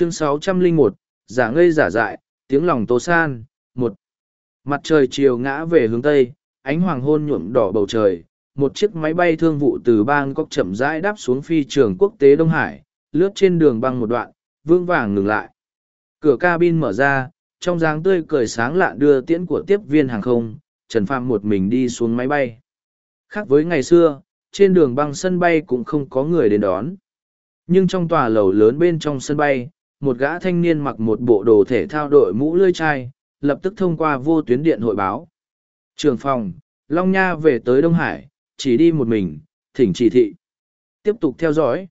chương 601, giả ngây giả dại, tiếng lòng tô san, một. Mặt trời chiều ngã về hướng tây, ánh hoàng hôn nhuộm đỏ bầu trời, một chiếc máy bay thương vụ từ bang cóc chậm rãi đáp xuống phi trường quốc tế Đông Hải, lướt trên đường băng một đoạn, vương vàng ngừng lại. Cửa cabin mở ra, trong dáng tươi cười sáng lạ đưa tiễn của tiếp viên hàng không, Trần Phạm một mình đi xuống máy bay. Khác với ngày xưa, trên đường băng sân bay cũng không có người đến đón. Nhưng trong tòa lầu lớn bên trong sân bay, một gã thanh niên mặc một bộ đồ thể thao đội mũ lươi chai, lập tức thông qua vô tuyến điện hội báo. Trường phòng, Long Nha về tới Đông Hải, chỉ đi một mình, thỉnh chỉ thị. Tiếp tục theo dõi.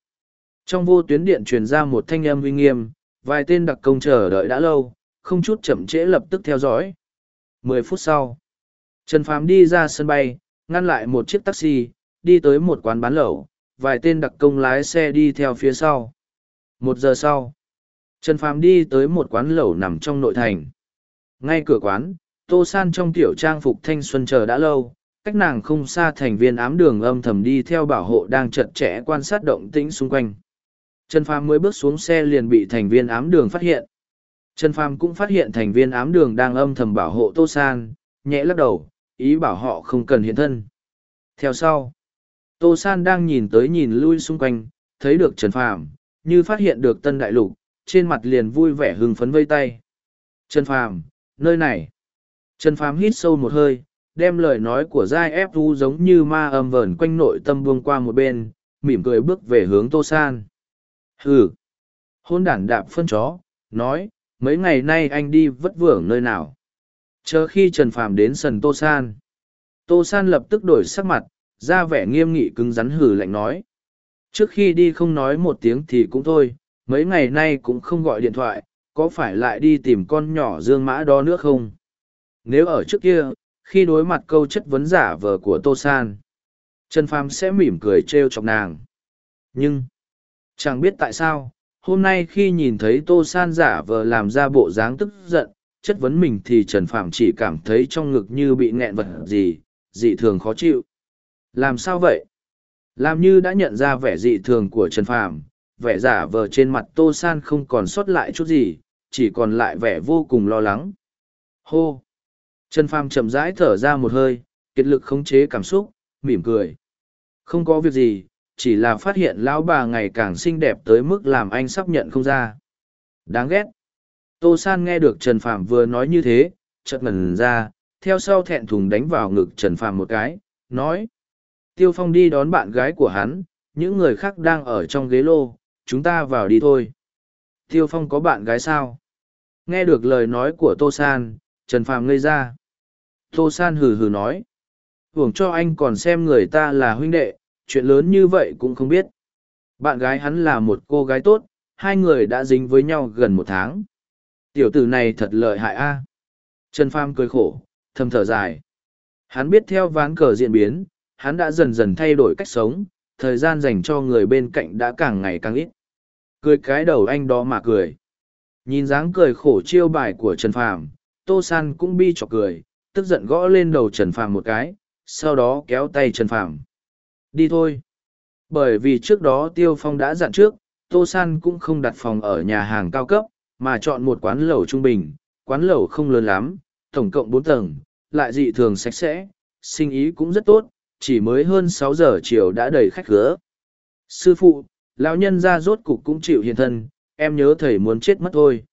Trong vô tuyến điện truyền ra một thanh âm uy nghiêm, vài tên đặc công chờ đợi đã lâu, không chút chậm trễ lập tức theo dõi. Mười phút sau, Trần Phàm đi ra sân bay, ngăn lại một chiếc taxi, đi tới một quán bán lẩu, vài tên đặc công lái xe đi theo phía sau. Một giờ sau, Trần Phàm đi tới một quán lẩu nằm trong nội thành. Ngay cửa quán, Tô San trong tiểu trang phục thanh xuân chờ đã lâu, cách nàng không xa thành viên ám đường âm thầm đi theo bảo hộ đang chật chẽ quan sát động tĩnh xung quanh. Trần Phàm mới bước xuống xe liền bị thành viên ám đường phát hiện. Trần Phàm cũng phát hiện thành viên ám đường đang âm thầm bảo hộ Tô San, nhẹ lắc đầu, ý bảo họ không cần hiện thân. Theo sau, Tô San đang nhìn tới nhìn lui xung quanh, thấy được Trần Phàm, như phát hiện được Tân Đại Lục, trên mặt liền vui vẻ hưng phấn vây tay. Trần Phàm, nơi này. Trần Phàm hít sâu một hơi, đem lời nói của Giai Ép Thu giống như ma âm vờn quanh nội tâm buông qua một bên, mỉm cười bước về hướng Tô San. Hừ. Hôn đản đạp phân chó, nói, mấy ngày nay anh đi vất vưởng nơi nào. Chờ khi Trần Phàm đến sân Tô San. Tô San lập tức đổi sắc mặt, ra vẻ nghiêm nghị cứng rắn hừ lạnh nói. Trước khi đi không nói một tiếng thì cũng thôi, mấy ngày nay cũng không gọi điện thoại, có phải lại đi tìm con nhỏ dương mã đó nữa không? Nếu ở trước kia, khi đối mặt câu chất vấn giả vờ của Tô San, Trần Phàm sẽ mỉm cười trêu chọc nàng. Nhưng, chẳng biết tại sao, hôm nay khi nhìn thấy Tô San giả vờ làm ra bộ dáng tức giận, chất vấn mình thì Trần Phàm chỉ cảm thấy trong ngực như bị nghẹn vật gì, dị thường khó chịu. Làm sao vậy? Làm như đã nhận ra vẻ dị thường của Trần Phàm, vẻ giả vờ trên mặt Tô San không còn sót lại chút gì, chỉ còn lại vẻ vô cùng lo lắng. Hô! Trần Phàm chậm rãi thở ra một hơi, kiệt lực khống chế cảm xúc, mỉm cười. Không có việc gì, chỉ là phát hiện lão bà ngày càng xinh đẹp tới mức làm anh sắp nhận không ra. Đáng ghét. Tô San nghe được Trần Phàm vừa nói như thế, chợt ngẩn ra, theo sau thẹn thùng đánh vào ngực Trần Phàm một cái, nói. Tiêu Phong đi đón bạn gái của hắn, những người khác đang ở trong ghế lô, chúng ta vào đi thôi. Tiêu Phong có bạn gái sao? Nghe được lời nói của Tô San, Trần Phàm ngây ra. Tô San hừ hừ nói. Hưởng cho anh còn xem người ta là huynh đệ, chuyện lớn như vậy cũng không biết. Bạn gái hắn là một cô gái tốt, hai người đã dính với nhau gần một tháng. Tiểu tử này thật lợi hại a. Trần Pham cười khổ, thầm thở dài. Hắn biết theo ván cờ diễn biến, hắn đã dần dần thay đổi cách sống, thời gian dành cho người bên cạnh đã càng ngày càng ít. Cười cái đầu anh đó mà cười. Nhìn dáng cười khổ chiêu bài của Trần Phàm, Tô San cũng bi trọc cười, tức giận gõ lên đầu Trần Phàm một cái, sau đó kéo tay Trần Phàm. Đi thôi. Bởi vì trước đó Tiêu Phong đã dặn trước, Tô San cũng không đặt phòng ở nhà hàng cao cấp, mà chọn một quán lẩu trung bình, quán lẩu không lớn lắm, tổng cộng bốn tầng, lại dị thường sạch sẽ, sinh ý cũng rất tốt, chỉ mới hơn sáu giờ chiều đã đầy khách khứa. Sư phụ, lão nhân ra rốt cục cũng chịu hiện thân, em nhớ thầy muốn chết mất thôi.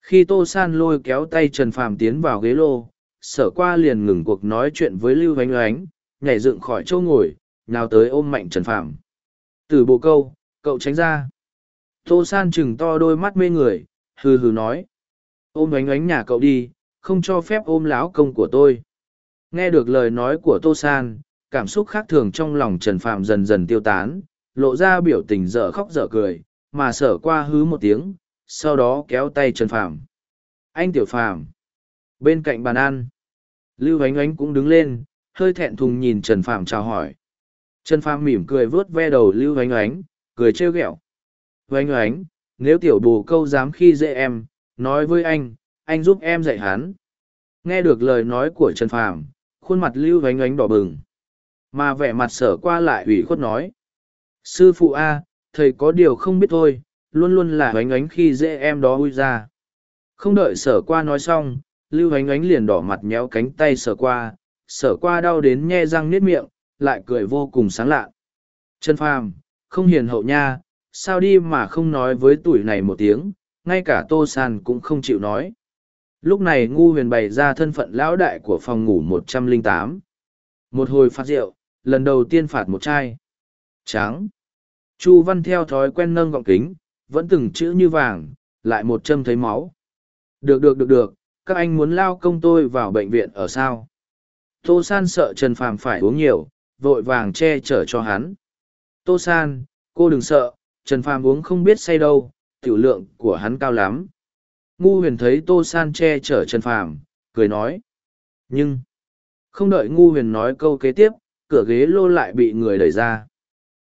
Khi Tô San lôi kéo tay Trần Phàm tiến vào ghế lô, sở qua liền ngừng cuộc nói chuyện với Lưu Hoánh Oánh, nhảy dựng khỏi chỗ ngồi, nào tới ôm mạnh Trần Phàm. Từ bộ câu, cậu tránh ra. Tô San chừng to đôi mắt mê người, hừ hừ nói. Ôm Oánh Oánh nhà cậu đi, không cho phép ôm lão công của tôi. Nghe được lời nói của Tô San, cảm xúc khác thường trong lòng Trần Phàm dần dần tiêu tán, lộ ra biểu tình dở khóc dở cười, mà sở qua hứ một tiếng, sau đó kéo tay Trần Phàm. Anh Tiểu Phàm Bên cạnh bàn ăn, Lưu Ánh Ánh cũng đứng lên, hơi thẹn thùng nhìn Trần Phàm chào hỏi. Trần Phàm mỉm cười vớt ve đầu Lưu Ánh Ánh, cười trêu ghẹo. Ánh Ánh, nếu tiểu bồ câu dám khi dễ em, nói với anh, anh giúp em dạy hắn. Nghe được lời nói của Trần Phàm, khuôn mặt Lưu Ánh Ánh đỏ bừng. Mà vẻ mặt sở qua lại ủy khuất nói. Sư phụ A, thầy có điều không biết thôi, luôn luôn là oánh oánh khi dễ em đó ui ra. Không đợi sở qua nói xong lưu oánh oánh liền đỏ mặt méo cánh tay sở qua sở qua đau đến nhe răng niết miệng lại cười vô cùng sáng lạ. Trần phàm không hiền hậu nha sao đi mà không nói với tuổi này một tiếng ngay cả tô san cũng không chịu nói. Lúc này ngu huyền bày ra thân phận lão đại của phòng ngủ một trăm lẻ tám. Một hồi phạt rượu lần đầu tiên phạt một chai. Tráng chu văn theo thói quen nâng gọng kính, vẫn từng chữ như vàng, lại một châm thấy máu. Được được được được, các anh muốn lao công tôi vào bệnh viện ở sao? Tô san sợ trần phàm phải uống nhiều, vội vàng che chở cho hắn. Tô san, cô đừng sợ, trần phàm uống không biết say đâu, tiểu lượng của hắn cao lắm. Ngu huyền thấy tô san che chở trần phàm, cười nói. Nhưng, không đợi ngu huyền nói câu kế tiếp, cửa ghế lô lại bị người đẩy ra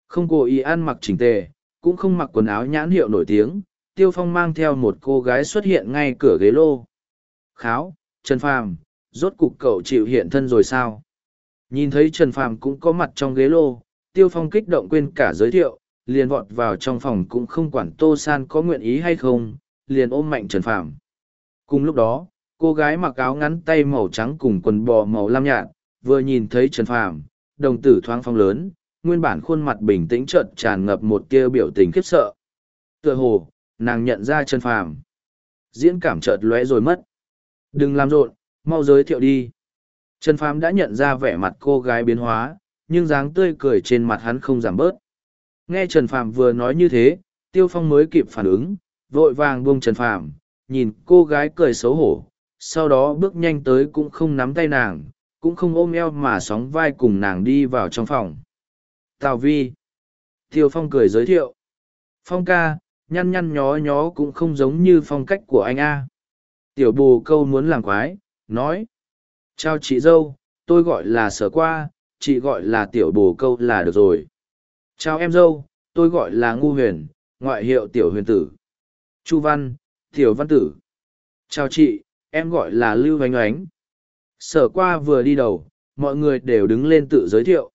không cố ý ăn mặc chỉnh tề, cũng không mặc quần áo nhãn hiệu nổi tiếng, tiêu phong mang theo một cô gái xuất hiện ngay cửa ghế lô. Kháo, trần phàm, rốt cục cậu chịu hiện thân rồi sao? Nhìn thấy trần phàm cũng có mặt trong ghế lô, tiêu phong kích động quên cả giới thiệu, liền vọt vào trong phòng cũng không quản tô san có nguyện ý hay không, liền ôm mạnh trần phàm. Cùng lúc đó, cô gái mặc áo ngắn tay màu trắng cùng quần bò màu lam nhạt, vừa nhìn thấy trần phàm, đồng tử thoáng phong lớn nguyên bản khuôn mặt bình tĩnh chợt tràn ngập một tia biểu tình khiếp sợ. Tựa hồ, nàng nhận ra trần phàm. Diễn cảm chợt lóe rồi mất. Đừng làm rộn, mau giới thiệu đi. Trần phàm đã nhận ra vẻ mặt cô gái biến hóa, nhưng dáng tươi cười trên mặt hắn không giảm bớt. Nghe trần phàm vừa nói như thế, tiêu phong mới kịp phản ứng, vội vàng buông trần phàm, nhìn cô gái cười xấu hổ, sau đó bước nhanh tới cũng không nắm tay nàng, cũng không ôm eo mà sóng vai cùng nàng đi vào trong phòng tào vi. Tiêu phong cười giới thiệu. Phong ca, nhăn nhăn nhó nhó cũng không giống như phong cách của anh a. Tiểu bù câu muốn làm quái, nói. Chào chị dâu, tôi gọi là sở qua, chị gọi là tiểu bồ câu là được rồi. Chào em dâu, tôi gọi là ngu huyền, ngoại hiệu tiểu huyền tử. Chu văn, tiểu văn tử. Chào chị, em gọi là lưu oánh oánh sở qua vừa đi đầu, mọi người đều đứng lên tự giới thiệu.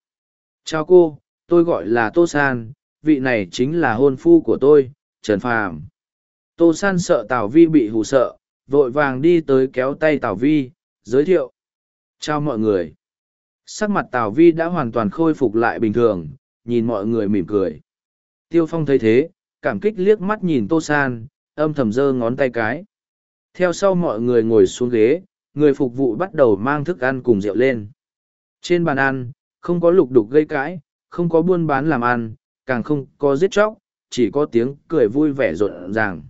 Chào cô tôi gọi là tô san, vị này chính là hôn phu của tôi, trần phàm. Tô san sợ tào vi bị hù sợ, vội vàng đi tới kéo tay tào vi, giới thiệu. Chào mọi người. Sắc mặt tào vi đã hoàn toàn khôi phục lại bình thường, nhìn mọi người mỉm cười. Tiêu phong thấy thế, cảm kích liếc mắt nhìn tô san, âm thầm giơ ngón tay cái. Theo sau mọi người ngồi xuống ghế, người phục vụ bắt đầu mang thức ăn cùng rượu lên. Trên bàn ăn, không có lục đục gây cãi không có buôn bán làm ăn, càng không có giết chóc, chỉ có tiếng cười vui vẻ rộn ràng.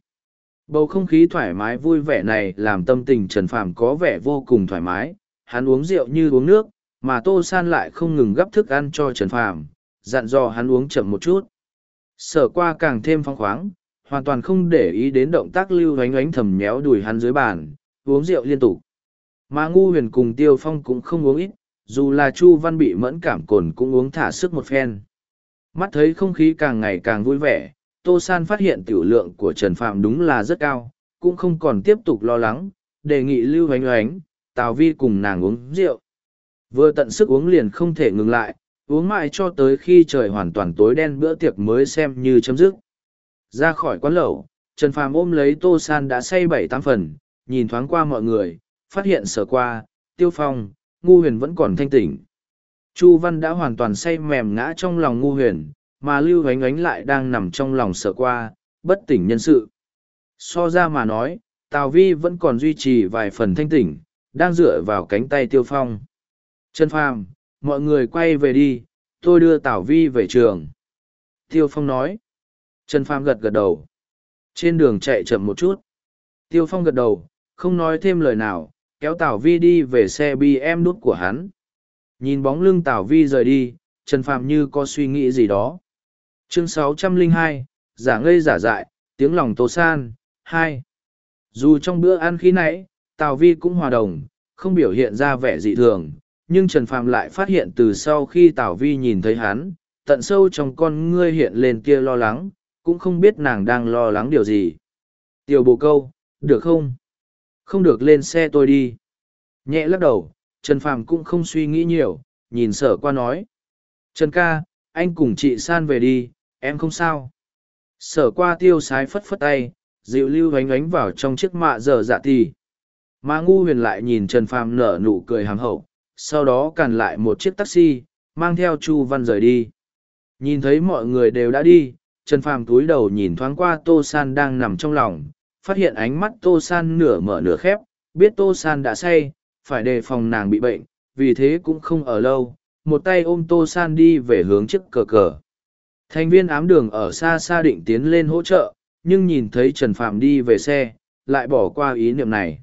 Bầu không khí thoải mái vui vẻ này làm tâm tình trần phàm có vẻ vô cùng thoải mái. Hắn uống rượu như uống nước, mà tô san lại không ngừng gấp thức ăn cho trần phàm, dặn dò hắn uống chậm một chút. Sở qua càng thêm phong khoáng, hoàn toàn không để ý đến động tác lưu ánh ánh thầm nhéo đùi hắn dưới bàn, uống rượu liên tục. Mà ngu huyền cùng tiêu phong cũng không uống ít dù là chu văn bị mẫn cảm cồn cũng uống thả sức một phen. Mắt thấy không khí càng ngày càng vui vẻ, tô san phát hiện tiểu lượng của trần phạm đúng là rất cao, cũng không còn tiếp tục lo lắng, đề nghị lưu oánh oánh tào vi cùng nàng uống rượu. Vừa tận sức uống liền không thể ngừng lại, uống mãi cho tới khi trời hoàn toàn tối đen bữa tiệc mới xem như chấm dứt. Ra khỏi quán lẩu, trần phàm ôm lấy tô san đã say bảy tám phần, nhìn thoáng qua mọi người, phát hiện sở qua, tiêu phong ngu huyền vẫn còn thanh tỉnh. Chu văn đã hoàn toàn say mềm ngã trong lòng ngu huyền, mà lưu Ánh Ánh lại đang nằm trong lòng sợ qua, bất tỉnh nhân sự. So ra mà nói, tào vi vẫn còn duy trì vài phần thanh tỉnh, đang dựa vào cánh tay tiêu phong. Trần phàm, mọi người quay về đi, tôi đưa tào vi về trường. Tiêu phong nói. Trần phàm gật gật đầu. Trên đường chạy chậm một chút. Tiêu phong gật đầu, không nói thêm lời nào kéo tào vi đi về xe bm đút của hắn. Nhìn bóng lưng tào vi rời đi trần phàm như có suy nghĩ gì đó. Chương 602, giả ngây giả dại tiếng lòng tô san hai. Dù trong bữa ăn khí nãy tào vi cũng hòa đồng không biểu hiện ra vẻ dị thường nhưng trần phàm lại phát hiện từ sau khi tào vi nhìn thấy hắn tận sâu trong con ngươi hiện lên kia lo lắng cũng không biết nàng đang lo lắng điều gì. Tiểu bồ câu được không? Không được lên xe tôi đi. Nhẹ lắc đầu, trần phàm cũng không suy nghĩ nhiều, nhìn sở qua nói. Trần ca, anh cùng chị san về đi, em không sao. Sở qua tiêu sái phất phất tay, dịu lưu oánh oánh vào trong chiếc mạ dở dạ thì mà ngu huyền lại nhìn trần phàm nở nụ cười hàm hậu, sau đó càn lại một chiếc taxi, mang theo chu văn rời đi. Nhìn thấy mọi người đều đã đi, trần phàm túi đầu nhìn thoáng qua tô san đang nằm trong lòng phát hiện ánh mắt tô san nửa mở nửa khép, biết tô san đã say, phải đề phòng nàng bị bệnh, vì thế cũng không ở lâu, một tay ôm tô san đi về hướng chiếc cờ cờ. Thành viên ám đường ở xa xa định tiến lên hỗ trợ, nhưng nhìn thấy trần Phạm đi về xe, lại bỏ qua ý niệm này.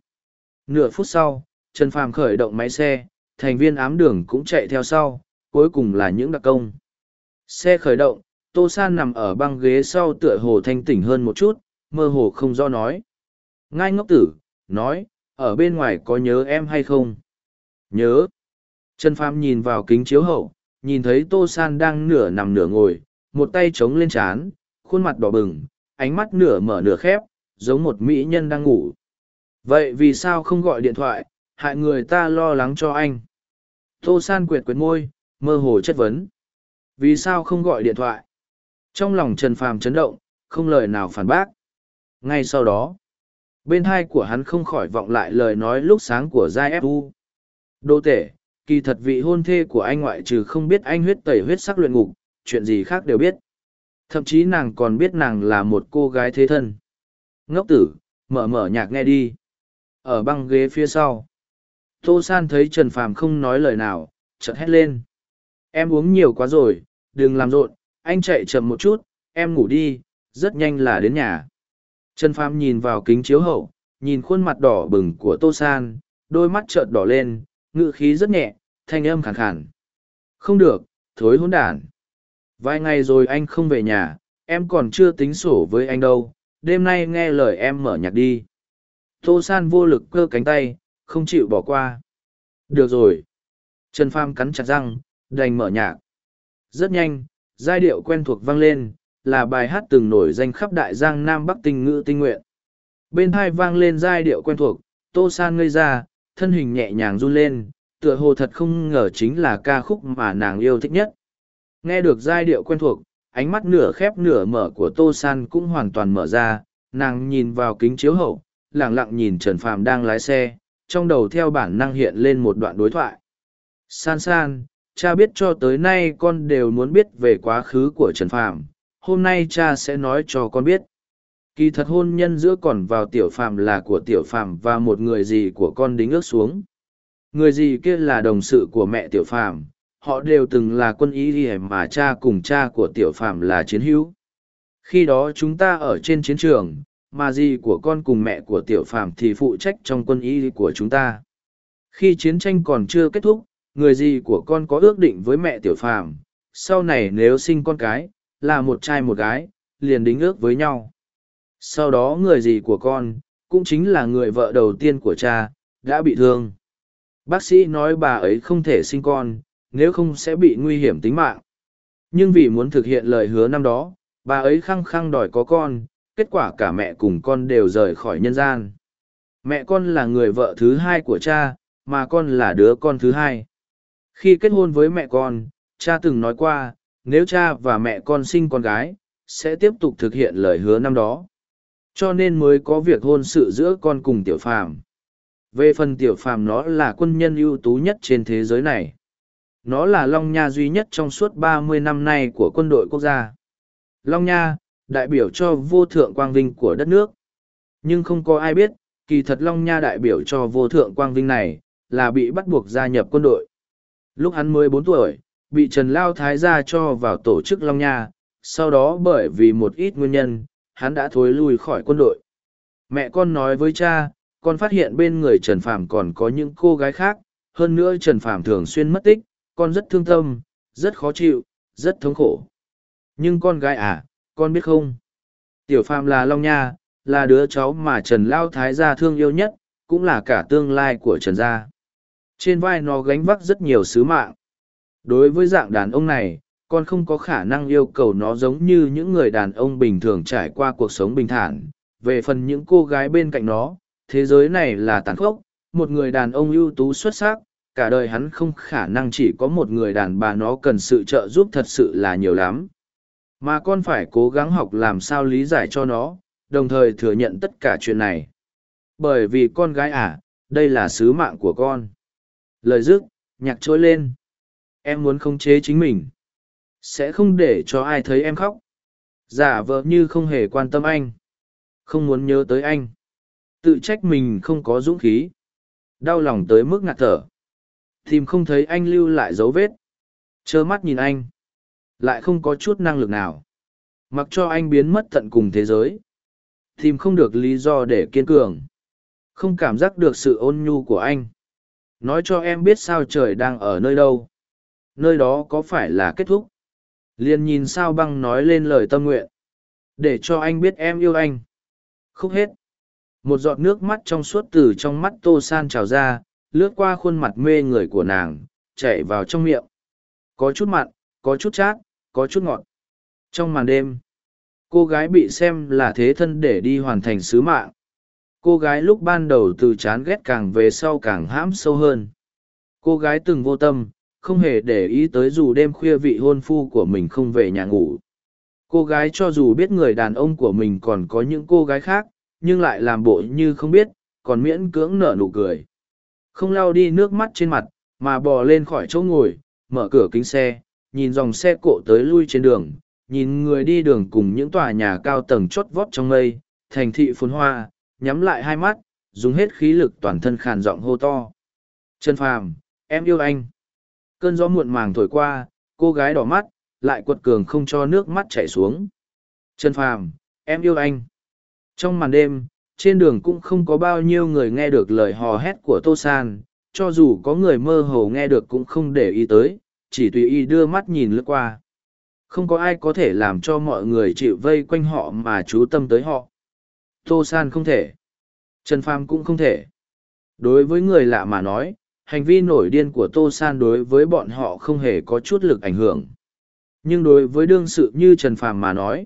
Nửa phút sau, trần Phạm khởi động máy xe, thành viên ám đường cũng chạy theo sau, cuối cùng là những đặc công. Xe khởi động, tô san nằm ở băng ghế sau tựa hồ thanh tỉnh hơn một chút mơ hồ không do nói. Ngai ngốc tử, nói, ở bên ngoài có nhớ em hay không? Nhớ. Trần phàm nhìn vào kính chiếu hậu, nhìn thấy tô san đang nửa nằm nửa ngồi, một tay chống lên trán, khuôn mặt đỏ bừng, ánh mắt nửa mở nửa khép, giống một mỹ nhân đang ngủ. Vậy vì sao không gọi điện thoại, hại người ta lo lắng cho anh? Tô san quyệt quyệt môi, mơ hồ chất vấn. Vì sao không gọi điện thoại? Trong lòng trần phàm chấn động, không lời nào phản bác ngay sau đó. Bên hai của hắn không khỏi vọng lại lời nói lúc sáng của giai fu đô tể, kỳ thật vị hôn thê của anh ngoại trừ không biết anh huyết tẩy huyết sắc luyện ngục, chuyện gì khác đều biết. Thậm chí nàng còn biết nàng là một cô gái thế thân. Ngốc tử, mở mở nhạc nghe đi. Ở băng ghế phía sau. Tô san thấy trần phàm không nói lời nào, chợt hét lên. Em uống nhiều quá rồi, đừng làm rộn, anh chạy chậm một chút, em ngủ đi, rất nhanh là đến nhà trần phàm nhìn vào kính chiếu hậu, nhìn khuôn mặt đỏ bừng của tô san, đôi mắt chợt đỏ lên, ngữ khí rất nhẹ, thanh âm khàn khàn. Không được, thối hỗn đản. Vài ngày rồi anh không về nhà, em còn chưa tính sổ với anh đâu, đêm nay nghe lời em mở nhạc đi. Tô san vô lực cơ cánh tay, không chịu bỏ qua. Được rồi. Trần pham cắn chặt răng, đành mở nhạc. Rất nhanh, giai điệu quen thuộc vang lên là bài hát từng nổi danh khắp đại giang nam bắc tinh ngữ tinh nguyện. Bên hai vang lên giai điệu quen thuộc, tô san ngây ra, thân hình nhẹ nhàng run lên, tựa hồ thật không ngờ chính là ca khúc mà nàng yêu thích nhất. Nghe được giai điệu quen thuộc, ánh mắt nửa khép nửa mở của tô san cũng hoàn toàn mở ra, nàng nhìn vào kính chiếu hậu lẳng lặng nhìn trần phàm đang lái xe, trong đầu theo bản năng hiện lên một đoạn đối thoại. San san, cha biết cho tới nay con đều muốn biết về quá khứ của trần phàm hôm nay cha sẽ nói cho con biết. Kỳ thật hôn nhân giữa còn vào tiểu phàm là của tiểu phàm và một người gì của con đính ước xuống. Người gì kia là đồng sự của mẹ tiểu phàm. Họ đều từng là quân ý ghi mà cha cùng cha của tiểu phàm là chiến hữu. Khi đó chúng ta ở trên chiến trường, mà gì của con cùng mẹ của tiểu phàm thì phụ trách trong quân y của chúng ta. Khi chiến tranh còn chưa kết thúc, người gì của con có ước định với mẹ tiểu phàm? Sau này nếu sinh con cái là một trai một gái, liền đính ước với nhau. Sau đó người gì của con, cũng chính là người vợ đầu tiên của cha, đã bị thương. Bác sĩ nói bà ấy không thể sinh con, nếu không sẽ bị nguy hiểm tính mạng. Nhưng vì muốn thực hiện lời hứa năm đó, bà ấy khăng khăng đòi có con, kết quả cả mẹ cùng con đều rời khỏi nhân gian. Mẹ con là người vợ thứ hai của cha, mà con là đứa con thứ hai. Khi kết hôn với mẹ con, cha từng nói qua nếu cha và mẹ con sinh con gái, sẽ tiếp tục thực hiện lời hứa năm đó. Cho nên mới có việc hôn sự giữa con cùng tiểu phàm. Về phần tiểu phàm nó là quân nhân ưu tú nhất trên thế giới này. Nó là long nha duy nhất trong suốt ba mươi năm nay của quân đội quốc gia. Long nha, đại biểu cho vô thượng quang vinh của đất nước. Nhưng không có ai biết, kỳ thật long nha đại biểu cho vô thượng quang vinh này là bị bắt buộc gia nhập quân đội. Lúc hắn mới bốn tuổi bị trần lao thái gia cho vào tổ chức long nha, sau đó bởi vì một ít nguyên nhân, hắn đã thối lui khỏi quân đội. Mẹ con nói với cha, con phát hiện bên người trần phàm còn có những cô gái khác, hơn nữa trần phàm thường xuyên mất tích, con rất thương tâm, rất khó chịu, rất thống khổ. Nhưng con gái à con biết không? Tiểu phàm là long nha, là đứa cháu mà trần lao thái gia thương yêu nhất, cũng là cả tương lai của trần gia. Trên vai nó gánh vác rất nhiều sứ mạng đối với dạng đàn ông này con không có khả năng yêu cầu nó giống như những người đàn ông bình thường trải qua cuộc sống bình thản về phần những cô gái bên cạnh nó thế giới này là tàn khốc một người đàn ông ưu tú xuất sắc cả đời hắn không khả năng chỉ có một người đàn bà nó cần sự trợ giúp thật sự là nhiều lắm Mà con phải cố gắng học làm sao lý giải cho nó, đồng thời thừa nhận tất cả chuyện này. Bởi vì con gái à, đây là sứ mạng của con. Lời dứt, nhạc trỗi lên. Em muốn khống chế chính mình. Sẽ không để cho ai thấy em khóc. Giả vờ như không hề quan tâm anh. Không muốn nhớ tới anh. Tự trách mình không có dũng khí. Đau lòng tới mức ngạt thở. Tìm không thấy anh lưu lại dấu vết. Chơ mắt nhìn anh. Lại không có chút năng lực nào. Mặc cho anh biến mất tận cùng thế giới. Tìm không được lý do để kiên cường. Không cảm giác được sự ôn nhu của anh. Nói cho em biết sao trời đang ở nơi đâu. Nơi đó có phải là kết thúc. Liền nhìn sao băng nói lên lời tâm nguyện. Để cho anh biết em yêu anh. Khúc hết. Một giọt nước mắt trong suốt từ trong mắt Tô San trào ra, lướt qua khuôn mặt mê người của nàng, chạy vào trong miệng. Có chút mặn, có chút chát, có chút ngọt. Trong màn đêm, cô gái bị xem là thế thân để đi hoàn thành sứ mạng. Cô gái lúc ban đầu từ chán ghét càng về sau càng hãm sâu hơn. Cô gái từng vô tâm, không hề để ý tới dù đêm khuya vị hôn phu của mình không về nhà ngủ. Cô gái cho dù biết người đàn ông của mình còn có những cô gái khác, nhưng lại làm bộ như không biết, còn miễn cưỡng nở nụ cười. Không lau đi nước mắt trên mặt, mà bò lên khỏi chỗ ngồi, mở cửa kính xe, nhìn dòng xe cộ tới lui trên đường, nhìn người đi đường cùng những tòa nhà cao tầng chót vót trong mây, thành thị phồn hoa, nhắm lại hai mắt, dùng hết khí lực toàn thân khàn giọng hô to. Trần Phàm, em yêu anh. Cơn gió muộn màng thổi qua, cô gái đỏ mắt, lại quật cường không cho nước mắt chảy xuống. Trần Phàm, em yêu anh. Trong màn đêm, trên đường cũng không có bao nhiêu người nghe được lời hò hét của Tô San, cho dù có người mơ hồ nghe được cũng không để ý tới, chỉ tùy ý đưa mắt nhìn lướt qua. Không có ai có thể làm cho mọi người chịu vây quanh họ mà chú tâm tới họ. Tô San không thể. Trần Phàm cũng không thể. Đối với người lạ mà nói, hành vi nổi điên của Tô San đối với bọn họ không hề có chút lực ảnh hưởng. Nhưng đối với đương sự như Trần Phàm mà nói,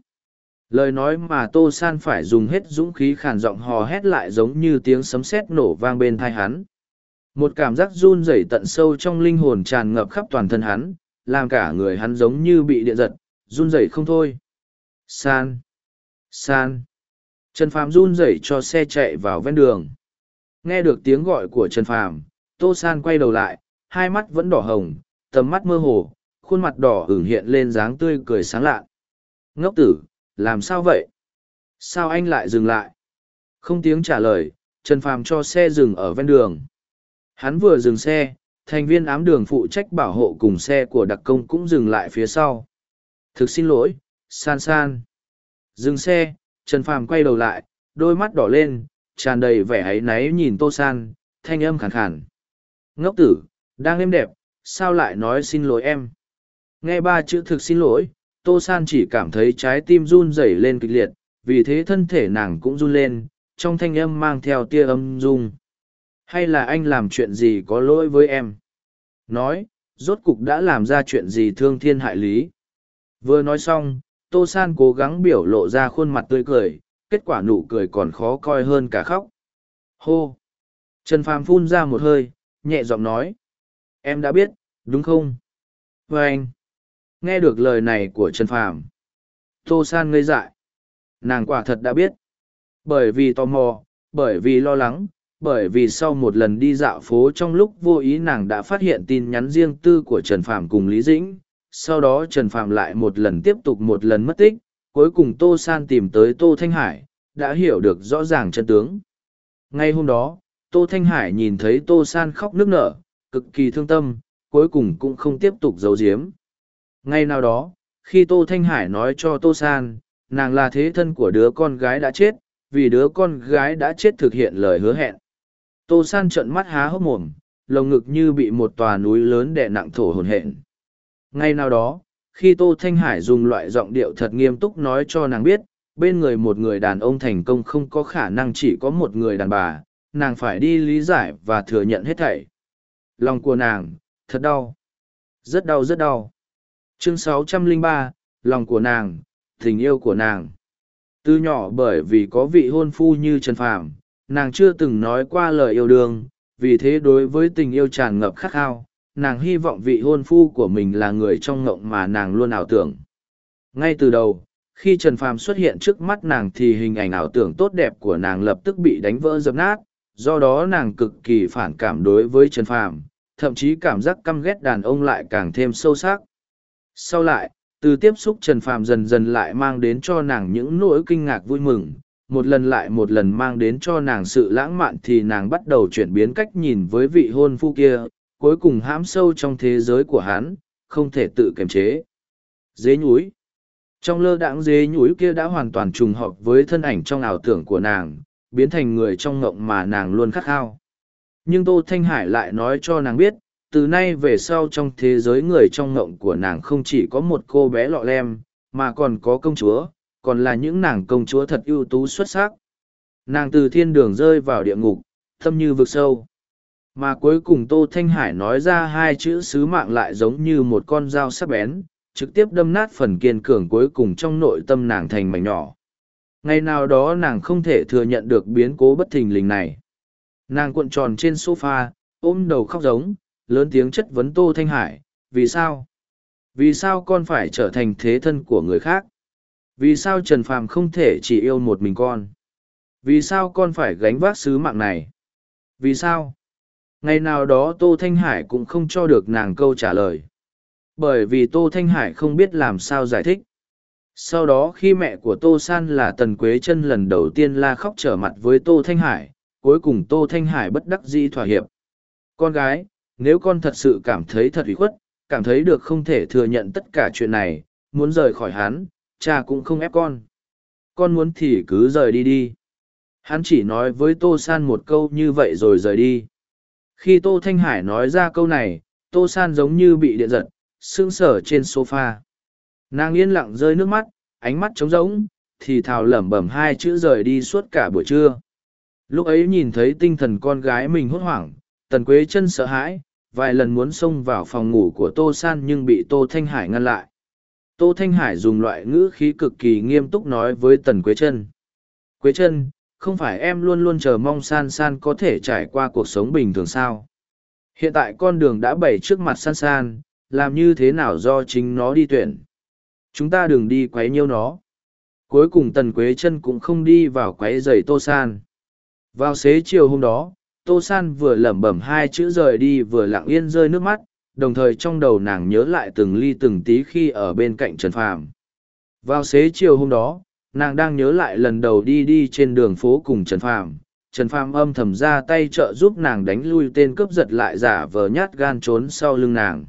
lời nói mà Tô San phải dùng hết dũng khí khàn giọng hò hét lại giống như tiếng sấm sét nổ vang bên thai hắn. Một cảm giác run rẩy tận sâu trong linh hồn tràn ngập khắp toàn thân hắn, làm cả người hắn giống như bị điện giật, run rẩy không thôi. San! San! Trần Phàm run rẩy cho xe chạy vào ven đường. Nghe được tiếng gọi của Trần Phàm, Tô San quay đầu lại, hai mắt vẫn đỏ hồng, tầm mắt mơ hồ, khuôn mặt đỏ ửng hiện lên dáng tươi cười sáng lạ. Ngốc tử, làm sao vậy? Sao anh lại dừng lại? Không tiếng trả lời, Trần Phàm cho xe dừng ở ven đường. Hắn vừa dừng xe, thành viên ám đường phụ trách bảo hộ cùng xe của đặc công cũng dừng lại phía sau. Thực xin lỗi, san san. Dừng xe, Trần Phàm quay đầu lại, đôi mắt đỏ lên, tràn đầy vẻ áy náy nhìn Tô San, thanh âm khàn khàn. Ngốc tử, đang êm đẹp, sao lại nói xin lỗi em? Nghe ba chữ thực xin lỗi, Tô San chỉ cảm thấy trái tim run rẩy lên kịch liệt, vì thế thân thể nàng cũng run lên, trong thanh âm mang theo tia âm rung. Hay là anh làm chuyện gì có lỗi với em? Nói, rốt cục đã làm ra chuyện gì thương thiên hại lý. Vừa nói xong, Tô San cố gắng biểu lộ ra khuôn mặt tươi cười, kết quả nụ cười còn khó coi hơn cả khóc. Hô! Trần Phàm phun ra một hơi, nhẹ giọng nói. Em đã biết, đúng không? Và anh! Nghe được lời này của Trần Phàm Tô San ngây dại. Nàng quả thật đã biết. Bởi vì tò mò, bởi vì lo lắng, bởi vì sau một lần đi dạo phố trong lúc vô ý nàng đã phát hiện tin nhắn riêng tư của Trần Phàm cùng Lý Dĩnh. Sau đó Trần Phàm lại một lần tiếp tục một lần mất tích, cuối cùng Tô San tìm tới Tô Thanh Hải, đã hiểu được rõ ràng chân tướng. Ngay hôm đó, Tô Thanh Hải nhìn thấy Tô San khóc nức nở, cực kỳ thương tâm, cuối cùng cũng không tiếp tục giấu giếm. Ngay nào đó, khi Tô Thanh Hải nói cho Tô San, nàng là thế thân của đứa con gái đã chết, vì đứa con gái đã chết thực hiện lời hứa hẹn. Tô San trợn mắt há hốc mồm, lồng ngực như bị một tòa núi lớn đè nặng thổ hồn hển. Ngay nào đó, khi Tô Thanh Hải dùng loại giọng điệu thật nghiêm túc nói cho nàng biết, bên người một người đàn ông thành công không có khả năng chỉ có một người đàn bà, nàng phải đi lý giải và thừa nhận hết thảy. Lòng của nàng, thật đau. Rất đau rất đau. Chương 603, lòng của nàng, tình yêu của nàng. Từ nhỏ bởi vì có vị hôn phu như Trần Phàm, nàng chưa từng nói qua lời yêu đương, vì thế đối với tình yêu tràn ngập khát khao, nàng hy vọng vị hôn phu của mình là người trong ngộng mà nàng luôn ảo tưởng. Ngay từ đầu, khi Trần Phàm xuất hiện trước mắt nàng thì hình ảnh ảo tưởng tốt đẹp của nàng lập tức bị đánh vỡ dập nát, do đó nàng cực kỳ phản cảm đối với Trần Phàm, thậm chí cảm giác căm ghét đàn ông lại càng thêm sâu sắc. Sau lại, từ tiếp xúc Trần Phàm dần dần lại mang đến cho nàng những nỗi kinh ngạc vui mừng, một lần lại một lần mang đến cho nàng sự lãng mạn thì nàng bắt đầu chuyển biến cách nhìn với vị hôn phu kia, cuối cùng hãm sâu trong thế giới của hắn, không thể tự kiềm chế. Dế nhúi Trong lơ đãng dế nhúi kia đã hoàn toàn trùng hợp với thân ảnh trong ảo tưởng của nàng, biến thành người trong ngộng mà nàng luôn khát khao. Nhưng Tô Thanh Hải lại nói cho nàng biết, từ nay về sau trong thế giới người trong ngộng của nàng không chỉ có một cô bé lọ lem, mà còn có công chúa, còn là những nàng công chúa thật ưu tú xuất sắc. Nàng từ thiên đường rơi vào địa ngục, thâm như vực sâu. Mà cuối cùng Tô Thanh Hải nói ra hai chữ sứ mạng lại giống như một con dao sắc bén, trực tiếp đâm nát phần kiên cường cuối cùng trong nội tâm nàng thành mảnh nhỏ. Ngày nào đó nàng không thể thừa nhận được biến cố bất thình lình này. Nàng cuộn tròn trên sofa, ôm đầu khóc giống, lớn tiếng chất vấn Tô Thanh Hải, vì sao? Vì sao con phải trở thành thế thân của người khác? Vì sao Trần Phàm không thể chỉ yêu một mình con? Vì sao con phải gánh vác sứ mạng này? Vì sao? Ngày nào đó Tô Thanh Hải cũng không cho được nàng câu trả lời. Bởi vì Tô Thanh Hải không biết làm sao giải thích. Sau đó khi mẹ của Tô San là Tần Quế chân lần đầu tiên la khóc trở mặt với Tô Thanh Hải, cuối cùng Tô Thanh Hải bất đắc dĩ thỏa hiệp. Con gái, nếu con thật sự cảm thấy thật ủy khuất, cảm thấy được không thể thừa nhận tất cả chuyện này, muốn rời khỏi hắn, cha cũng không ép con. Con muốn thì cứ rời đi đi. Hắn chỉ nói với Tô San một câu như vậy rồi rời đi. Khi Tô Thanh Hải nói ra câu này, Tô San giống như bị điện giật, sưng sờ trên sofa. Nàng yên lặng rơi nước mắt, ánh mắt trống rỗng, thì thào lẩm bẩm hai chữ rời đi suốt cả buổi trưa. Lúc ấy nhìn thấy tinh thần con gái mình hốt hoảng, Tần Quế chân sợ hãi, vài lần muốn xông vào phòng ngủ của Tô San nhưng bị Tô Thanh Hải ngăn lại. Tô Thanh Hải dùng loại ngữ khí cực kỳ nghiêm túc nói với Tần Quế chân. Quế chân, không phải em luôn luôn chờ mong San San có thể trải qua cuộc sống bình thường sao? Hiện tại con đường đã bày trước mặt San San, làm như thế nào do chính nó đi tuyển? Chúng ta đừng đi quấy nhiêu nó. Cuối cùng Tần Quế chân cũng không đi vào quấy giày Tô San. Vào xế chiều hôm đó, Tô San vừa lẩm bẩm hai chữ rời đi vừa lặng yên rơi nước mắt, đồng thời trong đầu nàng nhớ lại từng ly từng tí khi ở bên cạnh Trần Phàm. Vào xế chiều hôm đó, nàng đang nhớ lại lần đầu đi đi trên đường phố cùng Trần Phàm. Trần Phàm âm thầm ra tay trợ giúp nàng đánh lui tên cướp giật lại giả vờ nhát gan trốn sau lưng nàng.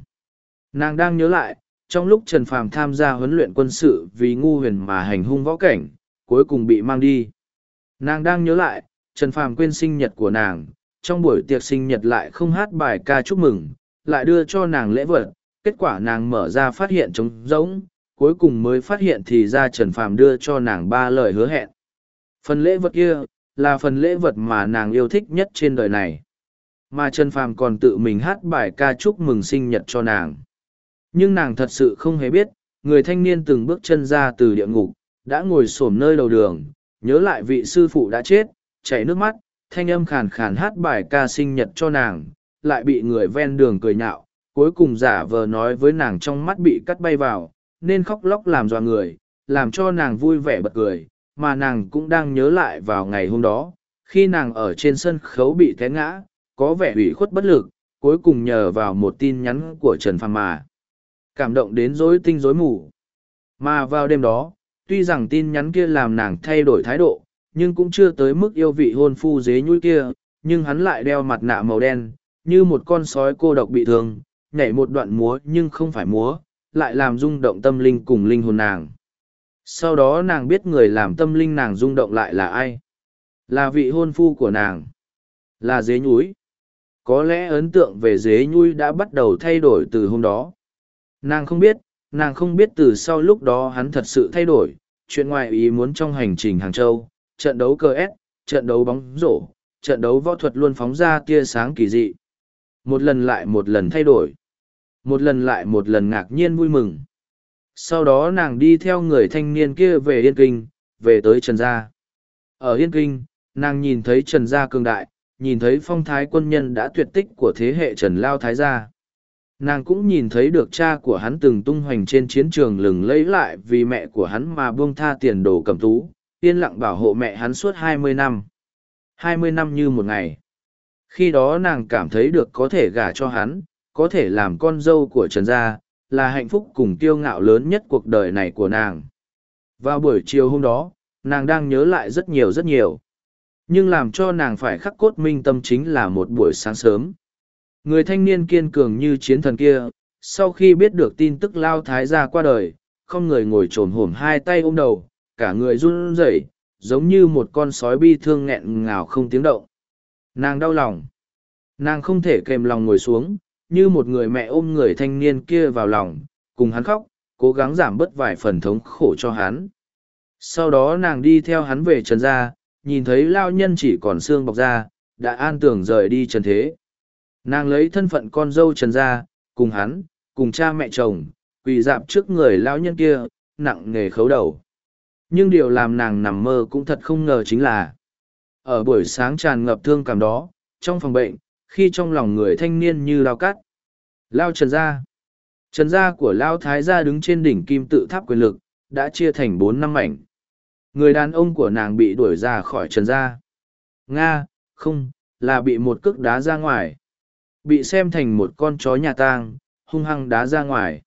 Nàng đang nhớ lại, trong lúc Trần Phàm tham gia huấn luyện quân sự vì ngu huyền mà hành hung võ cảnh, cuối cùng bị mang đi. Nàng đang nhớ lại, Trần Phàm quên sinh nhật của nàng, trong buổi tiệc sinh nhật lại không hát bài ca chúc mừng, lại đưa cho nàng lễ vật, kết quả nàng mở ra phát hiện trống rỗng, cuối cùng mới phát hiện thì ra Trần Phàm đưa cho nàng ba lời hứa hẹn. Phần lễ vật kia, là phần lễ vật mà nàng yêu thích nhất trên đời này. Mà Trần Phàm còn tự mình hát bài ca chúc mừng sinh nhật cho nàng. Nhưng nàng thật sự không hề biết, người thanh niên từng bước chân ra từ địa ngục, đã ngồi xổm nơi đầu đường, nhớ lại vị sư phụ đã chết, chảy nước mắt, thanh âm khàn khàn hát bài ca sinh nhật cho nàng, lại bị người ven đường cười nhạo, cuối cùng giả vờ nói với nàng trong mắt bị cắt bay vào, nên khóc lóc làm dọa người, làm cho nàng vui vẻ bật cười, mà nàng cũng đang nhớ lại vào ngày hôm đó, khi nàng ở trên sân khấu bị té ngã, có vẻ ủy khuất bất lực, cuối cùng nhờ vào một tin nhắn của Trần Phàm mà. Cảm động đến rối tinh rối mù. Mà vào đêm đó, tuy rằng tin nhắn kia làm nàng thay đổi thái độ, nhưng cũng chưa tới mức yêu vị hôn phu dế nhũi kia, nhưng hắn lại đeo mặt nạ màu đen, như một con sói cô độc bị thương, nhảy một đoạn múa nhưng không phải múa, lại làm rung động tâm linh cùng linh hồn nàng. Sau đó nàng biết người làm tâm linh nàng rung động lại là ai. Là vị hôn phu của nàng. Là dế nhúi. Có lẽ ấn tượng về dế nhúi đã bắt đầu thay đổi từ hôm đó. Nàng không biết, nàng không biết từ sau lúc đó hắn thật sự thay đổi. Chuyện ngoài ý muốn trong hành trình Hàng Châu, trận đấu cờ S, trận đấu bóng rổ, trận đấu võ thuật luôn phóng ra tia sáng kỳ dị. Một lần lại một lần thay đổi. Một lần lại một lần ngạc nhiên vui mừng. Sau đó nàng đi theo người thanh niên kia về Yên Kinh, về tới Trần Gia. Ở Yên Kinh, nàng nhìn thấy Trần Gia cường đại, nhìn thấy phong thái quân nhân đã tuyệt tích của thế hệ Trần Lao Thái Gia nàng cũng nhìn thấy được cha của hắn từng tung hoành trên chiến trường lừng lấy lại vì mẹ của hắn mà buông tha tiền đồ cầm tú, yên lặng bảo hộ mẹ hắn suốt hai mươi năm. hai mươi năm như một ngày. Khi đó nàng cảm thấy được có thể gả cho hắn, có thể làm con dâu của trần gia, là hạnh phúc cùng kiêu ngạo lớn nhất cuộc đời này của nàng. Vào buổi chiều hôm đó, nàng đang nhớ lại rất nhiều rất nhiều. Nhưng làm cho nàng phải khắc cốt minh tâm chính là một buổi sáng sớm người thanh niên kiên cường như chiến thần kia, sau khi biết được tin tức lao thái gia qua đời, không người ngồi t r ồ m hổm hai tay ôm đầu, cả người run rẩy, giống như một con sói bi thương nghẹn ngào không tiếng động. Nàng đau lòng. Nàng không thể kềm lòng ngồi xuống, như một người mẹ ôm người thanh niên kia vào lòng, cùng hắn khóc, cố gắng giảm bớt vài phần thống khổ cho hắn. Sau đó nàng đi theo hắn về trần gia, nhìn thấy lao nhân chỉ còn xương bọc ra đã an tưởng rời đi trần thế nàng lấy thân phận con dâu trần gia, cùng hắn, cùng cha mẹ chồng, quỳ dạp trước người lão nhân kia, nặng nề khấu đầu. Nhưng điều làm nàng nằm mơ cũng thật không ngờ chính là, ở buổi sáng tràn ngập thương cảm đó, trong phòng bệnh, khi trong lòng người thanh niên như lao cắt lao trần gia. Trần gia của lao thái gia đứng trên đỉnh kim tự tháp quyền lực, đã chia thành bốn năm mảnh. Người đàn ông của nàng bị đuổi ra khỏi trần gia. Nga, không, là bị một cước đá ra ngoài bị xem thành một con chó nhà tang, hung hăng đá ra ngoài.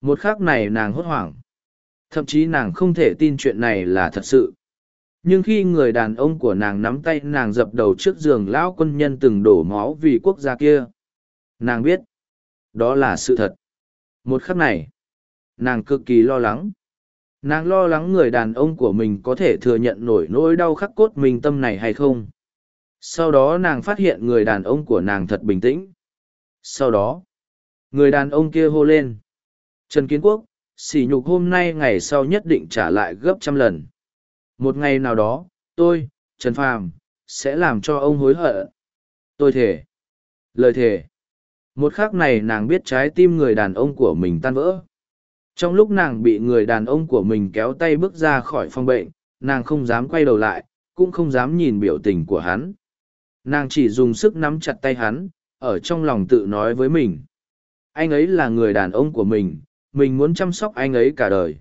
Một khắc này nàng hốt hoảng. Thậm chí nàng không thể tin chuyện này là thật sự. Nhưng khi người đàn ông của nàng nắm tay nàng dập đầu trước giường, lão quân nhân từng đổ máu vì quốc gia kia. Nàng biết, đó là sự thật. Một khắc này, nàng cực kỳ lo lắng. Nàng lo lắng người đàn ông của mình có thể thừa nhận nổi nỗi đau khắc cốt mình tâm này hay không sau đó nàng phát hiện người đàn ông của nàng thật bình tĩnh. Sau đó, người đàn ông kia hô lên. Trần kiến quốc, sỉ nhục hôm nay ngày sau nhất định trả lại gấp trăm lần. Một ngày nào đó, tôi, trần phàm, sẽ làm cho ông hối hận. Tôi thể lời thề. Một k h ắ c này nàng biết trái tim người đàn ông của mình tan vỡ. Trong lúc nàng bị người đàn ông của mình kéo tay bước ra khỏi phòng bệnh, nàng không dám quay đầu lại, cũng không dám nhìn biểu tình của hắn nàng chỉ dùng sức nắm chặt tay hắn, ở trong lòng tự nói với mình. Anh ấy là người đàn ông của mình mình muốn chăm sóc anh ấy cả đời.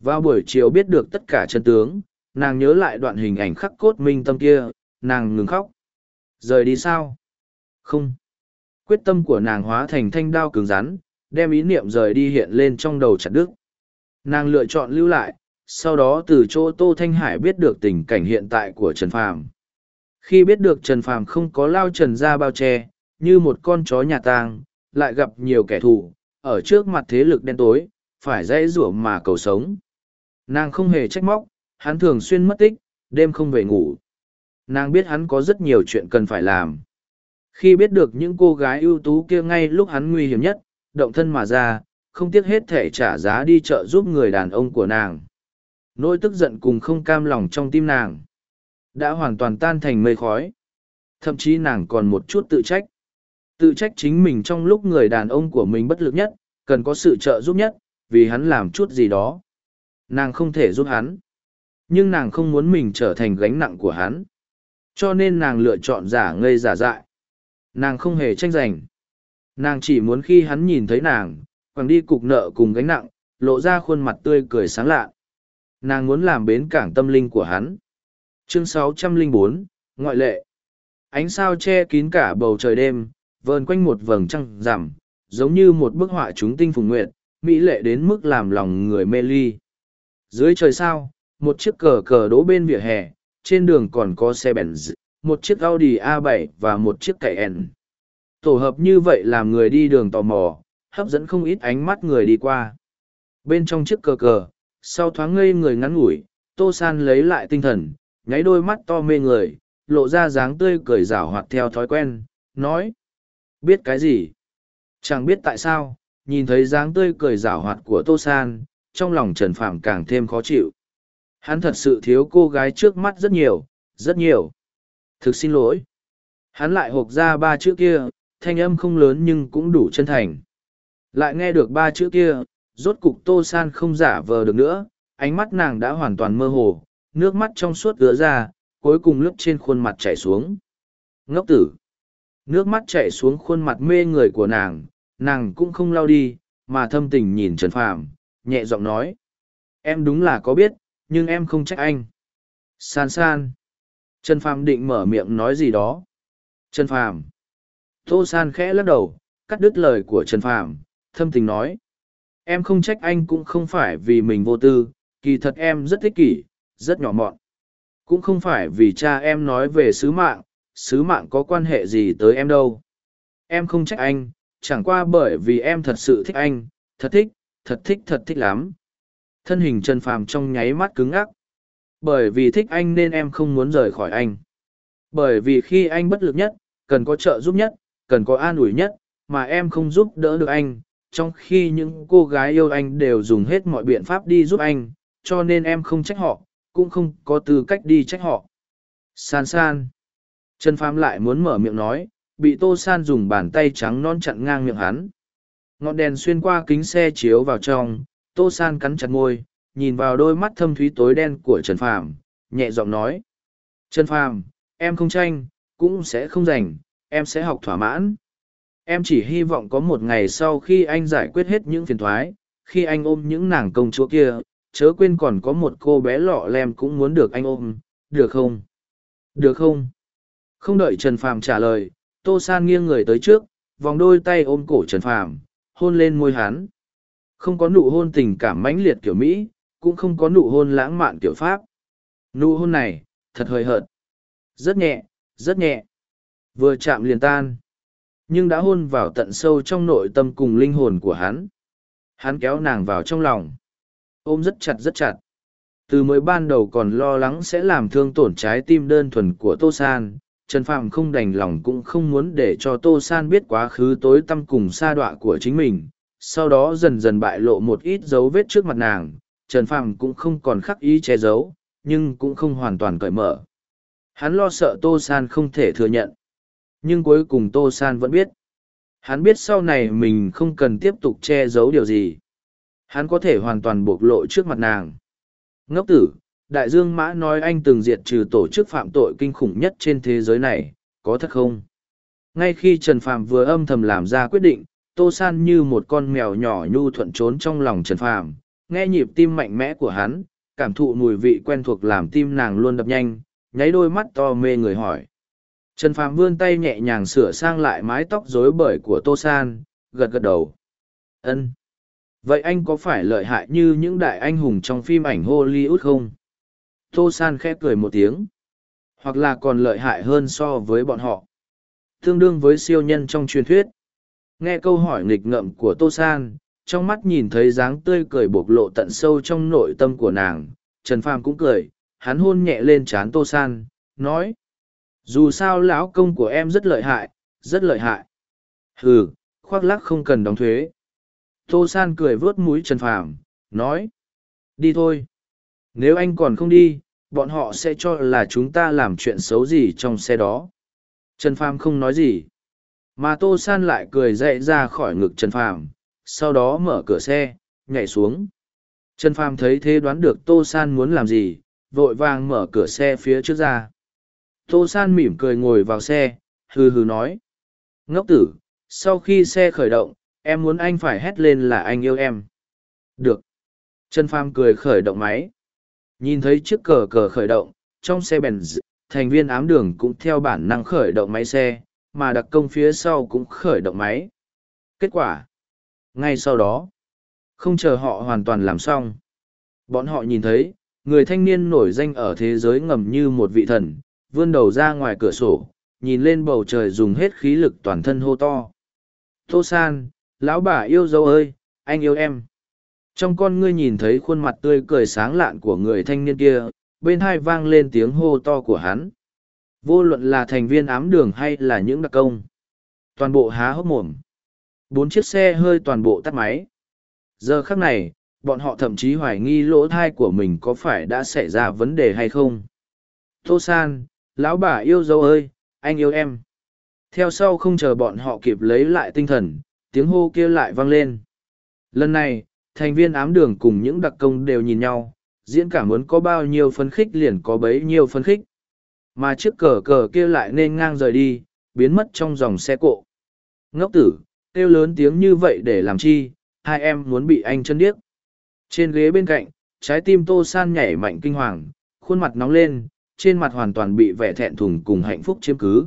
Vào buổi chiều biết được tất cả chân tướng, nàng nhớ lại đoạn hình ảnh khắc cốt minh tâm kia, nàng ngừng khóc. Rời đi sao? Không. Quyết tâm của nàng hóa thành thanh đao cứng rắn, đem ý niệm rời đi hiện lên trong đầu chặt đức nàng lựa chọn lưu lại, sau đó từ chỗ tô thanh hải biết được tình cảnh hiện tại của trần phàm khi biết được Trần Phàm không có lao trần ra bao che, như một con chó nhà tang, lại gặp nhiều kẻ thù, ở trước mặt thế lực đen tối, phải dãy rủa mà cầu sống. Nàng không hề trách móc, hắn thường xuyên mất tích, đêm không về ngủ. Nàng biết hắn có rất nhiều chuyện cần phải làm. Khi biết được những cô gái ưu tú kia ngay lúc hắn nguy hiểm nhất, động thân mà ra, không tiếc hết thể trả giá đi chợ giúp người đàn ông của nàng. Nỗi tức giận cùng không cam lòng trong tim nàng đã hoàn toàn tan thành mây khói. Thậm chí nàng còn một chút tự trách. Tự trách chính mình trong lúc người đàn ông của mình bất lực nhất, cần có sự trợ giúp nhất, vì hắn làm chút gì đó. Nàng không thể giúp hắn. Nhưng nàng không muốn mình trở thành gánh nặng của hắn. Cho nên nàng lựa chọn giả ngây giả dại. Nàng không hề tranh giành. Nàng chỉ muốn khi hắn nhìn thấy nàng, quẳng đi cục nợ cùng gánh nặng, lộ ra khuôn mặt tươi cười sáng lạ. Nàng muốn làm bến cảng tâm linh của hắn chương 604, ngoại lệ. Ánh sao che kín cả bầu trời đêm vờn quanh một vầng trăng rằm giống như một bức họa chúng tinh phùng nguyện mỹ lệ đến mức làm lòng người mê ly. Dưới trời sao một chiếc cờ cờ đỗ bên vỉa hè trên đường còn có xe benz một chiếc audi a 7 và một chiếc cậy n tổ hợp như vậy làm người đi đường tò mò hấp dẫn không ít ánh mắt người đi qua. Bên trong chiếc cờ cờ sau thoáng ngây người ngắn ngủi tô san lấy lại tinh thần nháy đôi mắt to mê người, lộ ra dáng tươi cười rảo hoạt theo thói quen, nói. Biết cái gì? Chẳng biết tại sao, nhìn thấy dáng tươi cười rảo hoạt của Tô San, trong lòng Trần Phạm càng thêm khó chịu. Hắn thật sự thiếu cô gái trước mắt rất nhiều, rất nhiều. Thực xin lỗi. Hắn lại hộp ra ba chữ kia, thanh âm không lớn nhưng cũng đủ chân thành. Lại nghe được ba chữ kia, rốt cục Tô San không giả vờ được nữa, ánh mắt nàng đã hoàn toàn mơ hồ, nước mắt trong suốt ứa ra, cuối cùng lướt trên khuôn mặt chảy xuống. Ngốc tử! Nước mắt chảy xuống khuôn mặt mê người của nàng, nàng cũng không lao đi, mà thâm tình nhìn Trần Phàm, nhẹ giọng nói. Em đúng là có biết, nhưng em không trách anh. San san. Trần Phàm định mở miệng nói gì đó. Trần Phàm. Tô San khẽ lắc đầu, cắt đứt lời của Trần Phàm, thâm tình nói. Em không trách anh cũng không phải vì mình vô tư, kỳ thật em rất thích kỷ, rất nhỏ mọn. Cũng không phải vì cha em nói về sứ mạng, sứ mạng có quan hệ gì tới em đâu. Em không trách anh, chẳng qua bởi vì em thật sự thích anh, thật thích, thật thích thật thích lắm. Thân hình Trần Phàm trong nháy mắt cứng ngắc. Bởi vì thích anh nên em không muốn rời khỏi anh. Bởi vì khi anh bất lực nhất, cần có trợ giúp nhất, cần có an ủi nhất, mà em không giúp đỡ được anh, trong khi những cô gái yêu anh đều dùng hết mọi biện pháp đi giúp anh, cho nên em không trách họ, cũng không có tư cách đi trách họ. San san. Trần Phàm lại muốn mở miệng nói, bị Tô San dùng bàn tay trắng non chặn ngang miệng hắn. Ngọn đèn xuyên qua kính xe chiếu vào trong, Tô San cắn chặt môi, nhìn vào đôi mắt thâm thúy tối đen của Trần Phàm, nhẹ giọng nói. Trần Phàm, em không tranh, cũng sẽ không giành, em sẽ học thỏa mãn. Em chỉ hy vọng có một ngày sau khi anh giải quyết hết những phiền thoái, khi anh ôm những nàng công chúa kia, chớ quên còn có một cô bé lọ lem cũng muốn được anh ôm, được không? Được không? Không đợi Trần Phàm trả lời, Tô San nghiêng người tới trước, vòng đôi tay ôm cổ Trần Phàm, hôn lên môi hắn. Không có nụ hôn tình cảm mãnh liệt kiểu Mỹ, cũng không có nụ hôn lãng mạn kiểu Pháp. Nụ hôn này, thật hời hợt. Rất nhẹ, rất nhẹ. Vừa chạm liền tan. Nhưng đã hôn vào tận sâu trong nội tâm cùng linh hồn của hắn. Hắn kéo nàng vào trong lòng. Ôm rất chặt rất chặt. Từ mới ban đầu còn lo lắng sẽ làm thương tổn trái tim đơn thuần của Tô San, Trần Phạm không đành lòng cũng không muốn để cho Tô San biết quá khứ tối tăm cùng sa đọa của chính mình. Sau đó dần dần bại lộ một ít dấu vết trước mặt nàng, Trần Phạm cũng không còn khắc ý che giấu, nhưng cũng không hoàn toàn cởi mở. Hắn lo sợ Tô San không thể thừa nhận. Nhưng cuối cùng Tô San vẫn biết. Hắn biết sau này mình không cần tiếp tục che giấu điều gì. Hắn có thể hoàn toàn bộc lộ trước mặt nàng. Ngốc tử, Đại Dương Mã nói anh từng diệt trừ tổ chức phạm tội kinh khủng nhất trên thế giới này, có thật không? Ngay khi Trần Phạm vừa âm thầm làm ra quyết định, Tô San như một con mèo nhỏ nhu thuận trốn trong lòng Trần Phạm, nghe nhịp tim mạnh mẽ của hắn, cảm thụ mùi vị quen thuộc làm tim nàng luôn đập nhanh, nháy đôi mắt to mê người hỏi. Trần Phạm vươn tay nhẹ nhàng sửa sang lại mái tóc rối bời của Tô San, gật gật đầu. Ân. Vậy anh có phải lợi hại như những đại anh hùng trong phim ảnh Hollywood không? Tô San khẽ cười một tiếng. Hoặc là còn lợi hại hơn so với bọn họ. Tương đương với siêu nhân trong truyền thuyết. Nghe câu hỏi nghịch ngợm của Tô San, trong mắt nhìn thấy dáng tươi cười bộc lộ tận sâu trong nội tâm của nàng, Trần Phàm cũng cười, hắn hôn nhẹ lên trán Tô San, nói. Dù sao lão công của em rất lợi hại, rất lợi hại. Hừ, khoác lắc không cần đóng thuế. Tô San cười vớt mũi Trần Phàm, nói. Đi thôi. Nếu anh còn không đi, bọn họ sẽ cho là chúng ta làm chuyện xấu gì trong xe đó. Trần Phàm không nói gì. Mà Tô San lại cười dậy ra khỏi ngực Trần Phàm, sau đó mở cửa xe, nhảy xuống. Trần Phàm thấy thế đoán được Tô San muốn làm gì, vội vàng mở cửa xe phía trước ra. Tô San mỉm cười ngồi vào xe, hừ hừ nói. Ngốc tử, sau khi xe khởi động, em muốn anh phải hét lên là anh yêu em. Được. Trần Pham cười khởi động máy. Nhìn thấy chiếc cờ cờ khởi động, trong xe bèn thành viên ám đường cũng theo bản năng khởi động máy xe, mà đặc công phía sau cũng khởi động máy. Kết quả. Ngay sau đó, không chờ họ hoàn toàn làm xong. Bọn họ nhìn thấy, người thanh niên nổi danh ở thế giới ngầm như một vị thần, vươn đầu ra ngoài cửa sổ, nhìn lên bầu trời dùng hết khí lực toàn thân hô to. Tô San, lão bà yêu dâu ơi, anh yêu em. Trong con ngươi nhìn thấy khuôn mặt tươi cười sáng lạn của người thanh niên kia, bên hai vang lên tiếng hô to của hắn. Vô luận là thành viên ám đường hay là những đặc công. Toàn bộ há hốc mồm. Bốn chiếc xe hơi toàn bộ tắt máy. Giờ khắc này, bọn họ thậm chí hoài nghi lỗ thai của mình có phải đã xảy ra vấn đề hay không. Tô San, lão bà yêu dâu ơi, anh yêu em. Theo sau không chờ bọn họ kịp lấy lại tinh thần, tiếng hô kia lại vang lên. Lần này, thành viên ám đường cùng những đặc công đều nhìn nhau, diễn cảm muốn có bao nhiêu phấn khích liền có bấy nhiêu phấn khích. Mà chiếc cờ cờ kia lại nên ngang rời đi, biến mất trong dòng xe cộ. Ngốc tử, kêu lớn tiếng như vậy để làm chi, hai em muốn bị anh chân điếc. Trên ghế bên cạnh, trái tim Tô San nhảy mạnh kinh hoàng, khuôn mặt nóng lên, trên mặt hoàn toàn bị vẻ thẹn thùng cùng hạnh phúc chiếm cứ.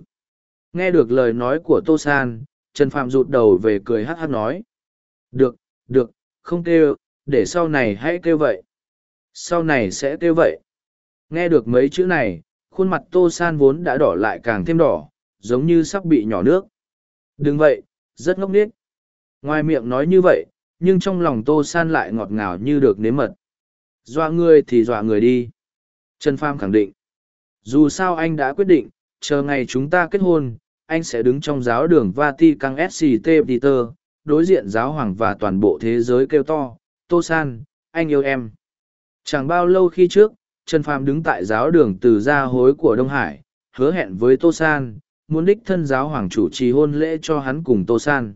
Nghe được lời nói của Tô San, Trần Phạm rụt đầu về cười hát hát nói. Được, được, không kêu, để sau này hãy kêu vậy. Sau này sẽ kêu vậy. Nghe được mấy chữ này, khuôn mặt Tô San vốn đã đỏ lại càng thêm đỏ, giống như sắp bị nhỏ nước. Đừng vậy, rất ngốc nghếch. Ngoài miệng nói như vậy, nhưng trong lòng Tô San lại ngọt ngào như được nếm mật. Dọa người thì dọa người đi. Trần Pham khẳng định. Dù sao anh đã quyết định, chờ ngày chúng ta kết hôn, anh sẽ đứng trong giáo đường Vatican SCT Peter, đối diện giáo hoàng và toàn bộ thế giới kêu to, Tô San, anh yêu em. Chẳng bao lâu khi trước, Trần Phàm đứng tại giáo đường từ gia hối của Đông Hải, hứa hẹn với Tô San, muốn đích thân giáo hoàng chủ trì hôn lễ cho hắn cùng Tô San.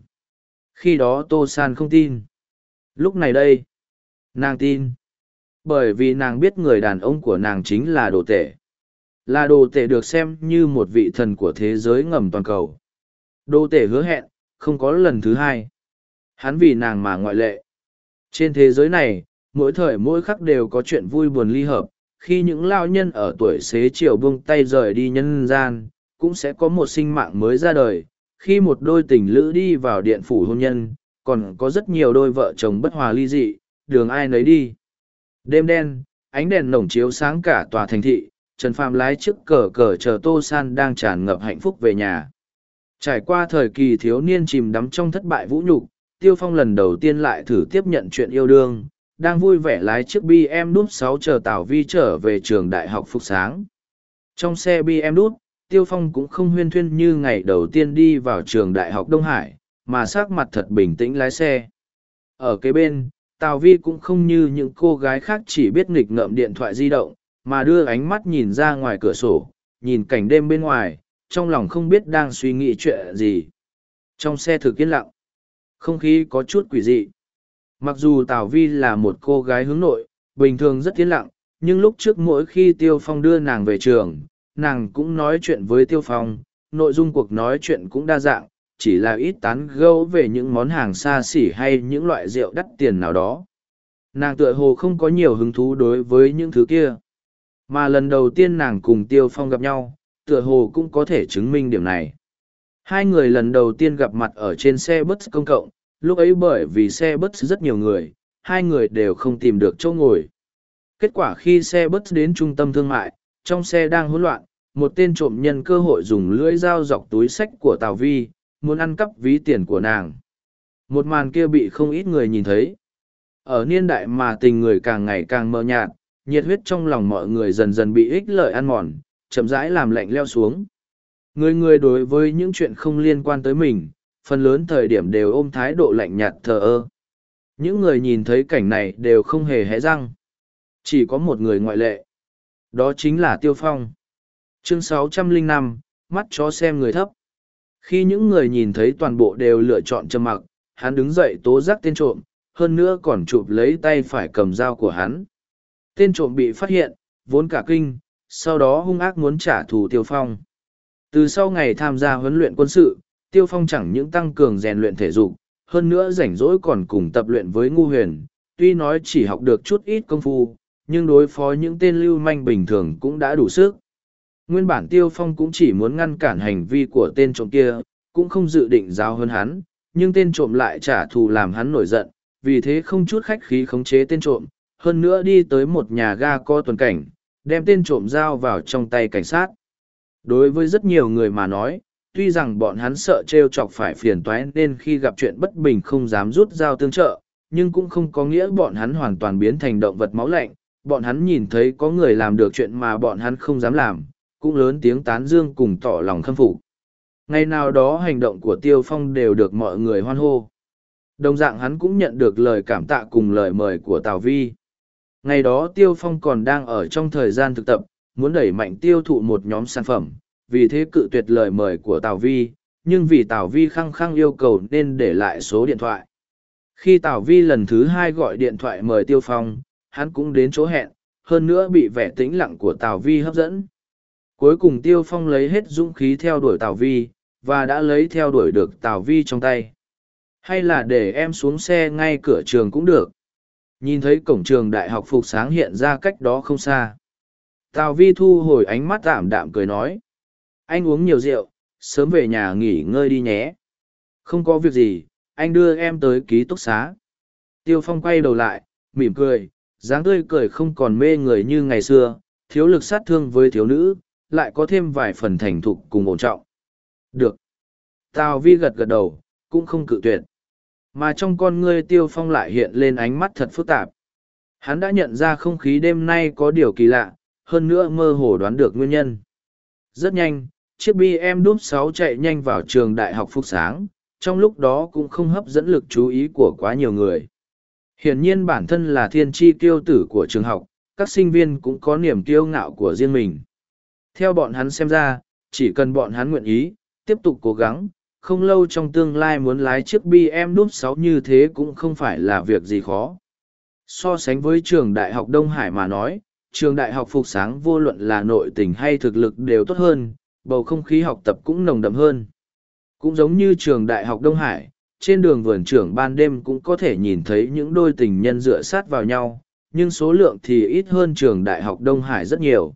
Khi đó Tô San không tin. Lúc này đây, nàng tin. Bởi vì nàng biết người đàn ông của nàng chính là đồ tể. Là đồ tể được xem như một vị thần của thế giới ngầm toàn cầu. Đồ tể hứa hẹn, không có lần thứ hai. Hắn vì nàng mà ngoại lệ. Trên thế giới này, mỗi thời mỗi khắc đều có chuyện vui buồn ly hợp. Khi những lao nhân ở tuổi xế chiều buông tay rời đi nhân gian, cũng sẽ có một sinh mạng mới ra đời. Khi một đôi tình lữ đi vào điện phủ hôn nhân, còn có rất nhiều đôi vợ chồng bất hòa ly dị, đường ai nấy đi. Đêm đen, ánh đèn nồng chiếu sáng cả tòa thành thị, Trần Phàm lái chiếc cờ cờ chờ Tô San đang tràn ngập hạnh phúc về nhà. Trải qua thời kỳ thiếu niên chìm đắm trong thất bại vũ nhục, Tiêu Phong lần đầu tiên lại thử tiếp nhận chuyện yêu đương, đang vui vẻ lái chiếc BM đút 6 chờ Tào Vi trở về trường đại học Phúc Sáng. Trong xe BM đút, Tiêu Phong cũng không huyên thuyên như ngày đầu tiên đi vào trường đại học Đông Hải, mà sắc mặt thật bình tĩnh lái xe. Ở kế bên, Tào Vi cũng không như những cô gái khác chỉ biết nghịch ngợm điện thoại di động, mà đưa ánh mắt nhìn ra ngoài cửa sổ, nhìn cảnh đêm bên ngoài, trong lòng không biết đang suy nghĩ chuyện gì. Trong xe thực yên lặng, không khí có chút quỷ dị. Mặc dù Tào Vi là một cô gái hướng nội, bình thường rất yên lặng, nhưng lúc trước mỗi khi Tiêu Phong đưa nàng về trường, nàng cũng nói chuyện với Tiêu Phong, nội dung cuộc nói chuyện cũng đa dạng, chỉ là ít tán gẫu về những món hàng xa xỉ hay những loại rượu đắt tiền nào đó. Nàng tựa hồ không có nhiều hứng thú đối với những thứ kia. Mà lần đầu tiên nàng cùng Tiêu Phong gặp nhau, tựa hồ cũng có thể chứng minh điểm này. Hai người lần đầu tiên gặp mặt ở trên xe bus công cộng, lúc ấy bởi vì xe bus rất nhiều người, hai người đều không tìm được chỗ ngồi. Kết quả khi xe bus đến trung tâm thương mại, trong xe đang hỗn loạn, một tên trộm nhân cơ hội dùng lưỡi dao dọc túi sách của Tào Vi, muốn ăn cắp ví tiền của nàng. Một màn kia bị không ít người nhìn thấy. Ở niên đại mà tình người càng ngày càng mờ nhạt, nhiệt huyết trong lòng mọi người dần dần bị ích lợi ăn mòn, chậm rãi làm lạnh leo xuống. Người người đối với những chuyện không liên quan tới mình, phần lớn thời điểm đều ôm thái độ lạnh nhạt thờ ơ. Những người nhìn thấy cảnh này đều không hề hé răng. Chỉ có một người ngoại lệ. Đó chính là Tiêu Phong. Chương 605, mắt chó xem người thấp. Khi những người nhìn thấy toàn bộ đều lựa chọn trầm mặc, hắn đứng dậy tố giác tên trộm, hơn nữa còn chụp lấy tay phải cầm dao của hắn. Tên trộm bị phát hiện, vốn cả kinh, sau đó hung ác muốn trả thù Tiêu Phong. Từ sau ngày tham gia huấn luyện quân sự, Tiêu Phong chẳng những tăng cường rèn luyện thể dục, hơn nữa rảnh rỗi còn cùng tập luyện với ngu huyền, tuy nói chỉ học được chút ít công phu, nhưng đối phó những tên lưu manh bình thường cũng đã đủ sức. Nguyên bản Tiêu Phong cũng chỉ muốn ngăn cản hành vi của tên trộm kia, cũng không dự định giao hơn hắn, nhưng tên trộm lại trả thù làm hắn nổi giận, vì thế không chút khách khí khống chế tên trộm, hơn nữa đi tới một nhà ga co tuần cảnh, đem tên trộm dao vào trong tay cảnh sát. Đối với rất nhiều người mà nói, tuy rằng bọn hắn sợ t r e o chọc phải phiền toái nên khi gặp chuyện bất bình không dám rút dao tương trợ, nhưng cũng không có nghĩa bọn hắn hoàn toàn biến thành động vật máu lạnh, bọn hắn nhìn thấy có người làm được chuyện mà bọn hắn không dám làm, cũng lớn tiếng tán dương cùng tỏ lòng khâm phục. Ngày nào đó hành động của Tiêu Phong đều được mọi người hoan hô. Đồng dạng hắn cũng nhận được lời cảm tạ cùng lời mời của Tào Vi. Ngày đó Tiêu Phong còn đang ở trong thời gian thực tập, muốn đẩy mạnh tiêu thụ một nhóm sản phẩm, vì thế cự tuyệt lời mời của Tào Vi, nhưng vì Tào Vi khăng khăng yêu cầu nên để lại số điện thoại. Khi Tào Vi lần thứ hai gọi điện thoại mời Tiêu Phong, hắn cũng đến chỗ hẹn, hơn nữa bị vẻ tĩnh lặng của Tào Vi hấp dẫn. Cuối cùng Tiêu Phong lấy hết dũng khí theo đuổi Tào Vi, và đã lấy theo đuổi được Tào Vi trong tay. hay là để em xuống xe ngay cửa trường cũng được nhìn thấy cổng trường đại học phục sáng hiện ra cách đó không xa. Tào vi thu hồi ánh mắt tạm đạm cười nói, anh uống nhiều rượu, sớm về nhà nghỉ ngơi đi nhé. Không có việc gì, anh đưa em tới ký túc xá. Tiêu phong quay đầu lại, mỉm cười, dáng tươi cười không còn mê người như ngày xưa, thiếu lực sát thương với thiếu nữ, lại có thêm vài phần thành thục cùng ổn trọng. Được. Tào vi gật gật đầu, cũng không cự tuyệt mà trong con ngươi tiêu phong lại hiện lên ánh mắt thật phức tạp. Hắn đã nhận ra không khí đêm nay có điều kỳ lạ, hơn nữa mơ hồ đoán được nguyên nhân. Rất nhanh, chiếc bm đúp sáu chạy nhanh vào trường đại học phúc sáng, trong lúc đó cũng không hấp dẫn lực chú ý của quá nhiều người. Hiển nhiên bản thân là thiên tri tiêu tử của trường học, các sinh viên cũng có niềm kiêu ngạo của riêng mình. Theo bọn hắn xem ra, chỉ cần bọn hắn nguyện ý, tiếp tục cố gắng không lâu trong tương lai muốn lái chiếc bm đúp sáu như thế cũng không phải là việc gì khó. So sánh với trường đại học đông hải mà nói, trường đại học phục sáng vô luận là nội tình hay thực lực đều tốt hơn, bầu không khí học tập cũng nồng đậm hơn. Cũng giống như trường đại học đông hải, trên đường vườn trưởng ban đêm cũng có thể nhìn thấy những đôi tình nhân dựa sát vào nhau, nhưng số lượng thì ít hơn trường đại học đông hải rất nhiều.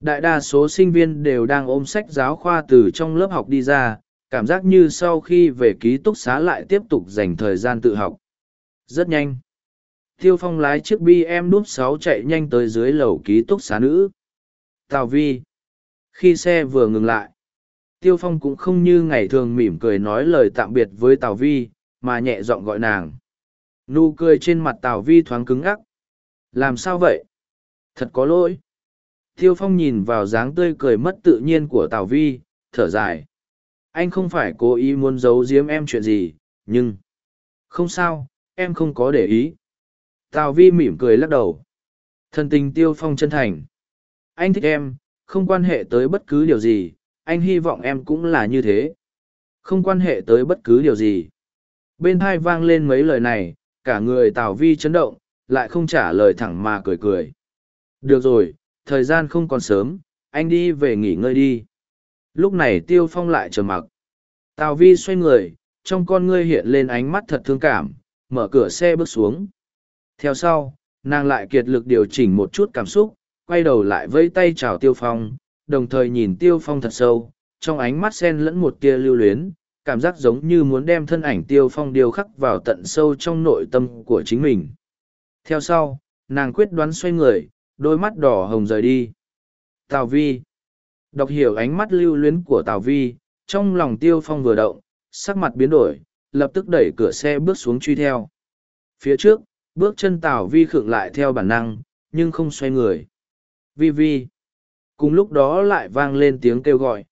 Đại đa số sinh viên đều đang ôm sách giáo khoa từ trong lớp học đi ra cảm giác như sau khi về ký túc xá lại tiếp tục dành thời gian tự học. Rất nhanh. Tiêu phong lái chiếc bm đúp sáu chạy nhanh tới dưới lầu ký túc xá nữ. Tào vi. Khi xe vừa ngừng lại, tiêu phong cũng không như ngày thường mỉm cười nói lời tạm biệt với tào vi, mà nhẹ giọng gọi nàng. Nụ cười trên mặt tào vi thoáng cứng ngắc. Làm sao vậy? Thật có lỗi. Tiêu phong nhìn vào dáng tươi cười mất tự nhiên của tào vi, thở dài anh không phải cố ý muốn giấu giếm em chuyện gì, nhưng không sao, em không có để ý. Tào vi mỉm cười lắc đầu. Thân tình tiêu phong chân thành. Anh thích em, không quan hệ tới bất cứ điều gì, anh hy vọng em cũng là như thế. Không quan hệ tới bất cứ điều gì. Bên thai vang lên mấy lời này, cả người tào vi chấn động, lại không trả lời thẳng mà cười cười. Được rồi, thời gian không còn sớm, anh đi về nghỉ ngơi đi lúc này tiêu phong lại trầm mặc. Tào vi xoay người, trong con ngươi hiện lên ánh mắt thật thương cảm, mở cửa xe bước xuống. Theo sau, nàng lại kiệt lực điều chỉnh một chút cảm xúc, quay đầu lại vẫy tay chào tiêu phong, đồng thời nhìn tiêu phong thật sâu, trong ánh mắt sen lẫn một tia lưu luyến, cảm giác giống như muốn đem thân ảnh tiêu phong điêu khắc vào tận sâu trong nội tâm của chính mình. Theo sau, nàng quyết đoán xoay người, đôi mắt đỏ hồng rời đi. Tào vi đọc hiểu ánh mắt lưu luyến của tào vi, trong lòng tiêu phong vừa động, sắc mặt biến đổi, lập tức đẩy cửa xe bước xuống truy theo. Phía trước, bước chân tào vi khựng lại theo bản năng, nhưng không xoay người. Vi vi. Cùng lúc đó lại vang lên tiếng kêu gọi.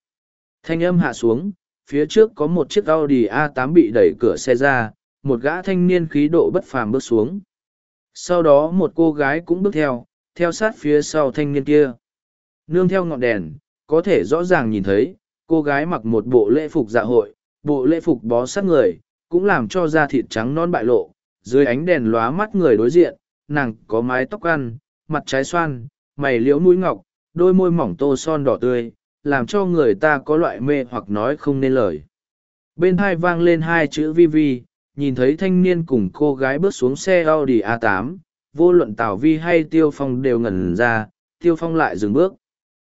Thanh âm hạ xuống, phía trước có một chiếc audi a 8 bị đẩy cửa xe ra, một gã thanh niên khí độ bất phàm bước xuống. Sau đó một cô gái cũng bước theo theo sát phía sau thanh niên kia. Nương theo ngọn đèn có thể rõ ràng nhìn thấy, cô gái mặc một bộ lễ phục dạ hội, bộ lễ phục bó sát người, cũng làm cho da thịt trắng non bại lộ, dưới ánh đèn lóa mắt người đối diện, nàng có mái tóc ăn, mặt trái xoan, mày liễu mũi ngọc, đôi môi mỏng tô son đỏ tươi, làm cho người ta có loại mê hoặc nói không nên lời. Bên hai vang lên hai chữ vi vi, nhìn thấy thanh niên cùng cô gái bước xuống xe audi a 8 vô luận tào vi hay tiêu phong đều ngẩn ra, tiêu phong lại dừng bước.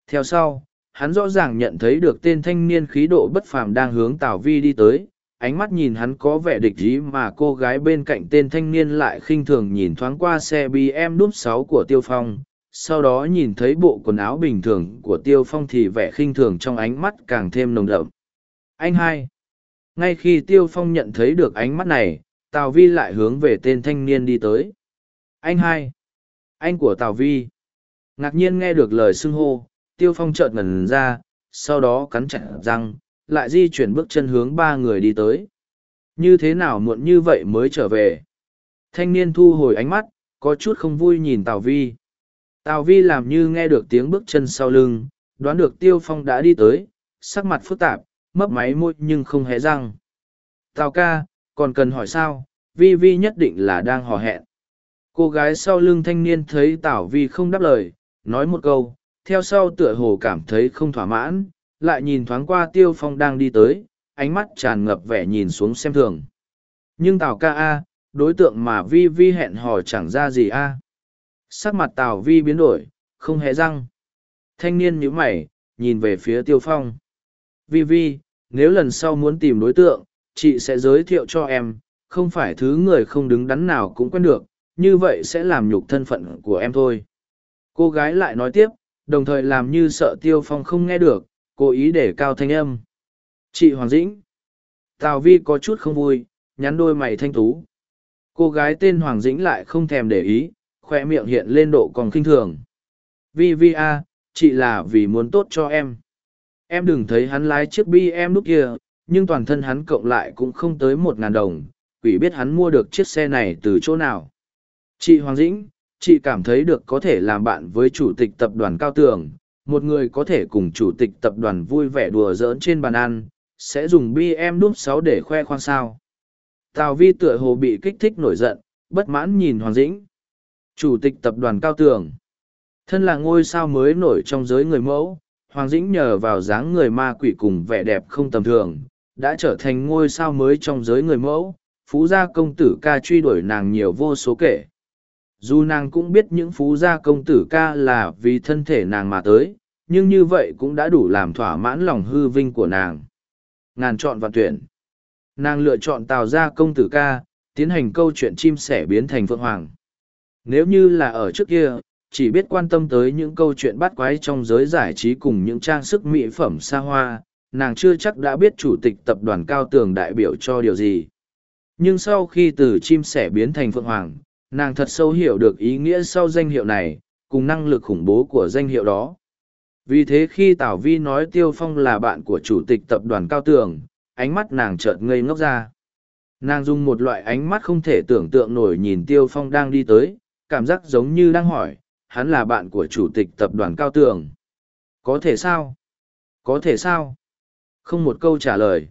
Theo sau hắn rõ ràng nhận thấy được tên thanh niên khí độ bất phàm đang hướng tào vi đi tới, ánh mắt nhìn hắn có vẻ địch ý mà cô gái bên cạnh tên thanh niên lại khinh thường nhìn thoáng qua xe bm đúp sáu của tiêu phong, sau đó nhìn thấy bộ quần áo bình thường của tiêu phong thì vẻ khinh thường trong ánh mắt càng thêm nồng đậm. Anh hai! Ngay khi tiêu phong nhận thấy được ánh mắt này, tào vi lại hướng về tên thanh niên đi tới. Anh hai! Anh của tào vi! Ngạc nhiên nghe được lời xưng hô tiêu phong chợt ngẩn ra, sau đó cắn chặt răng, lại di chuyển bước chân hướng ba người đi tới. Như thế nào muộn như vậy mới trở về? Thanh niên thu hồi ánh mắt, có chút không vui nhìn tào vi. Tào vi làm như nghe được tiếng bước chân sau lưng, đoán được tiêu phong đã đi tới, sắc mặt phức tạp, mấp máy môi nhưng không hé răng. Tào ca, còn cần hỏi sao? Vi vi nhất định là đang hò hẹn. Cô gái sau lưng thanh niên thấy tào vi không đáp lời, nói một câu theo sau tựa hồ cảm thấy không thỏa mãn lại nhìn thoáng qua tiêu phong đang đi tới ánh mắt tràn ngập vẻ nhìn xuống xem thường Nhưng Tào ca A, đối tượng mà Vi Vi hẹn hò chẳng ra gì A. Sắc mặt Tào Vi biến đổi, không hề răng. Thanh niên nhíu mày, nhìn về phía Tiêu Phong. Vi Vi, nếu lần sau muốn tìm đối tượng, chị sẽ giới thiệu cho em, không phải thứ người không đứng đắn nào cũng quen được, như vậy sẽ làm nhục thân phận của em thôi. Cô gái lại nói tiếp, đồng thời làm như sợ Tiêu Phong không nghe được, cố ý để cao thanh âm. Chị Hoàng Dĩnh. Tào Vi có chút không vui, nhắn đôi mày thanh tú. Cô gái tên Hoàng Dĩnh lại không thèm để ý, khoe miệng hiện lên độ còn kinh thường. Vi Vi a, chị là vì muốn tốt cho em. Em đừng thấy hắn lái chiếc bi em lúc kia, nhưng toàn thân hắn cộng lại cũng không tới một ngàn đồng, quỷ biết hắn mua được chiếc xe này từ chỗ nào. Chị Hoàng Dĩnh, chị cảm thấy được có thể làm bạn với chủ tịch tập đoàn Cao Tường, một người có thể cùng chủ tịch tập đoàn vui vẻ đùa giỡn trên bàn ăn, sẽ dùng BM đúp sáu để khoe khoang sao. Tào Vi tựa hồ bị kích thích nổi giận, bất mãn nhìn Hoàng Dĩnh. Chủ tịch tập đoàn Cao Tường. Thân là ngôi sao mới nổi trong giới người mẫu, Hoàng Dĩnh nhờ vào dáng người ma quỷ cùng vẻ đẹp không tầm thường, đã trở thành ngôi sao mới trong giới người mẫu, phú gia công tử ca truy đuổi nàng nhiều vô số kể. Dù nàng cũng biết những phú gia công tử ca là vì thân thể nàng mà tới, nhưng như vậy cũng đã đủ làm thỏa mãn lòng hư vinh của nàng. Ngàn chọn và tuyển. Nàng lựa chọn tào gia công tử ca, tiến hành câu chuyện chim sẻ biến thành phượng hoàng. Nếu như là ở trước kia, chỉ biết quan tâm tới những câu chuyện bắt quái trong giới giải trí cùng những trang sức mỹ phẩm xa hoa, nàng chưa chắc đã biết chủ tịch tập đoàn cao tường đại biểu cho điều gì. Nhưng sau khi từ chim sẻ biến thành phượng hoàng, nàng thật sâu hiểu được ý nghĩa sau danh hiệu này, cùng năng lực khủng bố của danh hiệu đó. Vì thế khi Tào Vi nói Tiêu Phong là bạn của chủ tịch tập đoàn cao tường, ánh mắt nàng chợt ngây ngốc ra. Nàng dùng một loại ánh mắt không thể tưởng tượng nổi nhìn Tiêu Phong đang đi tới, cảm giác giống như đang hỏi, hắn là bạn của chủ tịch tập đoàn cao tường. Có thể sao? Có thể sao? Không một câu trả lời.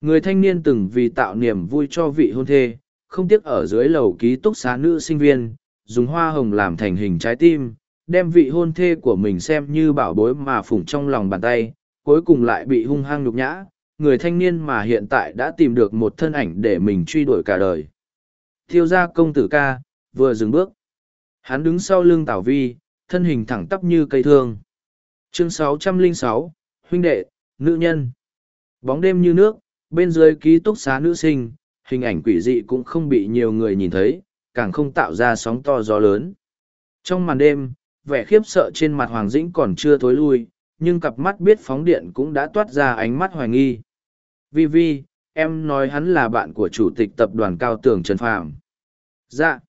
Người thanh niên từng vì tạo niềm vui cho vị hôn thê, không tiếc ở dưới lầu ký túc xá nữ sinh viên, dùng hoa hồng làm thành hình trái tim, đem vị hôn thê của mình xem như bảo bối mà phủng trong lòng bàn tay, cuối cùng lại bị hung hăng nhục nhã, người thanh niên mà hiện tại đã tìm được một thân ảnh để mình truy đuổi cả đời. Thiêu gia công tử ca, vừa dừng bước. Hắn đứng sau lưng Tảo Vi, thân hình thẳng tắp như cây thương. Chương 606, huynh đệ, nữ nhân. Bóng đêm như nước, bên dưới ký túc xá nữ sinh, hình ảnh quỷ dị cũng không bị nhiều người nhìn thấy, càng không tạo ra sóng to gió lớn. Trong màn đêm, vẻ khiếp sợ trên mặt Hoàng Dĩnh còn chưa thối lui, nhưng cặp mắt biết phóng điện cũng đã toát ra ánh mắt hoài nghi. Vi Vi, em nói hắn là bạn của chủ tịch tập đoàn cao tường Trần Phạm. Dạ.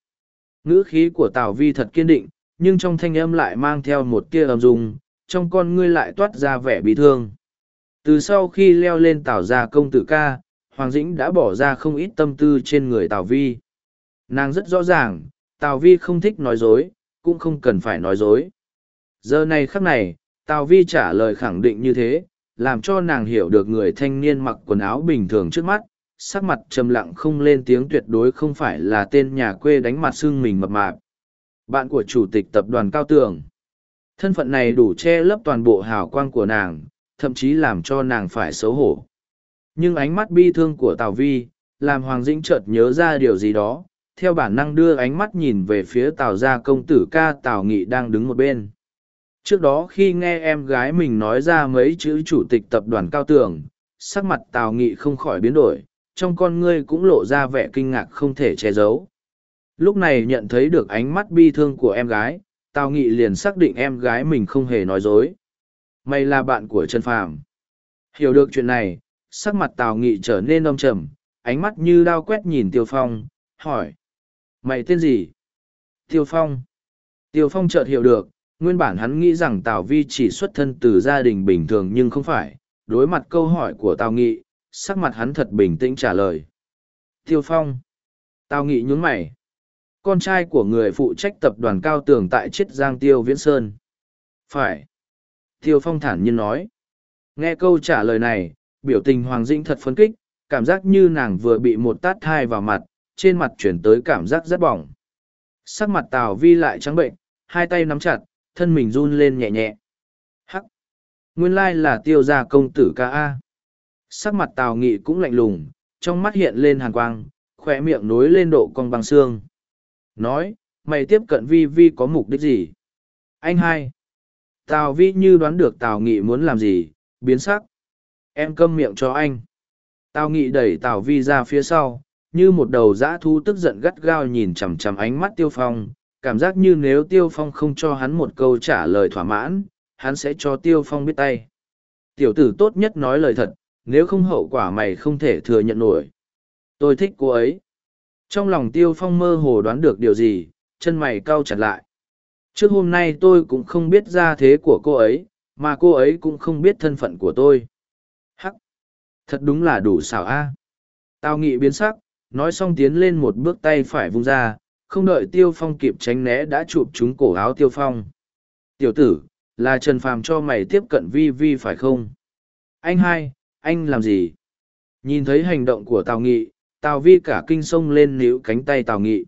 Ngữ khí của Tào Vi thật kiên định, nhưng trong thanh âm lại mang theo một tia âm dung, trong con ngươi lại toát ra vẻ bị thương. Từ sau khi leo lên Tào gia công tử ca, Hoàng Dĩnh đã bỏ ra không ít tâm tư trên người Tào Vi. Nàng rất rõ ràng, Tào Vi không thích nói dối, cũng không cần phải nói dối. Giờ này khắc này, Tào Vi trả lời khẳng định như thế, làm cho nàng hiểu được người thanh niên mặc quần áo bình thường trước mắt, sắc mặt trầm lặng không lên tiếng tuyệt đối không phải là tên nhà quê đánh mặt xương mình mập mạp. Bạn của chủ tịch tập đoàn Cao Tường. Thân phận này đủ che lấp toàn bộ hào quang của nàng, thậm chí làm cho nàng phải xấu hổ. Nhưng ánh mắt bi thương của Tào Vi, làm Hoàng Dĩnh chợt nhớ ra điều gì đó, theo bản năng đưa ánh mắt nhìn về phía Tào gia công tử ca Tào Nghị đang đứng một bên. Trước đó khi nghe em gái mình nói ra mấy chữ chủ tịch tập đoàn cao tường, sắc mặt Tào Nghị không khỏi biến đổi, trong con ngươi cũng lộ ra vẻ kinh ngạc không thể che giấu. Lúc này nhận thấy được ánh mắt bi thương của em gái, Tào Nghị liền xác định em gái mình không hề nói dối. Mày là bạn của Trần Phàm. Hiểu được chuyện này, sắc mặt Tào Nghị trở nên âm trầm, ánh mắt như đao quét nhìn Tiêu Phong, hỏi. Mày tên gì? Tiêu Phong. Tiêu Phong chợt hiểu được, nguyên bản hắn nghĩ rằng Tào Vi chỉ xuất thân từ gia đình bình thường nhưng không phải. Đối mặt câu hỏi của Tào Nghị, sắc mặt hắn thật bình tĩnh trả lời. Tiêu Phong. Tào Nghị nhún mày. Con trai của người phụ trách tập đoàn cao tường tại Chiết Giang Tiêu Viễn Sơn. Phải. Tiêu Phong thản nhiên nói. Nghe câu trả lời này, biểu tình Hoàng Dĩnh thật phấn kích, cảm giác như nàng vừa bị một tát thai vào mặt, trên mặt chuyển tới cảm giác rất bỏng. Sắc mặt Tào Vi lại trắng bệnh, hai tay nắm chặt, thân mình run lên nhẹ nhẹ. Hắc! Nguyên lai là tiêu gia công tử ca A. Sắc mặt Tào Nghị cũng lạnh lùng, trong mắt hiện lên hàn quang, khỏe miệng nối lên độ cong bằng xương. Nói, mày tiếp cận vi vi có mục đích gì? Anh hai. Tào vi như đoán được Tào Nghị muốn làm gì, biến sắc. Em câm miệng cho anh. Tào Nghị đẩy Tào vi ra phía sau, như một đầu dã thu tức giận gắt gao nhìn chằm chằm ánh mắt Tiêu Phong, cảm giác như nếu Tiêu Phong không cho hắn một câu trả lời thỏa mãn, hắn sẽ cho Tiêu Phong biết tay. Tiểu tử tốt nhất nói lời thật, nếu không hậu quả mày không thể thừa nhận nổi. Tôi thích cô ấy. Trong lòng Tiêu Phong mơ hồ đoán được điều gì, chân mày cau chặt lại. Trước hôm nay tôi cũng không biết ra thế của cô ấy, mà cô ấy cũng không biết thân phận của tôi. Thật đúng là đủ xảo a. Tao nghị biến sắc, nói xong tiến lên một bước tay phải vung ra, không đợi Tiêu Phong kịp tránh né đã chụp trúng cổ áo Tiêu Phong. Tiểu tử, là Trần Phàm cho mày tiếp cận Vi Vi phải không? Anh hai, anh làm gì? Nhìn thấy hành động của Tào Nghị, Tào Vi cả kinh sông lên níu cánh tay Tào Nghị.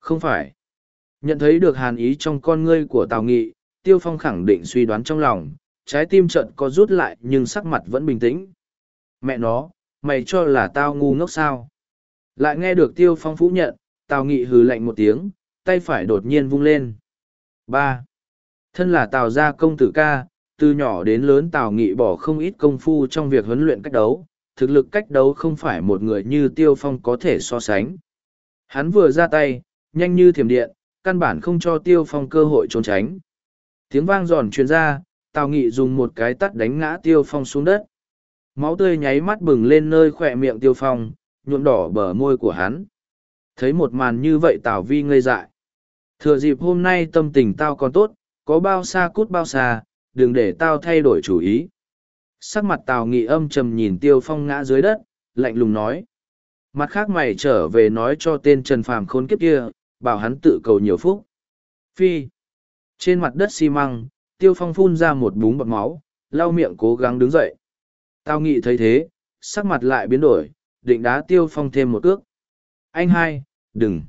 Không phải. Nhận thấy được hàn ý trong con ngươi của Tào Nghị, Tiêu Phong khẳng định suy đoán trong lòng, trái tim trận có rút lại nhưng sắc mặt vẫn bình tĩnh. Mẹ nó, mày cho là tao ngu ngốc sao? Lại nghe được Tiêu Phong phủ nhận, Tào Nghị hừ lạnh một tiếng, tay phải đột nhiên vung lên. ba Thân là Tào gia công tử ca, từ nhỏ đến lớn Tào Nghị bỏ không ít công phu trong việc huấn luyện cách đấu, thực lực cách đấu không phải một người như Tiêu Phong có thể so sánh. Hắn vừa ra tay, nhanh như thiểm điện, căn bản không cho Tiêu Phong cơ hội trốn tránh. Tiếng vang giòn truyền ra, Tào Nghị dùng một cái tắt đánh ngã Tiêu Phong xuống đất. Máu tươi nháy mắt bừng lên nơi khỏe miệng Tiêu Phong, nhuộm đỏ bờ môi của hắn. Thấy một màn như vậy Tào Vi ngây dại. Thừa dịp hôm nay tâm tình tao còn tốt, có bao xa cút bao xa, đừng để tao thay đổi chủ ý. Sắc mặt Tào Nghị âm trầm nhìn Tiêu Phong ngã dưới đất, lạnh lùng nói. Mặt khác mày trở về nói cho tên Trần Phàm khốn kiếp kia, bảo hắn tự cầu nhiều phúc. Phi. Trên mặt đất xi măng, Tiêu Phong phun ra một búng bọt máu, lau miệng cố gắng đứng dậy. Tào Nghị thấy thế, sắc mặt lại biến đổi, định đá Tiêu Phong thêm một ước. Anh hai, đừng.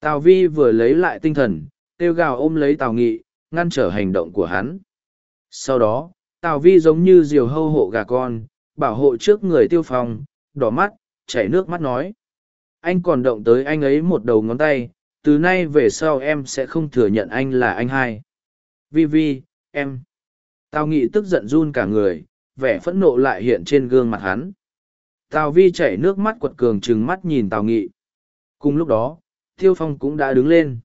Tào Vi vừa lấy lại tinh thần, tiêu gào ôm lấy Tào Nghị, ngăn trở hành động của hắn. Sau đó, Tào Vi giống như diều hâu hộ gà con, bảo hộ trước người Tiêu Phong, đỏ mắt, chảy nước mắt nói. Anh còn động tới anh ấy một đầu ngón tay, từ nay về sau em sẽ không thừa nhận anh là anh hai. Vi Vi, em. Tào Nghị tức giận run cả người, vẻ phẫn nộ lại hiện trên gương mặt hắn. Tào Vi chảy nước mắt quật cường trừng mắt nhìn Tào Nghị. Cùng lúc đó, Tiêu Phong cũng đã đứng lên.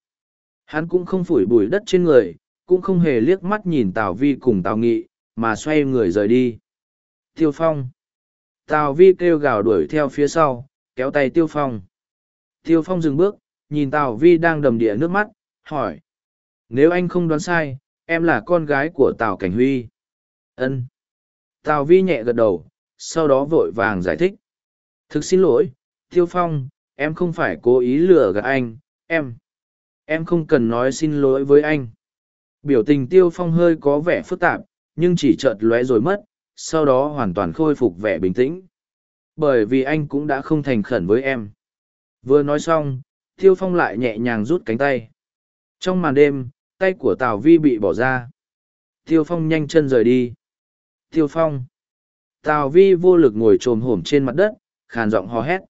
Hắn cũng không phủi bụi đất trên người, cũng không hề liếc mắt nhìn Tào Vi cùng Tào Nghị, mà xoay người rời đi. Tiêu Phong. Tào Vi kêu gào đuổi theo phía sau, kéo tay Tiêu Phong. Tiêu Phong dừng bước, nhìn Tào Vi đang đầm địa nước mắt, hỏi. Nếu anh không đoán sai, em là con gái của Tào Cảnh Huy. Ân. Tào Vi nhẹ gật đầu, sau đó vội vàng giải thích. Thực xin lỗi, Tiêu Phong, em không phải cố ý lừa gạt anh, em. Em không cần nói xin lỗi với anh. Biểu tình Tiêu Phong hơi có vẻ phức tạp, nhưng chỉ chợt lóe rồi mất, sau đó hoàn toàn khôi phục vẻ bình tĩnh. Bởi vì anh cũng đã không thành khẩn với em. Vừa nói xong, Tiêu Phong lại nhẹ nhàng rút cánh tay. Trong màn đêm, tay của Tào Vi bị bỏ ra. Tiêu Phong nhanh chân rời đi. Tiêu Phong. Tào Vi vô lực ngồi trồm hổm trên mặt đất, khàn giọng hò hét.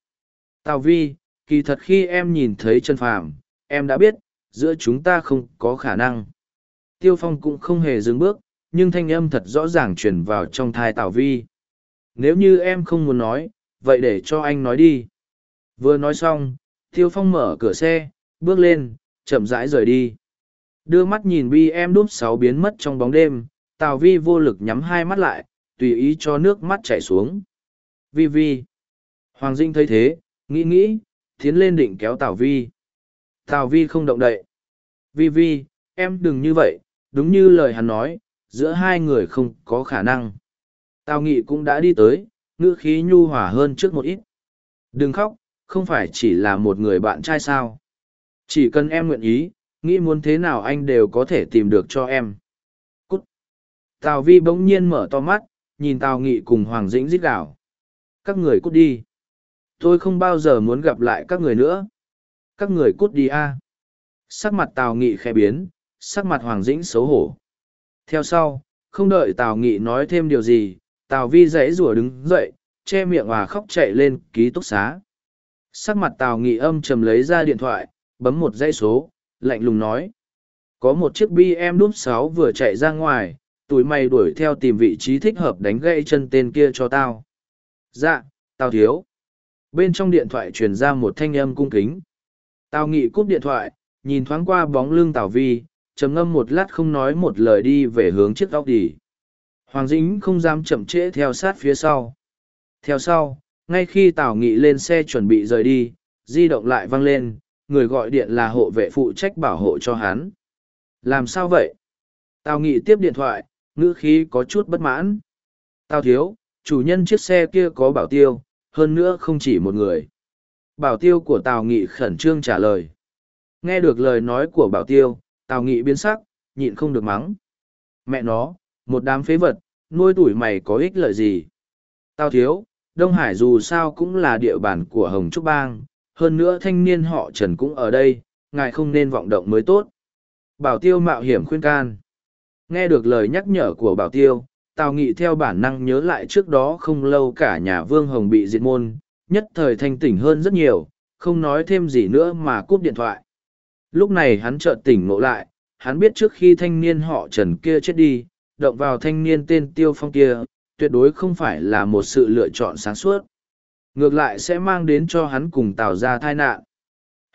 Tào Vi, kỳ thật khi em nhìn thấy chân phàm, em đã biết, giữa chúng ta không có khả năng. Tiêu Phong cũng không hề dừng bước, nhưng thanh âm thật rõ ràng truyền vào trong thai Tào Vi. Nếu như em không muốn nói, vậy để cho anh nói đi. Vừa nói xong, Tiêu Phong mở cửa xe, bước lên, chậm rãi rời đi. Đưa mắt nhìn bi em đúp sáu biến mất trong bóng đêm, Tào Vi vô lực nhắm hai mắt lại, tùy ý cho nước mắt chảy xuống. Vi Vi. Hoàng Dinh thấy thế, nghĩ nghĩ, tiến lên định kéo Tào Vi. Tào Vi không động đậy. Vi Vi, em đừng như vậy, đúng như lời hắn nói, giữa hai người không có khả năng. Tào Nghị cũng đã đi tới, ngữ khí nhu hòa hơn trước một ít. Đừng khóc, không phải chỉ là một người bạn trai sao. Chỉ cần em nguyện ý, nghĩ muốn thế nào anh đều có thể tìm được cho em. Tào Vi bỗng nhiên mở to mắt, nhìn Tào Nghị cùng Hoàng Dĩnh rít gào. Các người cút đi. Tôi không bao giờ muốn gặp lại các người nữa. Các người cút đi a. Sắc mặt Tào Nghị khẽ biến, sắc mặt Hoàng Dĩnh xấu hổ. Theo sau, không đợi Tào Nghị nói thêm điều gì, Tào Vi dãy rủa đứng dậy, che miệng và khóc chạy lên ký túc xá. sắc mặt tào nghị âm trầm lấy ra điện thoại bấm một dãy số lạnh lùng nói có một chiếc bm đúp sáu vừa chạy ra ngoài tụi mày đuổi theo tìm vị trí thích hợp đánh gãy chân tên kia cho tao. Dạ tao thiếu. Bên trong điện thoại truyền ra một thanh âm cung kính. Tào nghị cúp điện thoại, nhìn thoáng qua bóng lưng tào vi, trầm ngâm một lát không nói một lời đi về hướng chiếc góc đi. Hoàng dĩnh không dám chậm trễ theo sát phía sau. Theo sau, ngay khi tào nghị lên xe chuẩn bị rời đi, di động lại vang lên, người gọi điện là hộ vệ phụ trách bảo hộ cho hắn. Làm sao vậy? Tào nghị tiếp điện thoại ngữ khí có chút bất mãn. Tao thiếu, chủ nhân chiếc xe kia có bảo tiêu, hơn nữa không chỉ một người. Bảo tiêu của tào nghị khẩn trương trả lời. Nghe được lời nói của bảo tiêu, tào nghị biến sắc, nhịn không được mắng. Mẹ nó, một đám phế vật, nuôi tuổi mày có ích lợi gì? Tào thiếu, đông hải dù sao cũng là địa bàn của hồng trúc bang, hơn nữa thanh niên họ trần cũng ở đây, ngài không nên vọng động mới tốt. Bảo tiêu mạo hiểm khuyên can nghe được lời nhắc nhở của bảo tiêu, tào nghị theo bản năng nhớ lại trước đó không lâu cả nhà vương hồng bị diệt môn, nhất thời thanh tỉnh hơn rất nhiều, không nói thêm gì nữa mà cúp điện thoại. Lúc này hắn chợt tỉnh ngộ lại, hắn biết trước khi thanh niên họ trần kia chết đi, động vào thanh niên tên tiêu phong kia, tuyệt đối không phải là một sự lựa chọn sáng suốt. Ngược lại sẽ mang đến cho hắn cùng tào ra tai nạn.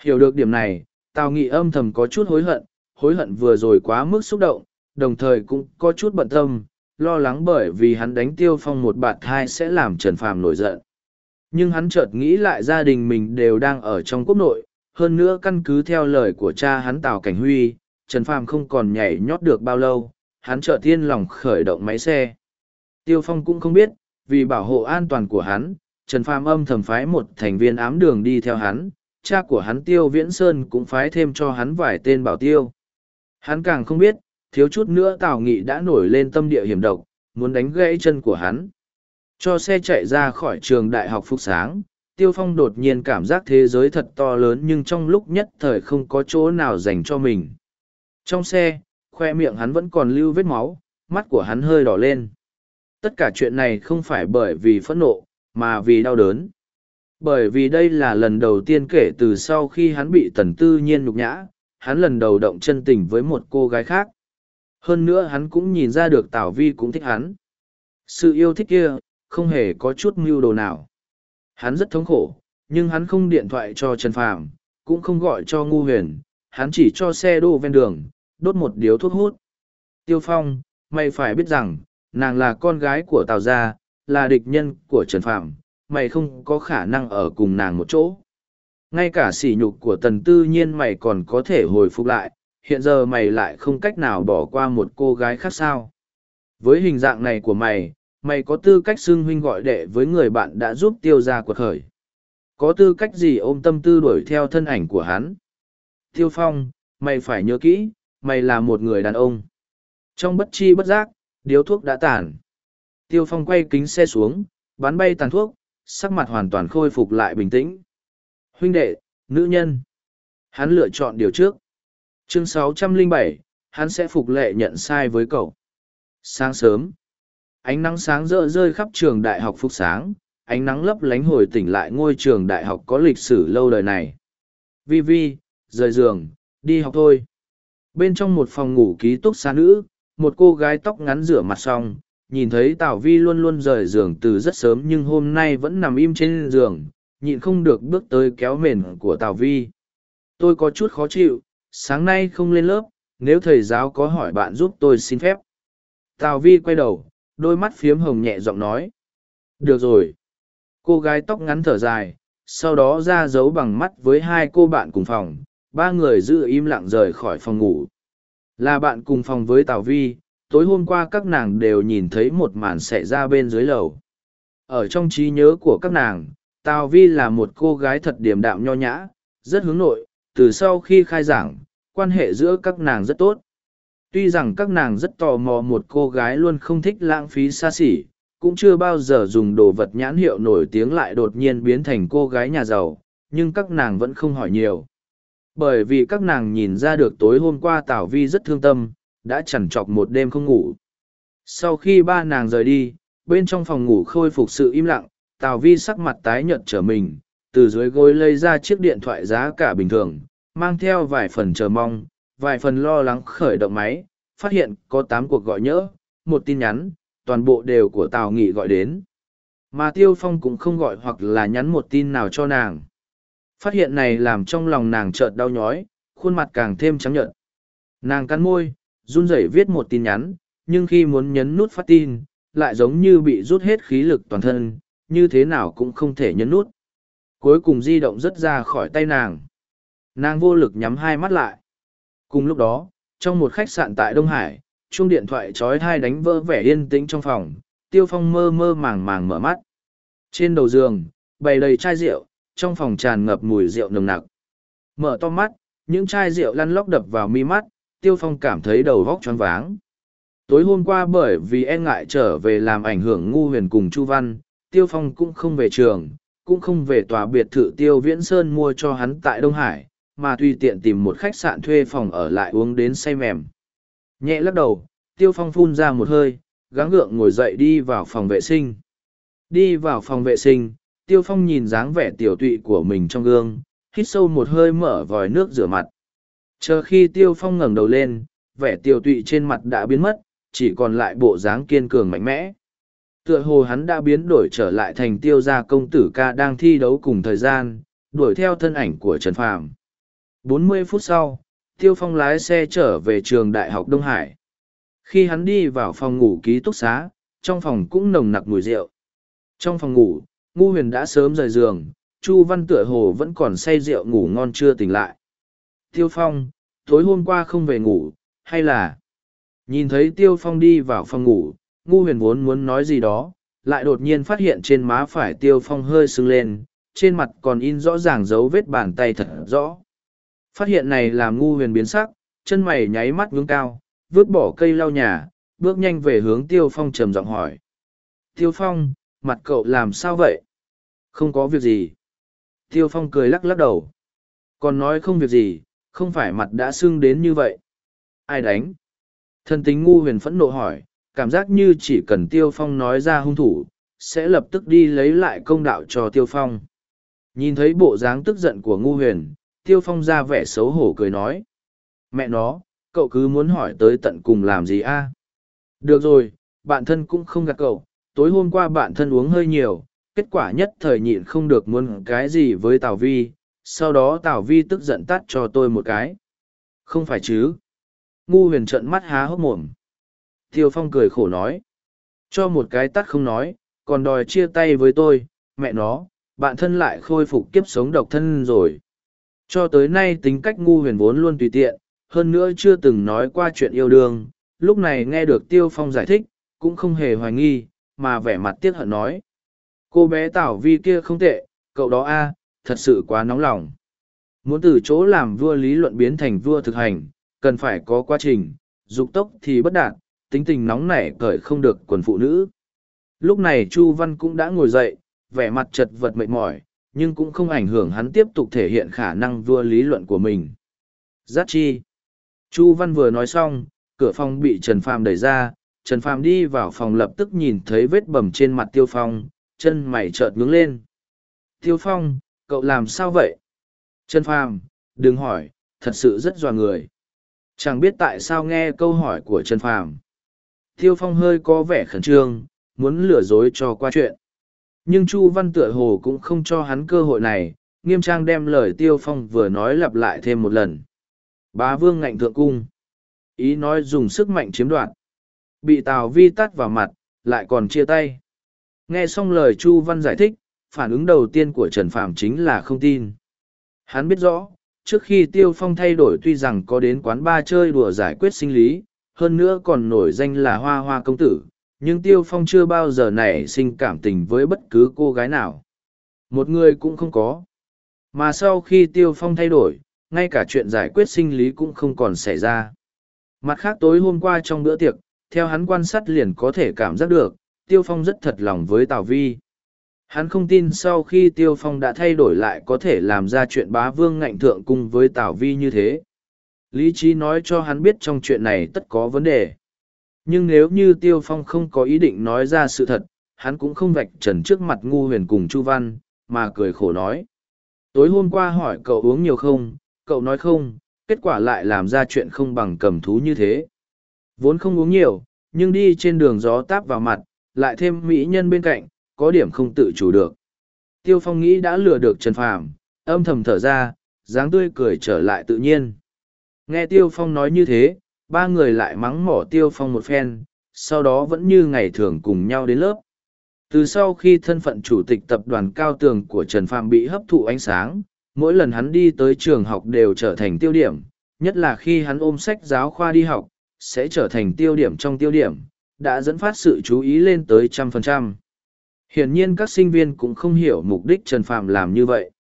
Hiểu được điểm này, tào nghị âm thầm có chút hối hận hối hận vừa rồi quá mức xúc động đồng thời cũng có chút bận tâm, lo lắng bởi vì hắn đánh tiêu phong một bạt thai sẽ làm trần phàm nổi giận. Nhưng hắn chợt nghĩ lại gia đình mình đều đang ở trong quốc nội, hơn nữa căn cứ theo lời của cha hắn tào cảnh huy, trần phàm không còn nhảy nhót được bao lâu, hắn chợt tiên lòng khởi động máy xe. Tiêu phong cũng không biết, vì bảo hộ an toàn của hắn, trần phàm âm thầm phái một thành viên ám đường đi theo hắn, cha của hắn tiêu viễn sơn cũng phái thêm cho hắn vài tên bảo tiêu. Hắn càng không biết thiếu chút nữa tào nghị đã nổi lên tâm địa hiểm độc, muốn đánh gãy chân của hắn. Cho xe chạy ra khỏi trường đại học phúc sáng, tiêu phong đột nhiên cảm giác thế giới thật to lớn nhưng trong lúc nhất thời không có chỗ nào dành cho mình. Trong xe, khoe miệng hắn vẫn còn lưu vết máu, mắt của hắn hơi đỏ lên. Tất cả chuyện này không phải bởi vì phẫn nộ, mà vì đau đớn. Bởi vì đây là lần đầu tiên kể từ sau khi hắn bị tần tư nhiên nhục nhã, hắn lần đầu động chân tình với một cô gái khác hơn nữa hắn cũng nhìn ra được tào vi cũng thích hắn. Sự yêu thích kia không hề có chút mưu đồ nào. Hắn rất thống khổ, nhưng hắn không điện thoại cho trần phàm, cũng không gọi cho ngu huyền, hắn chỉ cho xe đô ven đường, đốt một điếu thuốc hút. Tiêu phong, mày phải biết rằng, nàng là con gái của tào gia, là địch nhân của trần phàm, mày không có khả năng ở cùng nàng một chỗ. Ngay cả sỉ nhục của tần tư nhiên mày còn có thể hồi phục lại hiện giờ mày lại không cách nào bỏ qua một cô gái khác sao? Với hình dạng này của mày mày có tư cách xưng huynh gọi đệ với người bạn đã giúp tiêu ra cuộc khởi. Có tư cách gì ôm tâm tư đuổi theo thân ảnh của hắn? Tiêu phong, mày phải nhớ kỹ, mày là một người đàn ông. Trong bất chi bất giác, điếu thuốc đã tàn. Tiêu phong quay kính xe xuống, bắn bay tàn thuốc, sắc mặt hoàn toàn khôi phục lại bình tĩnh. Huynh đệ, nữ nhân. Hắn lựa chọn điều trước chương 607, hắn sẽ phục lệ nhận sai với cậu. Sáng sớm ánh nắng sáng rỡ rơi khắp trường đại học phúc sáng ánh nắng lấp lánh hồi tỉnh lại ngôi trường đại học có lịch sử lâu đời này. Vi vi rời giường đi học thôi. Bên trong một phòng ngủ ký túc xá nữ một cô gái tóc ngắn rửa mặt xong nhìn thấy tào vi luôn luôn rời giường từ rất sớm nhưng hôm nay vẫn nằm im trên giường nhịn không được bước tới kéo mền của tào vi. Tôi có chút khó chịu sáng nay không lên lớp, nếu thầy giáo có hỏi bạn giúp tôi xin phép. Tào vi quay đầu, đôi mắt phiếm hồng nhẹ giọng nói. Được rồi. Cô gái tóc ngắn thở dài, sau đó ra giấu bằng mắt với hai cô bạn cùng phòng. Ba người giữ im lặng rời khỏi phòng ngủ. Là bạn cùng phòng với tào vi, tối hôm qua các nàng đều nhìn thấy một màn xảy ra bên dưới lầu. Ở trong trí nhớ của các nàng, tào vi là một cô gái thật điềm đạm nho nhã, rất hướng nội từ sau khi khai giảng, quan hệ giữa các nàng rất tốt. Tuy rằng các nàng rất tò mò một cô gái luôn không thích lãng phí xa xỉ, cũng chưa bao giờ dùng đồ vật nhãn hiệu nổi tiếng lại đột nhiên biến thành cô gái nhà giàu, nhưng các nàng vẫn không hỏi nhiều. Bởi vì các nàng nhìn ra được tối hôm qua tào vi rất thương tâm, đã chằn trọc một đêm không ngủ. Sau khi ba nàng rời đi, bên trong phòng ngủ khôi phục sự im lặng, tào vi sắc mặt tái nhợt trở mình từ dưới gối lấy ra chiếc điện thoại giá cả bình thường, mang theo vài phần chờ mong, vài phần lo lắng khởi động máy, phát hiện có tám cuộc gọi nhỡ, một tin nhắn, toàn bộ đều của Tào Nghị gọi đến. Mà Tiêu Phong cũng không gọi hoặc là nhắn một tin nào cho nàng. Phát hiện này làm trong lòng nàng chợt đau nhói, khuôn mặt càng thêm trắng nhợt. Nàng cắn môi, run rẩy viết một tin nhắn, nhưng khi muốn nhấn nút phát tin, lại giống như bị rút hết khí lực toàn thân, như thế nào cũng không thể nhấn nút. Cuối cùng di động rớt ra khỏi tay nàng. Nàng vô lực nhắm hai mắt lại. Cùng lúc đó, trong một khách sạn tại Đông Hải, chuông điện thoại trói thai đánh vỡ vẻ yên tĩnh trong phòng, Tiêu Phong mơ mơ màng màng mở mắt. Trên đầu giường, bày đầy chai rượu, trong phòng tràn ngập mùi rượu nồng nặc. Mở to mắt, những chai rượu lăn lóc đập vào mi mắt, Tiêu Phong cảm thấy đầu vóc choáng váng. Tối hôm qua bởi vì e ngại trở về làm ảnh hưởng ngu huyền cùng Chu Văn, Tiêu Phong cũng không về trường, cũng không về tòa biệt thự Tiêu Viễn Sơn mua cho hắn tại Đông Hải, mà tùy tiện tìm một khách sạn thuê phòng ở lại uống đến say mềm. Nhẹ lắc đầu, Tiêu Phong phun ra một hơi, gắng gượng ngồi dậy đi vào phòng vệ sinh. Đi vào phòng vệ sinh, Tiêu Phong nhìn dáng vẻ tiểu tụy của mình trong gương, hít sâu một hơi mở vòi nước rửa mặt. Chờ khi Tiêu Phong ngẩng đầu lên, vẻ tiểu tụy trên mặt đã biến mất, chỉ còn lại bộ dáng kiên cường mạnh mẽ. Tựa hồ hắn đã biến đổi trở lại thành tiêu gia công tử ca đang thi đấu cùng thời gian, đuổi theo thân ảnh của Trần Phàm. 40 phút sau, Tiêu Phong lái xe trở về trường Đại học Đông Hải. Khi hắn đi vào phòng ngủ ký túc xá, trong phòng cũng nồng nặc mùi rượu. Trong phòng ngủ, Ngu Huyền đã sớm rời giường, Chu Văn tựa hồ vẫn còn say rượu ngủ ngon chưa tỉnh lại. Tiêu Phong, tối hôm qua không về ngủ, hay là... Nhìn thấy Tiêu Phong đi vào phòng ngủ, Ngu Huyền vốn muốn nói gì đó, lại đột nhiên phát hiện trên má phải Tiêu Phong hơi sưng lên, trên mặt còn in rõ ràng dấu vết bàn tay thật rõ. Phát hiện này làm Ngu Huyền biến sắc, chân mày nháy mắt ngưỡng cao, vứt bỏ cây lau nhà, bước nhanh về hướng Tiêu Phong trầm giọng hỏi. Tiêu Phong, mặt cậu làm sao vậy? Không có việc gì. Tiêu Phong cười lắc lắc đầu. Còn nói không việc gì, không phải mặt đã sưng đến như vậy. Ai đánh? Thân tính ngu huyền phẫn nộ hỏi, cảm giác như chỉ cần Tiêu Phong nói ra hung thủ, sẽ lập tức đi lấy lại công đạo cho Tiêu Phong. Nhìn thấy bộ dáng tức giận của ngu huyền, Tiêu Phong ra vẻ xấu hổ cười nói. Mẹ nó, cậu cứ muốn hỏi tới tận cùng làm gì a? Được rồi, bạn thân cũng không gạt cậu, tối hôm qua bạn thân uống hơi nhiều, kết quả nhất thời nhịn không được muốn cái gì với Tào Vi, sau đó Tào Vi tức giận tắt cho tôi một cái. Không phải chứ? Ngu huyền trận mắt há hốc mồm. Tiêu Phong cười khổ nói. Cho một cái tắt không nói, còn đòi chia tay với tôi, mẹ nó, bạn thân lại khôi phục kiếp sống độc thân rồi. Cho tới nay tính cách ngu huyền vốn luôn tùy tiện, hơn nữa chưa từng nói qua chuyện yêu đương, lúc này nghe được Tiêu Phong giải thích, cũng không hề hoài nghi, mà vẻ mặt tiếc hận nói. Cô bé Tảo Vi kia không tệ, cậu đó a, thật sự quá nóng lòng. Muốn từ chỗ làm vua lý luận biến thành vua thực hành, cần phải có quá trình, dục tốc thì bất đạt, tính tình nóng nảy cởi không được quần phụ nữ. Lúc này Chu Văn cũng đã ngồi dậy, vẻ mặt chật vật mệt mỏi, nhưng cũng không ảnh hưởng hắn tiếp tục thể hiện khả năng vua lý luận của mình. Giác chi. Chu Văn vừa nói xong, cửa phòng bị Trần Phàm đẩy ra, Trần Phàm đi vào phòng lập tức nhìn thấy vết bầm trên mặt Tiêu Phong, chân mày chợt nhướng lên. Tiêu Phong, cậu làm sao vậy? Trần Phàm, đừng hỏi, thật sự rất dò người. Chẳng biết tại sao nghe câu hỏi của Trần Phàm. Tiêu Phong hơi có vẻ khẩn trương, muốn lừa dối cho qua chuyện. Nhưng Chu Văn tựa hồ cũng không cho hắn cơ hội này, nghiêm trang đem lời Tiêu Phong vừa nói lặp lại thêm một lần. Bá vương ngạnh thượng cung. Ý nói dùng sức mạnh chiếm đoạt. Bị Tào Vi tắt vào mặt, lại còn chia tay. Nghe xong lời Chu Văn giải thích, phản ứng đầu tiên của Trần Phạm chính là không tin. Hắn biết rõ, trước khi Tiêu Phong thay đổi tuy rằng có đến quán ba chơi đùa giải quyết sinh lý, hơn nữa còn nổi danh là Hoa Hoa Công Tử, nhưng Tiêu Phong chưa bao giờ nảy sinh cảm tình với bất cứ cô gái nào. Một người cũng không có. Mà sau khi Tiêu Phong thay đổi, ngay cả chuyện giải quyết sinh lý cũng không còn xảy ra. Mặt khác tối hôm qua trong bữa tiệc, theo hắn quan sát liền có thể cảm giác được, Tiêu Phong rất thật lòng với Tào Vi. Hắn không tin sau khi Tiêu Phong đã thay đổi lại có thể làm ra chuyện bá vương ngạnh thượng cung với Tào Vi như thế. Lý trí nói cho hắn biết trong chuyện này tất có vấn đề. Nhưng nếu như Tiêu Phong không có ý định nói ra sự thật, hắn cũng không vạch trần trước mặt ngu huyền cùng Chu Văn, mà cười khổ nói. Tối hôm qua hỏi cậu uống nhiều không, cậu nói không, kết quả lại làm ra chuyện không bằng cầm thú như thế. Vốn không uống nhiều, nhưng đi trên đường gió táp vào mặt, lại thêm mỹ nhân bên cạnh, có điểm không tự chủ được. Tiêu Phong nghĩ đã lừa được Trần Phàm, âm thầm thở ra, dáng tươi cười trở lại tự nhiên. Nghe Tiêu Phong nói như thế, ba người lại mắng mỏ Tiêu Phong một phen, sau đó vẫn như ngày thường cùng nhau đến lớp. Từ sau khi thân phận chủ tịch tập đoàn cao tường của Trần Phạm bị hấp thụ ánh sáng, mỗi lần hắn đi tới trường học đều trở thành tiêu điểm, nhất là khi hắn ôm sách giáo khoa đi học, sẽ trở thành tiêu điểm trong tiêu điểm, đã dẫn phát sự chú ý lên tới trăm phần trăm. Hiển nhiên các sinh viên cũng không hiểu mục đích Trần Phạm làm như vậy.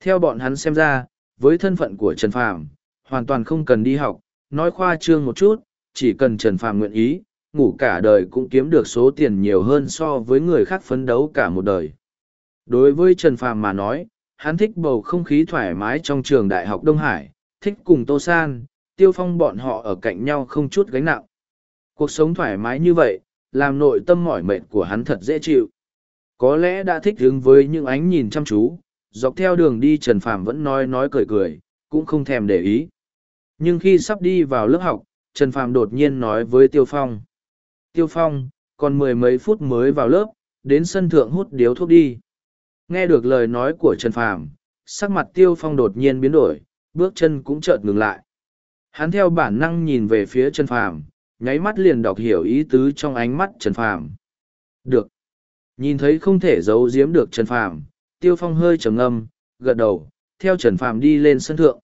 Theo bọn hắn xem ra, với thân phận của Trần Phạm, hoàn toàn không cần đi học, nói khoa trương một chút, chỉ cần Trần Phàm nguyện ý, ngủ cả đời cũng kiếm được số tiền nhiều hơn so với người khác phấn đấu cả một đời. Đối với Trần Phàm mà nói, hắn thích bầu không khí thoải mái trong trường đại học Đông Hải, thích cùng Tô San, Tiêu Phong bọn họ ở cạnh nhau không chút gánh nặng. Cuộc sống thoải mái như vậy, làm nội tâm mỏi mệt của hắn thật dễ chịu. Có lẽ đã thích hứng với những ánh nhìn chăm chú, dọc theo đường đi Trần Phàm vẫn nói nói cười cười, cũng không thèm để ý. Nhưng khi sắp đi vào lớp học, Trần Phàm đột nhiên nói với Tiêu Phong. Tiêu Phong, còn mười mấy phút mới vào lớp, đến sân thượng hút điếu thuốc đi. Nghe được lời nói của Trần Phàm, sắc mặt Tiêu Phong đột nhiên biến đổi, bước chân cũng chợt ngừng lại. Hắn theo bản năng nhìn về phía Trần Phàm, nháy mắt liền đọc hiểu ý tứ trong ánh mắt Trần Phàm. Được. Nhìn thấy không thể giấu giếm được Trần Phàm, Tiêu Phong hơi trầm ngâm, gật đầu, theo Trần Phàm đi lên sân thượng.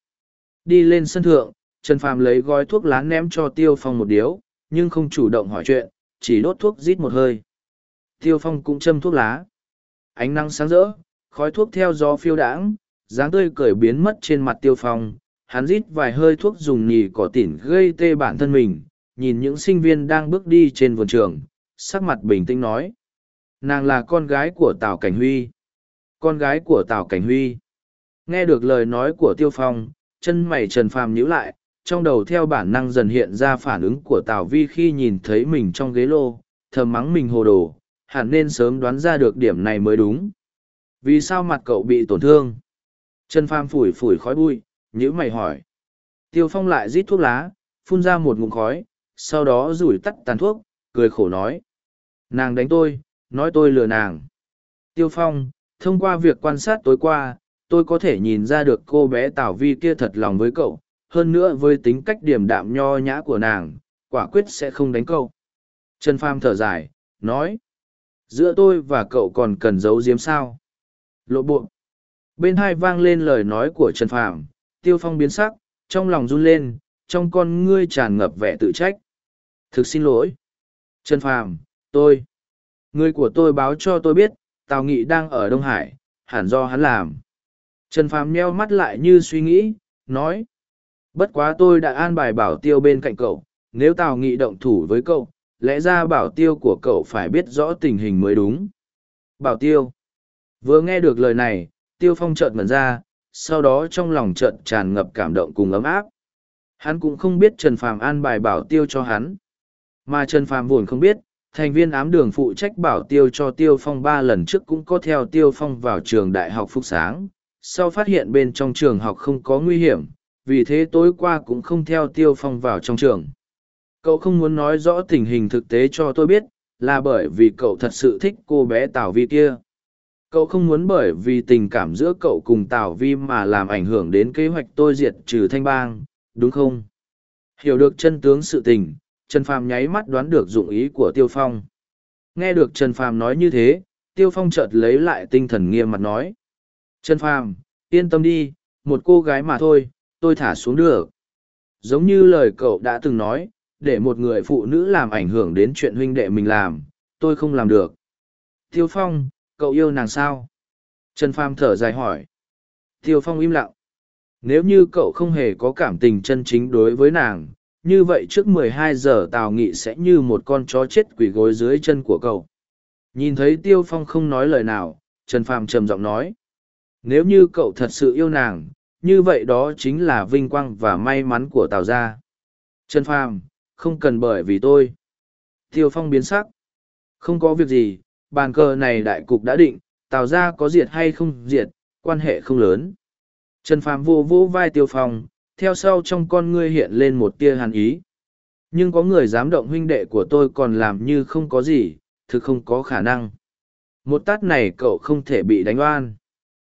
Đi lên sân thượng, Trần Phàm lấy gói thuốc lá ném cho Tiêu Phong một điếu, nhưng không chủ động hỏi chuyện, chỉ đốt thuốc rít một hơi. Tiêu Phong cũng châm thuốc lá. Ánh nắng sáng rỡ, khói thuốc theo gió phiêu đãng, dáng tươi cười biến mất trên mặt Tiêu Phong. Hắn rít vài hơi thuốc dùng nhì cỏ tỉn gây tê bản thân mình, nhìn những sinh viên đang bước đi trên vườn trường, sắc mặt bình tĩnh nói. Nàng là con gái của Tào Cảnh Huy. Con gái của Tào Cảnh Huy. Nghe được lời nói của Tiêu Phong, chân mày Trần Phàm nhíu lại, trong đầu theo bản năng dần hiện ra phản ứng của Tào Vi khi nhìn thấy mình trong ghế lô, thầm mắng mình hồ đồ, hẳn nên sớm đoán ra được điểm này mới đúng. Vì sao mặt cậu bị tổn thương? Trần Phàm phủi phủi khói bụi, nhíu mày hỏi. Tiêu Phong lại rít thuốc lá, phun ra một ngụm khói, sau đó rủi tắt tàn thuốc, cười khổ nói. Nàng đánh tôi, nói tôi lừa nàng. Tiêu Phong, thông qua việc quan sát tối qua, tôi có thể nhìn ra được cô bé Tảo Vi kia thật lòng với cậu, hơn nữa với tính cách điềm đạm nho nhã của nàng, quả quyết sẽ không đánh cậu. Trần Pham thở dài, nói, giữa tôi và cậu còn cần giấu giếm sao? Lộ bộ. Bên hai vang lên lời nói của Trần Phàm, Tiêu Phong biến sắc, trong lòng run lên, trong con ngươi tràn ngập vẻ tự trách. Thực xin lỗi. Trần Phàm, tôi. Người của tôi báo cho tôi biết, Tào Nghị đang ở Đông Hải, hẳn do hắn làm. Trần Phàm nheo mắt lại như suy nghĩ, nói. Bất quá tôi đã an bài bảo tiêu bên cạnh cậu, nếu Tào Nghị động thủ với cậu, lẽ ra bảo tiêu của cậu phải biết rõ tình hình mới đúng. Bảo tiêu. Vừa nghe được lời này, Tiêu Phong chợt ngẩn ra, sau đó trong lòng chợt tràn ngập cảm động cùng ấm áp. Hắn cũng không biết Trần Phàm an bài bảo tiêu cho hắn. Mà Trần Phàm vốn không biết, thành viên ám đường phụ trách bảo tiêu cho Tiêu Phong ba lần trước cũng có theo Tiêu Phong vào trường đại học Phúc Sáng. Sau phát hiện bên trong trường học không có nguy hiểm, vì thế tối qua cũng không theo Tiêu Phong vào trong trường. Cậu không muốn nói rõ tình hình thực tế cho tôi biết, là bởi vì cậu thật sự thích cô bé Tào Vi kia. Cậu không muốn bởi vì tình cảm giữa cậu cùng Tào Vi mà làm ảnh hưởng đến kế hoạch tôi diệt trừ thanh bang, đúng không? Hiểu được chân tướng sự tình, Trần Phàm nháy mắt đoán được dụng ý của Tiêu Phong. Nghe được Trần Phàm nói như thế, Tiêu Phong chợt lấy lại tinh thần nghiêm mặt nói. Trần Phàm, yên tâm đi, một cô gái mà thôi, tôi thả xuống được. Giống như lời cậu đã từng nói, để một người phụ nữ làm ảnh hưởng đến chuyện huynh đệ mình làm, tôi không làm được. Tiêu Phong, cậu yêu nàng sao? Trần pham thở dài hỏi. Tiêu Phong im lặng. Nếu như cậu không hề có cảm tình chân chính đối với nàng, như vậy trước 12 giờ Tào Nghị sẽ như một con chó chết quỷ gối dưới chân của cậu. Nhìn thấy Tiêu Phong không nói lời nào, Trần Phàm trầm giọng nói. Nếu như cậu thật sự yêu nàng, như vậy đó chính là vinh quang và may mắn của Tào gia. Trần Phàm, không cần bởi vì tôi. Tiêu Phong biến sắc. Không có việc gì, bàn cờ này đại cục đã định, Tào gia có diệt hay không diệt, quan hệ không lớn. Trần Phàm vô vỗ vai Tiêu Phong, theo sau trong con ngươi hiện lên một tia hàn ý. Nhưng có người dám động huynh đệ của tôi còn làm như không có gì, thực không có khả năng. Một tát này cậu không thể bị đánh oan.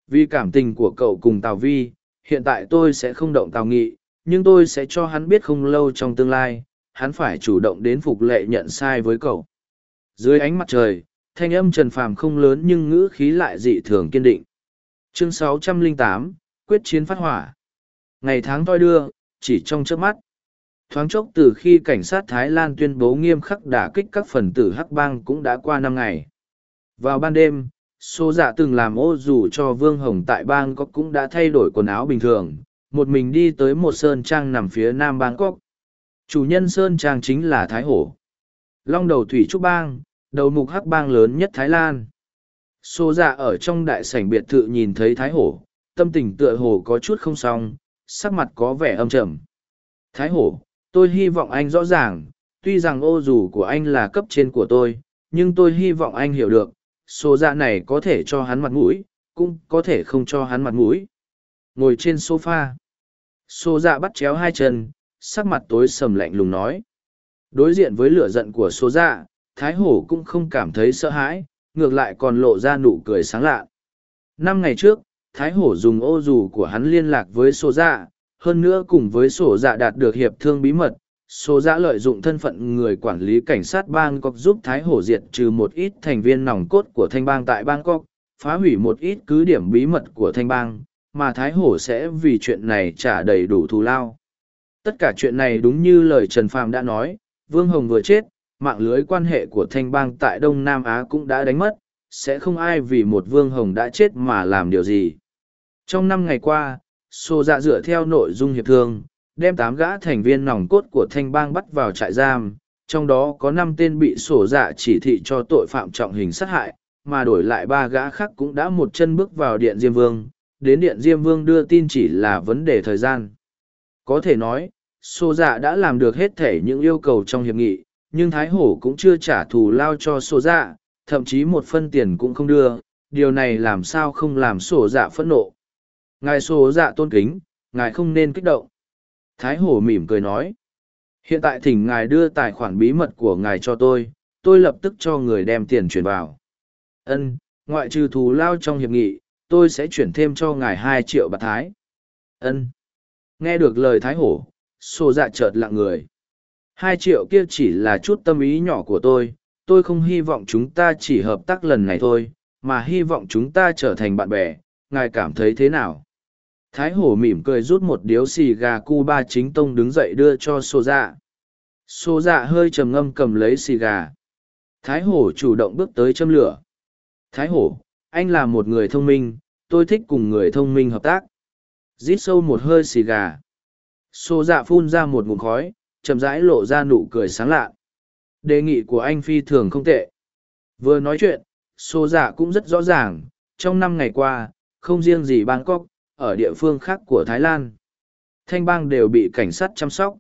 Vì cảm tình của cậu cùng Tào Vi, hiện tại tôi sẽ không động Tào Nghị, nhưng tôi sẽ cho hắn biết không lâu trong tương lai, hắn phải chủ động đến phục lệ nhận sai với cậu. Dưới ánh mặt trời, thanh âm Trần Phàm không lớn nhưng ngữ khí lại dị thường kiên định. Chương 608, Quyết chiến phát hỏa. Ngày tháng toi đưa, chỉ trong trước mắt. Thoáng chốc từ khi cảnh sát Thái Lan tuyên bố nghiêm khắc đả kích các phần tử hắc bang cũng đã qua năm ngày. Vào ban đêm, số dạ từng làm ô dù cho Vương Hồng tại bang cũng đã thay đổi quần áo bình thường, một mình đi tới một sơn trang nằm phía nam Bangkok. Chủ nhân sơn trang chính là Thái Hổ. Long đầu thủy trúc bang, đầu mục hắc bang lớn nhất Thái Lan. Xô dạ ở trong đại sảnh biệt thự nhìn thấy Thái Hổ, tâm tình tựa hồ có chút không xong, sắc mặt có vẻ âm trầm. Thái Hổ, tôi hy vọng anh rõ ràng, tuy rằng ô dù của anh là cấp trên của tôi, nhưng tôi hy vọng anh hiểu được, số dạ này có thể cho hắn mặt mũi, cũng có thể không cho hắn mặt mũi. Ngồi trên sofa, số dạ bắt chéo hai chân, sắc mặt tối sầm lạnh lùng nói. Đối diện với lửa giận của số dạ, Thái Hổ cũng không cảm thấy sợ hãi, ngược lại còn lộ ra nụ cười sáng lạ. Năm ngày trước, Thái Hổ dùng ô dù của hắn liên lạc với số dạ, hơn nữa cùng với sổ dạ đạt được hiệp thương bí mật. Số giã lợi dụng thân phận người quản lý cảnh sát bang cóc giúp Thái Hổ diệt trừ một ít thành viên nòng cốt của thanh bang tại bang phá hủy một ít cứ điểm bí mật của thanh bang, mà Thái Hổ sẽ vì chuyện này trả đầy đủ thù lao. Tất cả chuyện này đúng như lời Trần Phàm đã nói, Vương Hồng vừa chết, mạng lưới quan hệ của thanh bang tại Đông Nam Á cũng đã đánh mất, sẽ không ai vì một Vương Hồng đã chết mà làm điều gì. Trong năm ngày qua, Sô Dạ dựa theo nội dung hiệp thương, đem tám gã thành viên nòng cốt của thanh bang bắt vào trại giam, trong đó có năm tên bị sổ dạ chỉ thị cho tội phạm trọng hình sát hại, mà đổi lại ba gã khác cũng đã một chân bước vào Điện Diêm Vương, đến Điện Diêm Vương đưa tin chỉ là vấn đề thời gian. Có thể nói, sổ Dạ đã làm được hết thể những yêu cầu trong hiệp nghị, nhưng Thái Hổ cũng chưa trả thù lao cho sổ Dạ, thậm chí một phân tiền cũng không đưa, điều này làm sao không làm sổ Dạ phẫn nộ. Ngài sổ Dạ tôn kính, ngài không nên kích động. Thái Hổ mỉm cười nói. Hiện tại thỉnh ngài đưa tài khoản bí mật của ngài cho tôi, tôi lập tức cho người đem tiền chuyển vào. Ân, ngoại trừ thù lao trong hiệp nghị, tôi sẽ chuyển thêm cho ngài hai triệu bạc thái. Ân. Nghe được lời Thái Hổ, xô dạ chợt lặng người. Hai triệu kia chỉ là chút tâm ý nhỏ của tôi, tôi không hy vọng chúng ta chỉ hợp tác lần này thôi, mà hy vọng chúng ta trở thành bạn bè, ngài cảm thấy thế nào? Thái hổ mỉm cười rút một điếu xì gà cu ba chính tông đứng dậy đưa cho xô dạ. Xô dạ hơi trầm ngâm cầm lấy xì gà. Thái hổ chủ động bước tới châm lửa. Thái hổ, anh là một người thông minh, tôi thích cùng người thông minh hợp tác. Rít sâu một hơi xì gà. Xô dạ phun ra một ngụm khói, chậm rãi lộ ra nụ cười sáng lạ. Đề nghị của anh phi thường không tệ. Vừa nói chuyện, xô dạ cũng rất rõ ràng, trong năm ngày qua, không riêng gì Bangkok, ở địa phương khác của Thái Lan. Thanh bang đều bị cảnh sát chăm sóc.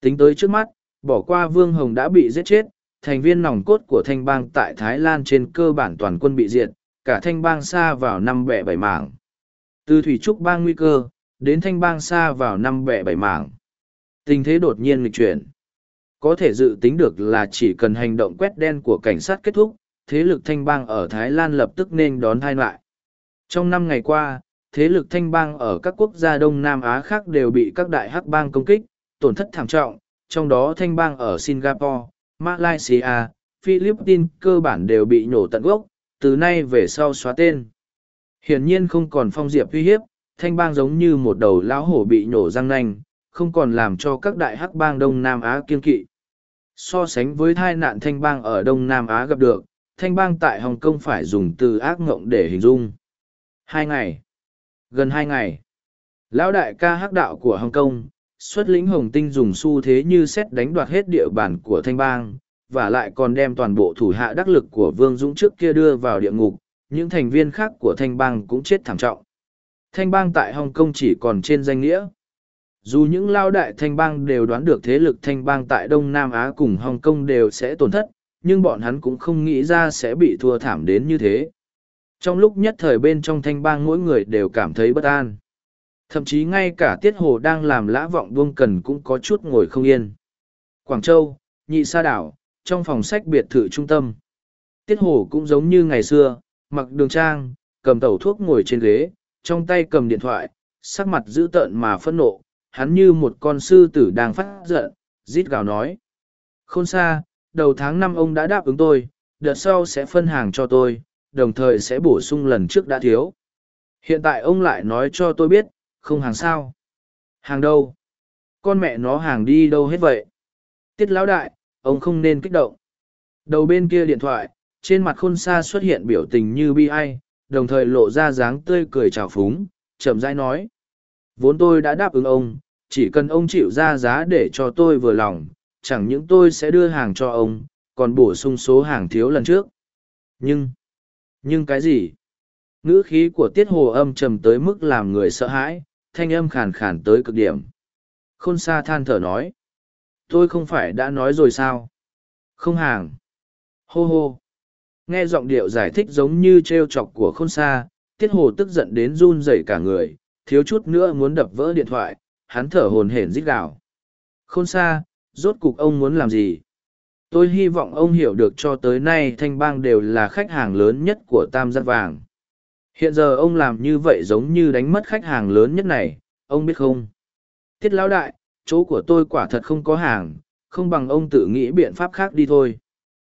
Tính tới trước mắt, bỏ qua Vương Hồng đã bị giết chết, thành viên nòng cốt của thanh bang tại Thái Lan trên cơ bản toàn quân bị diệt, cả thanh bang xa vào năm bẻ bảy mảng. Từ thủy trúc bang nguy cơ, đến thanh bang xa vào năm bẻ bảy mảng. Tình thế đột nhiên nghịch chuyển. Có thể dự tính được là chỉ cần hành động quét đen của cảnh sát kết thúc, thế lực thanh bang ở Thái Lan lập tức nên đón thai lại. Trong năm ngày qua, thế lực thanh bang ở các quốc gia Đông Nam Á khác đều bị các đại hắc bang công kích, tổn thất thảm trọng, trong đó thanh bang ở Singapore, Malaysia, Philippines cơ bản đều bị nổ tận gốc, từ nay về sau xóa tên. Hiển nhiên không còn phong diệp uy hiếp, thanh bang giống như một đầu lão hổ bị nổ răng nanh, không còn làm cho các đại hắc bang Đông Nam Á kiên kỵ. So sánh với thai nạn thanh bang ở Đông Nam Á gặp được, thanh bang tại Hồng Kông phải dùng từ ác ngộng để hình dung. Hai ngày. Gần hai ngày. Lão đại ca hắc đạo của Hồng Kông, xuất lĩnh Hồng Tinh dùng xu thế như xét đánh đoạt hết địa bàn của thanh bang, và lại còn đem toàn bộ thủ hạ đắc lực của Vương Dũng trước kia đưa vào địa ngục, những thành viên khác của thanh bang cũng chết thảm trọng. Thanh bang tại Hồng Kông chỉ còn trên danh nghĩa. Dù những lao đại thanh bang đều đoán được thế lực thanh bang tại Đông Nam Á cùng Hồng Kông đều sẽ tổn thất, nhưng bọn hắn cũng không nghĩ ra sẽ bị thua thảm đến như thế. Trong lúc nhất thời bên trong thanh bang mỗi người đều cảm thấy bất an. Thậm chí ngay cả tiết hồ đang làm lã vọng buông cần cũng có chút ngồi không yên. Quảng Châu, Nhị Sa Đảo, trong phòng sách biệt thự trung tâm. Tiết hồ cũng giống như ngày xưa, mặc đường trang, cầm tẩu thuốc ngồi trên ghế, trong tay cầm điện thoại, sắc mặt dữ tợn mà phẫn nộ, hắn như một con sư tử đang phát giận, rít gào nói. Khôn xa, đầu tháng năm ông đã đáp ứng tôi, đợt sau sẽ phân hàng cho tôi, đồng thời sẽ bổ sung lần trước đã thiếu. Hiện tại ông lại nói cho tôi biết, không hàng sao. Hàng đâu? Con mẹ nó hàng đi đâu hết vậy? Tiết lão đại, ông không nên kích động. Đầu bên kia điện thoại, trên mặt khôn xa xuất hiện biểu tình như bi ai, đồng thời lộ ra dáng tươi cười trào phúng, chậm rãi nói. Vốn tôi đã đáp ứng ông, chỉ cần ông chịu ra giá để cho tôi vừa lòng, chẳng những tôi sẽ đưa hàng cho ông, còn bổ sung số hàng thiếu lần trước. Nhưng, nhưng cái gì? Ngữ khí của tiết hồ âm trầm tới mức làm người sợ hãi, thanh âm khàn khàn tới cực điểm. Khôn xa than thở nói. Tôi không phải đã nói rồi sao? Không hàng. Hô hô. Nghe giọng điệu giải thích giống như trêu chọc của khôn xa, tiết hồ tức giận đến run rẩy cả người, thiếu chút nữa muốn đập vỡ điện thoại, hắn thở hồn hển rít gào. Khôn xa, rốt cục ông muốn làm gì? Tôi hy vọng ông hiểu được cho tới nay thanh bang đều là khách hàng lớn nhất của tam giác vàng. Hiện giờ ông làm như vậy giống như đánh mất khách hàng lớn nhất này, ông biết không? Tiết lão đại, chỗ của tôi quả thật không có hàng, không bằng ông tự nghĩ biện pháp khác đi thôi.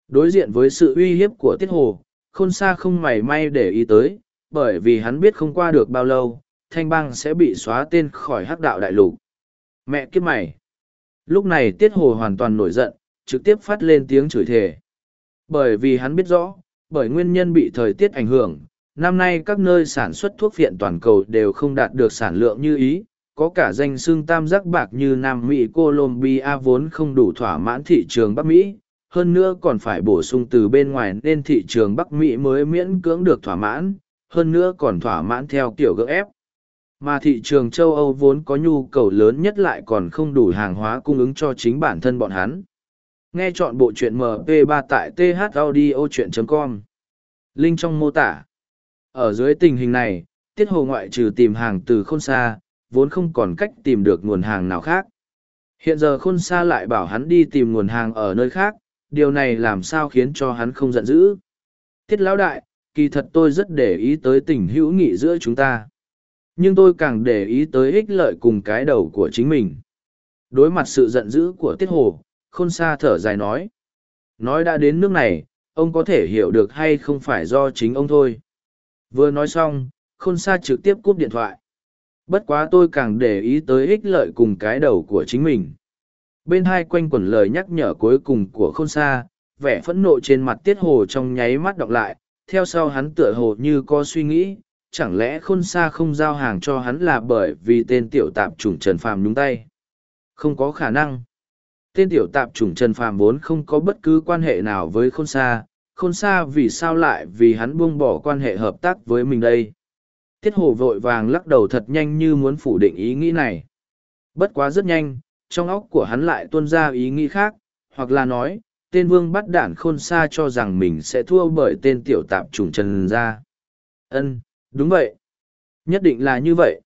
Đối diện với sự uy hiếp của Tiết Hồ, khôn xa không mảy may để ý tới, bởi vì hắn biết không qua được bao lâu, thanh bang sẽ bị xóa tên khỏi hắc đạo đại lục. Mẹ kiếp mày! Lúc này Tiết Hồ hoàn toàn nổi giận, trực tiếp phát lên tiếng chửi thề. Bởi vì hắn biết rõ, bởi nguyên nhân bị thời tiết ảnh hưởng, năm nay các nơi sản xuất thuốc viện toàn cầu đều không đạt được sản lượng như ý, có cả danh xương tam giác bạc như Nam Mỹ Colombia vốn không đủ thỏa mãn thị trường Bắc Mỹ, hơn nữa còn phải bổ sung từ bên ngoài nên thị trường Bắc Mỹ mới miễn cưỡng được thỏa mãn, hơn nữa còn thỏa mãn theo kiểu gỡ ép. Mà thị trường châu Âu vốn có nhu cầu lớn nhất lại còn không đủ hàng hóa cung ứng cho chính bản thân bọn hắn. Nghe chọn bộ truyện MP3 tại thaudio.com. Link trong mô tả. Ở dưới tình hình này, tiết hồ ngoại trừ tìm hàng từ khôn xa, vốn không còn cách tìm được nguồn hàng nào khác. Hiện giờ khôn xa lại bảo hắn đi tìm nguồn hàng ở nơi khác, điều này làm sao khiến cho hắn không giận dữ. Tiết lão đại, kỳ thật tôi rất để ý tới tình hữu nghị giữa chúng ta. Nhưng tôi càng để ý tới ích lợi cùng cái đầu của chính mình. Đối mặt sự giận dữ của Tiết Hồ, khôn xa thở dài nói. Nói đã đến nước này, ông có thể hiểu được hay không phải do chính ông thôi. Vừa nói xong, khôn xa trực tiếp cúp điện thoại. Bất quá tôi càng để ý tới ích lợi cùng cái đầu của chính mình. Bên hai quanh quẩn lời nhắc nhở cuối cùng của khôn xa, vẻ phẫn nộ trên mặt tiết hồ trong nháy mắt đọc lại, theo sau hắn tựa hồ như có suy nghĩ, chẳng lẽ khôn xa không giao hàng cho hắn là bởi vì tên tiểu tạp chủng Trần Phàm nhúng tay. Không có khả năng. Tên tiểu tạp chủng Trần Phàm vốn không có bất cứ quan hệ nào với khôn xa, khôn xa vì sao lại vì hắn buông bỏ quan hệ hợp tác với mình đây. Tiết hồ vội vàng lắc đầu thật nhanh như muốn phủ định ý nghĩ này. Bất quá rất nhanh, trong óc của hắn lại tuôn ra ý nghĩ khác, hoặc là nói, tên vương bắt đản khôn xa cho rằng mình sẽ thua bởi tên tiểu tạp chủng trần ra. Ân, đúng vậy. Nhất định là như vậy.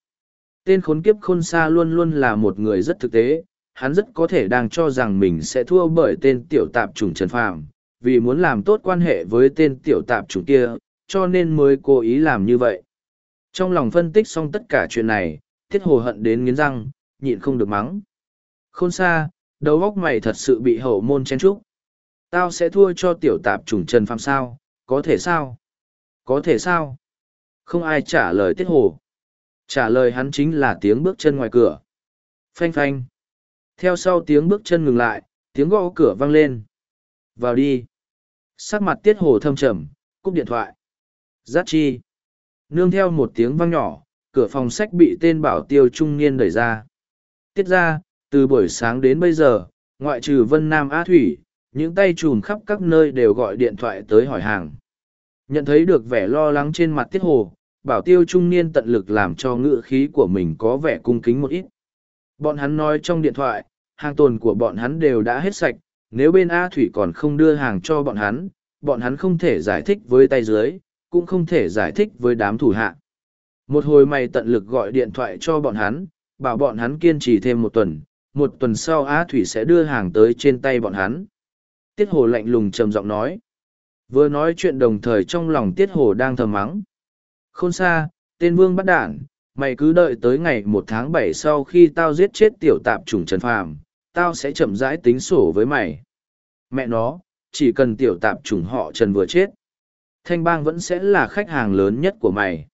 Tên khốn kiếp khôn xa luôn luôn là một người rất thực tế, hắn rất có thể đang cho rằng mình sẽ thua bởi tên tiểu tạp chủng trần phàm, vì muốn làm tốt quan hệ với tên tiểu tạp chủng kia, cho nên mới cố ý làm như vậy. Trong lòng phân tích xong tất cả chuyện này, thiết hồ hận đến nghiến răng, nhịn không được mắng. Khôn xa, đầu óc mày thật sự bị hậu môn chen trúc. Tao sẽ thua cho tiểu tạp chủng Trần Phàm sao, có thể sao? Có thể sao? Không ai trả lời tiết hồ. Trả lời hắn chính là tiếng bước chân ngoài cửa. Phanh phanh. Theo sau tiếng bước chân ngừng lại, tiếng gõ cửa vang lên. Vào đi. Sắc mặt tiết hồ thâm trầm, cúp điện thoại. Giác chi. Nương theo một tiếng vang nhỏ, cửa phòng sách bị tên bảo tiêu trung niên đẩy ra. Tiết ra, từ buổi sáng đến bây giờ, ngoại trừ Vân Nam Á Thủy, những tay chùm khắp các nơi đều gọi điện thoại tới hỏi hàng. Nhận thấy được vẻ lo lắng trên mặt tiết hồ, bảo tiêu trung niên tận lực làm cho ngữ khí của mình có vẻ cung kính một ít. Bọn hắn nói trong điện thoại, hàng tồn của bọn hắn đều đã hết sạch, nếu bên A Thủy còn không đưa hàng cho bọn hắn, bọn hắn không thể giải thích với tay dưới, cũng không thể giải thích với đám thủ hạ. Một hồi mày tận lực gọi điện thoại cho bọn hắn, bảo bọn hắn kiên trì thêm một tuần, một tuần sau A Thủy sẽ đưa hàng tới trên tay bọn hắn. Tiết Hồ lạnh lùng trầm giọng nói. Vừa nói chuyện đồng thời trong lòng Tiết Hồ đang thầm mắng. Khôn xa, tên vương bắt đản, mày cứ đợi tới ngày một tháng bảy sau khi tao giết chết tiểu tạp chủng Trần Phàm, tao sẽ chậm rãi tính sổ với mày. Mẹ nó, chỉ cần tiểu tạp chủng họ Trần vừa chết. Thanh bang vẫn sẽ là khách hàng lớn nhất của mày.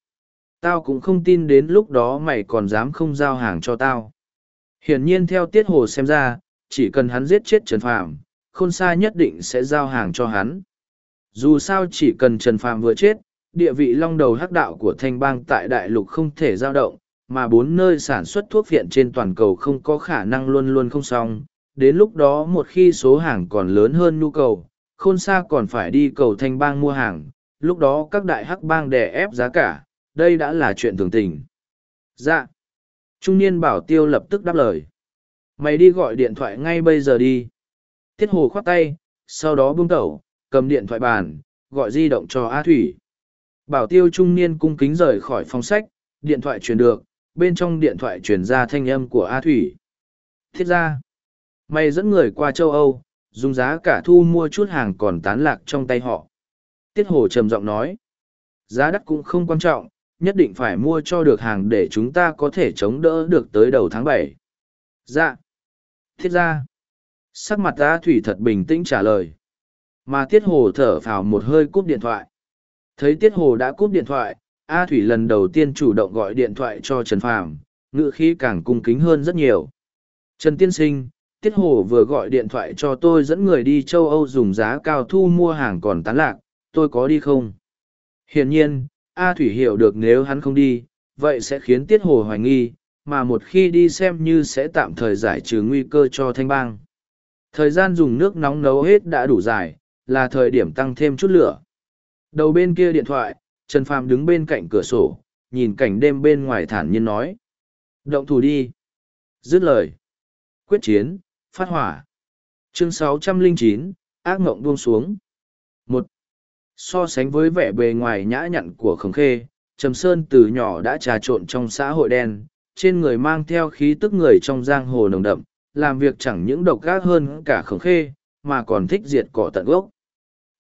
Tao cũng không tin đến lúc đó mày còn dám không giao hàng cho tao. Hiển nhiên theo Tiết Hồ xem ra, chỉ cần hắn giết chết Trần Phàm, khôn sa nhất định sẽ giao hàng cho hắn. Dù sao chỉ cần Trần Phàm vừa chết, địa vị long đầu hắc đạo của thanh bang tại đại lục không thể giao động, mà bốn nơi sản xuất thuốc viện trên toàn cầu không có khả năng luôn luôn không xong. Đến lúc đó một khi số hàng còn lớn hơn nhu cầu, khôn xa còn phải đi cầu thanh bang mua hàng, lúc đó các đại hắc bang đè ép giá cả, đây đã là chuyện thường tình. Dạ. Trung niên bảo tiêu lập tức đáp lời. Mày đi gọi điện thoại ngay bây giờ đi. Tiết hồ khoát tay, sau đó buông tẩu, cầm điện thoại bàn, gọi di động cho A Thủy. Bảo tiêu trung niên cung kính rời khỏi phòng sách, điện thoại truyền được, bên trong điện thoại truyền ra thanh âm của A Thủy. Thiết ra, mày dẫn người qua châu Âu, dùng giá cả thu mua chút hàng còn tán lạc trong tay họ. Tiết Hồ trầm giọng nói, giá đắt cũng không quan trọng, nhất định phải mua cho được hàng để chúng ta có thể chống đỡ được tới đầu tháng bảy. Dạ. Thiết ra. Sắc mặt A Thủy thật bình tĩnh trả lời. Mà Tiết Hồ thở phào một hơi cúp điện thoại. Thấy Tiết Hồ đã cúp điện thoại, A Thủy lần đầu tiên chủ động gọi điện thoại cho Trần Phàm, ngữ khí càng cung kính hơn rất nhiều. Trần Tiên Sinh, Tiết Hồ vừa gọi điện thoại cho tôi dẫn người đi châu Âu dùng giá cao thu mua hàng còn tán lạc, tôi có đi không? Hiển nhiên, A Thủy hiểu được nếu hắn không đi, vậy sẽ khiến Tiết Hồ hoài nghi, mà một khi đi xem như sẽ tạm thời giải trừ nguy cơ cho thanh bang. Thời gian dùng nước nóng nấu hết đã đủ dài, là thời điểm tăng thêm chút lửa. Đầu bên kia điện thoại, Trần Phàm đứng bên cạnh cửa sổ, nhìn cảnh đêm bên ngoài thản nhiên nói. Động thủ đi. Dứt lời. Quyết chiến, phát hỏa. Chương 609, ác mộng buông xuống. một So sánh với vẻ bề ngoài nhã nhặn của khổng khê, Trầm Sơn từ nhỏ đã trà trộn trong xã hội đen, trên người mang theo khí tức người trong giang hồ nồng đậm, làm việc chẳng những độc gác hơn cả khổng khê, mà còn thích diệt cỏ tận gốc.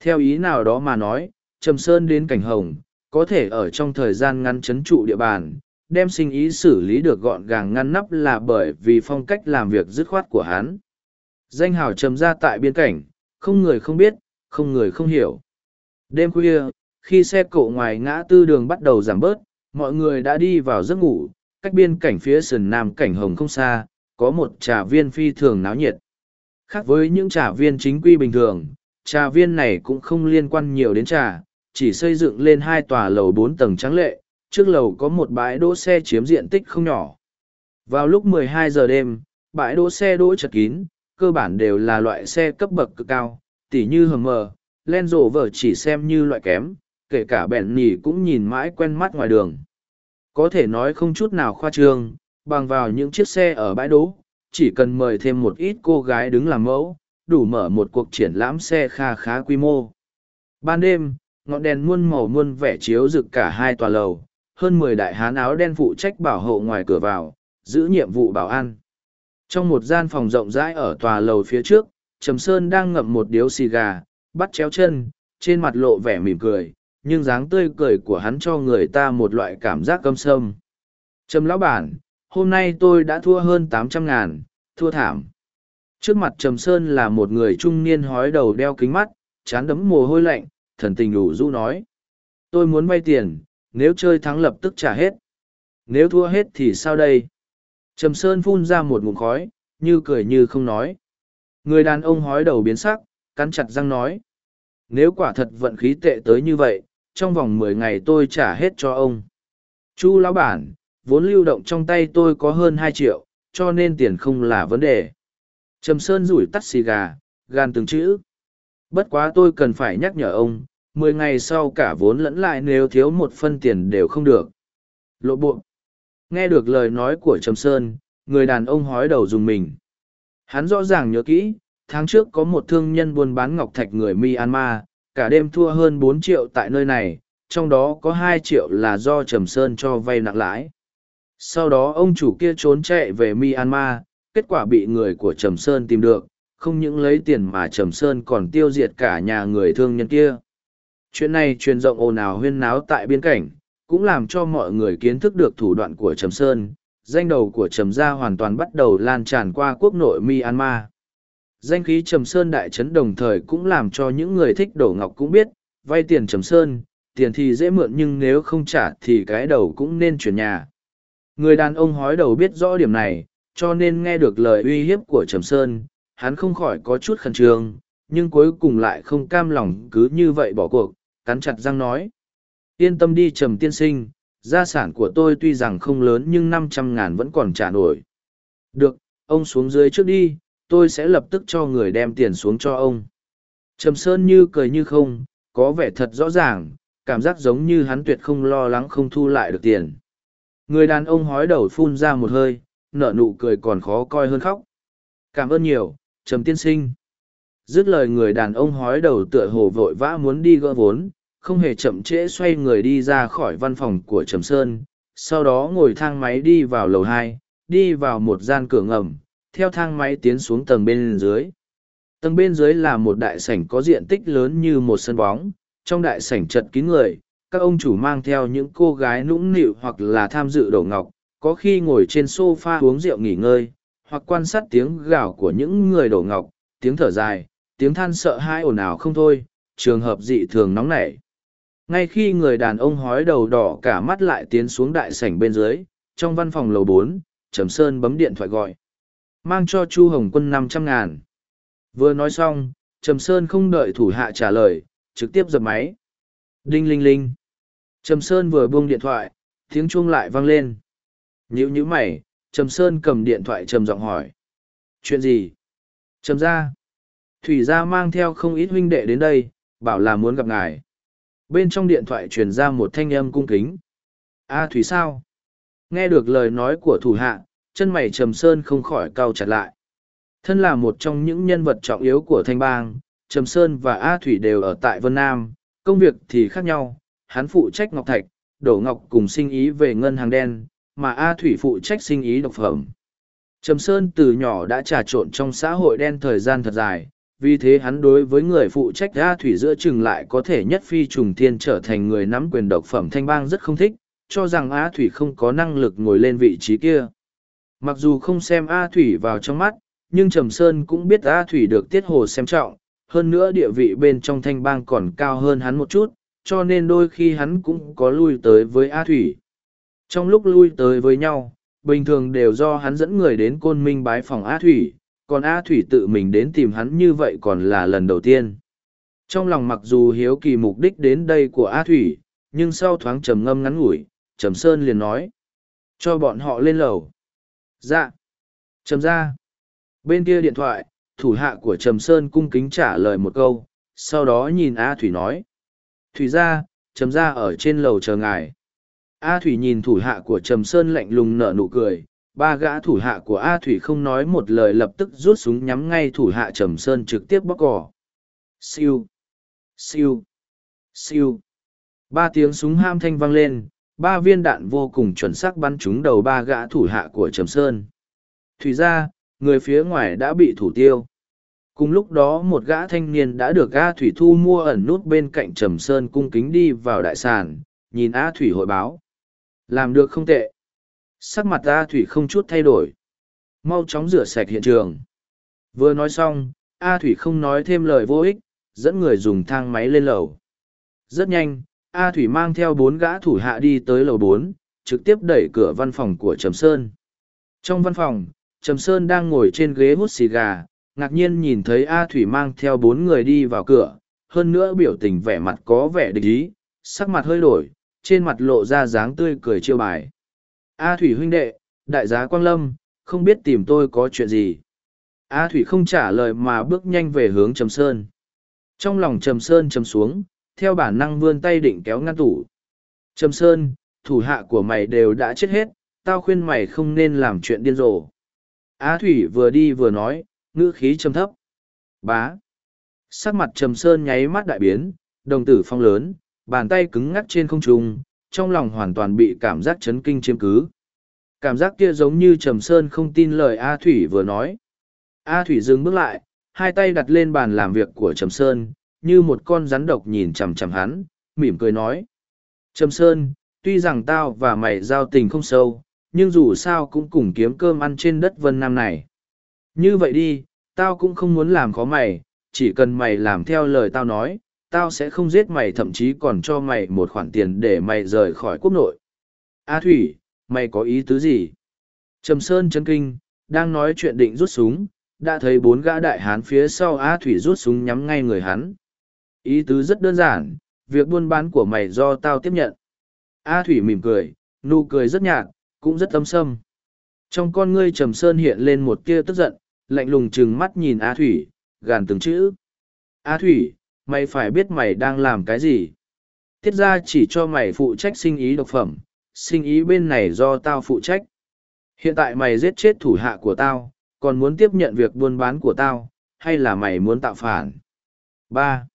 Theo ý nào đó mà nói, Trầm Sơn đến cảnh hồng, có thể ở trong thời gian ngăn chấn trụ địa bàn, đem sinh ý xử lý được gọn gàng ngăn nắp là bởi vì phong cách làm việc dứt khoát của hắn. Danh hào trầm ra tại biên cảnh, không người không biết, không người không hiểu. Đêm khuya, khi xe cộ ngoài ngã tư đường bắt đầu giảm bớt, mọi người đã đi vào giấc ngủ, cách biên cảnh phía sườn nam cảnh hồng không xa, có một trà viên phi thường náo nhiệt. Khác với những trà viên chính quy bình thường, trà viên này cũng không liên quan nhiều đến trà, chỉ xây dựng lên hai tòa lầu bốn tầng trắng lệ, trước lầu có một bãi đỗ xe chiếm diện tích không nhỏ. Vào lúc 12 giờ đêm, bãi đỗ xe đỗ chật kín, cơ bản đều là loại xe cấp bậc cực cao, tỉ như hầm mờ, len rổ vở chỉ xem như loại kém, kể cả bẹn nhì cũng nhìn mãi quen mắt ngoài đường. Có thể nói không chút nào khoa trương, bằng vào những chiếc xe ở bãi đỗ, chỉ cần mời thêm một ít cô gái đứng làm mẫu, đủ mở một cuộc triển lãm xe kha khá quy mô. Ban đêm, ngọn đèn muôn màu muôn vẻ chiếu rực cả hai tòa lầu, hơn mười đại hán áo đen phụ trách bảo hộ ngoài cửa vào, giữ nhiệm vụ bảo an. Trong một gian phòng rộng rãi ở tòa lầu phía trước, Trầm Sơn đang ngậm một điếu xì gà, bắt chéo chân, trên mặt lộ vẻ mỉm cười, nhưng dáng tươi cười của hắn cho người ta một loại cảm giác câm sâm. Trầm lão bản, hôm nay tôi đã thua hơn tám trăm ngàn, thua thảm. Trước mặt Trầm Sơn là một người trung niên hói đầu đeo kính mắt, chán đấm mồ hôi lạnh, thần tình đủ rũ nói. Tôi muốn vay tiền, nếu chơi thắng lập tức trả hết. Nếu thua hết thì sao đây? Trầm Sơn phun ra một ngụm khói, như cười như không nói. Người đàn ông hói đầu biến sắc, cắn chặt răng nói. Nếu quả thật vận khí tệ tới như vậy, trong vòng mười ngày tôi trả hết cho ông. Chu lão bản, vốn lưu động trong tay tôi có hơn hai triệu, cho nên tiền không là vấn đề. Trầm Sơn rủi tắt xì gà, gan từng chữ. Bất quá tôi cần phải nhắc nhở ông, mười ngày sau cả vốn lẫn lại nếu thiếu một phân tiền đều không được. Lộ buộc Nghe được lời nói của Trầm Sơn, người đàn ông hói đầu dùng mình. Hắn rõ ràng nhớ kỹ, tháng trước có một thương nhân buôn bán ngọc thạch người Myanmar, cả đêm thua hơn bốn triệu tại nơi này, trong đó có hai triệu là do Trầm Sơn cho vay nặng lãi. Sau đó ông chủ kia trốn chạy về Myanmar, kết quả bị người của Trầm Sơn tìm được, không những lấy tiền mà Trầm Sơn còn tiêu diệt cả nhà người thương nhân kia. Chuyện này truyền rộng ồn ào huyên náo tại biên cảnh, cũng làm cho mọi người kiến thức được thủ đoạn của Trầm Sơn. Danh đầu của Trầm Gia hoàn toàn bắt đầu lan tràn qua quốc nội Myanmar. Danh khí Trầm Sơn đại trấn đồng thời cũng làm cho những người thích đổ ngọc cũng biết, vay tiền Trầm Sơn, tiền thì dễ mượn nhưng nếu không trả thì cái đầu cũng nên chuyển nhà. Người đàn ông hói đầu biết rõ điểm này, cho nên nghe được lời uy hiếp của Trầm Sơn, hắn không khỏi có chút khẩn trương, nhưng cuối cùng lại không cam lòng cứ như vậy bỏ cuộc, cắn chặt răng nói. Yên tâm đi Trầm tiên sinh, gia sản của tôi tuy rằng không lớn nhưng năm trăm ngàn vẫn còn trả nổi. Được, ông xuống dưới trước đi, tôi sẽ lập tức cho người đem tiền xuống cho ông. Trầm Sơn như cười như không, có vẻ thật rõ ràng, cảm giác giống như hắn tuyệt không lo lắng không thu lại được tiền. Người đàn ông hói đầu phun ra một hơi, nở nụ cười còn khó coi hơn khóc. Cảm ơn nhiều, Trầm tiên sinh. Dứt lời người đàn ông hói đầu tựa hồ vội vã muốn đi gỡ vốn, không hề chậm trễ xoay người đi ra khỏi văn phòng của Trầm Sơn, sau đó ngồi thang máy đi vào lầu hai, đi vào một gian cửa ngầm, theo thang máy tiến xuống tầng bên dưới. Tầng bên dưới là một đại sảnh có diện tích lớn như một sân bóng, trong đại sảnh chật kín người, các ông chủ mang theo những cô gái nũng nịu hoặc là tham dự đổ ngọc, có khi ngồi trên sofa uống rượu nghỉ ngơi, hoặc quan sát tiếng gào của những người đổ ngọc, tiếng thở dài, tiếng than sợ hãi ồn ào không thôi, trường hợp dị thường nóng nảy. Ngay khi người đàn ông hói đầu đỏ cả mắt lại tiến xuống đại sảnh bên dưới, trong văn phòng lầu bốn, Trầm Sơn bấm điện thoại gọi. Mang cho Chu Hồng Quân năm trăm ngàn. Vừa nói xong, Trầm Sơn không đợi thủ hạ trả lời, trực tiếp dập máy. Đinh linh linh. Trầm Sơn vừa buông điện thoại, tiếng chuông lại vang lên. Nhữ nhữ mày, Trầm Sơn cầm điện thoại trầm giọng hỏi. Chuyện gì? Trầm ra. Thủy gia mang theo không ít huynh đệ đến đây, bảo là muốn gặp ngài. Bên trong điện thoại truyền ra một thanh âm cung kính. A Thủy sao? Nghe được lời nói của thủ hạ, chân mày Trầm Sơn không khỏi cau chặt lại. Thân là một trong những nhân vật trọng yếu của thanh bang, Trầm Sơn và A Thủy đều ở tại Vân Nam, công việc thì khác nhau, hắn phụ trách Ngọc Thạch, Đổ Ngọc cùng sinh ý về ngân hàng đen, mà A Thủy phụ trách sinh ý độc phẩm. Trầm Sơn từ nhỏ đã trà trộn trong xã hội đen thời gian thật dài, vì thế hắn đối với người phụ trách A Thủy giữa chừng lại có thể nhất phi trùng thiên trở thành người nắm quyền độc phẩm thanh bang rất không thích, cho rằng A Thủy không có năng lực ngồi lên vị trí kia. Mặc dù không xem A Thủy vào trong mắt, nhưng Trầm Sơn cũng biết A Thủy được Tiết Hồ xem trọng, hơn nữa địa vị bên trong thanh bang còn cao hơn hắn một chút, cho nên đôi khi hắn cũng có lui tới với A Thủy. Trong lúc lui tới với nhau, bình thường đều do hắn dẫn người đến côn minh bái phòng A Thủy, còn A Thủy tự mình đến tìm hắn như vậy còn là lần đầu tiên. Trong lòng mặc dù hiếu kỳ mục đích đến đây của A Thủy, nhưng sau thoáng trầm ngâm ngắn ngủi, Trầm Sơn liền nói. Cho bọn họ lên lầu. Dạ. Trầm ra. Bên kia điện thoại, thủ hạ của Trầm Sơn cung kính trả lời một câu, sau đó nhìn A Thủy nói. Thủy ra, Trầm ra ở trên lầu chờ ngài. A Thủy nhìn thủ hạ của Trầm Sơn lạnh lùng nở nụ cười, ba gã thủ hạ của A Thủy không nói một lời lập tức rút súng nhắm ngay thủ hạ Trầm Sơn trực tiếp bóc cỏ. Siêu! Siêu! Siêu! Ba tiếng súng ham thanh vang lên, ba viên đạn vô cùng chuẩn xác bắn trúng đầu ba gã thủ hạ của Trầm Sơn. Thủy ra, người phía ngoài đã bị thủ tiêu. Cùng lúc đó một gã thanh niên đã được A Thủy thu mua ẩn nút bên cạnh Trầm Sơn cung kính đi vào đại sản nhìn A Thủy hội báo. Làm được không tệ. Sắc mặt A Thủy không chút thay đổi. Mau chóng rửa sạch hiện trường. Vừa nói xong, A Thủy không nói thêm lời vô ích, dẫn người dùng thang máy lên lầu. Rất nhanh, A Thủy mang theo bốn gã thủ hạ đi tới lầu bốn, trực tiếp đẩy cửa văn phòng của Trầm Sơn. Trong văn phòng, Trầm Sơn đang ngồi trên ghế hút xì gà, ngạc nhiên nhìn thấy A Thủy mang theo bốn người đi vào cửa, hơn nữa biểu tình vẻ mặt có vẻ địch ý, sắc mặt hơi đổi, trên mặt lộ ra dáng tươi cười chiêu bài. A Thủy huynh đệ, đại giá Quang Lâm, không biết tìm tôi có chuyện gì. A Thủy không trả lời mà bước nhanh về hướng Trầm Sơn. Trong lòng Trầm Sơn trầm xuống, theo bản năng vươn tay định kéo ngăn tủ. Trầm Sơn, thủ hạ của mày đều đã chết hết, tao khuyên mày không nên làm chuyện điên rồ. A Thủy vừa đi vừa nói, ngữ khí trầm thấp. Bá. Sắc mặt Trầm Sơn nháy mắt đại biến, đồng tử phong lớn, bàn tay cứng ngắc trên không trung, trong lòng hoàn toàn bị cảm giác chấn kinh chiếm cứ. Cảm giác kia giống như Trầm Sơn không tin lời A Thủy vừa nói. A Thủy dừng bước lại, hai tay đặt lên bàn làm việc của Trầm Sơn, như một con rắn độc nhìn chằm chằm hắn, mỉm cười nói. Trầm Sơn, tuy rằng tao và mày giao tình không sâu, nhưng dù sao cũng cùng kiếm cơm ăn trên đất Vân Nam này. Như vậy đi, tao cũng không muốn làm khó mày, chỉ cần mày làm theo lời tao nói, tao sẽ không giết mày thậm chí còn cho mày một khoản tiền để mày rời khỏi quốc nội. A Thủy, mày có ý tứ gì? Trầm Sơn chấn kinh, đang nói chuyện định rút súng, đã thấy bốn gã đại hán phía sau A Thủy rút súng nhắm ngay người hắn. Ý tứ rất đơn giản, việc buôn bán của mày do tao tiếp nhận. A Thủy mỉm cười, nụ cười rất nhạt, cũng rất tâm sâm. Trong con ngươi Trầm Sơn hiện lên một tia tức giận, lạnh lùng trừng mắt nhìn A Thủy, gàn từng chữ. A Thủy, mày phải biết mày đang làm cái gì. Tiết ra chỉ cho mày phụ trách sinh ý độc phẩm, sinh ý bên này do tao phụ trách. Hiện tại mày giết chết thủ hạ của tao, còn muốn tiếp nhận việc buôn bán của tao, hay là mày muốn tạo phản? ba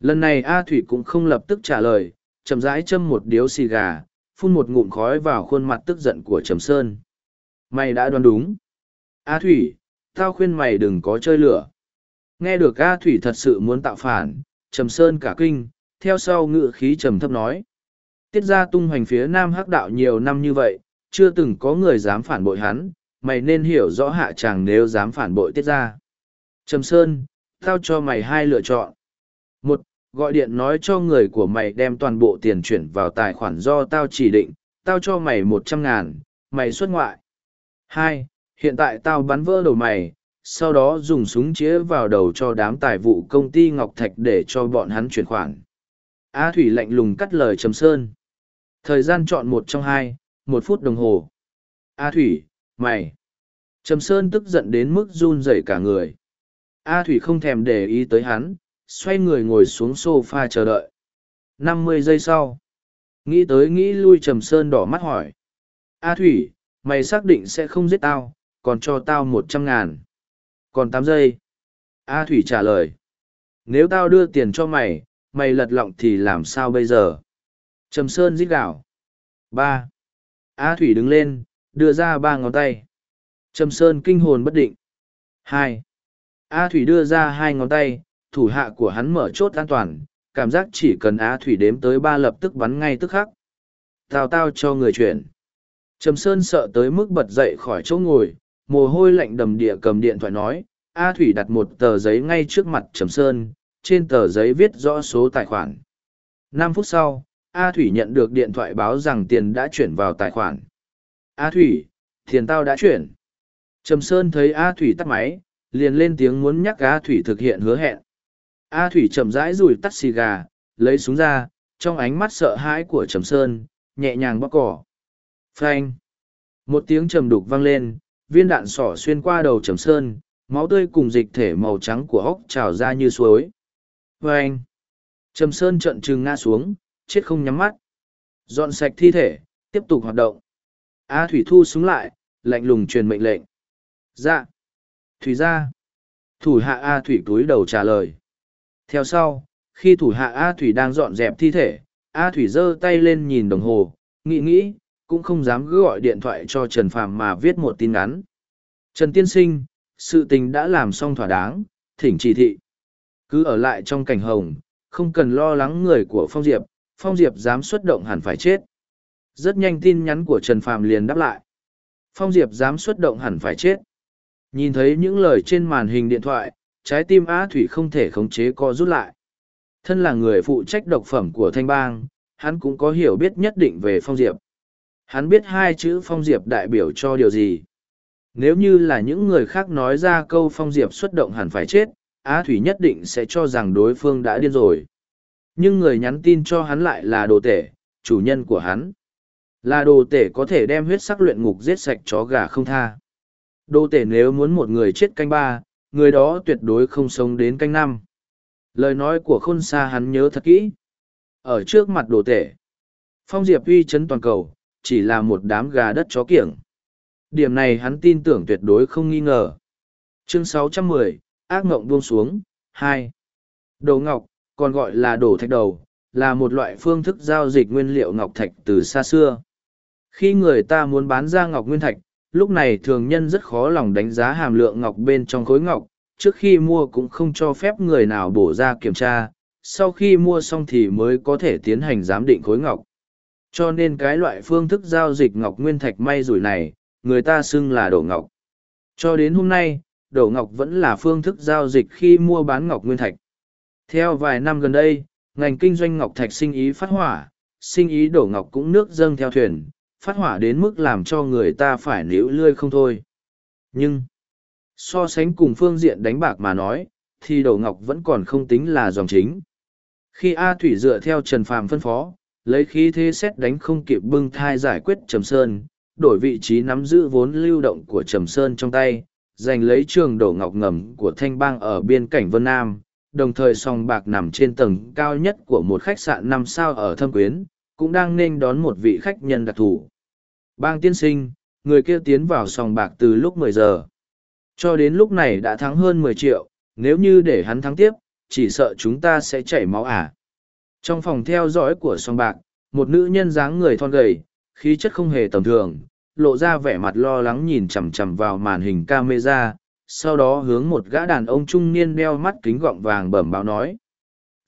Lần này A Thủy cũng không lập tức trả lời, chậm rãi châm một điếu xì gà, phun một ngụm khói vào khuôn mặt tức giận của Trầm Sơn. Mày đã đoán đúng. A Thủy, tao khuyên mày đừng có chơi lửa. Nghe được A Thủy thật sự muốn tạo phản, Trầm Sơn cả kinh, theo sau ngự khí trầm thấp nói. Tiết ra tung hoành phía Nam Hắc Đạo nhiều năm như vậy, chưa từng có người dám phản bội hắn, mày nên hiểu rõ hạ chàng nếu dám phản bội Tiết ra. Trầm Sơn, tao cho mày hai lựa chọn. Một, gọi điện nói cho người của mày đem toàn bộ tiền chuyển vào tài khoản do tao chỉ định, tao cho mày một trăm ngàn, mày xuất ngoại. Hai, hiện tại tao bắn vỡ đầu mày, sau đó dùng súng chĩa vào đầu cho đám tài vụ công ty Ngọc Thạch để cho bọn hắn chuyển khoản. A Thủy lạnh lùng cắt lời Trầm Sơn. Thời gian chọn một trong hai, một phút đồng hồ. A Thủy, mày. Trầm Sơn tức giận đến mức run rẩy cả người. A Thủy không thèm để ý tới hắn, xoay người ngồi xuống sofa chờ đợi. năm mươi giây sau. Nghĩ tới nghĩ lui Trầm Sơn đỏ mắt hỏi. A Thủy, mày xác định sẽ không giết tao, còn cho tao một trăm ngàn còn tám giây. A thủy trả lời, nếu tao đưa tiền cho mày mày lật lọng thì làm sao bây giờ? Trầm sơn rít gạo ba. A thủy đứng lên, đưa ra ba ngón tay. Trầm sơn kinh hồn bất định, hai. A thủy đưa ra hai ngón tay, thủ hạ của hắn mở chốt an toàn, cảm giác chỉ cần a thủy đếm tới ba lập tức bắn ngay tức khắc. Tào tao cho người chuyển. Trầm sơn sợ tới mức bật dậy khỏi chỗ ngồi mồ hôi lạnh đầm địa cầm điện thoại nói, A Thủy đặt một tờ giấy ngay trước mặt Trầm Sơn, trên tờ giấy viết rõ số tài khoản. Năm phút sau, A Thủy nhận được điện thoại báo rằng tiền đã chuyển vào tài khoản. A Thủy, tiền tao đã chuyển. Trầm Sơn thấy A Thủy tắt máy, liền lên tiếng muốn nhắc A Thủy thực hiện hứa hẹn. A Thủy chậm rãi rủi tắt xì gà, lấy súng ra, trong ánh mắt sợ hãi của Trầm Sơn, nhẹ nhàng bóc cỏ. Phanh! Một tiếng trầm đục vang lên, viên đạn sỏ xuyên qua đầu trầm sơn, máu tươi cùng dịch thể màu trắng của óc trào ra như suối. Và anh, trầm sơn trận trừng ngã xuống, chết không nhắm mắt. Dọn sạch thi thể, tiếp tục hoạt động. A Thủy thu súng lại, lạnh lùng truyền mệnh lệnh. Dạ. Thủy ra. Thủ hạ A Thủy cúi đầu trả lời. Theo sau, khi thủ hạ A Thủy đang dọn dẹp thi thể, A Thủy giơ tay lên nhìn đồng hồ, nghĩ nghĩ, cũng không dám cứ gọi điện thoại cho Trần Phàm mà viết một tin ngắn. Trần Tiên Sinh, sự tình đã làm xong thỏa đáng, thỉnh chỉ thị. Cứ ở lại trong cảnh hồng, không cần lo lắng người của Phong Diệp, Phong Diệp dám xuất động hẳn phải chết. Rất nhanh tin nhắn của Trần Phàm liền đáp lại. Phong Diệp dám xuất động hẳn phải chết. Nhìn thấy những lời trên màn hình điện thoại, trái tim Á Thủy không thể khống chế co rút lại. Thân là người phụ trách độc phẩm của Thanh Bang, hắn cũng có hiểu biết nhất định về Phong Diệp. Hắn biết hai chữ Phong Diệp đại biểu cho điều gì. Nếu như là những người khác nói ra câu Phong Diệp xuất động hẳn phải chết, Á Thủy nhất định sẽ cho rằng đối phương đã điên rồi. Nhưng người nhắn tin cho hắn lại là đồ tể, chủ nhân của hắn. Là đồ tể có thể đem huyết sắc luyện ngục giết sạch chó gà không tha. Đồ tể nếu muốn một người chết canh ba, người đó tuyệt đối không sống đến canh năm. Lời nói của khôn xa hắn nhớ thật kỹ. Ở trước mặt đồ tể, Phong Diệp uy chấn toàn cầu, chỉ là một đám gà đất chó kiểng. Điểm này hắn tin tưởng tuyệt đối không nghi ngờ. Chương 610, ác mộng buông xuống, 2. Đồ ngọc, còn gọi là đồ thạch đầu, là một loại phương thức giao dịch nguyên liệu ngọc thạch từ xa xưa. Khi người ta muốn bán ra ngọc nguyên thạch, lúc này thường nhân rất khó lòng đánh giá hàm lượng ngọc bên trong khối ngọc, trước khi mua cũng không cho phép người nào bổ ra kiểm tra, sau khi mua xong thì mới có thể tiến hành giám định khối ngọc. Cho nên cái loại phương thức giao dịch ngọc nguyên thạch may rủi này, người ta xưng là đổ ngọc. Cho đến hôm nay, đổ ngọc vẫn là phương thức giao dịch khi mua bán ngọc nguyên thạch. Theo vài năm gần đây, ngành kinh doanh ngọc thạch sinh ý phát hỏa, sinh ý đổ ngọc cũng nước dâng theo thuyền, phát hỏa đến mức làm cho người ta phải níu lươi không thôi. Nhưng, so sánh cùng phương diện đánh bạc mà nói, thì đổ ngọc vẫn còn không tính là dòng chính. Khi A Thủy dựa theo Trần Phàm phân phó, lấy khí thế xét đánh không kịp bưng thai giải quyết Trầm Sơn, đổi vị trí nắm giữ vốn lưu động của Trầm Sơn trong tay, giành lấy trường đổ ngọc ngầm của Thanh Bang ở biên cảnh Vân Nam, đồng thời sòng bạc nằm trên tầng cao nhất của một khách sạn năm sao ở Thâm Quyến, cũng đang nên đón một vị khách nhân đặc thù. Bang tiên sinh, người kia tiến vào sòng bạc từ lúc mười giờ. Cho đến lúc này đã thắng hơn mười triệu, nếu như để hắn thắng tiếp, chỉ sợ chúng ta sẽ chảy máu à. Trong phòng theo dõi của song bạc, một nữ nhân dáng người thon gầy, khí chất không hề tầm thường, lộ ra vẻ mặt lo lắng nhìn chằm chằm vào màn hình camera, sau đó hướng một gã đàn ông trung niên đeo mắt kính gọng vàng bẩm báo nói.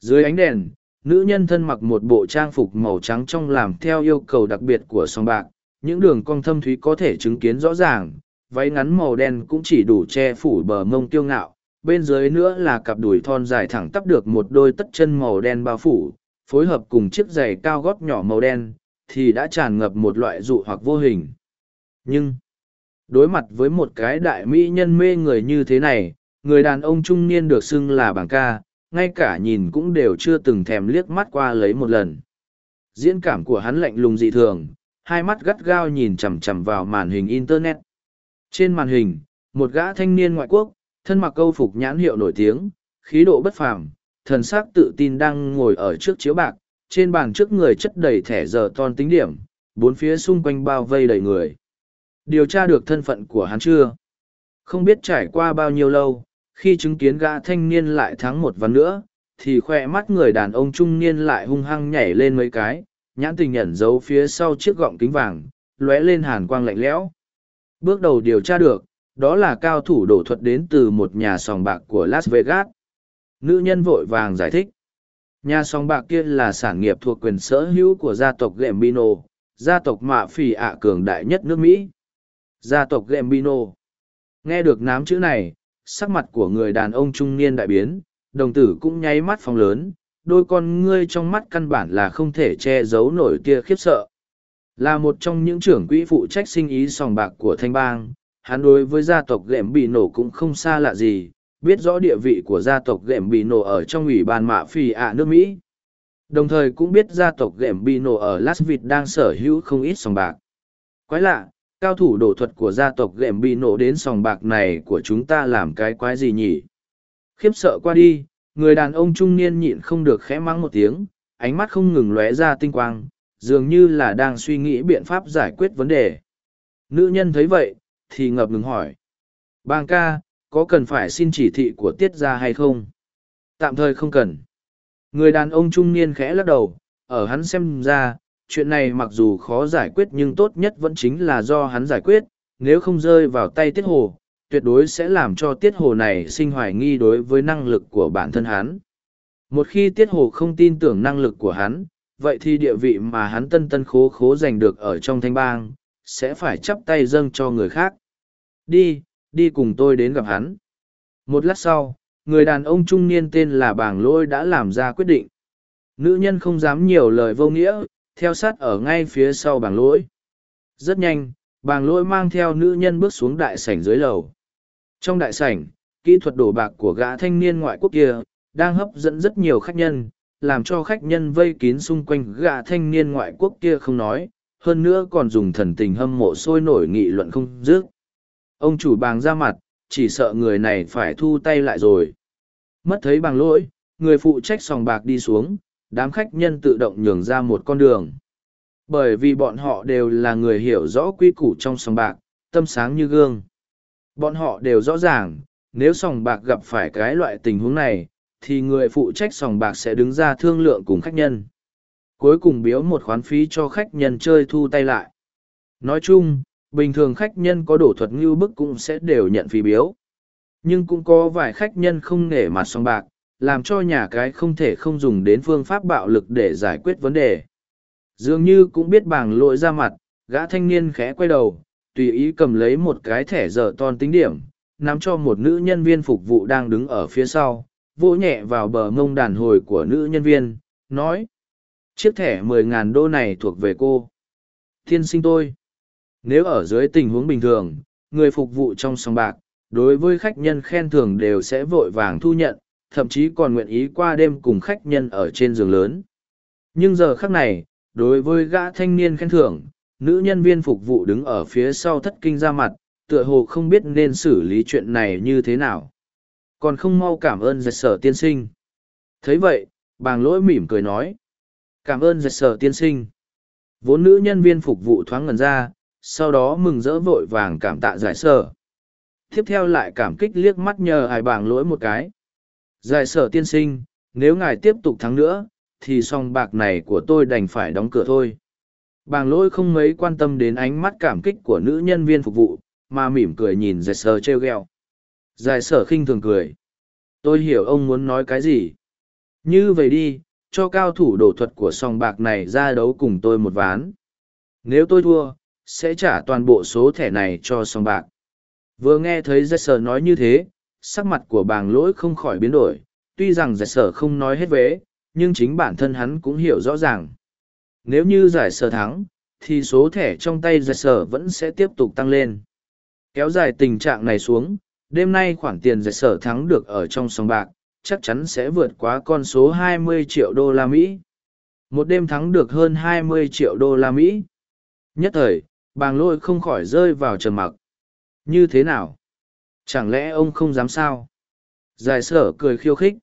Dưới ánh đèn, nữ nhân thân mặc một bộ trang phục màu trắng trong làm theo yêu cầu đặc biệt của song bạc, những đường cong thâm thúy có thể chứng kiến rõ ràng, váy ngắn màu đen cũng chỉ đủ che phủ bờ mông tiêu ngạo, bên dưới nữa là cặp đùi thon dài thẳng tắp được một đôi tất chân màu đen bao phủ, phối hợp cùng chiếc giày cao gót nhỏ màu đen, thì đã tràn ngập một loại dụ hoặc vô hình. Nhưng, đối mặt với một cái đại mỹ nhân mê người như thế này, người đàn ông trung niên được xưng là bảng ca, ngay cả nhìn cũng đều chưa từng thèm liếc mắt qua lấy một lần. Diễn cảm của hắn lạnh lùng dị thường, hai mắt gắt gao nhìn chằm chằm vào màn hình Internet. Trên màn hình, một gã thanh niên ngoại quốc, thân mặc câu phục nhãn hiệu nổi tiếng, khí độ bất phàm, thần sắc tự tin đang ngồi ở trước chiếu bạc, trên bàn trước người chất đầy thẻ giờ ton tính điểm, bốn phía xung quanh bao vây đầy người. Điều tra được thân phận của hắn chưa? Không biết trải qua bao nhiêu lâu, khi chứng kiến gã thanh niên lại thắng một ván nữa, thì khoe mắt người đàn ông trung niên lại hung hăng nhảy lên mấy cái, nhãn tình nhận giấu phía sau chiếc gọng kính vàng, lóe lên hàn quang lạnh lẽo. Bước đầu điều tra được, đó là cao thủ đổ thuật đến từ một nhà sòng bạc của Las Vegas. Nữ nhân vội vàng giải thích. Nhà sòng bạc kia là sản nghiệp thuộc quyền sở hữu của gia tộc Gambino, gia tộc mạ phì ạ cường đại nhất nước Mỹ. Gia tộc Gambino. Nghe được nám chữ này, sắc mặt của người đàn ông trung niên đại biến, đồng tử cũng nháy mắt phóng lớn, đôi con ngươi trong mắt căn bản là không thể che giấu nổi tia khiếp sợ. Là một trong những trưởng quỹ phụ trách sinh ý sòng bạc của Thanh Bang, hắn đối với gia tộc Gệm Bị Nổ cũng không xa lạ gì, biết rõ địa vị của gia tộc Gệm Bị Nổ ở trong ủy ban mạ phi ạ nước Mỹ. Đồng thời cũng biết gia tộc Gệm Bị Nổ ở Las Vịt đang sở hữu không ít sòng bạc. Quái lạ, cao thủ đổ thuật của gia tộc Gệm Bị Nổ đến sòng bạc này của chúng ta làm cái quái gì nhỉ? Khiếp sợ qua đi, người đàn ông trung niên nhịn không được khẽ mắng một tiếng ánh mắt không ngừng lóe ra tinh quang dường như là đang suy nghĩ biện pháp giải quyết vấn đề nữ nhân thấy vậy thì ngập ngừng hỏi bang ca có cần phải xin chỉ thị của tiết ra hay không tạm thời không cần người đàn ông trung niên khẽ lắc đầu ở hắn xem ra chuyện này mặc dù khó giải quyết nhưng tốt nhất vẫn chính là do hắn giải quyết nếu không rơi vào tay tiết hồ tuyệt đối sẽ làm cho tiết hồ này sinh hoài nghi đối với năng lực của bản thân hắn. Một khi tiết hồ không tin tưởng năng lực của hắn, vậy thì địa vị mà hắn tân tân khố khố giành được ở trong thanh bang, sẽ phải chắp tay dâng cho người khác. Đi, đi cùng tôi đến gặp hắn. Một lát sau, người đàn ông trung niên tên là bảng lôi đã làm ra quyết định. Nữ nhân không dám nhiều lời vô nghĩa, theo sát ở ngay phía sau bảng lỗi. Rất nhanh, bàng lỗi mang theo nữ nhân bước xuống đại sảnh dưới lầu. Trong đại sảnh, kỹ thuật đổ bạc của gã thanh niên ngoại quốc kia, đang hấp dẫn rất nhiều khách nhân, làm cho khách nhân vây kín xung quanh gã thanh niên ngoại quốc kia không nói, hơn nữa còn dùng thần tình hâm mộ sôi nổi nghị luận không dứt. Ông chủ bàng ra mặt, chỉ sợ người này phải thu tay lại rồi. Mất thấy bằng lỗi, người phụ trách sòng bạc đi xuống, đám khách nhân tự động nhường ra một con đường. Bởi vì bọn họ đều là người hiểu rõ quy củ trong sòng bạc, tâm sáng như gương. Bọn họ đều rõ ràng, nếu sòng bạc gặp phải cái loại tình huống này, thì người phụ trách sòng bạc sẽ đứng ra thương lượng cùng khách nhân. cuối cùng biếu một khoán phí cho khách nhân chơi thu tay lại nói chung bình thường khách nhân có đổ thuật ngưu bức cũng sẽ đều nhận phí biếu. Nhưng cũng có vài khách nhân không nể mặt song bạc, làm cho nhà cái không thể không dùng đến phương pháp bạo lực để giải quyết vấn đề. Dường như cũng biết bảng lội ra mặt, gã thanh niên khẽ quay đầu, tùy ý cầm lấy một cái thẻ dở ton tính điểm, nắm cho một nữ nhân viên phục vụ đang đứng ở phía sau, vỗ nhẹ vào bờ mông đàn hồi của nữ nhân viên, nói, chiếc thẻ mười ngàn đô này thuộc về cô. Thiên sinh tôi nếu ở dưới tình huống bình thường, người phục vụ trong sòng bạc, đối với khách nhân khen thưởng đều sẽ vội vàng thu nhận, thậm chí còn nguyện ý qua đêm cùng khách nhân ở trên giường lớn. Nhưng giờ khắc này, đối với gã thanh niên khen thưởng, nữ nhân viên phục vụ đứng ở phía sau thất kinh ra mặt, tựa hồ không biết nên xử lý chuyện này như thế nào. Còn không mau cảm ơn giật sở tiên sinh. Thấy vậy, bàng lỗi mỉm cười nói. Cảm ơn giật sở tiên sinh. Vốn nữ nhân viên phục vụ thoáng ngần ra sau đó mừng rỡ vội vàng cảm tạ giải sở. Tiếp theo lại cảm kích liếc mắt nhờ hải bảng lỗi một cái. Giải sở tiên sinh, nếu ngài tiếp tục thắng nữa, thì song bạc này của tôi đành phải đóng cửa thôi. Bàng lỗi không mấy quan tâm đến ánh mắt cảm kích của nữ nhân viên phục vụ, mà mỉm cười nhìn giải sở treo ghẹo. Giải sở khinh thường cười. Tôi hiểu ông muốn nói cái gì. Như vậy đi, cho cao thủ đổ thuật của song bạc này ra đấu cùng tôi một ván. Nếu tôi thua sẽ trả toàn bộ số thẻ này cho song bạc vừa nghe thấy giải sở nói như thế sắc mặt của bàng lỗi không khỏi biến đổi tuy rằng giải sở không nói hết vế nhưng chính bản thân hắn cũng hiểu rõ ràng nếu như giải sở thắng thì số thẻ trong tay giải sở vẫn sẽ tiếp tục tăng lên kéo dài tình trạng này xuống đêm nay khoản tiền giải sở thắng được ở trong sòng bạc chắc chắn sẽ vượt quá con số 20 triệu đô la Mỹ. Một đêm thắng được hơn 20 triệu đô la Mỹ. Nhất thời, bàng lôi không khỏi rơi vào trầm mặc. Như thế nào? Chẳng lẽ ông không dám sao? Giải sở cười khiêu khích.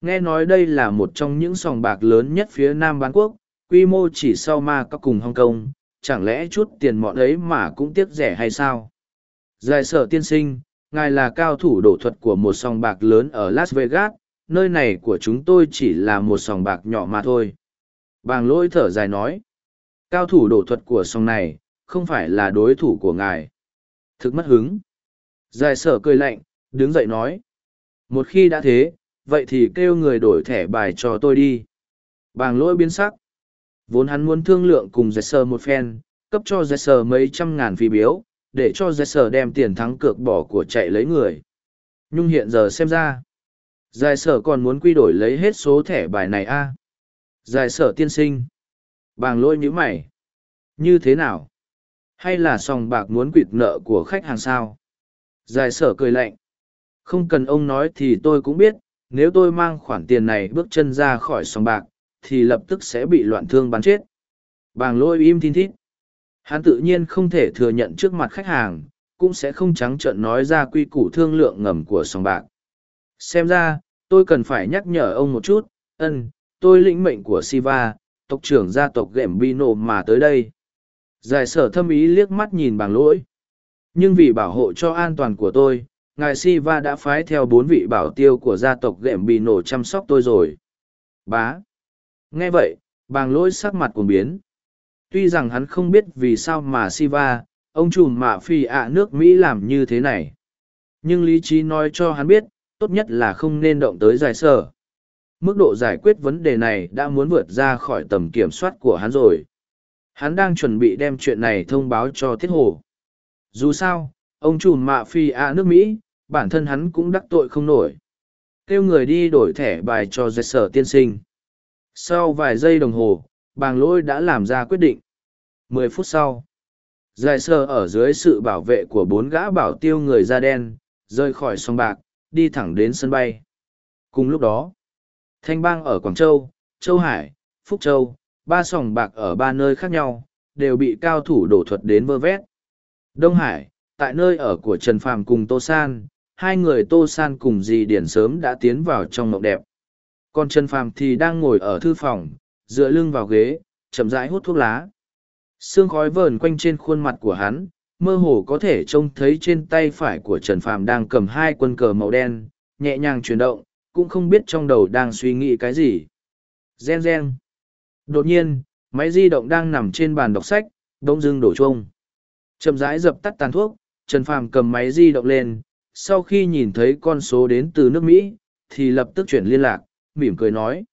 Nghe nói đây là một trong những sòng bạc lớn nhất phía Nam Bán Quốc, quy mô chỉ sau ma các cùng Hong Kong, chẳng lẽ chút tiền mọn ấy mà cũng tiếc rẻ hay sao? Giải sở tiên sinh, ngài là cao thủ đổ thuật của một sòng bạc lớn ở Las Vegas, nơi này của chúng tôi chỉ là một sòng bạc nhỏ mà thôi. Bàng lỗi thở dài nói, cao thủ đổ thuật của sòng này, không phải là đối thủ của ngài. Thực mất hứng. Giải sở cười lạnh, đứng dậy nói, một khi đã thế, vậy thì kêu người đổi thẻ bài cho tôi đi. Bàng lỗi biến sắc. Vốn hắn muốn thương lượng cùng giải sở một phen, cấp cho giải sở mấy trăm ngàn phi biếu, để cho giải sở đem tiền thắng cược bỏ của chạy lấy người. Nhưng hiện giờ xem ra, giải sở còn muốn quy đổi lấy hết số thẻ bài này a à? Giải sở tiên sinh. Bàng lỗi như mày. Như thế nào? Hay là sòng bạc muốn quỵt nợ của khách hàng sao? Giải sở cười lạnh. Không cần ông nói thì tôi cũng biết, nếu tôi mang khoản tiền này bước chân ra khỏi sòng bạc, thì lập tức sẽ bị loạn thương bắn chết. Bàng lôi im thin thít. Hắn tự nhiên không thể thừa nhận trước mặt khách hàng, cũng sẽ không trắng trợn nói ra quy củ thương lượng ngầm của sòng bạc. Xem ra, tôi cần phải nhắc nhở ông một chút, ân, tôi lĩnh mệnh của Siva, tộc trưởng gia tộc Gệm Bino mà tới đây. Giải sở thâm ý liếc mắt nhìn Bàng lỗi. Nhưng vì bảo hộ cho an toàn của tôi, ngài Siva đã phái theo bốn vị bảo tiêu của gia tộc Gệm nổ chăm sóc tôi rồi. Bá. Nghe vậy, bàng lỗi sắc mặt cuồng biến tuy rằng hắn không biết vì sao mà Siva, ông trùm mạ phi ạ nước Mỹ làm như thế này. Nhưng lý trí nói cho hắn biết, tốt nhất là không nên động tới giải sở. Mức độ giải quyết vấn đề này đã muốn vượt ra khỏi tầm kiểm soát của hắn rồi. Hắn đang chuẩn bị đem chuyện này thông báo cho Thiết Hồ. Dù sao, ông trùm mạ phi à nước Mỹ, bản thân hắn cũng đắc tội không nổi. Kêu người đi đổi thẻ bài cho dệt sở tiên sinh. Sau vài giây đồng hồ, bàng lôi đã làm ra quyết định. Mười phút sau, giải sơ ở dưới sự bảo vệ của bốn gã bảo tiêu người da đen, rời khỏi sông bạc, đi thẳng đến sân bay. Cùng lúc đó, Thanh bang ở Quảng Châu, Châu Hải, Phúc Châu, ba sòng bạc ở ba nơi khác nhau, đều bị cao thủ đổ thuật đến vơ vét. Đông Hải, tại nơi ở của Trần Phàm cùng Tô San, hai người Tô San cùng dì Điển sớm đã tiến vào trong mộng đẹp. Còn Trần Phàm thì đang ngồi ở thư phòng, dựa lưng vào ghế, chậm rãi hút thuốc lá. Sương khói vờn quanh trên khuôn mặt của hắn, mơ hồ có thể trông thấy trên tay phải của Trần Phàm đang cầm hai quân cờ màu đen, nhẹ nhàng chuyển động, cũng không biết trong đầu đang suy nghĩ cái gì. Gen gen. Đột nhiên, máy di động đang nằm trên bàn đọc sách, đông dưng đổ chuông. Chậm rãi dập tắt tàn thuốc, Trần Phàm cầm máy di động lên, sau khi nhìn thấy con số đến từ nước Mỹ, thì lập tức chuyển liên lạc, mỉm cười nói.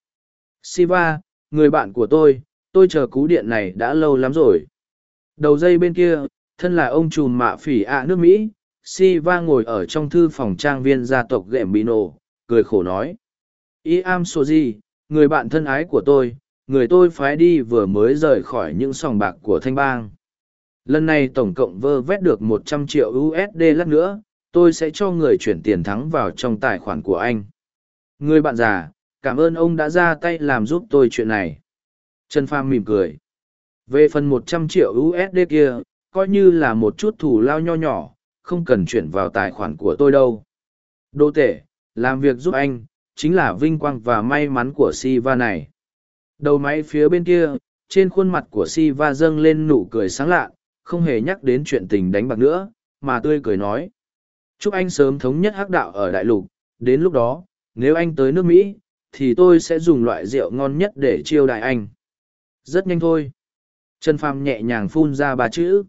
Siva, người bạn của tôi, tôi chờ cú điện này đã lâu lắm rồi. Đầu dây bên kia, thân là ông trùm mạ phỉ ạ nước Mỹ, Siva ngồi ở trong thư phòng trang viên gia tộc Gembino, cười khổ nói. I am Soji, người bạn thân ái của tôi, người tôi phái đi vừa mới rời khỏi những sòng bạc của thanh bang. Lần này tổng cộng vơ vét được một trăm triệu USD lát nữa, tôi sẽ cho người chuyển tiền thắng vào trong tài khoản của anh. Người bạn già, cảm ơn ông đã ra tay làm giúp tôi chuyện này. Trần Pham mỉm cười. Về phần một trăm triệu USD kia, coi như là một chút thủ lao nho nhỏ, không cần chuyển vào tài khoản của tôi đâu. Đô tể, làm việc giúp anh, chính là vinh quang và may mắn của Si Va này. Đầu máy phía bên kia, trên khuôn mặt của Siva dâng lên nụ cười sáng lạ, không hề nhắc đến chuyện tình đánh bạc nữa, mà tươi cười nói. Chúc anh sớm thống nhất hắc đạo ở đại lục, đến lúc đó, nếu anh tới nước Mỹ, thì tôi sẽ dùng loại rượu ngon nhất để chiêu đại anh. Rất nhanh thôi. Trần Phàm nhẹ nhàng phun ra ba chữ.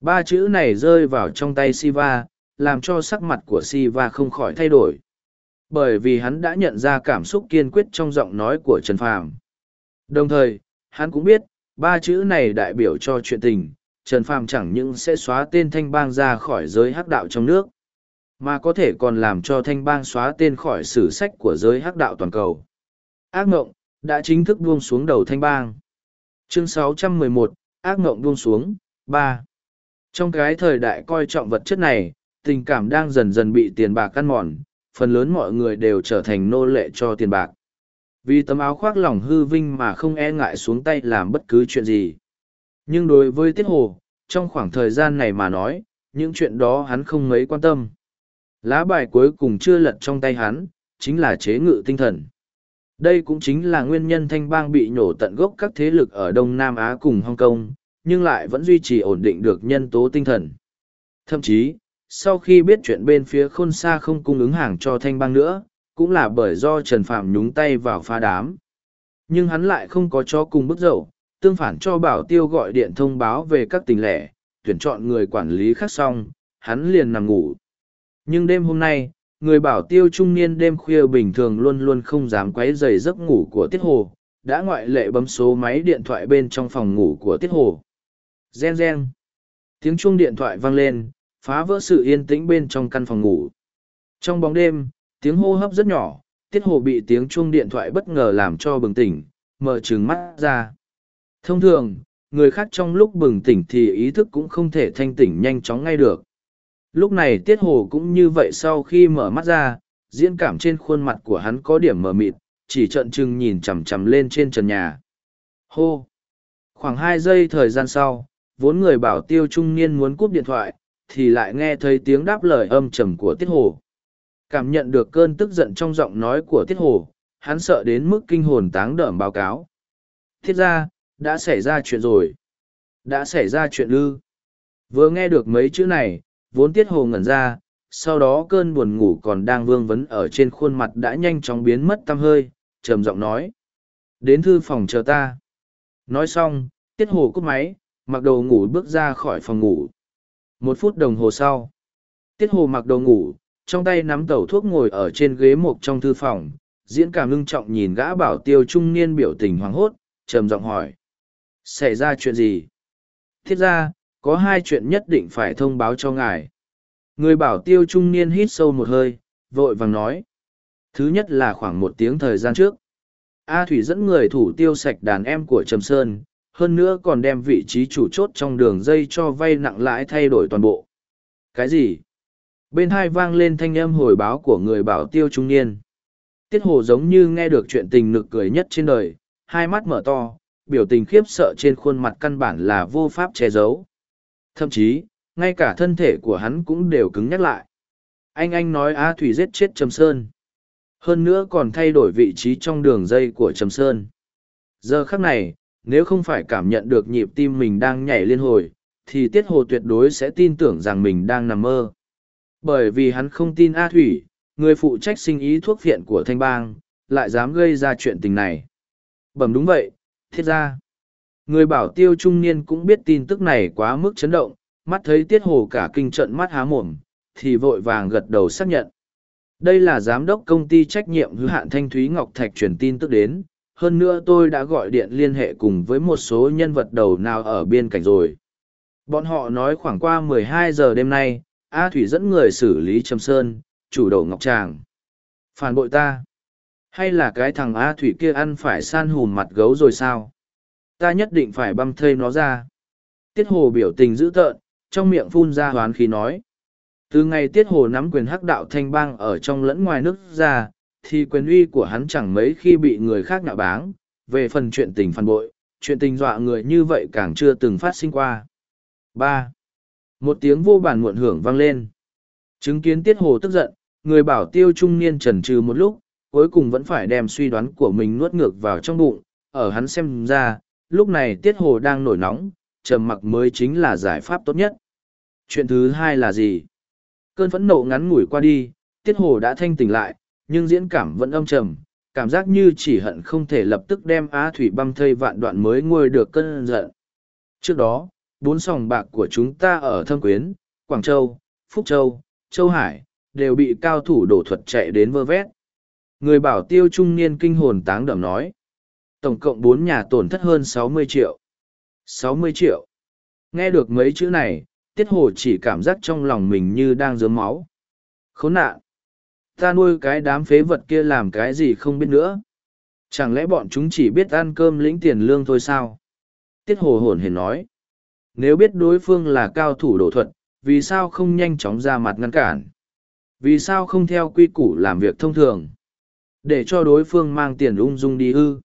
Ba chữ này rơi vào trong tay Siva, làm cho sắc mặt của Siva không khỏi thay đổi. Bởi vì hắn đã nhận ra cảm xúc kiên quyết trong giọng nói của Trần Phàm. Đồng thời, hắn cũng biết, ba chữ này đại biểu cho chuyện tình, Trần Phàm chẳng những sẽ xóa tên thanh bang ra khỏi giới hắc đạo trong nước, mà có thể còn làm cho thanh bang xóa tên khỏi sử sách của giới hắc đạo toàn cầu. Ác mộng, đã chính thức buông xuống đầu thanh bang. Chương 611, ác mộng buông xuống, 3. Trong cái thời đại coi trọng vật chất này, tình cảm đang dần dần bị tiền bạc căn mòn, phần lớn mọi người đều trở thành nô lệ cho tiền bạc. Vì tấm áo khoác lòng hư vinh mà không e ngại xuống tay làm bất cứ chuyện gì. Nhưng đối với Tiết Hồ, trong khoảng thời gian này mà nói, những chuyện đó hắn không mấy quan tâm. Lá bài cuối cùng chưa lật trong tay hắn, chính là chế ngự tinh thần. Đây cũng chính là nguyên nhân thanh bang bị nhổ tận gốc các thế lực ở Đông Nam Á cùng Hong Kong, nhưng lại vẫn duy trì ổn định được nhân tố tinh thần. Thậm chí, sau khi biết chuyện bên phía khôn xa không cung ứng hàng cho thanh bang nữa, cũng là bởi do Trần Phạm nhúng tay vào phá đám. Nhưng hắn lại không có cho cùng bức dậu, tương phản cho bảo tiêu gọi điện thông báo về các tình lẻ, tuyển chọn người quản lý khác xong, hắn liền nằm ngủ. Nhưng đêm hôm nay, người bảo tiêu trung niên đêm khuya bình thường luôn luôn không dám quấy rầy giấc ngủ của Tiết Hồ, đã ngoại lệ bấm số máy điện thoại bên trong phòng ngủ của Tiết Hồ. Gen gen. Tiếng chuông điện thoại vang lên, phá vỡ sự yên tĩnh bên trong căn phòng ngủ. Trong bóng đêm, tiếng hô hấp rất nhỏ, Tiết Hồ bị tiếng chuông điện thoại bất ngờ làm cho bừng tỉnh, mở trừng mắt ra. Thông thường, người khác trong lúc bừng tỉnh thì ý thức cũng không thể thanh tỉnh nhanh chóng ngay được. Lúc này Tiết Hồ cũng như vậy sau khi mở mắt ra, diễn cảm trên khuôn mặt của hắn có điểm mờ mịt, chỉ trợn trừng nhìn chằm chằm lên trên trần nhà. Hô! Khoảng hai giây thời gian sau, vốn người bảo tiêu trung niên muốn cúp điện thoại, thì lại nghe thấy tiếng đáp lời âm trầm của Tiết Hồ. Cảm nhận được cơn tức giận trong giọng nói của Tiết Hồ, hắn sợ đến mức kinh hồn táng đởm báo cáo. Thiết ra, đã xảy ra chuyện rồi. Đã xảy ra chuyện ư. Vừa nghe được mấy chữ này, vốn Tiết Hồ ngẩn ra, sau đó cơn buồn ngủ còn đang vương vấn ở trên khuôn mặt đã nhanh chóng biến mất tăm hơi, trầm giọng nói. Đến thư phòng chờ ta. Nói xong, Tiết Hồ cúp máy, mặc đồ ngủ bước ra khỏi phòng ngủ. Một phút đồng hồ sau, Tiết Hồ mặc đồ ngủ, trong tay nắm tẩu thuốc ngồi ở trên ghế mộc trong thư phòng, diễn cảm ngưng trọng nhìn gã bảo tiêu trung niên biểu tình hoảng hốt, trầm giọng hỏi. Xảy ra chuyện gì? Thiết ra, có hai chuyện nhất định phải thông báo cho ngài. Người bảo tiêu trung niên hít sâu một hơi, vội vàng nói. Thứ nhất là khoảng một tiếng thời gian trước. A Thủy dẫn người thủ tiêu sạch đàn em của Trầm Sơn, hơn nữa còn đem vị trí chủ chốt trong đường dây cho vay nặng lãi thay đổi toàn bộ. Cái gì? Bên hai vang lên thanh âm hồi báo của người bảo tiêu trung niên. Tiết hồ giống như nghe được chuyện tình nực cười nhất trên đời, hai mắt mở to, biểu tình khiếp sợ trên khuôn mặt căn bản là vô pháp che giấu. Thậm chí, ngay cả thân thể của hắn cũng đều cứng nhắc lại. Anh anh nói A Thủy giết chết Trầm Sơn. Hơn nữa còn thay đổi vị trí trong đường dây của Trầm Sơn. Giờ khắc này, nếu không phải cảm nhận được nhịp tim mình đang nhảy liên hồi, thì Tiết Hồ tuyệt đối sẽ tin tưởng rằng mình đang nằm mơ. Bởi vì hắn không tin A Thủy, người phụ trách sinh ý thuốc viện của Thanh Bang, lại dám gây ra chuyện tình này. Bẩm đúng vậy, Thiết ra, người bảo tiêu trung niên cũng biết tin tức này quá mức chấn động, mắt thấy tiết hồ cả kinh trận mắt há mồm, thì vội vàng gật đầu xác nhận. Đây là giám đốc công ty trách nhiệm hữu hạn Thanh Thúy Ngọc Thạch truyền tin tức đến, hơn nữa tôi đã gọi điện liên hệ cùng với một số nhân vật đầu nào ở biên cảnh rồi. Bọn họ nói khoảng qua 12 giờ đêm nay, A Thủy dẫn người xử lý Trầm Sơn, chủ đầu Ngọc Tràng. Phản bội ta. Hay là cái thằng A Thủy kia ăn phải san hùm mặt gấu rồi sao? Ta nhất định phải băm thây nó ra. Tiết Hồ biểu tình dữ tợn, trong miệng phun ra hoán khí nói. Từ ngày Tiết Hồ nắm quyền hắc đạo thanh bang ở trong lẫn ngoài nước ra, thì quyền uy của hắn chẳng mấy khi bị người khác nạ báng. Về phần chuyện tình phản bội, chuyện tình dọa người như vậy càng chưa từng phát sinh qua. ba một tiếng vô bản muộn hưởng vang lên. Chứng kiến Tiết Hồ tức giận, người bảo tiêu trung niên trần trừ một lúc, cuối cùng vẫn phải đem suy đoán của mình nuốt ngược vào trong bụng. Ở hắn xem ra, lúc này Tiết Hồ đang nổi nóng, trầm mặc mới chính là giải pháp tốt nhất. Chuyện thứ hai là gì? Cơn phẫn nộ ngắn ngủi qua đi, Tiết Hồ đã thanh tỉnh lại, nhưng diễn cảm vẫn âm trầm, cảm giác như chỉ hận không thể lập tức đem Á Thủy băm thây vạn đoạn mới nguôi được cơn giận. Trước đó, bốn sòng bạc của chúng ta ở Thâm Quyến, Quảng Châu, Phúc Châu, Châu Hải, đều bị cao thủ đổ thuật chạy đến vơ vét. Người bảo tiêu trung niên kinh hồn táng đậm nói. Tổng cộng bốn nhà tổn thất hơn sáu mươi triệu. sáu mươi triệu. Nghe được mấy chữ này, Tiết Hồ chỉ cảm giác trong lòng mình như đang dớm máu. Khốn nạn. Ta nuôi cái đám phế vật kia làm cái gì không biết nữa. Chẳng lẽ bọn chúng chỉ biết ăn cơm lĩnh tiền lương thôi sao? Tiết Hồ hồn hển nói. Nếu biết đối phương là cao thủ đổ thuật, vì sao không nhanh chóng ra mặt ngăn cản? Vì sao không theo quy củ làm việc thông thường? Để cho đối phương mang tiền ung dung đi ư?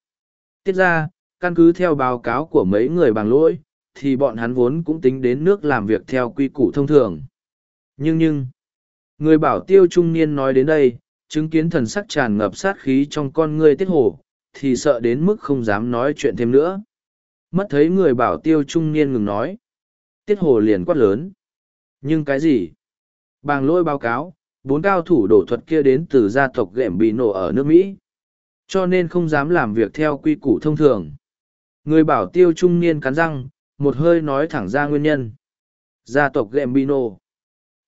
Tiết ra, căn cứ theo báo cáo của mấy người bằng lỗi, thì bọn hắn vốn cũng tính đến nước làm việc theo quy củ thông thường. Nhưng nhưng, người bảo tiêu trung niên nói đến đây, chứng kiến thần sắc tràn ngập sát khí trong con ngươi tiết hổ, thì sợ đến mức không dám nói chuyện thêm nữa. Mất thấy người bảo tiêu trung niên ngừng nói. Tiết hồ liền quát lớn. Nhưng cái gì? Bàng lôi báo cáo, bốn cao thủ đổ thuật kia đến từ gia tộc ghẻm bị nổ ở nước Mỹ. Cho nên không dám làm việc theo quy củ thông thường. Người bảo tiêu trung niên cắn răng, một hơi nói thẳng ra nguyên nhân. Gia tộc Gambino.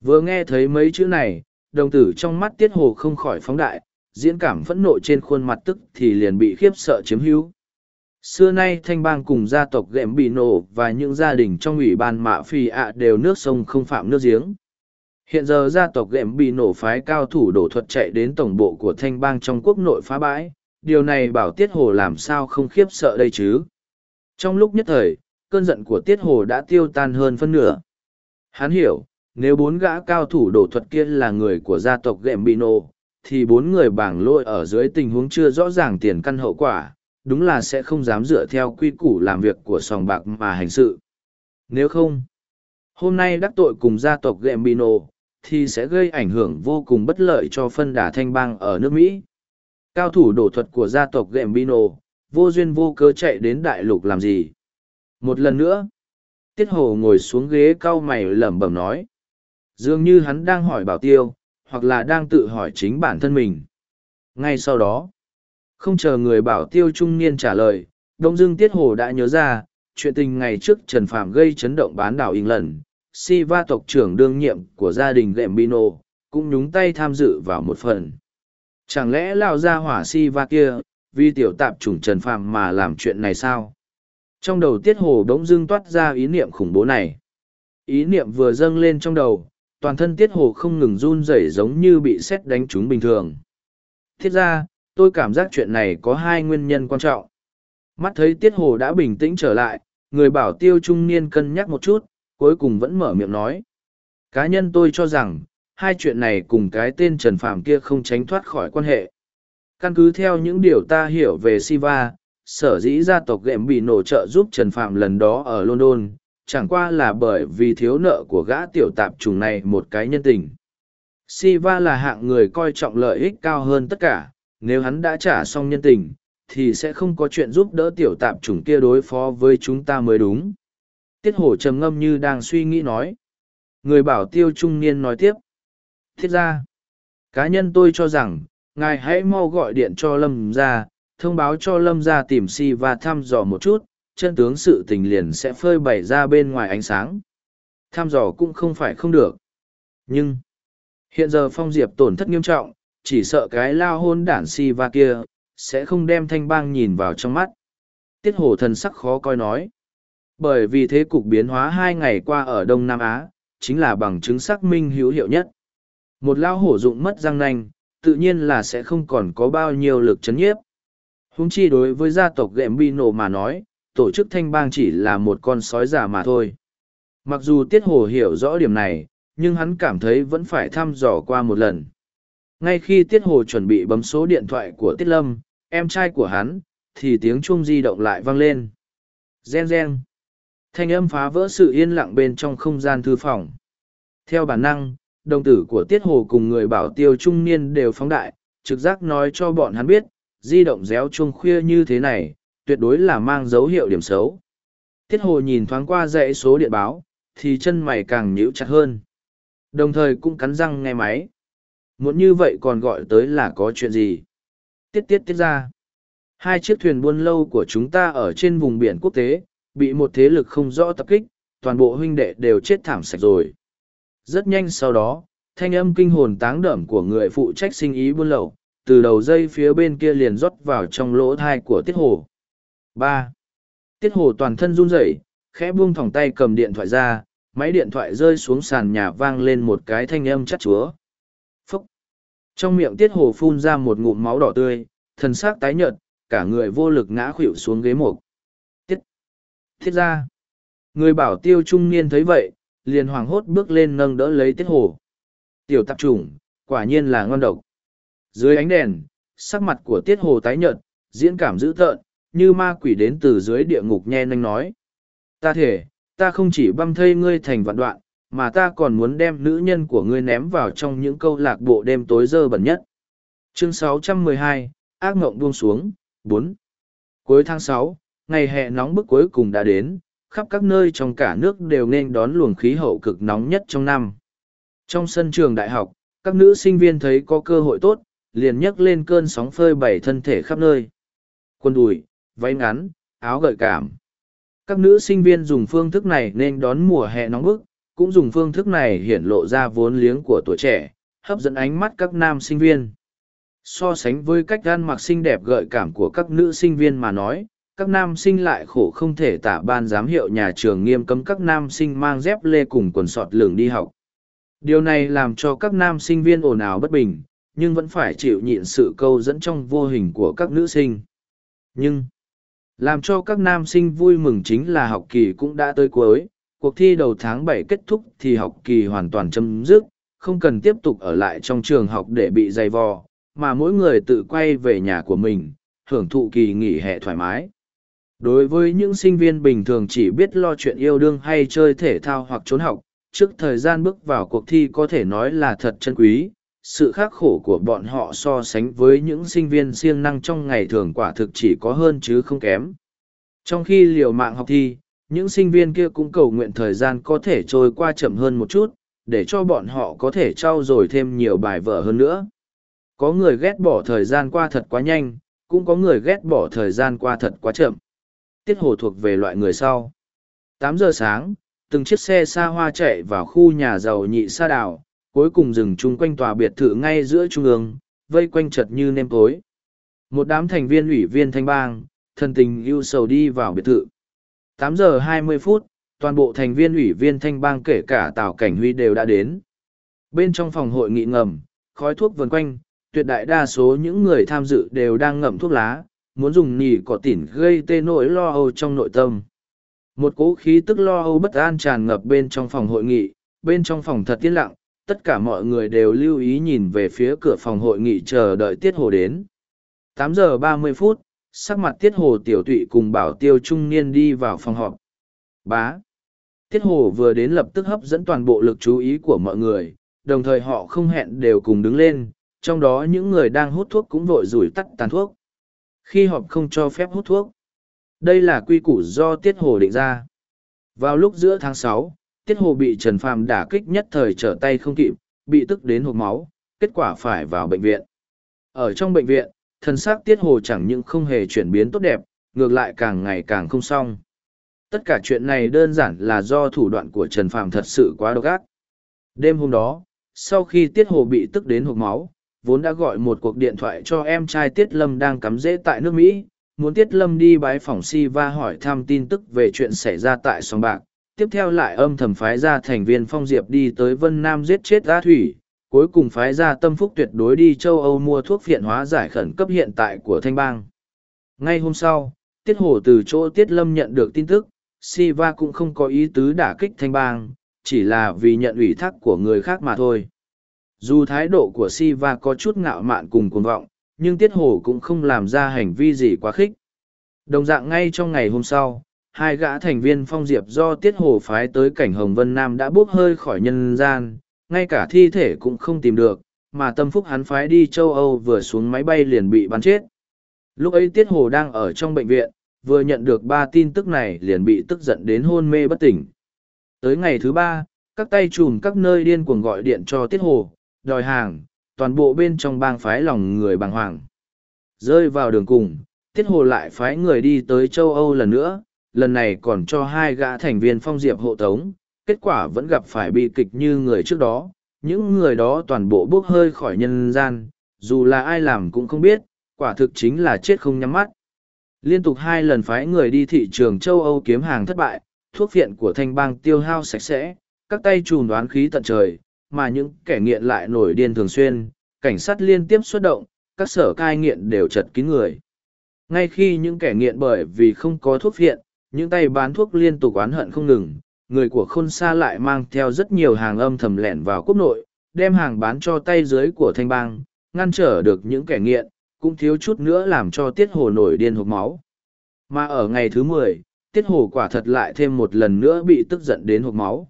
Vừa nghe thấy mấy chữ này, đồng tử trong mắt tiết hồ không khỏi phóng đại, diễn cảm phẫn nộ trên khuôn mặt tức thì liền bị khiếp sợ chiếm hữu. Xưa nay thanh bang cùng gia tộc Gambino và những gia đình trong ủy ban mạ phi ạ đều nước sông không phạm nước giếng. Hiện giờ gia tộc Gambino phái cao thủ đổ thuật chạy đến tổng bộ của thanh bang trong quốc nội phá bãi, điều này bảo tiết hồ làm sao không khiếp sợ đây chứ. Trong lúc nhất thời, cơn giận của tiết hồ đã tiêu tan hơn phân nửa. Hắn hiểu, nếu bốn gã cao thủ đổ thuật kia là người của gia tộc Gambino, thì bốn người bảng lôi ở dưới tình huống chưa rõ ràng tiền căn hậu quả, đúng là sẽ không dám dựa theo quy củ làm việc của sòng bạc mà hành sự. Nếu không, hôm nay đắc tội cùng gia tộc Gambino, thì sẽ gây ảnh hưởng vô cùng bất lợi cho phân đà thanh bang ở nước Mỹ. Cao thủ đổ thuật của gia tộc Gambino, vô duyên vô cớ chạy đến đại lục làm gì? Một lần nữa, Tiết Hồ ngồi xuống ghế cau mày lẩm bẩm nói. Dường như hắn đang hỏi bảo tiêu, hoặc là đang tự hỏi chính bản thân mình. Ngay sau đó, không chờ người bảo tiêu trung niên trả lời, Đông Dương Tiết Hồ đã nhớ ra, chuyện tình ngày trước Trần Phạm gây chấn động bán đảo England, Siva tộc trưởng đương nhiệm của gia đình Gambino, cũng nhúng tay tham dự vào một phần. Chẳng lẽ lao ra hỏa Si Va kia, vì tiểu tạp chủng Trần Phạm mà làm chuyện này sao? Trong đầu tiết hồ bỗng dưng toát ra ý niệm khủng bố này. Ý niệm vừa dâng lên trong đầu, toàn thân tiết hồ không ngừng run rẩy giống như bị xét đánh trúng bình thường. Thiết ra, tôi cảm giác chuyện này có hai nguyên nhân quan trọng. Mắt thấy tiết hồ đã bình tĩnh trở lại, người bảo tiêu trung niên cân nhắc một chút, cuối cùng vẫn mở miệng nói. Cá nhân tôi cho rằng, hai chuyện này cùng cái tên Trần Phạm kia không tránh thoát khỏi quan hệ. Căn cứ theo những điều ta hiểu về Siva, sở dĩ gia tộc ghệm bị nổ trợ giúp Trần Phạm lần đó ở London, chẳng qua là bởi vì thiếu nợ của gã tiểu tạp trùng này một cái nhân tình. Siva là hạng người coi trọng lợi ích cao hơn tất cả, nếu hắn đã trả xong nhân tình, thì sẽ không có chuyện giúp đỡ tiểu tạp chủng kia đối phó với chúng ta mới đúng. Tiết hổ trầm ngâm như đang suy nghĩ nói. Người bảo tiêu trung niên nói tiếp. Thiết ra, cá nhân tôi cho rằng, ngài hãy mau gọi điện cho lâm ra, thông báo cho lâm ra tìm si và thăm dò một chút chân tướng sự tình liền sẽ phơi bày ra bên ngoài ánh sáng thăm dò cũng không phải không được nhưng hiện giờ phong diệp tổn thất nghiêm trọng chỉ sợ cái lao hôn đản si va kia, sẽ không đem thanh bang nhìn vào trong mắt. Tiết Hổ thần sắc khó coi nói, bởi vì thế cục biến hóa hai ngày qua ở đông nam á, chính là bằng chứng xác minh hữu hiệu nhất. Một lao hổ dụng mất răng nanh, tự nhiên là sẽ không còn có bao nhiêu lực chấn nhiếp. Húng chi đối với gia tộc ghệm bi nổ mà nói, tổ chức thanh bang chỉ là một con sói già mà thôi. Mặc dù tiết hồ hiểu rõ điểm này, nhưng hắn cảm thấy vẫn phải thăm dò qua một lần ngay khi tiết hồ chuẩn bị bấm số điện thoại của tiết lâm, em trai của hắn, thì tiếng chuông di động lại vang lên. Gen gen. Thanh âm phá vỡ sự yên lặng bên trong không gian thư phòng. Theo bản năng, đồng tử của tiết hồ cùng người bảo tiêu trung niên đều phóng đại, trực giác nói cho bọn hắn biết, di động réo chuông khuya như thế này, tuyệt đối là mang dấu hiệu điểm xấu. Tiết hồ nhìn thoáng qua dãy số điện báo, thì chân mày càng nhíu chặt hơn. Đồng thời cũng cắn răng nghe máy muốn như vậy còn gọi tới là có chuyện gì? Tiết tiết tiết ra. Hai chiếc thuyền buôn lâu của chúng ta ở trên vùng biển quốc tế, bị một thế lực không rõ tập kích, toàn bộ huynh đệ đều chết thảm sạch rồi. Rất nhanh sau đó, thanh âm kinh hồn táng đẩm của người phụ trách sinh ý buôn lậu, từ đầu dây phía bên kia liền rót vào trong lỗ thai của tiết hồ. Ba. Tiết hồ toàn thân run rẩy, khẽ buông thòng tay cầm điện thoại ra, máy điện thoại rơi xuống sàn nhà vang lên một cái thanh âm chắt chúa trong miệng tiết hồ phun ra một ngụm máu đỏ tươi thân xác tái nhợt, cả người vô lực ngã khuỵu xuống ghế mục tiết thiết ra. Người bảo tiêu trung niên thấy vậy, liền hoảng hốt bước lên nâng đỡ lấy tiết hồ. Tiểu tạp chủng, quả nhiên là ngon độc. Dưới ánh đèn, sắc mặt của tiết hồ tái nhợt, diễn cảm dữ tợn, như ma quỷ đến từ dưới địa ngục nhe nanh nói. Ta thể, ta không chỉ băm thây ngươi thành vạn đoạn mà ta còn muốn đem nữ nhân của ngươi ném vào trong những câu lạc bộ đêm tối dơ bẩn nhất. Chương 612, ác mộng buông xuống 4. cuối tháng sáu ngày hè nóng bức cuối cùng đã đến khắp các nơi trong cả nước đều nên đón luồng khí hậu cực nóng nhất trong năm. Trong sân trường đại học các nữ sinh viên thấy có cơ hội tốt liền nhấc lên cơn sóng phơi bày thân thể khắp nơi. Quần đùi váy ngắn áo gợi cảm. Các nữ sinh viên dùng phương thức này nên đón mùa hè nóng bức cũng dùng phương thức này hiển lộ ra vốn liếng của tuổi trẻ, hấp dẫn ánh mắt các nam sinh viên. So sánh với cách gan mặc xinh đẹp gợi cảm của các nữ sinh viên mà nói, các nam sinh lại khổ không thể tả ban giám hiệu nhà trường nghiêm cấm các nam sinh mang dép lê cùng quần sọt lường đi học. Điều này làm cho các nam sinh viên ồn ào bất bình, nhưng vẫn phải chịu nhịn sự câu dẫn trong vô hình của các nữ sinh. Nhưng, làm cho các nam sinh vui mừng chính là học kỳ cũng đã tới cuối cuộc thi đầu tháng bảy kết thúc thì học kỳ hoàn toàn chấm dứt, không cần tiếp tục ở lại trong trường học để bị dày vò, mà mỗi người tự quay về nhà của mình, hưởng thụ kỳ nghỉ hè thoải mái. Đối với những sinh viên bình thường chỉ biết lo chuyện yêu đương hay chơi thể thao hoặc trốn học, trước thời gian bước vào cuộc thi có thể nói là thật chân quý. Sự khắc khổ của bọn họ so sánh với những sinh viên siêng năng trong ngày thường quả thực chỉ có hơn chứ không kém. Trong khi liều mạng học thi những sinh viên kia cũng cầu nguyện thời gian có thể trôi qua chậm hơn một chút, để cho bọn họ có thể trau dồi thêm nhiều bài vở hơn nữa. Có người ghét bỏ thời gian qua thật quá nhanh, cũng có người ghét bỏ thời gian qua thật quá chậm. Tiết hồ thuộc về loại người sau. Tám giờ sáng, từng chiếc xe xa hoa chạy vào khu nhà giàu nhị sa đảo, cuối cùng dừng chung quanh tòa biệt thự ngay giữa trung ương, vây quanh chật như nêm tối. Một đám thành viên ủy viên thanh bang thân tình ưu sầu đi vào biệt thự. 8 giờ hai mươi phút, toàn bộ thành viên ủy viên thanh bang kể cả tào cảnh huy đều đã đến. Bên trong phòng hội nghị ngầm, khói thuốc vần quanh, tuyệt đại đa số những người tham dự đều đang ngậm thuốc lá, muốn dùng nỉ cỏ tỉn gây tê nỗi lo âu trong nội tâm. Một cỗ khí tức lo âu bất an tràn ngập bên trong phòng hội nghị, bên trong phòng thật yên lặng, tất cả mọi người đều lưu ý nhìn về phía cửa phòng hội nghị chờ đợi tiết hồ đến. 8 giờ ba mươi phút sắc mặt tiết hồ tiểu tụy cùng bảo tiêu trung niên đi vào phòng họp. Bá. Tiết hồ vừa đến lập tức hấp dẫn toàn bộ lực chú ý của mọi người, đồng thời họ không hẹn đều cùng đứng lên, trong đó những người đang hút thuốc cũng vội rủi tắt tàn thuốc. Khi họp không cho phép hút thuốc. Đây là quy củ do tiết hồ định ra. Vào lúc giữa tháng sáu, tiết hồ bị trần phàm đả kích nhất thời trở tay không kịp, bị tức đến hộp máu, kết quả phải vào bệnh viện. Ở trong bệnh viện thân xác tiết hồ chẳng những không hề chuyển biến tốt đẹp, ngược lại càng ngày càng không xong. Tất cả chuyện này đơn giản là do thủ đoạn của Trần Phàm thật sự quá độc ác. Đêm hôm đó, sau khi Tiết Hồ bị tức đến hộp máu, vốn đã gọi một cuộc điện thoại cho em trai Tiết Lâm đang cắm rễ tại nước Mỹ, muốn Tiết Lâm đi bái phòng si và hỏi thăm tin tức về chuyện xảy ra tại sòng bạc. Tiếp theo lại âm thầm phái ra thành viên Phong Diệp đi tới Vân Nam giết chết A Thủy, cuối cùng phái ra tâm phúc tuyệt đối đi châu Âu mua thuốc phiện hóa giải khẩn cấp hiện tại của Thanh Bang. Ngay hôm sau, Tiết Hổ từ chỗ Tiết Lâm nhận được tin tức, Siva cũng không có ý tứ đả kích Thanh Bang, chỉ là vì nhận ủy thác của người khác mà thôi. Dù thái độ của Siva có chút ngạo mạn cùng cuồng vọng, nhưng Tiết Hổ cũng không làm ra hành vi gì quá khích. Đồng dạng ngay trong ngày hôm sau, hai gã thành viên phong diệp do Tiết Hổ phái tới cảnh Hồng Vân Nam đã bốc hơi khỏi nhân gian, ngay cả thi thể cũng không tìm được, mà tâm phúc hắn phái đi châu Âu vừa xuống máy bay liền bị bắn chết. Lúc ấy Tiết Hồ đang ở trong bệnh viện, vừa nhận được ba tin tức này liền bị tức giận đến hôn mê bất tỉnh. Tới ngày thứ ba, các tay chùm các nơi điên cuồng gọi điện cho Tiết Hồ, đòi hàng, toàn bộ bên trong bang phái lòng người bàng hoàng. Rơi vào đường cùng, Tiết Hồ lại phái người đi tới châu Âu lần nữa, lần này còn cho hai gã thành viên phong diệp hộ tống, kết quả vẫn gặp phải bi kịch như người trước đó. Những người đó toàn bộ bốc hơi khỏi nhân gian, dù là ai làm cũng không biết, quả thực chính là chết không nhắm mắt. Liên tục hai lần phái người đi thị trường châu Âu kiếm hàng thất bại, thuốc viện của thanh bang tiêu hao sạch sẽ, các tay trùn đoán khí tận trời, mà những kẻ nghiện lại nổi điên thường xuyên, cảnh sát liên tiếp xuất động, các sở cai nghiện đều chật kín người. Ngay khi những kẻ nghiện bởi vì không có thuốc viện, những tay bán thuốc liên tục oán hận không ngừng, người của khôn xa lại mang theo rất nhiều hàng âm thầm lẻn vào quốc nội, đem hàng bán cho tay dưới của thanh bang, ngăn trở được những kẻ nghiện, cũng thiếu chút nữa làm cho tiết hồ nổi điên hộp máu. Mà ở ngày thứ mười, tiết hồ quả thật lại thêm một lần nữa bị tức giận đến hộp máu.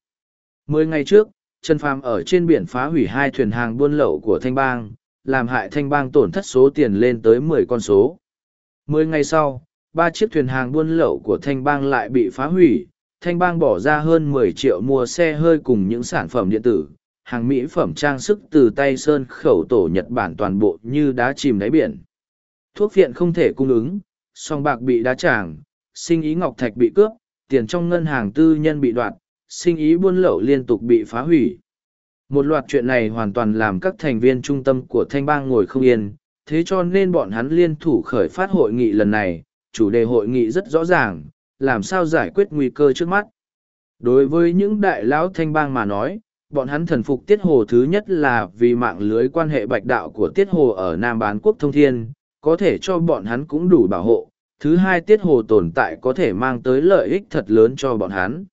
Mười ngày trước, Trần Phàm ở trên biển phá hủy hai thuyền hàng buôn lậu của Thanh Bang, làm hại Thanh Bang tổn thất số tiền lên tới mười con số. Mười ngày sau, ba chiếc thuyền hàng buôn lậu của Thanh Bang lại bị phá hủy, Thanh Bang bỏ ra hơn mười triệu mua xe hơi cùng những sản phẩm điện tử, hàng mỹ phẩm trang sức từ tay sơn khẩu tổ Nhật Bản toàn bộ như đá chìm đáy biển. Thuốc viện không thể cung ứng, song bạc bị đá tràng, sinh ý ngọc thạch bị cướp, tiền trong ngân hàng tư nhân bị đoạt, sinh ý buôn lậu liên tục bị phá hủy. Một loạt chuyện này hoàn toàn làm các thành viên trung tâm của thanh bang ngồi không yên, thế cho nên bọn hắn liên thủ khởi phát hội nghị lần này, chủ đề hội nghị rất rõ ràng, làm sao giải quyết nguy cơ trước mắt. Đối với những đại lão thanh bang mà nói, bọn hắn thần phục tiết hồ thứ nhất là vì mạng lưới quan hệ bạch đạo của tiết hồ ở Nam Bán Quốc Thông Thiên, có thể cho bọn hắn cũng đủ bảo hộ. Thứ hai tiết hồ tồn tại có thể mang tới lợi ích thật lớn cho bọn hắn.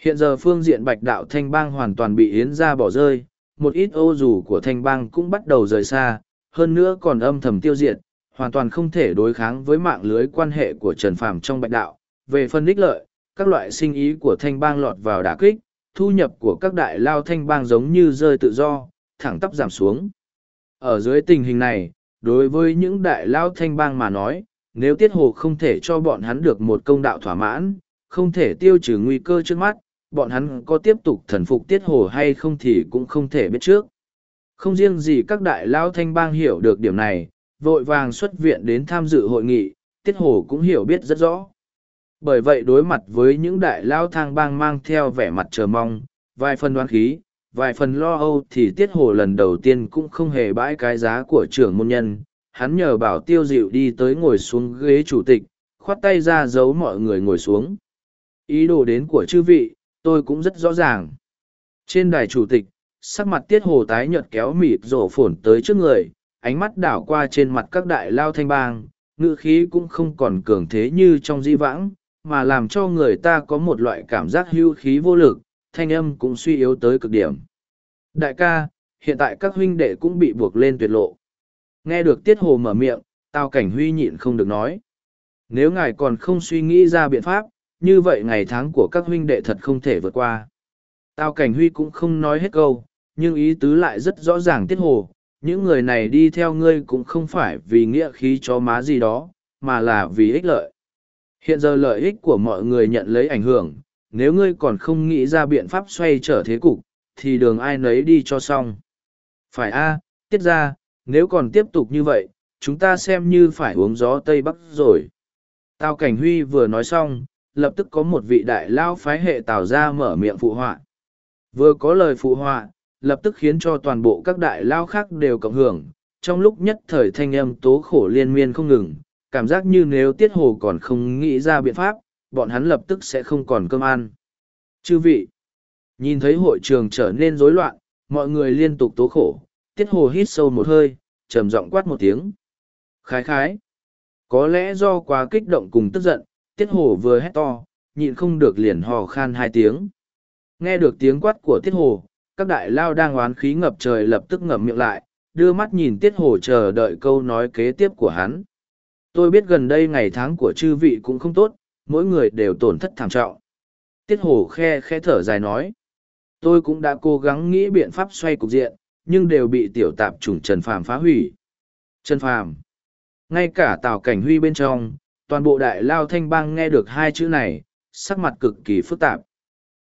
Hiện giờ phương diện bạch đạo thanh bang hoàn toàn bị yến ra bỏ rơi, một ít ô dù của thanh bang cũng bắt đầu rời xa, hơn nữa còn âm thầm tiêu diệt, hoàn toàn không thể đối kháng với mạng lưới quan hệ của Trần Phàm trong bạch đạo. Về phân ích lợi, các loại sinh ý của thanh bang lọt vào đả kích, thu nhập của các đại lao thanh bang giống như rơi tự do, thẳng tắp giảm xuống. Ở dưới tình hình này, đối với những đại lao thanh bang mà nói, nếu tiết hồ không thể cho bọn hắn được một công đạo thỏa mãn, không thể tiêu trừ nguy cơ trước mắt, bọn hắn có tiếp tục thần phục tiết hồ hay không thì cũng không thể biết trước. Không riêng gì các đại lao thanh bang hiểu được điểm này, vội vàng xuất viện đến tham dự hội nghị, tiết hồ cũng hiểu biết rất rõ. Bởi vậy đối mặt với những đại lao thang bang mang theo vẻ mặt chờ mong, vài phần đoán khí, vài phần lo âu thì tiết hồ lần đầu tiên cũng không hề bãi cái giá của trưởng môn nhân. Hắn nhờ bảo tiêu dịu đi tới ngồi xuống ghế chủ tịch, khoát tay ra giấu mọi người ngồi xuống. Ý đồ đến của chư vị, tôi cũng rất rõ ràng. Trên đài chủ tịch, sắc mặt tiết hồ tái nhợt kéo mịt rổ phổn tới trước người, ánh mắt đảo qua trên mặt các đại lao thanh bang, ngữ khí cũng không còn cường thế như trong di vãng, mà làm cho người ta có một loại cảm giác hưu khí vô lực, thanh âm cũng suy yếu tới cực điểm. Đại ca, hiện tại các huynh đệ cũng bị buộc lên tuyệt lộ. Nghe được tiết hồ mở miệng, tao cảnh huy nhịn không được nói. Nếu ngài còn không suy nghĩ ra biện pháp, như vậy ngày tháng của các huynh đệ thật không thể vượt qua. Tao cảnh huy cũng không nói hết câu, nhưng ý tứ lại rất rõ ràng tiết hồ. Những người này đi theo ngươi cũng không phải vì nghĩa khí cho má gì đó, mà là vì ích lợi. Hiện giờ lợi ích của mọi người nhận lấy ảnh hưởng, nếu ngươi còn không nghĩ ra biện pháp xoay trở thế cục, thì đường ai nấy đi cho xong. Phải a, tiết ra, nếu còn tiếp tục như vậy, chúng ta xem như phải uống gió Tây Bắc rồi. Tào Cảnh Huy vừa nói xong, lập tức có một vị đại lao phái hệ Tào ra mở miệng phụ họa. Vừa có lời phụ họa, lập tức khiến cho toàn bộ các đại lao khác đều cộng hưởng, trong lúc nhất thời thanh âm tố khổ liên miên không ngừng, cảm giác như nếu Tiết Hồ còn không nghĩ ra biện pháp, bọn hắn lập tức sẽ không còn cơm ăn. Chư vị, nhìn thấy hội trường trở nên rối loạn, mọi người liên tục tố khổ, Tiết Hồ hít sâu một hơi, trầm giọng quát một tiếng. Khái khái. Có lẽ do quá kích động cùng tức giận, Tiết Hồ vừa hét to, nhịn không được liền hò khan hai tiếng. Nghe được tiếng quát của Tiết Hồ, các đại lao đang oán khí ngập trời lập tức ngậm miệng lại, đưa mắt nhìn Tiết Hồ chờ đợi câu nói kế tiếp của hắn. Tôi biết gần đây ngày tháng của chư vị cũng không tốt, mỗi người đều tổn thất thảm trọng. Tiết Hổ khe khe thở dài nói. Tôi cũng đã cố gắng nghĩ biện pháp xoay cục diện, nhưng đều bị tiểu tạp chủng Trần Phàm phá hủy. Trần Phàm. Ngay cả Tào Cảnh Huy bên trong, toàn bộ đại lao thanh bang nghe được hai chữ này, sắc mặt cực kỳ phức tạp.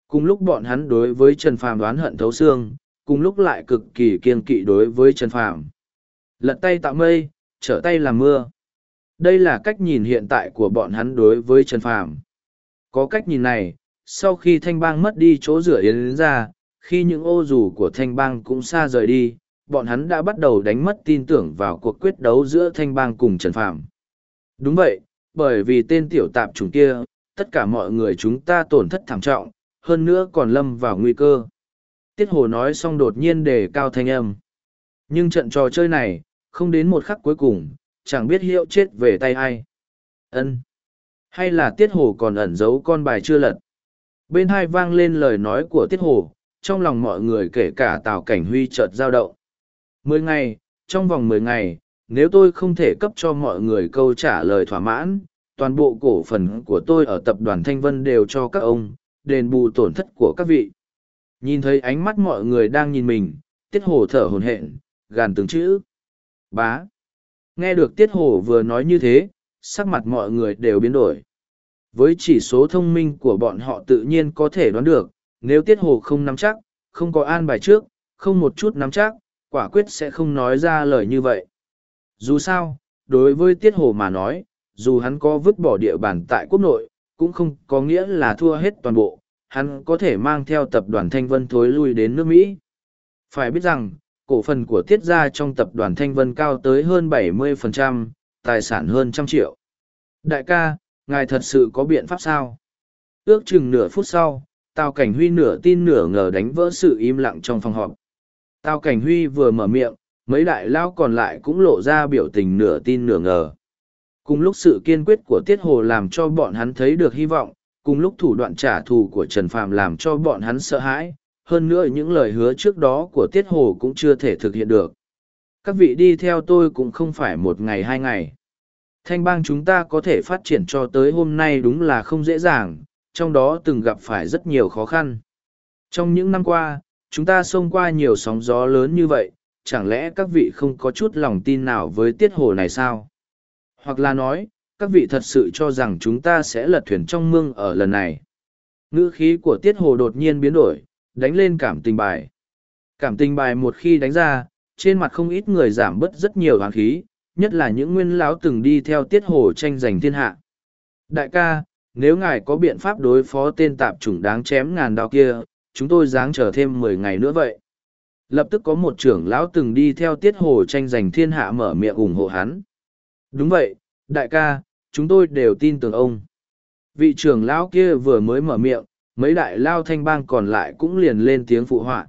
Cùng lúc bọn hắn đối với Trần Phàm đoán hận thấu xương, cùng lúc lại cực kỳ kiên kỵ đối với Trần Phàm. Lật tay tạo mây, trở tay làm mưa. Đây là cách nhìn hiện tại của bọn hắn đối với Trần Phàm. Có cách nhìn này, sau khi thanh bang mất đi chỗ rửa yến ra, khi những ô dù của thanh bang cũng xa rời đi, bọn hắn đã bắt đầu đánh mất tin tưởng vào cuộc quyết đấu giữa thanh bang cùng Trần Phàm. Đúng vậy, bởi vì tên tiểu tạp chủng kia, tất cả mọi người chúng ta tổn thất thảm trọng, hơn nữa còn lâm vào nguy cơ. Tiết Hồ nói xong đột nhiên đề cao thanh âm. Nhưng trận trò chơi này, không đến một khắc cuối cùng, chẳng biết hiệu chết về tay ai. Ân, Hay là Tiết Hồ còn ẩn giấu con bài chưa lật. Bên hai vang lên lời nói của Tiết Hồ, trong lòng mọi người kể cả Tào Cảnh Huy chợt giao động. Mười ngày, trong vòng mười ngày, nếu tôi không thể cấp cho mọi người câu trả lời thỏa mãn, toàn bộ cổ phần của tôi ở tập đoàn Thanh Vân đều cho các ông, đền bù tổn thất của các vị. Nhìn thấy ánh mắt mọi người đang nhìn mình, Tiết Hồ thở hồn hện, gàn từng chữ. Bá. Nghe được Tiết Hồ vừa nói như thế, sắc mặt mọi người đều biến đổi. Với chỉ số thông minh của bọn họ tự nhiên có thể đoán được, nếu Tiết Hồ không nắm chắc, không có an bài trước, không một chút nắm chắc, quả quyết sẽ không nói ra lời như vậy. Dù sao, đối với Tiết Hồ mà nói, dù hắn có vứt bỏ địa bàn tại quốc nội, cũng không có nghĩa là thua hết toàn bộ, hắn có thể mang theo tập đoàn Thanh Vân thối lui đến nước Mỹ. Phải biết rằng, cổ phần của Tiết Gia trong tập đoàn Thanh Vân cao tới hơn 70%, tài sản hơn trăm triệu. Đại ca, ngài thật sự có biện pháp sao? Ước chừng nửa phút sau, Tào Cảnh Huy nửa tin nửa ngờ đánh vỡ sự im lặng trong phòng họp. Tào Cảnh Huy vừa mở miệng, mấy đại lao còn lại cũng lộ ra biểu tình nửa tin nửa ngờ. Cùng lúc sự kiên quyết của Tiết Hồ làm cho bọn hắn thấy được hy vọng, cùng lúc thủ đoạn trả thù của Trần Phạm làm cho bọn hắn sợ hãi, hơn nữa những lời hứa trước đó của Tiết Hồ cũng chưa thể thực hiện được. Các vị đi theo tôi cũng không phải một ngày hai ngày. Thanh bang chúng ta có thể phát triển cho tới hôm nay đúng là không dễ dàng, trong đó từng gặp phải rất nhiều khó khăn. Trong những năm qua, chúng ta xông qua nhiều sóng gió lớn như vậy, chẳng lẽ các vị không có chút lòng tin nào với Tiết Hồ này sao? Hoặc là nói, các vị thật sự cho rằng chúng ta sẽ lật thuyền trong mương ở lần này. Ngữ khí của Tiết Hồ đột nhiên biến đổi, đánh lên cảm tình bài. Cảm tình bài một khi đánh ra, trên mặt không ít người giảm bớt rất nhiều hoàng khí, nhất là những nguyên lão từng đi theo Tiết Hồ tranh giành thiên hạ. Đại ca, nếu ngài có biện pháp đối phó tên tạp chủng đáng chém ngàn đao kia, chúng tôi dáng chờ thêm mười ngày nữa vậy. Lập tức có một trưởng lão từng đi theo Tiết Hồ tranh giành thiên hạ mở miệng ủng hộ hắn. Đúng vậy, đại ca, chúng tôi đều tin tưởng ông. Vị trưởng lão kia vừa mới mở miệng, mấy đại lao thanh bang còn lại cũng liền lên tiếng phụ họa.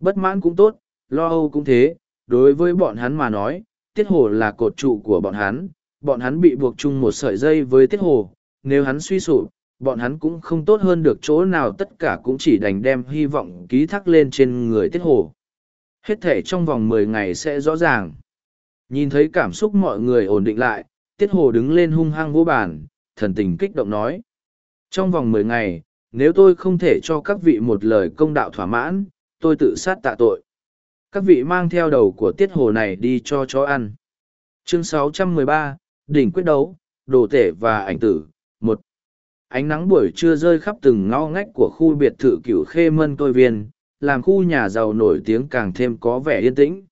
Bất mãn cũng tốt, lo âu cũng thế, đối với bọn hắn mà nói, tiết hồ là cột trụ của bọn hắn, bọn hắn bị buộc chung một sợi dây với tiết hồ, nếu hắn suy sụp, bọn hắn cũng không tốt hơn được chỗ nào tất cả cũng chỉ đành đem hy vọng ký thác lên trên người tiết hồ. Hết thể trong vòng mười ngày sẽ rõ ràng. Nhìn thấy cảm xúc mọi người ổn định lại, Tiết Hồ đứng lên hung hăng vô bàn, thần tình kích động nói. Trong vòng mười ngày, nếu tôi không thể cho các vị một lời công đạo thỏa mãn, tôi tự sát tạ tội. Các vị mang theo đầu của Tiết Hồ này đi cho chó ăn. Chương 613, Đỉnh quyết đấu, đồ tể và ảnh tử. một Ánh nắng buổi trưa rơi khắp từng ngõ ngách của khu biệt thự cửu khê mân tôi viên, làm khu nhà giàu nổi tiếng càng thêm có vẻ yên tĩnh.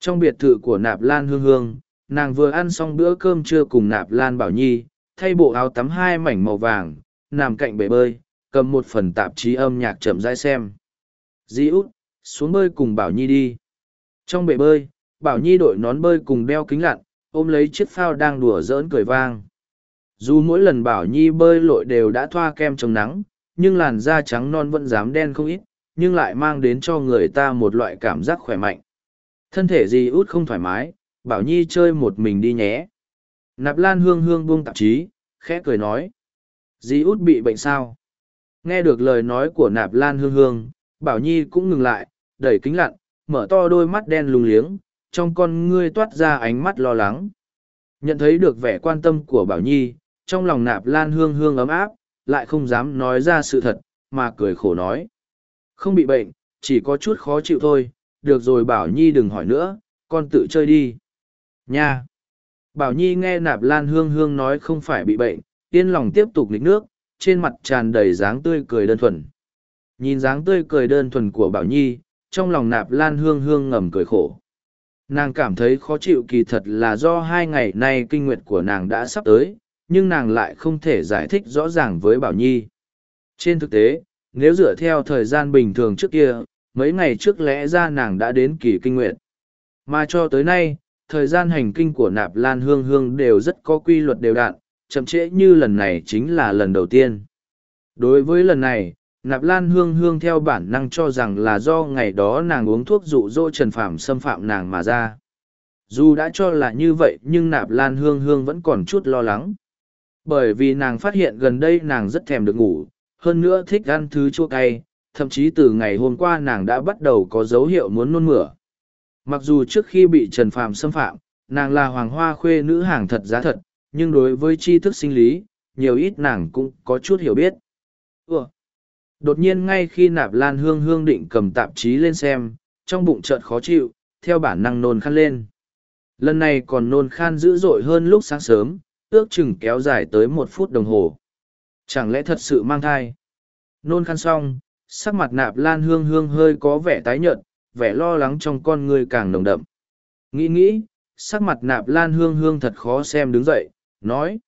Trong biệt thự của Nạp Lan Hương Hương, nàng vừa ăn xong bữa cơm trưa cùng nạp lan bảo nhi thay bộ áo tắm hai mảnh màu vàng nằm cạnh bể bơi cầm một phần tạp chí âm nhạc chậm rãi xem. Di út, xuống bơi cùng bảo nhi đi. Trong bể bơi, bảo nhi đội nón bơi cùng đeo kính lặn, ôm lấy chiếc phao đang đùa giỡn cười vang. Dù mỗi lần bảo nhi bơi lội đều đã thoa kem chống nắng, nhưng làn da trắng non vẫn dám đen không ít, nhưng lại mang đến cho người ta một loại cảm giác khỏe mạnh. Thân thể di út không thoải mái, bảo nhi chơi một mình đi nhé. Nạp lan hương hương buông tạp chí, khẽ cười nói. Di út bị bệnh sao? Nghe được lời nói của nạp lan hương hương, bảo nhi cũng ngừng lại, đẩy kính lặn, mở to đôi mắt đen lùng liếng, trong con ngươi toát ra ánh mắt lo lắng. Nhận thấy được vẻ quan tâm của bảo nhi, trong lòng nạp lan hương hương ấm áp, lại không dám nói ra sự thật, mà cười khổ nói. Không bị bệnh, chỉ có chút khó chịu thôi, được rồi bảo nhi đừng hỏi nữa, con tự chơi đi. Nha! Bảo nhi nghe nạp lan hương hương nói không phải bị bệnh, yên lòng tiếp tục nghịch nước trên mặt tràn đầy dáng tươi cười đơn thuần. Nhìn dáng tươi cười đơn thuần của bảo nhi, trong lòng nạp lan hương hương ngầm cười khổ. Nàng cảm thấy khó chịu kỳ thật là do hai ngày nay kinh nguyệt của nàng đã sắp tới, nhưng nàng lại không thể giải thích rõ ràng với bảo nhi. Trên thực tế, nếu dựa theo thời gian bình thường trước kia, mấy ngày trước lẽ ra nàng đã đến kỳ kinh nguyệt. Mà cho tới nay, thời gian hành kinh của nạp lan hương hương đều rất có quy luật đều đặn chậm trễ như lần này chính là lần đầu tiên. Đối với lần này, nạp lan hương hương theo bản năng cho rằng là do ngày đó nàng uống thuốc dụ dỗ trần phạm xâm phạm nàng mà ra. Dù đã cho là như vậy nhưng nạp lan hương hương vẫn còn chút lo lắng. Bởi vì nàng phát hiện gần đây nàng rất thèm được ngủ, hơn nữa thích ăn thứ chua cay, thậm chí từ ngày hôm qua nàng đã bắt đầu có dấu hiệu muốn nôn mửa. Mặc dù trước khi bị trần phàm xâm phạm, nàng là hoàng hoa khuê nữ hàng thật giá thật nhưng đối với tri thức sinh lý, nhiều ít nàng cũng có chút hiểu biết. Ủa? đột nhiên ngay khi nạp lan hương hương định cầm tạp chí lên xem, trong bụng chợt khó chịu, theo bản năng nôn khăn lên. Lần này còn nôn khan dữ dội hơn lúc sáng sớm, ước chừng kéo dài tới một phút đồng hồ. Chẳng lẽ thật sự mang thai? Nôn khăn xong, sắc mặt nạp lan hương hương hơi có vẻ tái nhợt, vẻ lo lắng trong con người càng nồng đậm. Nghĩ nghĩ, sắc mặt nạp lan hương hương thật khó xem đứng dậy nói,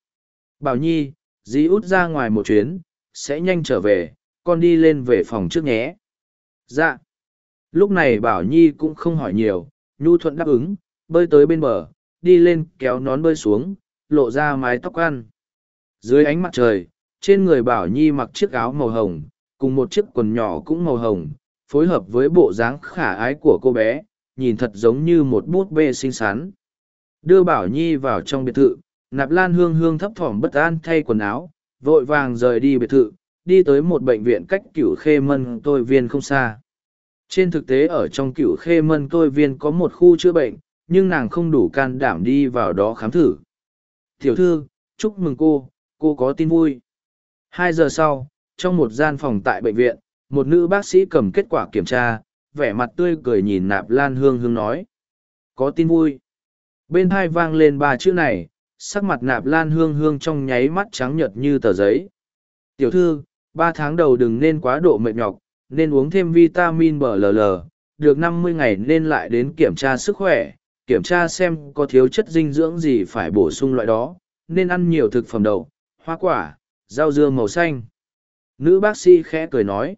bảo nhi, dì út ra ngoài một chuyến, sẽ nhanh trở về, con đi lên về phòng trước nhé. Dạ. Lúc này bảo nhi cũng không hỏi nhiều, nhu thuận đáp ứng, bơi tới bên bờ, đi lên kéo nón bơi xuống, lộ ra mái tóc ăn. Dưới ánh mặt trời, trên người bảo nhi mặc chiếc áo màu hồng, cùng một chiếc quần nhỏ cũng màu hồng, phối hợp với bộ dáng khả ái của cô bé, nhìn thật giống như một bút bê xinh xắn. Đưa bảo nhi vào trong biệt thự nạp lan hương hương thấp thỏm bất an thay quần áo, vội vàng rời đi biệt thự, đi tới một bệnh viện cách cửu khê mân tôi viên không xa. Trên thực tế ở trong cửu khê mân tôi viên có một khu chữa bệnh, nhưng nàng không đủ can đảm đi vào đó khám thử. Tiểu thư, chúc mừng cô cô có tin vui. Hai giờ sau, trong một gian phòng tại bệnh viện, một nữ bác sĩ cầm kết quả kiểm tra, vẻ mặt tươi cười nhìn nạp lan hương hương nói. Có tin vui. Bên hai vang lên ba chữ này sắc mặt nạp lan hương hương trong nháy mắt trắng nhợt như tờ giấy. Tiểu thư, ba tháng đầu đừng nên quá độ mệt nhọc, nên uống thêm vitamin bll được năm mươi ngày nên lại đến kiểm tra sức khỏe, kiểm tra xem có thiếu chất dinh dưỡng gì phải bổ sung loại đó, nên ăn nhiều thực phẩm đậu, hoa quả, rau dưa màu xanh. Nữ bác sĩ khẽ cười nói,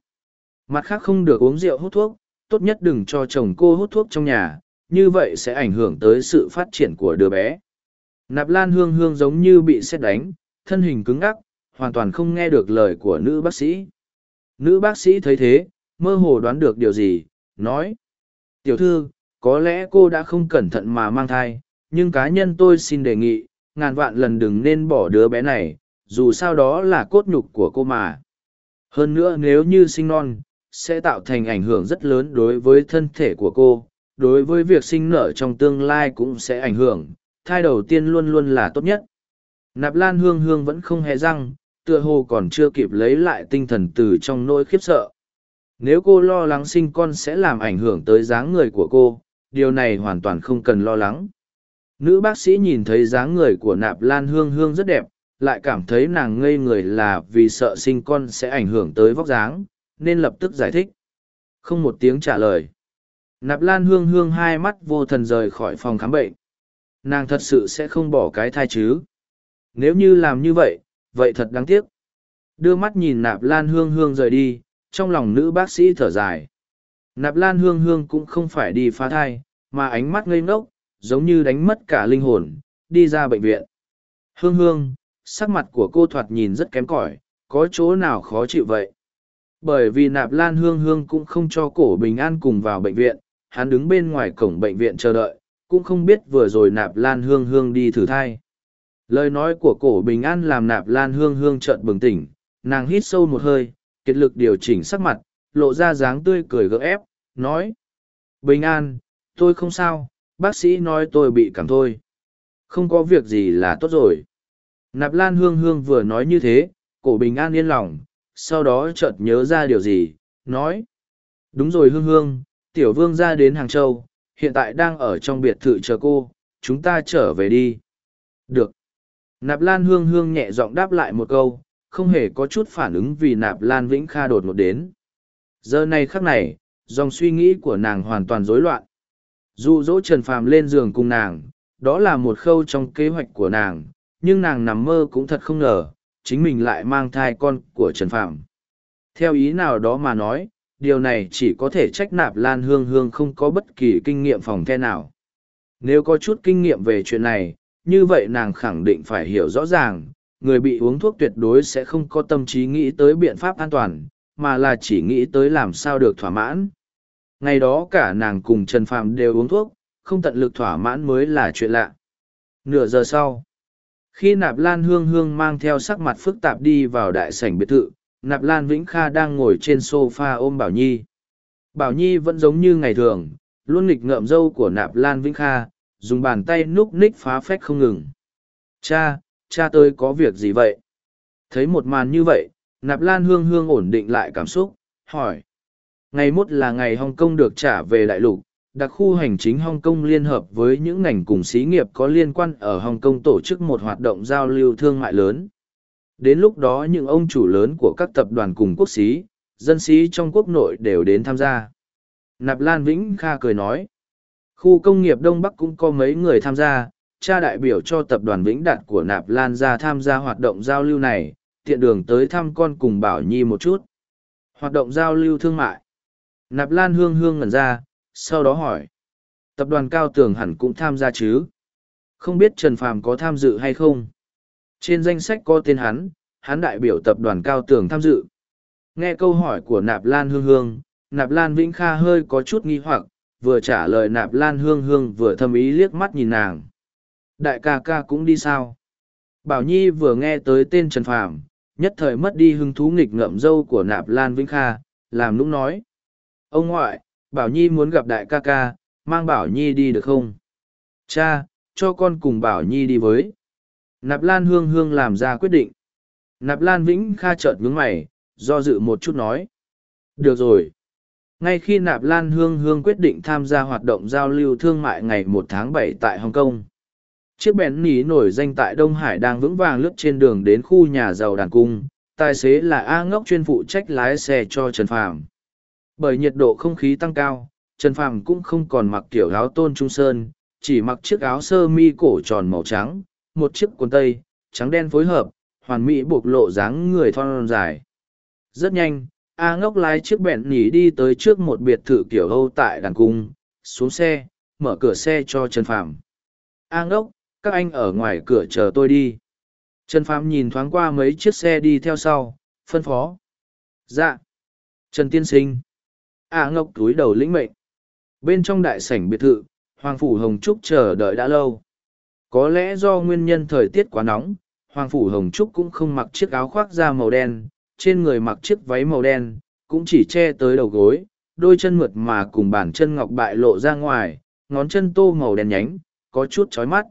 mặt khác không được uống rượu hút thuốc, tốt nhất đừng cho chồng cô hút thuốc trong nhà, như vậy sẽ ảnh hưởng tới sự phát triển của đứa bé nạp lan hương hương giống như bị xét đánh, thân hình cứng ngắc, hoàn toàn không nghe được lời của nữ bác sĩ. Nữ bác sĩ thấy thế, mơ hồ đoán được điều gì, nói, tiểu thư, có lẽ cô đã không cẩn thận mà mang thai, nhưng cá nhân tôi xin đề nghị, ngàn vạn lần đừng nên bỏ đứa bé này, dù sao đó là cốt nhục của cô mà. Hơn nữa nếu như sinh non, sẽ tạo thành ảnh hưởng rất lớn đối với thân thể của cô, đối với việc sinh nở trong tương lai cũng sẽ ảnh hưởng thai đầu tiên luôn luôn là tốt nhất. Nạp lan hương hương vẫn không hề răng, tựa hồ còn chưa kịp lấy lại tinh thần từ trong nỗi khiếp sợ. Nếu cô lo lắng sinh con sẽ làm ảnh hưởng tới dáng người của cô, điều này hoàn toàn không cần lo lắng. Nữ bác sĩ nhìn thấy dáng người của nạp lan hương hương rất đẹp, lại cảm thấy nàng ngây người là vì sợ sinh con sẽ ảnh hưởng tới vóc dáng, nên lập tức giải thích. Không một tiếng trả lời. Nạp lan hương hương hai mắt vô thần rời khỏi phòng khám bệnh nàng thật sự sẽ không bỏ cái thai chứ. Nếu như làm như vậy vậy thật đáng tiếc. Đưa mắt nhìn nạp lan hương hương rời đi, trong lòng nữ bác sĩ thở dài. Nạp lan hương hương cũng không phải đi phá thai, mà ánh mắt ngây ngốc, giống như đánh mất cả linh hồn, đi ra bệnh viện. Hương hương, sắc mặt của cô thoạt nhìn rất kém cỏi, có chỗ nào khó chịu vậy? Bởi vì nạp lan hương hương cũng không cho cổ bình an cùng vào bệnh viện, hắn đứng bên ngoài cổng bệnh viện chờ đợi cũng không biết vừa rồi nạp lan hương hương đi thử thai. Lời nói của cổ bình an làm nạp lan hương hương trợn bừng tỉnh, nàng hít sâu một hơi, kiệt lực điều chỉnh sắc mặt, lộ ra dáng tươi cười gỡ ép, nói, bình an, tôi không sao, bác sĩ nói tôi bị cảm thôi. Không có việc gì là tốt rồi. Nạp lan hương hương vừa nói như thế, cổ bình an yên lòng, sau đó chợt nhớ ra điều gì, nói, đúng rồi hương hương, tiểu vương ra đến hàng châu hiện tại đang ở trong biệt thự chờ cô, chúng ta trở về đi. Được. Nạp lan hương hương nhẹ giọng đáp lại một câu, không hề có chút phản ứng vì nạp lan vĩnh kha đột ngột đến. Giờ này khắc này, dòng suy nghĩ của nàng hoàn toàn rối loạn. Dụ dỗ trần phàm lên giường cùng nàng, đó là một khâu trong kế hoạch của nàng, nhưng nàng nằm mơ cũng thật không ngờ, chính mình lại mang thai con của trần phàm. Theo ý nào đó mà nói điều này chỉ có thể trách nạp lan hương hương không có bất kỳ kinh nghiệm phòng the nào. Nếu có chút kinh nghiệm về chuyện này, như vậy nàng khẳng định phải hiểu rõ ràng, người bị uống thuốc tuyệt đối sẽ không có tâm trí nghĩ tới biện pháp an toàn, mà là chỉ nghĩ tới làm sao được thỏa mãn. Ngày đó cả nàng cùng trần phàm đều uống thuốc, không tận lực thỏa mãn mới là chuyện lạ. Nửa giờ sau, khi nạp lan hương hương mang theo sắc mặt phức tạp đi vào đại sảnh biệt thự nạp lan vĩnh kha đang ngồi trên s o f a ôm bảo nhi. Bảo nhi vẫn giống như ngày thường, luôn nghịch ngợm râu của nạp lan vĩnh kha, dùng bàn tay núp ních phá phách không ngừng. Cha cha tôi có việc gì vậy? Thấy một màn như vậy, nạp lan hương hương ổn định lại cảm xúc, hỏi. Ngày mốt là ngày hong kong được trả về đại lục, đặc khu hành chính Hong Kong liên hợp với những ngành cùng xí nghiệp có liên quan ở Hong Kong tổ chức một hoạt động giao lưu thương mại lớn. Đến lúc đó những ông chủ lớn của các tập đoàn cùng quốc sĩ, dân sĩ trong quốc nội đều đến tham gia. Nạp Lan Vĩnh Kha cười nói, khu công nghiệp Đông Bắc cũng có mấy người tham gia, cha đại biểu cho tập đoàn Vĩnh Đạt của Nạp Lan ra tham gia hoạt động giao lưu này, tiện đường tới thăm con cùng Bảo Nhi một chút. Hoạt động giao lưu thương mại. Nạp Lan hương hương ngẩn ra, sau đó hỏi tập đoàn cao tường hẳn cũng tham gia chứ không biết trần phàm có tham dự hay không trên danh sách có tên hắn hắn đại biểu tập đoàn cao tường tham dự nghe câu hỏi của nạp lan hương hương nạp lan vĩnh kha hơi có chút nghi hoặc vừa trả lời nạp lan hương hương vừa thâm ý liếc mắt nhìn nàng đại ca ca cũng đi sao bảo nhi vừa nghe tới tên trần phàm nhất thời mất đi hứng thú nghịch ngợm dâu của nạp lan vĩnh kha làm nũng nói ông ngoại Bảo Nhi muốn gặp đại ca ca, mang Bảo Nhi đi được không? Cha, cho con cùng Bảo Nhi đi với. Nạp Lan Hương Hương làm ra quyết định. Nạp Lan Vĩnh Kha chợt nhướng mày, do dự một chút nói. Được rồi. Ngay khi Nạp Lan Hương Hương quyết định tham gia hoạt động giao lưu thương mại ngày một tháng bảy tại Hồng Kông. Chiếc bèn ní nổi danh tại Đông Hải đang vững vàng lướt trên đường đến khu nhà giàu đàn cung. Tài xế là A ngốc chuyên phụ trách lái xe cho Trần Phàm. Bởi nhiệt độ không khí tăng cao, Trần Phàm cũng không còn mặc kiểu áo tôn trung sơn, chỉ mặc chiếc áo sơ mi cổ tròn màu trắng, một chiếc quần tây, trắng đen phối hợp, hoàn mỹ bộc lộ dáng người thon dài. Rất nhanh, A ngốc lái chiếc bẹn nhỉ đi tới trước một biệt thự kiểu Âu tại đàn cung, xuống xe, mở cửa xe cho Trần Phạm A ngốc, các anh ở ngoài cửa chờ tôi đi. Trần Phạm nhìn thoáng qua mấy chiếc xe đi theo sau, phân phó. Dạ. Trần Tiên Sinh. A ngốc túi đầu lĩnh mệnh. Bên trong đại sảnh biệt thự, Hoàng Phủ Hồng Trúc chờ đợi đã lâu. Có lẽ do nguyên nhân thời tiết quá nóng, Hoàng Phủ Hồng Trúc cũng không mặc chiếc áo khoác da màu đen, trên người mặc chiếc váy màu đen, cũng chỉ che tới đầu gối, đôi chân mượt mà cùng bàn chân ngọc bại lộ ra ngoài, ngón chân tô màu đen nhánh, có chút chói mắt.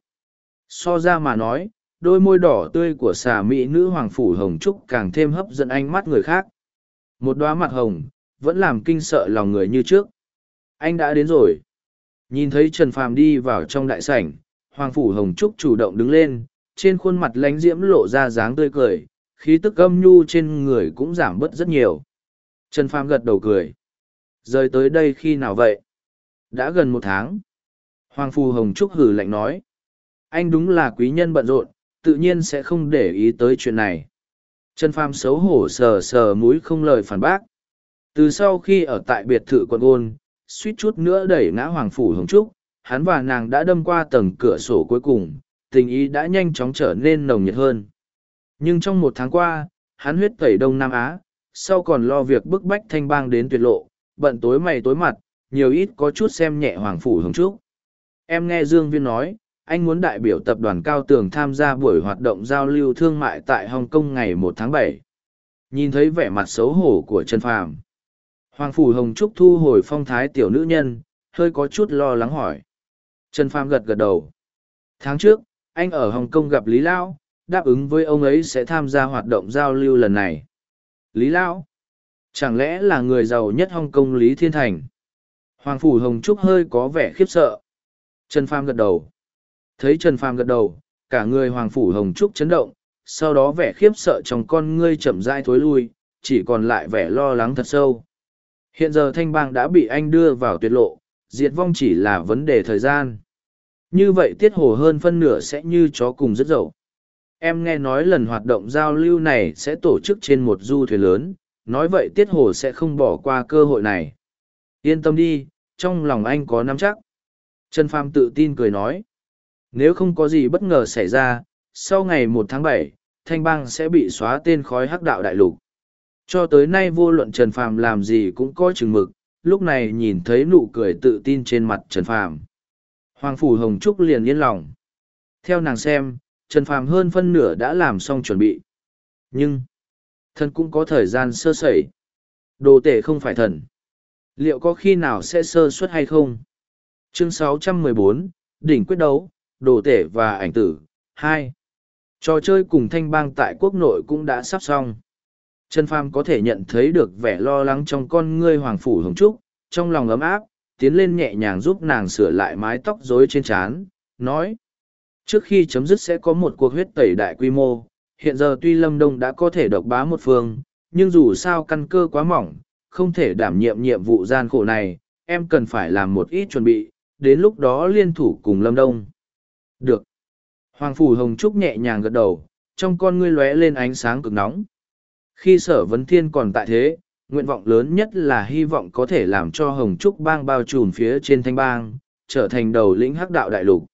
So ra mà nói, đôi môi đỏ tươi của xà mỹ nữ Hoàng Phủ Hồng Trúc càng thêm hấp dẫn ánh mắt người khác. Một đóa mặt hồng, vẫn làm kinh sợ lòng người như trước. Anh đã đến rồi. Nhìn thấy Trần Phàm đi vào trong đại sảnh, Hoàng Phủ Hồng Trúc chủ động đứng lên, trên khuôn mặt lánh diễm lộ ra dáng tươi cười, khí tức âm nhu trên người cũng giảm bớt rất nhiều. Trần Phàm gật đầu cười. Rời tới đây khi nào vậy? Đã gần một tháng. Hoàng Phù Hồng Trúc hử lạnh nói. anh đúng là quý nhân bận rộn tự nhiên sẽ không để ý tới chuyện này trần phàm xấu hổ sờ sờ mũi không lời phản bác từ sau khi ở tại biệt thự quận ôn suýt chút nữa đẩy ngã hoàng phủ hồng trúc hắn và nàng đã đâm qua tầng cửa sổ cuối cùng, tình ý đã nhanh chóng trở nên nồng nhiệt hơn. Nhưng trong một tháng qua, hắn huyết tẩy đông nam á, sau còn lo việc bức bách thanh bang đến tuyệt lộ, bận tối mày tối mặt, nhiều ít có chút xem nhẹ hoàng phủ hồng trúc. Em nghe dương viên nói, anh muốn đại biểu tập đoàn cao tường tham gia buổi hoạt động giao lưu thương mại tại Hồng Kông ngày 1 tháng 7. nhìn thấy vẻ mặt xấu hổ của trần phàm. Hoàng phủ hồng trúc thu hồi phong thái tiểu nữ nhân, hơi có chút lo lắng hỏi trần phàm gật gật đầu. Tháng trước, anh ở hồng kông gặp lý lão, đáp ứng với ông ấy sẽ tham gia hoạt động giao lưu lần này. Lý lão, chẳng lẽ là người giàu nhất Hồng Kông lý thiên thành? Hoàng phủ hồng trúc hơi có vẻ khiếp sợ. Trần phàm gật đầu. Thấy trần phàm gật đầu, cả người hoàng phủ hồng trúc chấn động, sau đó vẻ khiếp sợ trong con ngươi chậm rãi thối lui, chỉ còn lại vẻ lo lắng thật sâu. Hiện giờ thanh bang đã bị anh đưa vào tuyệt lộ, diệt vong chỉ là vấn đề thời gian như vậy tiết hồ hơn phân nửa sẽ như chó cùng rất dậu. Em nghe nói lần hoạt động giao lưu này sẽ tổ chức trên một du thuyền lớn, nói vậy tiết hồ sẽ không bỏ qua cơ hội này. Yên tâm đi, trong lòng anh có nắm chắc. Trần phàm tự tin cười nói. Nếu không có gì bất ngờ xảy ra, sau ngày một tháng bảy, thanh bang sẽ bị xóa tên khói hắc đạo đại lục. Cho tới nay vô luận trần phàm làm gì cũng có chừng mực, lúc này nhìn thấy nụ cười tự tin trên mặt trần phàm hoàng phủ hồng trúc liền yên lòng. Theo nàng xem trần phàm hơn phân nửa đã làm xong chuẩn bị. Nhưng thần cũng có thời gian sơ sẩy. Đồ tể không phải thần. Liệu có khi nào sẽ sơ suất hay không? Chương 614, đỉnh quyết đấu đồ tể và ảnh tử 2. trò chơi cùng thanh bang tại quốc nội cũng đã sắp xong. Trần phàm có thể nhận thấy được vẻ lo lắng trong con ngươi hoàng phủ hồng trúc trong lòng ấm áp tiến lên nhẹ nhàng giúp nàng sửa lại mái tóc rối trên trán, nói, trước khi chấm dứt sẽ có một cuộc huyết tẩy đại quy mô, hiện giờ tuy lâm đông đã có thể độc bá một phương, nhưng dù sao căn cơ quá mỏng, không thể đảm nhiệm nhiệm vụ gian khổ này, em cần phải làm một ít chuẩn bị, đến lúc đó liên thủ cùng lâm đông. Được. Hoàng phủ hồng trúc nhẹ nhàng gật đầu, trong con ngươi lóe lên ánh sáng cực nóng. Khi sở vấn thiên còn tại thế nguyện vọng lớn nhất là hy vọng có thể làm cho hồng trúc bang bao trùm phía trên thanh bang, trở thành đầu lĩnh hắc đạo đại lục.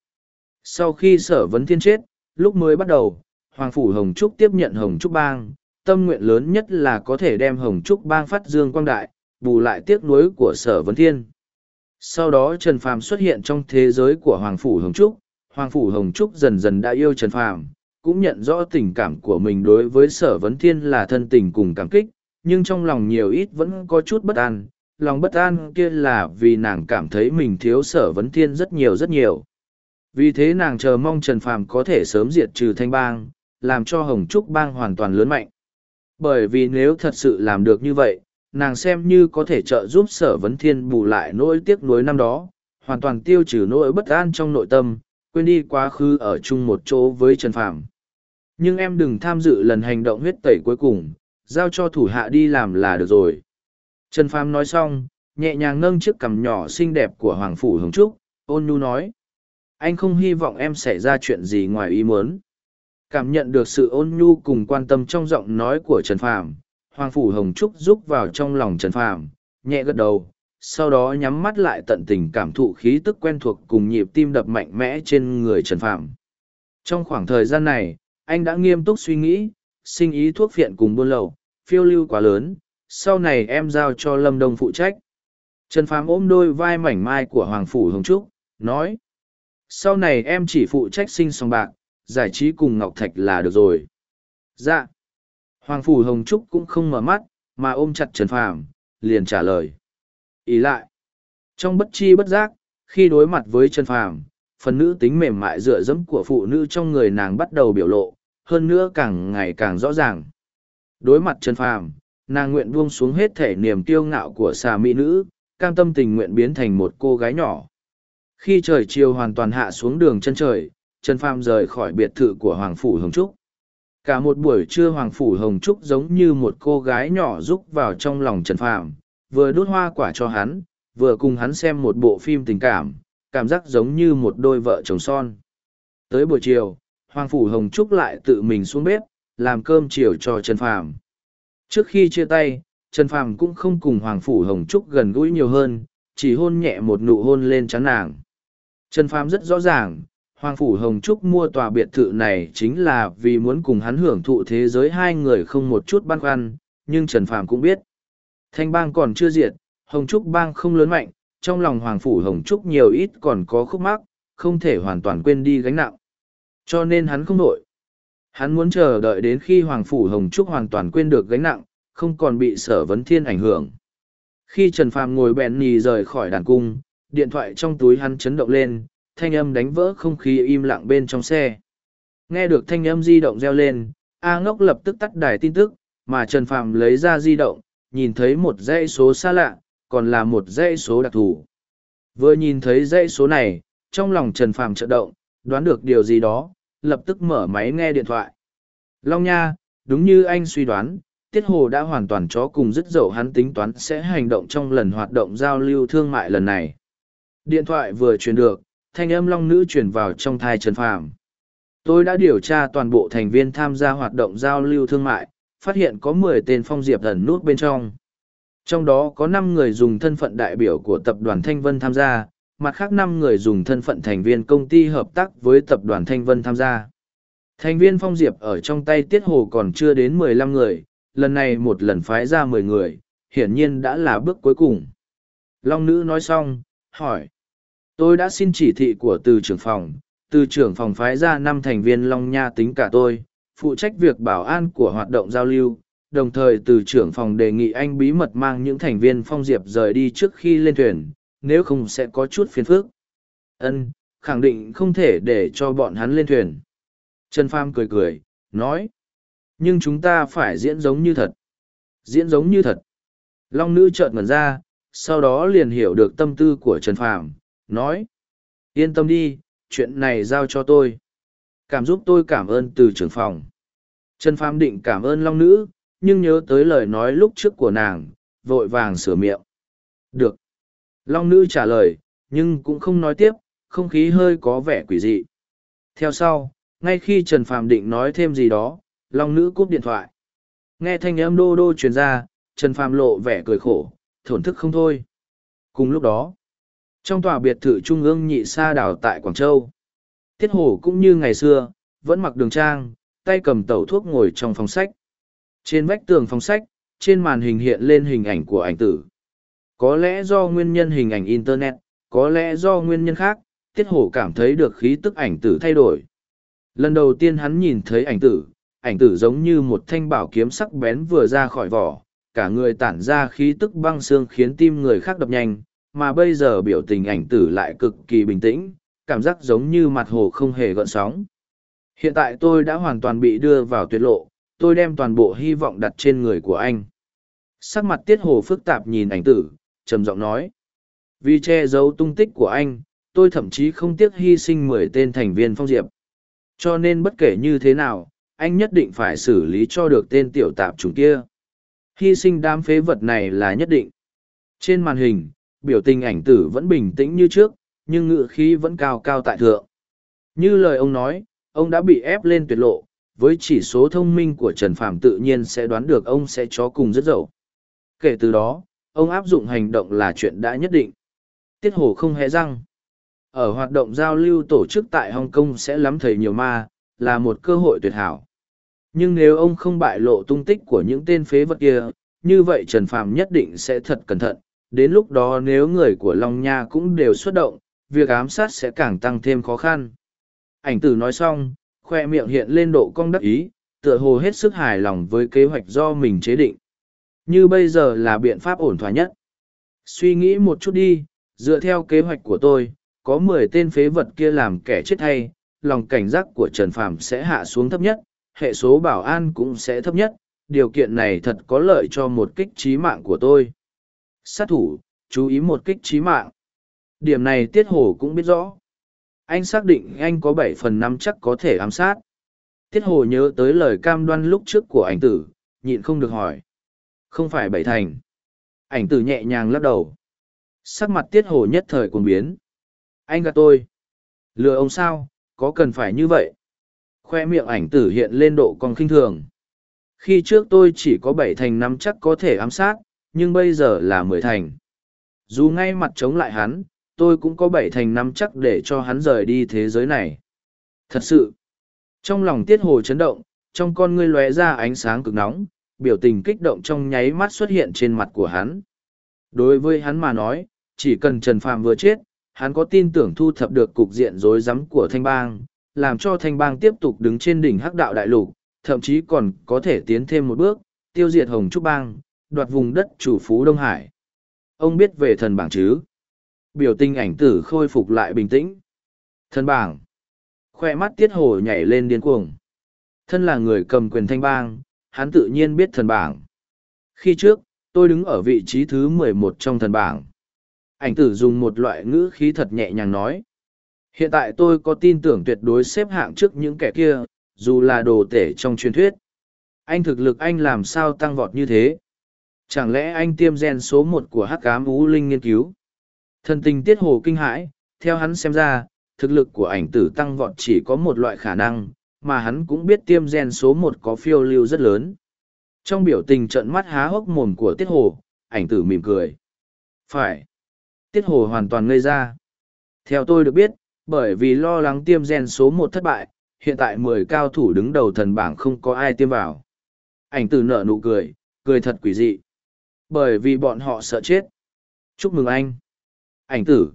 Sau khi sở vấn thiên chết, lúc mới bắt đầu, hoàng phủ hồng trúc tiếp nhận hồng trúc bang, tâm nguyện lớn nhất là có thể đem hồng trúc bang phát dương quang đại, bù lại tiếc nuối của sở vấn thiên. Sau đó trần phàm xuất hiện trong thế giới của hoàng phủ hồng trúc, hoàng phủ hồng trúc dần dần đã yêu trần phàm, cũng nhận rõ tình cảm của mình đối với sở vấn thiên là thân tình cùng cảm kích nhưng trong lòng nhiều ít vẫn có chút bất an, lòng bất an kia là vì nàng cảm thấy mình thiếu sở vấn thiên rất nhiều rất nhiều. Vì thế nàng chờ mong trần phàm có thể sớm diệt trừ thanh bang, làm cho hồng trúc bang hoàn toàn lớn mạnh. Bởi vì nếu thật sự làm được như vậy, nàng xem như có thể trợ giúp sở vấn thiên bù lại nỗi tiếc nuối năm đó, hoàn toàn tiêu trừ nỗi bất an trong nội tâm, quên đi quá khứ ở chung một chỗ với trần phàm. Nhưng em đừng tham dự lần hành động huyết tẩy cuối cùng giao cho thủ hạ đi làm là được rồi. Trần phàm nói xong, nhẹ nhàng nâng chiếc cằm nhỏ xinh đẹp của hoàng phủ hồng trúc, ôn nhu nói, anh không hy vọng em xảy ra chuyện gì ngoài ý muốn. Cảm nhận được sự ôn nhu cùng quan tâm trong giọng nói của trần phàm, hoàng phủ hồng trúc rúc vào trong lòng trần phàm, nhẹ gật đầu, sau đó nhắm mắt lại tận tình cảm thụ khí tức quen thuộc cùng nhịp tim đập mạnh mẽ trên người trần phàm. Trong khoảng thời gian này, anh đã nghiêm túc suy nghĩ, sinh ý thuốc phiện cùng buôn lậu phiêu lưu quá lớn, sau này em giao cho lâm đông phụ trách. Trần phàm ôm đôi vai mảnh mai của hoàng phủ hồng trúc, nói, sau này em chỉ phụ trách sinh song bạc, giải trí cùng ngọc thạch là được rồi. Dạ. Hoàng phủ hồng trúc cũng không mở mắt, mà ôm chặt trần phàm, liền trả lời, ý lại. Trong bất chi bất giác, khi đối mặt với trần phàm, phần nữ tính mềm mại dựa dẫm của phụ nữ trong người nàng bắt đầu biểu lộ, hơn nữa càng ngày càng rõ ràng đối mặt trần phàm nàng nguyện buông xuống hết thể niềm kiêu ngạo của xà mỹ nữ cam tâm tình nguyện biến thành một cô gái nhỏ. Khi trời chiều hoàn toàn hạ xuống đường chân trời trần phàm rời khỏi biệt thự của hoàng phủ hồng trúc. Cả một buổi trưa hoàng phủ hồng trúc giống như một cô gái nhỏ rúc vào trong lòng trần phàm vừa đốt hoa quả cho hắn vừa cùng hắn xem một bộ phim tình cảm cảm giác giống như một đôi vợ chồng son. Tới buổi chiều, Hoàng Phủ Hồng Trúc lại tự mình xuống bếp, làm cơm chiều cho Trần Phàm. Trước khi chia tay, Trần Phàm cũng không cùng Hoàng Phủ Hồng Trúc gần gũi nhiều hơn, chỉ hôn nhẹ một nụ hôn lên trán nàng. Trần Phàm rất rõ ràng, Hoàng Phủ Hồng Trúc mua tòa biệt thự này chính là vì muốn cùng hắn hưởng thụ thế giới hai người không một chút băn khoăn, nhưng Trần Phàm cũng biết. Thanh bang còn chưa diệt, Hồng Trúc bang không lớn mạnh, trong lòng Hoàng Phủ Hồng Trúc nhiều ít còn có khúc mắc, không thể hoàn toàn quên đi gánh nặng. Cho nên hắn không nổi. Hắn muốn chờ đợi đến khi Hoàng Phủ Hồng Trúc hoàn toàn quên được gánh nặng, không còn bị sở vấn thiên ảnh hưởng. Khi Trần Phàm ngồi bèn nhì rời khỏi đàn cung, điện thoại trong túi hắn chấn động lên, thanh âm đánh vỡ không khí im lặng bên trong xe. Nghe được thanh âm di động reo lên, A ngốc lập tức tắt đài tin tức, mà Trần Phàm lấy ra di động, nhìn thấy một dãy số xa lạ, còn là một dãy số đặc thù. Vừa nhìn thấy dãy số này, trong lòng Trần Phàm chợt động, đoán được điều gì đó, lập tức mở máy nghe điện thoại. Long Nha, đúng như anh suy đoán, Tiết Hồ đã hoàn toàn chó cùng dứt dậu hắn tính toán sẽ hành động trong lần hoạt động giao lưu thương mại lần này. Điện thoại vừa truyền được, thanh âm long nữ truyền vào trong thai Trần Phàm. Tôi đã điều tra toàn bộ thành viên tham gia hoạt động giao lưu thương mại, phát hiện có mười tên phong diệp ẩn nút bên trong. Trong đó có năm người dùng thân phận đại biểu của tập đoàn Thanh Vân tham gia, mặt khác năm người dùng thân phận thành viên công ty hợp tác với tập đoàn Thanh Vân tham gia. Thành viên phong diệp ở trong tay Tiết Hồ còn chưa đến mười lăm người, lần này một lần phái ra mười người, hiển nhiên đã là bước cuối cùng. Long nữ nói xong, hỏi. Tôi đã xin chỉ thị của từ trưởng phòng, từ trưởng phòng phái ra năm thành viên Long Nha tính cả tôi, phụ trách việc bảo an của hoạt động giao lưu, đồng thời từ trưởng phòng đề nghị anh bí mật mang những thành viên phong diệp rời đi trước khi lên thuyền, nếu không sẽ có chút phiền phức. Ân, khẳng định không thể để cho bọn hắn lên thuyền. Trần Pham cười cười, nói. Nhưng chúng ta phải diễn giống như thật. Diễn giống như thật. Long nữ chợt ngẩn ra, sau đó liền hiểu được tâm tư của Trần Phàm, nói. Yên tâm đi, chuyện này giao cho tôi. Cảm giúp tôi cảm ơn từ trưởng phòng. Trần Phàm định cảm ơn Long nữ, nhưng nhớ tới lời nói lúc trước của nàng, vội vàng sửa miệng. Được. Long nữ trả lời, nhưng cũng không nói tiếp, không khí hơi có vẻ quỷ dị. Theo sau, ngay khi Trần Phàm định nói thêm gì đó, Long nữ cúp điện thoại. Nghe thanh âm đô đô truyền ra, Trần Phàm lộ vẻ cười khổ, thổn thức không thôi. Cùng lúc đó, trong tòa biệt thự trung ương nhị sa đảo tại Quảng Châu, Tiết Hổ cũng như ngày xưa, vẫn mặc đường trang, tay cầm tẩu thuốc ngồi trong phòng sách. Trên vách tường phòng sách, trên màn hình hiện lên hình ảnh của ảnh tử. Có lẽ do nguyên nhân hình ảnh Internet, có lẽ do nguyên nhân khác, Tiết Hổ cảm thấy được khí tức ảnh tử thay đổi. Lần đầu tiên hắn nhìn thấy ảnh tử, ảnh tử giống như một thanh bảo kiếm sắc bén vừa ra khỏi vỏ, cả người tản ra khí tức băng xương khiến tim người khác đập nhanh, mà bây giờ biểu tình ảnh tử lại cực kỳ bình tĩnh, cảm giác giống như mặt hồ không hề gợn sóng. Hiện tại tôi đã hoàn toàn bị đưa vào tuyệt lộ, tôi đem toàn bộ hy vọng đặt trên người của anh. Sắc mặt tiết hồ phức tạp nhìn ảnh tử, trầm giọng nói. Vì che giấu tung tích của anh, tôi thậm chí không tiếc hy sinh mười tên thành viên phong diệp. Cho nên bất kể như thế nào, anh nhất định phải xử lý cho được tên tiểu tạp chủng kia. Hy sinh đám phế vật này là nhất định. Trên màn hình, biểu tình ảnh tử vẫn bình tĩnh như trước, nhưng ngựa khí vẫn cao cao tại thượng. Như lời ông nói, ông đã bị ép lên tuyệt lộ, với chỉ số thông minh của Trần Phạm tự nhiên sẽ đoán được ông sẽ chó cùng rất dậu. Kể từ đó, ông áp dụng hành động là chuyện đã nhất định. Tiết Hồ không hề răng. Ở hoạt động giao lưu tổ chức tại Hồng Kông sẽ lắm thầy nhiều ma, là một cơ hội tuyệt hảo. Nhưng nếu ông không bại lộ tung tích của những tên phế vật kia, như vậy Trần Phạm nhất định sẽ thật cẩn thận. Đến lúc đó nếu người của Long Nha cũng đều xuất động, việc ám sát sẽ càng tăng thêm khó khăn. Ảnh tử nói xong, khoe miệng hiện lên độ cong đắc ý, tựa hồ hết sức hài lòng với kế hoạch do mình chế định. Như bây giờ là biện pháp ổn thỏa nhất. Suy nghĩ một chút đi, dựa theo kế hoạch của tôi, có mười tên phế vật kia làm kẻ chết hay, lòng cảnh giác của Trần Phàm sẽ hạ xuống thấp nhất, hệ số bảo an cũng sẽ thấp nhất, điều kiện này thật có lợi cho một kích trí mạng của tôi. Sát thủ, chú ý một kích trí mạng. Điểm này Tiết Hồ cũng biết rõ. Anh xác định anh có bảy phần năm chắc có thể ám sát. Tiết Hồ nhớ tới lời cam đoan lúc trước của anh tử, nhịn không được hỏi. Không phải bảy thành. Ảnh tử nhẹ nhàng lắc đầu. Sắc mặt Tiết Hồ nhất thời cuồng biến. Anh gạt tôi. Lừa ông sao, có cần phải như vậy? Khoe miệng ảnh tử hiện lên độ còn khinh thường. Khi trước tôi chỉ có bảy thành năm chắc có thể ám sát, nhưng bây giờ là mười thành. Dù ngay mặt chống lại hắn, tôi cũng có bảy thành năm chắc để cho hắn rời đi thế giới này. Thật sự, trong lòng tiết hồ chấn động, trong con ngươi lóe ra ánh sáng cực nóng, biểu tình kích động trong nháy mắt xuất hiện trên mặt của hắn. Đối với hắn mà nói, chỉ cần Trần Phạm vừa chết, hắn có tin tưởng thu thập được cục diện rối rắm của thanh bang, làm cho thanh bang tiếp tục đứng trên đỉnh hắc đạo đại lục, thậm chí còn có thể tiến thêm một bước, tiêu diệt Hồng Trúc Bang, đoạt vùng đất chủ phú Đông Hải. Ông biết về thần bảng chứ? Biểu tình ảnh tử khôi phục lại bình tĩnh. Thần bảng. Khoe mắt tiết hồ nhảy lên điên cuồng. Thân là người cầm quyền thanh bang, hắn tự nhiên biết thần bảng. Khi trước, tôi đứng ở vị trí thứ mười một trong thần bảng. Ảnh tử dùng một loại ngữ khí thật nhẹ nhàng nói. Hiện tại tôi có tin tưởng tuyệt đối xếp hạng trước những kẻ kia, dù là đồ tể trong truyền thuyết. Anh thực lực anh làm sao tăng vọt như thế? Chẳng lẽ anh tiêm gen số một của hắc cám ú linh nghiên cứu? Thần tình tiết hồ kinh hãi, theo hắn xem ra, thực lực của ảnh tử tăng vọt chỉ có một loại khả năng, mà hắn cũng biết tiêm gen số một có phiêu lưu rất lớn. Trong biểu tình trận mắt há hốc mồm của tiết hồ, ảnh tử mỉm cười. Phải. Tiết hồ hoàn toàn ngây ra. Theo tôi được biết, bởi vì lo lắng tiêm gen số một thất bại, hiện tại mười cao thủ đứng đầu thần bảng không có ai tiêm vào. Ảnh tử nở nụ cười, cười thật quỷ dị. Bởi vì bọn họ sợ chết. Chúc mừng anh. Ảnh tử.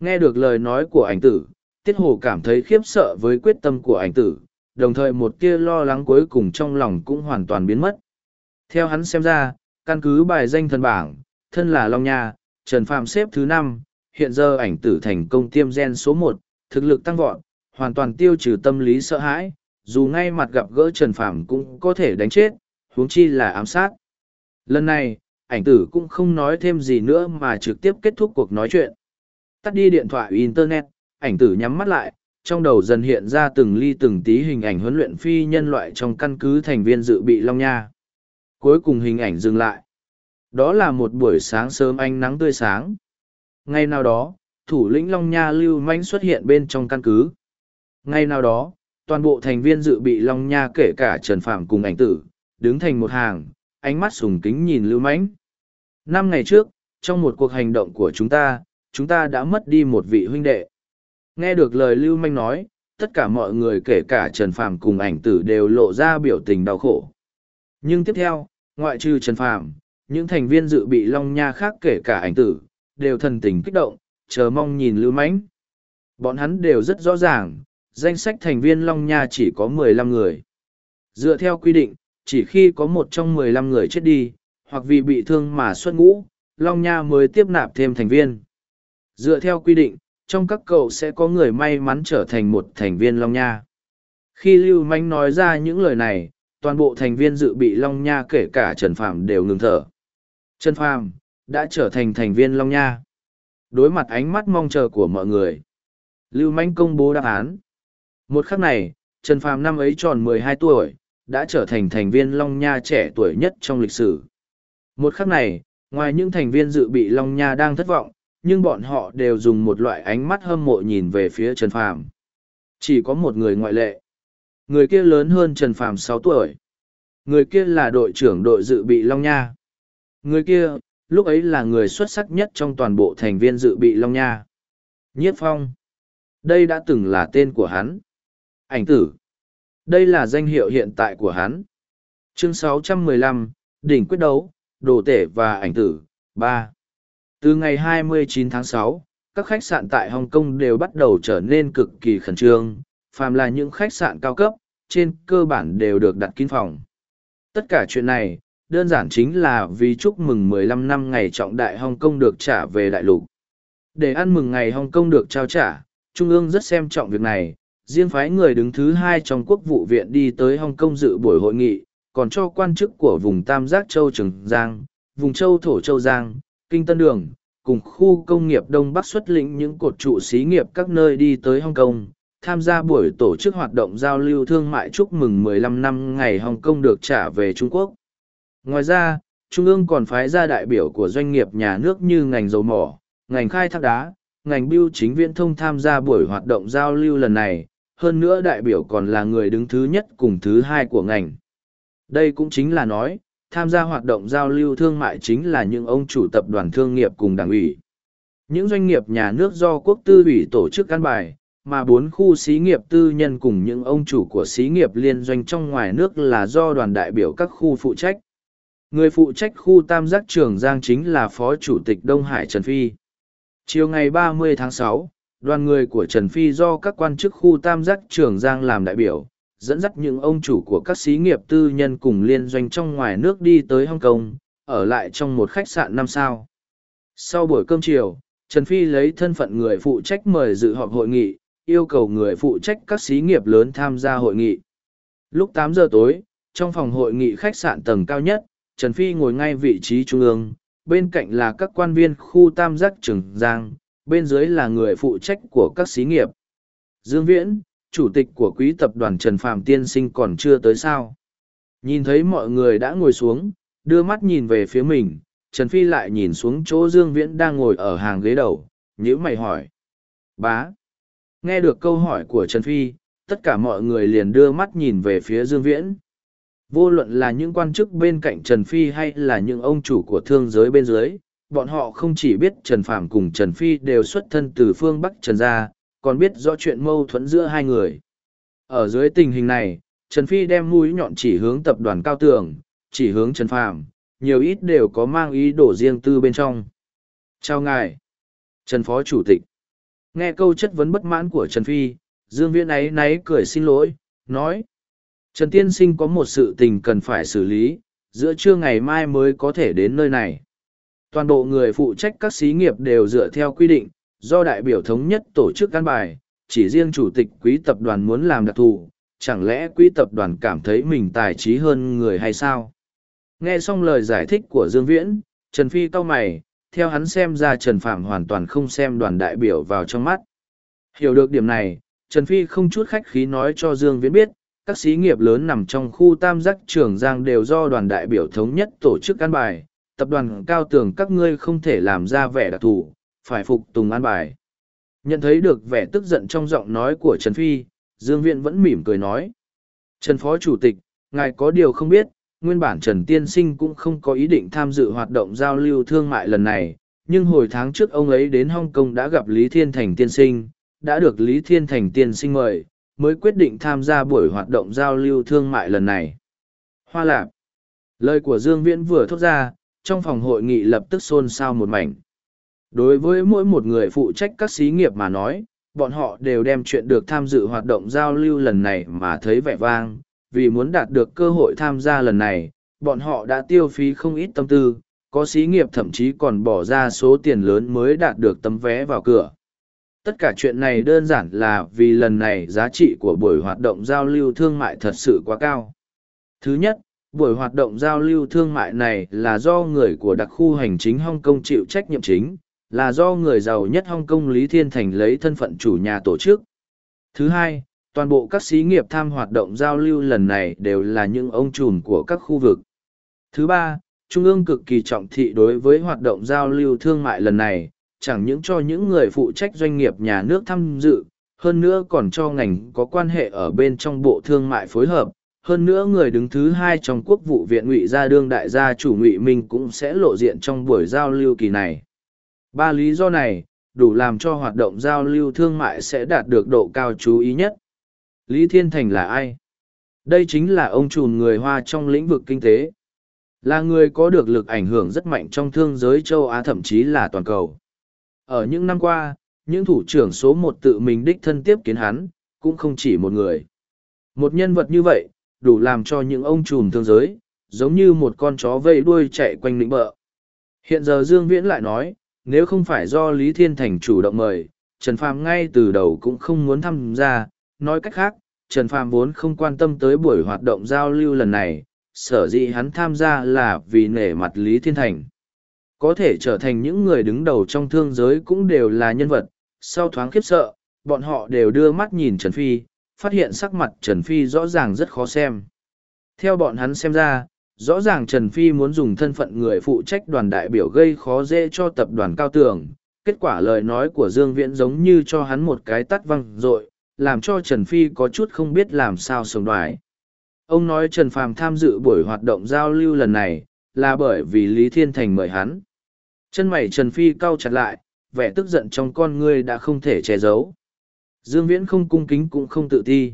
Nghe được lời nói của ảnh tử, Tiết Hồ cảm thấy khiếp sợ với quyết tâm của ảnh tử, đồng thời một tia lo lắng cuối cùng trong lòng cũng hoàn toàn biến mất. Theo hắn xem ra, căn cứ bài danh thần bảng, thân là Long Nha, Trần Phạm xếp thứ năm, hiện giờ ảnh tử thành công tiêm gen số một, thực lực tăng vọt, hoàn toàn tiêu trừ tâm lý sợ hãi, dù ngay mặt gặp gỡ Trần Phạm cũng có thể đánh chết, huống chi là ám sát. Lần này, ảnh tử cũng không nói thêm gì nữa mà trực tiếp kết thúc cuộc nói chuyện. Tắt đi điện thoại Internet, ảnh tử nhắm mắt lại, trong đầu dần hiện ra từng ly từng tí hình ảnh huấn luyện phi nhân loại trong căn cứ thành viên dự bị Long Nha. Cuối cùng hình ảnh dừng lại. Đó là một buổi sáng sớm ánh nắng tươi sáng. Ngày nào đó, thủ lĩnh Long Nha lưu manh xuất hiện bên trong căn cứ. Ngày nào đó, toàn bộ thành viên dự bị Long Nha kể cả Trần Phạm cùng ảnh tử, đứng thành một hàng, ánh mắt sùng kính nhìn lưu mãnh năm ngày trước trong một cuộc hành động của chúng ta chúng ta đã mất đi một vị huynh đệ nghe được lời lưu manh nói tất cả mọi người kể cả trần phàm cùng ảnh tử đều lộ ra biểu tình đau khổ. Nhưng tiếp theo ngoại trừ trần phàm những thành viên dự bị long nha khác kể cả ảnh tử đều thần tình kích động chờ mong nhìn lưu mãnh bọn hắn đều rất rõ ràng danh sách thành viên long nha chỉ có mười lăm người. Dựa theo quy định chỉ khi có một trong mười lăm người chết đi, hoặc vì bị thương mà xuất ngũ, Long Nha mới tiếp nạp thêm thành viên. Dựa theo quy định, trong các cậu sẽ có người may mắn trở thành một thành viên Long Nha. Khi Lưu Manh nói ra những lời này, toàn bộ thành viên dự bị Long Nha kể cả Trần Phạm đều ngừng thở. Trần Phạm đã trở thành thành viên Long Nha. Đối mặt ánh mắt mong chờ của mọi người. Lưu Manh công bố đáp án. Một khắc này, Trần Phạm năm ấy tròn mười hai tuổi, đã trở thành thành viên Long Nha trẻ tuổi nhất trong lịch sử. Một khắc này, ngoài những thành viên dự bị Long Nha đang thất vọng, nhưng bọn họ đều dùng một loại ánh mắt hâm mộ nhìn về phía Trần Phàm. Chỉ có một người ngoại lệ. Người kia lớn hơn Trần Phàm sáu tuổi. Người kia là đội trưởng đội dự bị Long Nha. Người kia, lúc ấy là người xuất sắc nhất trong toàn bộ thành viên dự bị Long Nha. Nhiếp Phong. Đây đã từng là tên của hắn. Ảnh tử. Đây là danh hiệu hiện tại của hắn. Chương 615, Đỉnh quyết đấu, đồ tể và ảnh tử, 3. Từ ngày 29 tháng 6, các khách sạn tại Hồng Kông đều bắt đầu trở nên cực kỳ khẩn trương, phàm là những khách sạn cao cấp, trên cơ bản đều được đặt kín phòng. Tất cả chuyện này, đơn giản chính là vì chúc mừng 15 năm ngày trọng đại Hồng Kông được trả về đại lục. Để ăn mừng ngày Hồng Kông được trao trả, Trung ương rất xem trọng việc này, riêng phái người đứng thứ hai trong quốc vụ viện đi tới Hồng Kông dự buổi hội nghị, còn cho quan chức của vùng Tam Giác Châu Trường Giang, vùng Châu Thổ Châu Giang, Kinh Tân Đường, cùng khu công nghiệp Đông Bắc xuất lĩnh những cột trụ xí nghiệp các nơi đi tới Hồng Kông, tham gia buổi tổ chức hoạt động giao lưu thương mại chúc mừng 15 năm ngày Hồng Kông được trả về Trung Quốc. Ngoài ra, Trung ương còn phái ra đại biểu của doanh nghiệp nhà nước như ngành dầu mỏ, ngành khai thác đá, ngành biêu chính viễn thông tham gia buổi hoạt động giao lưu lần này, hơn nữa đại biểu còn là người đứng thứ nhất cùng thứ hai của ngành. Đây cũng chính là nói, tham gia hoạt động giao lưu thương mại chính là những ông chủ tập đoàn thương nghiệp cùng đảng ủy. Những doanh nghiệp nhà nước do quốc tư ủy tổ chức căn bài, mà bốn khu xí nghiệp tư nhân cùng những ông chủ của xí nghiệp liên doanh trong ngoài nước là do đoàn đại biểu các khu phụ trách. Người phụ trách khu tam giác trường Giang chính là Phó Chủ tịch Đông Hải Trần Phi. Chiều ngày 30 tháng 6, đoàn người của Trần Phi do các quan chức khu tam giác trường Giang làm đại biểu, dẫn dắt những ông chủ của các xí nghiệp tư nhân cùng liên doanh trong ngoài nước đi tới Hong Kong, ở lại trong một khách sạn năm sao. Sau buổi cơm chiều, Trần Phi lấy thân phận người phụ trách mời dự họp hội nghị, yêu cầu người phụ trách các xí nghiệp lớn tham gia hội nghị. Lúc 8 giờ tối, trong phòng hội nghị khách sạn tầng cao nhất, Trần Phi ngồi ngay vị trí trung ương, bên cạnh là các quan viên khu tam giác trường Giang, bên dưới là người phụ trách của các xí nghiệp. Dương Viễn, chủ tịch của quý tập đoàn Trần Phạm Tiên Sinh còn chưa tới sao. Nhìn thấy mọi người đã ngồi xuống, đưa mắt nhìn về phía mình, Trần Phi lại nhìn xuống chỗ Dương Viễn đang ngồi ở hàng ghế đầu, nhữ mày hỏi. Bá. Nghe được câu hỏi của Trần Phi, tất cả mọi người liền đưa mắt nhìn về phía Dương Viễn. Vô luận là những quan chức bên cạnh Trần Phi hay là những ông chủ của thương giới bên dưới, bọn họ không chỉ biết Trần Phạm cùng Trần Phi đều xuất thân từ phương Bắc Trần Gia, còn biết rõ chuyện mâu thuẫn giữa hai người. Ở dưới tình hình này, Trần Phi đem mũi nhọn chỉ hướng tập đoàn cao tường, chỉ hướng Trần Phạm, nhiều ít đều có mang ý đồ riêng tư bên trong. Chào ngài, Trần Phó Chủ tịch. Nghe câu chất vấn bất mãn của Trần Phi, Dương Viễn ấy náy cười xin lỗi, nói. Trần Tiên Sinh có một sự tình cần phải xử lý, giữa trưa ngày mai mới có thể đến nơi này. Toàn bộ người phụ trách các xí nghiệp đều dựa theo quy định, do đại biểu thống nhất tổ chức căn bài, chỉ riêng chủ tịch quý tập đoàn muốn làm đặc thù, chẳng lẽ quý tập đoàn cảm thấy mình tài trí hơn người hay sao? Nghe xong lời giải thích của Dương Viễn, Trần Phi cau mày, theo hắn xem ra Trần Phạm hoàn toàn không xem đoàn đại biểu vào trong mắt. Hiểu được điểm này, Trần Phi không chút khách khí nói cho Dương Viễn biết, các xí nghiệp lớn nằm trong khu tam giác trường Giang đều do đoàn đại biểu thống nhất tổ chức căn bài, tập đoàn cao tường các ngươi không thể làm ra vẻ đặc thù, phải phục tùng an bài. Nhận thấy được vẻ tức giận trong giọng nói của Trần Phi, Dương Viễn vẫn mỉm cười nói. Trần Phó Chủ tịch, ngài có điều không biết, nguyên bản Trần Tiên Sinh cũng không có ý định tham dự hoạt động giao lưu thương mại lần này, nhưng hồi tháng trước ông ấy đến Hong Kong đã gặp Lý Thiên Thành Tiên Sinh, đã được Lý Thiên Thành Tiên Sinh mời, mới quyết định tham gia buổi hoạt động giao lưu thương mại lần này. Hoa Lạp Lời của Dương Viễn vừa thốt ra, trong phòng hội nghị lập tức xôn xao một mảnh. Đối với mỗi một người phụ trách các xí nghiệp mà nói, bọn họ đều đem chuyện được tham dự hoạt động giao lưu lần này mà thấy vẻ vang, vì muốn đạt được cơ hội tham gia lần này, bọn họ đã tiêu phí không ít tâm tư, có xí nghiệp thậm chí còn bỏ ra số tiền lớn mới đạt được tấm vé vào cửa. Tất cả chuyện này đơn giản là vì lần này giá trị của buổi hoạt động giao lưu thương mại thật sự quá cao. Thứ nhất, buổi hoạt động giao lưu thương mại này là do người của đặc khu hành chính Hong Kong chịu trách nhiệm chính, là do người giàu nhất Hong Kong Lý Thiên Thành lấy thân phận chủ nhà tổ chức. Thứ hai, toàn bộ các xí nghiệp tham hoạt động giao lưu lần này đều là những ông trùm của các khu vực. Thứ ba, Trung ương cực kỳ trọng thị đối với hoạt động giao lưu thương mại lần này, chẳng những cho những người phụ trách doanh nghiệp nhà nước tham dự, hơn nữa còn cho ngành có quan hệ ở bên trong bộ thương mại phối hợp. Hơn nữa người đứng thứ hai trong quốc vụ viện ngụy gia đương đại gia chủ ngụy Minh cũng sẽ lộ diện trong buổi giao lưu kỳ này. Ba lý do này, đủ làm cho hoạt động giao lưu thương mại sẽ đạt được độ cao chú ý nhất. Lý Thiên Thành là ai? Đây chính là ông trùn người Hoa trong lĩnh vực kinh tế. Là người có được lực ảnh hưởng rất mạnh trong thương giới châu Á thậm chí là toàn cầu. Ở những năm qua, những thủ trưởng số một tự mình đích thân tiếp kiến hắn, cũng không chỉ một người. Một nhân vật như vậy, đủ làm cho những ông trùm thương giới, giống như một con chó vây đuôi chạy quanh lĩnh bợ. Hiện giờ Dương Viễn lại nói, nếu không phải do Lý Thiên Thành chủ động mời, Trần Phàm ngay từ đầu cũng không muốn tham gia, nói cách khác, Trần Phàm vốn không quan tâm tới buổi hoạt động giao lưu lần này, sở dĩ hắn tham gia là vì nể mặt Lý Thiên Thành. Có thể trở thành những người đứng đầu trong thương giới cũng đều là nhân vật, sau thoáng khiếp sợ, bọn họ đều đưa mắt nhìn Trần Phi, phát hiện sắc mặt Trần Phi rõ ràng rất khó xem. Theo bọn hắn xem ra, rõ ràng Trần Phi muốn dùng thân phận người phụ trách đoàn đại biểu gây khó dễ cho tập đoàn cao tường. Kết quả lời nói của Dương Viễn giống như cho hắn một cái tắt văng rội, làm cho Trần Phi có chút không biết làm sao sống đoài. Ông nói Trần Phàm tham dự buổi hoạt động giao lưu lần này, là bởi vì Lý Thiên Thành mời hắn. Chân mày Trần Phi cau chặt lại, vẻ tức giận trong con ngươi đã không thể che giấu. Dương Viễn không cung kính cũng không tự ti.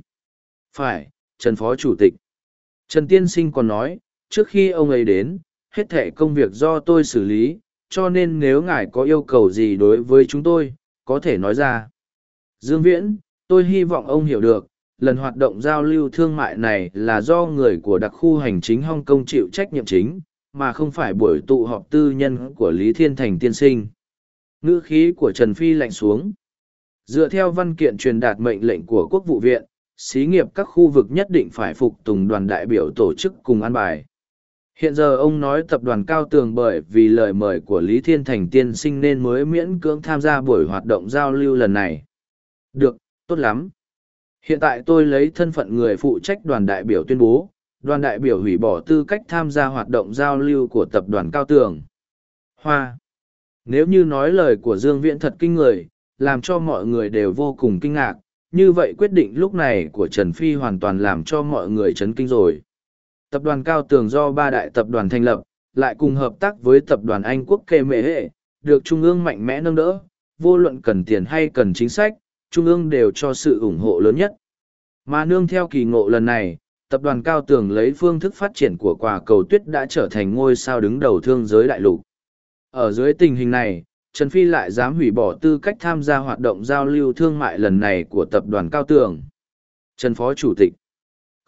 Phải, Trần Phó Chủ tịch. Trần Tiên Sinh còn nói, trước khi ông ấy đến, hết thể công việc do tôi xử lý, cho nên nếu ngài có yêu cầu gì đối với chúng tôi, có thể nói ra. Dương Viễn, tôi hy vọng ông hiểu được, lần hoạt động giao lưu thương mại này là do người của đặc khu hành chính Hong Kong chịu trách nhiệm chính, mà không phải buổi tụ họp tư nhân của Lý Thiên Thành tiên sinh. Ngữ khí của Trần Phi lạnh xuống. Dựa theo văn kiện truyền đạt mệnh lệnh của Quốc vụ viện, xí nghiệp các khu vực nhất định phải phục tùng đoàn đại biểu tổ chức cùng an bài. Hiện giờ ông nói tập đoàn cao tường bởi vì lời mời của Lý Thiên Thành tiên sinh nên mới miễn cưỡng tham gia buổi hoạt động giao lưu lần này. Được, tốt lắm. Hiện tại tôi lấy thân phận người phụ trách đoàn đại biểu tuyên bố, đoàn đại biểu hủy bỏ tư cách tham gia hoạt động giao lưu của tập đoàn cao tường. Hoa. Nếu như nói lời của Dương Viễn thật kinh người, làm cho mọi người đều vô cùng kinh ngạc, như vậy quyết định lúc này của Trần Phi hoàn toàn làm cho mọi người chấn kinh rồi. Tập đoàn Cao Tường do ba đại tập đoàn thành lập, lại cùng hợp tác với tập đoàn Anh Quốc Kê Mệ Hệ, được Trung ương mạnh mẽ nâng đỡ, vô luận cần tiền hay cần chính sách, Trung ương đều cho sự ủng hộ lớn nhất. Mà nương theo kỳ ngộ lần này, tập đoàn Cao Tường lấy phương thức phát triển của quả cầu tuyết đã trở thành ngôi sao đứng đầu thương giới đại lục. Ở dưới tình hình này, Trần Phi lại dám hủy bỏ tư cách tham gia hoạt động giao lưu thương mại lần này của tập đoàn Cao Tường. Trần Phó Chủ tịch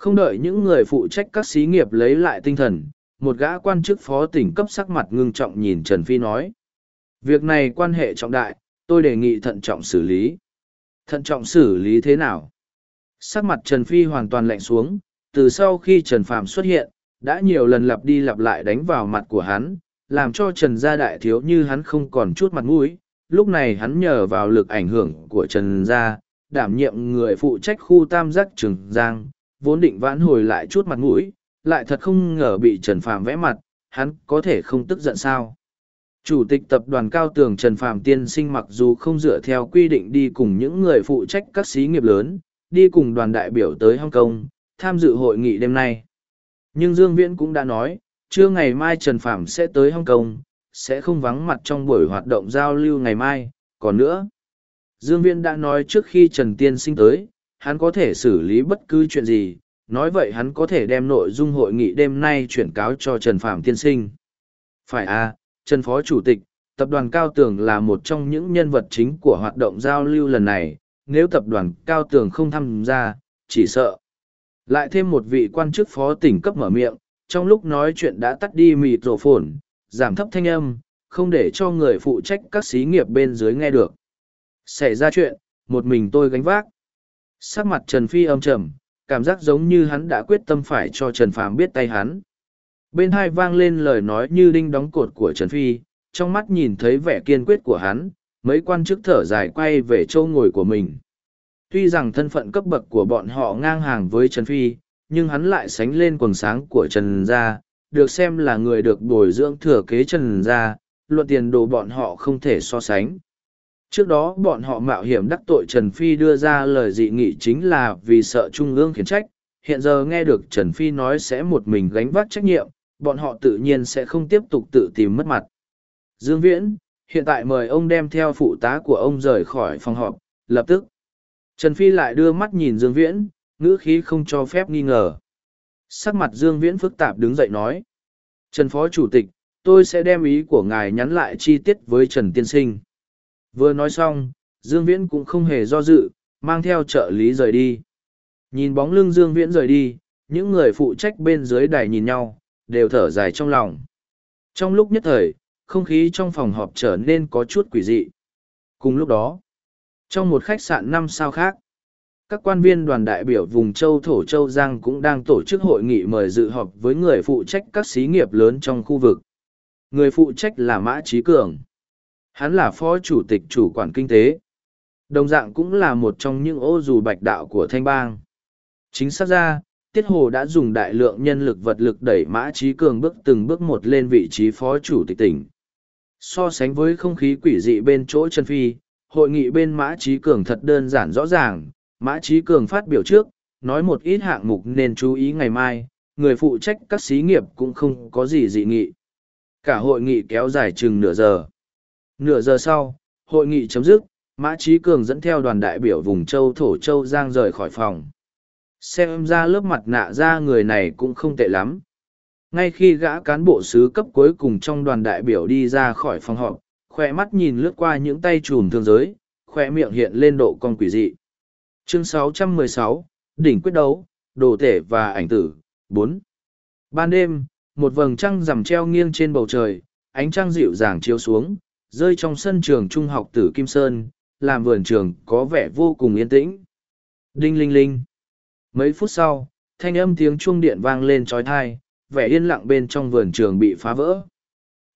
không đợi những người phụ trách các xí nghiệp lấy lại tinh thần, một gã quan chức phó tỉnh cấp sắc mặt ngưng trọng nhìn Trần Phi nói. Việc này quan hệ trọng đại, tôi đề nghị thận trọng xử lý. Thận trọng xử lý thế nào? Sắc mặt Trần Phi hoàn toàn lạnh xuống, từ sau khi Trần Phạm xuất hiện, đã nhiều lần lặp đi lặp lại đánh vào mặt của hắn, làm cho Trần Gia Đại thiếu như hắn không còn chút mặt mũi. Lúc này hắn nhờ vào lực ảnh hưởng của Trần Gia, đảm nhiệm người phụ trách khu tam giác Trường Giang, vốn định vãn hồi lại chút mặt mũi, lại thật không ngờ bị Trần Phạm vẽ mặt, hắn có thể không tức giận sao. Chủ tịch tập đoàn cao tường Trần Phạm tiên sinh mặc dù không dựa theo quy định đi cùng những người phụ trách các xí nghiệp lớn, đi cùng đoàn đại biểu tới Hong Kong, tham dự hội nghị đêm nay. Nhưng Dương Viễn cũng đã nói, trưa ngày mai Trần Phạm sẽ tới Hong Kong, sẽ không vắng mặt trong buổi hoạt động giao lưu ngày mai, còn nữa. Dương Viễn đã nói trước khi Trần Tiên sinh tới, hắn có thể xử lý bất cứ chuyện gì, nói vậy hắn có thể đem nội dung hội nghị đêm nay chuyển cáo cho Trần Phạm Tiên sinh. Phải à, Trần Phó Chủ tịch, tập đoàn Cao Tường là một trong những nhân vật chính của hoạt động giao lưu lần này, nếu tập đoàn Cao Tường không tham gia, chỉ sợ. Lại thêm một vị quan chức phó tỉnh cấp mở miệng, trong lúc nói chuyện đã tắt đi mịt rổ phồn, giảm thấp thanh âm, không để cho người phụ trách các xí nghiệp bên dưới nghe được. Xảy ra chuyện, một mình tôi gánh vác. Sắc mặt Trần Phi âm trầm, cảm giác giống như hắn đã quyết tâm phải cho Trần Phàm biết tay hắn. Bên hai vang lên lời nói như đinh đóng cột của Trần Phi, trong mắt nhìn thấy vẻ kiên quyết của hắn, mấy quan chức thở dài quay về châu ngồi của mình. Tuy rằng thân phận cấp bậc của bọn họ ngang hàng với Trần Phi, nhưng hắn lại sánh lên quần sáng của Trần Gia, được xem là người được bồi dưỡng thừa kế Trần Gia, luận tiền đồ bọn họ không thể so sánh. Trước đó bọn họ mạo hiểm đắc tội Trần Phi đưa ra lời dị nghị chính là vì sợ Trung ương khiển trách, hiện giờ nghe được Trần Phi nói sẽ một mình gánh vác trách nhiệm, bọn họ tự nhiên sẽ không tiếp tục tự tìm mất mặt. Dương Viễn, hiện tại mời ông đem theo phụ tá của ông rời khỏi phòng họp, lập tức. Trần Phi lại đưa mắt nhìn Dương Viễn, ngữ khí không cho phép nghi ngờ. Sắc mặt Dương Viễn phức tạp đứng dậy nói. Trần Phó Chủ tịch, tôi sẽ đem ý của ngài nhắn lại chi tiết với Trần Tiên Sinh. Vừa nói xong, Dương Viễn cũng không hề do dự, mang theo trợ lý rời đi. Nhìn bóng lưng Dương Viễn rời đi, những người phụ trách bên dưới đài nhìn nhau, đều thở dài trong lòng. Trong lúc nhất thời, không khí trong phòng họp trở nên có chút quỷ dị. Cùng lúc đó, trong một khách sạn năm sao khác, các quan viên đoàn đại biểu vùng châu Thổ Châu Giang cũng đang tổ chức hội nghị mời dự họp với người phụ trách các xí nghiệp lớn trong khu vực. Người phụ trách là Mã Trí Cường. Hắn là phó chủ tịch chủ quản kinh tế. Đồng dạng cũng là một trong những ô dù bạch đạo của Thanh Bang. Chính xác ra, Tiết Hồ đã dùng đại lượng nhân lực vật lực đẩy Mã Trí Cường bước từng bước một lên vị trí phó chủ tịch tỉnh. So sánh với không khí quỷ dị bên chỗ chân phi, hội nghị bên Mã Trí Cường thật đơn giản rõ ràng, Mã Trí Cường phát biểu trước, nói một ít hạng mục nên chú ý ngày mai, người phụ trách các xí nghiệp cũng không có gì dị nghị. Cả hội nghị kéo dài chừng nửa giờ. Nửa giờ sau, hội nghị chấm dứt, Mã Trí Cường dẫn theo đoàn đại biểu vùng châu Thổ Châu Giang rời khỏi phòng. Xem ra lớp mặt nạ ra người này cũng không tệ lắm. Ngay khi gã cán bộ sứ cấp cuối cùng trong đoàn đại biểu đi ra khỏi phòng họp, khoe mắt nhìn lướt qua những tay chùm thương giới, khoe miệng hiện lên độ con quỷ dị. Chương 616, Đỉnh quyết đấu, đồ tể và ảnh tử, 4. Ban đêm, một vầng trăng rằm treo nghiêng trên bầu trời, ánh trăng dịu dàng chiếu xuống, rơi trong sân trường trung học tử Kim Sơn, làm vườn trường có vẻ vô cùng yên tĩnh. Đinh linh linh. Mấy phút sau, thanh âm tiếng chuông điện vang lên trói thai, vẻ yên lặng bên trong vườn trường bị phá vỡ.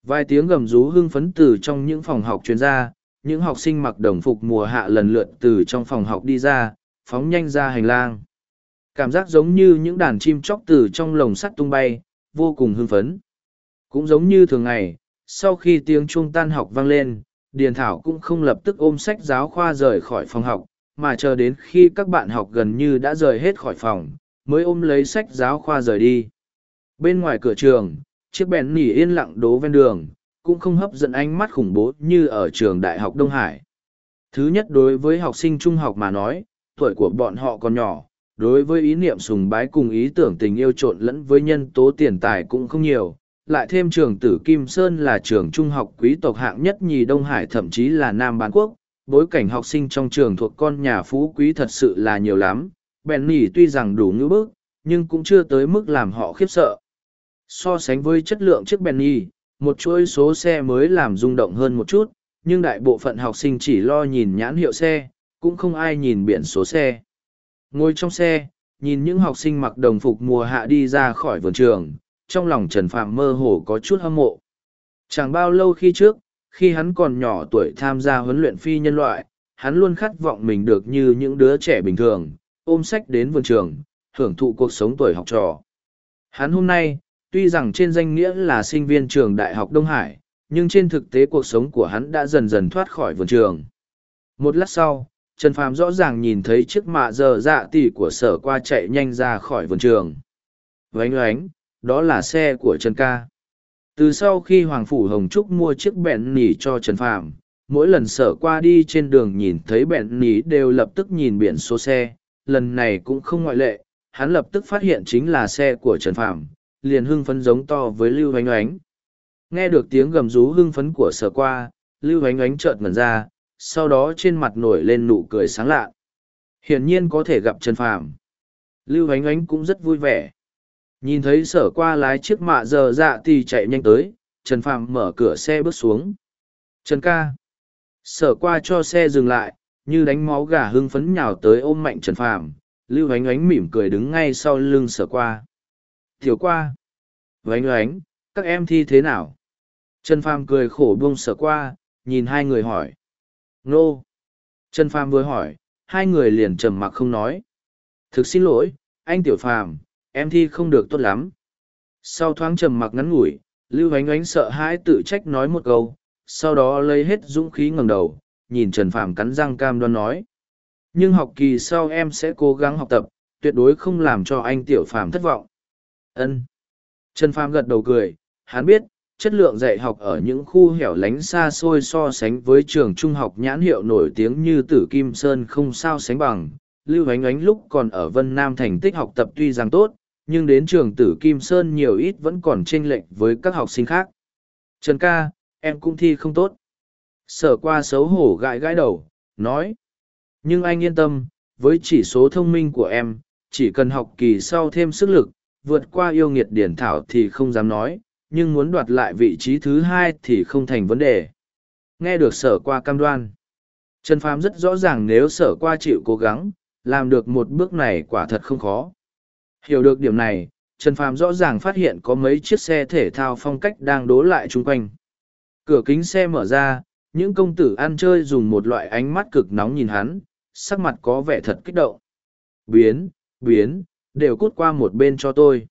Vài tiếng gầm rú hưng phấn từ trong những phòng học chuyên gia, những học sinh mặc đồng phục mùa hạ lần lượt từ trong phòng học đi ra, phóng nhanh ra hành lang. Cảm giác giống như những đàn chim chóc từ trong lồng sắt tung bay, vô cùng hưng phấn. Cũng giống như thường ngày, sau khi tiếng chuông tan học vang lên, Điền Thảo cũng không lập tức ôm sách giáo khoa rời khỏi phòng học, mà chờ đến khi các bạn học gần như đã rời hết khỏi phòng, mới ôm lấy sách giáo khoa rời đi. Bên ngoài cửa trường, chiếc bèn nỉ yên lặng đố ven đường, cũng không hấp dẫn ánh mắt khủng bố như ở trường Đại học Đông Hải. Thứ nhất đối với học sinh trung học mà nói, tuổi của bọn họ còn nhỏ, đối với ý niệm sùng bái cùng ý tưởng tình yêu trộn lẫn với nhân tố tiền tài cũng không nhiều. Lại thêm trường tử Kim Sơn là trường trung học quý tộc hạng nhất nhì Đông Hải thậm chí là Nam Bán Quốc, bối cảnh học sinh trong trường thuộc con nhà phú quý thật sự là nhiều lắm. Bèn nỉ tuy rằng đủ ngữ bức, nhưng cũng chưa tới mức làm họ khiếp sợ. So sánh với chất lượng chiếc Benny, một chuỗi số xe mới làm rung động hơn một chút, nhưng đại bộ phận học sinh chỉ lo nhìn nhãn hiệu xe, cũng không ai nhìn biển số xe. Ngồi trong xe, nhìn những học sinh mặc đồng phục mùa hạ đi ra khỏi vườn trường, trong lòng Trần Phạm mơ hồ có chút hâm mộ. Chẳng bao lâu khi trước, khi hắn còn nhỏ tuổi tham gia huấn luyện phi nhân loại, hắn luôn khát vọng mình được như những đứa trẻ bình thường, ôm sách đến vườn trường, hưởng thụ cuộc sống tuổi học trò. Hắn hôm nay, tuy rằng trên danh nghĩa là sinh viên trường Đại học Đông Hải, nhưng trên thực tế cuộc sống của hắn đã dần dần thoát khỏi vườn trường. Một lát sau, Trần Phàm rõ ràng nhìn thấy chiếc mạ giờ dạ tỷ của sở qua chạy nhanh ra khỏi vườn trường. Vánh oánh, đó là xe của Trần Ca. Từ sau khi Hoàng Phủ Hồng Trúc mua chiếc bẹn nỉ cho Trần Phạm, mỗi lần sở qua đi trên đường nhìn thấy bẹn nỉ đều lập tức nhìn biển số xe, lần này cũng không ngoại lệ, hắn lập tức phát hiện chính là xe của Trần Phạm, liền hưng phấn giống to với Lưu Hoánh Oánh. Nghe được tiếng gầm rú hưng phấn của sở qua, Lưu Hoánh Oánh chợt ngẩn ra, sau đó trên mặt nổi lên nụ cười sáng lạ. Hiển nhiên có thể gặp Trần Phạm, Lưu Hoánh Oánh cũng rất vui vẻ. Nhìn thấy sở qua lái chiếc mạ giờ dạ thì chạy nhanh tới, Trần Phàm mở cửa xe bước xuống. Trần ca. Sở qua cho xe dừng lại, như đánh máu gà hưng phấn nhào tới ôm mạnh Trần Phàm. Lưu ánh ánh mỉm cười đứng ngay sau lưng sở qua. Tiểu qua. Vánh ánh các em thi thế nào? Trần Phàm cười khổ buông sở qua, nhìn hai người hỏi. Nô. Trần Phàm vừa hỏi, hai người liền trầm mặc không nói. Thực xin lỗi, anh Tiểu Phàm, em thi không được tốt lắm. Sau thoáng trầm mặc ngắn ngủi, Lưu Ánh Ánh sợ hãi tự trách nói một câu, sau đó lấy hết dũng khí ngẩng đầu, nhìn Trần Phàm cắn răng cam đoan nói. Nhưng học kỳ sau em sẽ cố gắng học tập, tuyệt đối không làm cho anh Tiểu Phàm thất vọng. Ân. Trần Phàm gật đầu cười, hắn biết, chất lượng dạy học ở những khu hẻo lánh xa xôi so sánh với trường trung học nhãn hiệu nổi tiếng như Tử Kim Sơn không sao sánh bằng. Lưu Ánh Ánh lúc còn ở Vân Nam thành tích học tập tuy rằng tốt, nhưng đến trường Tử Kim Sơn nhiều ít vẫn còn chênh lệch với các học sinh khác. Trần ca, em cũng thi không tốt. Sở qua xấu hổ gãi gãi đầu, nói. Nhưng anh yên tâm, với chỉ số thông minh của em, chỉ cần học kỳ sau thêm sức lực, vượt qua yêu nghiệt điển thảo thì không dám nói, nhưng muốn đoạt lại vị trí thứ hai thì không thành vấn đề. Nghe được sở qua cam đoan. Trần Phàm rất rõ ràng nếu sở qua chịu cố gắng, làm được một bước này quả thật không khó. Hiểu được điểm này, Trần Phàm rõ ràng phát hiện có mấy chiếc xe thể thao phong cách đang đố lại chung quanh. Cửa kính xe mở ra, những công tử ăn chơi dùng một loại ánh mắt cực nóng nhìn hắn, sắc mặt có vẻ thật kích động. Biến, biến, đều cút qua một bên cho tôi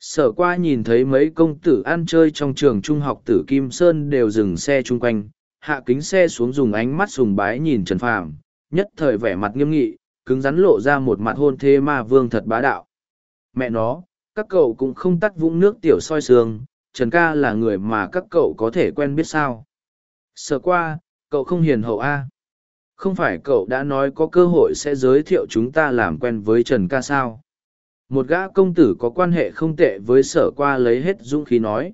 sở qua nhìn thấy mấy công tử ăn chơi trong trường trung học tử kim sơn đều dừng xe chung quanh hạ kính xe xuống dùng ánh mắt sùng bái nhìn trần phàm nhất thời vẻ mặt nghiêm nghị cứng rắn lộ ra một mặt hôn thê ma vương thật bá đạo. Mẹ nó, các cậu cũng không tắt vũng nước tiểu soi sương, Trần ca là người mà các cậu có thể quen biết sao. Sợ qua, cậu không hiền hậu A. Không phải cậu đã nói có cơ hội sẽ giới thiệu chúng ta làm quen với Trần ca sao? Một gã công tử có quan hệ không tệ với sở qua lấy hết dũng khí nói.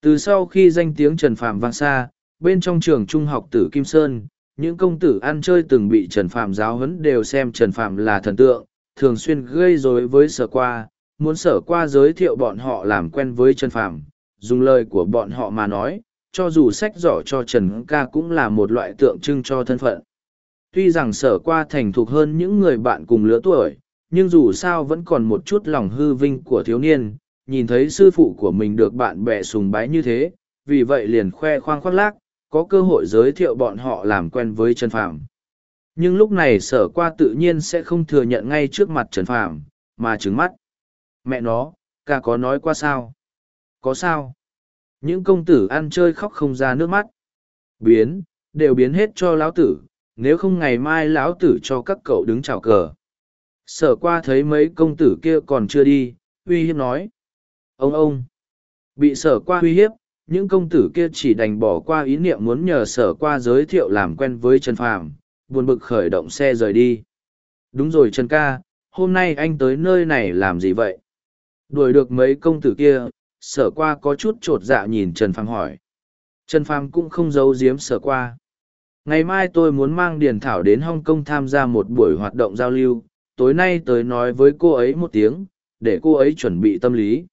Từ sau khi danh tiếng Trần Phạm vang xa, bên trong trường trung học tử Kim Sơn, những công tử ăn chơi từng bị Trần Phạm giáo huấn đều xem Trần Phạm là thần tượng, thường xuyên gây rối với sở qua, muốn sở qua giới thiệu bọn họ làm quen với Trần Phạm, dùng lời của bọn họ mà nói, cho dù sách giỏ cho Trần ca cũng là một loại tượng trưng cho thân phận. Tuy rằng sở qua thành thục hơn những người bạn cùng lứa tuổi, nhưng dù sao vẫn còn một chút lòng hư vinh của thiếu niên, nhìn thấy sư phụ của mình được bạn bè sùng bái như thế, vì vậy liền khoe khoang khoác lác, có cơ hội giới thiệu bọn họ làm quen với Trần Phạm. Nhưng lúc này sở qua tự nhiên sẽ không thừa nhận ngay trước mặt Trần Phạm, mà trứng mắt. Mẹ nó, ca có nói qua sao? Có sao? Những công tử ăn chơi khóc không ra nước mắt. Biến, đều biến hết cho lão tử, nếu không ngày mai lão tử cho các cậu đứng chào cờ. Sở qua thấy mấy công tử kia còn chưa đi, uy hiếp nói. Ông ông! Bị sở qua uy hiếp, những công tử kia chỉ đành bỏ qua ý niệm muốn nhờ sở qua giới thiệu làm quen với Trần Phàm, buồn bực khởi động xe rời đi. Đúng rồi Trần ca, hôm nay anh tới nơi này làm gì vậy? Đuổi được mấy công tử kia, sở qua có chút trột dạ nhìn Trần Phàm hỏi. Trần Phàm cũng không giấu giếm sở qua. Ngày mai tôi muốn mang Điền Thảo đến Hong Kong tham gia một buổi hoạt động giao lưu, tối nay tới nói với cô ấy một tiếng, để cô ấy chuẩn bị tâm lý.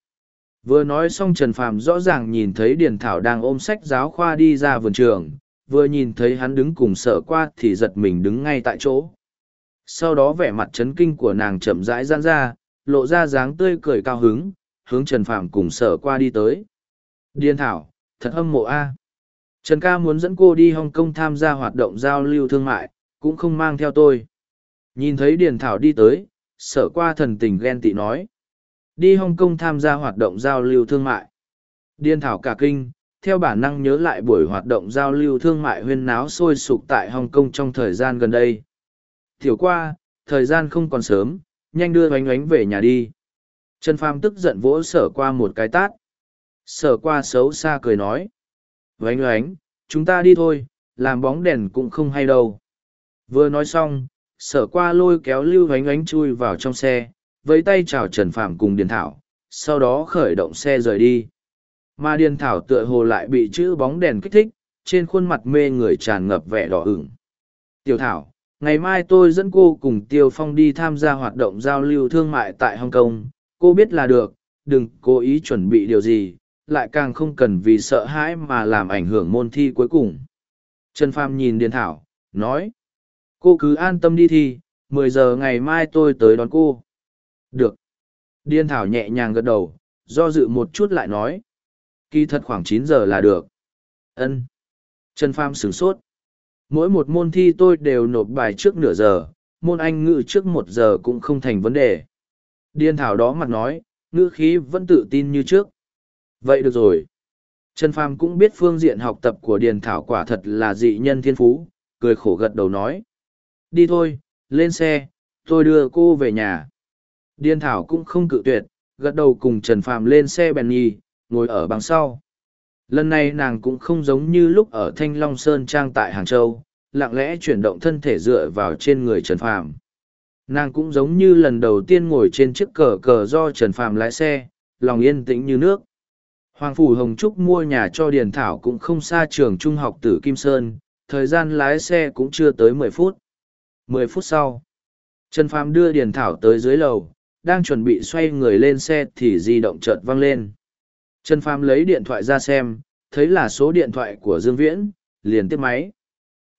Vừa nói xong Trần Phàm rõ ràng nhìn thấy Điền Thảo đang ôm sách giáo khoa đi ra vườn trường, vừa nhìn thấy hắn đứng cùng sợ qua thì giật mình đứng ngay tại chỗ. Sau đó vẻ mặt chấn kinh của nàng chậm rãi giãn ra, lộ ra dáng tươi cười cao hứng, hướng Trần Phàm cùng sở qua đi tới. Điền Thảo, thật hâm mộ a. À. Trần ca muốn dẫn cô đi Hong Kong tham gia hoạt động giao lưu thương mại, cũng không mang theo tôi. Nhìn thấy Điền Thảo đi tới, sở qua thần tình ghen tị nói đi Hong Kong tham gia hoạt động giao lưu thương mại. Điên thảo cả kinh, theo bản năng nhớ lại buổi hoạt động giao lưu thương mại huyên náo sôi sục tại Hong Kong trong thời gian gần đây. Thiểu qua, thời gian không còn sớm, nhanh đưa oánh oánh về nhà đi. Trần Phàm tức giận vỗ sở qua một cái tát. Sở qua xấu xa cười nói. Oánh oánh, chúng ta đi thôi, làm bóng đèn cũng không hay đâu. Vừa nói xong, sở qua lôi kéo lưu oánh oánh chui vào trong xe, với tay chào Trần Phàm cùng Điền Thảo, sau đó khởi động xe rời đi. Mà Điền Thảo tựa hồ lại bị chữ bóng đèn kích thích, trên khuôn mặt mê người tràn ngập vẻ đỏ ửng. Tiểu Thảo, ngày mai tôi dẫn cô cùng Tiêu Phong đi tham gia hoạt động giao lưu thương mại tại Hong Kong, cô biết là được, đừng cố ý chuẩn bị điều gì, lại càng không cần vì sợ hãi mà làm ảnh hưởng môn thi cuối cùng. Trần Phàm nhìn Điền Thảo, nói, cô cứ an tâm đi thi, mười giờ ngày mai tôi tới đón cô. Được. Điên thảo nhẹ nhàng gật đầu, do dự một chút lại nói. Kỳ thật khoảng chín giờ là được. ân Trần Pham sửng sốt. Mỗi một môn thi tôi đều nộp bài trước nửa giờ, môn anh ngữ trước một giờ cũng không thành vấn đề. Điên thảo đó mặt nói, ngữ khí vẫn tự tin như trước. Vậy được rồi. Trần Pham cũng biết phương diện học tập của Điền Thảo quả thật là dị nhân thiên phú, cười khổ gật đầu nói. Đi thôi, lên xe, tôi đưa cô về nhà. Điên Thảo cũng không cự tuyệt, gật đầu cùng Trần Phàm lên xe bèn nhì, ngồi ở bằng sau. Lần này nàng cũng không giống như lúc ở Thanh Long Sơn Trang tại Hàng Châu, lặng lẽ chuyển động thân thể dựa vào trên người Trần Phàm. Nàng cũng giống như lần đầu tiên ngồi trên chiếc cờ cờ do Trần Phàm lái xe, lòng yên tĩnh như nước. Hoàng Phủ Hồng Trúc mua nhà cho Điền Thảo cũng không xa trường trung học tử Kim Sơn, thời gian lái xe cũng chưa tới mười phút. Mười phút sau, Trần Phàm đưa Điền Thảo tới dưới lầu, đang chuẩn bị xoay người lên xe thì di động chợt văng lên. Trần Phàm lấy điện thoại ra xem, thấy là số điện thoại của Dương Viễn, liền tiếp máy.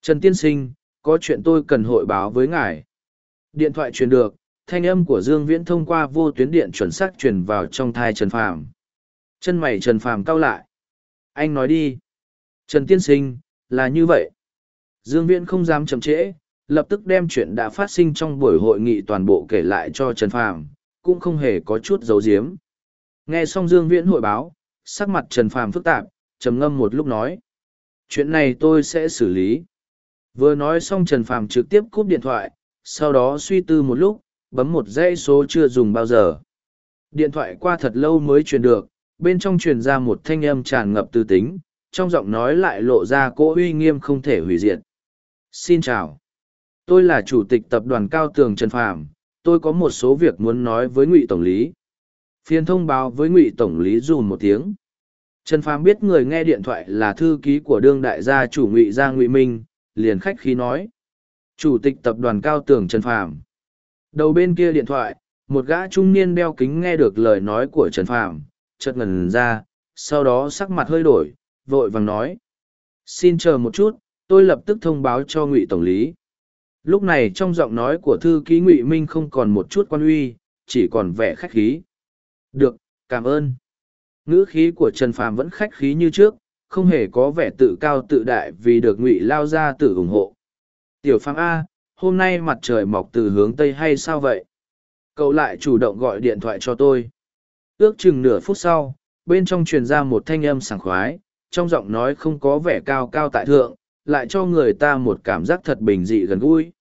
Trần Tiên Sinh, có chuyện tôi cần hội báo với ngài. Điện thoại truyền được, thanh âm của Dương Viễn thông qua vô tuyến điện chuẩn xác truyền vào trong thai Trần Phàm. Chân mày Trần Phàm cau lại. Anh nói đi. Trần Tiên Sinh, là như vậy. Dương Viễn không dám chậm trễ, lập tức đem chuyện đã phát sinh trong buổi hội nghị toàn bộ kể lại cho Trần Phàm, cũng không hề có chút giấu giếm. Nghe xong Dương Viễn hội báo, sắc mặt Trần Phàm phức tạp, trầm ngâm một lúc nói. Chuyện này tôi sẽ xử lý. Vừa nói xong Trần Phàm trực tiếp cúp điện thoại, sau đó suy tư một lúc bấm một dãy số chưa dùng bao giờ điện thoại qua thật lâu mới truyền được bên trong truyền ra một thanh âm tràn ngập tư tính trong giọng nói lại lộ ra cỗ uy nghiêm không thể hủy diệt xin chào tôi là chủ tịch tập đoàn cao tường trần phàm tôi có một số việc muốn nói với ngụy tổng lý. Phiên thông báo với ngụy tổng lý dùm một tiếng. Trần phàm biết người nghe điện thoại là thư ký của đương đại gia chủ ngụy gia ngụy minh, liền khách khí nói. Chủ tịch tập đoàn cao tường trần phàm. Đầu bên kia điện thoại, một gã trung niên đeo kính nghe được lời nói của trần phàm, chợt ngần ra, sau đó sắc mặt hơi đổi, vội vàng nói. Xin chờ một chút, tôi lập tức thông báo cho ngụy tổng lý lúc này trong giọng nói của thư ký ngụy minh không còn một chút quan uy, chỉ còn vẻ khách khí. Được, cảm ơn. Ngữ khí của trần phàm vẫn khách khí như trước, không hề có vẻ tự cao tự đại vì được ngụy lao ra tử ủng hộ. Tiểu phàm a, hôm nay mặt trời mọc từ hướng tây hay sao vậy? Cậu lại chủ động gọi điện thoại cho tôi. Ước chừng nửa phút sau, bên trong truyền ra một thanh âm sảng khoái, trong giọng nói không có vẻ cao cao tại thượng lại cho người ta một cảm giác thật bình dị gần gũi.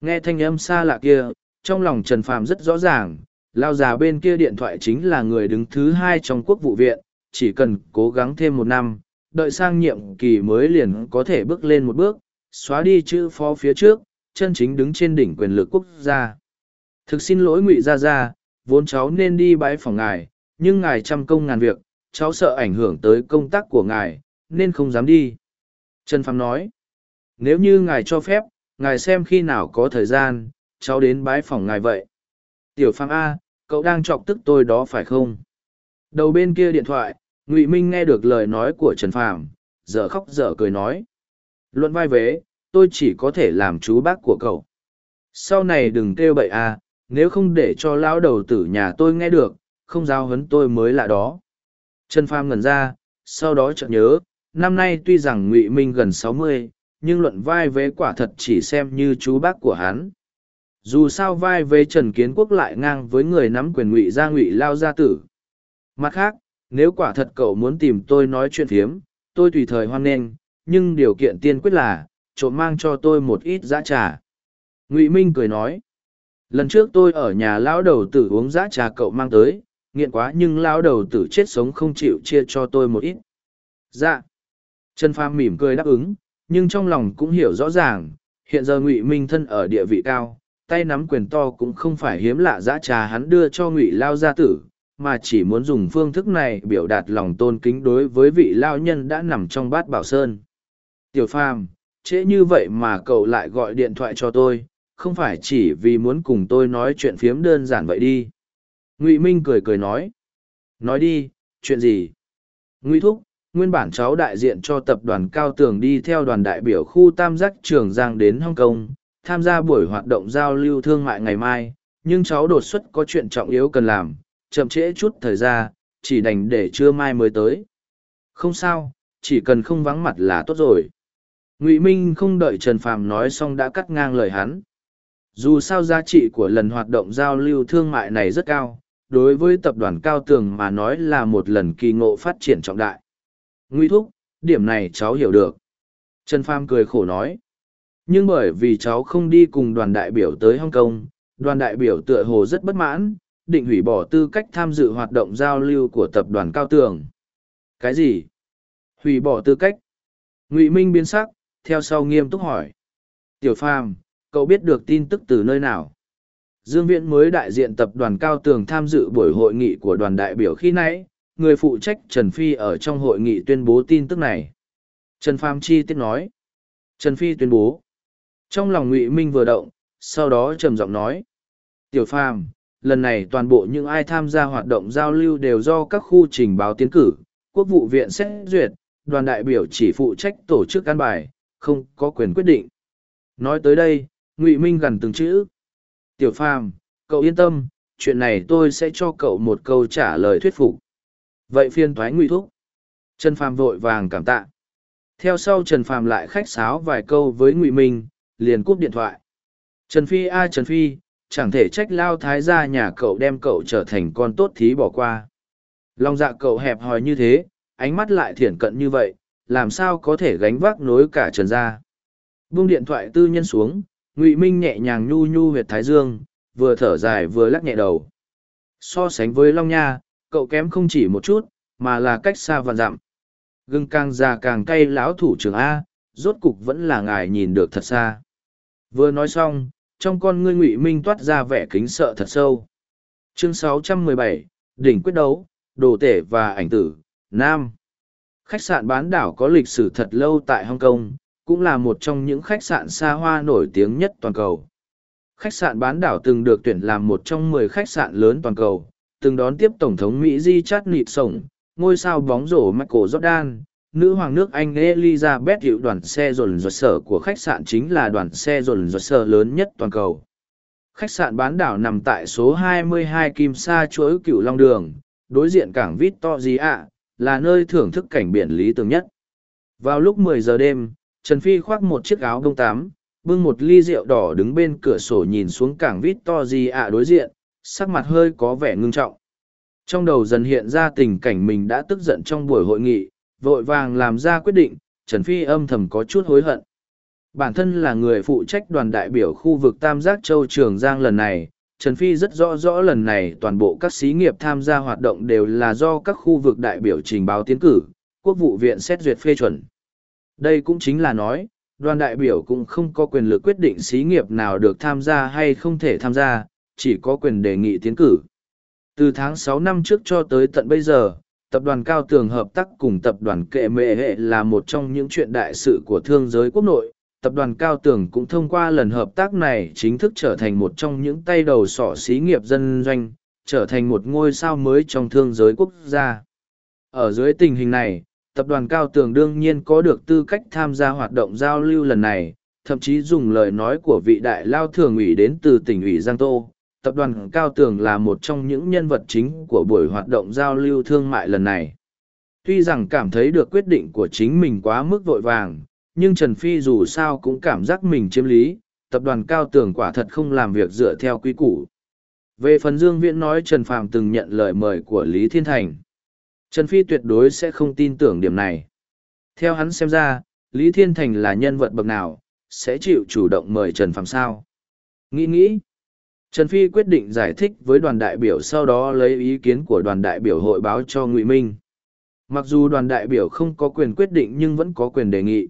Nghe thanh âm xa lạ kia, trong lòng trần phàm rất rõ ràng, lao già bên kia điện thoại chính là người đứng thứ hai trong quốc vụ viện, chỉ cần cố gắng thêm một năm, đợi sang nhiệm kỳ mới liền có thể bước lên một bước, xóa đi chữ phó phía trước, chân chính đứng trên đỉnh quyền lực quốc gia. Thực xin lỗi ngụy gia gia, vốn cháu nên đi bãi phòng ngài, nhưng ngài trăm công ngàn việc, cháu sợ ảnh hưởng tới công tác của ngài, nên không dám đi trần phàm nói, nếu như ngài cho phép, ngài xem khi nào có thời gian, cháu đến bái phòng ngài vậy. Tiểu phàm a, cậu đang chọc tức tôi đó phải không? Đầu bên kia điện thoại, ngụy minh nghe được lời nói của trần phàm dở khóc dở cười nói, luận vai vế, tôi chỉ có thể làm chú bác của cậu. Sau này đừng kêu bậy a, nếu không để cho lão đầu tử nhà tôi nghe được, không giao hấn tôi mới lạ đó. Trần phàm ngẩn ra, sau đó chợt nhớ năm nay tuy rằng ngụy minh gần sáu mươi, nhưng luận vai vế quả thật chỉ xem như chú bác của hắn. Dù sao vai vế trần kiến quốc lại ngang với người nắm quyền ngụy gia ngụy lao gia tử. Mặt khác, nếu quả thật cậu muốn tìm tôi nói chuyện phiếm tôi tùy thời hoan nghênh, nhưng điều kiện tiên quyết là, trộm mang cho tôi một ít giã trà. Ngụy minh cười nói, lần trước tôi ở nhà lão đầu tử uống giã trà cậu mang tới, nghiện quá nhưng lão đầu tử chết sống không chịu chia cho tôi một ít. Dạ trần phàm mỉm cười đáp ứng, nhưng trong lòng cũng hiểu rõ ràng, hiện giờ ngụy minh thân ở địa vị cao, tay nắm quyền to cũng không phải hiếm lạ dã trà hắn đưa cho ngụy lao gia tử, mà chỉ muốn dùng phương thức này biểu đạt lòng tôn kính đối với vị lao nhân đã nằm trong bát bảo sơn. Tiểu phàm, trễ như vậy mà cậu lại gọi điện thoại cho tôi, không phải chỉ vì muốn cùng tôi nói chuyện phiếm đơn giản vậy đi? Ngụy minh cười cười nói nói đi, chuyện gì? Ngụy thúc nguyên bản cháu đại diện cho tập đoàn Cao Tường đi theo đoàn đại biểu khu Tam Giác Trường Giang đến Hong Kong, tham gia buổi hoạt động giao lưu thương mại ngày mai, nhưng cháu đột xuất có chuyện trọng yếu cần làm, chậm trễ chút thời gian, chỉ đành để trưa mai mới tới. Không sao, chỉ cần không vắng mặt là tốt rồi. Ngụy Minh không đợi Trần Phàm nói xong đã cắt ngang lời hắn. Dù sao giá trị của lần hoạt động giao lưu thương mại này rất cao, đối với tập đoàn Cao Tường mà nói là một lần kỳ ngộ phát triển trọng đại. Nguy thúc, điểm này cháu hiểu được. Trần Pham cười khổ nói. Nhưng bởi vì cháu không đi cùng đoàn đại biểu tới Hong Kong, đoàn đại biểu tựa hồ rất bất mãn, định hủy bỏ tư cách tham dự hoạt động giao lưu của tập đoàn Cao Tường. Cái gì? Hủy bỏ tư cách? Ngụy Minh biến sắc, theo sau nghiêm túc hỏi. Tiểu Phàm, cậu biết được tin tức từ nơi nào? Dương Viễn mới đại diện tập đoàn Cao Tường tham dự buổi hội nghị của đoàn đại biểu khi nãy, người phụ trách Trần Phi ở trong hội nghị tuyên bố tin tức này. Trần Pham chi tiết nói. Trần Phi tuyên bố. Trong lòng Ngụy Minh vừa động, sau đó trầm giọng nói. Tiểu Pham, lần này toàn bộ những ai tham gia hoạt động giao lưu đều do các khu trình báo tiến cử, quốc vụ viện xét duyệt, đoàn đại biểu chỉ phụ trách tổ chức cán bài, không có quyền quyết định. Nói tới đây, Ngụy Minh gần từng chữ. Tiểu Phàm, cậu yên tâm, chuyện này tôi sẽ cho cậu một câu trả lời thuyết phục vậy phiên thoái ngụy thúc. Trần phàm vội vàng cảm tạ. Theo sau trần phàm lại khách sáo vài câu với ngụy minh, liền cúp điện thoại. Trần phi a, trần phi, chẳng thể trách lao thái ra nhà cậu đem cậu trở thành con tốt thí bỏ qua. Lòng dạ cậu hẹp hòi như thế, ánh mắt lại thiển cận như vậy, làm sao có thể gánh vác nối cả trần gia? Buông điện thoại tư nhân xuống, ngụy minh nhẹ nhàng nhu nhu huyệt thái dương, vừa thở dài vừa lắc nhẹ đầu. So sánh với long nha cậu kém không chỉ một chút mà là cách xa vạn dặm. Gừng càng già càng cay lão thủ trưởng a rốt cục vẫn là ngài nhìn được thật xa. Vừa nói xong trong con ngươi ngụy minh toát ra vẻ kính sợ thật sâu. Chương 617, đỉnh quyết đấu đồ tể và ảnh tử nam. Khách sạn bán đảo có lịch sử thật lâu tại hong kong cũng là một trong những khách sạn xa hoa nổi tiếng nhất toàn cầu. Khách sạn bán đảo từng được tuyển làm một trong mười khách sạn lớn toàn cầu từng đón tiếp tổng thống mỹ di chát nịt sổng ngôi sao bóng rổ michael jordan nữ hoàng nước Anh Elizabeth hiệu đoàn xe dồn dồn sở của khách sạn chính là đoàn xe dồn dồn sở lớn nhất toàn cầu. Khách sạn bán đảo nằm tại số 22 Kim Sa chuỗi cựu Long Đường, đối diện cảng Victoria, là nơi thưởng thức cảnh biển lý tưởng nhất. Vào lúc 10 giờ đêm, Trần Phi khoác một chiếc áo bông tám, bưng một ly rượu đỏ đứng bên cửa sổ nhìn xuống cảng Victoria đối diện, sắc mặt hơi có vẻ ngưng trọng. Trong đầu dần hiện ra tình cảnh mình đã tức giận trong buổi hội nghị, vội vàng làm ra quyết định, Trần Phi âm thầm có chút hối hận. Bản thân là người phụ trách đoàn đại biểu khu vực Tam Giác Châu Trường Giang lần này, Trần Phi rất rõ rõ lần này toàn bộ các xí nghiệp tham gia hoạt động đều là do các khu vực đại biểu trình báo tiến cử, quốc vụ viện xét duyệt phê chuẩn. Đây cũng chính là nói, đoàn đại biểu cũng không có quyền lực quyết định xí nghiệp nào được tham gia hay không thể tham gia, chỉ có quyền đề nghị tiến cử. Từ tháng sáu năm trước cho tới tận bây giờ, tập đoàn cao tường hợp tác cùng tập đoàn kệ mệ hệ là một trong những chuyện đại sự của thương giới quốc nội. Tập đoàn cao tường cũng thông qua lần hợp tác này chính thức trở thành một trong những tay đầu sỏ xí nghiệp dân doanh trở thành một ngôi sao mới trong thương giới quốc gia. Ở dưới tình hình này tập đoàn cao tường đương nhiên có được tư cách tham gia hoạt động giao lưu lần này thậm chí dùng lời nói của vị đại lao thường ủy đến từ tỉnh ủy giang tô tập đoàn Cao Tường là một trong những nhân vật chính của buổi hoạt động giao lưu thương mại lần này. Tuy rằng cảm thấy được quyết định của chính mình quá mức vội vàng, nhưng Trần Phi dù sao cũng cảm giác mình chiếm lý, tập đoàn Cao Tường quả thật không làm việc dựa theo quy củ. Về phần Dương Viễn nói Trần Phàm từng nhận lời mời của Lý Thiên Thành. Trần Phi tuyệt đối sẽ không tin tưởng điểm này. Theo hắn xem ra, Lý Thiên Thành là nhân vật bậc nào, sẽ chịu chủ động mời Trần Phàm sao. Nghĩ nghĩ, Trần Phi quyết định giải thích với đoàn đại biểu sau đó lấy ý kiến của đoàn đại biểu hội báo cho Ngụy Minh. Mặc dù đoàn đại biểu không có quyền quyết định nhưng vẫn có quyền đề nghị.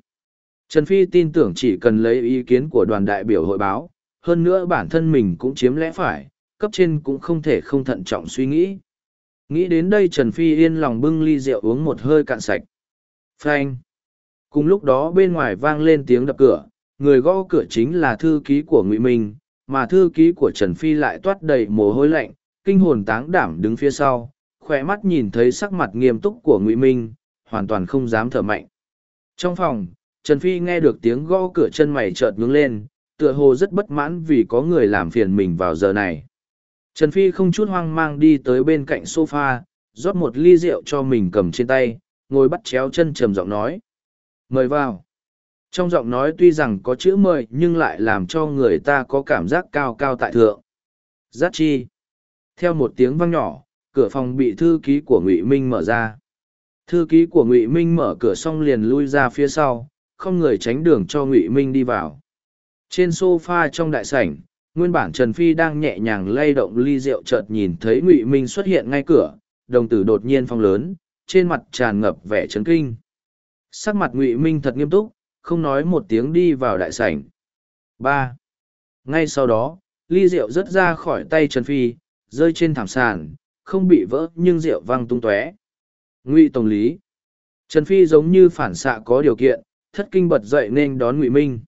Trần Phi tin tưởng chỉ cần lấy ý kiến của đoàn đại biểu hội báo, hơn nữa bản thân mình cũng chiếm lẽ phải, cấp trên cũng không thể không thận trọng suy nghĩ. Nghĩ đến đây Trần Phi yên lòng bưng ly rượu uống một hơi cạn sạch. Frank! Cùng lúc đó bên ngoài vang lên tiếng đập cửa, người gõ cửa chính là thư ký của Ngụy Minh, mà thư ký của Trần Phi lại toát đầy mồ hôi lạnh, kinh hồn táng đảm đứng phía sau, khỏe mắt nhìn thấy sắc mặt nghiêm túc của Ngụy Minh, hoàn toàn không dám thở mạnh. Trong phòng, Trần Phi nghe được tiếng gõ cửa chân mày chợt nhướng lên, tựa hồ rất bất mãn vì có người làm phiền mình vào giờ này. Trần Phi không chút hoang mang đi tới bên cạnh sofa, rót một ly rượu cho mình cầm trên tay, ngồi bắt chéo chân trầm giọng nói. Mời vào. Trong giọng nói tuy rằng có chữ mời nhưng lại làm cho người ta có cảm giác cao cao tại thượng. Giác chi. Theo một tiếng vang nhỏ, cửa phòng bị thư ký của Ngụy Minh mở ra. Thư ký của Ngụy Minh mở cửa xong liền lui ra phía sau, không người tránh đường cho Ngụy Minh đi vào. Trên sofa trong đại sảnh, nguyên bản Trần Phi đang nhẹ nhàng lay động ly rượu chợt nhìn thấy Ngụy Minh xuất hiện ngay cửa, đồng tử đột nhiên phong lớn, trên mặt tràn ngập vẻ chấn kinh. Sắc mặt Ngụy Minh thật nghiêm túc, không nói một tiếng đi vào đại sảnh. ba Ngay sau đó, ly rượu rớt ra khỏi tay Trần Phi, rơi trên thảm sàn, không bị vỡ nhưng rượu văng tung tóe. Ngụy Tổng lý. Trần Phi giống như phản xạ có điều kiện, thất kinh bật dậy nên đón Ngụy Minh.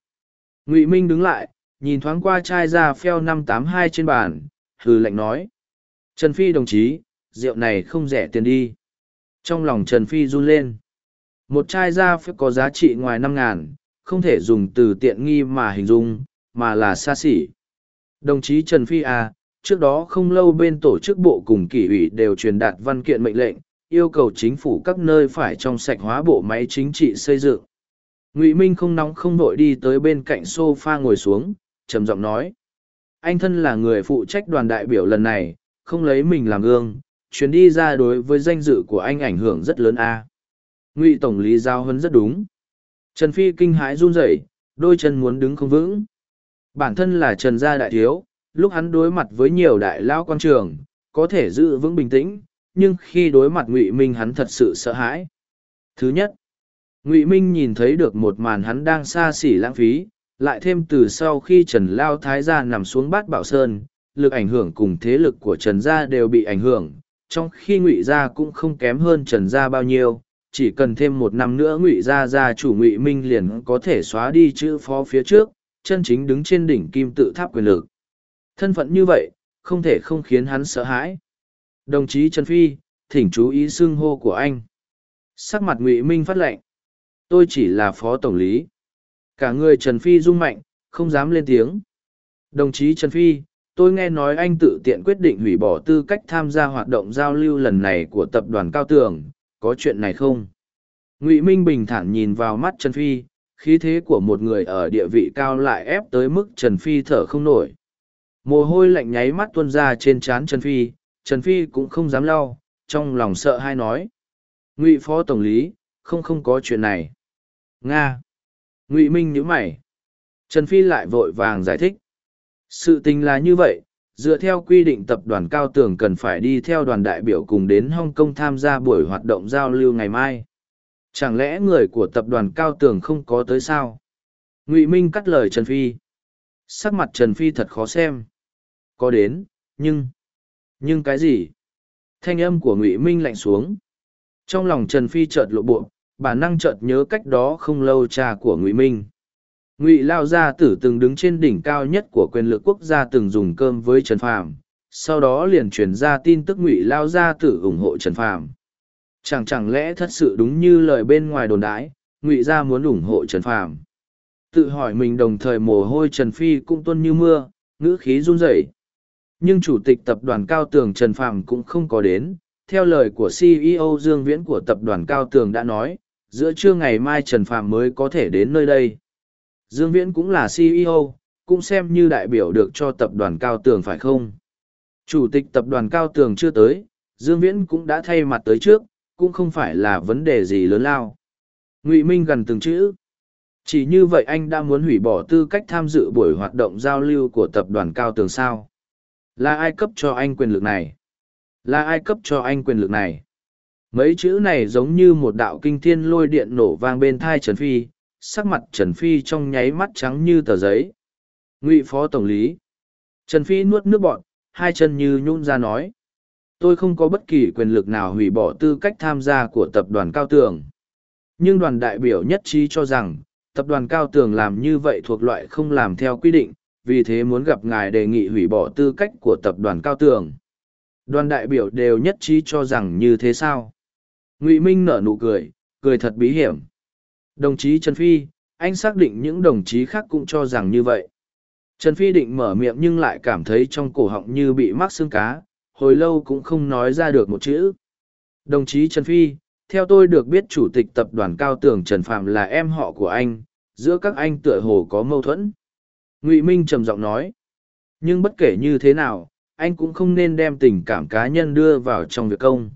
Ngụy Minh đứng lại, nhìn thoáng qua chai da pheo năm tám hai trên bàn, hừ lạnh nói. Trần Phi đồng chí, rượu này không rẻ tiền đi. Trong lòng Trần Phi run lên một chai da phải có giá trị ngoài năm ngàn không thể dùng từ tiện nghi mà hình dung mà là xa xỉ. Đồng chí trần phi A, trước đó không lâu bên tổ chức bộ cùng kỷ ủy đều truyền đạt văn kiện mệnh lệnh yêu cầu chính phủ các nơi phải trong sạch hóa bộ máy chính trị xây dựng. Ngụy minh không nóng không vội đi tới bên cạnh s o f a ngồi xuống trầm giọng nói. Anh thân là người phụ trách đoàn đại biểu lần này không lấy mình làm gương chuyến đi ra đối với danh dự của anh ảnh hưởng rất lớn a ngụy tổng lý giao hấn rất đúng. Trần phi kinh hãi run rẩy, đôi chân muốn đứng không vững. Bản thân là trần gia đại thiếu, lúc hắn đối mặt với nhiều đại lao quan trường, có thể giữ vững bình tĩnh, nhưng khi đối mặt ngụy minh hắn thật sự sợ hãi. Thứ nhất, ngụy minh nhìn thấy được một màn hắn đang xa xỉ lãng phí, lại thêm từ sau khi trần lao thái gia nằm xuống bát bảo sơn, lực ảnh hưởng cùng thế lực của trần gia đều bị ảnh hưởng, trong khi ngụy gia cũng không kém hơn trần gia bao nhiêu chỉ cần thêm một năm nữa ngụy gia gia chủ ngụy minh liền có thể xóa đi chữ phó phía trước, chân chính đứng trên đỉnh kim tự tháp quyền lực. Thân phận như vậy, không thể không khiến hắn sợ hãi. Đồng chí trần phi, thỉnh chú ý xưng hô của anh. Sắc mặt ngụy minh phát lệnh. Tôi chỉ là phó tổng lý. Cả người trần phi rung mạnh, không dám lên tiếng. Đồng chí trần phi, tôi nghe nói anh tự tiện quyết định hủy bỏ tư cách tham gia hoạt động giao lưu lần này của tập đoàn cao tường có chuyện này không? Ngụy minh bình thản nhìn vào mắt trần phi, khí thế của một người ở địa vị cao lại ép tới mức trần phi thở không nổi. Mồ hôi lạnh nháy mắt tuôn ra trên trán trần phi trần phi cũng không dám lau, trong lòng sợ hay nói. Ngụy phó tổng lý, không không có chuyện này. Nga. Ngụy minh nhíu mày. Trần phi lại vội vàng giải thích. Sự tình là như vậy dựa theo quy định tập đoàn cao tường cần phải đi theo đoàn đại biểu cùng đến hong kong tham gia buổi hoạt động giao lưu ngày mai. Chẳng lẽ người của tập đoàn cao tường không có tới sao? Ngụy minh cắt lời trần phi. Sắc mặt trần phi thật khó xem. Có đến, nhưng nhưng cái gì? Thanh âm của ngụy minh lạnh xuống. Trong lòng trần phi chợt lộ bộ, bản năng chợt nhớ cách đó không lâu cha của ngụy minh ngụy lao gia tử từng đứng trên đỉnh cao nhất của quyền lực quốc gia từng dùng cơm với trần phàm, sau đó liền truyền ra tin tức ngụy lao gia tử ủng hộ trần phàm. Chẳng chẳng lẽ thật sự đúng như lời bên ngoài đồn đãi, ngụy gia muốn ủng hộ trần phàm? Tự hỏi mình đồng thời mồ hôi trần phi cũng tuân như mưa, ngữ khí run rẩy. Nhưng chủ tịch tập đoàn cao tường trần phàm cũng không có đến, theo lời của ceo dương viễn của tập đoàn cao tường đã nói, giữa trưa ngày mai trần phàm mới có thể đến nơi đây. Dương Viễn cũng là CEO, cũng xem như đại biểu được cho tập đoàn Cao Tường phải không? Chủ tịch tập đoàn Cao Tường chưa tới, Dương Viễn cũng đã thay mặt tới trước, cũng không phải là vấn đề gì lớn lao. Ngụy Minh gần từng chữ. Chỉ như vậy anh đã muốn hủy bỏ tư cách tham dự buổi hoạt động giao lưu của tập đoàn Cao Tường sao? Là ai cấp cho anh quyền lực này? Là ai cấp cho anh quyền lực này? Mấy chữ này giống như một đạo kinh thiên lôi điện nổ vang bên thai Trần Phi, sắc mặt Trần Phi trong nháy mắt trắng như tờ giấy. Ngụy Phó Tổng lý. Trần Phi nuốt nước bọn, hai chân như nhún ra nói. Tôi không có bất kỳ quyền lực nào hủy bỏ tư cách tham gia của tập đoàn Cao Tường. Nhưng đoàn đại biểu nhất trí cho rằng, tập đoàn Cao Tường làm như vậy thuộc loại không làm theo quy định, vì thế muốn gặp ngài đề nghị hủy bỏ tư cách của tập đoàn Cao Tường. Đoàn đại biểu đều nhất trí cho rằng như thế sao? Ngụy Minh nở nụ cười, cười thật bí hiểm. Đồng chí Trần Phi, anh xác định những đồng chí khác cũng cho rằng như vậy. Trần Phi định mở miệng nhưng lại cảm thấy trong cổ họng như bị mắc xương cá, hồi lâu cũng không nói ra được một chữ. Đồng chí Trần Phi, theo tôi được biết chủ tịch tập đoàn cao tường Trần Phạm là em họ của anh, giữa các anh tựa hồ có mâu thuẫn. Ngụy Minh trầm giọng nói, nhưng bất kể như thế nào, anh cũng không nên đem tình cảm cá nhân đưa vào trong việc công.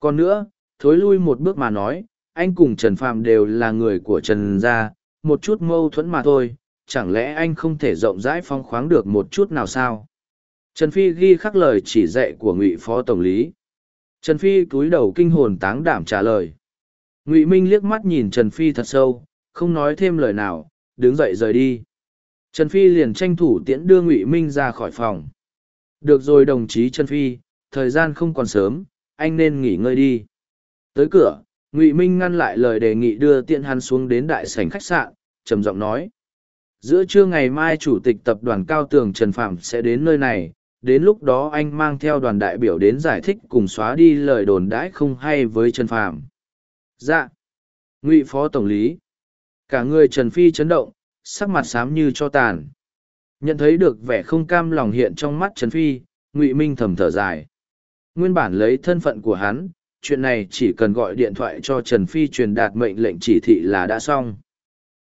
Còn nữa, thối lui một bước mà nói, anh cùng Trần Phạm đều là người của Trần gia, một chút mâu thuẫn mà thôi, chẳng lẽ anh không thể rộng rãi phong khoáng được một chút nào sao? Trần Phi ghi khắc lời chỉ dạy của Ngụy Phó Tổng lý. Trần Phi cúi đầu kinh hồn táng đảm trả lời. Ngụy Minh liếc mắt nhìn Trần Phi thật sâu, không nói thêm lời nào, đứng dậy rời đi. Trần Phi liền tranh thủ tiễn đưa Ngụy Minh ra khỏi phòng. Được rồi đồng chí Trần Phi, thời gian không còn sớm, anh nên nghỉ ngơi đi. Tới cửa, ngụy minh ngăn lại lời đề nghị đưa tiện hắn xuống đến đại sảnh khách sạn, trầm giọng nói. Giữa trưa ngày mai chủ tịch tập đoàn cao tường trần phạm sẽ đến nơi này, đến lúc đó anh mang theo đoàn đại biểu đến giải thích cùng xóa đi lời đồn đãi không hay với trần phạm dạ. Ngụy phó tổng lý. Cả người trần phi chấn động, sắc mặt xám như cho tàn. Nhận thấy được vẻ không cam lòng hiện trong mắt trần phi, ngụy minh thầm thở dài. Nguyên bản lấy thân phận của hắn chuyện này chỉ cần gọi điện thoại cho Trần Phi truyền đạt mệnh lệnh chỉ thị là đã xong.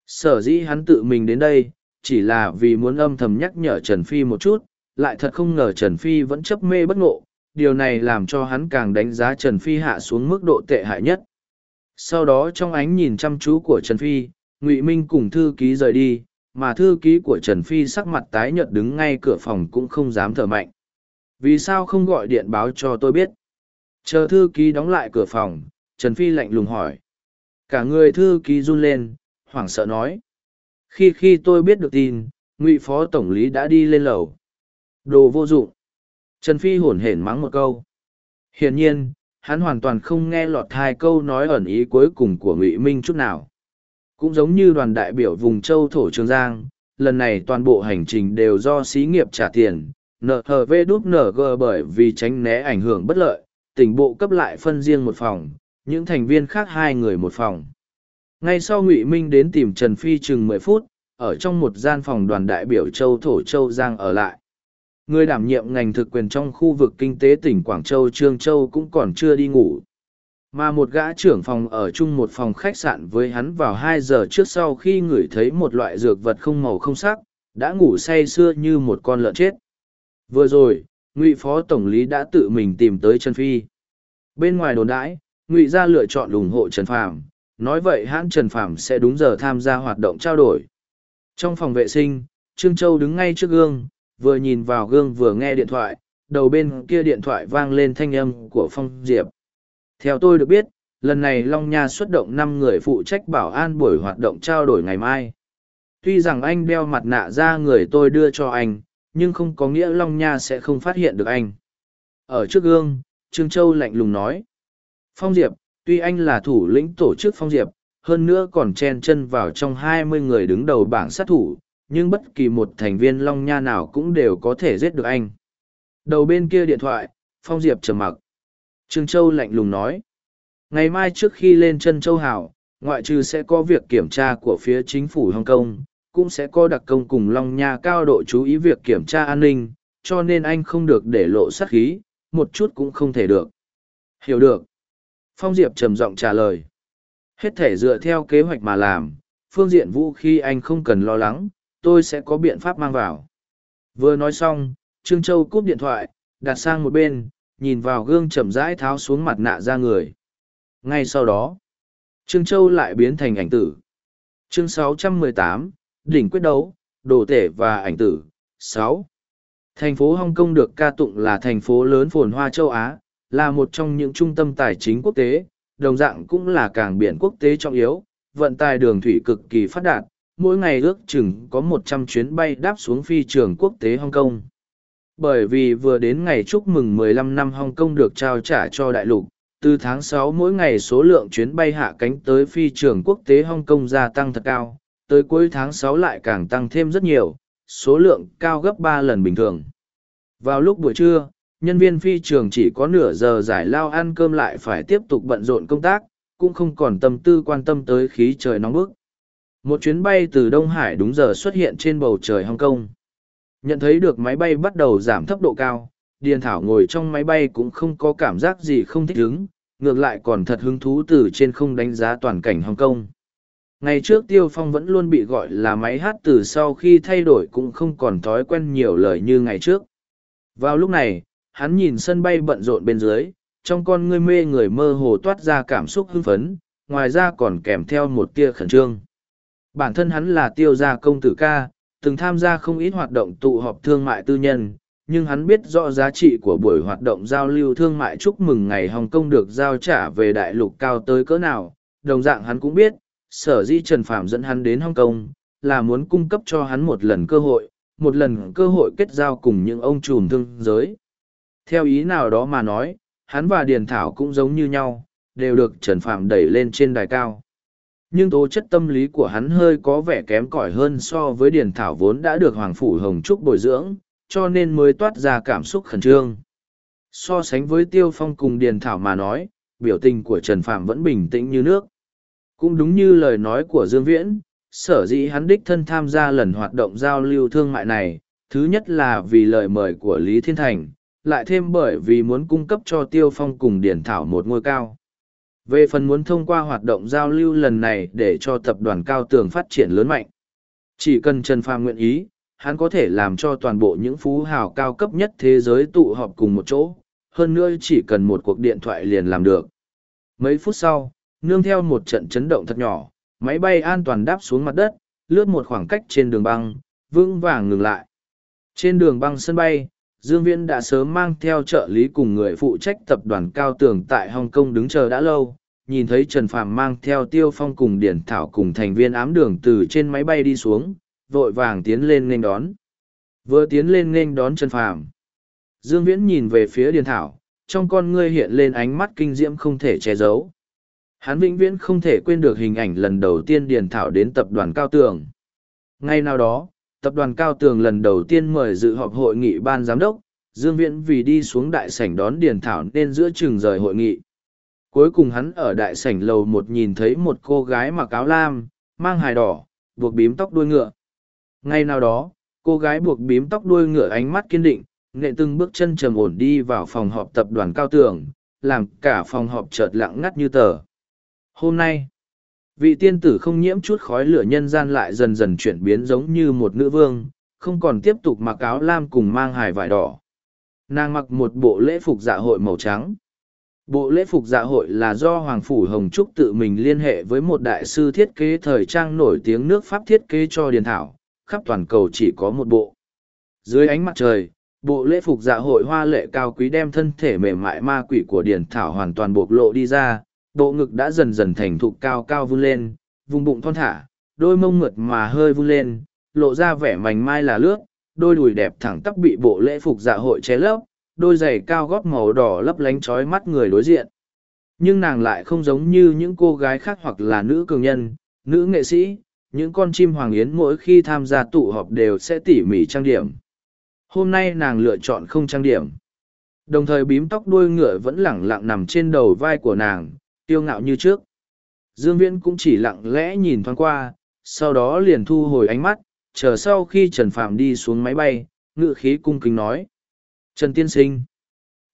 Sở dĩ hắn tự mình đến đây, chỉ là vì muốn âm thầm nhắc nhở Trần Phi một chút, lại thật không ngờ Trần Phi vẫn chấp mê bất ngộ, điều này làm cho hắn càng đánh giá Trần Phi hạ xuống mức độ tệ hại nhất. Sau đó trong ánh nhìn chăm chú của Trần Phi, Ngụy Minh cùng thư ký rời đi, mà thư ký của Trần Phi sắc mặt tái nhợt đứng ngay cửa phòng cũng không dám thở mạnh. Vì sao không gọi điện báo cho tôi biết? Chờ thư ký đóng lại cửa phòng, Trần Phi lạnh lùng hỏi. Cả người thư ký run lên, hoảng sợ nói. Khi khi tôi biết được tin, ngụy phó tổng lý đã đi lên lầu. Đồ vô dụng. Trần Phi hổn hển mắng một câu. Hiển nhiên, hắn hoàn toàn không nghe lọt hai câu nói ẩn ý cuối cùng của ngụy Minh chút nào. Cũng giống như đoàn đại biểu vùng châu thổ Trường Giang, lần này toàn bộ hành trình đều do xí nghiệp trả tiền, NHV đút NG bởi vì tránh né ảnh hưởng bất lợi, tỉnh bộ cấp lại phân riêng một phòng, những thành viên khác hai người một phòng. Ngay sau Ngụy Minh đến tìm Trần Phi chừng mười phút, ở trong một gian phòng đoàn đại biểu Châu Thổ Châu Giang ở lại. Người đảm nhiệm ngành thực quyền trong khu vực kinh tế tỉnh Quảng Châu Trương Châu cũng còn chưa đi ngủ. Mà một gã trưởng phòng ở chung một phòng khách sạn với hắn vào hai giờ trước sau khi ngửi thấy một loại dược vật không màu không sắc, đã ngủ say sưa như một con lợn chết. Vừa rồi, Ngụy Phó Tổng lý đã tự mình tìm tới Trần Phi. Bên ngoài đồn đãi, Ngụy gia lựa chọn ủng hộ Trần Phàm, nói vậy hãn Trần Phàm sẽ đúng giờ tham gia hoạt động trao đổi. Trong phòng vệ sinh, Trương Châu đứng ngay trước gương, vừa nhìn vào gương vừa nghe điện thoại, đầu bên kia điện thoại vang lên thanh âm của Phong Diệp. Theo tôi được biết, lần này Long Nha xuất động năm người phụ trách bảo an buổi hoạt động trao đổi ngày mai. Tuy rằng anh đeo mặt nạ ra người tôi đưa cho anh, nhưng không có nghĩa Long Nha sẽ không phát hiện được anh. Ở trước gương, Trương Châu lạnh lùng nói. Phong Diệp, tuy anh là thủ lĩnh tổ chức Phong Diệp, hơn nữa còn chen chân vào trong hai mươi người đứng đầu bảng sát thủ, nhưng bất kỳ một thành viên Long Nha nào cũng đều có thể giết được anh. Đầu bên kia điện thoại, Phong Diệp trầm mặc. Trương Châu lạnh lùng nói. Ngày mai trước khi lên chân Châu Hảo, ngoại trừ sẽ có việc kiểm tra của phía chính phủ Hồng Kông, cũng sẽ có đặc công cùng Long Nha cao độ chú ý việc kiểm tra an ninh, cho nên anh không được để lộ sát khí, một chút cũng không thể được. Hiểu được. Phong Diệp trầm giọng trả lời. Hết thể dựa theo kế hoạch mà làm, phương diện vũ khí anh không cần lo lắng, tôi sẽ có biện pháp mang vào. Vừa nói xong, Trương Châu cúp điện thoại, đặt sang một bên, nhìn vào gương chậm rãi tháo xuống mặt nạ ra người. Ngay sau đó, Trương Châu lại biến thành ảnh tử. Chương 618, Đỉnh quyết đấu, đồ tể và ảnh tử. 6. Thành phố Hong Kong được ca tụng là thành phố lớn phồn hoa châu Á, là một trong những trung tâm tài chính quốc tế, đồng dạng cũng là cảng biển quốc tế trọng yếu, vận tài đường thủy cực kỳ phát đạt, mỗi ngày ước chừng có 100 chuyến bay đáp xuống phi trường quốc tế Hong Kong. Bởi vì vừa đến ngày chúc mừng 15 năm Hong Kong được trao trả cho đại lục, từ tháng 6 mỗi ngày số lượng chuyến bay hạ cánh tới phi trường quốc tế Hong Kong gia tăng thật cao, tới cuối tháng 6 lại càng tăng thêm rất nhiều, số lượng cao gấp ba lần bình thường. Vào lúc buổi trưa, nhân viên phi trường chỉ có nửa giờ giải lao ăn cơm lại phải tiếp tục bận rộn công tác, cũng không còn tâm tư quan tâm tới khí trời nóng bức. Một chuyến bay từ Đông Hải đúng giờ xuất hiện trên bầu trời Hong Kong. Nhận thấy được máy bay bắt đầu giảm thấp độ cao, Điền Thảo ngồi trong máy bay cũng không có cảm giác gì không thích ứng, ngược lại còn thật hứng thú từ trên không đánh giá toàn cảnh Hong Kong. Ngày trước Tiêu Phong vẫn luôn bị gọi là máy hát từ sau khi thay đổi cũng không còn thói quen nhiều lời như ngày trước. Vào lúc này, hắn nhìn sân bay bận rộn bên dưới, trong con ngươi mê người mơ hồ toát ra cảm xúc hưng phấn, ngoài ra còn kèm theo một tia khẩn trương. Bản thân hắn là tiêu gia công tử ca, từng tham gia không ít hoạt động tụ họp thương mại tư nhân, nhưng hắn biết rõ giá trị của buổi hoạt động giao lưu thương mại chúc mừng ngày Hồng Kông được giao trả về đại lục cao tới cỡ nào. Đồng dạng hắn cũng biết, sở dĩ Trần Phạm dẫn hắn đến Hong Kong, là muốn cung cấp cho hắn một lần cơ hội, một lần cơ hội kết giao cùng những ông trùm thương giới. Theo ý nào đó mà nói, hắn và Điền Thảo cũng giống như nhau, đều được Trần Phạm đẩy lên trên đài cao. Nhưng tố chất tâm lý của hắn hơi có vẻ kém cỏi hơn so với Điền Thảo vốn đã được Hoàng Phủ Hồng Trúc bồi dưỡng, cho nên mới toát ra cảm xúc khẩn trương. So sánh với Tiêu Phong cùng Điền Thảo mà nói, biểu tình của Trần Phạm vẫn bình tĩnh như nước. Cũng đúng như lời nói của Dương Viễn, sở dĩ hắn đích thân tham gia lần hoạt động giao lưu thương mại này, thứ nhất là vì lời mời của Lý Thiên Thành, lại thêm bởi vì muốn cung cấp cho Tiêu Phong cùng Điển Thảo một ngôi cao. Về phần muốn thông qua hoạt động giao lưu lần này để cho tập đoàn cao tường phát triển lớn mạnh. Chỉ cần Trần Phàm nguyện ý, hắn có thể làm cho toàn bộ những phú hào cao cấp nhất thế giới tụ họp cùng một chỗ, hơn nữa chỉ cần một cuộc điện thoại liền làm được. Mấy phút sau, nương theo một trận chấn động thật nhỏ, máy bay an toàn đáp xuống mặt đất, lướt một khoảng cách trên đường băng, vững vàng ngừng lại. Trên đường băng sân bay, Dương Viễn đã sớm mang theo trợ lý cùng người phụ trách tập đoàn cao tường tại Hồng Kông đứng chờ đã lâu, nhìn thấy Trần Phàm mang theo Tiêu Phong cùng Điển Thảo cùng thành viên ám đường từ trên máy bay đi xuống, vội vàng tiến lên nên đón. Vừa tiến lên nên đón Trần Phàm. Dương Viễn nhìn về phía Điền Thảo, trong con ngươi hiện lên ánh mắt kinh diễm không thể che giấu. Hắn vĩnh viễn không thể quên được hình ảnh lần đầu tiên Điền Thảo đến tập đoàn Cao Tường. Ngay nào đó, tập đoàn Cao Tường lần đầu tiên mời dự họp hội nghị ban giám đốc, Dương Viễn vì đi xuống đại sảnh đón Điền Thảo nên giữa chừng rời hội nghị. Cuối cùng hắn ở đại sảnh lầu một nhìn thấy một cô gái mặc áo lam, mang hài đỏ, buộc bím tóc đuôi ngựa. Ngay nào đó, cô gái buộc bím tóc đuôi ngựa ánh mắt kiên định, nghệ từng bước chân trầm ổn đi vào phòng họp tập đoàn cao tường, làm cả phòng họp chợt lặng ngắt như tờ. Hôm nay, vị tiên tử không nhiễm chút khói lửa nhân gian lại dần dần chuyển biến giống như một nữ vương, không còn tiếp tục mặc áo lam cùng mang hài vải đỏ. Nàng mặc một bộ lễ phục dạ hội màu trắng. Bộ lễ phục dạ hội là do Hoàng Phủ Hồng Trúc tự mình liên hệ với một đại sư thiết kế thời trang nổi tiếng nước Pháp thiết kế cho Điền Thảo, khắp toàn cầu chỉ có một bộ. Dưới ánh mặt trời, bộ lễ phục dạ hội hoa lệ cao quý đem thân thể mềm mại ma quỷ của Điền Thảo hoàn toàn bộc lộ đi ra, bộ ngực đã dần dần thành thục cao cao vun lên, vùng bụng thon thả, đôi mông mượt mà hơi vun lên, lộ ra vẻ mảnh mai là lướt, đôi đùi đẹp thẳng tắp bị bộ lễ phục dạ hội che lấp, đôi giày cao gót màu đỏ lấp lánh chói mắt người đối diện. Nhưng nàng lại không giống như những cô gái khác hoặc là nữ cường nhân, nữ nghệ sĩ, những con chim hoàng yến mỗi khi tham gia tụ họp đều sẽ tỉ mỉ trang điểm. Hôm nay nàng lựa chọn không trang điểm. Đồng thời bím tóc đuôi ngựa vẫn lẳng lặng nằm trên đầu vai của nàng, tiêu ngạo như trước. Dương Viễn cũng chỉ lặng lẽ nhìn thoáng qua, sau đó liền thu hồi ánh mắt, chờ sau khi Trần Phạm đi xuống máy bay, ngự khí cung kính nói. Trần Tiên Sinh.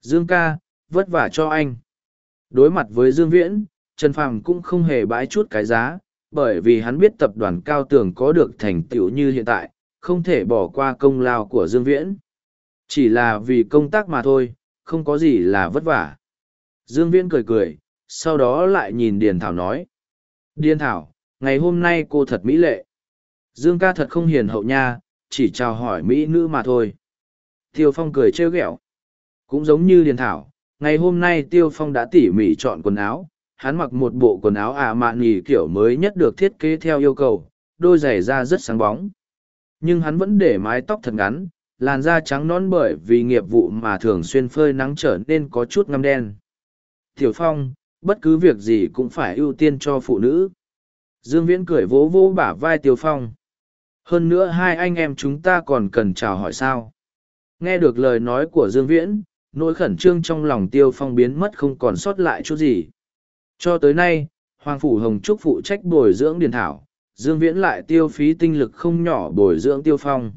Dương ca, vất vả cho anh. Đối mặt với Dương Viễn, Trần Phàm cũng không hề bãi chút cái giá, bởi vì hắn biết tập đoàn cao tường có được thành tựu như hiện tại, không thể bỏ qua công lao của Dương Viễn. Chỉ là vì công tác mà thôi, không có gì là vất vả. Dương Viễn cười cười, sau đó lại nhìn Điền Thảo nói. Điền Thảo, ngày hôm nay cô thật mỹ lệ. Dương ca thật không hiền hậu nha, chỉ chào hỏi mỹ nữ mà thôi. Tiêu Phong cười trêu ghẹo. Cũng giống như Điền Thảo, ngày hôm nay Tiêu Phong đã tỉ mỉ chọn quần áo, hắn mặc một bộ quần áo ả mạn nhì kiểu mới nhất được thiết kế theo yêu cầu, đôi giày da rất sáng bóng. Nhưng hắn vẫn để mái tóc thật ngắn, làn da trắng non bởi vì nghiệp vụ mà thường xuyên phơi nắng trở nên có chút ngăm đen. Tiểu Phong, bất cứ việc gì cũng phải ưu tiên cho phụ nữ. Dương Viễn cười vỗ vỗ bả vai Tiêu Phong. Hơn nữa hai anh em chúng ta còn cần chào hỏi sao. Nghe được lời nói của Dương Viễn, nỗi khẩn trương trong lòng Tiêu Phong biến mất không còn sót lại chút gì. Cho tới nay, Hoàng Phủ Hồng Trúc phụ trách bồi dưỡng điền thảo, Dương Viễn lại tiêu phí tinh lực không nhỏ bồi dưỡng Tiêu Phong.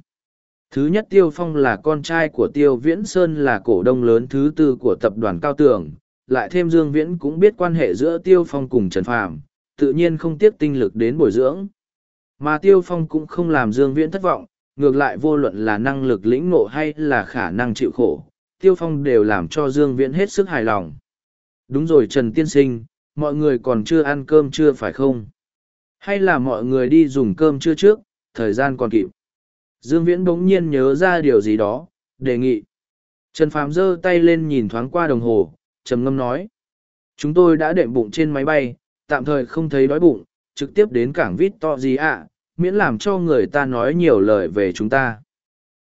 Thứ nhất Tiêu Phong là con trai của Tiêu Viễn Sơn là cổ đông lớn thứ tư của tập đoàn Cao Tường, lại thêm Dương Viễn cũng biết quan hệ giữa Tiêu Phong cùng Trần Phàm, tự nhiên không tiếc tinh lực đến bồi dưỡng. Mà Tiêu Phong cũng không làm Dương Viễn thất vọng, ngược lại vô luận là năng lực lĩnh ngộ hay là khả năng chịu khổ, Tiêu Phong đều làm cho Dương Viễn hết sức hài lòng. Đúng rồi Trần Tiên Sinh, mọi người còn chưa ăn cơm chưa phải không? Hay là mọi người đi dùng cơm chưa trước, thời gian còn kịp? Dương Viễn bỗng nhiên nhớ ra điều gì đó, đề nghị. Trần Phàm giơ tay lên nhìn thoáng qua đồng hồ, trầm ngâm nói. Chúng tôi đã đệm bụng trên máy bay, tạm thời không thấy đói bụng, trực tiếp đến cảng Vít To gì ạ, miễn làm cho người ta nói nhiều lời về chúng ta.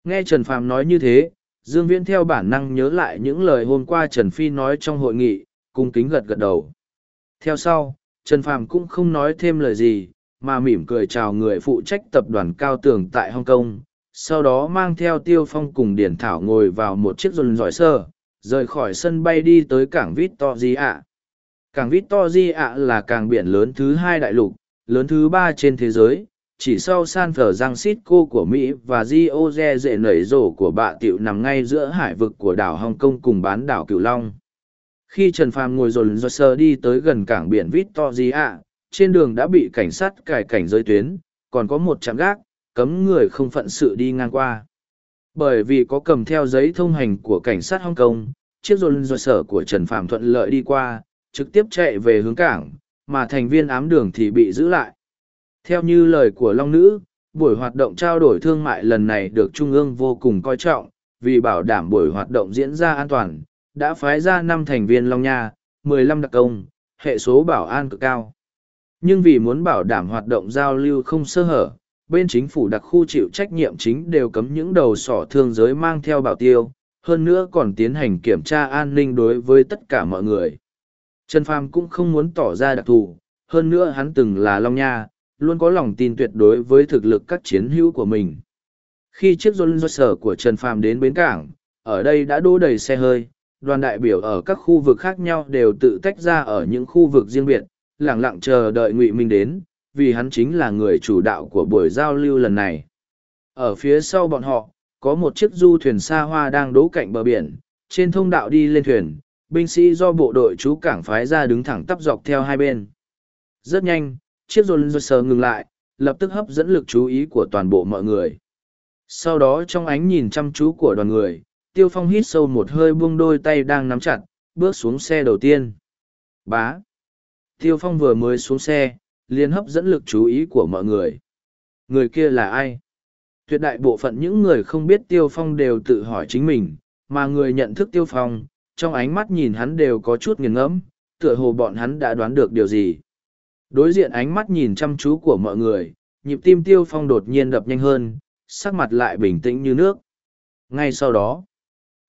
Nghe Trần Phàm nói như thế, Dương Viễn theo bản năng nhớ lại những lời hôm qua Trần Phi nói trong hội nghị, cung kính gật gật đầu. Theo sau, Trần Phàm cũng không nói thêm lời gì, mà mỉm cười chào người phụ trách tập đoàn cao tường tại Hong Kong, sau đó mang theo Tiêu Phong cùng Điển Thảo ngồi vào một chiếc dồn giỏi sơ, rời khỏi sân bay đi tới cảng Victoria. Cảng Victoria là cảng biển lớn thứ hai đại lục, lớn thứ ba trên thế giới, chỉ sau San Francisco của Mỹ và Rio de Janeiro của bạ tiệu nằm ngay giữa hải vực của đảo Hồng Kông cùng bán đảo Cửu Long. Khi Trần Phàm ngồi dồn dơ sơ đi tới gần cảng biển Victoria, trên đường đã bị cảnh sát cải cảnh giới tuyến, còn có một trạm gác, cấm người không phận sự đi ngang qua. Bởi vì có cầm theo giấy thông hành của cảnh sát Hong Kong, chiếc dồn dơ sở của Trần Phạm thuận lợi đi qua, trực tiếp chạy về hướng cảng, mà thành viên ám đường thì bị giữ lại. Theo như lời của Long Nữ, buổi hoạt động trao đổi thương mại lần này được Trung ương vô cùng coi trọng, vì bảo đảm buổi hoạt động diễn ra an toàn, đã phái ra năm thành viên Long Nha, 15 đặc công, hệ số bảo an cực cao. Nhưng vì muốn bảo đảm hoạt động giao lưu không sơ hở, bên chính phủ đặc khu chịu trách nhiệm chính đều cấm những đầu sỏ thương giới mang theo bảo tiêu, hơn nữa còn tiến hành kiểm tra an ninh đối với tất cả mọi người. Trần Phàm cũng không muốn tỏ ra đặc thù, hơn nữa hắn từng là Long Nha, luôn có lòng tin tuyệt đối với thực lực các chiến hữu của mình. Khi chiếc dôn do sở của Trần Phàm đến bến cảng, ở đây đã đỗ đầy xe hơi, đoàn đại biểu ở các khu vực khác nhau đều tự tách ra ở những khu vực riêng biệt, lặng lặng chờ đợi Ngụy Minh đến, vì hắn chính là người chủ đạo của buổi giao lưu lần này. Ở phía sau bọn họ, có một chiếc du thuyền xa hoa đang đỗ cạnh bờ biển, trên thông đạo đi lên thuyền, binh sĩ do bộ đội chú cảng phái ra đứng thẳng tắp dọc theo hai bên. Rất nhanh, chiếc rôn rôn sờ ngừng lại, lập tức hấp dẫn lực chú ý của toàn bộ mọi người. Sau đó trong ánh nhìn chăm chú của đoàn người, Tiêu Phong hít sâu một hơi buông đôi tay đang nắm chặt, bước xuống xe đầu tiên. Bá. Tiêu Phong vừa mới xuống xe, liền hấp dẫn lực chú ý của mọi người. Người kia là ai? Tuyệt đại bộ phận những người không biết Tiêu Phong đều tự hỏi chính mình, mà người nhận thức Tiêu Phong, trong ánh mắt nhìn hắn đều có chút nghiền ngẫm, tựa hồ bọn hắn đã đoán được điều gì. Đối diện ánh mắt nhìn chăm chú của mọi người, nhịp tim Tiêu Phong đột nhiên đập nhanh hơn, sắc mặt lại bình tĩnh như nước. Ngay sau đó,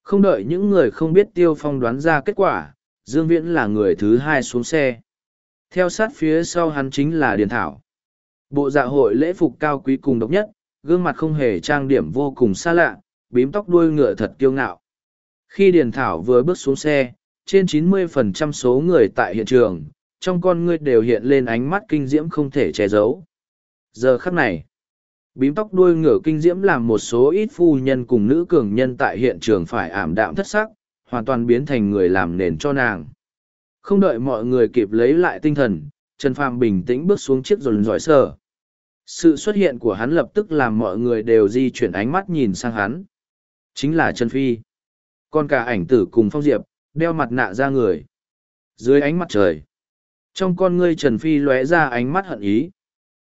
không đợi những người không biết Tiêu Phong đoán ra kết quả, Dương Viễn là người thứ hai xuống xe. Theo sát phía sau hắn chính là Điền Thảo. Bộ dạ hội lễ phục cao quý cùng độc nhất, gương mặt không hề trang điểm vô cùng xa lạ, bím tóc đuôi ngựa thật kiêu ngạo. Khi Điền Thảo vừa bước xuống xe, trên 90% số người tại hiện trường, trong con ngươi đều hiện lên ánh mắt kinh diễm không thể che giấu. Giờ khắc này, bím tóc đuôi ngựa kinh diễm làm một số ít phu nhân cùng nữ cường nhân tại hiện trường phải ảm đạm thất sắc, hoàn toàn biến thành người làm nền cho nàng. Không đợi mọi người kịp lấy lại tinh thần, Trần Phàm bình tĩnh bước xuống chiếc rồn giỏi sở. Sự xuất hiện của hắn lập tức làm mọi người đều di chuyển ánh mắt nhìn sang hắn. Chính là Trần Phi. Còn cả ảnh tử cùng Phong Diệp, đeo mặt nạ ra người. Dưới ánh mặt trời. Trong con ngươi Trần Phi lóe ra ánh mắt hận ý.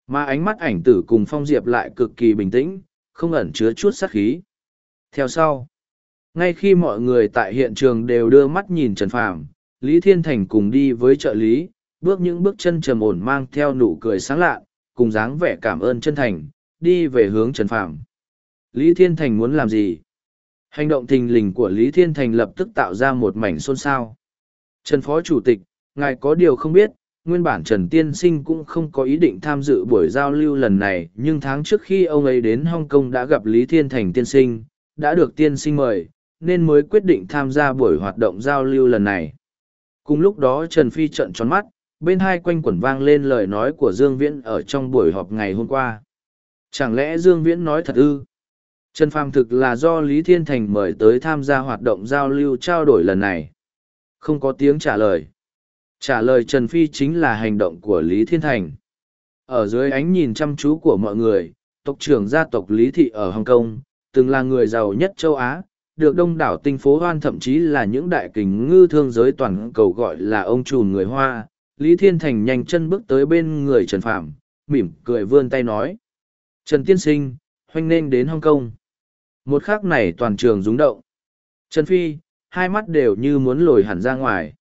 Mà ánh mắt ảnh tử cùng Phong Diệp lại cực kỳ bình tĩnh, không ẩn chứa chút sát khí. Theo sau, ngay khi mọi người tại hiện trường đều đưa mắt nhìn Trần Phàm, Lý Thiên Thành cùng đi với trợ lý, bước những bước chân trầm ổn mang theo nụ cười sáng lạ, cùng dáng vẻ cảm ơn chân thành, đi về hướng Trần Phàm. Lý Thiên Thành muốn làm gì? Hành động thình lình của Lý Thiên Thành lập tức tạo ra một mảnh xôn xao. Trần Phó Chủ tịch, ngài có điều không biết, nguyên bản Trần Tiên Sinh cũng không có ý định tham dự buổi giao lưu lần này, nhưng tháng trước khi ông ấy đến Hong Kong đã gặp Lý Thiên Thành Tiên Sinh, đã được Tiên Sinh mời, nên mới quyết định tham gia buổi hoạt động giao lưu lần này. Cùng lúc đó Trần Phi trợn tròn mắt, bên hai quanh quẩn vang lên lời nói của Dương Viễn ở trong buổi họp ngày hôm qua. Chẳng lẽ Dương Viễn nói thật ư? Trần Phàm thực là do Lý Thiên Thành mời tới tham gia hoạt động giao lưu trao đổi lần này. Không có tiếng trả lời. Trả lời Trần Phi chính là hành động của Lý Thiên Thành. Ở dưới ánh nhìn chăm chú của mọi người, tộc trưởng gia tộc Lý Thị ở Hồng Kông, từng là người giàu nhất châu Á, được đông đảo tinh phố hoan thậm chí là những đại kình ngư thương giới toàn cầu gọi là ông trùm người Hoa. Lý Thiên Thành nhanh chân bước tới bên người Trần Phạm, mỉm cười vươn tay nói. Trần Tiên Sinh, hoanh nên đến Hong Kong. Một khắc này toàn trường rúng động. Trần Phi, hai mắt đều như muốn lồi hẳn ra ngoài.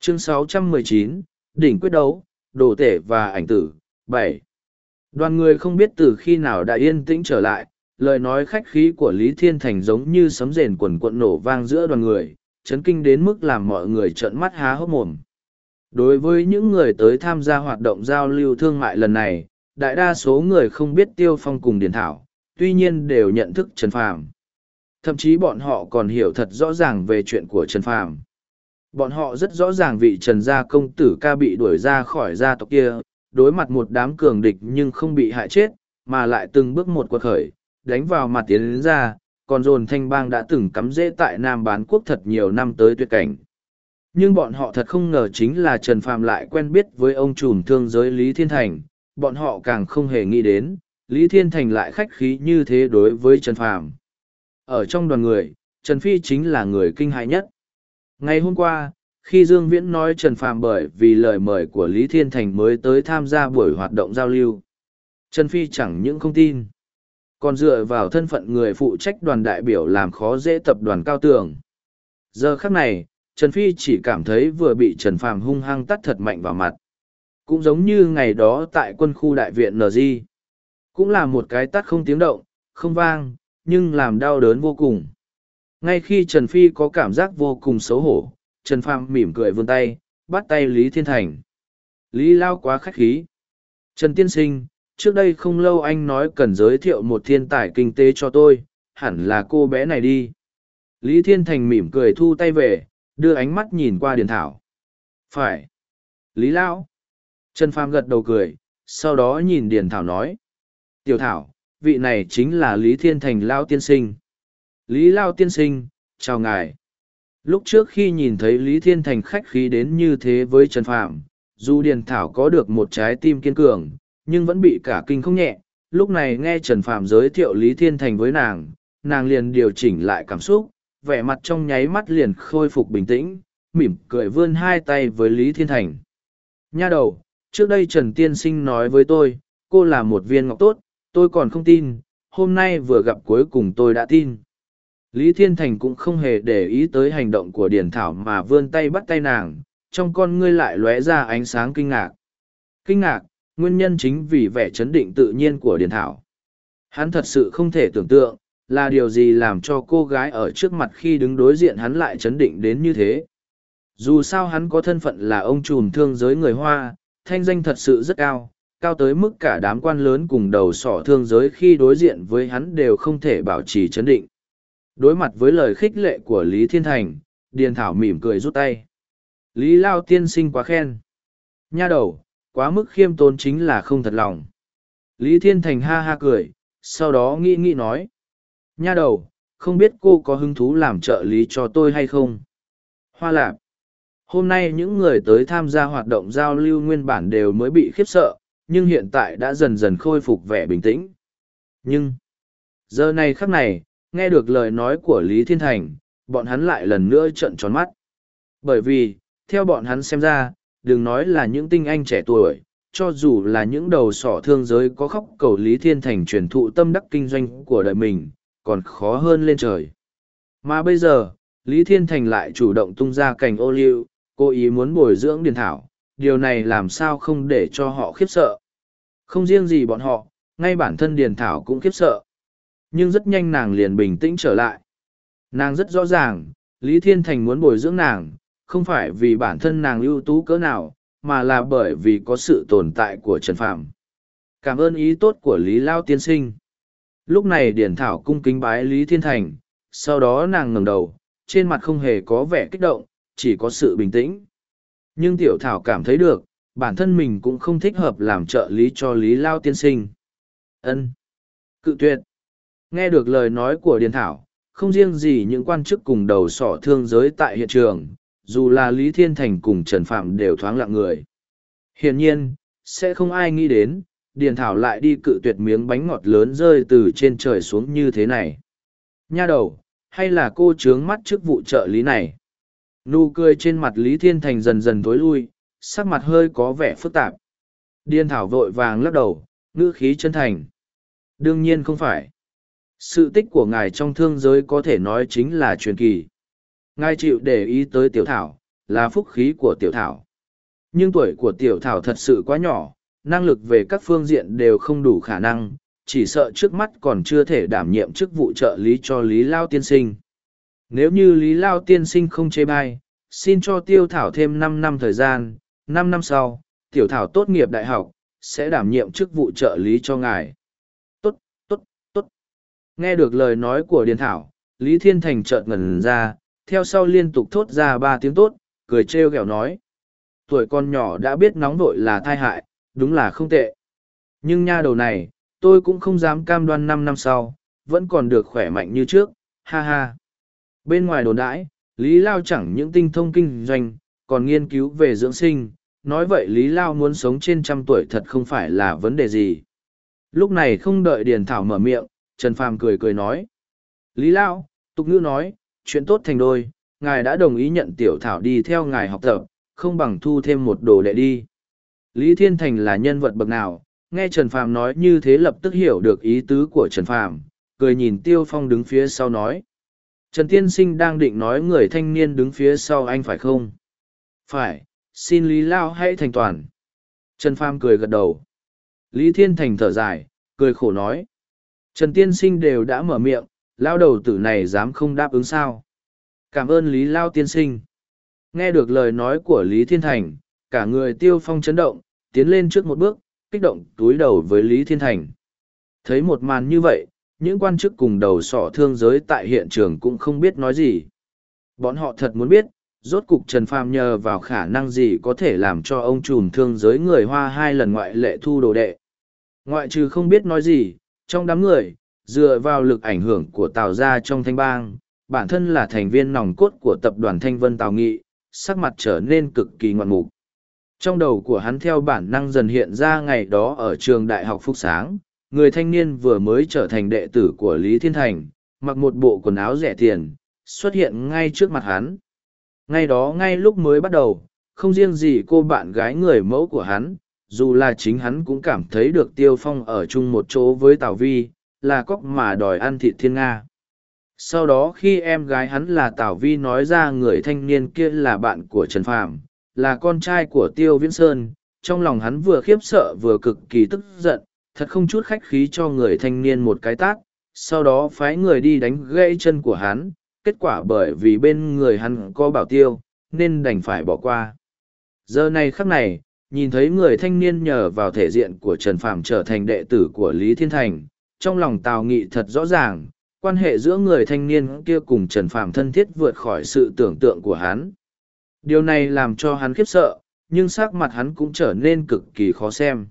Chương 619, đỉnh quyết đấu, đồ tể và ảnh tử, 7. Đoàn người không biết từ khi nào đã yên tĩnh trở lại, lời nói khách khí của Lý Thiên Thành giống như sấm rền quần cuộn nổ vang giữa đoàn người, chấn kinh đến mức làm mọi người trợn mắt há hốc mồm. Đối với những người tới tham gia hoạt động giao lưu thương mại lần này, đại đa số người không biết Tiêu Phong cùng Điền Thảo, tuy nhiên đều nhận thức Trần Phàm. Thậm chí bọn họ còn hiểu thật rõ ràng về chuyện của Trần Phàm. Bọn họ rất rõ ràng vị Trần gia công tử ca bị đuổi ra khỏi gia tộc kia, đối mặt một đám cường địch nhưng không bị hại chết, mà lại từng bước một quật khởi, đánh vào mặt tiến đến ra, còn dồn thanh bang đã từng cắm rễ tại Nam bán quốc thật nhiều năm tới tuyệt cảnh. Nhưng bọn họ thật không ngờ chính là Trần Phàm lại quen biết với ông trùm thương giới Lý Thiên Thành, bọn họ càng không hề nghĩ đến, Lý Thiên Thành lại khách khí như thế đối với Trần Phàm. Ở trong đoàn người, Trần Phi chính là người kinh hại nhất. Ngày hôm qua, khi Dương Viễn nói Trần Phàm bởi vì lời mời của Lý Thiên Thành mới tới tham gia buổi hoạt động giao lưu. Trần Phi chẳng những không tin, còn dựa vào thân phận người phụ trách đoàn đại biểu làm khó dễ tập đoàn cao tường. Giờ khắc này, Trần Phi chỉ cảm thấy vừa bị Trần Phàm hung hăng tắt thật mạnh vào mặt. Cũng giống như ngày đó tại quân khu đại viện NG. Cũng là một cái tắt không tiếng động, không vang, nhưng làm đau đớn vô cùng. Ngay khi Trần Phi có cảm giác vô cùng xấu hổ, Trần Phàm mỉm cười vươn tay, bắt tay Lý Thiên Thành. Lý Lao quá khách khí. Trần Tiên Sinh, trước đây không lâu anh nói cần giới thiệu một thiên tài kinh tế cho tôi, hẳn là cô bé này đi. Lý Thiên Thành mỉm cười thu tay về, đưa ánh mắt nhìn qua Điền Thảo. Phải. Lý Lão. Trần Phàm gật đầu cười, sau đó nhìn Điền Thảo nói. Tiểu Thảo, vị này chính là Lý Thiên Thành Lao Tiên Sinh. Lý Lao Tiên Sinh, chào ngài. Lúc trước khi nhìn thấy Lý Thiên Thành khách khí đến như thế với Trần Phàm, dù Điền Thảo có được một trái tim kiên cường, nhưng vẫn bị cả kinh không nhẹ. Lúc này nghe Trần Phạm giới thiệu Lý Thiên Thành với nàng, nàng liền điều chỉnh lại cảm xúc, vẻ mặt trong nháy mắt liền khôi phục bình tĩnh, mỉm cười vươn hai tay với Lý Thiên Thành. Nha đầu, trước đây Trần Tiên Sinh nói với tôi, cô là một viên ngọc tốt, tôi còn không tin, hôm nay vừa gặp cuối cùng tôi đã tin. Lý Thiên Thành cũng không hề để ý tới hành động của Điền Thảo mà vươn tay bắt tay nàng, trong con ngươi lại lóe ra ánh sáng kinh ngạc. Kinh ngạc, nguyên nhân chính vì vẻ chấn định tự nhiên của Điền Thảo. Hắn thật sự không thể tưởng tượng, là điều gì làm cho cô gái ở trước mặt khi đứng đối diện hắn lại chấn định đến như thế. Dù sao hắn có thân phận là ông trùm thương giới người Hoa, thanh danh thật sự rất cao, cao tới mức cả đám quan lớn cùng đầu sỏ thương giới khi đối diện với hắn đều không thể bảo trì chấn định. Đối mặt với lời khích lệ của Lý Thiên Thành, Điền Thảo mỉm cười rút tay. Lý Lao tiên sinh quá khen. Nha đầu, quá mức khiêm tốn chính là không thật lòng. Lý Thiên Thành ha ha cười, sau đó nghĩ nghĩ nói. Nha đầu, không biết cô có hứng thú làm trợ lý cho tôi hay không? Hoa lạp. Hôm nay những người tới tham gia hoạt động giao lưu nguyên bản đều mới bị khiếp sợ, nhưng hiện tại đã dần dần khôi phục vẻ bình tĩnh. Nhưng, giờ này khắc này, nghe được lời nói của Lý Thiên Thành, bọn hắn lại lần nữa trợn tròn mắt. Bởi vì, theo bọn hắn xem ra, đừng nói là những tinh anh trẻ tuổi, cho dù là những đầu sỏ thương giới có khóc cầu Lý Thiên Thành truyền thụ tâm đắc kinh doanh của đời mình, còn khó hơn lên trời. Mà bây giờ, Lý Thiên Thành lại chủ động tung ra cành ô liu, cố ý muốn bồi dưỡng điền thảo, điều này làm sao không để cho họ khiếp sợ. Không riêng gì bọn họ, ngay bản thân điền thảo cũng khiếp sợ. Nhưng rất nhanh nàng liền bình tĩnh trở lại. Nàng rất rõ ràng, Lý Thiên Thành muốn bồi dưỡng nàng, không phải vì bản thân nàng ưu tú cỡ nào, mà là bởi vì có sự tồn tại của Trần Phạm. Cảm ơn ý tốt của Lý Lao tiên sinh. Lúc này Điển Thảo cung kính bái Lý Thiên Thành, sau đó nàng ngẩng đầu, trên mặt không hề có vẻ kích động, chỉ có sự bình tĩnh. Nhưng Tiểu Thảo cảm thấy được, bản thân mình cũng không thích hợp làm trợ lý cho Lý Lao tiên sinh. Ân, Cự tuyệt. Nghe được lời nói của Điền Thảo, không riêng gì những quan chức cùng đầu sỏ thương giới tại hiện trường, dù là Lý Thiên Thành cùng Trần Phạm đều thoáng lặng người. Hiển nhiên, sẽ không ai nghĩ đến, Điền Thảo lại đi cự tuyệt miếng bánh ngọt lớn rơi từ trên trời xuống như thế này. Nha đầu, hay là cô trướng mắt trước vụ trợ lý này? Nụ cười trên mặt Lý Thiên Thành dần dần tối lui, sắc mặt hơi có vẻ phức tạp. Điền Thảo vội vàng lắc đầu, ngữ khí chân thành. Đương nhiên không phải. Sự tích của ngài trong thương giới có thể nói chính là truyền kỳ. Ngài chịu để ý tới tiểu thảo, là phúc khí của tiểu thảo. Nhưng tuổi của tiểu thảo thật sự quá nhỏ, năng lực về các phương diện đều không đủ khả năng, chỉ sợ trước mắt còn chưa thể đảm nhiệm chức vụ trợ lý cho Lý Lao Tiên Sinh. Nếu như Lý Lao Tiên Sinh không chê bai, xin cho tiêu thảo thêm năm năm thời gian, năm năm sau, tiểu thảo tốt nghiệp đại học, sẽ đảm nhiệm chức vụ trợ lý cho ngài. Tốt, tốt, tốt. Nghe được lời nói của Điền Thảo, Lý Thiên Thành chợt ngẩn ra, theo sau liên tục thốt ra ba tiếng tốt, cười trêu ghẹo nói. Tuổi con nhỏ đã biết nóng vội là thai hại, đúng là không tệ. Nhưng nha đầu này, tôi cũng không dám cam đoan năm năm sau, vẫn còn được khỏe mạnh như trước, ha ha. Bên ngoài đồn đãi, Lý Lao chẳng những tinh thông kinh doanh, còn nghiên cứu về dưỡng sinh, nói vậy Lý Lao muốn sống trên trăm tuổi thật không phải là vấn đề gì. Lúc này không đợi Điền Thảo mở miệng, Trần Phàm cười cười nói. Lý Lao, tục ngữ nói, chuyện tốt thành đôi, ngài đã đồng ý nhận tiểu thảo đi theo ngài học tập, không bằng thu thêm một đồ đệ đi. Lý Thiên Thành là nhân vật bậc nào, nghe Trần Phàm nói như thế lập tức hiểu được ý tứ của Trần Phàm, cười nhìn Tiêu Phong đứng phía sau nói. Trần Tiên Sinh đang định nói người thanh niên đứng phía sau anh phải không? Phải, xin Lý Lao hãy thành toàn. Trần Phàm cười gật đầu. Lý Thiên Thành thở dài, cười khổ nói. Trần Tiên Sinh đều đã mở miệng, lao đầu tử này dám không đáp ứng sao. Cảm ơn Lý Lao Tiên Sinh. Nghe được lời nói của Lý Thiên Thành, cả người tiêu phong chấn động, tiến lên trước một bước, kích động túi đầu với Lý Thiên Thành. Thấy một màn như vậy, những quan chức cùng đầu sỏ thương giới tại hiện trường cũng không biết nói gì. Bọn họ thật muốn biết, rốt cục Trần Phàm nhờ vào khả năng gì có thể làm cho ông trùm thương giới người Hoa hai lần ngoại lệ thu đồ đệ. Ngoại trừ không biết nói gì, trong đám người, dựa vào lực ảnh hưởng của Tào Gia trong thanh bang, bản thân là thành viên nòng cốt của tập đoàn Thanh Vân Tào Nghị, sắc mặt trở nên cực kỳ ngoạn mục. Trong đầu của hắn theo bản năng dần hiện ra ngày đó ở trường đại học Phúc Sáng, người thanh niên vừa mới trở thành đệ tử của Lý Thiên Thành, mặc một bộ quần áo rẻ tiền, xuất hiện ngay trước mặt hắn. Ngay đó ngay lúc mới bắt đầu, không riêng gì cô bạn gái người mẫu của hắn, dù là chính hắn cũng cảm thấy được Tiêu Phong ở chung một chỗ với Tào Vi, là cóc mà đòi ăn thịt thiên Nga. Sau đó khi em gái hắn là tảo Vi nói ra người thanh niên kia là bạn của Trần Phàm, là con trai của Tiêu Viễn Sơn, trong lòng hắn vừa khiếp sợ vừa cực kỳ tức giận, thật không chút khách khí cho người thanh niên một cái tát, sau đó phái người đi đánh gãy chân của hắn, kết quả bởi vì bên người hắn có bảo tiêu, nên đành phải bỏ qua. Giờ này khắc này, nhìn thấy người thanh niên nhờ vào thể diện của Trần Phàm trở thành đệ tử của Lý Thiên Thành, trong lòng Tào Nghị thật rõ ràng, quan hệ giữa người thanh niên kia cùng Trần Phàm thân thiết vượt khỏi sự tưởng tượng của hắn. Điều này làm cho hắn khiếp sợ, nhưng sắc mặt hắn cũng trở nên cực kỳ khó xem.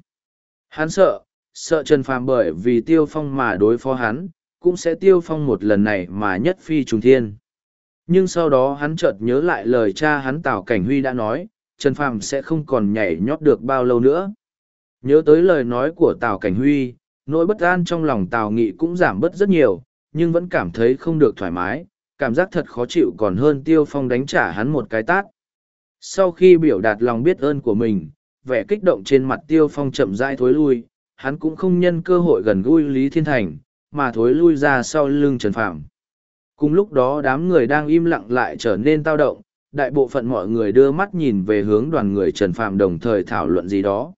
Hắn sợ, sợ Trần Phàm bởi vì tiêu phong mà đối phó hắn, cũng sẽ tiêu phong một lần này mà nhất phi trùng thiên. Nhưng sau đó hắn chợt nhớ lại lời cha hắn Tào Cảnh Huy đã nói, Trần Phàm sẽ không còn nhảy nhót được bao lâu nữa. Nhớ tới lời nói của Tào Cảnh Huy, nỗi bất an trong lòng Tào Nghị cũng giảm bớt rất nhiều, nhưng vẫn cảm thấy không được thoải mái, cảm giác thật khó chịu còn hơn Tiêu Phong đánh trả hắn một cái tát. Sau khi biểu đạt lòng biết ơn của mình, vẻ kích động trên mặt Tiêu Phong chậm rãi thối lui, hắn cũng không nhân cơ hội gần gũi Lý Thiên Thành, mà thối lui ra sau lưng Trần Phạm. Cùng lúc đó đám người đang im lặng lại trở nên tao động, đại bộ phận mọi người đưa mắt nhìn về hướng đoàn người Trần Phạm đồng thời thảo luận gì đó.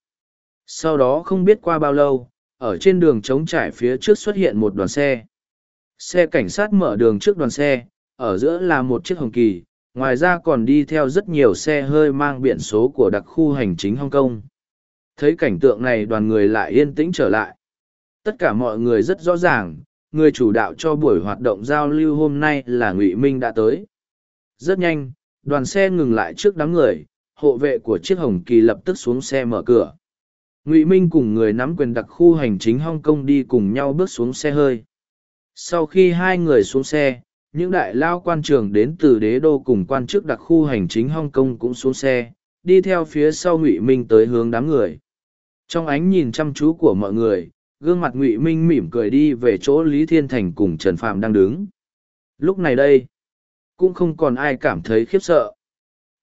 Sau đó không biết qua bao lâu, ở trên đường trống trải phía trước xuất hiện một đoàn xe. Xe cảnh sát mở đường trước đoàn xe, ở giữa là một chiếc hồng kỳ, ngoài ra còn đi theo rất nhiều xe hơi mang biển số của đặc khu hành chính Hong Kong. Thấy cảnh tượng này đoàn người lại yên tĩnh trở lại. Tất cả mọi người rất rõ ràng, người chủ đạo cho buổi hoạt động giao lưu hôm nay là Ngụy Minh đã tới. Rất nhanh, đoàn xe ngừng lại trước đám người, hộ vệ của chiếc hồng kỳ lập tức xuống xe mở cửa. Ngụy Minh cùng người nắm quyền đặc khu hành chính Hong Kong đi cùng nhau bước xuống xe hơi. Sau khi hai người xuống xe, những đại lao quan trường đến từ đế đô cùng quan chức đặc khu hành chính Hong Kong cũng xuống xe, đi theo phía sau Ngụy Minh tới hướng đám người. Trong ánh nhìn chăm chú của mọi người, gương mặt Ngụy Minh mỉm cười đi về chỗ Lý Thiên Thành cùng Trần Phạm đang đứng. Lúc này đây, cũng không còn ai cảm thấy khiếp sợ.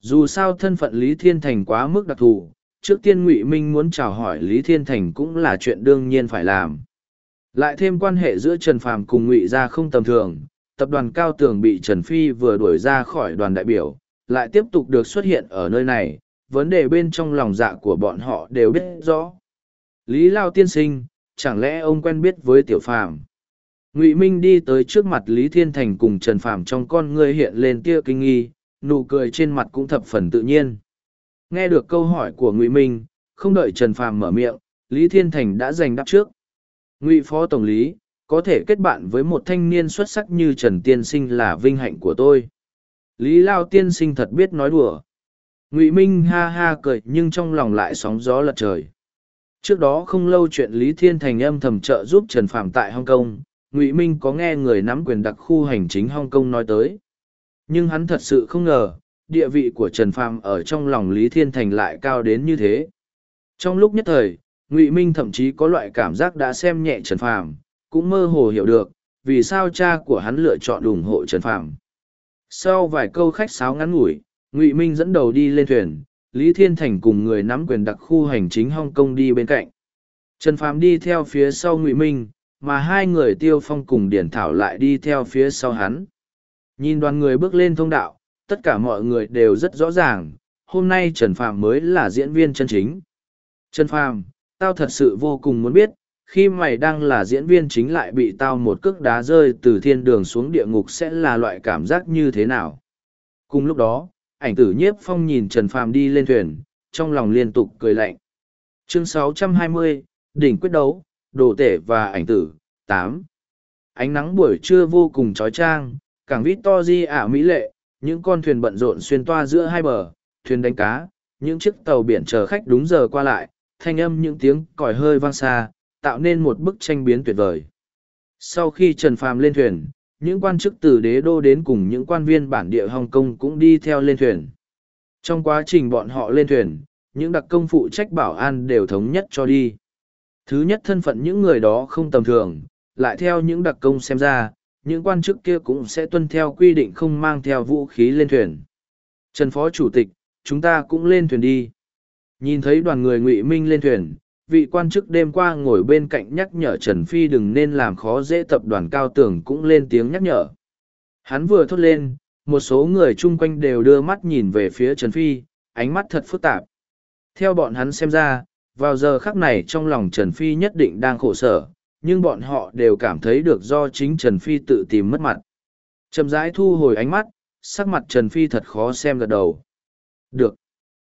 Dù sao thân phận Lý Thiên Thành quá mức đặc thù, trước tiên Ngụy Minh muốn chào hỏi Lý Thiên Thành cũng là chuyện đương nhiên phải làm. Lại thêm quan hệ giữa Trần Phàm cùng Ngụy gia không tầm thường, tập đoàn Cao Tường bị Trần Phi vừa đuổi ra khỏi đoàn đại biểu, lại tiếp tục được xuất hiện ở nơi này, vấn đề bên trong lòng dạ của bọn họ đều biết rõ. Lý Lao tiên sinh, chẳng lẽ ông quen biết với Tiểu Phàm? Ngụy Minh đi tới trước mặt Lý Thiên Thành cùng Trần Phàm trong con ngươi hiện lên tia kinh nghi, nụ cười trên mặt cũng thập phần tự nhiên. Nghe được câu hỏi của Ngụy Minh, không đợi Trần Phàm mở miệng, Lý Thiên Thành đã giành đáp trước. Ngụy Phó Tổng lý, có thể kết bạn với một thanh niên xuất sắc như Trần Tiên Sinh là vinh hạnh của tôi. Lý Lao Tiên Sinh thật biết nói đùa. Ngụy Minh ha ha cười nhưng trong lòng lại sóng gió lật trời. Trước đó không lâu chuyện Lý Thiên Thành âm thầm trợ giúp Trần Phạm tại Hong Kong, Ngụy Minh có nghe người nắm quyền đặc khu hành chính Hong Kong nói tới. Nhưng hắn thật sự không ngờ, địa vị của Trần Phàm ở trong lòng Lý Thiên Thành lại cao đến như thế. Trong lúc nhất thời, Ngụy Minh thậm chí có loại cảm giác đã xem nhẹ Trần Phàm, cũng mơ hồ hiểu được, vì sao cha của hắn lựa chọn ủng hộ Trần Phàm. Sau vài câu khách sáo ngắn ngủi, Ngụy Minh dẫn đầu đi lên thuyền, Lý Thiên Thành cùng người nắm quyền đặc khu hành chính Hong Kong đi bên cạnh. Trần Phàm đi theo phía sau Ngụy Minh, mà hai người Tiêu Phong cùng Điển Thảo lại đi theo phía sau hắn. Nhìn đoàn người bước lên thông đạo, tất cả mọi người đều rất rõ ràng, hôm nay Trần Phàm mới là diễn viên chân chính. Trần Phàm, tao thật sự vô cùng muốn biết, khi mày đang là diễn viên chính lại bị tao một cước đá rơi từ thiên đường xuống địa ngục sẽ là loại cảm giác như thế nào. Cùng lúc đó, ảnh tử nhiếp phong nhìn Trần Phàm đi lên thuyền, trong lòng liên tục cười lạnh. Chương 620, đỉnh quyết đấu, đồ tể và ảnh tử, 8. Ánh nắng buổi trưa vô cùng trói trang, cảng vít to di ả mỹ lệ, những con thuyền bận rộn xuyên toa giữa hai bờ, thuyền đánh cá, những chiếc tàu biển chờ khách đúng giờ qua lại, thanh âm những tiếng còi hơi vang xa, tạo nên một bức tranh biến tuyệt vời. Sau khi Trần Phàm lên thuyền, những quan chức từ đế đô đến cùng những quan viên bản địa Hồng Kông cũng đi theo lên thuyền. Trong quá trình bọn họ lên thuyền, những đặc công phụ trách bảo an đều thống nhất cho đi. Thứ nhất thân phận những người đó không tầm thường, lại theo những đặc công xem ra, những quan chức kia cũng sẽ tuân theo quy định không mang theo vũ khí lên thuyền. Trần Phó Chủ tịch, chúng ta cũng lên thuyền đi. Nhìn thấy đoàn người ngụy Minh lên thuyền, vị quan chức đêm qua ngồi bên cạnh nhắc nhở Trần Phi đừng nên làm khó dễ tập đoàn cao tường cũng lên tiếng nhắc nhở. Hắn vừa thốt lên, một số người chung quanh đều đưa mắt nhìn về phía Trần Phi, ánh mắt thật phức tạp. Theo bọn hắn xem ra, vào giờ khắc này trong lòng Trần Phi nhất định đang khổ sở, nhưng bọn họ đều cảm thấy được do chính Trần Phi tự tìm mất mặt. Trầm rãi thu hồi ánh mắt, sắc mặt Trần Phi thật khó xem gật đầu. Được.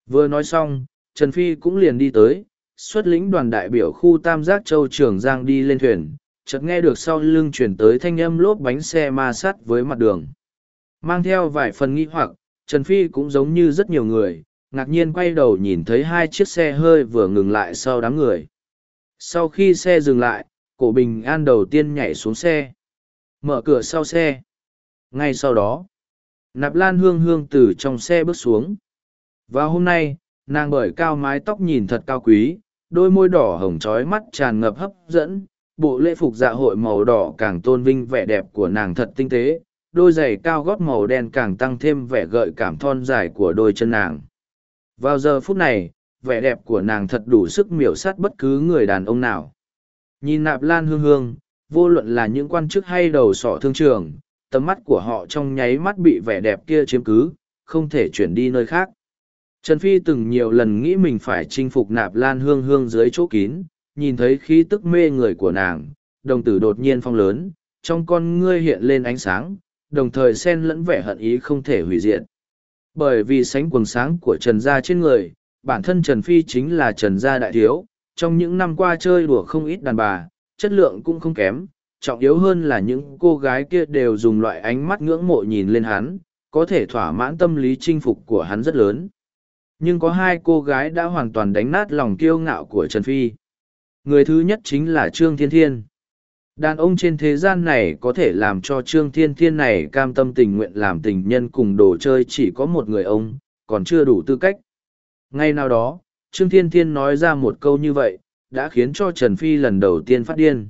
Vừa nói xong, Trần Phi cũng liền đi tới, xuất lĩnh đoàn đại biểu khu Tam Giác Châu Trường Giang đi lên thuyền, chợt nghe được sau lưng chuyển tới thanh âm lốp bánh xe ma sắt với mặt đường. Mang theo vài phần nghi hoặc, Trần Phi cũng giống như rất nhiều người, ngạc nhiên quay đầu nhìn thấy hai chiếc xe hơi vừa ngừng lại sau đám người. Sau khi xe dừng lại, cổ bình an đầu tiên nhảy xuống xe. Mở cửa sau xe. Ngay sau đó, nạp lan hương hương từ trong xe bước xuống. Và hôm nay, nàng bởi cao mái tóc nhìn thật cao quý, đôi môi đỏ hồng trói mắt tràn ngập hấp dẫn, bộ lễ phục dạ hội màu đỏ càng tôn vinh vẻ đẹp của nàng thật tinh tế, đôi giày cao gót màu đen càng tăng thêm vẻ gợi cảm thon dài của đôi chân nàng. Vào giờ phút này, vẻ đẹp của nàng thật đủ sức miểu sát bất cứ người đàn ông nào. Nhìn nạp lan hương hương, vô luận là những quan chức hay đầu sỏ thương trường, tầm mắt của họ trong nháy mắt bị vẻ đẹp kia chiếm cứ, không thể chuyển đi nơi khác. Trần Phi từng nhiều lần nghĩ mình phải chinh phục nạp lan hương hương dưới chỗ kín, nhìn thấy khí tức mê người của nàng, đồng tử đột nhiên phong lớn, trong con ngươi hiện lên ánh sáng, đồng thời xen lẫn vẻ hận ý không thể hủy diệt. Bởi vì sánh quần sáng của Trần Gia trên người, bản thân Trần Phi chính là Trần Gia đại thiếu, trong những năm qua chơi đùa không ít đàn bà, chất lượng cũng không kém, trọng yếu hơn là những cô gái kia đều dùng loại ánh mắt ngưỡng mộ nhìn lên hắn, có thể thỏa mãn tâm lý chinh phục của hắn rất lớn. Nhưng có hai cô gái đã hoàn toàn đánh nát lòng kiêu ngạo của Trần Phi. Người thứ nhất chính là Trương Thiên Thiên. Đàn ông trên thế gian này có thể làm cho Trương Thiên Thiên này cam tâm tình nguyện làm tình nhân cùng đồ chơi chỉ có một người ông, còn chưa đủ tư cách. Ngay nào đó, Trương Thiên Thiên nói ra một câu như vậy, đã khiến cho Trần Phi lần đầu tiên phát điên.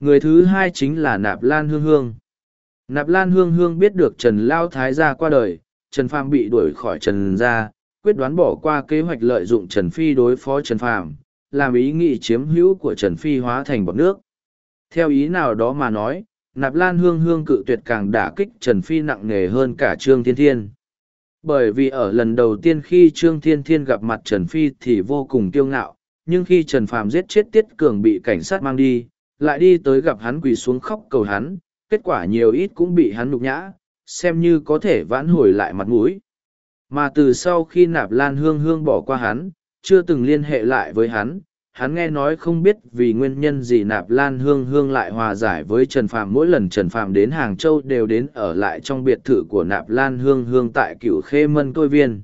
Người thứ hai chính là Nạp Lan Hương Hương. Nạp Lan Hương Hương biết được Trần Lao Thái gia qua đời, Trần Phàm bị đuổi khỏi Trần gia, quyết đoán bỏ qua kế hoạch lợi dụng Trần Phi đối phó Trần Phàm, làm ý nghĩ chiếm hữu của Trần Phi hóa thành bọt nước. Theo ý nào đó mà nói, Nạp Lan Hương Hương cự tuyệt càng đả kích Trần Phi nặng nề hơn cả Trương Thiên Thiên. Bởi vì ở lần đầu tiên khi Trương Thiên Thiên gặp mặt Trần Phi thì vô cùng kiêu ngạo, nhưng khi Trần Phàm giết chết Tiết Cường bị cảnh sát mang đi, lại đi tới gặp hắn quỳ xuống khóc cầu hắn, kết quả nhiều ít cũng bị hắn nhục nhã, xem như có thể vãn hồi lại mặt mũi. Mà từ sau khi nạp lan hương hương bỏ qua hắn, chưa từng liên hệ lại với hắn, hắn nghe nói không biết vì nguyên nhân gì nạp lan hương hương lại hòa giải với Trần Phàm mỗi lần Trần Phàm đến Hàng Châu đều đến ở lại trong biệt thự của nạp lan hương hương tại cựu khê mân tôi viên.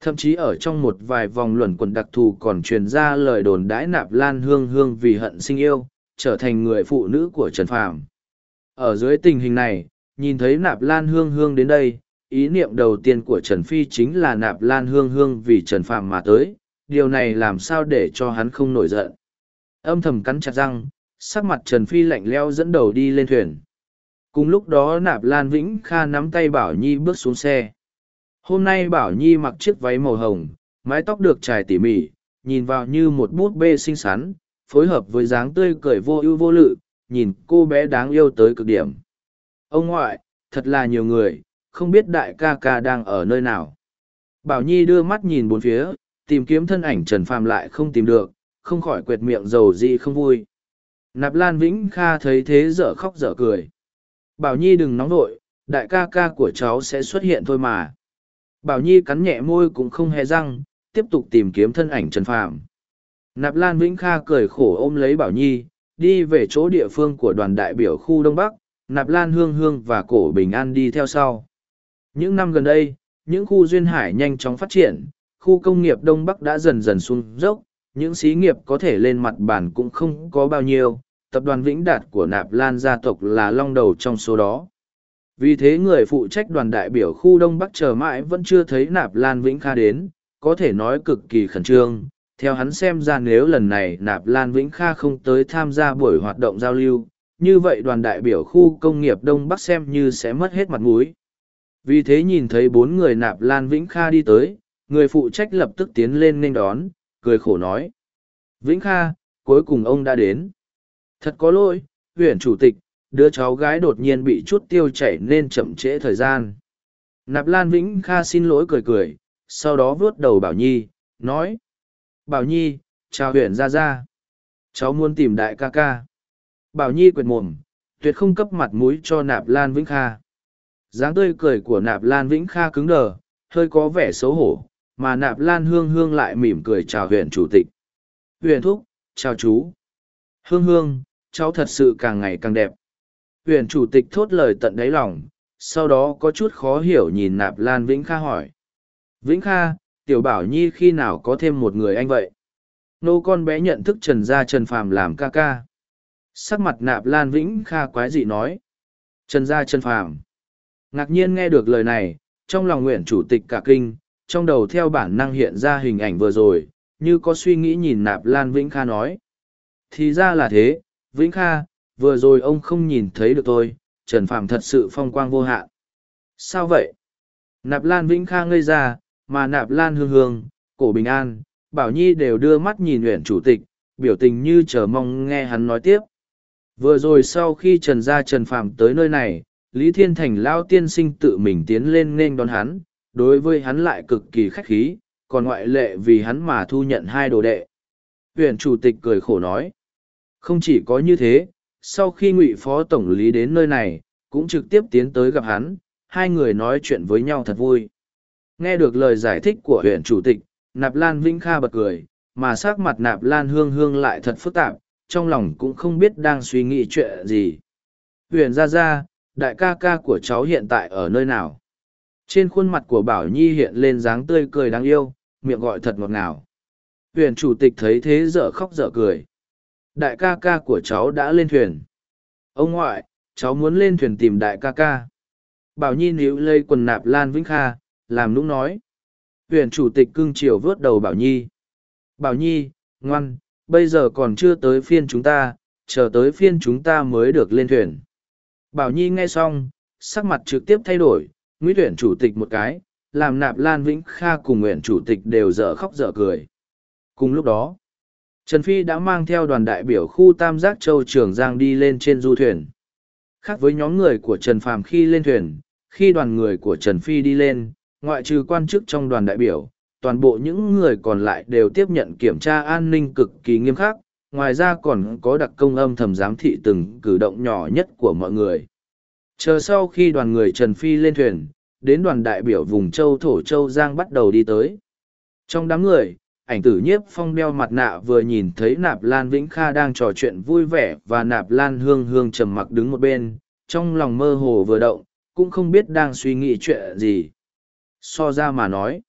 Thậm chí ở trong một vài vòng luẩn quẩn đặc thù còn truyền ra lời đồn đãi nạp lan hương hương vì hận sinh yêu, trở thành người phụ nữ của Trần Phàm. Ở dưới tình hình này, nhìn thấy nạp lan hương hương đến đây, ý niệm đầu tiên của Trần Phi chính là nạp lan hương hương vì Trần Phàm mà tới, điều này làm sao để cho hắn không nổi giận. Âm thầm cắn chặt răng, sắc mặt Trần Phi lạnh leo dẫn đầu đi lên thuyền. Cùng lúc đó nạp lan vĩnh kha nắm tay Bảo Nhi bước xuống xe. Hôm nay Bảo Nhi mặc chiếc váy màu hồng, mái tóc được trải tỉ mỉ, nhìn vào như một bút bê xinh xắn, phối hợp với dáng tươi cười vô ưu vô lự, nhìn cô bé đáng yêu tới cực điểm. Ông ngoại, thật là nhiều người, không biết đại ca ca đang ở nơi nào. Bảo Nhi đưa mắt nhìn bốn phía, tìm kiếm thân ảnh Trần Phàm lại không tìm được, không khỏi quệt miệng dầu gì không vui. Nạp Lan Vĩnh Kha thấy thế dở khóc dở cười. Bảo Nhi đừng nóng vội, đại ca ca của cháu sẽ xuất hiện thôi mà. Bảo Nhi cắn nhẹ môi cũng không hề răng, tiếp tục tìm kiếm thân ảnh Trần Phàm. Nạp Lan Vĩnh Kha cười khổ ôm lấy Bảo Nhi, đi về chỗ địa phương của đoàn đại biểu khu Đông Bắc, Nạp Lan Hương Hương và Cổ Bình An đi theo sau. Những năm gần đây, những khu duyên hải nhanh chóng phát triển, khu công nghiệp Đông Bắc đã dần dần xuống dốc, những xí nghiệp có thể lên mặt bàn cũng không có bao nhiêu, tập đoàn Vĩnh Đạt của Nạp Lan gia tộc là long đầu trong số đó. Vì thế người phụ trách đoàn đại biểu khu Đông Bắc chờ mãi vẫn chưa thấy Nạp Lan Vĩnh Kha đến, có thể nói cực kỳ khẩn trương. Theo hắn xem ra nếu lần này Nạp Lan Vĩnh Kha không tới tham gia buổi hoạt động giao lưu, như vậy đoàn đại biểu khu công nghiệp Đông Bắc xem như sẽ mất hết mặt mũi. Vì thế nhìn thấy bốn người Nạp Lan Vĩnh Kha đi tới, người phụ trách lập tức tiến lên nên đón, cười khổ nói. Vĩnh Kha, cuối cùng ông đã đến. Thật có lỗi, huyện chủ tịch, đứa cháu gái đột nhiên bị chút tiêu chảy nên chậm trễ thời gian. Nạp Lan Vĩnh Kha xin lỗi cười cười, sau đó vuốt đầu Bảo Nhi, nói. Bảo Nhi, chào huyện ra ra. Cháu muốn tìm đại ca ca. Bảo Nhi quyệt mồm, tuyệt không cấp mặt mũi cho Nạp Lan Vĩnh Kha. dáng tươi cười của Nạp Lan Vĩnh Kha cứng đờ, hơi có vẻ xấu hổ, mà Nạp Lan Hương Hương lại mỉm cười chào huyện chủ tịch. Huyện thúc, chào chú. Hương Hương, cháu thật sự càng ngày càng đẹp. Huyện chủ tịch thốt lời tận đáy lòng, sau đó có chút khó hiểu nhìn Nạp Lan Vĩnh Kha hỏi. Vĩnh Kha, Tiểu Bảo Nhi khi nào có thêm một người anh vậy? Nô con bé nhận thức Trần Gia Trần Phàm làm ca ca. Sắc mặt Nạp Lan Vĩnh Kha quái dị nói. Trần Gia Trần Phàm Ngạc nhiên nghe được lời này, trong lòng nguyện chủ tịch cả kinh, trong đầu theo bản năng hiện ra hình ảnh vừa rồi, như có suy nghĩ nhìn Nạp Lan Vĩnh Kha nói. Thì ra là thế, Vĩnh Kha, vừa rồi ông không nhìn thấy được tôi, Trần Phàm thật sự phong quang vô hạn. Sao vậy? Nạp Lan Vĩnh Kha ngây ra, mà Nạp Lan Hương Hương, Cổ Bình An, Bảo Nhi đều đưa mắt nhìn huyện chủ tịch, biểu tình như chờ mong nghe hắn nói tiếp. Vừa rồi sau khi Trần gia Trần Phàm tới nơi này, Lý Thiên Thành lao tiên sinh tự mình tiến lên nên đón hắn, đối với hắn lại cực kỳ khách khí, còn ngoại lệ vì hắn mà thu nhận hai đồ đệ. Huyện chủ tịch cười khổ nói, không chỉ có như thế, sau khi ngụy phó tổng lý đến nơi này, cũng trực tiếp tiến tới gặp hắn, hai người nói chuyện với nhau thật vui. Nghe được lời giải thích của huyện chủ tịch, Nạp Lan Vĩnh Kha bật cười, mà sắc mặt Nạp Lan Hương Hương lại thật phức tạp, trong lòng cũng không biết đang suy nghĩ chuyện gì. Huyện ra ra, đại ca ca của cháu hiện tại ở nơi nào? Trên khuôn mặt của Bảo Nhi hiện lên dáng tươi cười đáng yêu, miệng gọi thật ngọt ngào. huyền chủ tịch thấy thế dở khóc dở cười. Đại ca ca của cháu đã lên thuyền. Ông ngoại, cháu muốn lên thuyền tìm đại ca ca. Bảo Nhi níu lây quần nạp Lan Vĩnh Kha, làm nũng nói. huyền chủ tịch cưng chiều vớt đầu Bảo Nhi. Bảo Nhi, ngoan, bây giờ còn chưa tới phiên chúng ta, chờ tới phiên chúng ta mới được lên thuyền. Bảo Nhi nghe xong, sắc mặt trực tiếp thay đổi, Nguyễn Tuyển chủ tịch một cái, làm nạp Lan Vĩnh Kha cùng Nguyễn chủ tịch đều dở khóc dở cười. Cùng lúc đó, Trần Phi đã mang theo đoàn đại biểu khu Tam Giác Châu Trường Giang đi lên trên du thuyền. Khác với nhóm người của Trần Phàm khi lên thuyền, khi đoàn người của Trần Phi đi lên, ngoại trừ quan chức trong đoàn đại biểu, toàn bộ những người còn lại đều tiếp nhận kiểm tra an ninh cực kỳ nghiêm khắc, ngoài ra còn có đặc công âm thầm giám thị từng cử động nhỏ nhất của mọi người. Chờ sau khi đoàn người Trần Phi lên thuyền, đến đoàn đại biểu vùng châu Thổ Châu Giang bắt đầu đi tới. Trong đám người, ảnh tử nhiếp phong đeo mặt nạ vừa nhìn thấy nạp lan vĩnh kha đang trò chuyện vui vẻ và nạp lan hương hương trầm mặc đứng một bên trong lòng mơ hồ vừa động cũng không biết đang suy nghĩ chuyện gì so ra mà nói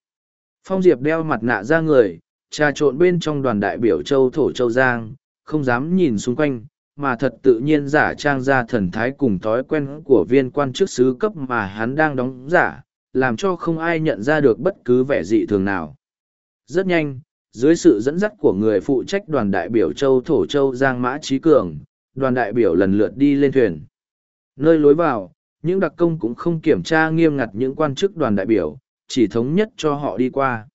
phong diệp đeo mặt nạ ra người trà trộn bên trong đoàn đại biểu châu thổ châu giang không dám nhìn xung quanh mà thật tự nhiên giả trang ra thần thái cùng thói quen của viên quan chức sứ cấp mà hắn đang đóng giả, làm cho không ai nhận ra được bất cứ vẻ dị thường nào. Rất nhanh, dưới sự dẫn dắt của người phụ trách đoàn đại biểu châu thổ châu giang mã trí cường, đoàn đại biểu lần lượt đi lên thuyền. Nơi lối vào, những đặc công cũng không kiểm tra nghiêm ngặt những quan chức đoàn đại biểu, chỉ thống nhất cho họ đi qua.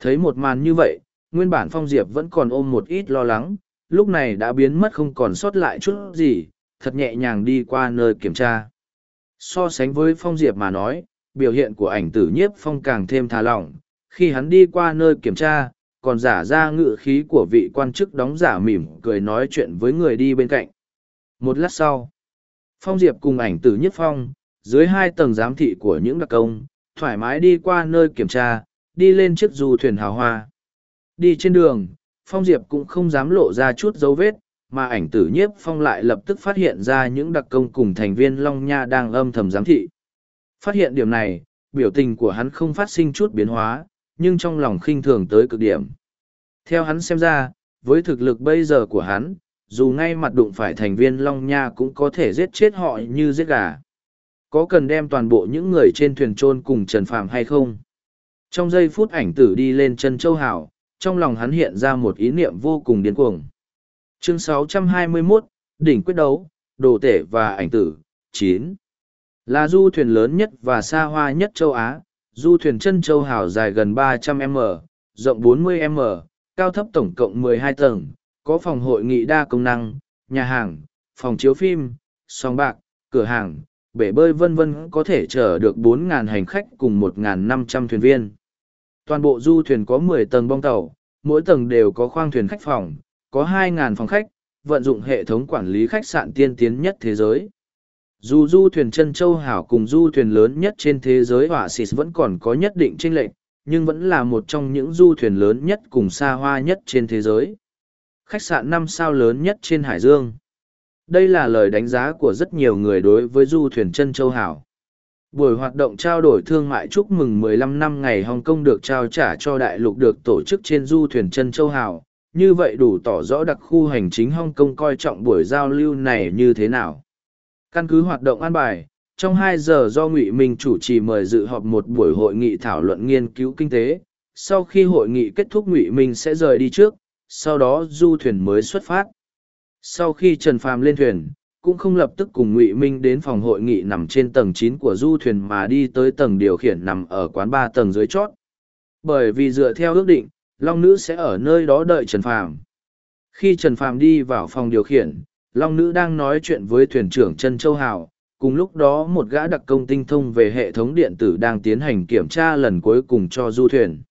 Thấy một màn như vậy, nguyên bản phong diệp vẫn còn ôm một ít lo lắng lúc này đã biến mất không còn sót lại chút gì, thật nhẹ nhàng đi qua nơi kiểm tra. So sánh với Phong Diệp mà nói, biểu hiện của ảnh tử nhiếp phong càng thêm thả lỏng, khi hắn đi qua nơi kiểm tra, còn giả ra ngự khí của vị quan chức đóng giả mỉm cười nói chuyện với người đi bên cạnh. Một lát sau, Phong Diệp cùng ảnh tử nhiếp phong, dưới hai tầng giám thị của những đặc công, thoải mái đi qua nơi kiểm tra, đi lên chiếc du thuyền hào hoa. Đi trên đường, Phong Diệp cũng không dám lộ ra chút dấu vết, mà ảnh tử nhiếp phong lại lập tức phát hiện ra những đặc công cùng thành viên Long Nha đang âm thầm giám thị. Phát hiện điểm này, biểu tình của hắn không phát sinh chút biến hóa, nhưng trong lòng khinh thường tới cực điểm. Theo hắn xem ra, với thực lực bây giờ của hắn, dù ngay mặt đụng phải thành viên Long Nha cũng có thể giết chết họ như giết gà. Có cần đem toàn bộ những người trên thuyền trôn cùng Trần Phàm hay không? Trong giây phút ảnh tử đi lên chân châu hảo, trong lòng hắn hiện ra một ý niệm vô cùng điên cuồng. Chương 621, Đỉnh quyết đấu, đồ tể và ảnh tử, 9. Là du thuyền lớn nhất và xa hoa nhất châu Á, du thuyền chân châu hào dài gần 300m, rộng 40m, cao thấp tổng cộng 12 tầng, có phòng hội nghị đa công năng, nhà hàng, phòng chiếu phim, song bạc, cửa hàng, bể bơi vân vân có thể chở được 4.000 hành khách cùng 1.500 thuyền viên. Toàn bộ du thuyền có 10 tầng bong tàu, mỗi tầng đều có khoang thuyền khách phòng, có 2.000 phòng khách, vận dụng hệ thống quản lý khách sạn tiên tiến nhất thế giới. Dù du thuyền chân châu hảo cùng du thuyền lớn nhất trên thế giới hỏa xịt vẫn còn có nhất định chênh lệch, nhưng vẫn là một trong những du thuyền lớn nhất cùng xa hoa nhất trên thế giới. Khách sạn năm sao lớn nhất trên Hải Dương. Đây là lời đánh giá của rất nhiều người đối với du thuyền chân châu hảo. Buổi hoạt động trao đổi thương mại chúc mừng 15 năm ngày Hồng Kông được trao trả cho đại lục được tổ chức trên du thuyền Trân châu hảo. Như vậy đủ tỏ rõ đặc khu hành chính Hồng Kông coi trọng buổi giao lưu này như thế nào. Căn cứ hoạt động an bài, trong hai giờ do Ngụy Minh chủ trì mời dự họp một buổi hội nghị thảo luận nghiên cứu kinh tế. Sau khi hội nghị kết thúc Ngụy Minh sẽ rời đi trước, sau đó du thuyền mới xuất phát. Sau khi Trần Phàm lên thuyền, cũng không lập tức cùng Ngụy Minh đến phòng hội nghị nằm trên tầng chín của du thuyền mà đi tới tầng điều khiển nằm ở quán ba tầng dưới chót. Bởi vì dựa theo ước định, Long Nữ sẽ ở nơi đó đợi Trần Phàm. Khi Trần Phàm đi vào phòng điều khiển, Long Nữ đang nói chuyện với thuyền trưởng Trần Châu Hào, cùng lúc đó một gã đặc công tinh thông về hệ thống điện tử đang tiến hành kiểm tra lần cuối cùng cho du thuyền.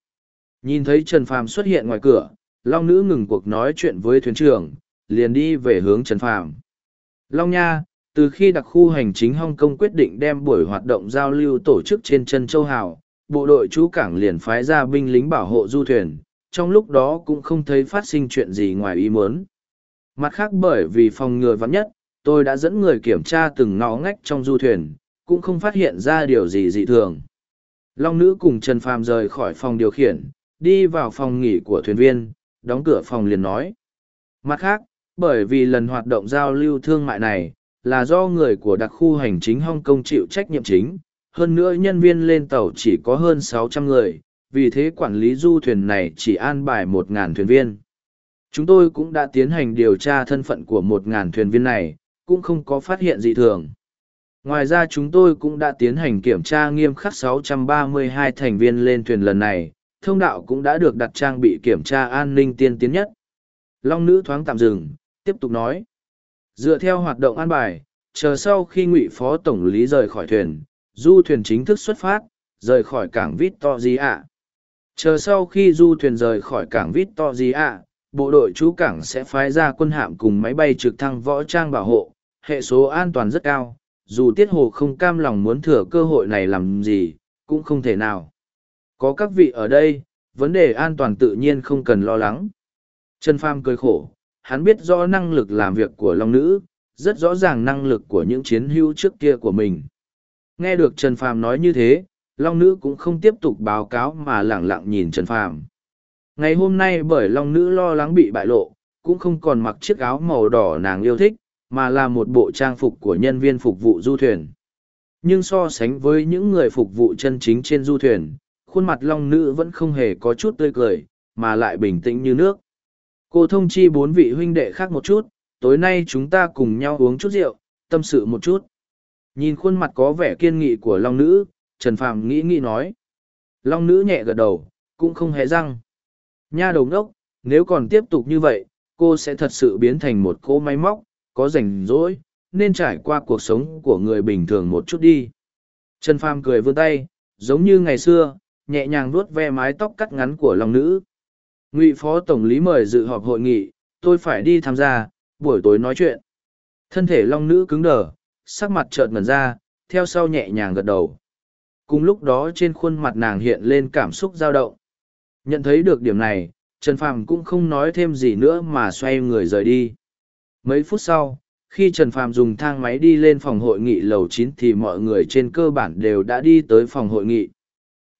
Nhìn thấy Trần Phàm xuất hiện ngoài cửa, Long Nữ ngừng cuộc nói chuyện với thuyền trưởng, liền đi về hướng Trần Phàm. Long Nha, từ khi đặc khu hành chính Hong Kong quyết định đem buổi hoạt động giao lưu tổ chức trên chân châu Hào, bộ đội chú cảng liền phái ra binh lính bảo hộ du thuyền, trong lúc đó cũng không thấy phát sinh chuyện gì ngoài ý muốn. Mặt khác bởi vì phòng ngừa vắng nhất, tôi đã dẫn người kiểm tra từng ngõ ngách trong du thuyền, cũng không phát hiện ra điều gì dị thường. Long nữ cùng Trần Phàm rời khỏi phòng điều khiển, đi vào phòng nghỉ của thuyền viên, đóng cửa phòng liền nói. Mặt khác, bởi vì lần hoạt động giao lưu thương mại này, là do người của đặc khu hành chính Hong Kong chịu trách nhiệm chính, hơn nữa nhân viên lên tàu chỉ có hơn 600 người, vì thế quản lý du thuyền này chỉ an bài 1.000 thuyền viên. Chúng tôi cũng đã tiến hành điều tra thân phận của 1.000 thuyền viên này, cũng không có phát hiện gì thường. Ngoài ra chúng tôi cũng đã tiến hành kiểm tra nghiêm khắc 632 thành viên lên thuyền lần này, thông đạo cũng đã được đặt trang bị kiểm tra an ninh tiên tiến nhất. Long nữ thoáng tạm dừng, tiếp tục nói. Dựa theo hoạt động an bài, chờ sau khi ngụy phó tổng lý rời khỏi thuyền, du thuyền chính thức xuất phát, rời khỏi cảng Victoria. Chờ sau khi du thuyền rời khỏi cảng Victoria, bộ đội trú cảng sẽ phái ra quân hạm cùng máy bay trực thăng võ trang bảo hộ, hệ số an toàn rất cao, dù tiết hồ không cam lòng muốn thừa cơ hội này làm gì, cũng không thể nào. Có các vị ở đây, vấn đề an toàn tự nhiên không cần lo lắng. Trần Pham cười khổ, hắn biết rõ năng lực làm việc của Long Nữ, rất rõ ràng năng lực của những chiến hữu trước kia của mình. Nghe được Trần Phàm nói như thế, Long Nữ cũng không tiếp tục báo cáo mà lẳng lặng nhìn Trần Phàm. Ngày hôm nay bởi Long Nữ lo lắng bị bại lộ, cũng không còn mặc chiếc áo màu đỏ nàng yêu thích, mà là một bộ trang phục của nhân viên phục vụ du thuyền. Nhưng so sánh với những người phục vụ chân chính trên du thuyền, khuôn mặt Long Nữ vẫn không hề có chút tươi cười, mà lại bình tĩnh như nước. Cô thông chi bốn vị huynh đệ khác một chút, tối nay chúng ta cùng nhau uống chút rượu, tâm sự một chút. Nhìn khuôn mặt có vẻ kiên nghị của Long Nữ, Trần Phàm nghĩ nghĩ nói. Long Nữ nhẹ gật đầu, cũng không hề răng. Nha đồng đốc, nếu còn tiếp tục như vậy, cô sẽ thật sự biến thành một cô máy móc có rảnh rỗi nên trải qua cuộc sống của người bình thường một chút đi trần phàm cười vươn tay giống như ngày xưa nhẹ nhàng vuốt ve mái tóc cắt ngắn của lòng nữ ngụy phó tổng lý mời dự họp hội nghị, tôi phải đi tham gia, buổi tối nói chuyện. Thân thể long nữ cứng đờ, sắc mặt trợn ngần ra, theo sau nhẹ nhàng gật đầu. Cùng lúc đó trên khuôn mặt nàng hiện lên cảm xúc dao động. Nhận thấy được điểm này, trần phàm cũng không nói thêm gì nữa mà xoay người rời đi. Mấy phút sau, khi trần phàm dùng thang máy đi lên phòng hội nghị lầu chín thì mọi người trên cơ bản đều đã đi tới phòng hội nghị.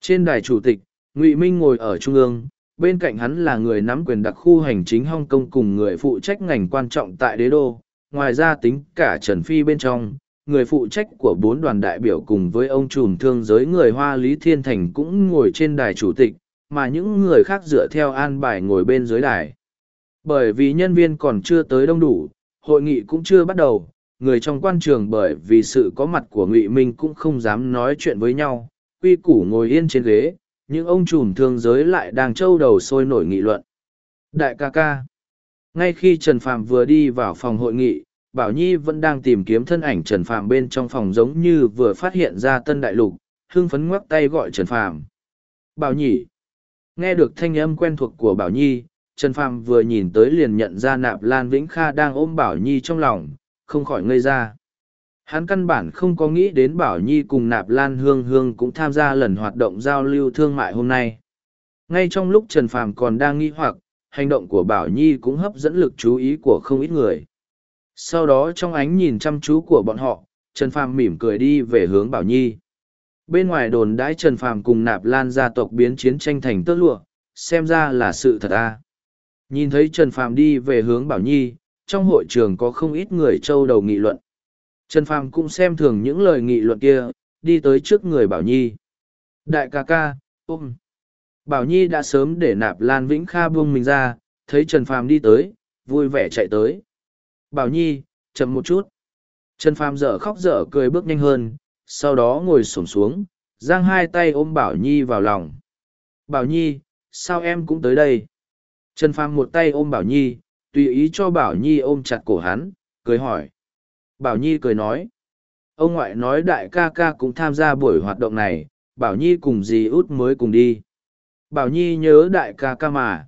Trên đài chủ tịch, ngụy minh ngồi ở trung ương bên cạnh hắn là người nắm quyền đặc khu hành chính hong kong cùng người phụ trách ngành quan trọng tại đế đô. Ngoài ra tính cả trần phi bên trong, người phụ trách của bốn đoàn đại biểu cùng với ông trùm thương giới người hoa lý thiên thành cũng ngồi trên đài chủ tịch, mà những người khác dựa theo an bài ngồi bên dưới đài. Bởi vì nhân viên còn chưa tới đông đủ, hội nghị cũng chưa bắt đầu, người trong quan trường bởi vì sự có mặt của ngụy minh cũng không dám nói chuyện với nhau, quy củ ngồi yên trên ghế những ông trùm thương giới lại đang trâu đầu sôi nổi nghị luận đại ca ca, ngay khi trần phạm vừa đi vào phòng hội nghị, bảo nhi vẫn đang tìm kiếm thân ảnh trần phạm bên trong phòng giống như vừa phát hiện ra tân đại lục, hưng phấn ngoắc tay gọi trần phạm bảo Nhi. nghe được thanh âm quen thuộc của bảo nhi, trần phạm vừa nhìn tới liền nhận ra nạp lan vĩnh kha đang ôm bảo nhi trong lòng, không khỏi ngây ra Hắn căn bản không có nghĩ đến Bảo Nhi cùng Nạp Lan Hương Hương cũng tham gia lần hoạt động giao lưu thương mại hôm nay. Ngay trong lúc Trần Phàm còn đang nghi hoặc, hành động của Bảo Nhi cũng hấp dẫn lực chú ý của không ít người. Sau đó trong ánh nhìn chăm chú của bọn họ, Trần Phàm mỉm cười đi về hướng Bảo Nhi. Bên ngoài đồn đãi Trần Phàm cùng Nạp Lan gia tộc biến chiến tranh thành tơ lụa, xem ra là sự thật à. Nhìn thấy Trần Phàm đi về hướng Bảo Nhi, trong hội trường có không ít người trâu đầu nghị luận. Trần Phàm cũng xem thường những lời nghị luận kia, đi tới trước người Bảo Nhi. Đại ca ca, ôm. Bảo Nhi đã sớm để nạp Lan Vĩnh Kha buông mình ra, thấy Trần Phàm đi tới, vui vẻ chạy tới. Bảo Nhi, chậm một chút. Trần Phàm dở khóc dở cười bước nhanh hơn, sau đó ngồi xổm xuống, giang hai tay ôm Bảo Nhi vào lòng. Bảo Nhi, sao em cũng tới đây? Trần Phàm một tay ôm Bảo Nhi, tùy ý cho Bảo Nhi ôm chặt cổ hắn, cười hỏi. Bảo Nhi cười nói. Ông ngoại nói đại ca ca cũng tham gia buổi hoạt động này, Bảo Nhi cùng dì út mới cùng đi. Bảo Nhi nhớ đại ca ca mà.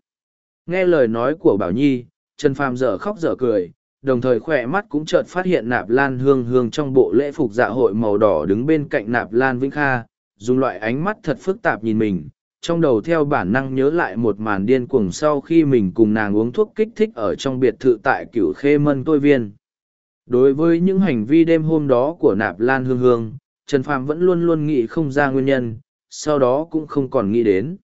Nghe lời nói của Bảo Nhi, Trần Phàm dở khóc dở cười, đồng thời khỏe mắt cũng chợt phát hiện nạp lan hương hương trong bộ lễ phục dạ hội màu đỏ đứng bên cạnh nạp lan vĩnh kha, dùng loại ánh mắt thật phức tạp nhìn mình. Trong đầu theo bản năng nhớ lại một màn điên cuồng sau khi mình cùng nàng uống thuốc kích thích ở trong biệt thự tại cửu khê mân tôi viên đối với những hành vi đêm hôm đó của nạp lan hương hương, trần phàm vẫn luôn luôn nghĩ không ra nguyên nhân, sau đó cũng không còn nghĩ đến.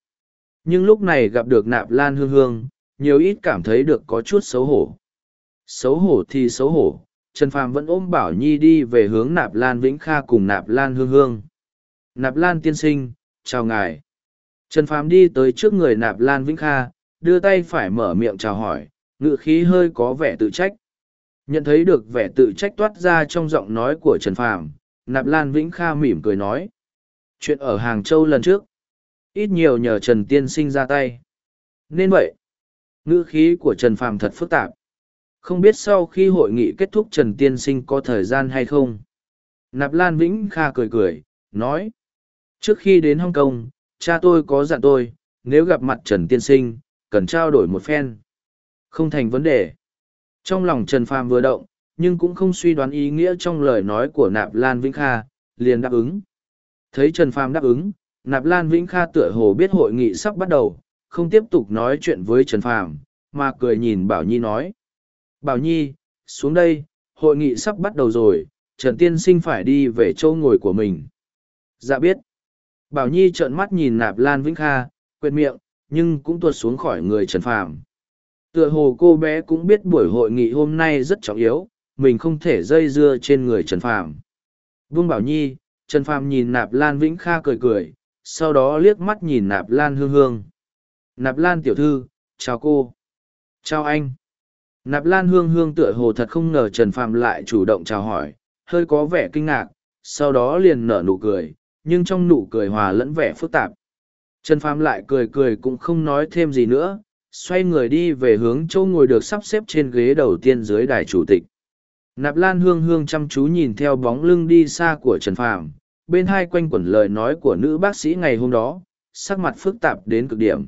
Nhưng lúc này gặp được nạp lan hương hương, nhiều ít cảm thấy được có chút xấu hổ. Xấu hổ thì xấu hổ, trần phàm vẫn ôm bảo nhi đi về hướng nạp lan vĩnh kha cùng nạp lan hương hương. Nạp lan tiên sinh, chào ngài. Trần phàm đi tới trước người nạp lan vĩnh kha, đưa tay phải mở miệng chào hỏi ngự khí hơi có vẻ tự trách. Nhận thấy được vẻ tự trách toát ra trong giọng nói của Trần Phàm, Nạp Lan Vĩnh Kha mỉm cười nói. Chuyện ở Hàng Châu lần trước, ít nhiều nhờ Trần Tiên Sinh ra tay. Nên vậy, ngữ khí của Trần Phàm thật phức tạp. Không biết sau khi hội nghị kết thúc Trần Tiên Sinh có thời gian hay không? Nạp Lan Vĩnh Kha cười cười, nói. Trước khi đến Hong Kong, cha tôi có dặn tôi, nếu gặp mặt Trần Tiên Sinh, cần trao đổi một phen. Không thành vấn đề. Trong lòng Trần Phàm vừa động, nhưng cũng không suy đoán ý nghĩa trong lời nói của Nạp Lan Vĩnh Kha, liền đáp ứng. Thấy Trần Phàm đáp ứng, Nạp Lan Vĩnh Kha tựa hồ biết hội nghị sắp bắt đầu, không tiếp tục nói chuyện với Trần Phàm, mà cười nhìn Bảo Nhi nói. Bảo Nhi, xuống đây, hội nghị sắp bắt đầu rồi, Trần Tiên Sinh phải đi về chỗ ngồi của mình. Dạ biết. Bảo Nhi trợn mắt nhìn Nạp Lan Vĩnh Kha, quên miệng, nhưng cũng tuột xuống khỏi người Trần Phàm tựa hồ cô bé cũng biết buổi hội nghị hôm nay rất trọng yếu, mình không thể dây dưa trên người trần phàm. Vương bảo nhi, trần phàm nhìn nạp lan vĩnh kha cười cười, sau đó liếc mắt nhìn nạp lan hương hương. Nạp lan tiểu thư, chào cô. Chào anh. Nạp lan hương hương tựa hồ thật không ngờ trần phàm lại chủ động chào hỏi, hơi có vẻ kinh ngạc, sau đó liền nở nụ cười, nhưng trong nụ cười hòa lẫn vẻ phức tạp. Trần phàm lại cười cười cũng không nói thêm gì nữa xoay người đi về hướng chỗ ngồi được sắp xếp trên ghế đầu tiên dưới đài chủ tịch. Nạp lan hương hương chăm chú nhìn theo bóng lưng đi xa của trần phàm, bên hai quanh quẩn lời nói của nữ bác sĩ ngày hôm đó, sắc mặt phức tạp đến cực điểm.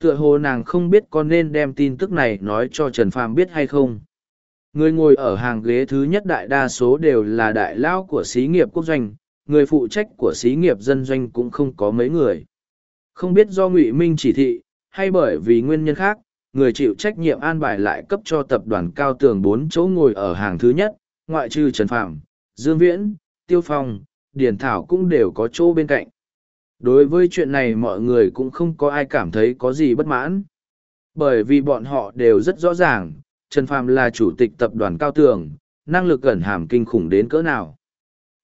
Tựa hồ nàng không biết có nên đem tin tức này nói cho trần phàm biết hay không. Người ngồi ở hàng ghế thứ nhất đại đa số đều là đại lao của xí nghiệp quốc doanh, người phụ trách của xí nghiệp dân doanh cũng không có mấy người. Không biết do ngụy minh chỉ thị hay bởi vì nguyên nhân khác, người chịu trách nhiệm an bài lại cấp cho tập đoàn cao tường bốn chỗ ngồi ở hàng thứ nhất, ngoại trừ trần phạm dương viễn, tiêu phong, Điền thảo cũng đều có chỗ bên cạnh. Đối với chuyện này mọi người cũng không có ai cảm thấy có gì bất mãn. Bởi vì bọn họ đều rất rõ ràng, trần phạm là chủ tịch tập đoàn cao tường, năng lực gần hàm kinh khủng đến cỡ nào.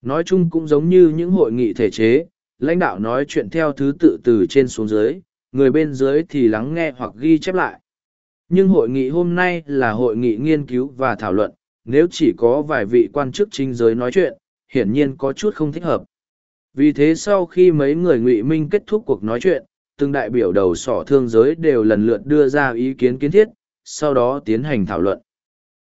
Nói chung cũng giống như những hội nghị thể chế, lãnh đạo nói chuyện theo thứ tự từ trên xuống dưới người bên dưới thì lắng nghe hoặc ghi chép lại. Nhưng hội nghị hôm nay là hội nghị nghiên cứu và thảo luận, nếu chỉ có vài vị quan chức chính giới nói chuyện, hiển nhiên có chút không thích hợp. Vì thế sau khi mấy người ngụy minh kết thúc cuộc nói chuyện, từng đại biểu đầu sỏ thương giới đều lần lượt đưa ra ý kiến kiến thiết, sau đó tiến hành thảo luận.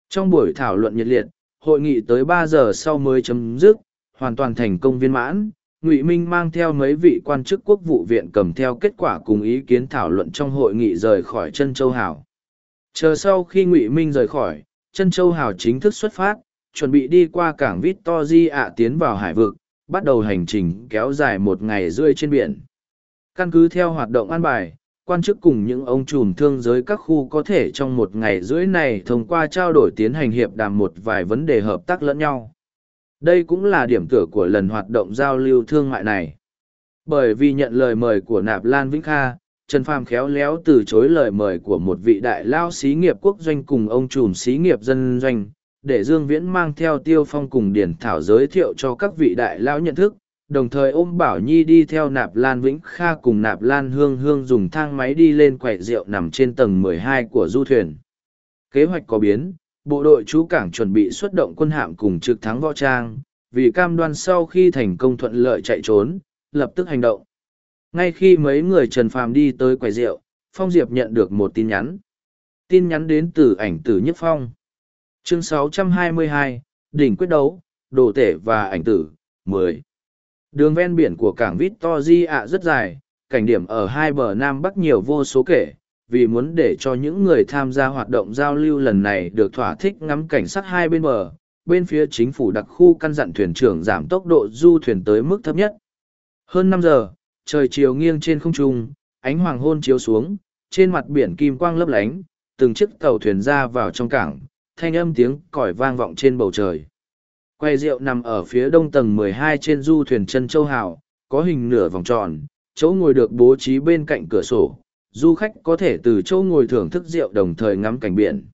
Trong buổi thảo luận nhiệt liệt, hội nghị tới ba giờ sau mới chấm dứt, hoàn toàn thành công viên mãn ngụy minh mang theo mấy vị quan chức quốc vụ viện cầm theo kết quả cùng ý kiến thảo luận trong hội nghị rời khỏi chân châu hảo chờ sau khi ngụy minh rời khỏi chân châu hảo chính thức xuất phát, chuẩn bị đi qua cảng vít to di ạ tiến vào hải vực, bắt đầu hành trình kéo dài một ngày rưỡi trên biển. Căn cứ theo hoạt động an bài, quan chức cùng những ông trùm thương giới các khu có thể trong một ngày rưỡi này thông qua trao đổi tiến hành hiệp đàm một vài vấn đề hợp tác lẫn nhau đây cũng là điểm tựa của lần hoạt động giao lưu thương mại này. Bởi vì nhận lời mời của Nạp Lan Vĩnh Kha, Trần Phàm khéo léo từ chối lời mời của một vị đại lao xí nghiệp quốc doanh cùng ông trùm xí nghiệp dân doanh, để Dương Viễn mang theo Tiêu Phong cùng Điển Thảo giới thiệu cho các vị đại lao nhận thức, đồng thời ôm Bảo Nhi đi theo Nạp Lan Vĩnh Kha cùng Nạp Lan Hương Hương dùng thang máy đi lên quầy rượu nằm trên tầng mười hai của du thuyền. Kế hoạch có biến, bộ đội chú cảng chuẩn bị xuất động quân hạm cùng trực thắng võ trang, vì cam đoan sau khi thành công thuận lợi chạy trốn, lập tức hành động. Ngay khi mấy người Trần Phàm đi tới quầy rượu, Phong Diệp nhận được một tin nhắn. Tin nhắn đến từ ảnh tử Nhất Phong. Chương 622, Đỉnh quyết đấu, đồ tể và ảnh tử, 10. Đường ven biển của cảng Victory ạ rất dài, cảnh điểm ở hai bờ Nam Bắc nhiều vô số kể, vì muốn để cho những người tham gia hoạt động giao lưu lần này được thỏa thích ngắm cảnh sát hai bên bờ, bên phía chính phủ đặc khu căn dặn thuyền trưởng giảm tốc độ du thuyền tới mức thấp nhất. Hơn năm giờ, trời chiều nghiêng trên không trung, ánh hoàng hôn chiếu xuống, trên mặt biển kim quang lấp lánh, từng chiếc tàu thuyền ra vào trong cảng, thanh âm tiếng còi vang vọng trên bầu trời. Quay rượu nằm ở phía đông tầng 12 trên du thuyền chân châu hào, có hình nửa vòng tròn, chỗ ngồi được bố trí bên cạnh cửa sổ du khách có thể từ chỗ ngồi thưởng thức rượu đồng thời ngắm cảnh biển.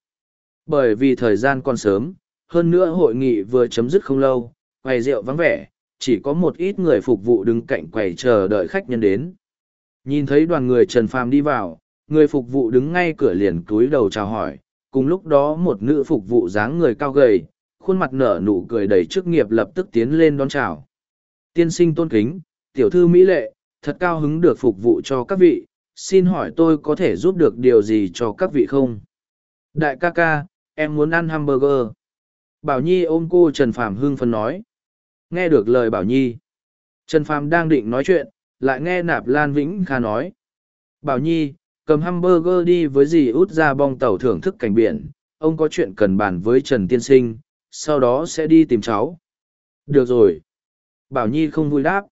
Bởi vì thời gian còn sớm, hơn nữa hội nghị vừa chấm dứt không lâu, quầy rượu vắng vẻ, chỉ có một ít người phục vụ đứng cạnh quầy chờ đợi khách nhân đến. Nhìn thấy đoàn người Trần Phàm đi vào, người phục vụ đứng ngay cửa liền cúi đầu chào hỏi, cùng lúc đó một nữ phục vụ dáng người cao gầy, khuôn mặt nở nụ cười đầy chức nghiệp lập tức tiến lên đón chào. Tiên sinh tôn kính, tiểu thư mỹ lệ, thật cao hứng được phục vụ cho các vị, xin hỏi tôi có thể giúp được điều gì cho các vị không? Đại ca ca, em muốn ăn hamburger. Bảo nhi ôm cô trần phàm hưng phấn nói. Nghe được lời bảo nhi. Trần phàm đang định nói chuyện, lại nghe nạp lan vĩnh kha nói. Bảo nhi, cầm hamburger đi với dì út ra bong tàu thưởng thức cảnh biển. Ông có chuyện cần bàn với trần tiên sinh, sau đó sẽ đi tìm cháu. Được rồi. Bảo nhi không vui đáp.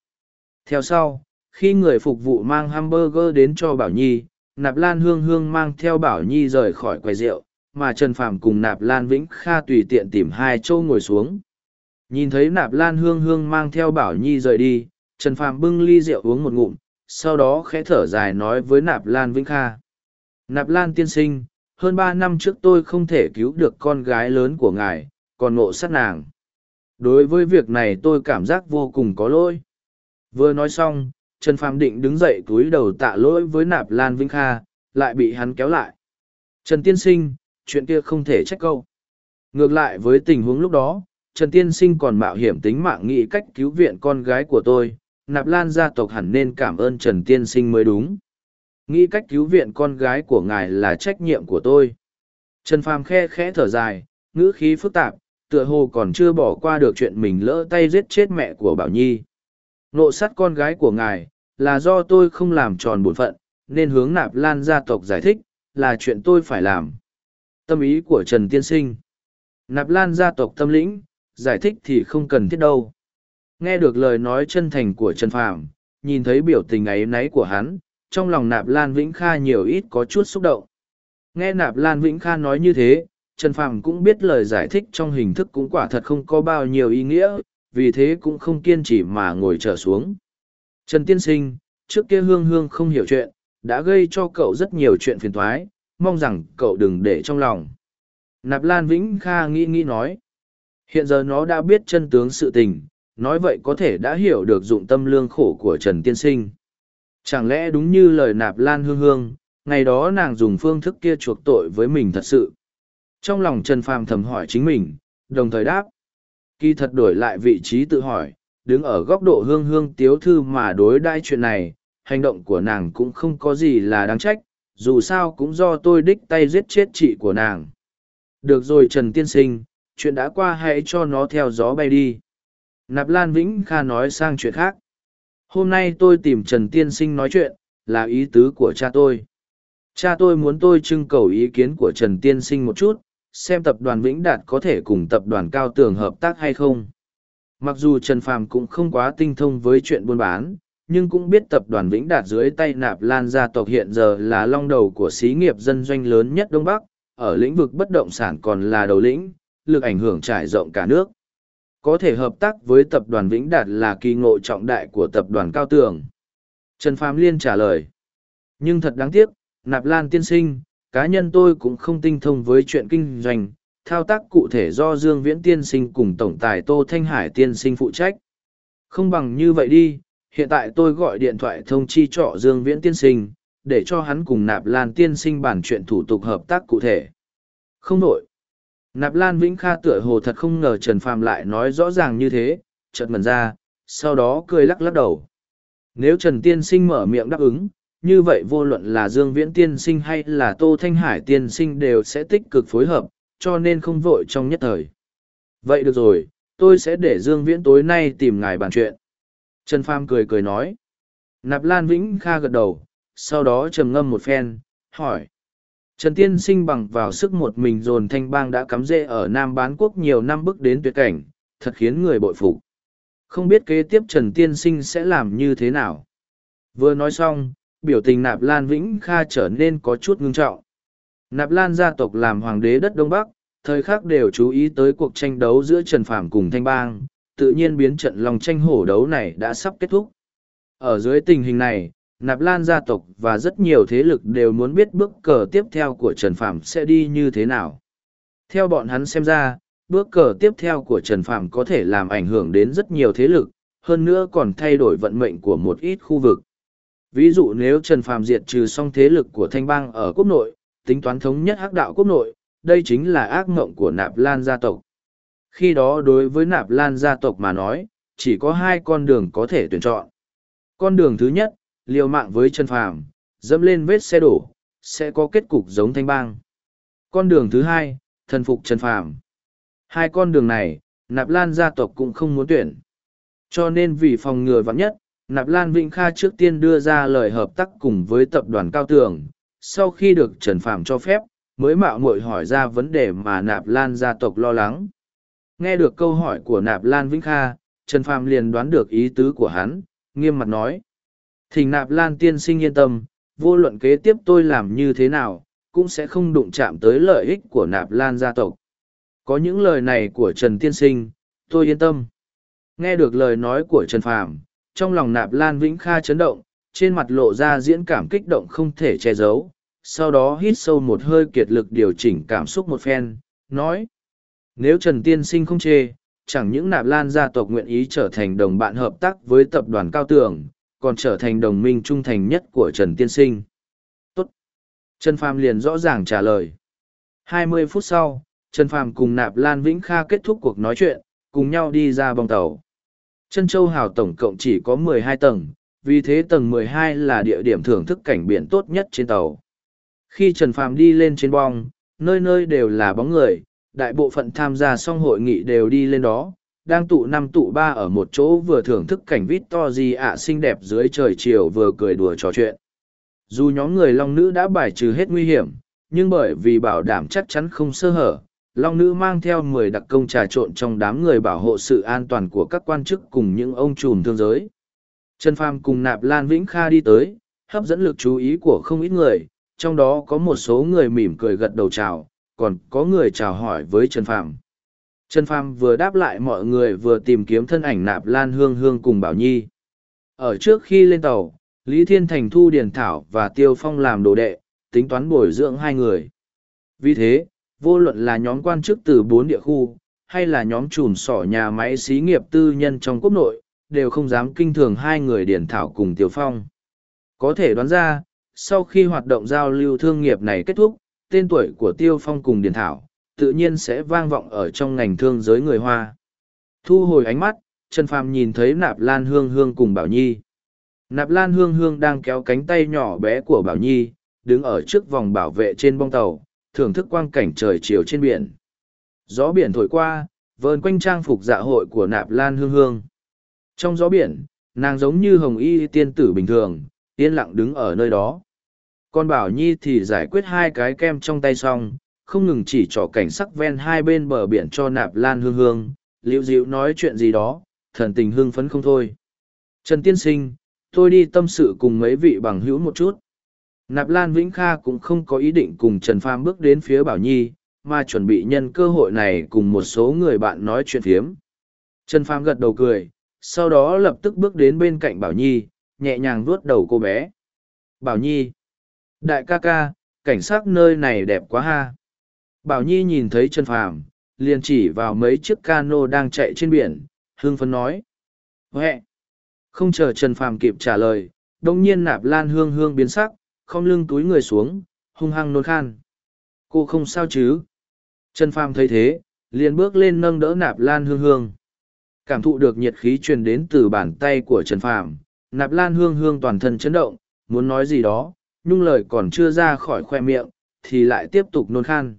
Theo sau khi người phục vụ mang hamburger đến cho Bảo Nhi, Nạp Lan Hương Hương mang theo Bảo Nhi rời khỏi quầy rượu, mà Trần Phàm cùng Nạp Lan Vĩnh Kha tùy tiện tìm hai châu ngồi xuống. Nhìn thấy Nạp Lan Hương Hương mang theo Bảo Nhi rời đi, Trần Phàm bưng ly rượu uống một ngụm, sau đó khẽ thở dài nói với Nạp Lan Vĩnh Kha. Nạp Lan tiên sinh, hơn ba năm trước tôi không thể cứu được con gái lớn của ngài, còn ngộ sát nàng. Đối với việc này tôi cảm giác vô cùng có lỗi. Vừa nói xong, Trần Phàm định đứng dậy túi đầu tạ lỗi với Nạp Lan Vinh Kha, lại bị hắn kéo lại. Trần Tiên Sinh, chuyện kia không thể trách câu. Ngược lại với tình huống lúc đó, Trần Tiên Sinh còn mạo hiểm tính mạng nghĩ cách cứu viện con gái của tôi, Nạp Lan gia tộc hẳn nên cảm ơn Trần Tiên Sinh mới đúng. nghĩ cách cứu viện con gái của ngài là trách nhiệm của tôi trần phàm khe khẽ thở dài ngữ khí phức tạp tựa hồ còn chưa bỏ qua được chuyện mình lỡ tay giết chết mẹ của bảo nhi nộ sát con gái của ngài, là do tôi không làm tròn bổn phận, nên hướng nạp lan gia tộc giải thích, là chuyện tôi phải làm. Tâm ý của trần tiên sinh. Nạp lan gia tộc tâm lĩnh, giải thích thì không cần thiết đâu. Nghe được lời nói chân thành của trần phàm, nhìn thấy biểu tình ấy náy của hắn, trong lòng nạp lan vĩnh kha nhiều ít có chút xúc động. Nghe nạp lan vĩnh kha nói như thế, trần phàm cũng biết lời giải thích trong hình thức cũng quả thật không có bao nhiêu ý nghĩa vì thế cũng không kiên trì mà ngồi trở xuống. Trần tiên sinh, trước kia hương hương không hiểu chuyện, đã gây cho cậu rất nhiều chuyện phiền thoái mong rằng cậu đừng để trong lòng. Nạp lan vĩnh kha nghĩ nghĩ nói, hiện giờ nó đã biết chân tướng sự tình, nói vậy có thể đã hiểu được dụng tâm lương khổ của trần tiên sinh. Chẳng lẽ đúng như lời nạp lan hương hương, ngày đó nàng dùng phương thức kia chuộc tội với mình thật sự? Trong lòng trần phàm thầm hỏi chính mình, đồng thời đáp kỳ thật đổi lại vị trí tự hỏi, đứng ở góc độ hương hương tiếu thư mà đối đãi chuyện này, hành động của nàng cũng không có gì là đáng trách, dù sao cũng do tôi đích tay giết chết chị của nàng. Được rồi trần tiên sinh, chuyện đã qua hãy cho nó theo gió bay đi. Nạp lan vĩnh kha nói sang chuyện khác. Hôm nay tôi tìm trần tiên sinh nói chuyện, là ý tứ của cha tôi. Cha tôi muốn tôi trưng cầu ý kiến của trần tiên sinh một chút xem tập đoàn vĩnh đạt có thể cùng tập đoàn cao tường hợp tác hay không mặc dù trần phàm cũng không quá tinh thông với chuyện buôn bán nhưng cũng biết tập đoàn vĩnh đạt dưới tay nạp lan gia tộc hiện giờ là long đầu của xí nghiệp dân doanh lớn nhất đông bắc ở lĩnh vực bất động sản còn là đầu lĩnh lực ảnh hưởng trải rộng cả nước có thể hợp tác với tập đoàn Vĩnh Đạt là kỳ ngộ trọng đại của tập đoàn Cao Tường. Trần Phàm Liên trả lời. Nhưng thật đáng tiếc, Nạp Lan tiên sinh, cá nhân tôi cũng không tinh thông với chuyện kinh doanh, thao tác cụ thể do Dương Viễn tiên sinh cùng Tổng tài Tô Thanh Hải tiên sinh phụ trách. Không bằng như vậy đi, hiện tại tôi gọi điện thoại thông chi trọ Dương Viễn tiên sinh, để cho hắn cùng Nạp Lan tiên sinh bàn chuyện thủ tục hợp tác cụ thể. Không nổi. Nạp Lan Vĩnh Kha tựa hồ thật không ngờ Trần Phàm lại nói rõ ràng như thế, chợt mần ra, sau đó cười lắc lắc đầu. Nếu Trần Tiên Sinh mở miệng đáp ứng, như vậy vô luận là Dương Viễn Tiên Sinh hay là Tô Thanh Hải Tiên Sinh đều sẽ tích cực phối hợp, cho nên không vội trong nhất thời. Vậy được rồi, tôi sẽ để Dương Viễn tối nay tìm ngài bàn chuyện. Trần Pham cười cười nói. Nạp Lan Vĩnh Kha gật đầu, sau đó trầm ngâm một phen, hỏi. Trần Tiên Sinh bằng vào sức một mình dồn thanh bang đã cắm rễ ở Nam Bán Quốc nhiều năm bước đến tuyệt cảnh, thật khiến người bội phục. Không biết kế tiếp Trần Tiên Sinh sẽ làm như thế nào. Vừa nói xong, biểu tình Nạp Lan Vĩnh Kha trở nên có chút ngưng trọng. Nạp Lan gia tộc làm hoàng đế đất Đông Bắc, thời khắc đều chú ý tới cuộc tranh đấu giữa Trần Phạm cùng Thanh Bang, tự nhiên biến trận lòng tranh hổ đấu này đã sắp kết thúc. Ở dưới tình hình này, Nạp Lan gia tộc và rất nhiều thế lực đều muốn biết bước cờ tiếp theo của Trần Phạm sẽ đi như thế nào. Theo bọn hắn xem ra, bước cờ tiếp theo của Trần Phạm có thể làm ảnh hưởng đến rất nhiều thế lực, hơn nữa còn thay đổi vận mệnh của một ít khu vực. Ví dụ nếu Trần Phàm diệt trừ xong thế lực của Thanh Bang ở quốc nội, tính toán thống nhất hắc đạo quốc nội, đây chính là ác mộng của Nạp Lan gia tộc. Khi đó đối với Nạp Lan gia tộc mà nói, chỉ có hai con đường có thể tuyển chọn. Con đường thứ nhất, liều mạng với Trần phàm, dẫm lên vết xe đổ, sẽ có kết cục giống thanh bang. Con đường thứ hai, thần phục Trần phàm. Hai con đường này, Nạp Lan gia tộc cũng không muốn tuyển. Cho nên vì phòng ngừa vắng nhất, Nạp Lan Vĩnh Kha trước tiên đưa ra lời hợp tác cùng với tập đoàn Cao Tường. Sau khi được Trần Phạm cho phép, mới mạo muội hỏi ra vấn đề mà Nạp Lan gia tộc lo lắng. Nghe được câu hỏi của Nạp Lan Vĩnh Kha, Trần Phạm liền đoán được ý tứ của hắn, nghiêm mặt nói. Thỉnh nạp lan tiên sinh yên tâm, vô luận kế tiếp tôi làm như thế nào, cũng sẽ không đụng chạm tới lợi ích của nạp lan gia tộc. Có những lời này của Trần Tiên Sinh, tôi yên tâm. Nghe được lời nói của Trần Phạm trong lòng nạp lan vĩnh kha chấn động, trên mặt lộ ra diễn cảm kích động không thể che giấu. Sau đó hít sâu một hơi kiệt lực điều chỉnh cảm xúc một phen, nói. Nếu Trần Tiên Sinh không chê, chẳng những nạp lan gia tộc nguyện ý trở thành đồng bạn hợp tác với tập đoàn cao tường, còn trở thành đồng minh trung thành nhất của Trần Tiên Sinh. Tốt. Trần Phàm liền rõ ràng trả lời. 20 phút sau, Trần Phàm cùng Nạp Lan Vĩnh Kha kết thúc cuộc nói chuyện, cùng nhau đi ra bong tàu. Trân Châu Hào tổng cộng chỉ có 12 tầng, vì thế tầng 12 là địa điểm thưởng thức cảnh biển tốt nhất trên tàu. Khi Trần Phàm đi lên trên bong, nơi nơi đều là bóng người, đại bộ phận tham gia xong hội nghị đều đi lên đó, đang tụ năm tụ ba ở một chỗ vừa thưởng thức cảnh vít to gì ạ xinh đẹp dưới trời chiều vừa cười đùa trò chuyện. Dù nhóm người long nữ đã bài trừ hết nguy hiểm, nhưng bởi vì bảo đảm chắc chắn không sơ hở, long nữ mang theo mười đặc công trà trộn trong đám người bảo hộ sự an toàn của các quan chức cùng những ông trùm thương giới. Trần Phàm cùng Nạp Lan Vĩnh Kha đi tới, hấp dẫn lực chú ý của không ít người, trong đó có một số người mỉm cười gật đầu chào, còn có người chào hỏi với Trần Phàm. Trần Phàm vừa đáp lại mọi người vừa tìm kiếm thân ảnh Nạp Lan Hương Hương cùng Bảo Nhi. Ở trước khi lên tàu, Lý Thiên Thành thu Điền Thảo và Tiêu Phong làm đồ đệ, tính toán bồi dưỡng hai người. Vì thế, vô luận là nhóm quan chức từ bốn địa khu, hay là nhóm chùm sỏ nhà máy xí nghiệp tư nhân trong quốc nội, đều không dám kinh thường hai người Điền Thảo cùng Tiêu Phong. Có thể đoán ra, sau khi hoạt động giao lưu thương nghiệp này kết thúc, tên tuổi của Tiêu Phong cùng Điền Thảo, tự nhiên sẽ vang vọng ở trong ngành thương giới người Hoa. Thu hồi ánh mắt, Trần Phàm nhìn thấy Nạp Lan Hương Hương cùng Bảo Nhi. Nạp Lan Hương Hương đang kéo cánh tay nhỏ bé của Bảo Nhi, đứng ở trước vòng bảo vệ trên bong tàu, thưởng thức quang cảnh trời chiều trên biển. Gió biển thổi qua, vờn quanh trang phục dạ hội của Nạp Lan Hương Hương. Trong gió biển, nàng giống như hồng y tiên tử bình thường, yên lặng đứng ở nơi đó. Còn Bảo Nhi thì giải quyết hai cái kem trong tay xong, không ngừng chỉ trỏ cảnh sắc ven hai bên bờ biển cho Nạp Lan Hương Hương, liễu dịu nói chuyện gì đó, thần tình hưng phấn không thôi. Trần Tiên Sinh, tôi đi tâm sự cùng mấy vị bằng hữu một chút. Nạp Lan Vĩnh Kha cũng không có ý định cùng Trần Phàm bước đến phía Bảo Nhi, mà chuẩn bị nhân cơ hội này cùng một số người bạn nói chuyện phiếm. Trần Phàm gật đầu cười, sau đó lập tức bước đến bên cạnh Bảo Nhi, nhẹ nhàng vuốt đầu cô bé. Bảo Nhi! Đại ca ca, cảnh sát nơi này đẹp quá ha! Bảo Nhi nhìn thấy Trần Phàm, liền chỉ vào mấy chiếc cano đang chạy trên biển, hương phấn nói. Huệ! Không chờ Trần Phàm kịp trả lời, đông nhiên nạp lan hương hương biến sắc, không lưng túi người xuống, hung hăng nôn khan. Cô không sao chứ? Trần Phàm thấy thế, liền bước lên nâng đỡ nạp lan hương hương. Cảm thụ được nhiệt khí truyền đến từ bàn tay của Trần Phàm, nạp lan hương hương toàn thân chấn động, muốn nói gì đó, nhung lời còn chưa ra khỏi khoe miệng, thì lại tiếp tục nôn khan.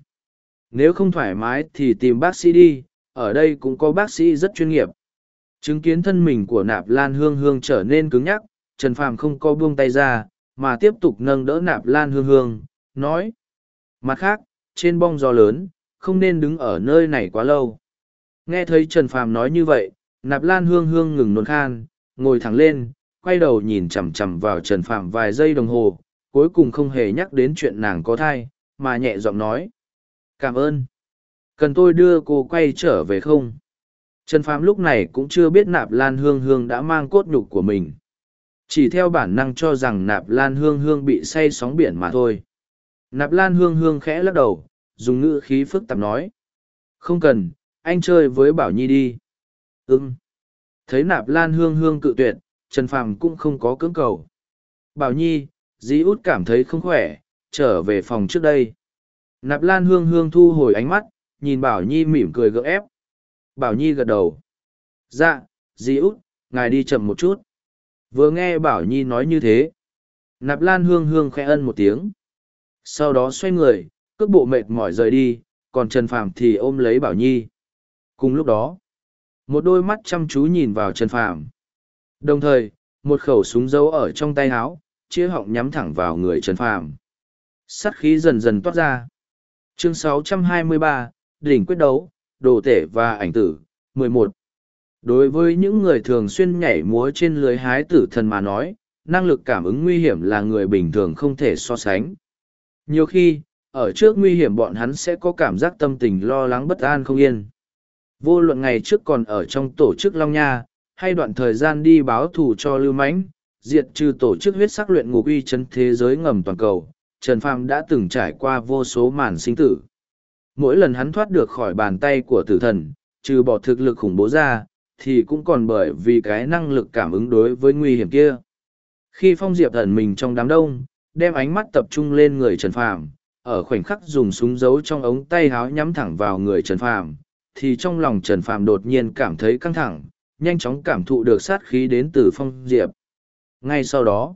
Nếu không thoải mái thì tìm bác sĩ đi, ở đây cũng có bác sĩ rất chuyên nghiệp. Chứng kiến thân mình của nạp lan hương hương trở nên cứng nhắc, Trần Phàm không có buông tay ra, mà tiếp tục nâng đỡ nạp lan hương hương, nói. Mặt khác, trên bong gió lớn, không nên đứng ở nơi này quá lâu. Nghe thấy Trần Phàm nói như vậy, nạp lan hương hương ngừng nôn khan, ngồi thẳng lên, quay đầu nhìn chằm chằm vào Trần Phàm vài giây đồng hồ, cuối cùng không hề nhắc đến chuyện nàng có thai, mà nhẹ giọng nói. Cảm ơn. Cần tôi đưa cô quay trở về không? Trần Phàm lúc này cũng chưa biết nạp lan hương hương đã mang cốt nhục của mình. Chỉ theo bản năng cho rằng nạp lan hương hương bị say sóng biển mà thôi. Nạp lan hương hương khẽ lắc đầu, dùng ngữ khí phức tạp nói. Không cần, anh chơi với Bảo Nhi đi. Ừm. Thấy nạp lan hương hương cự tuyệt, Trần Phàm cũng không có cưỡng cầu. Bảo Nhi, dí út cảm thấy không khỏe, trở về phòng trước đây. Nạp lan hương hương thu hồi ánh mắt, nhìn Bảo Nhi mỉm cười gỡ ép. Bảo Nhi gật đầu. Dạ, dí út, ngài đi chậm một chút. Vừa nghe Bảo Nhi nói như thế. Nạp lan hương hương khẽ ân một tiếng. Sau đó xoay người, cước bộ mệt mỏi rời đi, còn Trần Phàm thì ôm lấy Bảo Nhi. Cùng lúc đó, một đôi mắt chăm chú nhìn vào Trần Phàm. Đồng thời, một khẩu súng giấu ở trong tay áo, chia họng nhắm thẳng vào người Trần Phàm. Sắt khí dần dần toát ra. Chương 623, đỉnh quyết đấu, đồ tể và ảnh tử, 11. Đối với những người thường xuyên nhảy múa trên lưới hái tử thần mà nói, năng lực cảm ứng nguy hiểm là người bình thường không thể so sánh. Nhiều khi, ở trước nguy hiểm bọn hắn sẽ có cảm giác tâm tình lo lắng bất an không yên. Vô luận ngày trước còn ở trong tổ chức Long Nha, hay đoạn thời gian đi báo thù cho Lưu Mãnh, diệt trừ tổ chức huyết sắc luyện ngục uy chấn thế giới ngầm toàn cầu, Trần Phàm đã từng trải qua vô số màn sinh tử. Mỗi lần hắn thoát được khỏi bàn tay của tử thần, trừ bỏ thực lực khủng bố ra, thì cũng còn bởi vì cái năng lực cảm ứng đối với nguy hiểm kia. Khi Phong Diệp ẩn mình trong đám đông, đem ánh mắt tập trung lên người Trần Phàm, ở khoảnh khắc dùng súng giấu trong ống tay háo nhắm thẳng vào người Trần Phàm, thì trong lòng Trần Phàm đột nhiên cảm thấy căng thẳng, nhanh chóng cảm thụ được sát khí đến từ Phong Diệp. ngay sau đó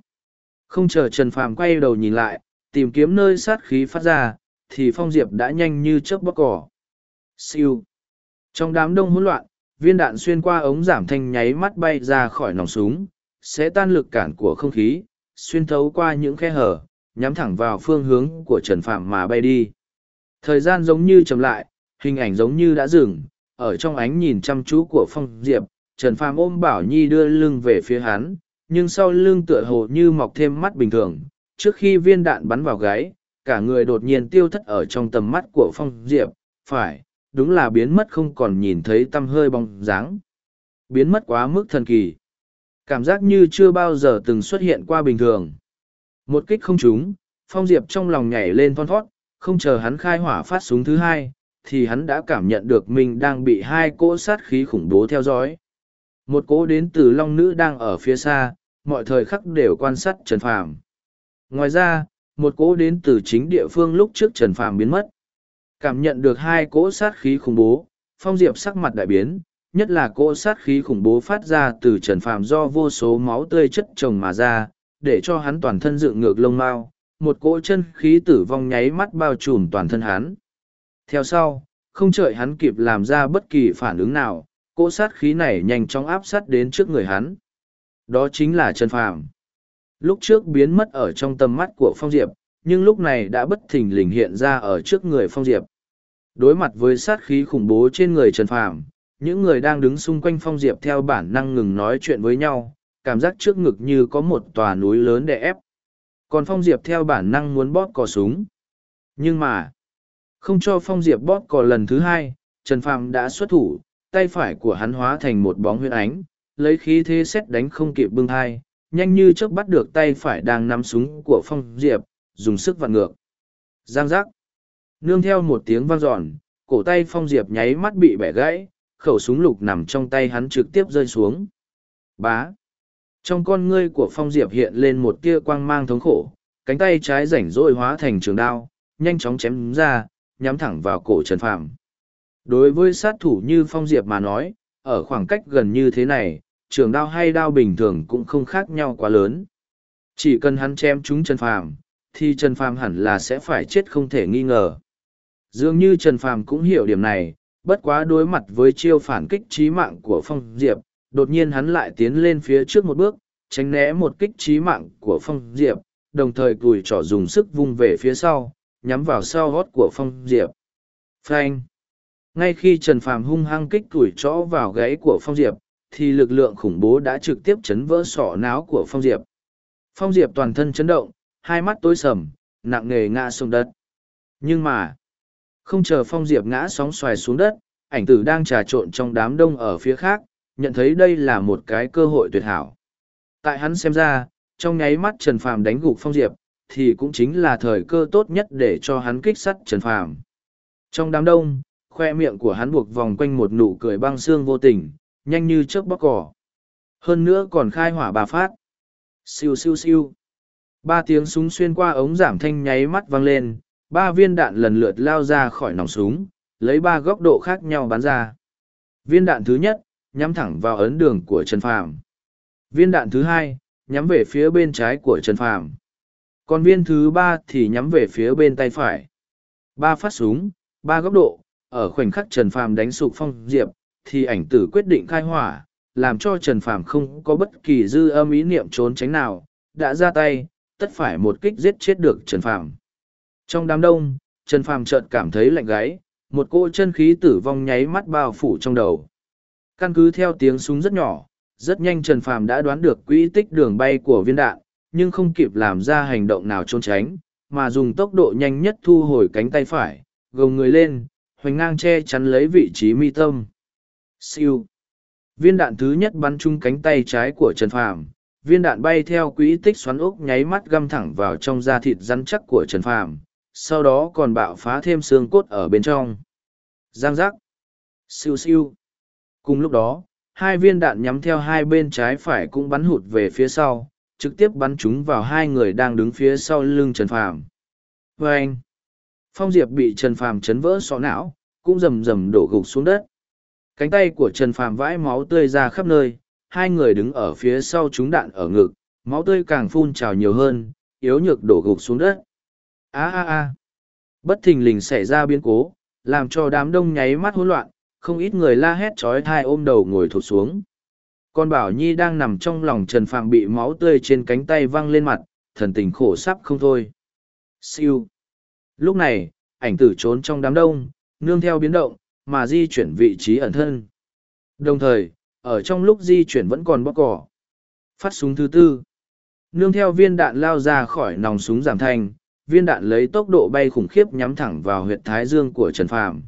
không chờ trần phàm quay đầu nhìn lại tìm kiếm nơi sát khí phát ra thì phong diệp đã nhanh như chớp bóc cỏ siêu trong đám đông hỗn loạn viên đạn xuyên qua ống giảm thanh nháy mắt bay ra khỏi nòng súng, sẽ tan lực cản của không khí, xuyên thấu qua những khe hở, nhắm thẳng vào phương hướng của trần phạm mà bay đi. Thời gian giống như chậm lại, hình ảnh giống như đã dừng, ở trong ánh nhìn chăm chú của phong diệp, trần phạm ôm bảo nhi đưa lưng về phía hắn, nhưng sau lưng tựa hồ như mọc thêm mắt bình thường, trước khi viên đạn bắn vào gáy, cả người đột nhiên tiêu thất ở trong tầm mắt của phong diệp, phải đúng là biến mất không còn nhìn thấy tăm hơi bóng dáng. Biến mất quá mức thần kỳ. Cảm giác như chưa bao giờ từng xuất hiện qua bình thường. Một kích không trúng, phong diệp trong lòng nhảy lên thon thót, không chờ hắn khai hỏa phát súng thứ hai, thì hắn đã cảm nhận được mình đang bị hai cỗ sát khí khủng bố theo dõi. Một cỗ đến từ long nữ đang ở phía xa, mọi thời khắc đều quan sát trần phàm. Ngoài ra, một cỗ đến từ chính địa phương lúc trước trần phàm biến mất cảm nhận được hai cỗ sát khí khủng bố, phong diệp sắc mặt đại biến, nhất là cỗ sát khí khủng bố phát ra từ trần phàm do vô số máu tươi chất chồng mà ra, để cho hắn toàn thân dựng ngược lông mao một cỗ chân khí tử vong nháy mắt bao trùm toàn thân hắn. Theo sau, không đợi hắn kịp làm ra bất kỳ phản ứng nào, cỗ sát khí này nhanh chóng áp sát đến trước người hắn. Đó chính là trần phàm. Lúc trước biến mất ở trong tầm mắt của phong diệp nhưng lúc này đã bất thình lình hiện ra ở trước người phong diệp. Đối mặt với sát khí khủng bố trên người trần phàm, những người đang đứng xung quanh phong diệp theo bản năng ngừng nói chuyện với nhau, cảm giác trước ngực như có một tòa núi lớn đè ép. Còn phong diệp theo bản năng muốn bóp cò súng. Nhưng mà, không cho phong diệp bóp cò lần thứ hai, trần phàm đã xuất thủ, tay phải của hắn hóa thành một bóng huyết ánh, lấy khí thế xét đánh không kịp bưng thai, nhanh như chớp bắt được tay phải đang nắm súng của phong diệp dùng sức vặn ngược. Giang giác. Nương theo một tiếng vang dọn, cổ tay phong diệp nháy mắt bị bẻ gãy, khẩu súng lục nằm trong tay hắn trực tiếp rơi xuống. Bá. Trong con ngươi của phong diệp hiện lên một tia quang mang thống khổ, cánh tay trái rảnh rỗi hóa thành trường đao, nhanh chóng chém ra, nhắm thẳng vào cổ trần phàm. Đối với sát thủ như phong diệp mà nói, ở khoảng cách gần như thế này, trường đao hay đao bình thường cũng không khác nhau quá lớn. Chỉ cần hắn chém trúng trần phàm thì trần phàm hẳn là sẽ phải chết không thể nghi ngờ. Dường như trần phàm cũng hiểu điểm này, bất quá đối mặt với chiêu phản kích trí mạng của phong diệp, đột nhiên hắn lại tiến lên phía trước một bước, tránh né một kích trí mạng của phong diệp, đồng thời cùi trỏ dùng sức vung về phía sau, nhắm vào sau gót của phong diệp. Phanh! Ngay khi trần phàm hung hăng kích cùi trỏ vào gáy của phong diệp, thì lực lượng khủng bố đã trực tiếp chấn vỡ sọ náo của phong diệp. Phong diệp toàn thân chấn động hai mắt tối sầm, nặng nề ngã xuống đất. Nhưng mà, không chờ phong diệp ngã sóng xoài xuống đất, ảnh tử đang trà trộn trong đám đông ở phía khác, nhận thấy đây là một cái cơ hội tuyệt hảo. Tại hắn xem ra, trong nháy mắt trần phàm đánh gục phong diệp, thì cũng chính là thời cơ tốt nhất để cho hắn kích sắt trần phàm. Trong đám đông, khoe miệng của hắn buộc vòng quanh một nụ cười băng xương vô tình, nhanh như chớp bóc cỏ. Hơn nữa còn khai hỏa bà phát. Siêu siêu siêu ba tiếng súng xuyên qua ống giảm thanh nháy mắt vang lên, ba viên đạn lần lượt lao ra khỏi nòng súng, lấy ba góc độ khác nhau bắn ra. Viên đạn thứ nhất, nhắm thẳng vào ấn đường của trần phàm. Viên đạn thứ hai, nhắm về phía bên trái của trần phàm. Còn viên thứ ba thì nhắm về phía bên tay phải. Ba phát súng, ba góc độ, ở khoảnh khắc trần phàm đánh sụp phong diệp, thì ảnh tử quyết định khai hỏa, làm cho trần phàm không có bất kỳ dư âm ý niệm trốn tránh nào, đã ra tay tất phải một kích giết chết được trần phàm. Trong đám đông, trần phàm chợt cảm thấy lạnh gáy, một cỗ chân khí tử vong nháy mắt bao phủ trong đầu. Căn cứ theo tiếng súng rất nhỏ, rất nhanh trần phàm đã đoán được quỹ tích đường bay của viên đạn, nhưng không kịp làm ra hành động nào trốn tránh, mà dùng tốc độ nhanh nhất thu hồi cánh tay phải, gồng người lên, hoành ngang che chắn lấy vị trí mi tâm. Siêu. Viên đạn thứ nhất bắn trúng cánh tay trái của trần phàm viên đạn bay theo quỹ tích xoắn ốc nháy mắt găm thẳng vào trong da thịt rắn chắc của trần phàm, sau đó còn bạo phá thêm xương cốt ở bên trong. Giang giác. Siêu siêu. Cùng lúc đó, hai viên đạn nhắm theo hai bên trái phải cũng bắn hụt về phía sau, trực tiếp bắn chúng vào hai người đang đứng phía sau lưng trần phàm. Vê anh, phong diệp bị trần phàm chấn vỡ sọ não, cũng rầm rầm đổ gục xuống đất. Cánh tay của trần phàm vãi máu tươi ra khắp nơi hai người đứng ở phía sau chúng đạn ở ngực, máu tươi càng phun trào nhiều hơn, yếu nhược đổ gục xuống đất. A a a. Bất thình lình xảy ra biến cố, làm cho đám đông nháy mắt hỗn loạn, không ít người la hét trói thai ôm đầu ngồi thụt xuống. Con bảo nhi đang nằm trong lòng trần phạm bị máu tươi trên cánh tay văng lên mặt, thần tình khổ sắp không thôi. Siêu. Lúc này, ảnh tử trốn trong đám đông, nương theo biến động, mà di chuyển vị trí ẩn thân. Đồng thời ở trong lúc di chuyển vẫn còn bóc cỏ. Phát súng thứ tư. Nương theo viên đạn lao ra khỏi nòng súng giảm thanh, viên đạn lấy tốc độ bay khủng khiếp nhắm thẳng vào huyệt thái dương của trần phàm.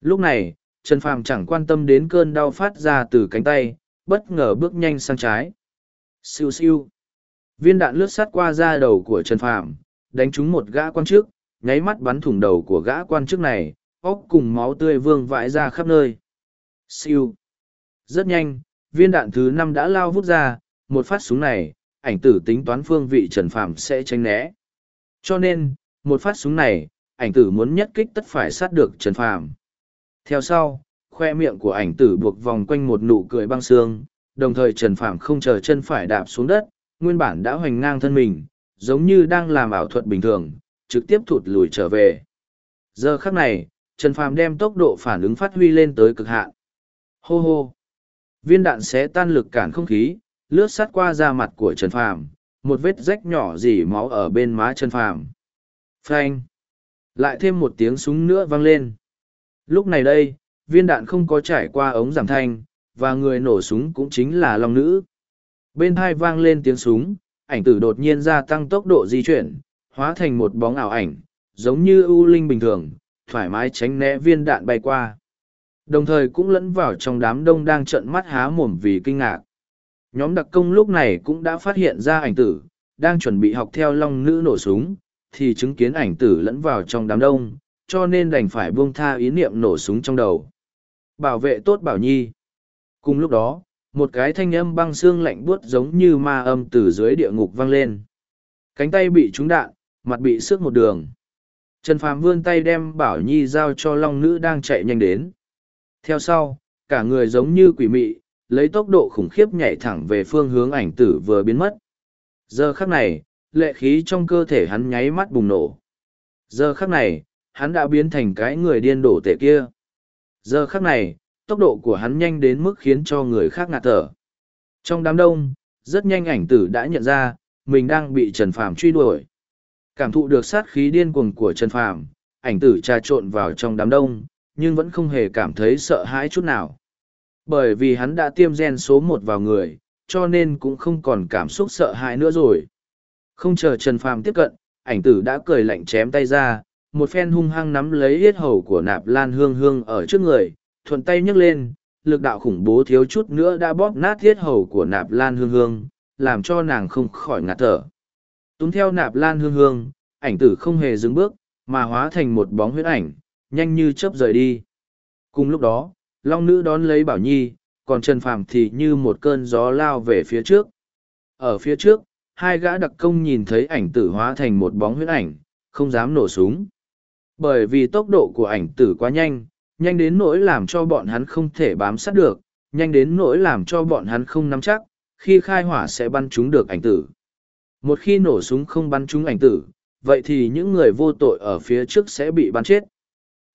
Lúc này, trần phàm chẳng quan tâm đến cơn đau phát ra từ cánh tay, bất ngờ bước nhanh sang trái. Siêu siêu. Viên đạn lướt sát qua da đầu của trần phàm, đánh trúng một gã quan chức, nháy mắt bắn thủng đầu của gã quan chức này, óc cùng máu tươi vương vãi ra khắp nơi. Siêu rất nhanh, viên đạn thứ năm đã lao vút ra, một phát súng này, ảnh tử tính toán phương vị trần phàm sẽ tránh né. Cho nên, một phát súng này, ảnh tử muốn nhất kích tất phải sát được trần phàm. Theo sau, khoe miệng của ảnh tử buộc vòng quanh một nụ cười băng xương, đồng thời trần phàm không chờ chân phải đạp xuống đất, nguyên bản đã hoành ngang thân mình, giống như đang làm ảo thuật bình thường, trực tiếp thụt lùi trở về. Giờ khắc này, trần phàm đem tốc độ phản ứng phát huy lên tới cực hạn. Hô hô viên đạn sẽ tan lực cản không khí, lướt sát qua da mặt của trần phàm, một vết rách nhỏ dỉ máu ở bên má trần phàm. Phanh! Lại thêm một tiếng súng nữa vang lên. Lúc này đây, viên đạn không có trải qua ống giảm thanh, và người nổ súng cũng chính là long nữ. Bên hai vang lên tiếng súng, ảnh tử đột nhiên gia tăng tốc độ di chuyển, hóa thành một bóng ảo ảnh, giống như ưu linh bình thường, thoải mái tránh né viên đạn bay qua đồng thời cũng lẫn vào trong đám đông đang trợn mắt há mồm vì kinh ngạc. Nhóm đặc công lúc này cũng đã phát hiện ra ảnh tử, đang chuẩn bị học theo long nữ nổ súng, thì chứng kiến ảnh tử lẫn vào trong đám đông, cho nên đành phải buông tha ý niệm nổ súng trong đầu. Bảo vệ tốt bảo nhi. Cùng lúc đó, một cái thanh âm băng xương lạnh buốt giống như ma âm từ dưới địa ngục vang lên. Cánh tay bị trúng đạn, mặt bị xước một đường. Trần phàm vươn tay đem bảo nhi giao cho long nữ đang chạy nhanh đến theo sau, cả người giống như quỷ mị, lấy tốc độ khủng khiếp nhảy thẳng về phương hướng ảnh tử vừa biến mất. Giờ khắc này, lệ khí trong cơ thể hắn nháy mắt bùng nổ. Giờ khắc này, hắn đã biến thành cái người điên đổ tệ kia. Giờ khắc này, tốc độ của hắn nhanh đến mức khiến cho người khác ngạt thở. Trong đám đông, rất nhanh ảnh tử đã nhận ra, mình đang bị trần phàm truy đuổi. Cảm thụ được sát khí điên cuồng của trần phàm, ảnh tử trà trộn vào trong đám đông nhưng vẫn không hề cảm thấy sợ hãi chút nào. Bởi vì hắn đã tiêm gen số một vào người, cho nên cũng không còn cảm xúc sợ hãi nữa rồi. Không chờ trần phàm tiếp cận, ảnh tử đã cười lạnh chém tay ra, một phen hung hăng nắm lấy yết hầu của nạp lan hương hương ở trước người, thuận tay nhấc lên, lực đạo khủng bố thiếu chút nữa đã bóp nát yết hầu của nạp lan hương hương, làm cho nàng không khỏi ngạt thở. Túm theo nạp lan hương hương, ảnh tử không hề dừng bước, mà hóa thành một bóng huyết ảnh nhanh như chớp rời đi. Cùng lúc đó, long nữ đón lấy bảo nhi, còn trần phàm thì như một cơn gió lao về phía trước. Ở phía trước, hai gã đặc công nhìn thấy ảnh tử hóa thành một bóng huyết ảnh, không dám nổ súng. Bởi vì tốc độ của ảnh tử quá nhanh nhanh đến nỗi làm cho bọn hắn không thể bám sát được, nhanh đến nỗi làm cho bọn hắn không nắm chắc, khi khai hỏa sẽ bắn trúng được ảnh tử. Một khi nổ súng không bắn trúng ảnh tử, vậy thì những người vô tội ở phía trước sẽ bị bắn chết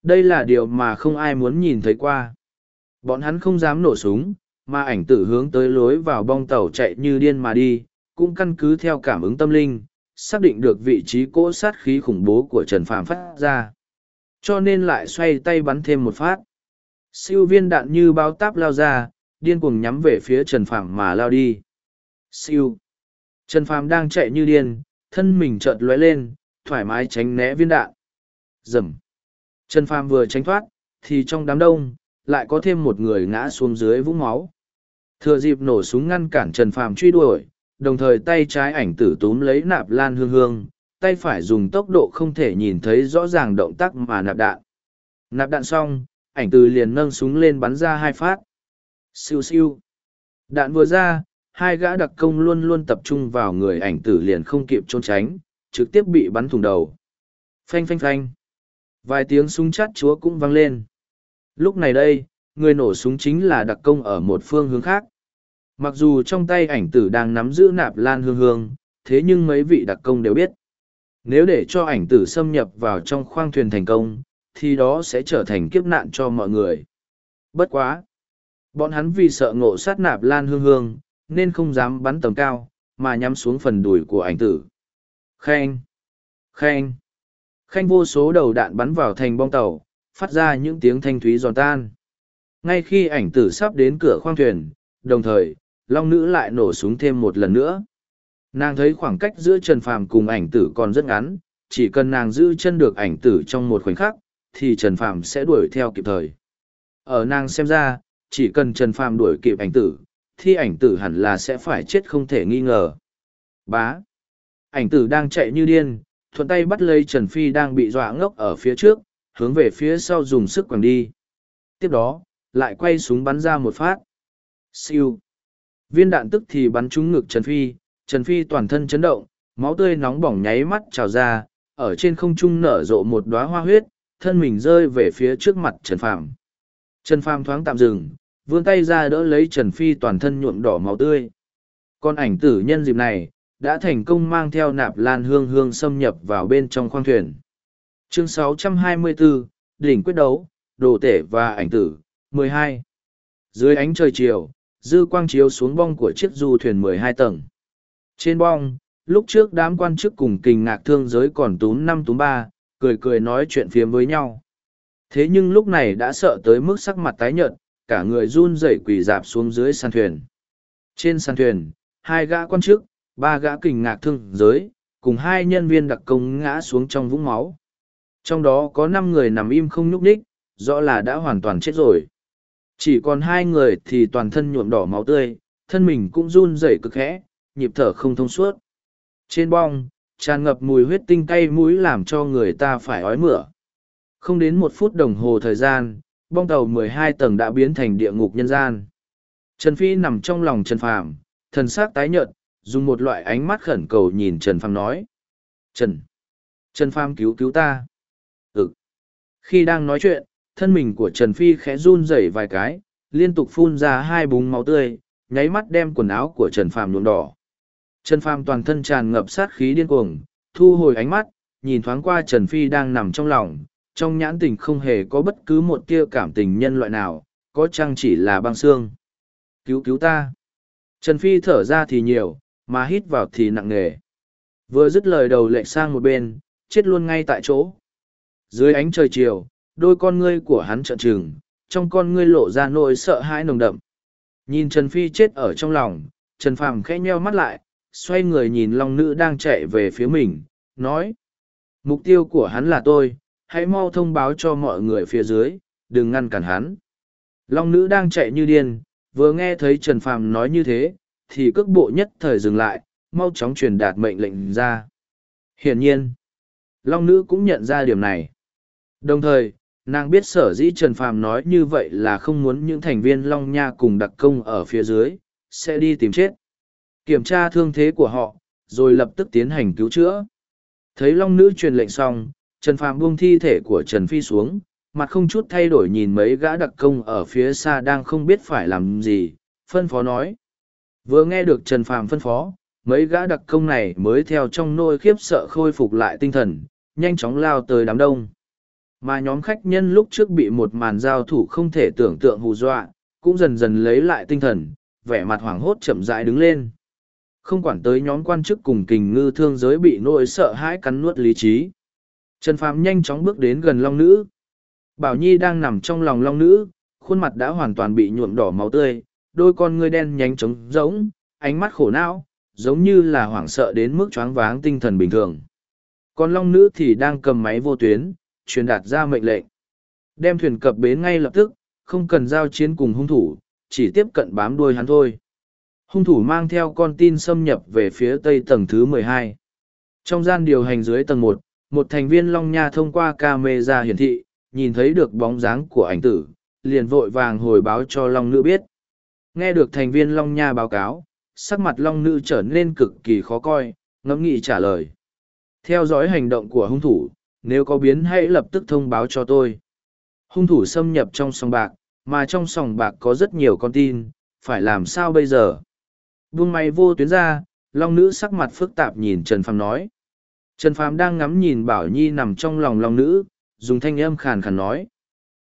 đây là điều mà không ai muốn nhìn thấy qua. Bọn hắn không dám nổ súng, mà ảnh tử hướng tới lối vào bong tàu chạy như điên mà đi, cũng căn cứ theo cảm ứng tâm linh, xác định được vị trí cỗ sát khí khủng bố của trần Phạm phát ra. Cho nên lại xoay tay bắn thêm một phát. Siêu viên đạn như bao táp lao ra, điên cuồng nhắm về phía trần Phạm mà lao đi. Siêu. Trần Phạm đang chạy như điên, thân mình chợt lóe lên, thoải mái tránh né viên đạn. Dầm trần phàm vừa tránh thoát, thì trong đám đông, lại có thêm một người ngã xuống dưới vũng máu. Thừa dịp nổ súng ngăn cản trần phàm truy đuổi, đồng thời tay trái ảnh tử túm lấy nạp lan hương hương, tay phải dùng tốc độ không thể nhìn thấy rõ ràng động tác mà nạp đạn. Nạp đạn xong, ảnh tử liền nâng súng lên bắn ra hai phát. Siêu siêu. Đạn vừa ra, hai gã đặc công luôn luôn tập trung vào người ảnh tử liền không kịp trốn tránh, trực tiếp bị bắn thủng đầu. Phanh phanh phanh vài tiếng súng chát chúa cũng vang lên lúc này đây người nổ súng chính là đặc công ở một phương hướng khác Mặc dù trong tay ảnh tử đang nắm giữ nạp lan hương hương, thế nhưng mấy vị đặc công đều biết. Nếu để cho ảnh tử xâm nhập vào trong khoang thuyền thành công, thì đó sẽ trở thành kiếp nạn cho mọi người. Bất quá! Bọn hắn vì sợ ngộ sát nạp lan hương hương, nên không dám bắn tầm cao, mà nhắm xuống phần đùi của ảnh tử. Khen, khen. Khanh vô số đầu đạn bắn vào thành bong tàu, phát ra những tiếng thanh thúy giòn tan. Ngay khi ảnh tử sắp đến cửa khoang thuyền, đồng thời, long nữ lại nổ súng thêm một lần nữa. Nàng thấy khoảng cách giữa Trần Phàm cùng ảnh tử còn rất ngắn, chỉ cần nàng giữ chân được ảnh tử trong một khoảnh khắc, thì Trần Phàm sẽ đuổi theo kịp thời. Ở nàng xem ra, chỉ cần Trần Phàm đuổi kịp ảnh tử, thì ảnh tử hẳn là sẽ phải chết không thể nghi ngờ. Bá. Ảnh tử đang chạy như điên, thuận tay bắt lấy Trần Phi đang bị dọa ngốc ở phía trước, hướng về phía sau dùng sức quẳng đi. Tiếp đó, lại quay súng bắn ra một phát. Siêu. Viên đạn tức thì bắn trúng ngực Trần Phi, Trần Phi toàn thân chấn động, máu tươi nóng bỏng nháy mắt trào ra, ở trên không trung nở rộ một đóa hoa huyết, thân mình rơi về phía trước mặt Trần Phàm. Trần Phàm thoáng tạm dừng, vươn tay ra đỡ lấy Trần Phi toàn thân nhuộm đỏ máu tươi. Con ảnh tử nhân dịp này, đã thành công mang theo nạp lan hương hương xâm nhập vào bên trong khoang thuyền. Chương 624, Đỉnh quyết đấu, đồ tể và ảnh tử, 12. Dưới ánh trời chiều, dư quang chiếu xuống bong của chiếc du thuyền 12 tầng. Trên bong, lúc trước đám quan chức cùng kình ngạc thương giới còn túm năm túm ba, cười cười nói chuyện phiếm với nhau. Thế nhưng lúc này đã sợ tới mức sắc mặt tái nhợt, cả người run rẩy quỳ dạp xuống dưới sàn thuyền. Trên sàn thuyền, hai gã quan chức, ba gã kình ngạc thương giới, cùng hai nhân viên đặc công ngã xuống trong vũng máu. Trong đó có năm người nằm im không nhúc nhích, rõ là đã hoàn toàn chết rồi. Chỉ còn hai người thì toàn thân nhuộm đỏ máu tươi, thân mình cũng run rẩy cực khẽ, nhịp thở không thông suốt. Trên bong, tràn ngập mùi huyết tinh cay mũi làm cho người ta phải ói mửa. Không đến một phút đồng hồ thời gian, bong tàu mười hai tầng đã biến thành địa ngục nhân gian. Trần Phi nằm trong lòng Trần Phàm, thần sắc tái nhợt, dùng một loại ánh mắt khẩn cầu nhìn Trần Phàm nói. Trần! Trần Phàm cứu cứu ta! Ừ! Khi đang nói chuyện, thân mình của Trần Phi khẽ run rẩy vài cái, liên tục phun ra hai búng máu tươi, nháy mắt đem quần áo của Trần Phàm nhuộm đỏ. Trần Phàm toàn thân tràn ngập sát khí điên cuồng, thu hồi ánh mắt, nhìn thoáng qua Trần Phi đang nằm trong lòng, trong nhãn tình không hề có bất cứ một tia cảm tình nhân loại nào, có chăng chỉ là băng xương. Cứu cứu ta. Trần Phi thở ra thì nhiều, mà hít vào thì nặng nề. Vừa dứt lời đầu lệch sang một bên, chết luôn ngay tại chỗ. Dưới ánh trời chiều, đôi con ngươi của hắn trợn trừng, trong con ngươi lộ ra nỗi sợ hãi nồng đậm. Nhìn Trần Phi chết ở trong lòng, Trần Phàm khẽ nheo mắt lại, xoay người nhìn Long Nữ đang chạy về phía mình, nói. Mục tiêu của hắn là tôi, hãy mau thông báo cho mọi người phía dưới, đừng ngăn cản hắn. Long Nữ đang chạy như điên, vừa nghe thấy Trần Phàm nói như thế, thì cước bộ nhất thời dừng lại, mau chóng truyền đạt mệnh lệnh ra. Hiển nhiên, Long Nữ cũng nhận ra điểm này. Đồng thời, nàng biết sở dĩ Trần Phàm nói như vậy là không muốn những thành viên Long Nha cùng đặc công ở phía dưới, sẽ đi tìm chết. Kiểm tra thương thế của họ, rồi lập tức tiến hành cứu chữa. Thấy Long Nữ truyền lệnh xong, Trần Phàm buông thi thể của Trần Phi xuống, mặt không chút thay đổi nhìn mấy gã đặc công ở phía xa đang không biết phải làm gì, phân phó nói. Vừa nghe được Trần Phàm phân phó, mấy gã đặc công này mới theo trong nôi khiếp sợ khôi phục lại tinh thần, nhanh chóng lao tới đám đông. Mà nhóm khách nhân lúc trước bị một màn giao thủ không thể tưởng tượng hù dọa, cũng dần dần lấy lại tinh thần, vẻ mặt hoảng hốt chậm rãi đứng lên. Không quản tới nhóm quan chức cùng kình ngư thương giới bị nỗi sợ hãi cắn nuốt lý trí. Trần Phàm nhanh chóng bước đến gần Long Nữ. Bảo Nhi đang nằm trong lòng Long Nữ, khuôn mặt đã hoàn toàn bị nhuộm đỏ máu tươi, đôi con ngươi đen nhánh trống rỗng, ánh mắt khổ não, giống như là hoảng sợ đến mức choáng váng tinh thần bình thường. Còn Long Nữ thì đang cầm máy vô tuyến, truyền đạt ra mệnh lệnh. Đem thuyền cập bến ngay lập tức, không cần giao chiến cùng hung thủ, chỉ tiếp cận bám đuôi hắn thôi. Hung thủ mang theo con tin xâm nhập về phía tây tầng thứ 12. Trong gian điều hành dưới tầng 1, một thành viên Long Nha thông qua camera hiển thị, nhìn thấy được bóng dáng của ảnh tử, liền vội vàng hồi báo cho Long Nữ biết. Nghe được thành viên Long Nha báo cáo, sắc mặt Long Nữ trở nên cực kỳ khó coi, ngẫm nghị trả lời. Theo dõi hành động của hung thủ, nếu có biến hãy lập tức thông báo cho tôi. Hung thủ xâm nhập trong sòng bạc, mà trong sòng bạc có rất nhiều con tin, phải làm sao bây giờ? Buông máy vô tuyến ra, Long nữ sắc mặt phức tạp nhìn Trần Phàm nói. Trần Phàm đang ngắm nhìn Bảo Nhi nằm trong lòng Long nữ, dùng thanh âm khàn khàn nói.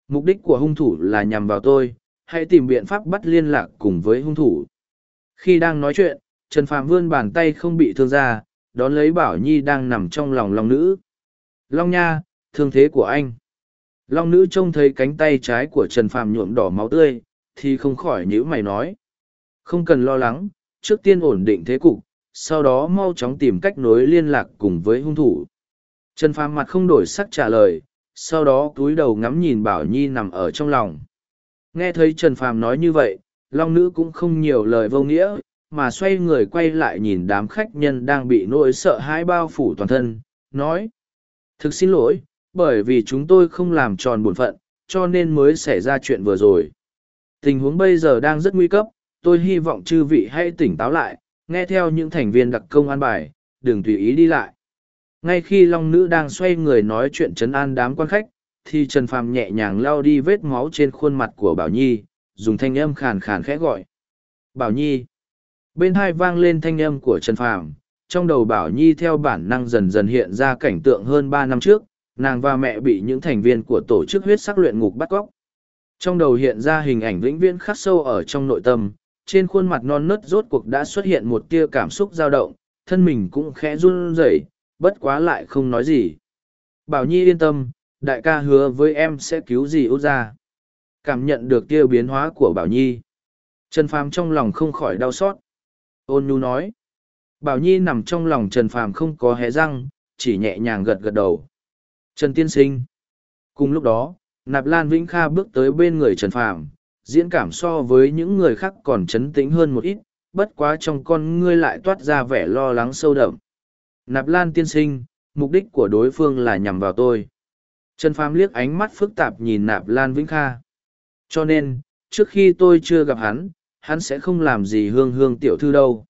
Mục đích của hung thủ là nhằm vào tôi, hãy tìm biện pháp bắt liên lạc cùng với hung thủ. Khi đang nói chuyện, Trần Phàm vươn bàn tay không bị thương ra, đón lấy Bảo Nhi đang nằm trong lòng Long nữ. Long Nha, thương thế của anh. Long nữ trông thấy cánh tay trái của Trần Phàm nhuộm đỏ máu tươi, thì không khỏi nhíu mày nói. Không cần lo lắng, trước tiên ổn định thế cục, sau đó mau chóng tìm cách nối liên lạc cùng với hung thủ. Trần Phàm mặt không đổi sắc trả lời, sau đó cúi đầu ngắm nhìn Bảo Nhi nằm ở trong lòng. Nghe thấy Trần Phàm nói như vậy, Long Nữ cũng không nhiều lời vô nghĩa, mà xoay người quay lại nhìn đám khách nhân đang bị nỗi sợ hãi bao phủ toàn thân, nói. Thực xin lỗi, bởi vì chúng tôi không làm tròn bổn phận, cho nên mới xảy ra chuyện vừa rồi. Tình huống bây giờ đang rất nguy cấp, tôi hy vọng chư vị hãy tỉnh táo lại, nghe theo những thành viên đặc công an bài, đừng tùy ý đi lại. Ngay khi Long Nữ đang xoay người nói chuyện chấn an đám quan khách, thì Trần Phàm nhẹ nhàng lau đi vết máu trên khuôn mặt của Bảo Nhi, dùng thanh âm khàn khàn khẽ gọi. Bảo Nhi. Bên hai vang lên thanh âm của Trần Phàm, trong đầu Bảo Nhi theo bản năng dần dần hiện ra cảnh tượng hơn ba năm trước, nàng và mẹ bị những thành viên của tổ chức huyết sắc luyện ngục bắt cóc. Trong đầu hiện ra hình ảnh vĩnh viễn khắc sâu ở trong nội tâm, trên khuôn mặt non nớt rốt cuộc đã xuất hiện một tia cảm xúc dao động, thân mình cũng khẽ run rẩy, bất quá lại không nói gì. Bảo Nhi yên tâm, đại ca hứa với em sẽ cứu gì út ra. Cảm nhận được tia biến hóa của Bảo Nhi. Trần Phàm trong lòng không khỏi đau xót. Ôn nhu nói. Bảo Nhi nằm trong lòng Trần Phàm không có hé răng, chỉ nhẹ nhàng gật gật đầu. Trần Tiên Sinh. Cùng lúc đó, Nạp Lan Vĩnh Kha bước tới bên người Trần Phàm, diễn cảm so với những người khác còn chấn tĩnh hơn một ít, bất quá trong con ngươi lại toát ra vẻ lo lắng sâu đậm. Nạp Lan Tiên Sinh, mục đích của đối phương là nhằm vào tôi. Trần Phàm liếc ánh mắt phức tạp nhìn Nạp Lan Vĩnh Kha. Cho nên, trước khi tôi chưa gặp hắn, hắn sẽ không làm gì hương hương tiểu thư đâu.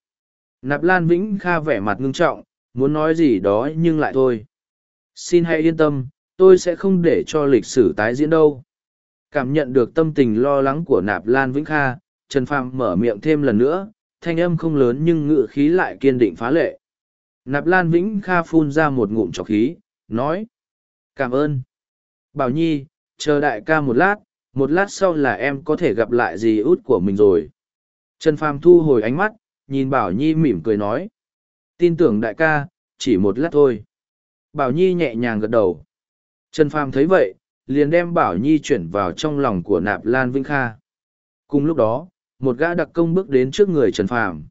Nạp Lan Vĩnh Kha vẻ mặt ngưng trọng, muốn nói gì đó nhưng lại thôi. Xin hãy yên tâm, tôi sẽ không để cho lịch sử tái diễn đâu. Cảm nhận được tâm tình lo lắng của Nạp Lan Vĩnh Kha, Trần Phàm mở miệng thêm lần nữa, thanh âm không lớn nhưng ngự khí lại kiên định phá lệ. Nạp Lan Vĩnh Kha phun ra một ngụm trọc khí, nói. Cảm ơn. Bảo Nhi, chờ đại ca một lát, một lát sau là em có thể gặp lại dì út của mình rồi. Trần Phàm thu hồi ánh mắt, nhìn Bảo Nhi mỉm cười nói. Tin tưởng đại ca, chỉ một lát thôi. Bảo Nhi nhẹ nhàng gật đầu. Trần Phàm thấy vậy, liền đem Bảo Nhi chuyển vào trong lòng của Nạp Lan Vĩnh Kha. Cùng lúc đó, một gã đặc công bước đến trước người Trần Phàm.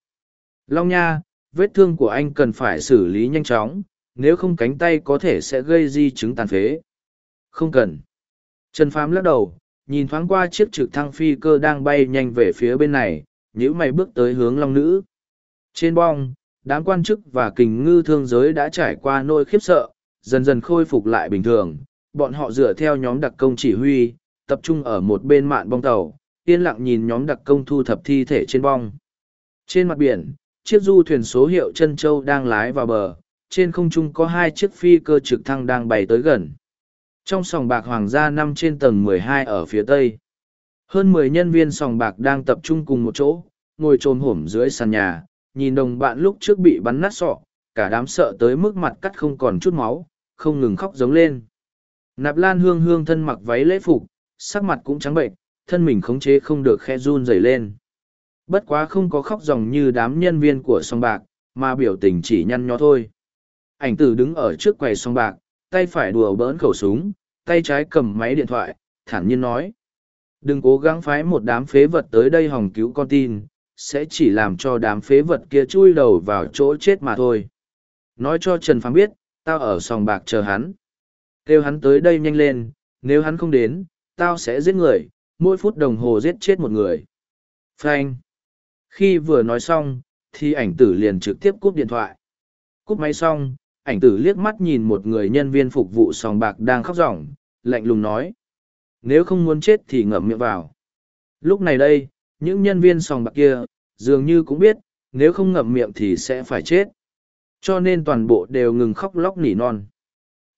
Long Nha, vết thương của anh cần phải xử lý nhanh chóng, nếu không cánh tay có thể sẽ gây di chứng tàn phế. Không cần. Trần Phàm lắc đầu, nhìn thoáng qua chiếc trực thăng phi cơ đang bay nhanh về phía bên này, nhữ mày bước tới hướng Long Nữ. Trên bong, đám quan chức và kình ngư thương giới đã trải qua nỗi khiếp sợ, dần dần khôi phục lại bình thường. Bọn họ dựa theo nhóm đặc công chỉ huy, tập trung ở một bên mạn bong tàu, yên lặng nhìn nhóm đặc công thu thập thi thể trên bong. Trên mặt biển, chiếc du thuyền số hiệu chân châu đang lái vào bờ, trên không trung có hai chiếc phi cơ trực thăng đang bay tới gần. Trong sòng bạc hoàng gia năm trên tầng 12 ở phía tây, hơn mười nhân viên sòng bạc đang tập trung cùng một chỗ, ngồi trồm hổm dưới sàn nhà, nhìn đồng bạn lúc trước bị bắn nát sọ, cả đám sợ tới mức mặt cắt không còn chút máu, không ngừng khóc giống lên. Nạp Lan Hương Hương thân mặc váy lễ phục, sắc mặt cũng trắng bệnh, thân mình khống chế không được khe run rẩy lên. Bất quá không có khóc ròng như đám nhân viên của song bạc, mà biểu tình chỉ nhăn nhó thôi. Ảnh tử đứng ở trước quầy song bạc, tay phải đùa bỡn khẩu súng, tay trái cầm máy điện thoại, thản nhiên nói. Đừng cố gắng phái một đám phế vật tới đây hòng cứu con tin, sẽ chỉ làm cho đám phế vật kia chui đầu vào chỗ chết mà thôi. Nói cho Trần Phàm biết, tao ở sòng bạc chờ hắn. Kêu hắn tới đây nhanh lên, nếu hắn không đến, tao sẽ giết người, mỗi phút đồng hồ giết chết một người. Frank. Khi vừa nói xong, thì ảnh tử liền trực tiếp cúp điện thoại. Cúp máy xong, ảnh tử liếc mắt nhìn một người nhân viên phục vụ sòng bạc đang khóc ròng, lạnh lùng nói. Nếu không muốn chết thì ngậm miệng vào. Lúc này đây, những nhân viên sòng bạc kia, dường như cũng biết, nếu không ngậm miệng thì sẽ phải chết. Cho nên toàn bộ đều ngừng khóc lóc nỉ non.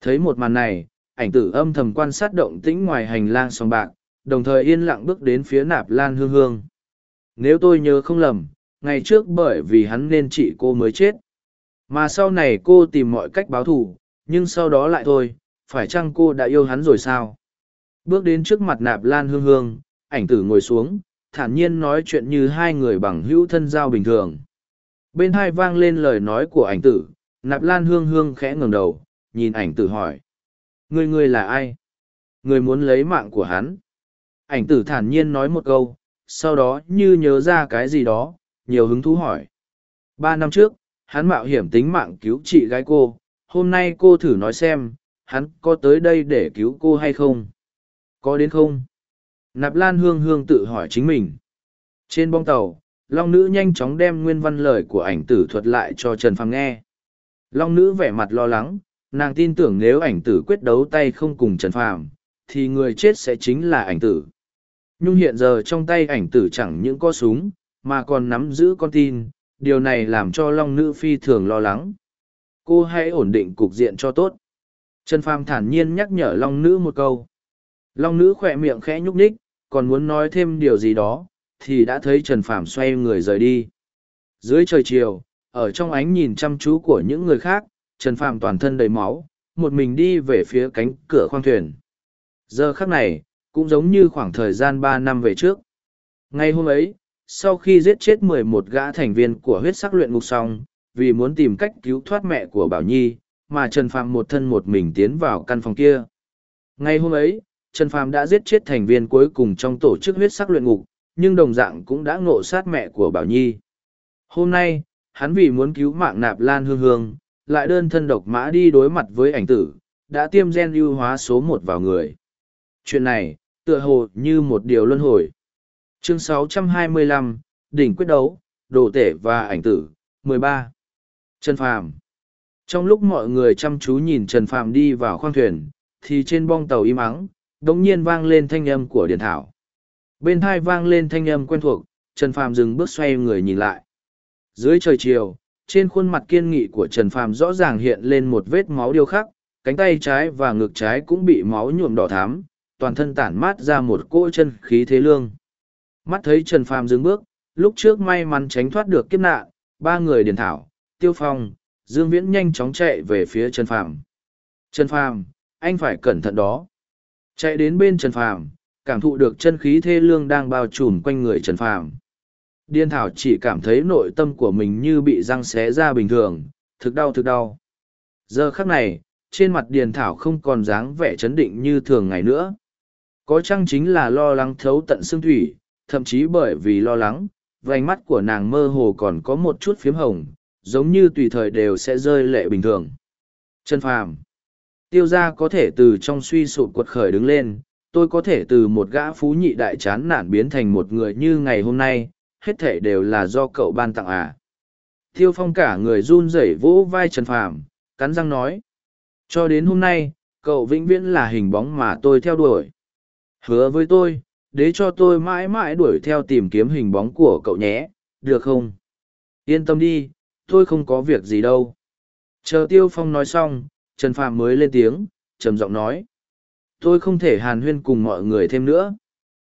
Thấy một màn này, ảnh tử âm thầm quan sát động tĩnh ngoài hành lang sòng bạc, đồng thời yên lặng bước đến phía nạp lan hương hương. Nếu tôi nhớ không lầm, ngày trước bởi vì hắn nên chị cô mới chết mà sau này cô tìm mọi cách báo thù, nhưng sau đó lại thôi, phải chăng cô đã yêu hắn rồi sao? Bước đến trước mặt nạp lan hương hương, ảnh tử ngồi xuống, thản nhiên nói chuyện như hai người bằng hữu thân giao bình thường. Bên hai vang lên lời nói của ảnh tử, nạp lan hương hương khẽ ngừng đầu, nhìn ảnh tử hỏi. Người người là ai? Người muốn lấy mạng của hắn? Ảnh tử thản nhiên nói một câu, sau đó như nhớ ra cái gì đó, nhiều hứng thú hỏi. Ba năm trước hắn mạo hiểm tính mạng cứu chị gái cô, hôm nay cô thử nói xem, hắn có tới đây để cứu cô hay không? Có đến không? Nạp lan hương hương tự hỏi chính mình. Trên bong tàu, long nữ nhanh chóng đem nguyên văn lời của ảnh tử thuật lại cho trần phàm nghe. Long nữ vẻ mặt lo lắng, nàng tin tưởng nếu ảnh tử quyết đấu tay không cùng trần phàm, thì người chết sẽ chính là ảnh tử. Nhưng hiện giờ trong tay ảnh tử chẳng những có súng, mà còn nắm giữ con tin điều này làm cho long nữ phi thường lo lắng. Cô hãy ổn định cục diện cho tốt. Trần phàm thản nhiên nhắc nhở long nữ một câu. Long nữ khỏe miệng khẽ nhúc nhích, còn muốn nói thêm điều gì đó, thì đã thấy trần phàm xoay người rời đi. Dưới trời chiều, ở trong ánh nhìn chăm chú của những người khác, trần phàm toàn thân đầy máu, một mình đi về phía cánh cửa khoang thuyền. Giờ khắc này, cũng giống như khoảng thời gian ba năm về trước. Ngay hôm ấy sau khi giết chết mười một gã thành viên của huyết sắc luyện ngục xong, vì muốn tìm cách cứu thoát mẹ của bảo nhi, mà trần phàm một thân một mình tiến vào căn phòng kia. Ngay hôm ấy, trần phàm đã giết chết thành viên cuối cùng trong tổ chức huyết sắc luyện ngục, nhưng đồng dạng cũng đã ngộ sát mẹ của bảo nhi. Hôm nay, hắn vì muốn cứu mạng nạp lan hương hương, lại đơn thân độc mã đi đối mặt với ảnh tử, đã tiêm gen ưu hóa số một vào người. Chuyện này, tựa hồ như một điều luân hồi chương 625, đỉnh quyết đấu đồ tể và ảnh tử 13. trần phàm. Trong lúc mọi người chăm chú nhìn trần phàm đi vào khoang thuyền thì trên bong tàu im ắng đ ỗ n g nhiên vang lên thanh âm của điền thảo. Bên thai vang lên thanh âm quen thuộc trần phàm dừng bước xoay người nhìn lại. Dưới trời chiều trên khuôn mặt kiên nghị của trần phàm rõ ràng hiện lên một vết máu điêu khắc cánh tay trái và ngực trái cũng bị máu nhuộm đỏ thám toàn thân tản mát ra một cỗ chân khí thế lương. Mắt thấy Trần Phàm dừng bước, lúc trước may mắn tránh thoát được kiếp nạn, ba người điền thảo, tiêu phong, Dương Viễn nhanh chóng chạy về phía Trần Phàm. Trần Phàm, anh phải cẩn thận đó. Chạy đến bên Trần Phàm, cảm thụ được chân khí thê lương đang bao trùm quanh người Trần Phàm. Điền thảo chỉ cảm thấy nội tâm của mình như bị răng xé ra bình thường, thực đau thực đau. Giờ khắc này, trên mặt Điền thảo không còn dáng vẻ chấn định như thường ngày nữa. Có chăng chính là lo lắng thấu tận xương thủy, thậm chí bởi vì lo lắng, vành mắt của nàng mơ hồ còn có một chút phiếm hồng, giống như tùy thời đều sẽ rơi lệ bình thường. Chân phàm. Tiêu gia có thể từ trong suy sụp quật khởi đứng lên, tôi có thể từ một gã phú nhị đại chán nản biến thành một người như ngày hôm nay, hết thể đều là do cậu ban tặng à. Tiêu phong cả người run rẩy vỗ vai Trần Phàm, cắn răng nói. Cho đến hôm nay, cậu vĩnh viễn là hình bóng mà tôi theo đuổi. Hứa với tôi, đế cho tôi mãi mãi đuổi theo tìm kiếm hình bóng của cậu nhé, được không? Yên tâm đi, tôi không có việc gì đâu. Chờ tiêu phong nói xong, trần phạm mới lên tiếng, trầm giọng nói. Tôi không thể hàn huyên cùng mọi người thêm nữa.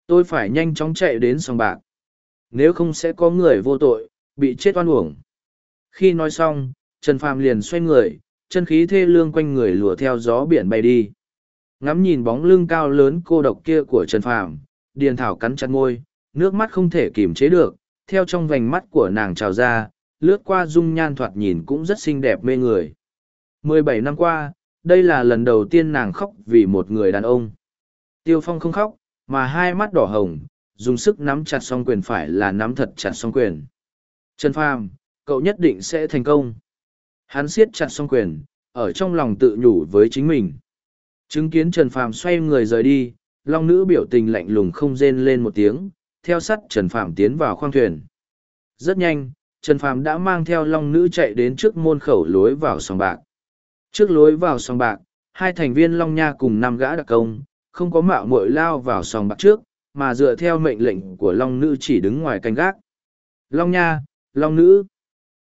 Tôi phải nhanh chóng chạy đến sòng bạc. Nếu không sẽ có người vô tội, bị chết oan uổng. Khi nói xong, trần phạm liền xoay người, chân khí thê lương quanh người lùa theo gió biển bay đi. Ngắm nhìn bóng lưng cao lớn cô độc kia của trần phàm điền thảo cắn chặt môi, nước mắt không thể kìm chế được, theo trong vành mắt của nàng trào ra, lướt qua dung nhan thoạt nhìn cũng rất xinh đẹp mê người. Mười bảy năm qua, đây là lần đầu tiên nàng khóc vì một người đàn ông. Tiêu Phong không khóc, mà hai mắt đỏ hồng, dùng sức nắm chặt song quyền phải là nắm thật chặt song quyền. Trần Phàm, cậu nhất định sẽ thành công. Hắn siết chặt song quyền, ở trong lòng tự nhủ với chính mình. Chứng kiến Trần Phàm xoay người rời đi, long nữ biểu tình lạnh lùng không rên lên một tiếng, theo sắt trần phạm tiến vào khoang thuyền. Rất nhanh, trần phạm đã mang theo long nữ chạy đến trước môn khẩu lối vào sòng bạc. Trước lối vào sòng bạc, hai thành viên long nha cùng năm gã đặc công, không có mạo muội lao vào sòng bạc trước, mà dựa theo mệnh lệnh của long nữ chỉ đứng ngoài canh gác. Long nha, long nữ.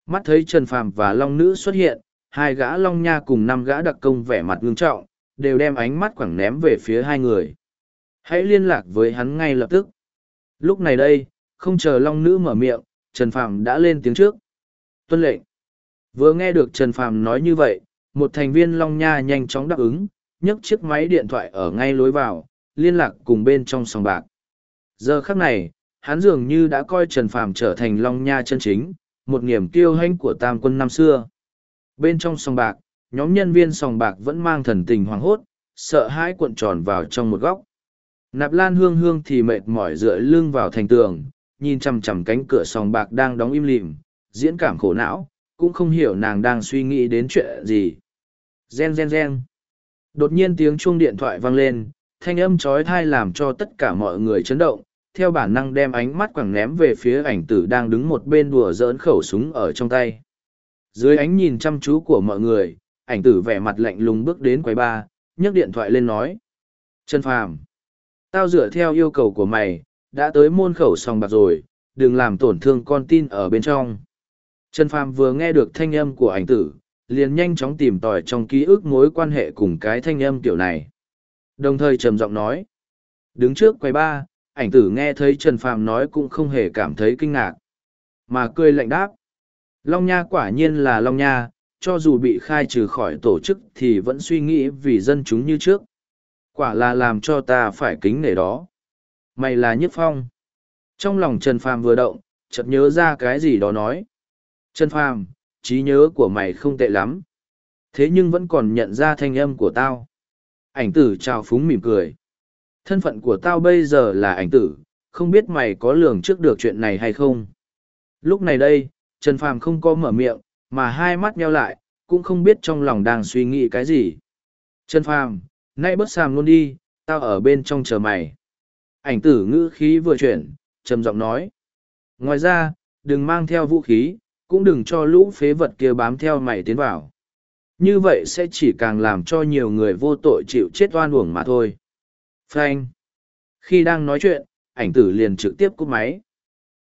Mắt thấy trần Phạm và long nữ xuất hiện, hai gã long nha cùng năm gã đặc công vẻ mặt ngưng trọng, đều đem ánh mắt quẳng ném về phía hai người. Hãy liên lạc với hắn ngay lập tức. Lúc này đây, không chờ Long Nữ mở miệng, Trần Phàm đã lên tiếng trước. Tuân lệnh. Vừa nghe được Trần Phàm nói như vậy, một thành viên Long Nha nhanh chóng đáp ứng, nhấc chiếc máy điện thoại ở ngay lối vào, liên lạc cùng bên trong sòng bạc. Giờ khắc này, hắn dường như đã coi Trần Phàm trở thành Long Nha chân chính, một niềm kiêu hãnh của tam quân năm xưa. Bên trong sòng bạc, nhóm nhân viên sòng bạc vẫn mang thần tình hoảng hốt, sợ hãi cuộn tròn vào trong một góc. Nạp Lan Hương Hương thì mệt mỏi dựa lưng vào thành tường, nhìn chằm chằm cánh cửa sòng bạc đang đóng im lìm, diễn cảm khổ não, cũng không hiểu nàng đang suy nghĩ đến chuyện gì. Gen gen gen. Đột nhiên tiếng chuông điện thoại vang lên, thanh âm chói thai làm cho tất cả mọi người chấn động, theo bản năng đem ánh mắt quẳng ném về phía ảnh tử đang đứng một bên đùa giỡn khẩu súng ở trong tay. Dưới ánh nhìn chăm chú của mọi người, ảnh tử vẻ mặt lạnh lùng bước đến quầy ba, nhấc điện thoại lên nói. Trần Phàm, tao dựa theo yêu cầu của mày, đã tới môn khẩu sòng bạc rồi, đừng làm tổn thương con tin ở bên trong. Trần Phàm vừa nghe được thanh âm của ảnh tử, liền nhanh chóng tìm tòi trong ký ức mối quan hệ cùng cái thanh âm kiểu này. Đồng thời trầm giọng nói. Đứng trước quầy ba, ảnh tử nghe thấy Trần Phàm nói cũng không hề cảm thấy kinh ngạc. Mà cười lạnh đáp. Long Nha quả nhiên là Long Nha, cho dù bị khai trừ khỏi tổ chức thì vẫn suy nghĩ vì dân chúng như trước. Quả là làm cho ta phải kính nể đó. Mày là Nhất Phong. Trong lòng Trần Phàm vừa động, chợt nhớ ra cái gì đó nói. Trần Phàm, trí nhớ của mày không tệ lắm. Thế nhưng vẫn còn nhận ra thanh âm của tao. Ảnh tử chào phúng mỉm cười. Thân phận của tao bây giờ là ảnh tử, không biết mày có lường trước được chuyện này hay không. Lúc này đây, Trần Phàm không có mở miệng, mà hai mắt nheo lại, cũng không biết trong lòng đang suy nghĩ cái gì. Trần Phàm, nay bớt sàm luôn đi, tao ở bên trong chờ mày. Ảnh tử ngữ khí vừa chuyển, trầm giọng nói. Ngoài ra, đừng mang theo vũ khí, cũng đừng cho lũ phế vật kia bám theo mày tiến vào. Như vậy sẽ chỉ càng làm cho nhiều người vô tội chịu chết oan uổng mà thôi. Frank. Khi đang nói chuyện, ảnh tử liền trực tiếp cúp máy.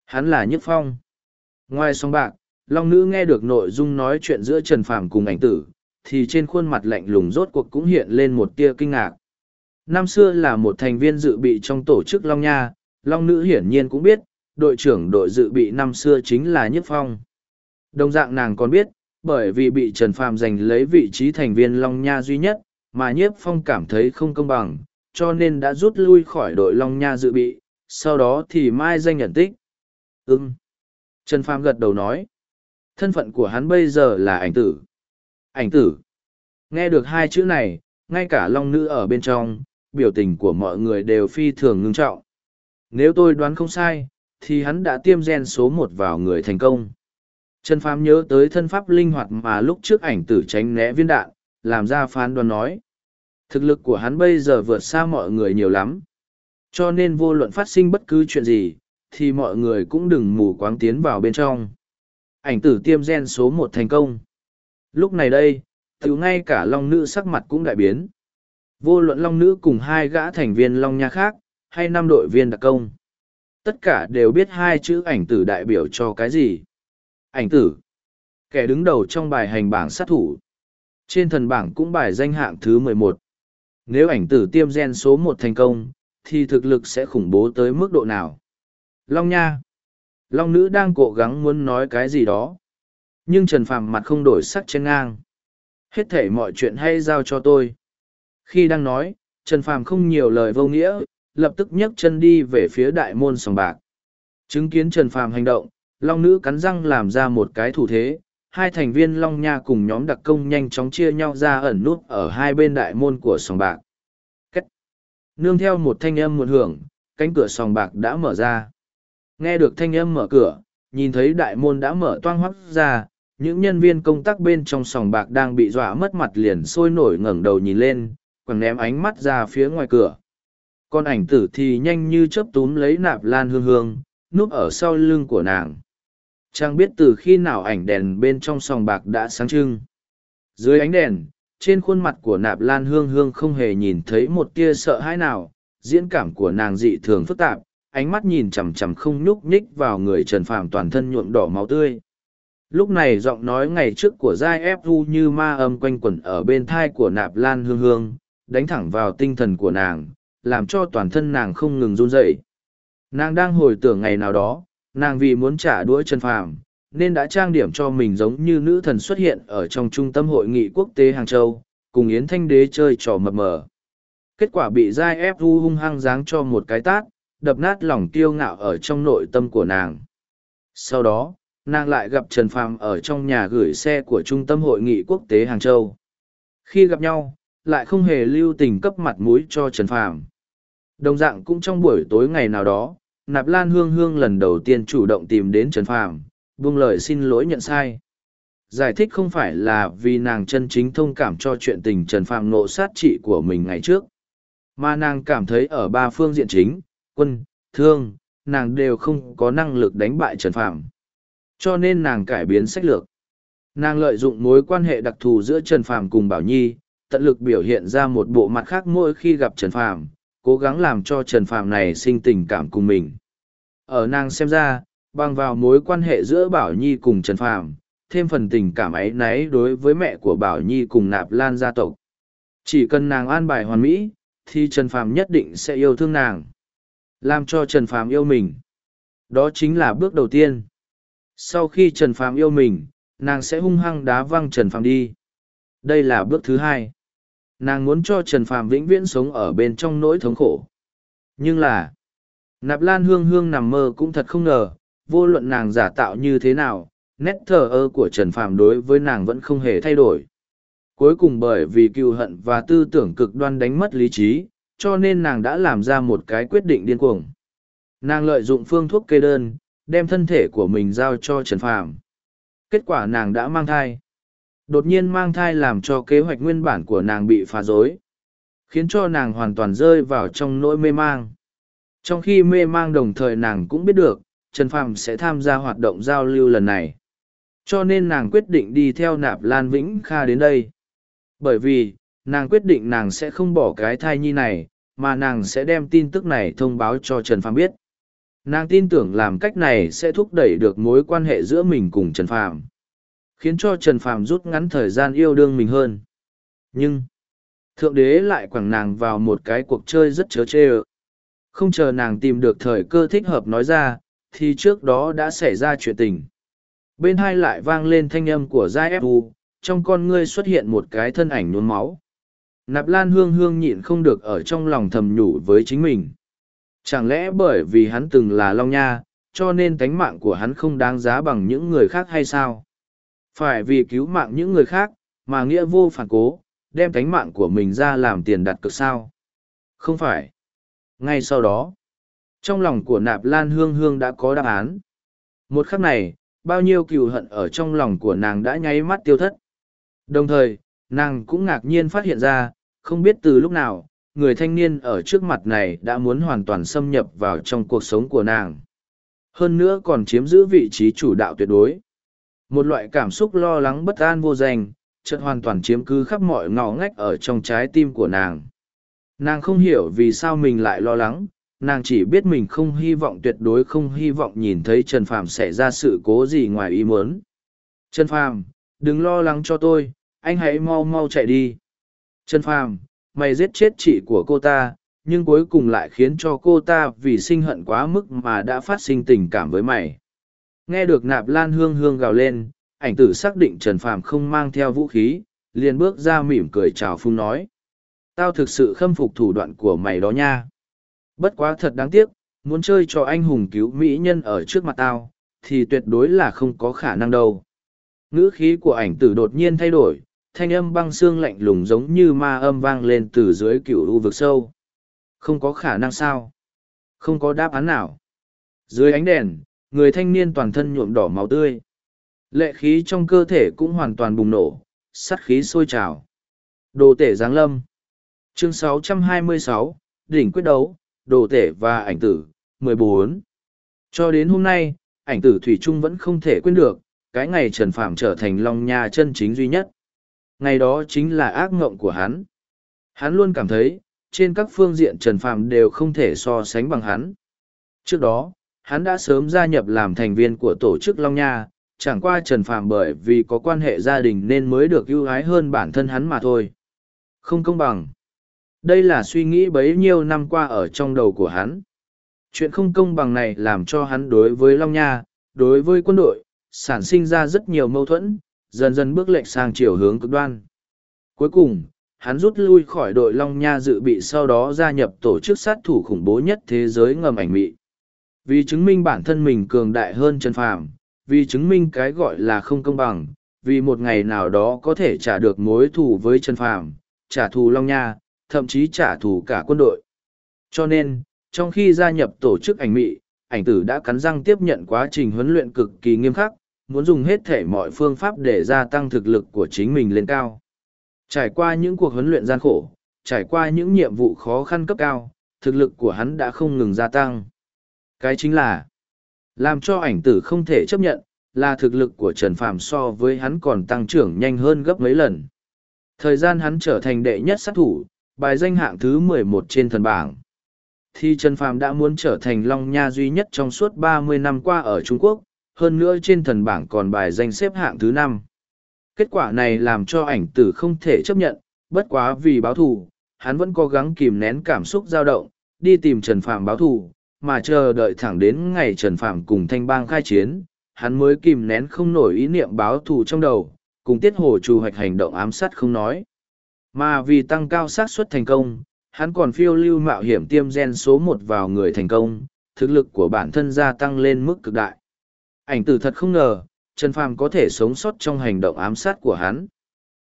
Hắn là Nhất Phong. Ngoài song bạc, Long Nữ nghe được nội dung nói chuyện giữa Trần Phàm cùng ảnh tử, thì trên khuôn mặt lạnh lùng rốt cuộc cũng hiện lên một tia kinh ngạc. Năm xưa là một thành viên dự bị trong tổ chức Long Nha, Long Nữ hiển nhiên cũng biết, đội trưởng đội dự bị năm xưa chính là Nhất Phong. Đồng dạng nàng còn biết, bởi vì bị Trần Phàm giành lấy vị trí thành viên Long Nha duy nhất, mà Nhiếp Phong cảm thấy không công bằng, cho nên đã rút lui khỏi đội Long Nha dự bị, sau đó thì mai danh nhận tích. Ừm. Trần Phàm gật đầu nói. Thân phận của hắn bây giờ là ảnh tử. Ảnh tử. Nghe được hai chữ này, ngay cả Long Nữ ở bên trong, biểu tình của mọi người đều phi thường ngưng trọng. Nếu tôi đoán không sai, thì hắn đã tiêm gen số một vào người thành công. Trần Phàm nhớ tới thân pháp linh hoạt mà lúc trước ảnh tử tránh né viên đạn, làm ra phán đoán nói. Thực lực của hắn bây giờ vượt xa mọi người nhiều lắm. Cho nên vô luận phát sinh bất cứ chuyện gì, thì mọi người cũng đừng mù quáng tiến vào bên trong. Ảnh tử tiêm gen số một thành công. Lúc này đây, tự ngay cả Long Nữ sắc mặt cũng đại biến. Vô luận Long Nữ cùng hai gã thành viên Long Nha khác, hay năm đội viên đặc công. Tất cả đều biết hai chữ ảnh tử đại biểu cho cái gì. Ảnh tử. Kẻ đứng đầu trong bài hành bảng sát thủ. Trên thần bảng cũng bài danh hạng thứ mười một. Nếu ảnh tử tiêm gen số một thành công, thì thực lực sẽ khủng bố tới mức độ nào? Long Nha. Long nữ đang cố gắng muốn nói cái gì đó. Nhưng Trần Phàm mặt không đổi sắc trên ngang. Hết thể mọi chuyện hay giao cho tôi. Khi đang nói, Trần Phàm không nhiều lời vô nghĩa, lập tức nhấc chân đi về phía đại môn sòng bạc. Chứng kiến Trần Phàm hành động, Long nữ cắn răng làm ra một cái thủ thế, hai thành viên Long Nha cùng nhóm đặc công nhanh chóng chia nhau ra ẩn nút ở hai bên đại môn của sòng bạc. Cách. Nương theo một thanh âm một hưởng, cánh cửa sòng bạc đã mở ra. Nghe được thanh âm mở cửa, nhìn thấy đại môn đã mở toang hoắt ra, những nhân viên công tác bên trong sòng bạc đang bị dọa mất mặt liền sôi nổi ngẩng đầu nhìn lên, còn ném ánh mắt ra phía ngoài cửa. Con ảnh tử thì nhanh như chớp túm lấy nạp lan hương hương, núp ở sau lưng của nàng. Trang biết từ khi nào ảnh đèn bên trong sòng bạc đã sáng trưng. Dưới ánh đèn, trên khuôn mặt của nạp lan hương hương không hề nhìn thấy một tia sợ hãi nào, diễn cảm của nàng dị thường phức tạp, ánh mắt nhìn chằm chằm không nhúc nhích vào người trần phàm toàn thân nhuộm đỏ máu tươi lúc này giọng nói ngày trước của giai ép u như ma âm quanh quẩn ở bên thai của nạp lan hương hương đánh thẳng vào tinh thần của nàng làm cho toàn thân nàng không ngừng run rẩy nàng đang hồi tưởng ngày nào đó nàng vì muốn trả đũa Trần Phàm, nên đã trang điểm cho mình giống như nữ thần xuất hiện ở trong trung tâm hội nghị quốc tế Hàng Châu, cùng Yến Thanh Đế chơi trò mập mờ. Kết quả bị Giai ép vu hung hăng giáng cho một cái tát, đập nát lòng kiêu ngạo ở trong nội tâm của nàng. Sau đó, nàng lại gặp Trần Phàm ở trong nhà gửi xe của Trung tâm Hội nghị Quốc tế Hàng Châu. Khi gặp nhau, lại không hề lưu tình cấp mặt mũi cho Trần Phàm. Đồng dạng cũng trong buổi tối ngày nào đó, Nạp Lan Hương Hương lần đầu tiên chủ động tìm đến Trần Phàm, buông lời xin lỗi nhận sai. Giải thích không phải là vì nàng chân chính thông cảm cho chuyện tình Trần Phàm nộ sát trị của mình ngày trước, mà nàng cảm thấy ở ba phương diện chính, quân, thương, nàng đều không có năng lực đánh bại Trần Phàm. Cho nên nàng cải biến sách lược. Nàng lợi dụng mối quan hệ đặc thù giữa Trần Phàm cùng Bảo Nhi, tận lực biểu hiện ra một bộ mặt khác mỗi khi gặp Trần Phàm, cố gắng làm cho Trần Phàm này sinh tình cảm cùng mình. Ở nàng xem ra, bằng vào mối quan hệ giữa Bảo Nhi cùng Trần Phàm, thêm phần tình cảm ấy náy đối với mẹ của Bảo Nhi cùng Nạp Lan gia tộc. Chỉ cần nàng an bài hoàn mỹ, thì Trần Phàm nhất định sẽ yêu thương nàng. Làm cho Trần Phàm yêu mình. Đó chính là bước đầu tiên. Sau khi Trần Phàm yêu mình, nàng sẽ hung hăng đá văng Trần Phàm đi. Đây là bước thứ hai. Nàng muốn cho Trần Phàm vĩnh viễn sống ở bên trong nỗi thống khổ. Nhưng là, Nạp Lan Hương Hương nằm mơ cũng thật không ngờ, vô luận nàng giả tạo như thế nào, nét thờ ơ của Trần Phàm đối với nàng vẫn không hề thay đổi. Cuối cùng bởi vì cựu hận và tư tưởng cực đoan đánh mất lý trí, cho nên nàng đã làm ra một cái quyết định điên cuồng. Nàng lợi dụng phương thuốc kê đơn, đem thân thể của mình giao cho Trần Phàm. Kết quả nàng đã mang thai. Đột nhiên mang thai làm cho kế hoạch nguyên bản của nàng bị phá rối, khiến cho nàng hoàn toàn rơi vào trong nỗi mê mang. Trong khi mê mang đồng thời nàng cũng biết được, Trần Phàm sẽ tham gia hoạt động giao lưu lần này. Cho nên nàng quyết định đi theo nạp Lan Vĩnh Kha đến đây. Bởi vì, nàng quyết định nàng sẽ không bỏ cái thai nhi này, mà nàng sẽ đem tin tức này thông báo cho Trần Phàm biết. Nàng tin tưởng làm cách này sẽ thúc đẩy được mối quan hệ giữa mình cùng Trần Phàm, khiến cho Trần Phàm rút ngắn thời gian yêu đương mình hơn. Nhưng, Thượng Đế lại quẳng nàng vào một cái cuộc chơi rất chớ chê ợ. Không chờ nàng tìm được thời cơ thích hợp nói ra, thì trước đó đã xảy ra chuyện tình. Bên hai lại vang lên thanh âm của Giai Fu, trong con ngươi xuất hiện một cái thân ảnh nhuốm máu. Nạp Lan Hương Hương nhịn không được ở trong lòng thầm nhủ với chính mình. Chẳng lẽ bởi vì hắn từng là Long Nha, cho nên tánh mạng của hắn không đáng giá bằng những người khác hay sao? Phải vì cứu mạng những người khác, mà nghĩa vô phản cố, đem tánh mạng của mình ra làm tiền đặt cược sao? Không phải. Ngay sau đó, trong lòng của Nạp Lan Hương Hương đã có đáp án. Một khắc này, bao nhiêu cừu hận ở trong lòng của nàng đã nháy mắt tiêu thất. Đồng thời, nàng cũng ngạc nhiên phát hiện ra, không biết từ lúc nào, người thanh niên ở trước mặt này đã muốn hoàn toàn xâm nhập vào trong cuộc sống của nàng. Hơn nữa còn chiếm giữ vị trí chủ đạo tuyệt đối. Một loại cảm xúc lo lắng bất an vô danh, chợt hoàn toàn chiếm cứ khắp mọi ngõ ngách ở trong trái tim của nàng. Nàng không hiểu vì sao mình lại lo lắng, nàng chỉ biết mình không hy vọng tuyệt đối không hy vọng nhìn thấy Trần Phàm xảy ra sự cố gì ngoài ý muốn. Trần Phàm, đừng lo lắng cho tôi, anh hãy mau mau chạy đi. Trần Phàm, mày giết chết chị của cô ta, nhưng cuối cùng lại khiến cho cô ta vì sinh hận quá mức mà đã phát sinh tình cảm với mày. Nghe được nạp lan hương hương gào lên, ảnh tử xác định Trần Phàm không mang theo vũ khí, liền bước ra mỉm cười chào phung nói. Tao thực sự khâm phục thủ đoạn của mày đó nha. Bất quá thật đáng tiếc, muốn chơi cho anh hùng cứu mỹ nhân ở trước mặt tao, thì tuyệt đối là không có khả năng đâu. Ngữ khí của ảnh tử đột nhiên thay đổi, thanh âm băng xương lạnh lùng giống như ma âm vang lên từ dưới cựu u vực sâu. Không có khả năng sao? Không có đáp án nào. Dưới ánh đèn, người thanh niên toàn thân nhuộm đỏ máu tươi. Lệ khí trong cơ thể cũng hoàn toàn bùng nổ, sắt khí sôi trào. Đồ tể giáng lâm. Chương 626, đỉnh quyết đấu, đồ tể và ảnh tử, 14. Cho đến hôm nay, ảnh tử Thủy Trung vẫn không thể quên được, cái ngày Trần Phạm trở thành Long Nha chân chính duy nhất. Ngày đó chính là ác ngộng của hắn. Hắn luôn cảm thấy, trên các phương diện Trần Phạm đều không thể so sánh bằng hắn. Trước đó, hắn đã sớm gia nhập làm thành viên của tổ chức Long Nha, chẳng qua Trần Phạm bởi vì có quan hệ gia đình nên mới được ưu ái hơn bản thân hắn mà thôi. Không công bằng. Đây là suy nghĩ bấy nhiêu năm qua ở trong đầu của hắn. Chuyện không công bằng này làm cho hắn đối với Long Nha, đối với quân đội, sản sinh ra rất nhiều mâu thuẫn, dần dần bước lệch sang chiều hướng cực đoan. Cuối cùng, hắn rút lui khỏi đội Long Nha dự bị sau đó gia nhập tổ chức sát thủ khủng bố nhất thế giới ngầm ảnh mị. Vì chứng minh bản thân mình cường đại hơn Trần Phàm, vì chứng minh cái gọi là không công bằng, vì một ngày nào đó có thể trả được mối thù với Trần Phàm, trả thù Long Nha, thậm chí trả thù cả quân đội. Cho nên, trong khi gia nhập tổ chức ảnh mị, ảnh tử đã cắn răng tiếp nhận quá trình huấn luyện cực kỳ nghiêm khắc, muốn dùng hết thể mọi phương pháp để gia tăng thực lực của chính mình lên cao. Trải qua những cuộc huấn luyện gian khổ, trải qua những nhiệm vụ khó khăn cấp cao, thực lực của hắn đã không ngừng gia tăng. Cái chính là, làm cho ảnh tử không thể chấp nhận, là thực lực của Trần Phàm so với hắn còn tăng trưởng nhanh hơn gấp mấy lần. Thời gian hắn trở thành đệ nhất sát thủ, bài danh hạng thứ mười một trên thần bảng. Thì Trần Phàm đã muốn trở thành Long Nha duy nhất trong suốt ba mươi năm qua ở Trung Quốc, hơn nữa trên thần bảng còn bài danh xếp hạng thứ năm. Kết quả này làm cho ảnh tử không thể chấp nhận, bất quá vì báo thù, hắn vẫn cố gắng kìm nén cảm xúc dao động, đi tìm Trần Phàm báo thù, mà chờ đợi thẳng đến ngày Trần Phàm cùng Thanh Bang khai chiến, hắn mới kìm nén không nổi ý niệm báo thù trong đầu, cùng tiết hồ trù hoạch hành động ám sát không nói. Mà vì tăng cao xác suất thành công, hắn còn phiêu lưu mạo hiểm tiêm gen số một vào người thành công, thực lực của bản thân gia tăng lên mức cực đại. Ảnh tử thật không ngờ, Trần Phàm có thể sống sót trong hành động ám sát của hắn.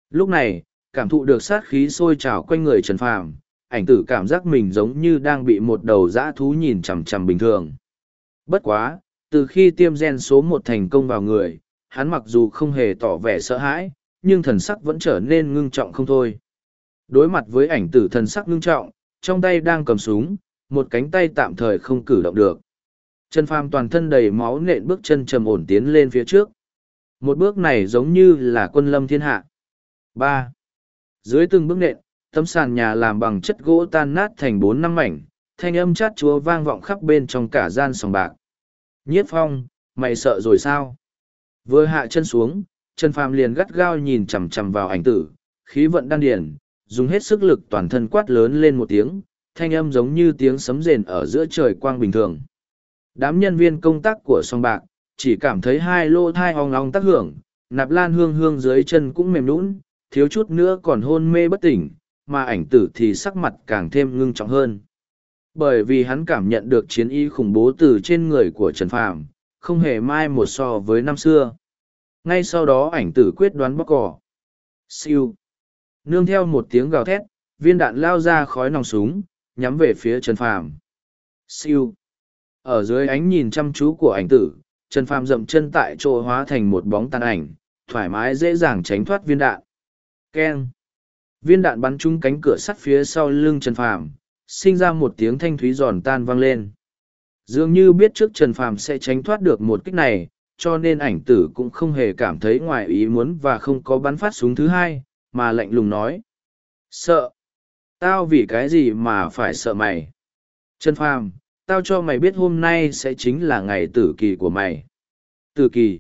Lúc này, cảm thụ được sát khí sôi trào quanh người Trần Phàm, ảnh tử cảm giác mình giống như đang bị một đầu dã thú nhìn chằm chằm bình thường. Bất quá, từ khi tiêm gen số một thành công vào người, hắn mặc dù không hề tỏ vẻ sợ hãi, nhưng thần sắc vẫn trở nên ngưng trọng không thôi. Đối mặt với ảnh tử thần sắc ngưng trọng, trong tay đang cầm súng, một cánh tay tạm thời không cử động được. Trần Phàm toàn thân đầy máu nện bước chân trầm ổn tiến lên phía trước. Một bước này giống như là quân lâm thiên hạ. ba Dưới từng bước nện, tấm sàn nhà làm bằng chất gỗ tan nát thành bốn năm mảnh, thanh âm chát chúa vang vọng khắp bên trong cả gian sòng bạc. Nhiếp phong, mày sợ rồi sao? Vừa hạ chân xuống, Trần Phàm liền gắt gao nhìn chằm chằm vào ảnh tử, khí vận đan điền, dùng hết sức lực toàn thân quát lớn lên một tiếng, thanh âm giống như tiếng sấm rền ở giữa trời quang bình thường. Đám nhân viên công tác của song bạc, chỉ cảm thấy hai lô thai hoang long tác hưởng, nạp lan hương hương dưới chân cũng mềm nũng, thiếu chút nữa còn hôn mê bất tỉnh, mà ảnh tử thì sắc mặt càng thêm ngưng trọng hơn. Bởi vì hắn cảm nhận được chiến y khủng bố từ trên người của Trần Phàm, không hề mai một so với năm xưa. Ngay sau đó ảnh tử quyết đoán bóc cỏ. Siêu. Nương theo một tiếng gào thét, viên đạn lao ra khói nòng súng, nhắm về phía Trần Phàm. Siêu. Ở dưới ánh nhìn chăm chú của ảnh tử, Trần Phàm dậm chân tại chỗ hóa thành một bóng tàn ảnh, thoải mái dễ dàng tránh thoát viên đạn. Keng. Viên đạn bắn trúng cánh cửa sắt phía sau lưng Trần Phàm, sinh ra một tiếng thanh thúy giòn tan vang lên. Dường như biết trước Trần Phàm sẽ tránh thoát được một kích này, cho nên ảnh tử cũng không hề cảm thấy ngoài ý muốn và không có bắn phát súng thứ hai, mà lạnh lùng nói. Sợ. Tao vì cái gì mà phải sợ mày? Trần Phàm, tao cho mày biết hôm nay sẽ chính là ngày tử kỳ của mày. Tử kỳ.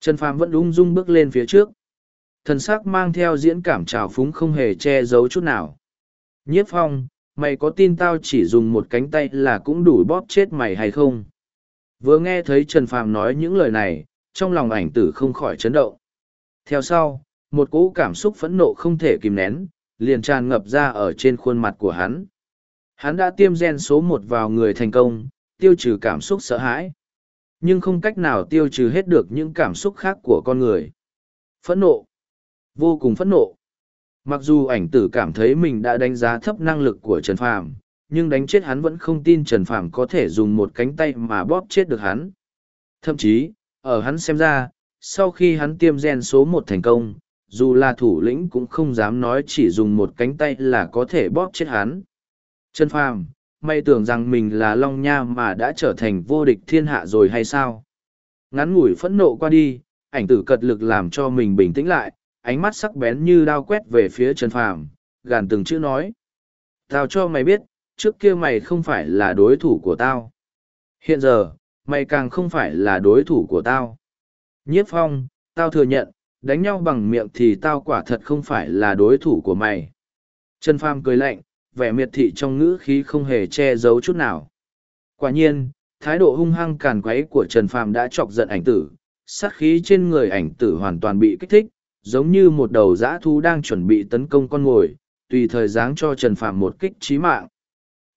Trần Phàm vẫn ung dung bước lên phía trước. Thần sắc mang theo diễn cảm trào phúng không hề che giấu chút nào. Nhiếp phong, mày có tin tao chỉ dùng một cánh tay là cũng đủ bóp chết mày hay không? Vừa nghe thấy Trần Phàm nói những lời này, trong lòng ảnh tử không khỏi chấn động. Theo sau, một cỗ cảm xúc phẫn nộ không thể kìm nén, liền tràn ngập ra ở trên khuôn mặt của hắn. Hắn đã tiêm gen số một vào người thành công, tiêu trừ cảm xúc sợ hãi. Nhưng không cách nào tiêu trừ hết được những cảm xúc khác của con người. Phẫn nộ. Vô cùng phẫn nộ. Mặc dù ảnh tử cảm thấy mình đã đánh giá thấp năng lực của Trần Phàm, nhưng đánh chết hắn vẫn không tin Trần Phàm có thể dùng một cánh tay mà bóp chết được hắn. Thậm chí, ở hắn xem ra, sau khi hắn tiêm gen số một thành công, dù là thủ lĩnh cũng không dám nói chỉ dùng một cánh tay là có thể bóp chết hắn. Trần Phàm, mày tưởng rằng mình là Long Nha mà đã trở thành vô địch thiên hạ rồi hay sao? Ngắn ngủi phẫn nộ qua đi, ảnh tử cật lực làm cho mình bình tĩnh lại, ánh mắt sắc bén như đao quét về phía Trần Phàm, gàn từng chữ nói. Tao cho mày biết, trước kia mày không phải là đối thủ của tao. Hiện giờ, mày càng không phải là đối thủ của tao. Nhiếp phong, tao thừa nhận, đánh nhau bằng miệng thì tao quả thật không phải là đối thủ của mày. Trần Phàm cười lạnh, vẻ miệt thị trong ngữ khí không hề che giấu chút nào. Quả nhiên, thái độ hung hăng càn quấy của Trần Phàm đã chọc giận ảnh tử, sát khí trên người ảnh tử hoàn toàn bị kích thích, giống như một đầu dã thú đang chuẩn bị tấn công con mồi, tùy thời giáng cho Trần Phàm một kích chí mạng.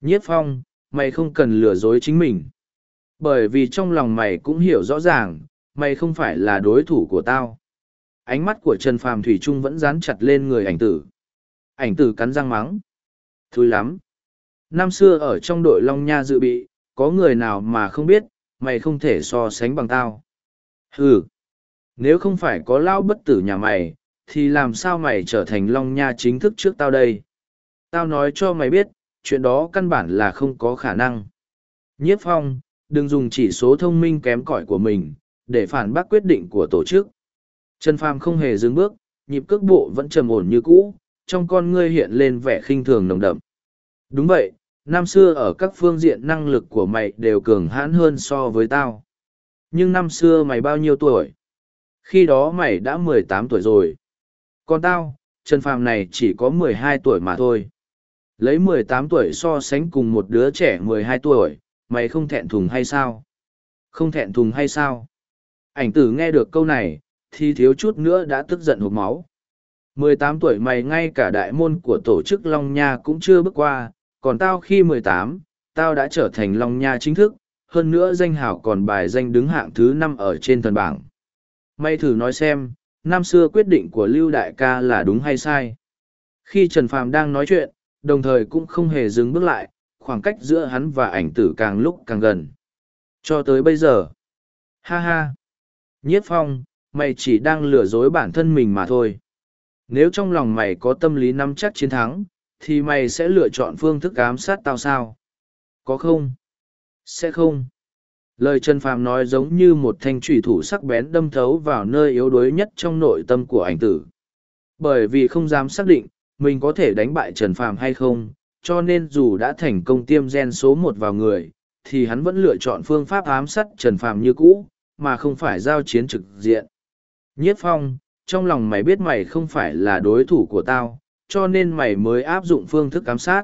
Nhiếp phong, mày không cần lừa dối chính mình. Bởi vì trong lòng mày cũng hiểu rõ ràng, mày không phải là đối thủ của tao. Ánh mắt của Trần Phàm Thủy Trung vẫn dán chặt lên người ảnh tử. Ảnh tử cắn răng mắng. Thôi lắm. Năm xưa ở trong đội Long Nha dự bị, có người nào mà không biết, mày không thể so sánh bằng tao. Ừ. Nếu không phải có lao bất tử nhà mày, thì làm sao mày trở thành Long Nha chính thức trước tao đây? Tao nói cho mày biết, chuyện đó căn bản là không có khả năng. Nhiếp phong, đừng dùng chỉ số thông minh kém cỏi của mình, để phản bác quyết định của tổ chức. Trần Phàm không hề dừng bước, nhịp cước bộ vẫn trầm ổn như cũ, trong con ngươi hiện lên vẻ khinh thường nồng đậm. Đúng vậy, năm xưa ở các phương diện năng lực của mày đều cường hãn hơn so với tao. Nhưng năm xưa mày bao nhiêu tuổi? Khi đó mày đã mười tám tuổi rồi. Còn tao, Trần Phàm này chỉ có mười hai tuổi mà thôi. Lấy mười tám tuổi so sánh cùng một đứa trẻ mười hai tuổi, mày không thẹn thùng hay sao? Không thẹn thùng hay sao? Ảnh tử nghe được câu này, thì thiếu chút nữa đã tức giận hộp máu. Mười tám tuổi mày ngay cả đại môn của tổ chức Long Nha cũng chưa bước qua, còn tao khi mười tám, tao đã trở thành Long Nha chính thức, hơn nữa danh hảo còn bài danh đứng hạng thứ năm ở trên thần bảng. Mày thử nói xem, năm xưa quyết định của Lưu Đại ca là đúng hay sai? Khi Trần Phàm đang nói chuyện, đồng thời cũng không hề dừng bước lại, khoảng cách giữa hắn và ảnh tử càng lúc càng gần. Cho tới bây giờ. Ha ha. Nhiếp phong, mày chỉ đang lừa dối bản thân mình mà thôi. Nếu trong lòng mày có tâm lý nắm chắc chiến thắng, thì mày sẽ lựa chọn phương thức ám sát tao sao? Có không? Sẽ không. Lời Trần Phàm nói giống như một thanh thủy thủ sắc bén đâm thấu vào nơi yếu đuối nhất trong nội tâm của ảnh tử. Bởi vì không dám xác định, mình có thể đánh bại Trần Phàm hay không, cho nên dù đã thành công tiêm gen số một vào người, thì hắn vẫn lựa chọn phương pháp ám sát Trần Phàm như cũ, mà không phải giao chiến trực diện. Nhiếp phong, trong lòng mày biết mày không phải là đối thủ của tao, cho nên mày mới áp dụng phương thức ám sát.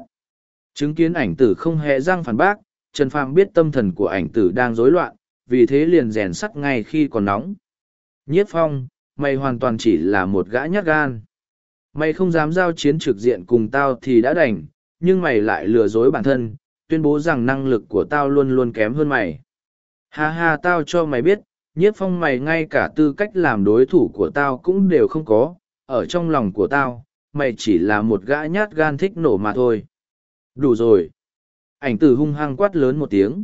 Chứng kiến ảnh tử không hề răng phản bác, Trần Phàm biết tâm thần của ảnh tử đang rối loạn, vì thế liền rèn sắt ngay khi còn nóng. Nhiếp phong, mày hoàn toàn chỉ là một gã nhát gan. Mày không dám giao chiến trực diện cùng tao thì đã đành, nhưng mày lại lừa dối bản thân, tuyên bố rằng năng lực của tao luôn luôn kém hơn mày. Ha ha tao cho mày biết, nhiếp phong mày ngay cả tư cách làm đối thủ của tao cũng đều không có, ở trong lòng của tao, mày chỉ là một gã nhát gan thích nổ mà thôi. Đủ rồi. Ảnh tử hung hăng quát lớn một tiếng.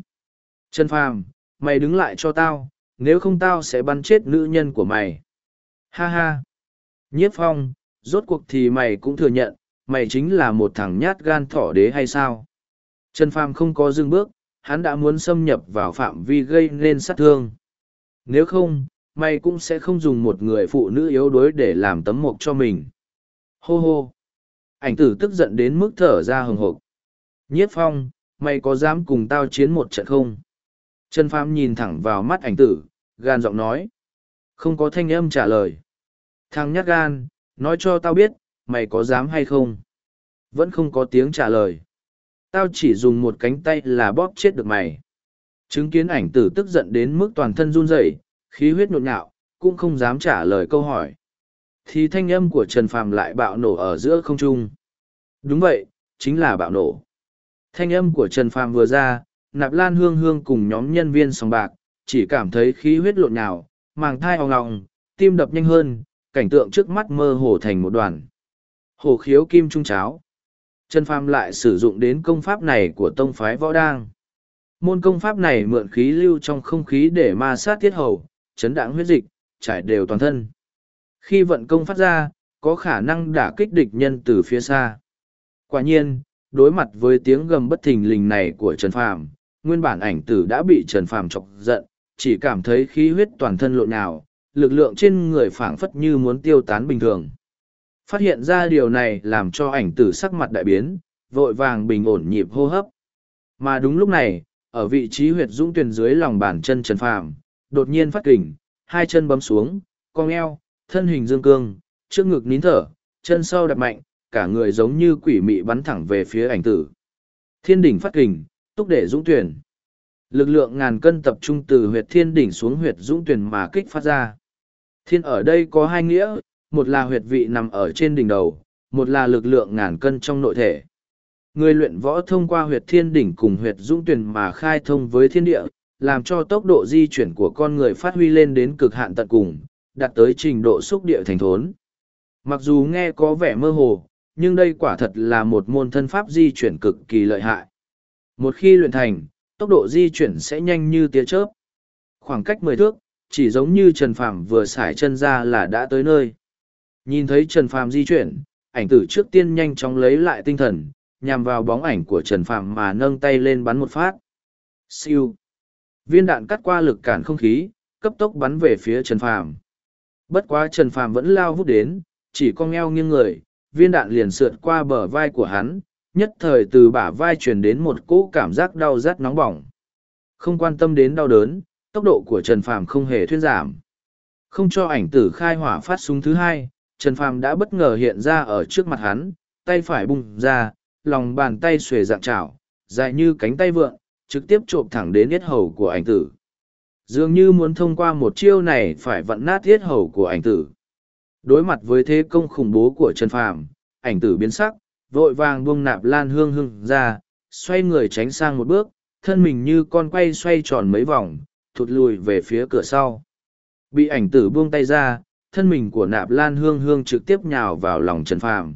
Trần Phàm, mày đứng lại cho tao, nếu không tao sẽ bắn chết nữ nhân của mày. Ha ha. Nhiếp phong, rốt cuộc thì mày cũng thừa nhận, mày chính là một thằng nhát gan thỏ đế hay sao? Trần Phàm không có dừng bước, hắn đã muốn xâm nhập vào phạm vi gây nên sát thương. Nếu không, mày cũng sẽ không dùng một người phụ nữ yếu đuối để làm tấm mộc cho mình. Hô hô! Ảnh tử tức giận đến mức thở ra hừng hộp. Nhiếp phong, mày có dám cùng tao chiến một trận không? Trần Phàm nhìn thẳng vào mắt ảnh tử, gan giọng nói. Không có thanh âm trả lời. Thằng nhát gan, nói cho tao biết, mày có dám hay không? Vẫn không có tiếng trả lời. Tao chỉ dùng một cánh tay là bóp chết được mày. Chứng kiến ảnh tử tức giận đến mức toàn thân run rẩy, khí huyết nhộn nhạo, cũng không dám trả lời câu hỏi. Thì thanh âm của Trần Phàm lại bạo nổ ở giữa không trung. Đúng vậy, chính là bạo nổ. Thanh âm của Trần Phàm vừa ra, Nạp Lan Hương Hương cùng nhóm nhân viên sòng bạc, chỉ cảm thấy khí huyết lộn nhào, màng thai ong ong, tim đập nhanh hơn, cảnh tượng trước mắt mơ hồ thành một đoàn. Hồ khiếu kim trung cháo. Trần Phàm lại sử dụng đến công pháp này của tông phái võ đang. Môn công pháp này mượn khí lưu trong không khí để ma sát tiết hầu, chấn đãng huyết dịch, trải đều toàn thân. Khi vận công phát ra, có khả năng đả kích địch nhân từ phía xa. Quả nhiên, đối mặt với tiếng gầm bất thình lình này của Trần Phàm, nguyên bản ảnh tử đã bị Trần Phàm chọc giận, chỉ cảm thấy khí huyết toàn thân lộn nào, lực lượng trên người phảng phất như muốn tiêu tán bình thường. Phát hiện ra điều này làm cho ảnh tử sắc mặt đại biến, vội vàng bình ổn nhịp hô hấp. Mà đúng lúc này, ở vị trí huyệt dũng tuyển dưới lòng bàn chân Trần Phàm, đột nhiên phát kình, hai chân bấm xuống, cong eo, thân hình dương cương, trước ngực nín thở, chân sau đập mạnh, cả người giống như quỷ mị bắn thẳng về phía ảnh tử. Thiên đỉnh phát kình, túc để dũng tuyển. lực lượng ngàn cân tập trung từ huyệt thiên đỉnh xuống huyệt dũng tuyển mà kích phát ra. Thiên ở đây có hai nghĩa, một là huyệt vị nằm ở trên đỉnh đầu, một là lực lượng ngàn cân trong nội thể. Người luyện võ thông qua huyệt thiên đỉnh cùng huyệt dũng tuyển mà khai thông với thiên địa, làm cho tốc độ di chuyển của con người phát huy lên đến cực hạn tận cùng, đạt tới trình độ xúc địa thành thốn. Mặc dù nghe có vẻ mơ hồ, nhưng đây quả thật là một môn thân pháp di chuyển cực kỳ lợi hại. Một khi luyện thành, tốc độ di chuyển sẽ nhanh như tia chớp. Khoảng cách mười thước, chỉ giống như Trần Phàm vừa xải chân ra là đã tới nơi. Nhìn thấy Trần Phàm di chuyển, ảnh tử trước tiên nhanh chóng lấy lại tinh thần, nhằm vào bóng ảnh của Trần Phạm mà nâng tay lên bắn một phát. Siêu. Viên đạn cắt qua lực cản không khí, cấp tốc bắn về phía Trần Phạm. Bất quá Trần Phạm vẫn lao vút đến, chỉ con eo nghiêng người, viên đạn liền sượt qua bờ vai của hắn, nhất thời từ bả vai truyền đến một cỗ cảm giác đau rát nóng bỏng. Không quan tâm đến đau đớn, tốc độ của Trần Phàm không hề thuyên giảm. Không cho ảnh tử khai hỏa phát súng thứ hai, Trần Phàm đã bất ngờ hiện ra ở trước mặt hắn, tay phải bung ra, lòng bàn tay xuề dạng chảo, dài như cánh tay vượn, trực tiếp trộm thẳng đến yết hầu của ảnh tử. Dường như muốn thông qua một chiêu này phải vặn nát yết hầu của ảnh tử. Đối mặt với thế công khủng bố của Trần Phàm, ảnh tử biến sắc, vội vàng buông nạp lan hương hương ra, xoay người tránh sang một bước, thân mình như con quay xoay tròn mấy vòng, thụt lùi về phía cửa sau. Bị ảnh tử buông tay ra, thân mình của nạp lan hương hương trực tiếp nhào vào lòng Trần Phàm.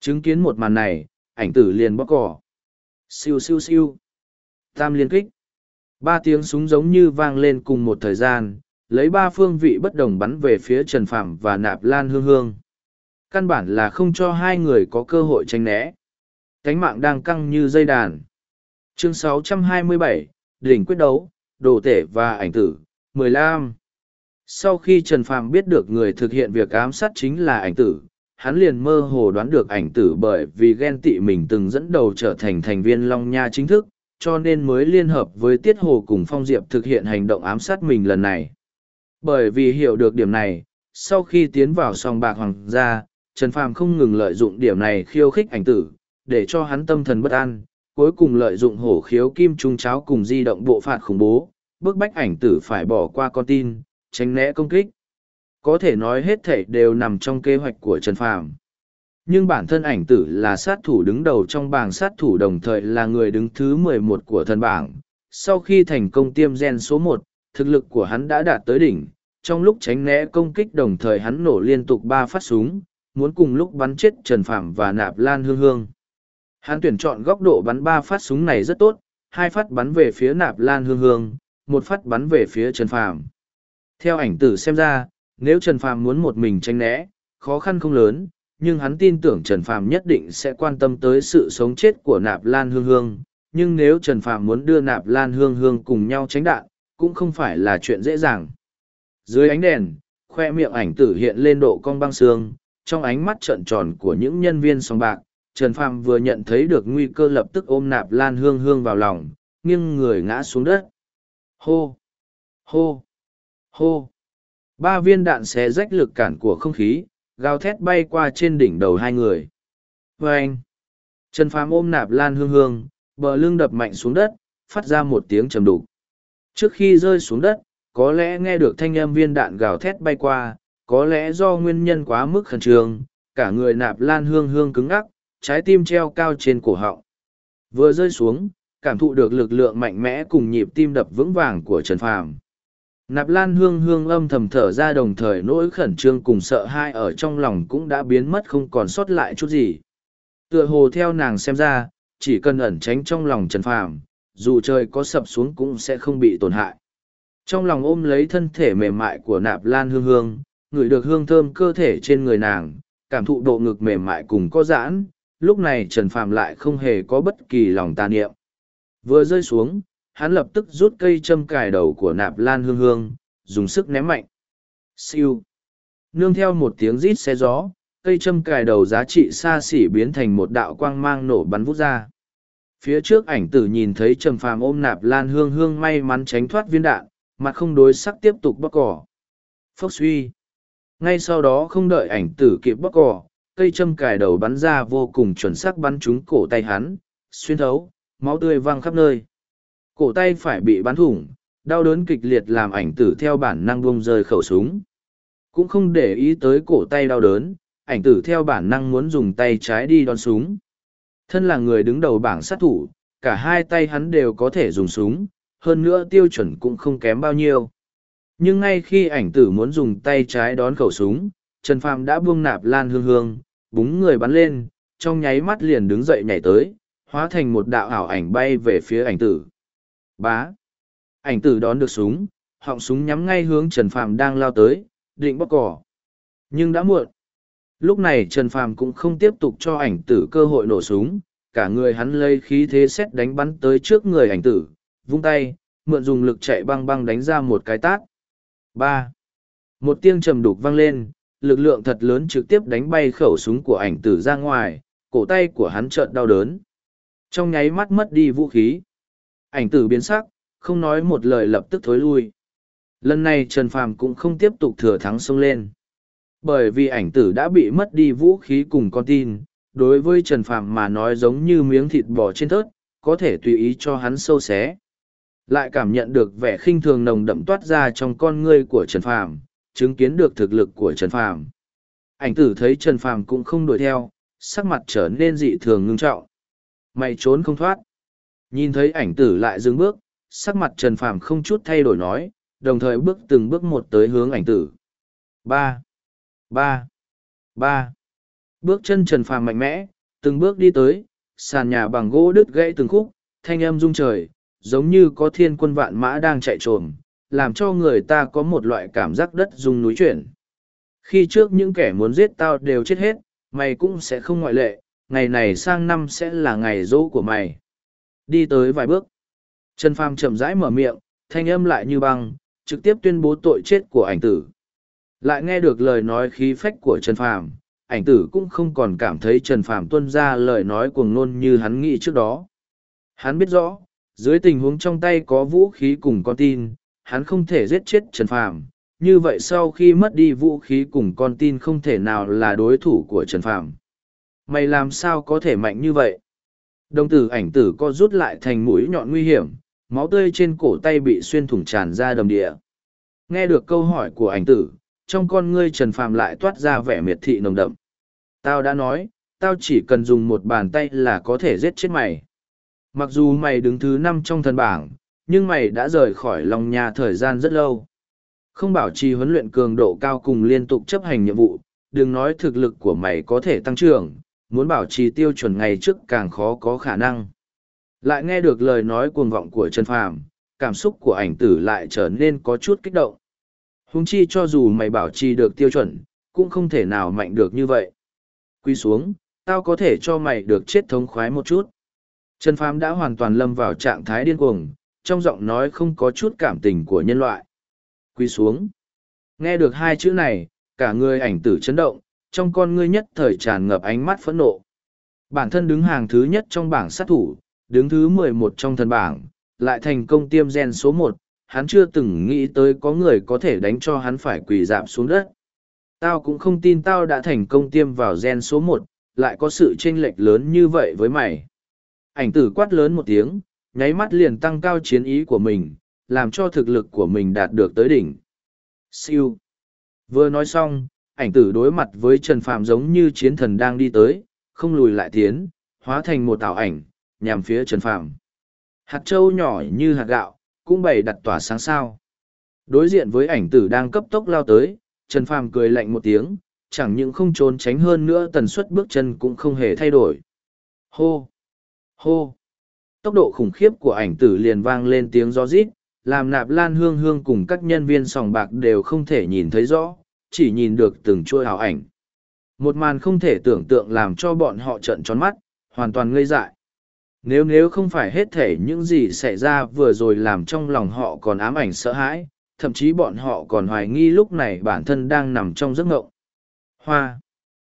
Chứng kiến một màn này, ảnh tử liền bóc cỏ. Siêu siêu siêu. Tam liên kích. Ba tiếng súng giống như vang lên cùng một thời gian, lấy ba phương vị bất đồng bắn về phía Trần Phạm và Nạp Lan Hương Hương. Căn bản là không cho hai người có cơ hội tránh né. Cánh mạng đang căng như dây đàn. Chương 627, Đỉnh quyết đấu, đồ tể và ảnh tử, 15. Sau khi Trần Phạm biết được người thực hiện việc ám sát chính là ảnh tử, hắn liền mơ hồ đoán được ảnh tử bởi vì ghen tị mình từng dẫn đầu trở thành thành viên Long Nha chính thức, cho nên mới liên hợp với Tiết Hồ cùng Phong Diệp thực hiện hành động ám sát mình lần này. Bởi vì hiểu được điểm này, sau khi tiến vào song bạc hoàng gia, Trần Phàm không ngừng lợi dụng điểm này khiêu khích ảnh tử, để cho hắn tâm thần bất an, cuối cùng lợi dụng hổ khiếu kim trung cháo cùng di động bộ phạt khủng bố, bức bách ảnh tử phải bỏ qua con tin, tránh né công kích. Có thể nói hết thể đều nằm trong kế hoạch của Trần Phàm. Nhưng bản thân ảnh tử là sát thủ đứng đầu trong bảng sát thủ đồng thời là người đứng thứ mười một của thần bảng. Sau khi thành công tiêm gen số một, thực lực của hắn đã đạt tới đỉnh, trong lúc tránh né công kích đồng thời hắn nổ liên tục ba phát súng, muốn cùng lúc bắn chết Trần Phạm và Nạp Lan Hương Hương. Hắn tuyển chọn góc độ bắn ba phát súng này rất tốt, hai phát bắn về phía Nạp Lan Hương Hương, một phát bắn về phía Trần Phạm. Theo ảnh tử xem ra, nếu Trần Phạm muốn một mình tránh né, khó khăn không lớn, nhưng hắn tin tưởng Trần Phạm nhất định sẽ quan tâm tới sự sống chết của Nạp Lan Hương Hương. Nhưng nếu Trần Phạm muốn đưa Nạp Lan Hương Hương cùng nhau tránh đạn, cũng không phải là chuyện dễ dàng. Dưới ánh đèn, khoe miệng ảnh tử hiện lên độ cong băng xương, trong ánh mắt trợn tròn của những nhân viên song bạc, Trần Phàm vừa nhận thấy được nguy cơ lập tức ôm nạp lan hương hương vào lòng, nghiêng người ngã xuống đất. Hô! Hô! Hô! Ba viên đạn xé rách lực cản của không khí, gào thét bay qua trên đỉnh đầu hai người. Và anh! Trần Phàm ôm nạp lan hương hương, bờ lưng đập mạnh xuống đất, phát ra một tiếng trầm đục. Trước khi rơi xuống đất, có lẽ nghe được thanh âm viên đạn gào thét bay qua, có lẽ do nguyên nhân quá mức khẩn trương, cả người nạp lan hương hương cứng ngắc, trái tim treo cao trên cổ họng. Vừa rơi xuống, cảm thụ được lực lượng mạnh mẽ cùng nhịp tim đập vững vàng của Trần Phàm. Nạp lan hương hương âm thầm thở ra đồng thời nỗi khẩn trương cùng sợ hai ở trong lòng cũng đã biến mất không còn sót lại chút gì. Tựa hồ theo nàng xem ra, chỉ cần ẩn tránh trong lòng Trần Phàm, dù trời có sập xuống cũng sẽ không bị tổn hại. Trong lòng ôm lấy thân thể mềm mại của nạp lan hương hương, ngửi được hương thơm cơ thể trên người nàng, cảm thụ độ ngực mềm mại cùng có giãn, lúc này Trần Phàm lại không hề có bất kỳ lòng tà niệm. Vừa rơi xuống, hắn lập tức rút cây châm cài đầu của nạp lan hương hương, dùng sức ném mạnh. Siêu. Nương theo một tiếng rít xe gió, cây châm cài đầu giá trị xa xỉ biến thành một đạo quang mang nổ bắn vút ra. Phía trước ảnh tử nhìn thấy trầm Phàm ôm nạp lan hương hương may mắn tránh thoát viên đạn, mặt không đối sắc tiếp tục bóc cỏ. Phốc suy. Ngay sau đó không đợi ảnh tử kịp bóc cỏ, cây châm cài đầu bắn ra vô cùng chuẩn xác bắn trúng cổ tay hắn, xuyên thấu, máu tươi văng khắp nơi. Cổ tay phải bị bắn thủng, đau đớn kịch liệt làm ảnh tử theo bản năng buông rơi khẩu súng. Cũng không để ý tới cổ tay đau đớn, ảnh tử theo bản năng muốn dùng tay trái đi đón súng. Thân là người đứng đầu bảng sát thủ, cả hai tay hắn đều có thể dùng súng, hơn nữa tiêu chuẩn cũng không kém bao nhiêu. Nhưng ngay khi ảnh tử muốn dùng tay trái đón khẩu súng, Trần Phàm đã buông nạp lan hương hương, búng người bắn lên, trong nháy mắt liền đứng dậy nhảy tới, hóa thành một đạo ảo ảnh bay về phía ảnh tử. Bá! Ảnh tử đón được súng, họng súng nhắm ngay hướng Trần Phàm đang lao tới, định bóc cỏ. Nhưng đã muộn. Lúc này Trần Phàm cũng không tiếp tục cho ảnh tử cơ hội nổ súng, cả người hắn lấy khí thế xét đánh bắn tới trước người ảnh tử, vung tay, mượn dùng lực chạy băng băng đánh ra một cái tát. ba Một tiếng trầm đục vang lên, lực lượng thật lớn trực tiếp đánh bay khẩu súng của ảnh tử ra ngoài, cổ tay của hắn trợn đau đớn. Trong nháy mắt mất đi vũ khí. Ảnh tử biến sắc, không nói một lời lập tức thối lui. Lần này Trần Phàm cũng không tiếp tục thừa thắng xông lên. Bởi vì ảnh tử đã bị mất đi vũ khí cùng con tin, đối với Trần Phàm mà nói giống như miếng thịt bò trên thớt, có thể tùy ý cho hắn sâu xé. Lại cảm nhận được vẻ khinh thường nồng đậm toát ra trong con ngươi của Trần Phàm, chứng kiến được thực lực của Trần Phàm. Ảnh tử thấy Trần Phàm cũng không đuổi theo, sắc mặt trở nên dị thường ngưng trọng. Mày trốn không thoát. Nhìn thấy ảnh tử lại dừng bước, sắc mặt Trần Phàm không chút thay đổi nói, đồng thời bước từng bước một tới hướng ảnh tử. Ba, ba, ba. Bước chân Trần Phàm mạnh mẽ, từng bước đi tới, sàn nhà bằng gỗ đứt gãy từng khúc, thanh âm rung trời, giống như có thiên quân vạn mã đang chạy trồm, làm cho người ta có một loại cảm giác đất rung núi chuyển. Khi trước những kẻ muốn giết tao đều chết hết, mày cũng sẽ không ngoại lệ, ngày này sang năm sẽ là ngày dỗ của mày. Đi tới vài bước, Trần Phàm chậm rãi mở miệng, thanh âm lại như băng, trực tiếp tuyên bố tội chết của ảnh tử. Lại nghe được lời nói khí phách của Trần Phàm, ảnh tử cũng không còn cảm thấy Trần Phàm tuân ra lời nói cuồng nôn như hắn nghĩ trước đó. Hắn biết rõ, dưới tình huống trong tay có vũ khí cùng con tin, hắn không thể giết chết Trần Phàm. Như vậy sau khi mất đi vũ khí cùng con tin không thể nào là đối thủ của Trần Phàm. Mày làm sao có thể mạnh như vậy? Đồng tử ảnh tử co rút lại thành mũi nhọn nguy hiểm, máu tươi trên cổ tay bị xuyên thủng tràn ra đầm địa. Nghe được câu hỏi của ảnh tử, trong con ngươi Trần Phàm lại toát ra vẻ miệt thị nồng đậm. Tao đã nói, tao chỉ cần dùng một bàn tay là có thể giết chết mày. Mặc dù mày đứng thứ năm trong thần bảng, nhưng mày đã rời khỏi lòng nhà thời gian rất lâu. Không bảo trì huấn luyện cường độ cao cùng liên tục chấp hành nhiệm vụ, đừng nói thực lực của mày có thể tăng trưởng, muốn bảo trì tiêu chuẩn ngày trước càng khó có khả năng. Lại nghe được lời nói cuồng vọng của Trần Phàm, cảm xúc của ảnh tử lại trở nên có chút kích động. Húng chi cho dù mày bảo trì được tiêu chuẩn, cũng không thể nào mạnh được như vậy. Quy xuống, tao có thể cho mày được chết thống khoái một chút. Trần Phàm đã hoàn toàn lâm vào trạng thái điên cuồng, trong giọng nói không có chút cảm tình của nhân loại. Quy xuống. Nghe được hai chữ này, cả người ảnh tử chấn động, trong con ngươi nhất thời tràn ngập ánh mắt phẫn nộ. Bản thân đứng hàng thứ nhất trong bảng sát thủ, đứng thứ mười một trong thần bảng, lại thành công tiêm gen số một, hắn chưa từng nghĩ tới có người có thể đánh cho hắn phải quỳ dạp xuống đất. Tao cũng không tin tao đã thành công tiêm vào gen số một, lại có sự chênh lệch lớn như vậy với mày. Ảnh tử quát lớn một tiếng, nháy mắt liền tăng cao chiến ý của mình, làm cho thực lực của mình đạt được tới đỉnh. Siêu. Vừa nói xong, ảnh tử đối mặt với Trần Phạm giống như chiến thần đang đi tới, không lùi lại tiến, hóa thành một tảo ảnh, nhằm phía Trần Phạm. Hạt trâu nhỏ như hạt gạo, cũng bày đặt tỏa sáng sao. Đối diện với ảnh tử đang cấp tốc lao tới, Trần Phàm cười lạnh một tiếng, chẳng những không trốn tránh hơn nữa tần suất bước chân cũng không hề thay đổi. Hô! Hô! Tốc độ khủng khiếp của ảnh tử liền vang lên tiếng gió rít, làm nạp lan hương hương cùng các nhân viên sòng bạc đều không thể nhìn thấy rõ, chỉ nhìn được từng chuôi ảo ảnh. Một màn không thể tưởng tượng làm cho bọn họ trợn tròn mắt, hoàn toàn ngây dại. Nếu nếu không phải hết thể những gì xảy ra vừa rồi làm trong lòng họ còn ám ảnh sợ hãi, thậm chí bọn họ còn hoài nghi lúc này bản thân đang nằm trong giấc ngộng. Hoa.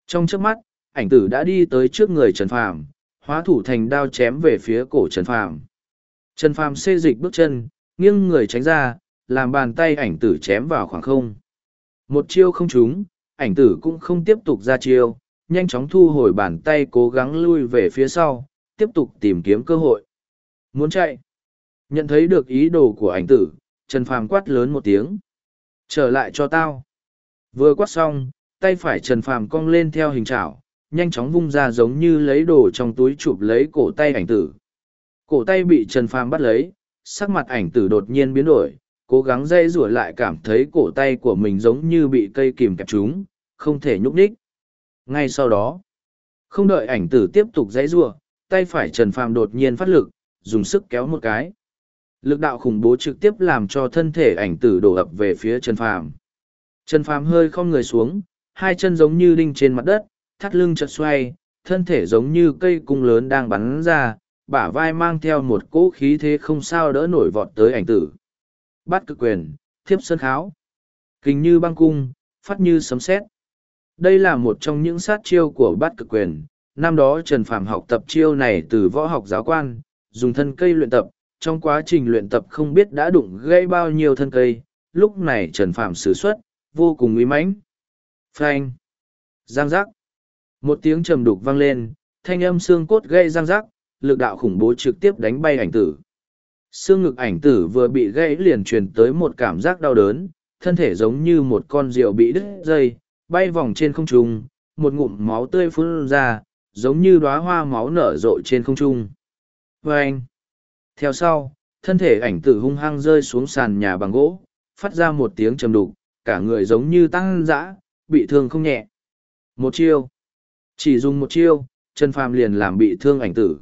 Trong trước mắt, ảnh tử đã đi tới trước người Trần Phàm, hóa thủ thành đao chém về phía cổ Trần Phàm. Trần Phàm xê dịch bước chân, nghiêng người tránh ra, làm bàn tay ảnh tử chém vào khoảng không. Một chiêu không trúng, ảnh tử cũng không tiếp tục ra chiêu, nhanh chóng thu hồi bàn tay cố gắng lui về phía sau, tiếp tục tìm kiếm cơ hội. Muốn chạy. Nhận thấy được ý đồ của ảnh tử, Trần Phàm quát lớn một tiếng. Trở lại cho tao. Vừa quát xong, tay phải Trần Phàm cong lên theo hình chảo, nhanh chóng vung ra giống như lấy đồ trong túi chụp lấy cổ tay ảnh tử. Cổ tay bị Trần Phàm bắt lấy, sắc mặt ảnh tử đột nhiên biến đổi, cố gắng dây rủa lại cảm thấy cổ tay của mình giống như bị cây kìm kẹp chúng không thể nhúc nhích. Ngay sau đó, không đợi ảnh tử tiếp tục dãy rủa, tay phải Trần Phàm đột nhiên phát lực, dùng sức kéo một cái. Lực đạo khủng bố trực tiếp làm cho thân thể ảnh tử đổ ập về phía Trần Phàm. Trần Phàm hơi không người xuống, hai chân giống như đinh trên mặt đất, thắt lưng chợt xoay, thân thể giống như cây cung lớn đang bắn ra, bả vai mang theo một cỗ khí thế không sao đỡ nổi vọt tới ảnh tử. Bát cực quyền, thiếp sơn kháo. Kinh như băng cung, phát như sấm sét. Đây là một trong những sát chiêu của bát cực quyền. Năm đó Trần Phạm học tập chiêu này từ võ học giáo quan, dùng thân cây luyện tập, trong quá trình luyện tập không biết đã đụng gây bao nhiêu thân cây, lúc này Trần Phạm sử xuất, vô cùng uy mãnh. Phanh! Giang giác! Một tiếng trầm đục vang lên, thanh âm xương cốt gây giang giác, lực đạo khủng bố trực tiếp đánh bay ảnh tử. Xương ngực ảnh tử vừa bị gãy liền truyền tới một cảm giác đau đớn, thân thể giống như một con rượu bị đứt dây, bay vòng trên không trung, một ngụm máu tươi phun ra, giống như đóa hoa máu nở rộ trên không trung. Vâng! Theo sau, thân thể ảnh tử hung hăng rơi xuống sàn nhà bằng gỗ, phát ra một tiếng trầm đục, cả người giống như tăng dã, bị thương không nhẹ. Một chiêu. Chỉ dùng một chiêu, Trần Phàm liền làm bị thương ảnh tử.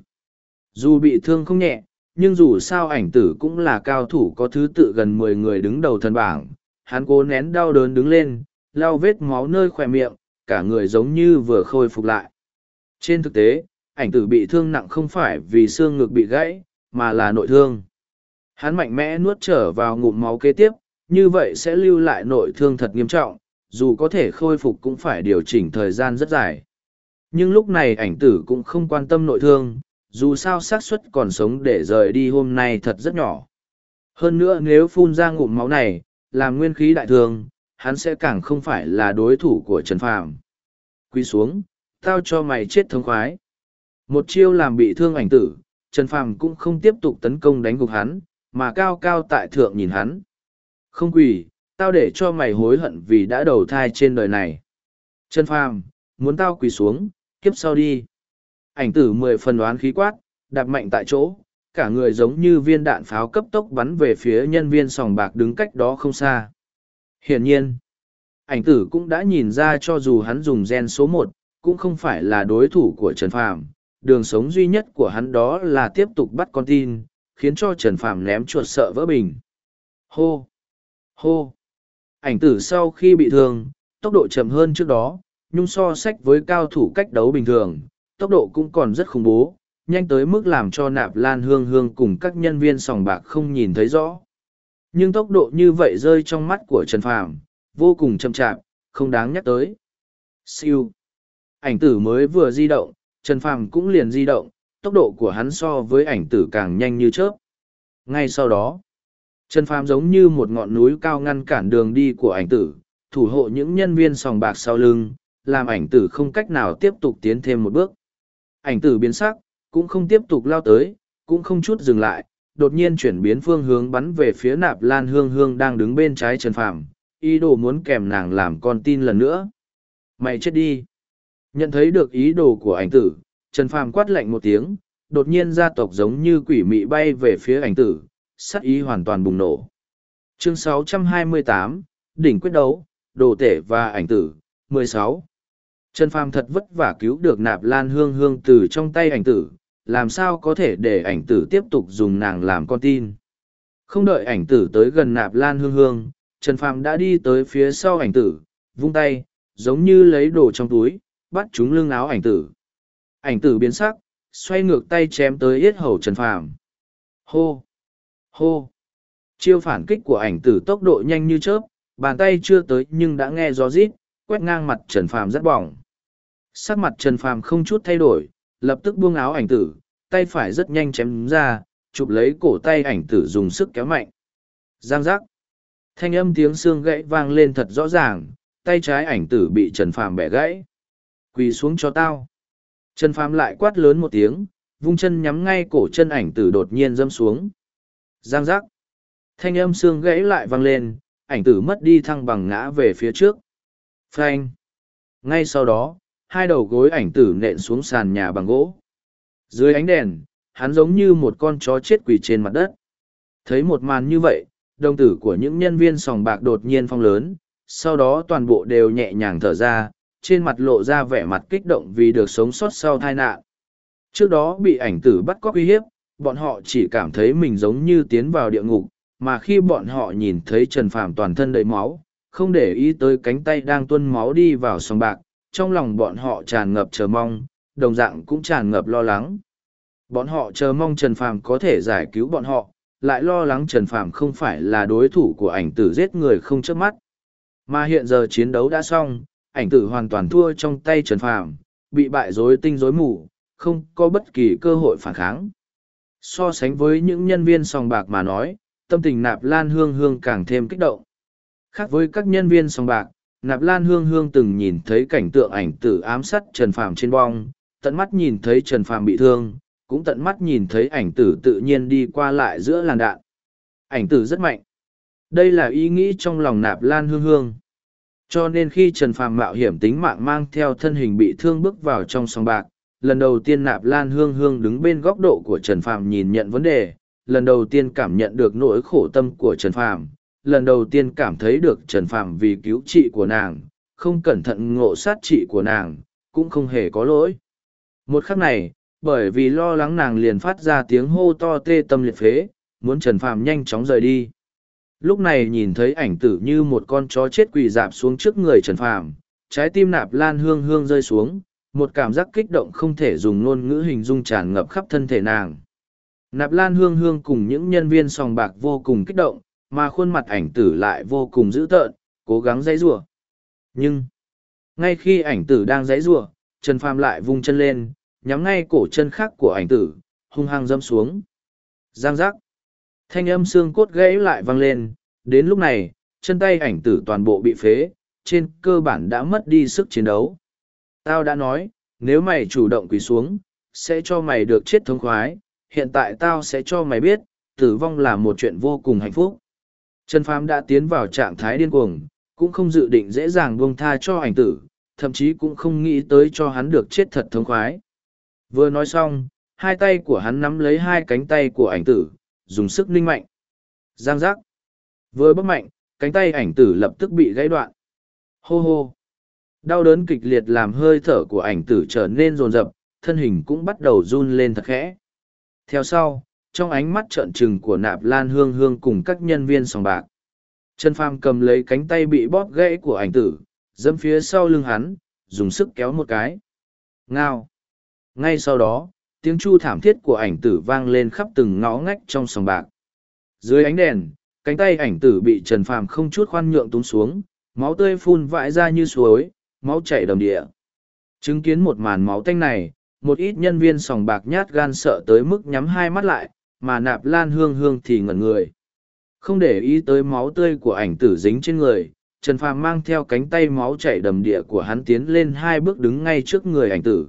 Dù bị thương không nhẹ, nhưng dù sao ảnh tử cũng là cao thủ có thứ tự gần mười người đứng đầu thần bảng. Hắn cố nén đau đớn đứng lên, lau vết máu nơi khỏe miệng, cả người giống như vừa khôi phục lại. Trên thực tế, ảnh tử bị thương nặng không phải vì xương ngực bị gãy, mà là nội thương. Hắn mạnh mẽ nuốt trở vào ngụm máu kế tiếp, như vậy sẽ lưu lại nội thương thật nghiêm trọng, dù có thể khôi phục cũng phải điều chỉnh thời gian rất dài. Nhưng lúc này ảnh tử cũng không quan tâm nội thương, dù sao xác suất còn sống để rời đi hôm nay thật rất nhỏ. Hơn nữa nếu phun ra ngụm máu này, làm nguyên khí đại thương, hắn sẽ càng không phải là đối thủ của Trần Phàm. Quy xuống, tao cho mày chết thống khoái. Một chiêu làm bị thương ảnh tử, Trần Phàm cũng không tiếp tục tấn công đánh gục hắn, mà cao cao tại thượng nhìn hắn. Không quỳ, tao để cho mày hối hận vì đã đầu thai trên đời này. Trần Phàm, muốn tao quỳ xuống, kiếp sau đi. Ảnh tử mười phần đoán khí quát, đạp mạnh tại chỗ, cả người giống như viên đạn pháo cấp tốc bắn về phía nhân viên sòng bạc đứng cách đó không xa. Hiển nhiên, ảnh tử cũng đã nhìn ra cho dù hắn dùng gen số một, cũng không phải là đối thủ của Trần Phàm. Đường sống duy nhất của hắn đó là tiếp tục bắt con tin, khiến cho Trần Phàm ném chuột sợ vỡ bình. Hô! Hô! Ảnh tử sau khi bị thương, tốc độ chậm hơn trước đó, nhung so sách với cao thủ cách đấu bình thường, tốc độ cũng còn rất khủng bố, nhanh tới mức làm cho nạp lan hương hương cùng các nhân viên sòng bạc không nhìn thấy rõ. Nhưng tốc độ như vậy rơi trong mắt của Trần Phàm, vô cùng chậm chạp, không đáng nhắc tới. Siêu. Ảnh tử mới vừa di động, Trần Phàm cũng liền di động, tốc độ của hắn so với ảnh tử càng nhanh như chớp. Ngay sau đó, Trần Phàm giống như một ngọn núi cao ngăn cản đường đi của ảnh tử, thủ hộ những nhân viên sòng bạc sau lưng, làm ảnh tử không cách nào tiếp tục tiến thêm một bước. Ảnh tử biến sắc, cũng không tiếp tục lao tới, cũng không chút dừng lại, đột nhiên chuyển biến phương hướng bắn về phía nạp lan hương hương đang đứng bên trái Trần Phàm, ý đồ muốn kèm nàng làm con tin lần nữa. Mày chết đi! Nhận thấy được ý đồ của ảnh tử, Trần Phàm quát lạnh một tiếng, đột nhiên gia tộc giống như quỷ mị bay về phía ảnh tử, sát ý hoàn toàn bùng nổ. Chương 628, Đỉnh quyết đấu, đồ tể và ảnh tử, 16. Trần Phàm thật vất vả cứu được nạp lan hương hương từ trong tay ảnh tử, làm sao có thể để ảnh tử tiếp tục dùng nàng làm con tin. Không đợi ảnh tử tới gần nạp lan hương hương, Trần Phàm đã đi tới phía sau ảnh tử, vung tay, giống như lấy đồ trong túi, bắt chúng lưng áo ảnh tử. Ảnh tử biến sắc, xoay ngược tay chém tới yết hầu Trần Phàm. Hô! Hô! Chiêu phản kích của ảnh tử tốc độ nhanh như chớp, bàn tay chưa tới nhưng đã nghe gió rít, quét ngang mặt Trần Phàm rất bỏng. Sắc mặt Trần Phàm không chút thay đổi, lập tức buông áo ảnh tử, tay phải rất nhanh chém ra, chụp lấy cổ tay ảnh tử dùng sức kéo mạnh. Giang giác. Thanh âm tiếng xương gãy vang lên thật rõ ràng, tay trái ảnh tử bị Trần Phàm bẻ gãy. Quỳ xuống cho tao. Trần Phàm lại quát lớn một tiếng, vung chân nhắm ngay cổ chân ảnh tử đột nhiên dâm xuống. Giang giác. Thanh âm xương gãy lại vang lên, ảnh tử mất đi thăng bằng ngã về phía trước. Phanh. Ngay sau đó, hai đầu gối ảnh tử nện xuống sàn nhà bằng gỗ. Dưới ánh đèn, hắn giống như một con chó chết quỳ trên mặt đất. Thấy một màn như vậy, đồng tử của những nhân viên sòng bạc đột nhiên phong lớn, sau đó toàn bộ đều nhẹ nhàng thở ra, trên mặt lộ ra vẻ mặt kích động vì được sống sót sau tai nạn. Trước đó bị ảnh tử bắt cóc uy hiếp, bọn họ chỉ cảm thấy mình giống như tiến vào địa ngục, mà khi bọn họ nhìn thấy Trần Phàm toàn thân đầy máu, không để ý tới cánh tay đang tuôn máu đi vào sòng bạc, trong lòng bọn họ tràn ngập chờ mong, đồng dạng cũng tràn ngập lo lắng. Bọn họ chờ mong Trần Phàm có thể giải cứu bọn họ, lại lo lắng Trần Phàm không phải là đối thủ của ảnh tử giết người không chớp mắt. Mà hiện giờ chiến đấu đã xong, ảnh tử hoàn toàn thua trong tay Trần Phàm, bị bại rối tinh rối mù, không có bất kỳ cơ hội phản kháng. So sánh với những nhân viên sòng bạc mà nói, tâm tình nạp lan hương hương càng thêm kích động. Khác với các nhân viên sòng bạc, nạp lan hương hương từng nhìn thấy cảnh tượng ảnh tử ám sát Trần Phàm trên bong, tận mắt nhìn thấy Trần Phàm bị thương, cũng tận mắt nhìn thấy ảnh tử tự nhiên đi qua lại giữa làn đạn. Ảnh tử rất mạnh. Đây là ý nghĩ trong lòng nạp lan hương hương. Cho nên khi Trần Phàm mạo hiểm tính mạng mang theo thân hình bị thương bước vào trong sòng bạc, lần đầu tiên nạp lan hương hương đứng bên góc độ của Trần Phàm nhìn nhận vấn đề, lần đầu tiên cảm nhận được nỗi khổ tâm của Trần Phàm, lần đầu tiên cảm thấy được Trần Phàm vì cứu trị của nàng, không cẩn thận ngộ sát trị của nàng, cũng không hề có lỗi. Một khắc này, bởi vì lo lắng nàng liền phát ra tiếng hô to tê tâm liệt phế, muốn Trần Phàm nhanh chóng rời đi. Lúc này nhìn thấy ảnh tử như một con chó chết quỳ dạp xuống trước người Trần Phàm, trái tim nạp lan hương hương rơi xuống, một cảm giác kích động không thể dùng ngôn ngữ hình dung tràn ngập khắp thân thể nàng. Nạp lan hương hương cùng những nhân viên sòng bạc vô cùng kích động, mà khuôn mặt ảnh tử lại vô cùng dữ tợn, cố gắng dãy rủa. Nhưng, ngay khi ảnh tử đang dãy rủa, Trần Phàm lại vung chân lên, nhắm ngay cổ chân khác của ảnh tử, hung hăng dâm xuống. Giang giác. Thanh âm xương cốt gãy lại vang lên, đến lúc này, chân tay ảnh tử toàn bộ bị phế, trên cơ bản đã mất đi sức chiến đấu. Tao đã nói, nếu mày chủ động quỳ xuống, sẽ cho mày được chết thống khoái, hiện tại tao sẽ cho mày biết, tử vong là một chuyện vô cùng hạnh phúc. Trần Phàm đã tiến vào trạng thái điên cuồng, cũng không dự định dễ dàng buông tha cho ảnh tử, thậm chí cũng không nghĩ tới cho hắn được chết thật thống khoái. Vừa nói xong, hai tay của hắn nắm lấy hai cánh tay của ảnh tử, dùng sức ninh mạnh. Giang giác. Vừa bất mạnh, cánh tay ảnh tử lập tức bị gãy đoạn. Hô hô. Đau đớn kịch liệt làm hơi thở của ảnh tử trở nên rồn rập, thân hình cũng bắt đầu run lên thật khẽ. Theo sau, trong ánh mắt trợn trừng của nạp lan hương hương cùng các nhân viên sòng bạc. Trần Phàm cầm lấy cánh tay bị bóp gãy của ảnh tử, dâm phía sau lưng hắn, dùng sức kéo một cái. Ngao. Ngay sau đó, tiếng chu thảm thiết của ảnh tử vang lên khắp từng ngõ ngách trong sòng bạc. Dưới ánh đèn, cánh tay ảnh tử bị Trần Phàm không chút khoan nhượng túng xuống, máu tươi phun vãi ra như suối, máu chảy đầm địa. Chứng kiến một màn máu tanh này, một ít nhân viên sòng bạc nhát gan sợ tới mức nhắm hai mắt lại, mà nạp lan hương hương thì ngẩn người. Không để ý tới máu tươi của ảnh tử dính trên người, Trần Phàm mang theo cánh tay máu chảy đầm địa của hắn tiến lên hai bước đứng ngay trước người ảnh tử.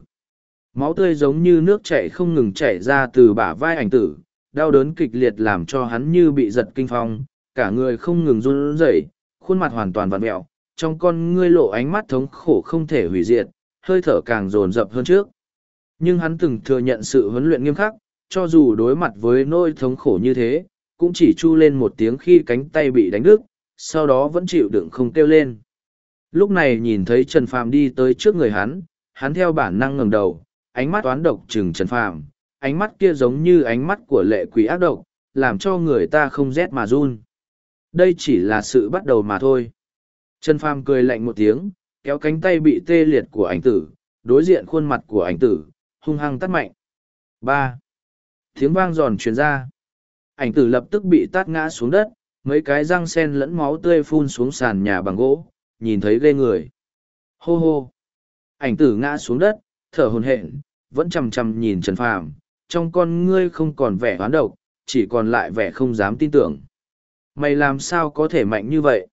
Máu tươi giống như nước chảy không ngừng chảy ra từ bả vai ảnh tử, đau đớn kịch liệt làm cho hắn như bị giật kinh phong, cả người không ngừng run rẩy, khuôn mặt hoàn toàn vặn mẹo, trong con ngươi lộ ánh mắt thống khổ không thể hủy diệt, hơi thở càng dồn dập hơn trước. Nhưng hắn từng thừa nhận sự huấn luyện nghiêm khắc, cho dù đối mặt với nỗi thống khổ như thế, cũng chỉ chu lên một tiếng khi cánh tay bị đánh đứt, sau đó vẫn chịu đựng không kêu lên. Lúc này nhìn thấy Trần Phàm đi tới trước người hắn, hắn theo bản năng ngẩng đầu, ánh mắt toán độc trừng Trần Phàm, ánh mắt kia giống như ánh mắt của lệ quỷ ác độc, làm cho người ta không rét mà run. Đây chỉ là sự bắt đầu mà thôi. Trần Phàm cười lạnh một tiếng, kéo cánh tay bị tê liệt của ảnh tử, đối diện khuôn mặt của ảnh tử, hung hăng tắt mạnh. ba Tiếng vang giòn truyền ra. Ảnh tử lập tức bị tát ngã xuống đất, mấy cái răng sen lẫn máu tươi phun xuống sàn nhà bằng gỗ, nhìn thấy ghê người. Hô hô! Ảnh tử ngã xuống đất, thở hồn hển, vẫn chằm chằm nhìn Trần Phàm, trong con ngươi không còn vẻ hoán độc, chỉ còn lại vẻ không dám tin tưởng. Mày làm sao có thể mạnh như vậy?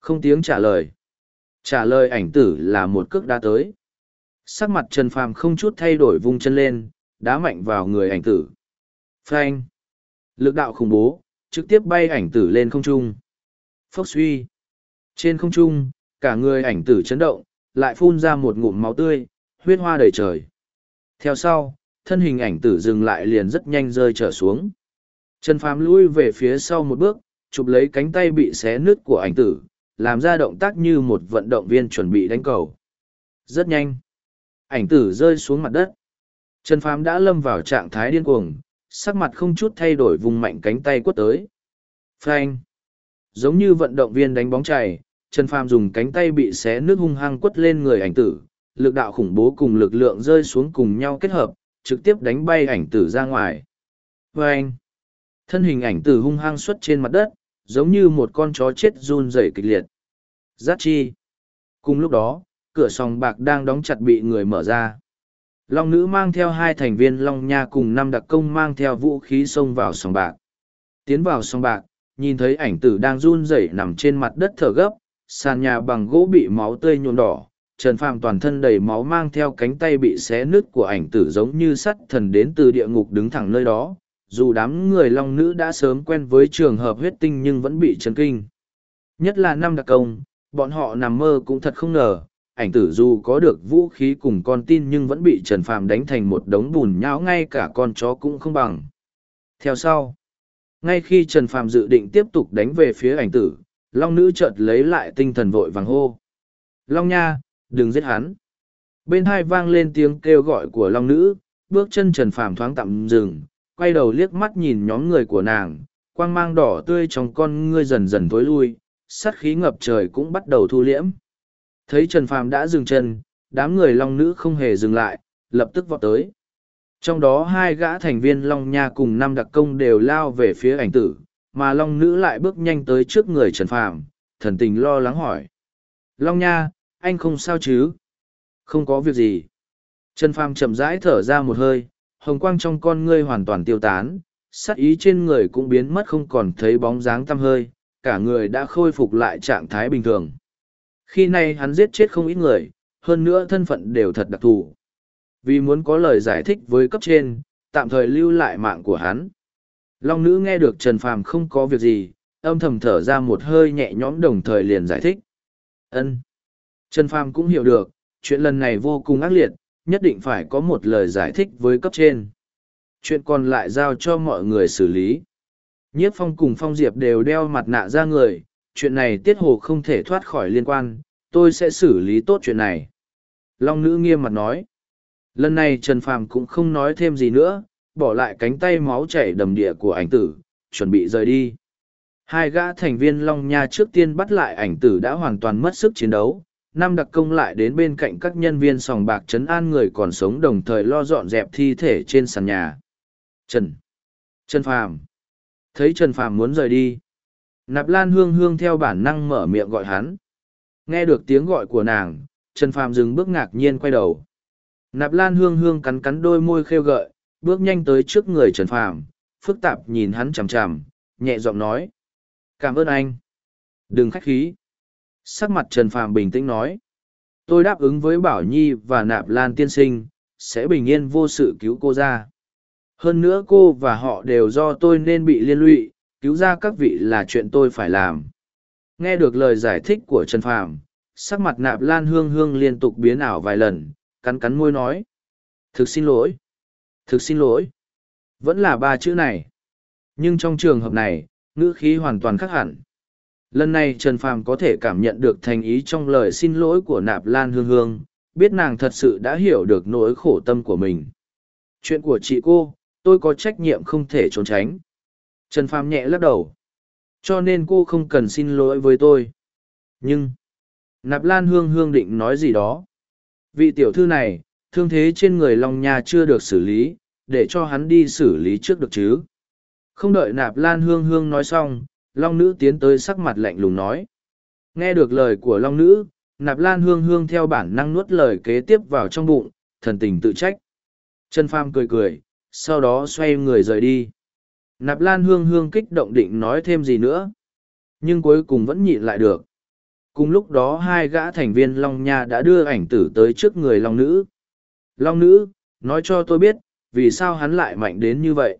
Không tiếng trả lời. Trả lời ảnh tử là một cước đá tới. Sắc mặt Trần Phàm không chút thay đổi vung chân lên, đá mạnh vào người ảnh tử. Phanh! Lực đạo khủng bố, trực tiếp bay ảnh tử lên không trung. Phốc suy. Trên không trung, cả người ảnh tử chấn động, lại phun ra một ngụm máu tươi, huyết hoa đầy trời. Theo sau, thân hình ảnh tử dừng lại liền rất nhanh rơi trở xuống. Trần Phàm lui về phía sau một bước, chụp lấy cánh tay bị xé nứt của ảnh tử, làm ra động tác như một vận động viên chuẩn bị đánh cầu. Rất nhanh. Ảnh tử rơi xuống mặt đất. Trần Phàm đã lâm vào trạng thái điên cuồng, sắc mặt không chút thay đổi vùng mạnh cánh tay quất tới. Phanh. Giống như vận động viên đánh bóng chày, Trần Phàm dùng cánh tay bị xé nước hung hăng quất lên người ảnh tử, lực đạo khủng bố cùng lực lượng rơi xuống cùng nhau kết hợp, trực tiếp đánh bay ảnh tử ra ngoài. Phanh. Thân hình ảnh tử hung hăng xuất trên mặt đất, giống như một con chó chết run rẩy kịch liệt. Giác chi. Cùng lúc đó, cửa sòng bạc đang đóng chặt bị người mở ra. Long nữ mang theo hai thành viên Long Nha cùng năm đặc công mang theo vũ khí xông vào sòng bạc. Tiến vào sòng bạc, nhìn thấy ảnh tử đang run rẩy nằm trên mặt đất thở gấp, sàn nhà bằng gỗ bị máu tươi nhuộm đỏ. Trần Phàm toàn thân đầy máu mang theo cánh tay bị xé nứt của ảnh tử giống như sắt thần đến từ địa ngục đứng thẳng nơi đó. Dù đám người long nữ đã sớm quen với trường hợp huyết tinh nhưng vẫn bị chấn kinh. Nhất là năm đặc công, bọn họ nằm mơ cũng thật không ngờ, ảnh tử dù có được vũ khí cùng con tin nhưng vẫn bị Trần Phàm đánh thành một đống bùn nhão ngay cả con chó cũng không bằng. Theo sau, ngay khi Trần Phàm dự định tiếp tục đánh về phía ảnh tử, Long nữ chợt lấy lại tinh thần vội vàng hô. Long nha, đừng giết hắn. Bên hai vang lên tiếng kêu gọi của Long nữ, bước chân Trần Phàm thoáng tạm dừng, quay đầu liếc mắt nhìn nhóm người của nàng, quang mang đỏ tươi trong con ngươi dần dần tối lui, sát khí ngập trời cũng bắt đầu thu liễm. Thấy Trần Phàm đã dừng chân, đám người long nữ không hề dừng lại, lập tức vọt tới. Trong đó hai gã thành viên long nha cùng năm đặc công đều lao về phía ảnh tử, mà long nữ lại bước nhanh tới trước người Trần Phàm, thần tình lo lắng hỏi. Long nha, anh không sao chứ? Không có việc gì. Trần Phàm chậm rãi thở ra một hơi, hồng quang trong con ngươi hoàn toàn tiêu tán, sắc ý trên người cũng biến mất không còn thấy bóng dáng tăm hơi, cả người đã khôi phục lại trạng thái bình thường. Khi này hắn giết chết không ít người, hơn nữa thân phận đều thật đặc thù. Vì muốn có lời giải thích với cấp trên, tạm thời lưu lại mạng của hắn. Long nữ nghe được Trần Phàm không có việc gì, âm thầm thở ra một hơi nhẹ nhõm đồng thời liền giải thích. Ân. Trần Phàm cũng hiểu được, chuyện lần này vô cùng ác liệt, nhất định phải có một lời giải thích với cấp trên. Chuyện còn lại giao cho mọi người xử lý. Nhiếp phong cùng phong diệp đều đeo mặt nạ ra người, chuyện này tiết hồ không thể thoát khỏi liên quan, tôi sẽ xử lý tốt chuyện này. Long nữ nghiêm mặt nói. Lần này Trần Phàm cũng không nói thêm gì nữa, bỏ lại cánh tay máu chảy đầm địa của ảnh tử, chuẩn bị rời đi. Hai gã thành viên Long Nha trước tiên bắt lại ảnh tử đã hoàn toàn mất sức chiến đấu. Năm đặc công lại đến bên cạnh các nhân viên sòng bạc chấn an người còn sống đồng thời lo dọn dẹp thi thể trên sàn nhà. Trần! Trần Phàm! Thấy Trần Phàm muốn rời đi. Nạp Lan Hương Hương theo bản năng mở miệng gọi hắn. Nghe được tiếng gọi của nàng, Trần Phàm dừng bước ngạc nhiên quay đầu. Nạp Lan Hương Hương cắn cắn đôi môi khêu gợi, bước nhanh tới trước người Trần Phàm, phức tạp nhìn hắn chằm chằm, nhẹ giọng nói: "Cảm ơn anh." "Đừng khách khí." Sắc mặt Trần Phàm bình tĩnh nói: "Tôi đáp ứng với Bảo Nhi và Nạp Lan tiên sinh, sẽ bình yên vô sự cứu cô ra. Hơn nữa cô và họ đều do tôi nên bị liên lụy, cứu ra các vị là chuyện tôi phải làm. Nghe được lời giải thích của Trần Phàm, sắc mặt nạp lan hương hương liên tục biến ảo vài lần, cắn cắn môi nói. Thực xin lỗi. Thực xin lỗi. Vẫn là ba chữ này. Nhưng trong trường hợp này, ngữ khí hoàn toàn khác hẳn. Lần này Trần Phàm có thể cảm nhận được thành ý trong lời xin lỗi của nạp lan hương hương, biết nàng thật sự đã hiểu được nỗi khổ tâm của mình. Chuyện của chị cô, tôi có trách nhiệm không thể trốn tránh. Trần Phàm nhẹ lắc đầu. Cho nên cô không cần xin lỗi với tôi. Nhưng, Nạp Lan Hương Hương định nói gì đó. Vị tiểu thư này, thương thế trên người Long Nha chưa được xử lý, để cho hắn đi xử lý trước được chứ. Không đợi Nạp Lan Hương Hương nói xong, Long Nữ tiến tới sắc mặt lạnh lùng nói. Nghe được lời của Long Nữ, Nạp Lan Hương Hương theo bản năng nuốt lời kế tiếp vào trong bụng, thần tình tự trách. Trần Pham cười cười, sau đó xoay người rời đi. Nạp Lan Hương Hương kích động định nói thêm gì nữa. Nhưng cuối cùng vẫn nhịn lại được. Cùng lúc đó hai gã thành viên Long Nha đã đưa ảnh tử tới trước người Long Nữ. Long Nữ, nói cho tôi biết, vì sao hắn lại mạnh đến như vậy.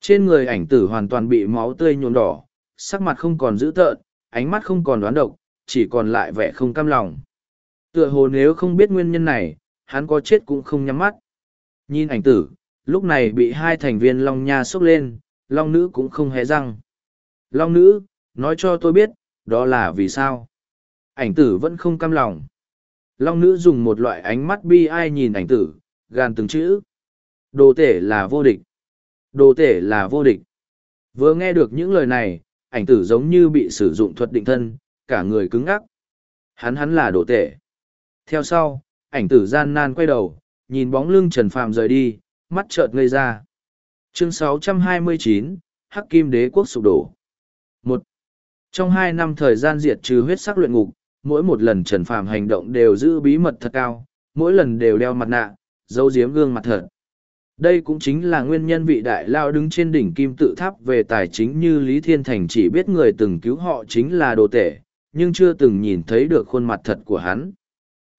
Trên người ảnh tử hoàn toàn bị máu tươi nhuộm đỏ, sắc mặt không còn dữ tợn, ánh mắt không còn đoán độc, chỉ còn lại vẻ không cam lòng. Tựa hồ nếu không biết nguyên nhân này, hắn có chết cũng không nhắm mắt. Nhìn ảnh tử, lúc này bị hai thành viên Long Nha sốc lên, Long Nữ cũng không hé răng. Long Nữ, nói cho tôi biết, đó là vì sao? Ảnh tử vẫn không cam lòng. Long Nữ dùng một loại ánh mắt bi ai nhìn ảnh tử, gan từng chữ. Đồ tể là vô địch. Đồ tể là vô địch. Vừa nghe được những lời này, ảnh tử giống như bị sử dụng thuật định thân, cả người cứng ngắc. Hắn hắn là đồ tể. Theo sau, ảnh tử gian nan quay đầu, nhìn bóng lưng Trần Phàm rời đi, mắt chợt ngây ra. Chương 629, Hắc Kim Đế Quốc sụp đổ. Một Trong hai năm thời gian diệt trừ huyết sắc luyện ngục, mỗi một lần Trần Phàm hành động đều giữ bí mật thật cao, mỗi lần đều đeo mặt nạ, giấu giếm gương mặt thật. Đây cũng chính là nguyên nhân vị đại lao đứng trên đỉnh kim tự tháp về tài chính như Lý Thiên Thành chỉ biết người từng cứu họ chính là đồ tể, nhưng chưa từng nhìn thấy được khuôn mặt thật của hắn.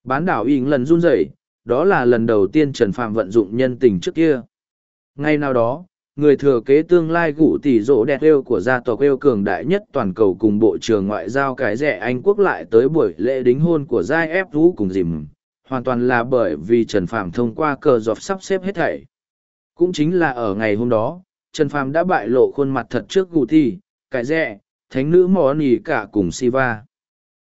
Bán đảo ỉn lần run rẩy, đó là lần đầu tiên Trần Phạm vận dụng nhân tình trước kia. Ngay nào đó, người thừa kế tương lai gủ tỷ rỗ đẹp yêu của gia tộc yêu cường đại nhất toàn cầu cùng Bộ trưởng Ngoại giao cái rẻ Anh Quốc lại tới buổi lễ đính hôn của Giai Ép rũ cùng dìm. Hoàn toàn là bởi vì Trần Phạm thông qua cờ dọc sắp xếp hết thảy. Cũng chính là ở ngày hôm đó, Trần Phạm đã bại lộ khuôn mặt thật trước gù tỷ, cái rẻ, thánh nữ mò nỉ cả cùng Siva.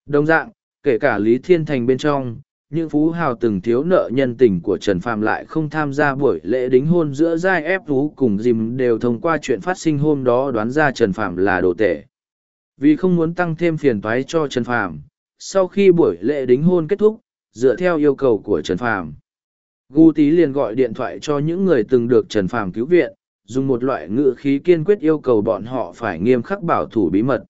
Đồng dạng, kể cả Lý Thiên Thành bên trong, những phú hào từng thiếu nợ nhân tình của Trần Phạm lại không tham gia buổi lễ đính hôn giữa giai ép phú cùng dìm đều thông qua chuyện phát sinh hôm đó đoán ra Trần Phạm là đồ tể. Vì không muốn tăng thêm phiền toái cho Trần Phạm, sau khi buổi lễ đính hôn kết thúc, dựa theo yêu cầu của Trần Phạm, Gu Tý liền gọi điện thoại cho những người từng được Trần Phạm cứu viện, dùng một loại ngữ khí kiên quyết yêu cầu bọn họ phải nghiêm khắc bảo thủ bí mật.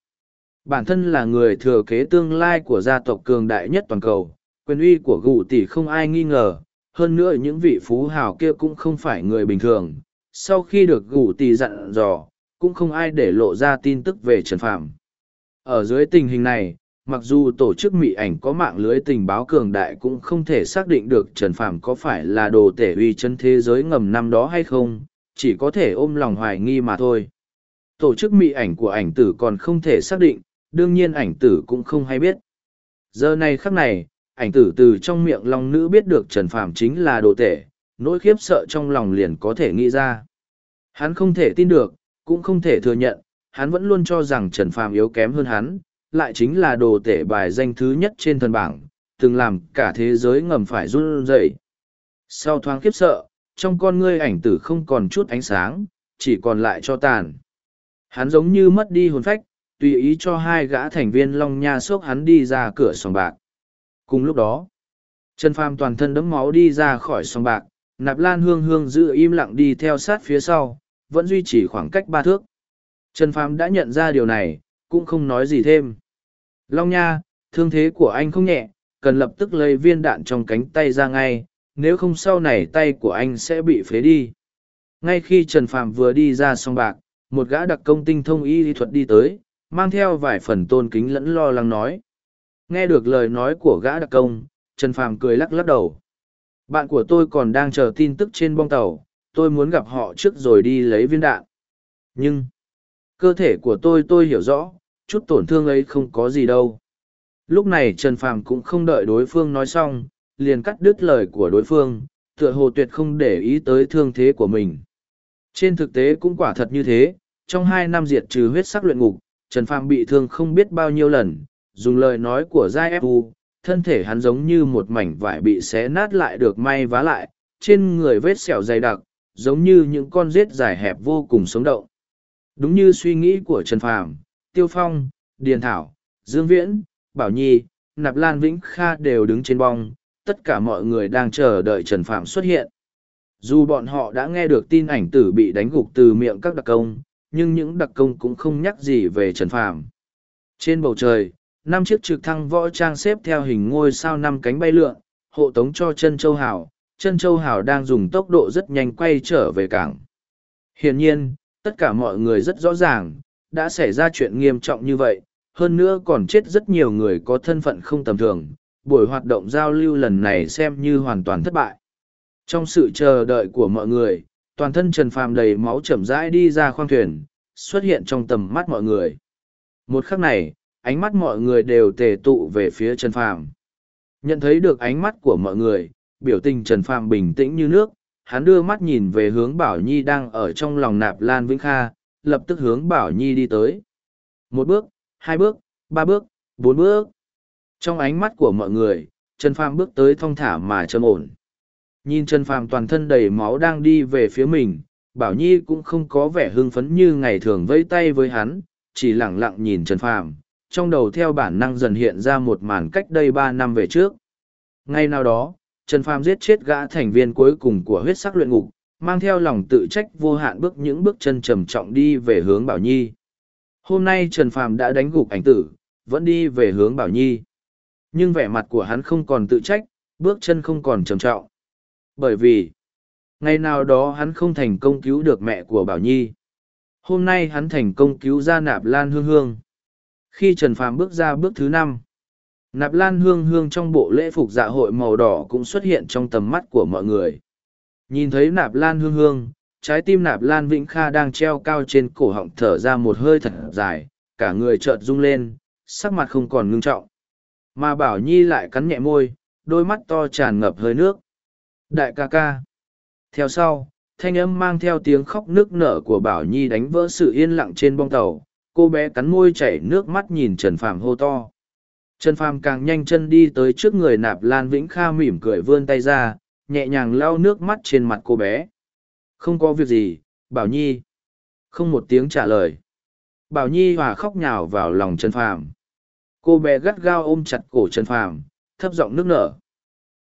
Bản thân là người thừa kế tương lai của gia tộc cường đại nhất toàn cầu, quyền uy của gù tỷ không ai nghi ngờ, hơn nữa những vị phú hào kia cũng không phải người bình thường. Sau khi được gù tỷ dặn dò, cũng không ai để lộ ra tin tức về Trần Phạm. Ở dưới tình hình này, mặc dù tổ chức mỹ ảnh có mạng lưới tình báo cường đại cũng không thể xác định được Trần Phạm có phải là đồ tể uy chân thế giới ngầm năm đó hay không, chỉ có thể ôm lòng hoài nghi mà thôi. Tổ chức mỹ ảnh của ảnh tử còn không thể xác định, đương nhiên ảnh tử cũng không hay biết. Giờ này khắc này, ảnh tử từ trong miệng long nữ biết được Trần Phàm chính là đồ tể, nỗi khiếp sợ trong lòng liền có thể nghĩ ra. Hắn không thể tin được, cũng không thể thừa nhận, hắn vẫn luôn cho rằng Trần Phàm yếu kém hơn hắn, lại chính là đồ tể bài danh thứ nhất trên thần bảng, từng làm cả thế giới ngầm phải run rẩy. Sau thoáng khiếp sợ, trong con ngươi ảnh tử không còn chút ánh sáng, chỉ còn lại cho tàn. Hắn giống như mất đi hồn phách, tùy ý cho hai gã thành viên Long Nha xốc hắn đi ra cửa sòng bạc. Cùng lúc đó, Trần Phàm toàn thân đẫm máu đi ra khỏi sòng bạc, Nạp Lan Hương Hương giữ im lặng đi theo sát phía sau, vẫn duy trì khoảng cách ba thước. Trần Phàm đã nhận ra điều này, cũng không nói gì thêm. Long Nha, thương thế của anh không nhẹ, cần lập tức lấy viên đạn trong cánh tay ra ngay, nếu không sau này tay của anh sẽ bị phế đi. Ngay khi Trần Phàm vừa đi ra song bạc, một gã đặc công tinh thông y lý thuật đi tới, mang theo vài phần tôn kính lẫn lo lắng nói. Nghe được lời nói của gã đặc công, Trần Phàm cười lắc lắc đầu. Bạn của tôi còn đang chờ tin tức trên bong tàu, tôi muốn gặp họ trước rồi đi lấy viên đạn. Nhưng, cơ thể của tôi tôi hiểu rõ, chút tổn thương ấy không có gì đâu. Lúc này Trần Phàm cũng không đợi đối phương nói xong, liền cắt đứt lời của đối phương, tựa hồ tuyệt không để ý tới thương thế của mình. Trên thực tế cũng quả thật như thế, trong hai năm diệt trừ huyết sắc luyện ngục, Trần Phàm bị thương không biết bao nhiêu lần, dùng lời nói của giai fu thân thể hắn giống như một mảnh vải bị xé nát lại được may vá lại, trên người vết sẹo dày đặc, giống như những con rết dài hẹp vô cùng sống động. Đúng như suy nghĩ của trần phàm, tiêu phong, điền thảo, dương viễn, bảo nhi, nạp lan vĩnh kha đều đứng trên bong, tất cả mọi người đang chờ đợi trần phàm xuất hiện. Dù bọn họ đã nghe được tin ảnh tử bị đánh gục từ miệng các đặc công, nhưng những đặc công cũng không nhắc gì về trần phàm. Trên bầu trời năm chiếc trực thăng võ trang xếp theo hình ngôi sao năm cánh bay lượn, hộ tống cho chân châu Hảo, Chân châu Hảo đang dùng tốc độ rất nhanh quay trở về cảng. Hiển nhiên, tất cả mọi người rất rõ ràng, đã xảy ra chuyện nghiêm trọng như vậy, hơn nữa còn chết rất nhiều người có thân phận không tầm thường. Buổi hoạt động giao lưu lần này xem như hoàn toàn thất bại. Trong sự chờ đợi của mọi người, toàn thân Trần Phàm đầy máu chậm rãi đi ra khoang thuyền, xuất hiện trong tầm mắt mọi người. Một khắc này, ánh mắt mọi người đều tề tụ về phía Trần Phàm. Nhận thấy được ánh mắt của mọi người, biểu tình Trần Phàm bình tĩnh như nước, hắn đưa mắt nhìn về hướng Bảo Nhi đang ở trong lòng nạp Lan Vĩnh Kha, lập tức hướng Bảo Nhi đi tới. Một bước, hai bước, ba bước, bốn bước. Trong ánh mắt của mọi người, Trần Phàm bước tới thong thả mà trầm ổn. Nhìn Trần Phàm toàn thân đầy máu đang đi về phía mình, Bảo Nhi cũng không có vẻ hưng phấn như ngày thường vẫy tay với hắn, chỉ lẳng lặng nhìn Trần Phàm, trong đầu theo bản năng dần hiện ra một màn cách đây ba năm về trước. Ngay nào đó, Trần Phàm giết chết gã thành viên cuối cùng của huyết sắc luyện ngục, mang theo lòng tự trách vô hạn bước những bước chân trầm trọng đi về hướng Bảo Nhi. Hôm nay Trần Phàm đã đánh gục ảnh tử, vẫn đi về hướng Bảo Nhi. Nhưng vẻ mặt của hắn không còn tự trách, bước chân không còn trầm trọng. Bởi vì, ngày nào đó hắn không thành công cứu được mẹ của Bảo Nhi. Hôm nay hắn thành công cứu ra nạp lan hương hương. Khi Trần Phàm bước ra bước thứ năm, nạp lan hương hương trong bộ lễ phục dạ hội màu đỏ cũng xuất hiện trong tầm mắt của mọi người. Nhìn thấy nạp lan hương hương, trái tim nạp lan vĩnh kha đang treo cao trên cổ họng thở ra một hơi thật dài, cả người chợt rung lên, sắc mặt không còn ngưng trọng. Mà Bảo Nhi lại cắn nhẹ môi, đôi mắt to tràn ngập hơi nước. Đại ca ca. Theo sau, thanh âm mang theo tiếng khóc nước nở của Bảo Nhi đánh vỡ sự yên lặng trên bong tàu. Cô bé cắn môi chảy nước mắt nhìn Trần Phàm hô to. Trần Phàm càng nhanh chân đi tới trước người nạp Lan Vĩnh Kha mỉm cười vươn tay ra, nhẹ nhàng lau nước mắt trên mặt cô bé. Không có việc gì, Bảo Nhi. Không một tiếng trả lời. Bảo Nhi hòa khóc nhào vào lòng Trần Phàm. Cô bé gắt gao ôm chặt cổ Trần Phàm, thấp giọng nước nở.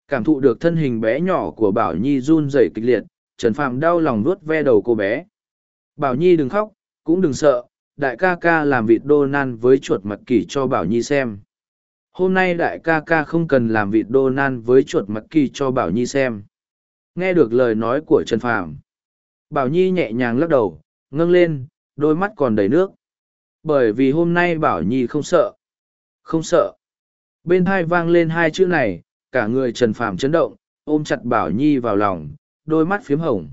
Cảm thụ được thân hình bé nhỏ của Bảo Nhi run rẩy kịch liệt, Trần Phàm đau lòng vuốt ve đầu cô bé. Bảo Nhi đừng khóc, cũng đừng sợ, đại ca ca làm vịt đô nan với chuột mặt kỳ cho Bảo Nhi xem. Hôm nay đại ca ca không cần làm vịt đô nan với chuột mặt kỳ cho Bảo Nhi xem. Nghe được lời nói của Trần Phàm, Bảo Nhi nhẹ nhàng lắc đầu, ngâng lên, đôi mắt còn đầy nước. Bởi vì hôm nay Bảo Nhi không sợ. Không sợ. Bên hai vang lên hai chữ này, cả người Trần Phàm chấn động, ôm chặt Bảo Nhi vào lòng, đôi mắt phiếm hồng.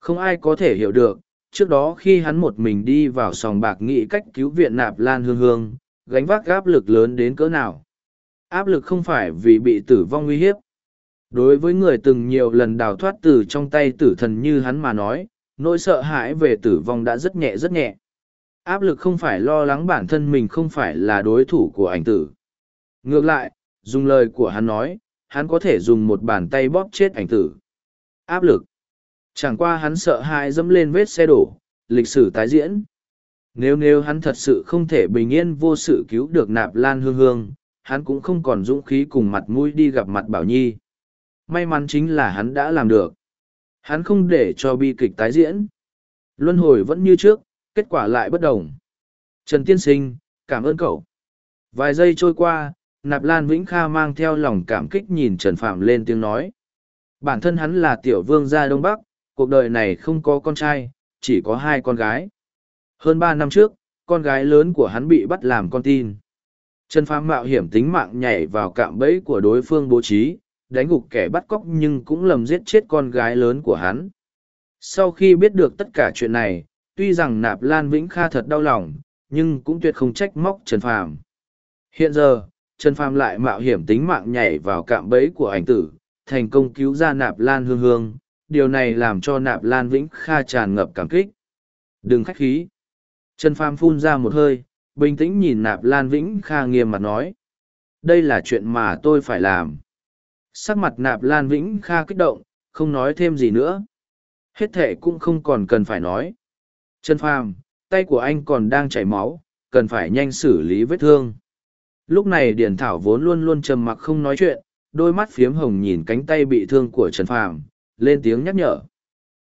Không ai có thể hiểu được, trước đó khi hắn một mình đi vào sòng bạc nghĩ cách cứu viện nạp lan hương hương, gánh vác áp lực lớn đến cỡ nào. Áp lực không phải vì bị tử vong nguy hiếp. Đối với người từng nhiều lần đào thoát từ trong tay tử thần như hắn mà nói, nỗi sợ hãi về tử vong đã rất nhẹ rất nhẹ. Áp lực không phải lo lắng bản thân mình không phải là đối thủ của ảnh tử. Ngược lại, dùng lời của hắn nói, hắn có thể dùng một bàn tay bóp chết ảnh tử. Áp lực. Chẳng qua hắn sợ hãi dẫm lên vết xe đổ, lịch sử tái diễn. Nếu nếu hắn thật sự không thể bình yên vô sự cứu được nạp lan hương hương, hắn cũng không còn dũng khí cùng mặt mũi đi gặp mặt Bảo Nhi. May mắn chính là hắn đã làm được. Hắn không để cho bi kịch tái diễn. Luân hồi vẫn như trước, kết quả lại bất đồng. Trần Tiên Sinh, cảm ơn cậu. Vài giây trôi qua, Nạp Lan Vĩnh Kha mang theo lòng cảm kích nhìn Trần Phạm lên tiếng nói. Bản thân hắn là tiểu vương gia Đông Bắc, cuộc đời này không có con trai, chỉ có hai con gái. Hơn ba năm trước, con gái lớn của hắn bị bắt làm con tin. Trần Phạm mạo hiểm tính mạng nhảy vào cạm bẫy của đối phương bố trí, đánh gục kẻ bắt cóc nhưng cũng lầm giết chết con gái lớn của hắn. Sau khi biết được tất cả chuyện này, tuy rằng Nạp Lan Vĩnh Kha thật đau lòng, nhưng cũng tuyệt không trách móc Trần Phàm. Hiện giờ, Trần Phàm lại mạo hiểm tính mạng nhảy vào cạm bẫy của ảnh tử, thành công cứu ra Nạp Lan Hương Hương, điều này làm cho Nạp Lan Vĩnh Kha tràn ngập cảm kích. Đừng khách khí. Trần Phàm phun ra một hơi, bình tĩnh nhìn Nạp Lan Vĩnh Kha nghiêm mặt nói. Đây là chuyện mà tôi phải làm. Sắc mặt Nạp Lan Vĩnh Kha kích động, không nói thêm gì nữa. Hết thệ cũng không còn cần phải nói. Trần Phàm, tay của anh còn đang chảy máu, cần phải nhanh xử lý vết thương. Lúc này Điền Thảo vốn luôn luôn trầm mặc không nói chuyện, đôi mắt phiếm hồng nhìn cánh tay bị thương của Trần Phàm, lên tiếng nhắc nhở.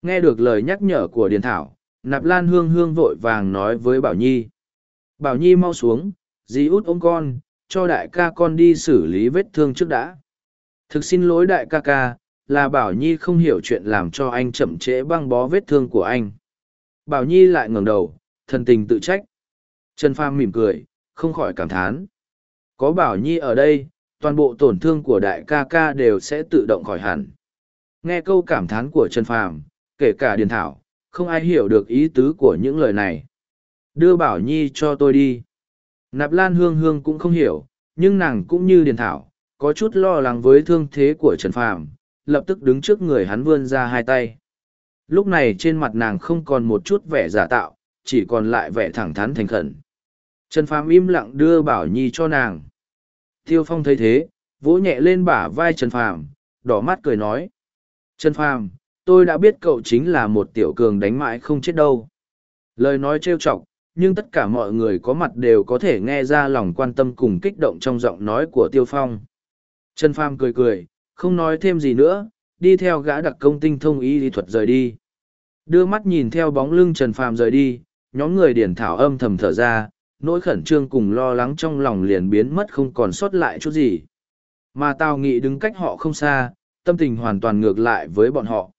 Nghe được lời nhắc nhở của Điền Thảo, Nạp Lan Hương Hương vội vàng nói với Bảo Nhi. Bảo Nhi mau xuống, dì út ôm con, cho đại ca con đi xử lý vết thương trước đã. Thực xin lỗi đại ca ca, là Bảo Nhi không hiểu chuyện làm cho anh chậm trễ băng bó vết thương của anh. Bảo Nhi lại ngẩng đầu, thần tình tự trách. Trần Pham mỉm cười, không khỏi cảm thán. Có Bảo Nhi ở đây, toàn bộ tổn thương của đại ca ca đều sẽ tự động khỏi hẳn. Nghe câu cảm thán của Trần Phàm, kể cả Điền Thảo, không ai hiểu được ý tứ của những lời này. Đưa Bảo Nhi cho tôi đi. Nạp Lan Hương Hương cũng không hiểu, nhưng nàng cũng như Điền Thảo, có chút lo lắng với thương thế của Trần Phàm, lập tức đứng trước người hắn vươn ra hai tay. Lúc này trên mặt nàng không còn một chút vẻ giả tạo, chỉ còn lại vẻ thẳng thắn thành khẩn. Trần Phàm im lặng đưa Bảo Nhi cho nàng. Tiêu Phong thấy thế, vỗ nhẹ lên bả vai Trần Phàm, đỏ mắt cười nói. Trần Phàm, tôi đã biết cậu chính là một tiểu cường đánh mãi không chết đâu. Lời nói trêu chọc, nhưng tất cả mọi người có mặt đều có thể nghe ra lòng quan tâm cùng kích động trong giọng nói của Tiêu Phong. Trần Phàm cười cười, không nói thêm gì nữa, đi theo gã đặc công tinh thông y lý thuật rời đi. Đưa mắt nhìn theo bóng lưng Trần Phàm rời đi, nhóm người điển thảo âm thầm thở ra, nỗi khẩn trương cùng lo lắng trong lòng liền biến mất không còn sót lại chút gì. Mà Tào Nghị đứng cách họ không xa, tâm tình hoàn toàn ngược lại với bọn họ.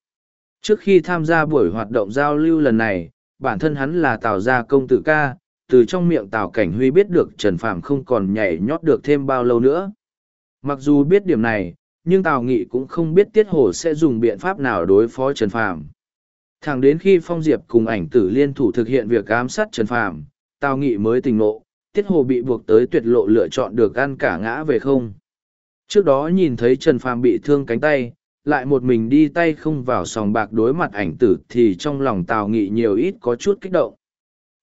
Trước khi tham gia buổi hoạt động giao lưu lần này, bản thân hắn là Tào gia công tử ca, từ trong miệng Tào Cảnh Huy biết được Trần Phạm không còn nhảy nhót được thêm bao lâu nữa. Mặc dù biết điểm này, nhưng Tào Nghị cũng không biết Tiết Hổ sẽ dùng biện pháp nào đối phó Trần Phạm. Thẳng đến khi Phong Diệp cùng ảnh tử liên thủ thực hiện việc ám sát Trần Phạm, Tào Nghị mới tình ngộ, Tiết Hồ bị buộc tới tuyệt lộ lựa chọn được ăn cả ngã về không. Trước đó nhìn thấy Trần Phàm bị thương cánh tay, lại một mình đi tay không vào sòng bạc đối mặt ảnh tử thì trong lòng Tào Nghị nhiều ít có chút kích động.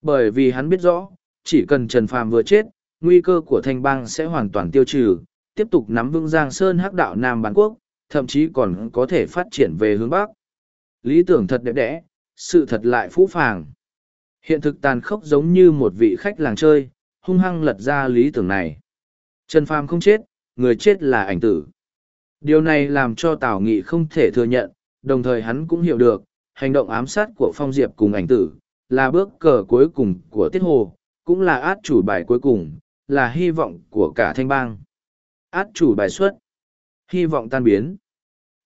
Bởi vì hắn biết rõ, chỉ cần Trần Phàm vừa chết, nguy cơ của thanh bang sẽ hoàn toàn tiêu trừ, tiếp tục nắm vững Giang Sơn hắc đạo Nam Bán Quốc, thậm chí còn có thể phát triển về hướng Bắc. Lý tưởng thật đẹp đẽ, sự thật lại phũ phàng. Hiện thực tàn khốc giống như một vị khách làng chơi, hung hăng lật ra lý tưởng này. Trần Phàm không chết, người chết là ảnh tử. Điều này làm cho Tào Nghị không thể thừa nhận, đồng thời hắn cũng hiểu được, hành động ám sát của Phong Diệp cùng ảnh tử, là bước cờ cuối cùng của Tiết Hồ, cũng là át chủ bài cuối cùng, là hy vọng của cả thanh bang. Át chủ bài xuất, hy vọng tan biến,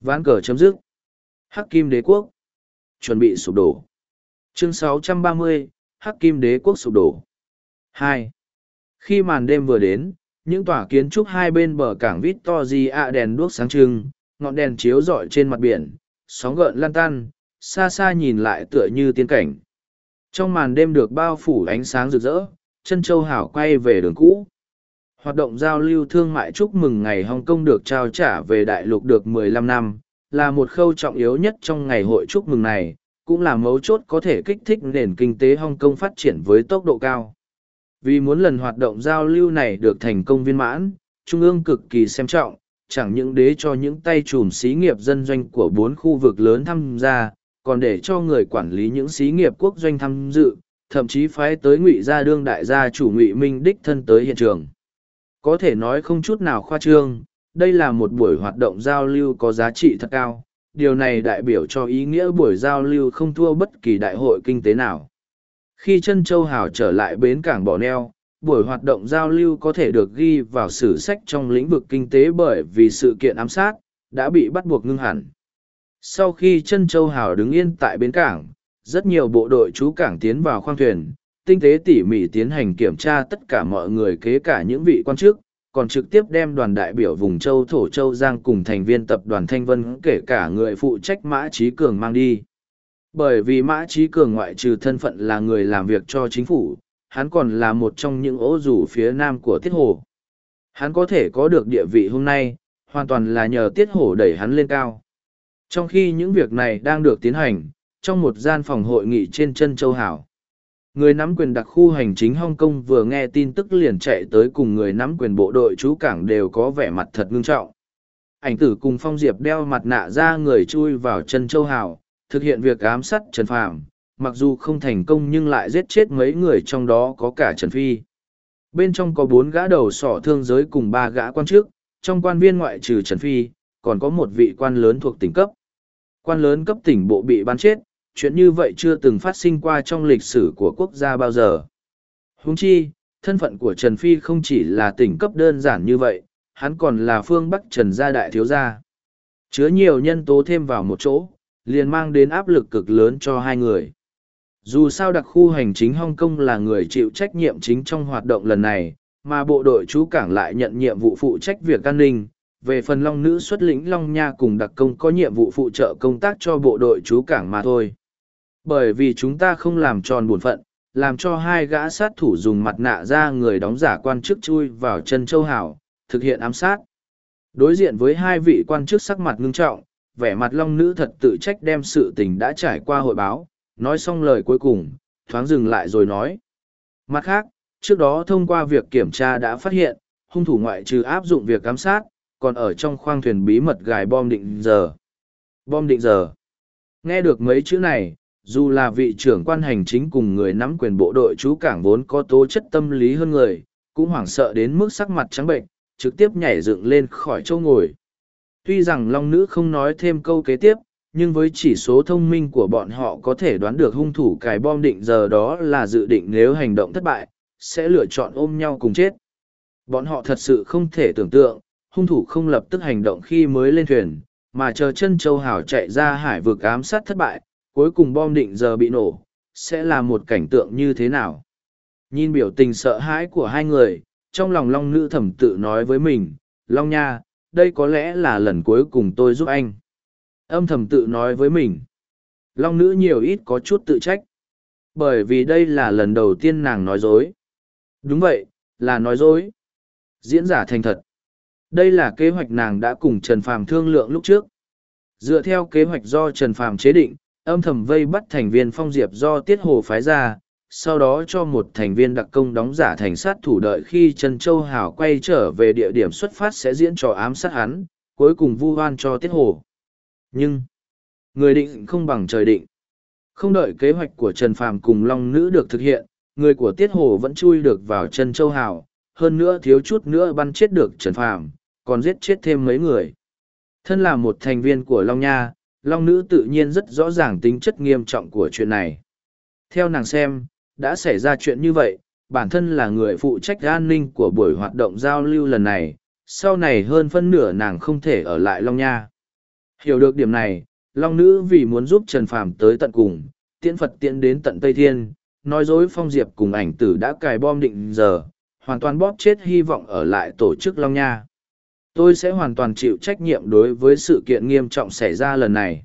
ván cờ chấm dứt, hắc kim đế quốc, chuẩn bị sụp đổ. Chương 630, Hắc Kim Đế quốc sụp đổ. 2. Khi màn đêm vừa đến, những tòa kiến trúc hai bên bờ cảng Victory ạ đèn đuốc sáng trưng, ngọn đèn chiếu rọi trên mặt biển, sóng gợn lan tan, xa xa nhìn lại tựa như tiên cảnh. Trong màn đêm được bao phủ ánh sáng rực rỡ, chân châu hảo quay về đường cũ. Hoạt động giao lưu thương mại chúc mừng ngày Hồng Kông được trao trả về đại lục được 15 năm, là một khâu trọng yếu nhất trong ngày hội chúc mừng này, cũng là mấu chốt có thể kích thích nền kinh tế Hồng Kông phát triển với tốc độ cao. Vì muốn lần hoạt động giao lưu này được thành công viên mãn, Trung ương cực kỳ xem trọng, chẳng những đế cho những tay chùm xí nghiệp dân doanh của bốn khu vực lớn tham gia, còn để cho người quản lý những xí nghiệp quốc doanh tham dự, thậm chí phái tới ngụy gia đương đại gia chủ ngụy minh đích thân tới hiện trường. Có thể nói không chút nào khoa trương, đây là một buổi hoạt động giao lưu có giá trị thật cao, điều này đại biểu cho ý nghĩa buổi giao lưu không thua bất kỳ đại hội kinh tế nào. Khi chân châu hào trở lại bến cảng bỏ neo, buổi hoạt động giao lưu có thể được ghi vào sử sách trong lĩnh vực kinh tế bởi vì sự kiện ám sát, đã bị bắt buộc ngưng hẳn. Sau khi chân châu hào đứng yên tại bến cảng, rất nhiều bộ đội trú cảng tiến vào khoang thuyền, tinh tế tỉ mỉ tiến hành kiểm tra tất cả mọi người kế cả những vị quan chức, còn trực tiếp đem đoàn đại biểu vùng châu Thổ Châu Giang cùng thành viên tập đoàn Thanh Vân kể cả người phụ trách Mã Trí Cường mang đi. Bởi vì Mã Trí Cường ngoại trừ thân phận là người làm việc cho chính phủ, hắn còn là một trong những ố rủ phía nam của Tiết Hồ. Hắn có thể có được địa vị hôm nay, hoàn toàn là nhờ Tiết Hồ đẩy hắn lên cao. Trong khi những việc này đang được tiến hành, trong một gian phòng hội nghị trên chân châu Hảo người nắm quyền đặc khu hành chính Hong Kong vừa nghe tin tức liền chạy tới cùng người nắm quyền bộ đội chú cảng đều có vẻ mặt thật ngưng trọng. Ảnh tử cùng Phong Diệp đeo mặt nạ ra người chui vào chân châu hảo thực hiện việc ám sát Trần Phàm, mặc dù không thành công nhưng lại giết chết mấy người trong đó có cả Trần Phi. Bên trong có bốn gã đầu sỏ thương giới cùng ba gã quan chức, trong quan viên ngoại trừ Trần Phi, còn có một vị quan lớn thuộc tỉnh cấp. Quan lớn cấp tỉnh bộ bị bắn chết, chuyện như vậy chưa từng phát sinh qua trong lịch sử của quốc gia bao giờ. Huống chi, thân phận của Trần Phi không chỉ là tỉnh cấp đơn giản như vậy, hắn còn là phương Bắc Trần gia đại thiếu gia. Chứa nhiều nhân tố thêm vào một chỗ, liền mang đến áp lực cực lớn cho hai người. Dù sao đặc khu hành chính Hong Kong là người chịu trách nhiệm chính trong hoạt động lần này, mà bộ đội chú cảng lại nhận nhiệm vụ phụ trách việc an ninh, về phần long nữ xuất lĩnh long nha cùng đặc công có nhiệm vụ phụ trợ công tác cho bộ đội chú cảng mà thôi. Bởi vì chúng ta không làm tròn bổn phận làm cho hai gã sát thủ dùng mặt nạ ra người đóng giả quan chức chui vào chân châu hảo thực hiện ám sát. Đối diện với hai vị quan chức sắc mặt ngưng trọng vẻ mặt long nữ thật tự trách đem sự tình đã trải qua hội báo, nói xong lời cuối cùng, thoáng dừng lại rồi nói. Mặt khác, trước đó thông qua việc kiểm tra đã phát hiện, hung thủ ngoại trừ áp dụng việc giám sát, còn ở trong khoang thuyền bí mật gài bom định giờ. Bom định giờ. Nghe được mấy chữ này, dù là vị trưởng quan hành chính cùng người nắm quyền bộ đội chú cảng vốn có tố chất tâm lý hơn người, cũng hoảng sợ đến mức sắc mặt trắng bệnh, trực tiếp nhảy dựng lên khỏi chỗ ngồi tuy rằng long nữ không nói thêm câu kế tiếp, nhưng với chỉ số thông minh của bọn họ có thể đoán được hung thủ cài bom định giờ đó là dự định nếu hành động thất bại, sẽ lựa chọn ôm nhau cùng chết. Bọn họ thật sự không thể tưởng tượng, hung thủ không lập tức hành động khi mới lên thuyền, mà chờ chân châu hảo chạy ra hải vực ám sát thất bại, cuối cùng bom định giờ bị nổ, sẽ là một cảnh tượng như thế nào? Nhìn biểu tình sợ hãi của hai người, trong lòng long nữ thẩm tự nói với mình, long nha đây có lẽ là lần cuối cùng tôi giúp anh. Âm thầm tự nói với mình. Long nữ nhiều ít có chút tự trách. Bởi vì đây là lần đầu tiên nàng nói dối. Đúng vậy, là nói dối. Diễn giả thành thật. Đây là kế hoạch nàng đã cùng trần phàm thương lượng lúc trước. Dựa theo kế hoạch do trần phàm chế định, âm thầm vây bắt thành viên phong diệp do tiết hồ phái ra sau đó cho một thành viên đặc công đóng giả thành sát thủ đợi khi Trần Châu Hảo quay trở về địa điểm xuất phát sẽ diễn trò ám sát hắn, cuối cùng vu hoan cho Tiết Hồ. Nhưng, người định không bằng trời định. Không đợi kế hoạch của Trần Phàm cùng Long Nữ được thực hiện, người của Tiết Hồ vẫn chui được vào Trần Châu Hảo, hơn nữa thiếu chút nữa bắn chết được Trần Phàm, còn giết chết thêm mấy người. Thân là một thành viên của Long Nha, Long Nữ tự nhiên rất rõ ràng tính chất nghiêm trọng của chuyện này. Theo nàng xem, đã xảy ra chuyện như vậy, bản thân là người phụ trách an ninh của buổi hoạt động giao lưu lần này, sau này hơn phân nửa nàng không thể ở lại Long Nha. Hiểu được điểm này, Long Nữ vì muốn giúp Trần Phàm tới tận cùng, tiễn Phật tiễn đến tận Tây Thiên, nói dối Phong Diệp cùng ảnh tử đã cài bom định giờ, hoàn toàn bóp chết hy vọng ở lại tổ chức Long Nha. Tôi sẽ hoàn toàn chịu trách nhiệm đối với sự kiện nghiêm trọng xảy ra lần này.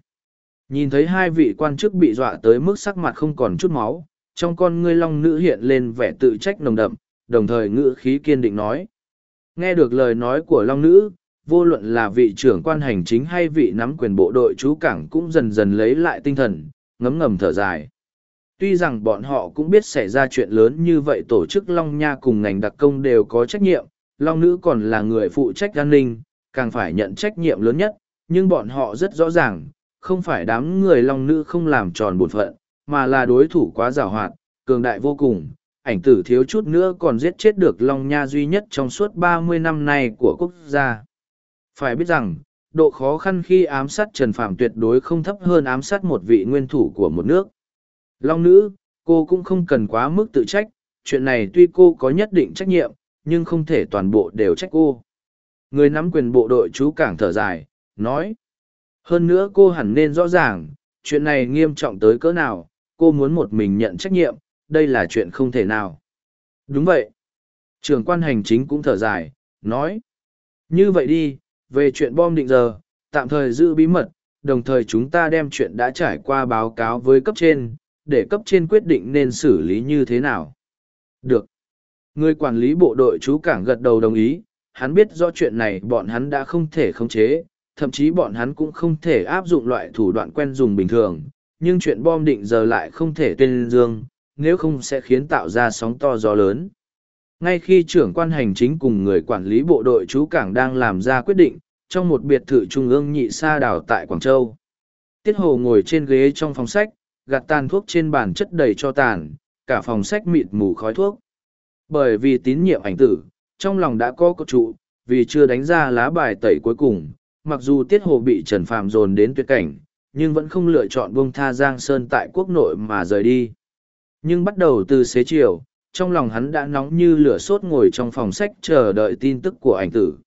Nhìn thấy hai vị quan chức bị dọa tới mức sắc mặt không còn chút máu, trong con ngươi long nữ hiện lên vẻ tự trách nồng đậm, đồng thời ngữ khí kiên định nói. Nghe được lời nói của long nữ, vô luận là vị trưởng quan hành chính hay vị nắm quyền bộ đội chú cảng cũng dần dần lấy lại tinh thần, ngấm ngầm thở dài. Tuy rằng bọn họ cũng biết xảy ra chuyện lớn như vậy tổ chức Long Nha cùng ngành đặc công đều có trách nhiệm, Long Nữ còn là người phụ trách an ninh, càng phải nhận trách nhiệm lớn nhất, nhưng bọn họ rất rõ ràng, không phải đám người Long Nữ không làm tròn bổn phận, mà là đối thủ quá giảo hoạt, cường đại vô cùng. Ảnh tử thiếu chút nữa còn giết chết được Long Nha duy nhất trong suốt ba mươi năm nay của quốc gia. Phải biết rằng, độ khó khăn khi ám sát Trần Phạm tuyệt đối không thấp hơn ám sát một vị nguyên thủ của một nước. Long nữ, cô cũng không cần quá mức tự trách, chuyện này tuy cô có nhất định trách nhiệm, nhưng không thể toàn bộ đều trách cô. Người nắm quyền bộ đội chú cảng thở dài, nói. Hơn nữa cô hẳn nên rõ ràng, chuyện này nghiêm trọng tới cỡ nào, cô muốn một mình nhận trách nhiệm, đây là chuyện không thể nào. Đúng vậy. Trưởng quan hành chính cũng thở dài, nói. Như vậy đi, về chuyện bom định giờ, tạm thời giữ bí mật, đồng thời chúng ta đem chuyện đã trải qua báo cáo với cấp trên, để cấp trên quyết định nên xử lý như thế nào. Được. Người quản lý bộ đội chú cảng gật đầu đồng ý, hắn biết do chuyện này bọn hắn đã không thể khống chế, thậm chí bọn hắn cũng không thể áp dụng loại thủ đoạn quen dùng bình thường, nhưng chuyện bom định giờ lại không thể tuyên dương, nếu không sẽ khiến tạo ra sóng to gió lớn. Ngay khi trưởng quan hành chính cùng người quản lý bộ đội chú cảng đang làm ra quyết định, trong một biệt thự trung ương nhị sa đảo tại Quảng Châu. Tiết Hồ ngồi trên ghế trong phòng sách, gạt tàn thuốc trên bàn chất đầy cho tàn, cả phòng sách mịt mù khói thuốc. Bởi vì tín nhiệm ảnh tử, trong lòng đã có cột trụ, vì chưa đánh ra lá bài tẩy cuối cùng, mặc dù Tiết Hồ bị Trần Phạm dồn đến tuyệt cảnh, nhưng vẫn không lựa chọn buông tha Giang Sơn tại quốc nội mà rời đi. Nhưng bắt đầu từ xế chiều, trong lòng hắn đã nóng như lửa sốt ngồi trong phòng sách chờ đợi tin tức của ảnh tử.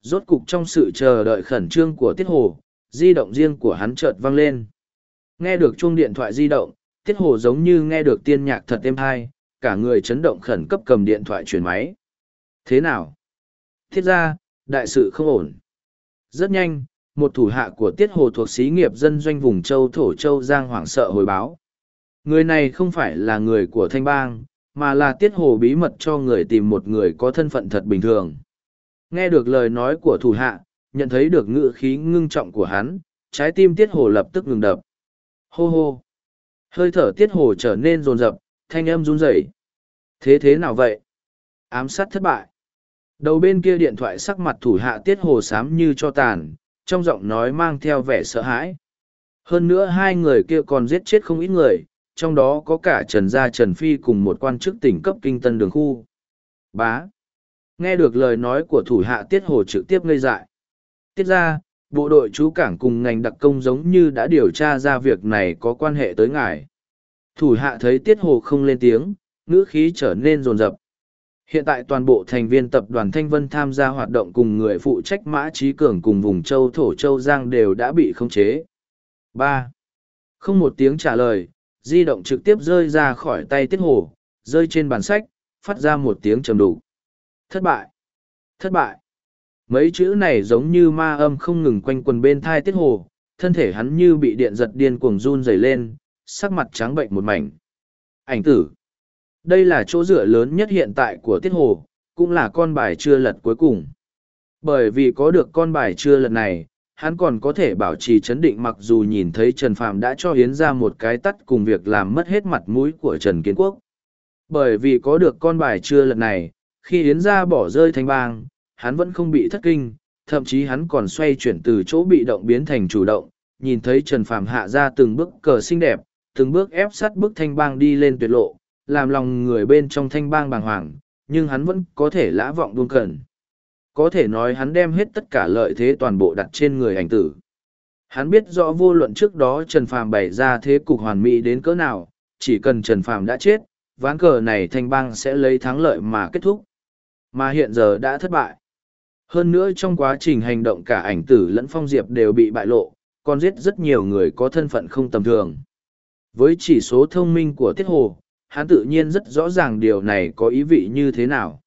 Rốt cục trong sự chờ đợi khẩn trương của Tiết Hồ, di động riêng của hắn chợt vang lên. Nghe được chuông điện thoại di động, Tiết Hồ giống như nghe được tiên nhạc thật êm hay, cả người chấn động khẩn cấp cầm điện thoại chuyển máy. Thế nào? Thiết ra, đại sự không ổn. Rất nhanh, một thủ hạ của tiết hồ thuộc xí nghiệp dân doanh vùng châu Thổ Châu Giang hoảng sợ hồi báo. Người này không phải là người của thanh bang, mà là tiết hồ bí mật cho người tìm một người có thân phận thật bình thường. Nghe được lời nói của thủ hạ, nhận thấy được ngự khí ngưng trọng của hắn, trái tim tiết hồ lập tức ngừng đập. Hô hô! Hơi thở tiết hồ trở nên rồn rập, thanh âm run rẩy. Thế thế nào vậy? Ám sát thất bại. Đầu bên kia điện thoại sắc mặt thủ hạ tiết hồ sám như cho tàn, trong giọng nói mang theo vẻ sợ hãi. Hơn nữa hai người kia còn giết chết không ít người, trong đó có cả Trần Gia Trần Phi cùng một quan chức tỉnh cấp kinh tân đường khu. Bá. Nghe được lời nói của thủ hạ Tiết Hồ trực tiếp ngây dại. Tiết ra, bộ đội chú cảng cùng ngành đặc công giống như đã điều tra ra việc này có quan hệ tới ngài. Thủ hạ thấy Tiết Hồ không lên tiếng, ngữ khí trở nên rồn rập. Hiện tại toàn bộ thành viên tập đoàn Thanh Vân tham gia hoạt động cùng người phụ trách Mã Trí Cường cùng vùng châu Thổ Châu Giang đều đã bị khống chế. ba Không một tiếng trả lời, di động trực tiếp rơi ra khỏi tay Tiết Hồ, rơi trên bàn sách, phát ra một tiếng trầm đủ. Thất bại! Thất bại! Mấy chữ này giống như ma âm không ngừng quanh quần bên thai Tiết Hồ, thân thể hắn như bị điện giật điên cuồng run rẩy lên, sắc mặt trắng bệnh một mảnh. Ảnh tử! Đây là chỗ dựa lớn nhất hiện tại của Tiết Hồ, cũng là con bài chưa lật cuối cùng. Bởi vì có được con bài chưa lật này, hắn còn có thể bảo trì chấn định mặc dù nhìn thấy Trần Phàm đã cho Hiến ra một cái tắt cùng việc làm mất hết mặt mũi của Trần Kiến Quốc. Bởi vì có được con bài chưa lật này, khi Hiến ra bỏ rơi thanh bang, hắn vẫn không bị thất kinh, thậm chí hắn còn xoay chuyển từ chỗ bị động biến thành chủ động, nhìn thấy Trần Phàm hạ ra từng bước cờ xinh đẹp, từng bước ép sát bức thanh bang đi lên tuyệt lộ, làm lòng người bên trong thanh bang bàng hoàng, nhưng hắn vẫn có thể lã vọng buông cẩn. Có thể nói hắn đem hết tất cả lợi thế toàn bộ đặt trên người ảnh tử. Hắn biết rõ vô luận trước đó Trần Phàm bày ra thế cục hoàn mỹ đến cỡ nào, chỉ cần Trần Phàm đã chết, ván cờ này thanh bang sẽ lấy thắng lợi mà kết thúc. Mà hiện giờ đã thất bại. Hơn nữa trong quá trình hành động cả ảnh tử lẫn phong diệp đều bị bại lộ, còn giết rất nhiều người có thân phận không tầm thường. Với chỉ số thông minh của Tiết Hồ, hắn tự nhiên rất rõ ràng điều này có ý vị như thế nào.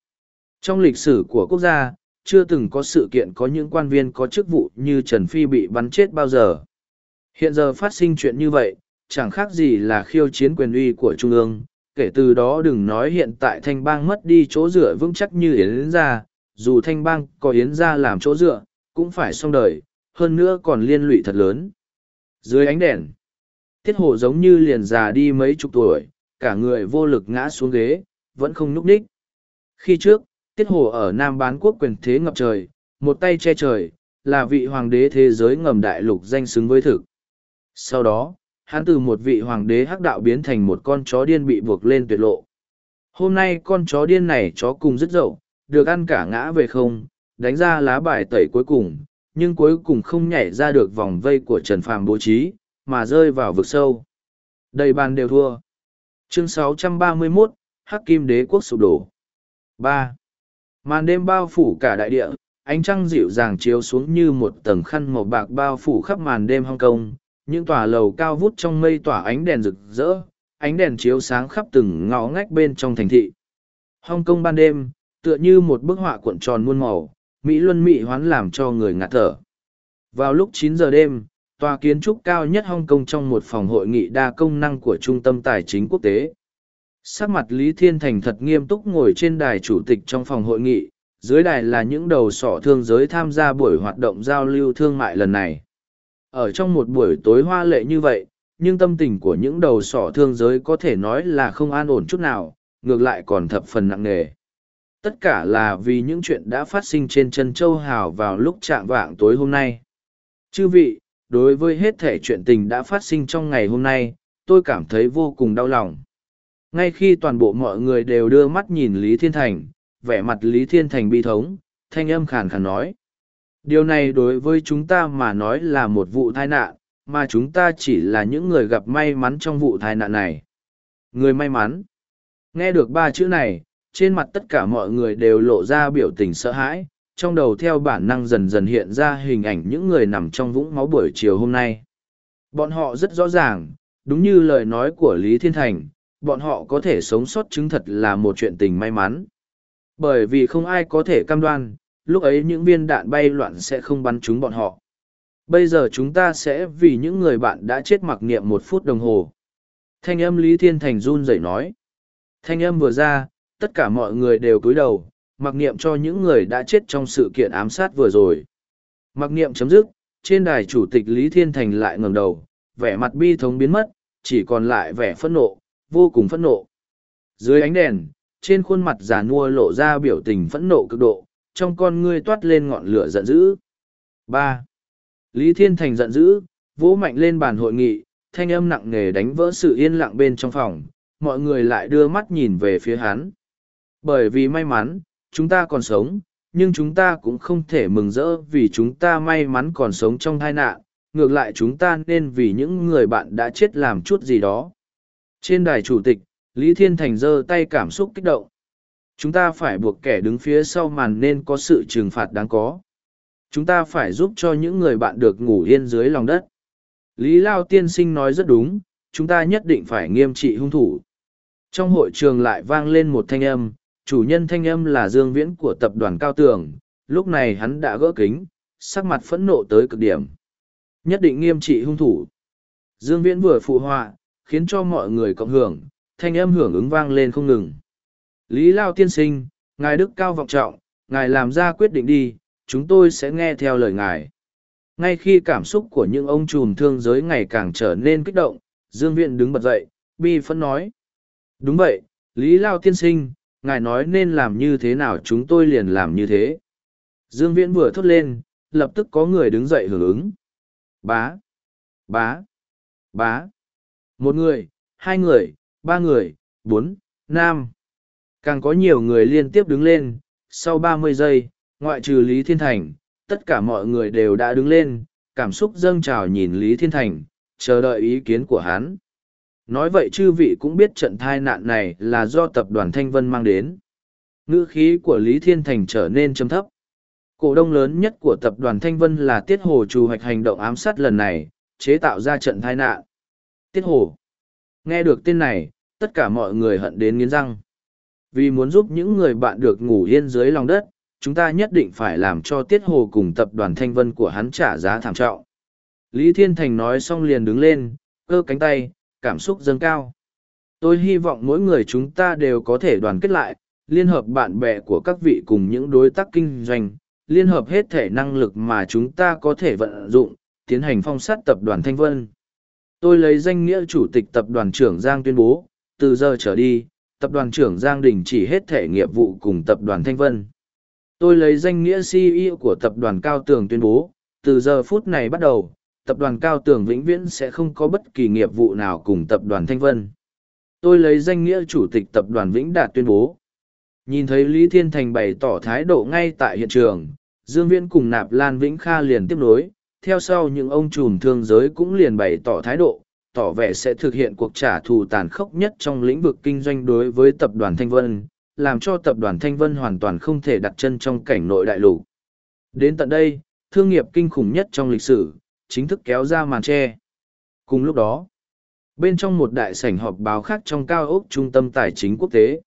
Trong lịch sử của quốc gia, chưa từng có sự kiện có những quan viên có chức vụ như Trần Phi bị bắn chết bao giờ. Hiện giờ phát sinh chuyện như vậy, chẳng khác gì là khiêu chiến quyền uy của Trung ương, kể từ đó đừng nói hiện tại thanh bang mất đi chỗ dựa vững chắc như Yến gia, dù thanh bang có Yến gia làm chỗ dựa, cũng phải xong đời, hơn nữa còn liên lụy thật lớn. Dưới ánh đèn, tiết hồ giống như liền già đi mấy chục tuổi, cả người vô lực ngã xuống ghế, vẫn không nhúc nhích. Khi trước, Tiết Hồ ở Nam bán quốc quyền thế ngập trời, một tay che trời, là vị hoàng đế thế giới ngầm đại lục danh xứng với thực. Sau đó, hắn từ một vị hoàng đế hắc đạo biến thành một con chó điên bị buộc lên tuyệt lộ. Hôm nay con chó điên này chó cùng rất dậu, được ăn cả ngã về không, đánh ra lá bài tẩy cuối cùng, nhưng cuối cùng không nhảy ra được vòng vây của Trần Phàm bố trí, mà rơi vào vực sâu. Đầy bàn đều thua chương 631, hắc kim đế quốc sụp đổ. Ba. Màn đêm bao phủ cả đại địa ánh trăng dịu dàng chiếu xuống như một tầng khăn màu bạc bao phủ khắp màn đêm hong kong những tòa lầu cao vút trong mây tỏa ánh đèn rực rỡ ánh đèn chiếu sáng khắp từng ngõ ngách bên trong thành thị. Hong kong ban đêm tựa như một bức họa cuộn tròn muôn màu mỹ luân mỹ hoán làm cho người ngạt thở. Vào lúc chín giờ đêm Tòa kiến trúc cao nhất Hong Kong trong một phòng hội nghị đa công năng của Trung tâm Tài chính Quốc tế. Sắc mặt Lý Thiên Thành thật nghiêm túc ngồi trên đài chủ tịch trong phòng hội nghị, dưới đài là những đầu sỏ thương giới tham gia buổi hoạt động giao lưu thương mại lần này. Ở trong một buổi tối hoa lệ như vậy, nhưng tâm tình của những đầu sỏ thương giới có thể nói là không an ổn chút nào, ngược lại còn thập phần nặng nề. Tất cả là vì những chuyện đã phát sinh trên chân châu hào vào lúc chạm vạng tối hôm nay. Chư vị, đối với hết thể chuyện tình đã phát sinh trong ngày hôm nay, tôi cảm thấy vô cùng đau lòng. Ngay khi toàn bộ mọi người đều đưa mắt nhìn lý thiên thành, vẻ mặt lý thiên thành bi thống, thanh âm khàn khàn nói. Điều này đối với chúng ta mà nói là một vụ tai nạn, mà chúng ta chỉ là những người gặp may mắn trong vụ tai nạn này. Người may mắn. Nghe được ba chữ này, trên mặt tất cả mọi người đều lộ ra biểu tình sợ hãi trong đầu theo bản năng dần dần hiện ra hình ảnh những người nằm trong vũng máu buổi chiều hôm nay. Bọn họ rất rõ ràng, đúng như lời nói của Lý Thiên Thành, bọn họ có thể sống sót chứng thật là một chuyện tình may mắn. Bởi vì không ai có thể cam đoan, lúc ấy những viên đạn bay loạn sẽ không bắn trúng bọn họ. Bây giờ chúng ta sẽ vì những người bạn đã chết mặc niệm một phút đồng hồ. Thanh âm Lý Thiên Thành run rẩy nói. Thanh âm vừa ra, tất cả mọi người đều cúi đầu, mặc niệm cho những người đã chết trong sự kiện ám sát vừa rồi. Mặc niệm chấm dứt, trên đài chủ tịch Lý Thiên Thành lại ngẩng đầu, vẻ mặt bi thống biến mất, chỉ còn lại vẻ phẫn nộ, vô cùng phẫn nộ. Dưới ánh đèn, trên khuôn mặt giả nua lộ ra biểu tình phẫn nộ cực độ, trong con ngươi toát lên ngọn lửa giận dữ. ba Lý Thiên Thành giận dữ, vỗ mạnh lên bàn hội nghị, thanh âm nặng nề đánh vỡ sự yên lặng bên trong phòng, mọi người lại đưa mắt nhìn về phía hắn. Bởi vì may mắn, chúng ta còn sống, nhưng chúng ta cũng không thể mừng rỡ vì chúng ta may mắn còn sống trong tai nạn, ngược lại chúng ta nên vì những người bạn đã chết làm chút gì đó. Trên đài chủ tịch, Lý Thiên Thành giơ tay cảm xúc kích động. Chúng ta phải buộc kẻ đứng phía sau màn nên có sự trừng phạt đáng có. Chúng ta phải giúp cho những người bạn được ngủ yên dưới lòng đất. Lý Lao tiên sinh nói rất đúng, chúng ta nhất định phải nghiêm trị hung thủ. Trong hội trường lại vang lên một thanh âm, chủ nhân thanh âm là Dương Viễn của tập đoàn Cao Tường, lúc này hắn đã gỡ kính, sắc mặt phẫn nộ tới cực điểm. Nhất định nghiêm trị hung thủ. Dương Viễn vừa phụ họa, khiến cho mọi người cộng hưởng, thanh âm hưởng ứng vang lên không ngừng. Lý Lao tiên sinh, ngài đức cao vọng trọng, ngài làm ra quyết định đi, chúng tôi sẽ nghe theo lời ngài. Ngay khi cảm xúc của những ông trùm thương giới ngày càng trở nên kích động, Dương Viễn đứng bật dậy, bi phẫn nói. Đúng vậy, Lý Lao tiên sinh, ngài nói nên làm như thế nào chúng tôi liền làm như thế. Dương Viễn vừa thốt lên, lập tức có người đứng dậy hưởng ứng. Bá, bá, bá. Một người, hai người, ba người, bốn, năm. Càng có nhiều người liên tiếp đứng lên, sau ba mươi giây, ngoại trừ Lý Thiên Thành, tất cả mọi người đều đã đứng lên, cảm xúc dâng trào nhìn Lý Thiên Thành, chờ đợi ý kiến của hắn. Nói vậy chư vị cũng biết trận thai nạn này là do tập đoàn Thanh Vân mang đến. Ngữ khí của Lý Thiên Thành trở nên trầm thấp. Cổ đông lớn nhất của tập đoàn Thanh Vân là Tiết Hồ chủ hoạch hành động ám sát lần này, chế tạo ra trận thai nạn. Tiết Hồ. Nghe được tên này, tất cả mọi người hận đến nghiến răng. Vì muốn giúp những người bạn được ngủ yên dưới lòng đất, chúng ta nhất định phải làm cho Tiết Hồ cùng tập đoàn Thanh Vân của hắn trả giá thảm trọng. Lý Thiên Thành nói xong liền đứng lên, cơ cánh tay, cảm xúc dâng cao. Tôi hy vọng mỗi người chúng ta đều có thể đoàn kết lại, liên hợp bạn bè của các vị cùng những đối tác kinh doanh, liên hợp hết thể năng lực mà chúng ta có thể vận dụng, tiến hành phong sát tập đoàn Thanh Vân. Tôi lấy danh nghĩa chủ tịch tập đoàn trưởng Giang tuyên bố, từ giờ trở đi, tập đoàn trưởng Giang đình chỉ hết thể nghiệp vụ cùng tập đoàn Thanh Vân. Tôi lấy danh nghĩa CEO của tập đoàn Cao Tường tuyên bố, từ giờ phút này bắt đầu, tập đoàn Cao Tường vĩnh viễn sẽ không có bất kỳ nghiệp vụ nào cùng tập đoàn Thanh Vân. Tôi lấy danh nghĩa chủ tịch tập đoàn Vĩnh Đạt tuyên bố. Nhìn thấy Lý Thiên Thành bày tỏ thái độ ngay tại hiện trường, Dương Viễn cùng Nạp Lan Vĩnh Kha liền tiếp nối, theo sau những ông trùm thương giới cũng liền bày tỏ thái độ, tỏ vẻ sẽ thực hiện cuộc trả thù tàn khốc nhất trong lĩnh vực kinh doanh đối với tập đoàn Thanh Vân, làm cho tập đoàn Thanh Vân hoàn toàn không thể đặt chân trong cảnh nội đại lục. Đến tận đây, thương nghiệp kinh khủng nhất trong lịch sử, chính thức kéo ra màn tre. Cùng lúc đó, bên trong một đại sảnh họp báo khác trong cao ốc trung tâm tài chính quốc tế,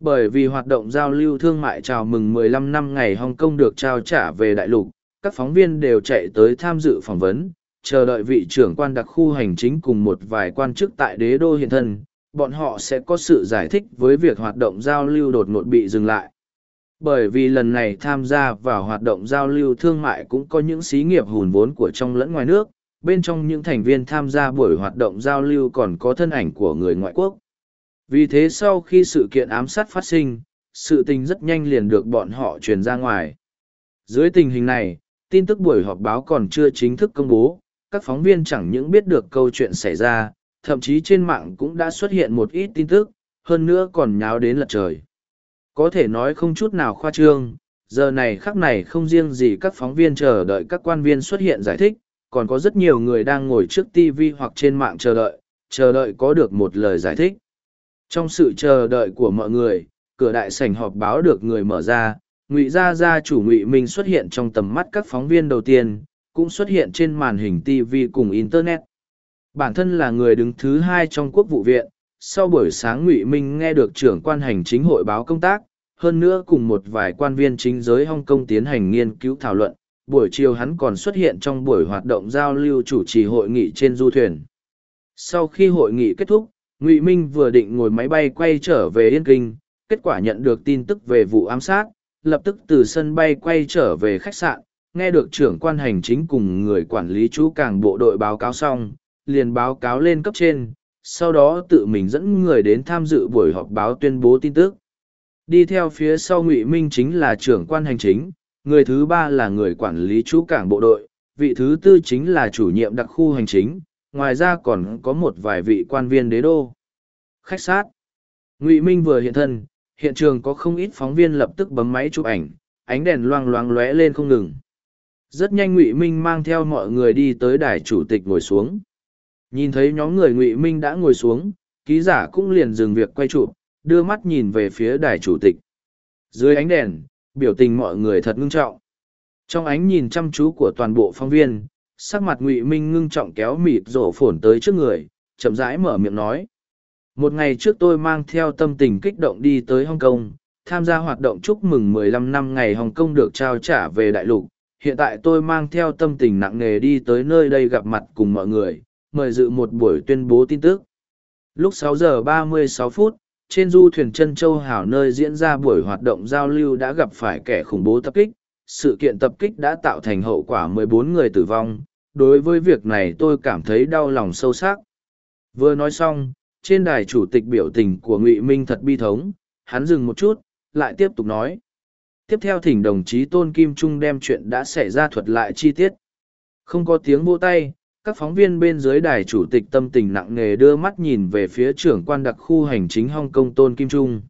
bởi vì hoạt động giao lưu thương mại chào mừng 15 năm ngày Hồng Kông được trao trả về đại lục, các phóng viên đều chạy tới tham dự phỏng vấn, chờ đợi vị trưởng quan đặc khu hành chính cùng một vài quan chức tại đế đô hiện thân, bọn họ sẽ có sự giải thích với việc hoạt động giao lưu đột ngột bị dừng lại. Bởi vì lần này tham gia vào hoạt động giao lưu thương mại cũng có những xí nghiệp hùn vốn của trong lẫn ngoài nước, bên trong những thành viên tham gia buổi hoạt động giao lưu còn có thân ảnh của người ngoại quốc. Vì thế sau khi sự kiện ám sát phát sinh, sự tình rất nhanh liền được bọn họ truyền ra ngoài. Dưới tình hình này, tin tức buổi họp báo còn chưa chính thức công bố, các phóng viên chẳng những biết được câu chuyện xảy ra, thậm chí trên mạng cũng đã xuất hiện một ít tin tức, hơn nữa còn nháo đến lật trời. Có thể nói không chút nào khoa trương, giờ này khắc này không riêng gì các phóng viên chờ đợi các quan viên xuất hiện giải thích, còn có rất nhiều người đang ngồi trước TV hoặc trên mạng chờ đợi, chờ đợi có được một lời giải thích. Trong sự chờ đợi của mọi người, cửa đại sảnh họp báo được người mở ra, Ngụy Gia Gia chủ Ngụy Minh xuất hiện trong tầm mắt các phóng viên đầu tiên, cũng xuất hiện trên màn hình TV cùng Internet. Bản thân là người đứng thứ hai trong quốc vụ viện, sau buổi sáng Ngụy Minh nghe được trưởng quan hành chính hội báo công tác, hơn nữa cùng một vài quan viên chính giới Hong Kong tiến hành nghiên cứu thảo luận, buổi chiều hắn còn xuất hiện trong buổi hoạt động giao lưu chủ trì hội nghị trên du thuyền. Sau khi hội nghị kết thúc, Ngụy Minh vừa định ngồi máy bay quay trở về Yên Kinh, kết quả nhận được tin tức về vụ ám sát, lập tức từ sân bay quay trở về khách sạn, nghe được trưởng quan hành chính cùng người quản lý chú càng bộ đội báo cáo xong, liền báo cáo lên cấp trên, sau đó tự mình dẫn người đến tham dự buổi họp báo tuyên bố tin tức. Đi theo phía sau Ngụy Minh chính là trưởng quan hành chính, người thứ ba là người quản lý chú cảng bộ đội, vị thứ tư chính là chủ nhiệm đặc khu hành chính, ngoài ra còn có một vài vị quan viên đế đô. Khách sát Ngụy Minh vừa hiện thân, hiện trường có không ít phóng viên lập tức bấm máy chụp ảnh, ánh đèn loang loáng lóe lên không ngừng. Rất nhanh Ngụy Minh mang theo mọi người đi tới đài chủ tịch ngồi xuống. Nhìn thấy nhóm người Ngụy Minh đã ngồi xuống, ký giả cũng liền dừng việc quay chụp, đưa mắt nhìn về phía đài chủ tịch. Dưới ánh đèn, biểu tình mọi người thật ngưng trọng. Trong ánh nhìn chăm chú của toàn bộ phóng viên, sắc mặt Ngụy Minh ngưng trọng kéo mịt rổ phồn tới trước người, chậm rãi mở miệng nói. Một ngày trước tôi mang theo tâm tình kích động đi tới Hong Kong, tham gia hoạt động chúc mừng 15 năm ngày Hồng Kông được trao trả về đại lục. Hiện tại tôi mang theo tâm tình nặng nề đi tới nơi đây gặp mặt cùng mọi người, mời dự một buổi tuyên bố tin tức. Lúc 6 giờ 36 phút, trên du thuyền chân châu hảo nơi diễn ra buổi hoạt động giao lưu đã gặp phải kẻ khủng bố tập kích. Sự kiện tập kích đã tạo thành hậu quả 14 người tử vong. Đối với việc này tôi cảm thấy đau lòng sâu sắc. Vừa nói xong, trên đài chủ tịch biểu tình của ngụy minh thật bi thống hắn dừng một chút lại tiếp tục nói tiếp theo thỉnh đồng chí tôn kim trung đem chuyện đã xảy ra thuật lại chi tiết không có tiếng vô tay các phóng viên bên dưới đài chủ tịch tâm tình nặng nề đưa mắt nhìn về phía trưởng quan đặc khu hành chính hong kong tôn kim trung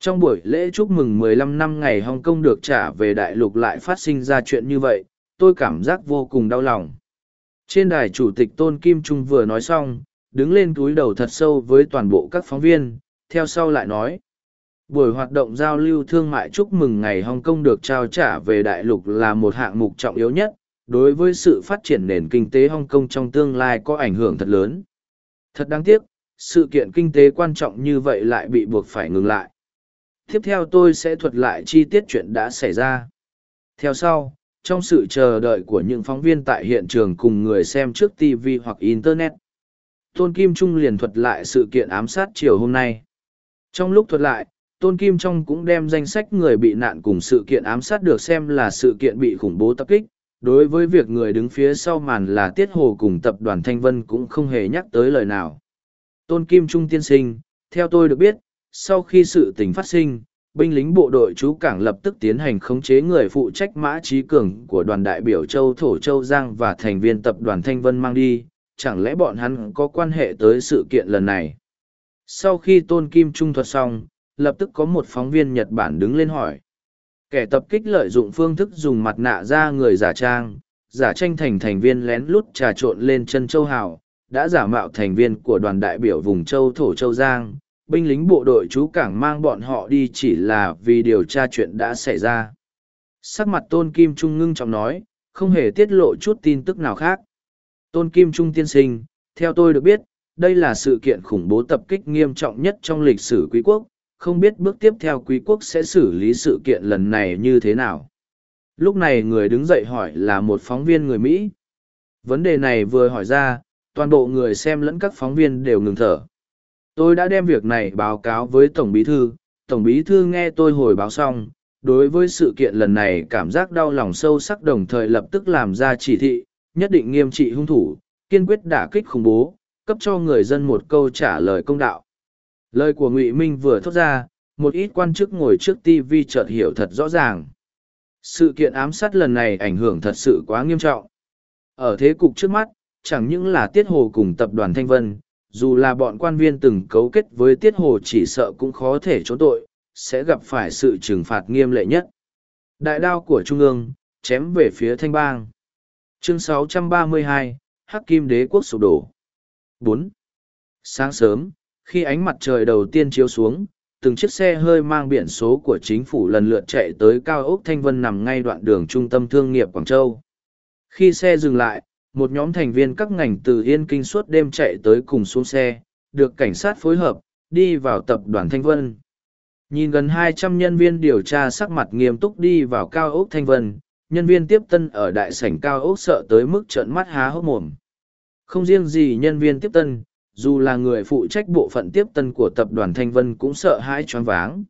trong buổi lễ chúc mừng 15 năm ngày hong kong được trả về đại lục lại phát sinh ra chuyện như vậy tôi cảm giác vô cùng đau lòng trên đài chủ tịch tôn kim trung vừa nói xong đứng lên túi đầu thật sâu với toàn bộ các phóng viên, theo sau lại nói. Buổi hoạt động giao lưu thương mại chúc mừng ngày Hồng Kông được trao trả về đại lục là một hạng mục trọng yếu nhất, đối với sự phát triển nền kinh tế Hồng Kông trong tương lai có ảnh hưởng thật lớn. Thật đáng tiếc, sự kiện kinh tế quan trọng như vậy lại bị buộc phải ngừng lại. Tiếp theo tôi sẽ thuật lại chi tiết chuyện đã xảy ra. Theo sau, trong sự chờ đợi của những phóng viên tại hiện trường cùng người xem trước TV hoặc Internet, Tôn Kim Trung liền thuật lại sự kiện ám sát chiều hôm nay. Trong lúc thuật lại, Tôn Kim Trung cũng đem danh sách người bị nạn cùng sự kiện ám sát được xem là sự kiện bị khủng bố tập kích. Đối với việc người đứng phía sau màn là Tiết Hồ cùng tập đoàn Thanh Vân cũng không hề nhắc tới lời nào. Tôn Kim Trung tiên sinh, theo tôi được biết, sau khi sự tình phát sinh, binh lính bộ đội chú cảng lập tức tiến hành khống chế người phụ trách mã trí cường của đoàn đại biểu châu Thổ Châu Giang và thành viên tập đoàn Thanh Vân mang đi, chẳng lẽ bọn hắn có quan hệ tới sự kiện lần này sau khi tôn kim trung thuật xong lập tức có một phóng viên nhật bản đứng lên hỏi kẻ tập kích lợi dụng phương thức dùng mặt nạ ra người giả trang giả tranh thành thành viên lén lút trà trộn lên chân châu hào đã giả mạo thành viên của đoàn đại biểu vùng châu thổ châu giang. Binh lính bộ đội chú cảng mang bọn họ đi chỉ là vì điều tra chuyện đã xảy ra. Sắc mặt tôn kim trung ngưng trọng nói không hề tiết lộ chút tin tức nào khác. Tôn Kim Trung tiên sinh, theo tôi được biết, đây là sự kiện khủng bố tập kích nghiêm trọng nhất trong lịch sử quý quốc, không biết bước tiếp theo quý quốc sẽ xử lý sự kiện lần này như thế nào. Lúc này người đứng dậy hỏi là một phóng viên người Mỹ. Vấn đề này vừa hỏi ra, toàn bộ người xem lẫn các phóng viên đều ngừng thở. Tôi đã đem việc này báo cáo với Tổng Bí Thư, Tổng Bí Thư nghe tôi hồi báo xong, đối với sự kiện lần này cảm giác đau lòng sâu sắc đồng thời lập tức làm ra chỉ thị, nhất định nghiêm trị hung thủ, kiên quyết đả kích khủng bố, cấp cho người dân một câu trả lời công đạo. Lời của Ngụy Minh vừa thốt ra, một ít quan chức ngồi trước TV chợt hiểu thật rõ ràng. Sự kiện ám sát lần này ảnh hưởng thật sự quá nghiêm trọng. Ở thế cục trước mắt, chẳng những là Tiết Hồ cùng tập đoàn Thanh Vân, dù là bọn quan viên từng cấu kết với Tiết Hồ chỉ sợ cũng khó thể trốn tội, sẽ gặp phải sự trừng phạt nghiêm lệ nhất. Đại đao của Trung ương, chém về phía Thanh Bang chương 632, hắc kim đế quốc sụp đổ 4. sáng sớm khi ánh mặt trời đầu tiên chiếu xuống từng chiếc xe hơi mang biển số của chính phủ lần lượt chạy tới cao ốc thanh vân nằm ngay đoạn đường trung tâm thương nghiệp quảng châu khi xe dừng lại một nhóm thành viên các ngành từ yên kinh suốt đêm chạy tới cùng xuống xe được cảnh sát phối hợp đi vào tập đoàn thanh vân Nhìn gần hai trăm nhân viên điều tra sắc mặt nghiêm túc đi vào cao ốc Thanh Vân, nhân viên tiếp tân ở đại sảnh cao ốc sợ tới mức trợn mắt há hốc mồm. Không riêng gì nhân viên tiếp tân, dù là người phụ trách bộ phận tiếp tân của tập đoàn Thanh Vân cũng sợ hãi choáng váng.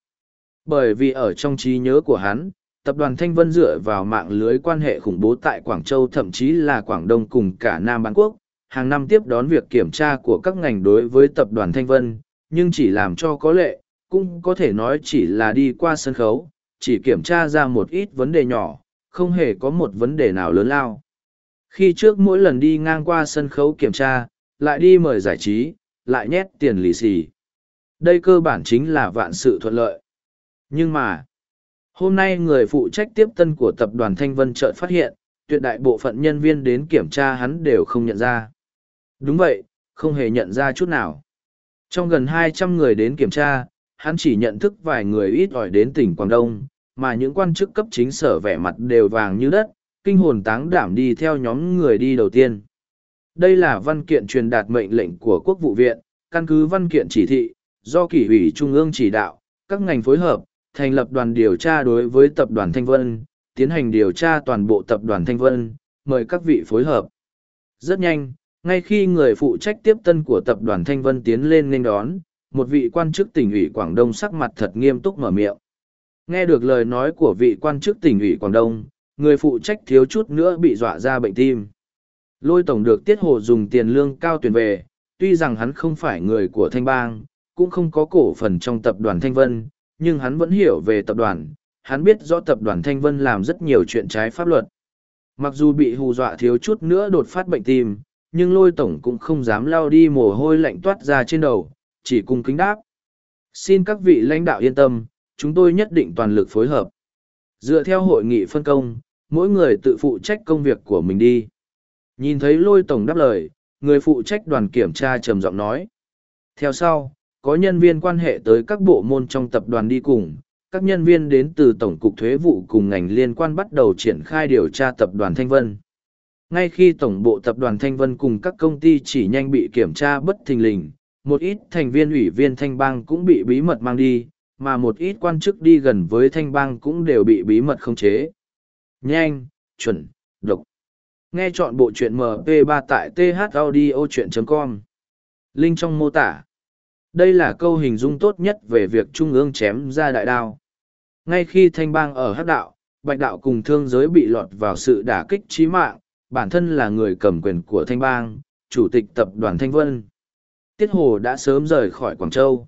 Bởi vì ở trong trí nhớ của hắn, tập đoàn Thanh Vân dựa vào mạng lưới quan hệ khủng bố tại Quảng Châu thậm chí là Quảng Đông cùng cả Nam Bán Quốc, hàng năm tiếp đón việc kiểm tra của các ngành đối với tập đoàn Thanh Vân, nhưng chỉ làm cho có lệ, cũng có thể nói chỉ là đi qua sân khấu, chỉ kiểm tra ra một ít vấn đề nhỏ, không hề có một vấn đề nào lớn lao. Khi trước mỗi lần đi ngang qua sân khấu kiểm tra, lại đi mời giải trí, lại nhét tiền lì xì. Đây cơ bản chính là vạn sự thuận lợi. Nhưng mà, hôm nay người phụ trách tiếp tân của tập đoàn Thanh Vân chợt phát hiện, tuyệt đại bộ phận nhân viên đến kiểm tra hắn đều không nhận ra. Đúng vậy, không hề nhận ra chút nào. Trong gần hai trăm người đến kiểm tra, hắn chỉ nhận thức vài người ít ỏi đến tỉnh Quảng Đông, mà những quan chức cấp chính sở vẻ mặt đều vàng như đất, kinh hồn táng đảm đi theo nhóm người đi đầu tiên. Đây là văn kiện truyền đạt mệnh lệnh của Quốc vụ viện, căn cứ văn kiện chỉ thị, do kỷ ủy Trung ương chỉ đạo, các ngành phối hợp, thành lập đoàn điều tra đối với tập đoàn Thanh Vân, tiến hành điều tra toàn bộ tập đoàn Thanh Vân, mời các vị phối hợp. Rất nhanh, ngay khi người phụ trách tiếp tân của tập đoàn Thanh Vân tiến lên nên đón, một vị quan chức tỉnh ủy Quảng Đông sắc mặt thật nghiêm túc mở miệng. Nghe được lời nói của vị quan chức tỉnh ủy Quảng Đông, người phụ trách thiếu chút nữa bị dọa ra bệnh tim. Lôi tổng được tiết hồ dùng tiền lương cao tuyển về, tuy rằng hắn không phải người của Thanh Bang, cũng không có cổ phần trong tập đoàn Thanh Vân, nhưng hắn vẫn hiểu về tập đoàn, hắn biết rõ tập đoàn Thanh Vân làm rất nhiều chuyện trái pháp luật. Mặc dù bị hù dọa thiếu chút nữa đột phát bệnh tim, nhưng lôi tổng cũng không dám lao đi mồ hôi lạnh toát ra trên đầu, chỉ cung kính đáp. Xin các vị lãnh đạo yên tâm, chúng tôi nhất định toàn lực phối hợp. Dựa theo hội nghị phân công, mỗi người tự phụ trách công việc của mình đi. Nhìn thấy lôi tổng đáp lời, người phụ trách đoàn kiểm tra trầm giọng nói. Theo sau, có nhân viên quan hệ tới các bộ môn trong tập đoàn đi cùng, các nhân viên đến từ Tổng cục Thuế vụ cùng ngành liên quan bắt đầu triển khai điều tra tập đoàn Thanh Vân. Ngay khi Tổng bộ tập đoàn Thanh Vân cùng các công ty chỉ nhanh bị kiểm tra bất thình lình, một ít thành viên ủy viên Thanh Bang cũng bị bí mật mang đi, mà một ít quan chức đi gần với Thanh Bang cũng đều bị bí mật khống chế. Nhanh, chuẩn, độc. Nghe chọn bộ truyện MP3 tại thaudio.com. Link trong mô tả. Đây là câu hình dung tốt nhất về việc Trung ương chém ra đại đao. Ngay khi Thanh Bang ở hắc đạo, Bạch đạo cùng thương giới bị lọt vào sự đả kích chí mạng, bản thân là người cầm quyền của Thanh Bang, chủ tịch tập đoàn Thanh Vân. Tiết Hồ đã sớm rời khỏi Quảng Châu.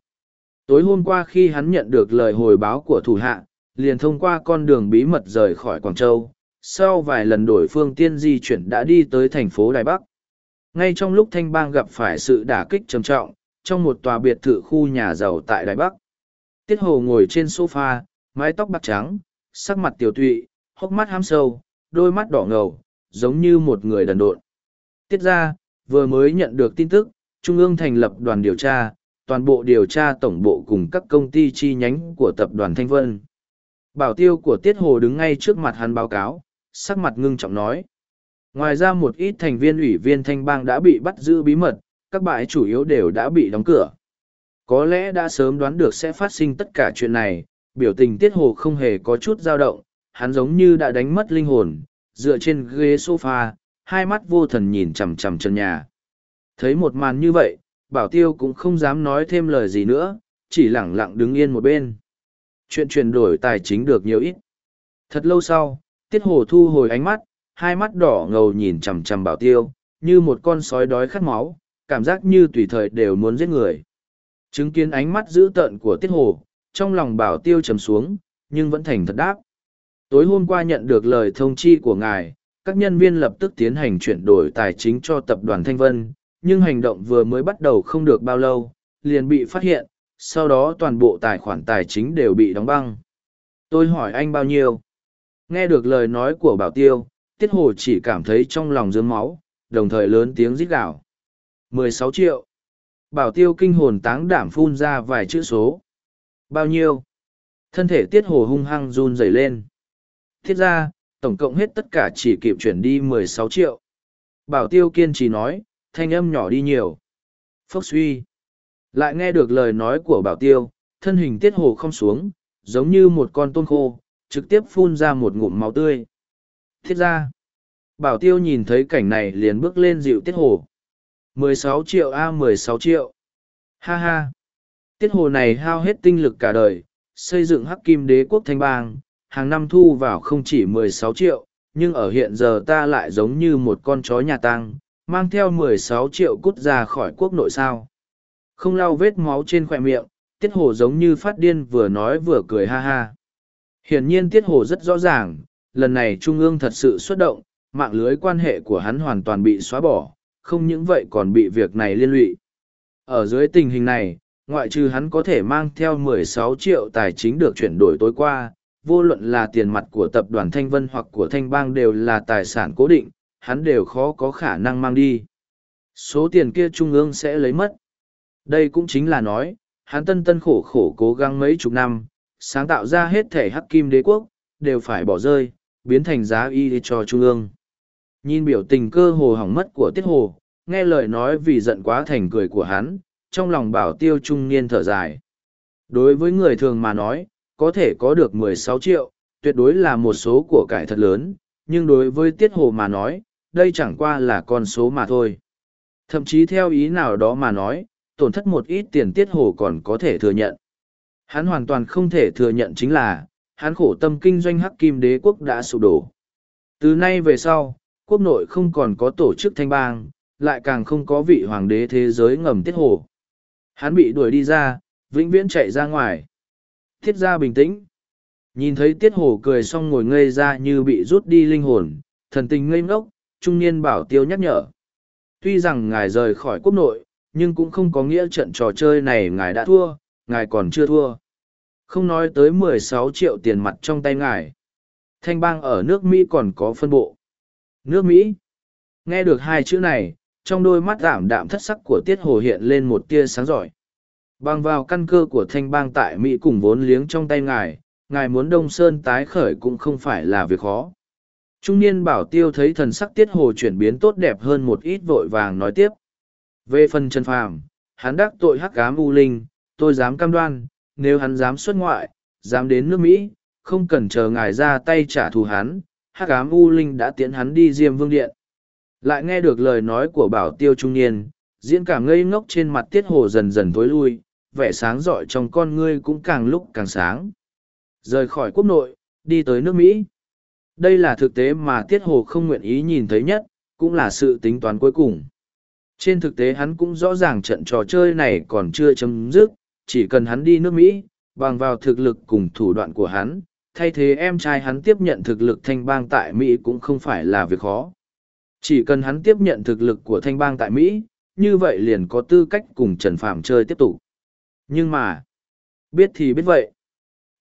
Tối hôm qua khi hắn nhận được lời hồi báo của thủ hạ, liền thông qua con đường bí mật rời khỏi Quảng Châu. Sau vài lần đổi phương tiên di chuyển đã đi tới thành phố Đài Bắc. Ngay trong lúc Thanh Bang gặp phải sự đả kích trầm trọng, trong một tòa biệt thự khu nhà giàu tại Đài Bắc. Tiết Hồ ngồi trên sofa, mái tóc bạc trắng, sắc mặt tiểu tụy, hốc mắt hám sâu, đôi mắt đỏ ngầu, giống như một người đần độn. Tiết ra, vừa mới nhận được tin tức, Trung ương thành lập đoàn điều tra, toàn bộ điều tra tổng bộ cùng các công ty chi nhánh của tập đoàn Thanh Vân. Bảo tiêu của Tiết Hồ đứng ngay trước mặt hắn báo cáo, sắc mặt ngưng trọng nói. Ngoài ra một ít thành viên ủy viên Thanh Bang đã bị bắt giữ bí mật, các bãi chủ yếu đều đã bị đóng cửa. Có lẽ đã sớm đoán được sẽ phát sinh tất cả chuyện này, biểu tình Tiết Hồ không hề có chút dao động, hắn giống như đã đánh mất linh hồn, dựa trên ghế sofa, hai mắt vô thần nhìn chằm chằm chân nhà. Thấy một màn như vậy, bảo tiêu cũng không dám nói thêm lời gì nữa, chỉ lẳng lặng đứng yên một bên. Chuyện chuyển đổi tài chính được nhiều ít. Thật lâu sau, tiết hồ thu hồi ánh mắt, hai mắt đỏ ngầu nhìn chằm chằm bảo tiêu, như một con sói đói khát máu, cảm giác như tùy thời đều muốn giết người. Chứng kiến ánh mắt dữ tợn của tiết hồ, trong lòng bảo tiêu trầm xuống, nhưng vẫn thành thật đáp. Tối hôm qua nhận được lời thông chi của ngài, các nhân viên lập tức tiến hành chuyển đổi tài chính cho tập đoàn Thanh Vân, nhưng hành động vừa mới bắt đầu không được bao lâu, liền bị phát hiện, sau đó toàn bộ tài khoản tài chính đều bị đóng băng. Tôi hỏi anh bao nhiêu? Nghe được lời nói của Bảo Tiêu, Tiết Hồ chỉ cảm thấy trong lòng dướng máu, đồng thời lớn tiếng rít gào. 16 triệu. Bảo Tiêu kinh hồn táng đảm phun ra vài chữ số. Bao nhiêu? Thân thể Tiết Hồ hung hăng run rẩy lên. Thiết ra, tổng cộng hết tất cả chỉ kịp chuyển đi 16 triệu. Bảo Tiêu kiên trì nói, thanh âm nhỏ đi nhiều. Phốc suy. Lại nghe được lời nói của bảo tiêu, thân hình tiết hồ không xuống, giống như một con tôm khô, trực tiếp phun ra một ngụm máu tươi. Thiết ra, bảo tiêu nhìn thấy cảnh này liền bước lên dịu tiết hồ. 16 triệu a 16 triệu. Ha ha. Tiết hồ này hao hết tinh lực cả đời, xây dựng hắc kim đế quốc thanh bang, hàng năm thu vào không chỉ 16 triệu, nhưng ở hiện giờ ta lại giống như một con chó nhà tăng, mang theo 16 triệu cút ra khỏi quốc nội sao. Không lau vết máu trên khỏe miệng, tiết hồ giống như phát điên vừa nói vừa cười ha ha. Hiển nhiên tiết hồ rất rõ ràng, lần này Trung ương thật sự xuất động, mạng lưới quan hệ của hắn hoàn toàn bị xóa bỏ, không những vậy còn bị việc này liên lụy. Ở dưới tình hình này, ngoại trừ hắn có thể mang theo 16 triệu tài chính được chuyển đổi tối qua, vô luận là tiền mặt của tập đoàn Thanh Vân hoặc của Thanh Bang đều là tài sản cố định, hắn đều khó có khả năng mang đi. Số tiền kia Trung ương sẽ lấy mất. Đây cũng chính là nói, hắn tân tân khổ khổ cố gắng mấy chục năm, sáng tạo ra hết thể hắc kim đế quốc, đều phải bỏ rơi, biến thành giá y cho Trung ương. Nhìn biểu tình cơ hồ hỏng mất của Tiết Hồ, nghe lời nói vì giận quá thành cười của hắn, trong lòng bảo tiêu trung niên thở dài. Đối với người thường mà nói, có thể có được 16 triệu, tuyệt đối là một số của cải thật lớn, nhưng đối với Tiết Hồ mà nói, đây chẳng qua là con số mà thôi. Thậm chí theo ý nào đó mà nói, tổn thất một ít tiền Tiết Hồ còn có thể thừa nhận. Hắn hoàn toàn không thể thừa nhận chính là, hắn khổ tâm kinh doanh hắc kim đế quốc đã sụp đổ. Từ nay về sau, quốc nội không còn có tổ chức thanh bang, lại càng không có vị hoàng đế thế giới ngầm tiết hồ. Hắn bị đuổi đi ra, vĩnh viễn chạy ra ngoài. Thiết ra bình tĩnh. Nhìn thấy tiết hồ cười xong ngồi ngây ra như bị rút đi linh hồn, thần tình ngây ngốc, trung niên bảo tiêu nhắc nhở. Tuy rằng ngài rời khỏi quốc nội, nhưng cũng không có nghĩa trận trò chơi này ngài đã thua, ngài còn chưa thua. Không nói tới 16 triệu tiền mặt trong tay ngài. Thanh bang ở nước Mỹ còn có phân bộ. Nước Mỹ. Nghe được hai chữ này, trong đôi mắt giảm đạm thất sắc của Tiết Hồ hiện lên một tia sáng giỏi. Bằng vào căn cơ của thanh bang tại Mỹ cùng vốn liếng trong tay ngài, ngài muốn Đông Sơn tái khởi cũng không phải là việc khó. Trung niên bảo tiêu thấy thần sắc Tiết Hồ chuyển biến tốt đẹp hơn một ít vội vàng nói tiếp. Về phần Trần Phàm, hắn đắc tội hắc ám u linh, tôi dám cam đoan, nếu hắn dám xuất ngoại, dám đến nước Mỹ, không cần chờ ngài ra tay trả thù hắn, hắc ám u linh đã tiễn hắn đi diêm vương điện. Lại nghe được lời nói của bảo tiêu trung niên, diễn cảm ngây ngốc trên mặt tiết hồ dần dần tối lui, vẻ sáng rọi trong con ngươi cũng càng lúc càng sáng. Rời khỏi quốc nội, đi tới nước Mỹ. Đây là thực tế mà tiết hồ không nguyện ý nhìn thấy nhất, cũng là sự tính toán cuối cùng. Trên thực tế hắn cũng rõ ràng trận trò chơi này còn chưa chấm dứt, chỉ cần hắn đi nước Mỹ, bằng vào thực lực cùng thủ đoạn của hắn, thay thế em trai hắn tiếp nhận thực lực thanh bang tại Mỹ cũng không phải là việc khó. Chỉ cần hắn tiếp nhận thực lực của thanh bang tại Mỹ, như vậy liền có tư cách cùng Trần Phạm chơi tiếp tục. Nhưng mà, biết thì biết vậy.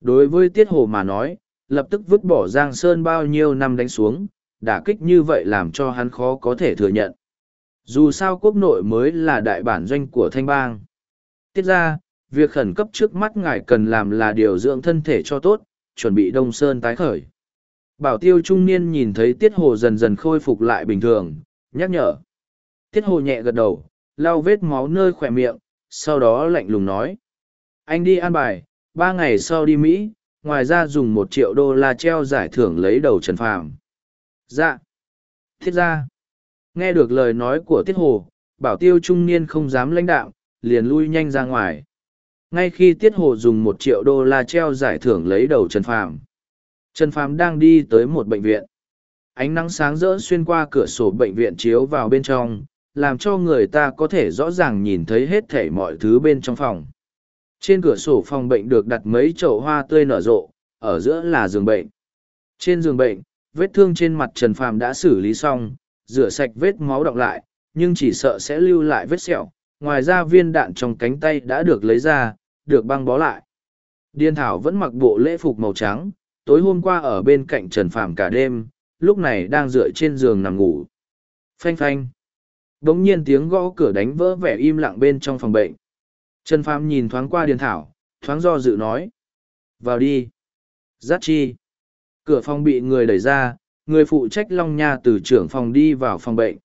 Đối với Tiết Hồ mà nói, lập tức vứt bỏ Giang Sơn bao nhiêu năm đánh xuống, đả kích như vậy làm cho hắn khó có thể thừa nhận. Dù sao quốc nội mới là đại bản doanh của thanh bang. Tiết ra, việc khẩn cấp trước mắt ngài cần làm là điều dưỡng thân thể cho tốt, chuẩn bị đông sơn tái khởi. Bảo tiêu trung niên nhìn thấy tiết hồ dần dần khôi phục lại bình thường, nhắc nhở. Tiết hồ nhẹ gật đầu, lau vết máu nơi khỏe miệng, sau đó lạnh lùng nói. Anh đi an bài, ba ngày sau đi Mỹ, ngoài ra dùng một triệu đô la treo giải thưởng lấy đầu Trần Phàm. Dạ. Thiết ra. Nghe được lời nói của Tiết Hồ, bảo tiêu trung niên không dám lãnh đạo, liền lui nhanh ra ngoài. Ngay khi Tiết Hồ dùng một triệu đô la treo giải thưởng lấy đầu Trần Phàm, Trần Phàm đang đi tới một bệnh viện. Ánh nắng sáng rỡ xuyên qua cửa sổ bệnh viện chiếu vào bên trong, làm cho người ta có thể rõ ràng nhìn thấy hết thảy mọi thứ bên trong phòng. Trên cửa sổ phòng bệnh được đặt mấy chậu hoa tươi nở rộ, ở giữa là giường bệnh. Trên giường bệnh, vết thương trên mặt Trần Phàm đã xử lý xong, rửa sạch vết máu đọng lại, nhưng chỉ sợ sẽ lưu lại vết sẹo. Ngoài ra viên đạn trong cánh tay đã được lấy ra, được băng bó lại. Điên Thảo vẫn mặc bộ lễ phục màu trắng, tối hôm qua ở bên cạnh Trần Phàm cả đêm, lúc này đang dựa trên giường nằm ngủ. Phanh phanh. Đống nhiên tiếng gõ cửa đánh vỡ vẻ im lặng bên trong phòng bệnh. Trần Phàm nhìn thoáng qua Điền Thảo, thoáng do dự nói. Vào đi. Giác chi. Cửa phòng bị người đẩy ra, người phụ trách Long Nha từ trưởng phòng đi vào phòng bệnh.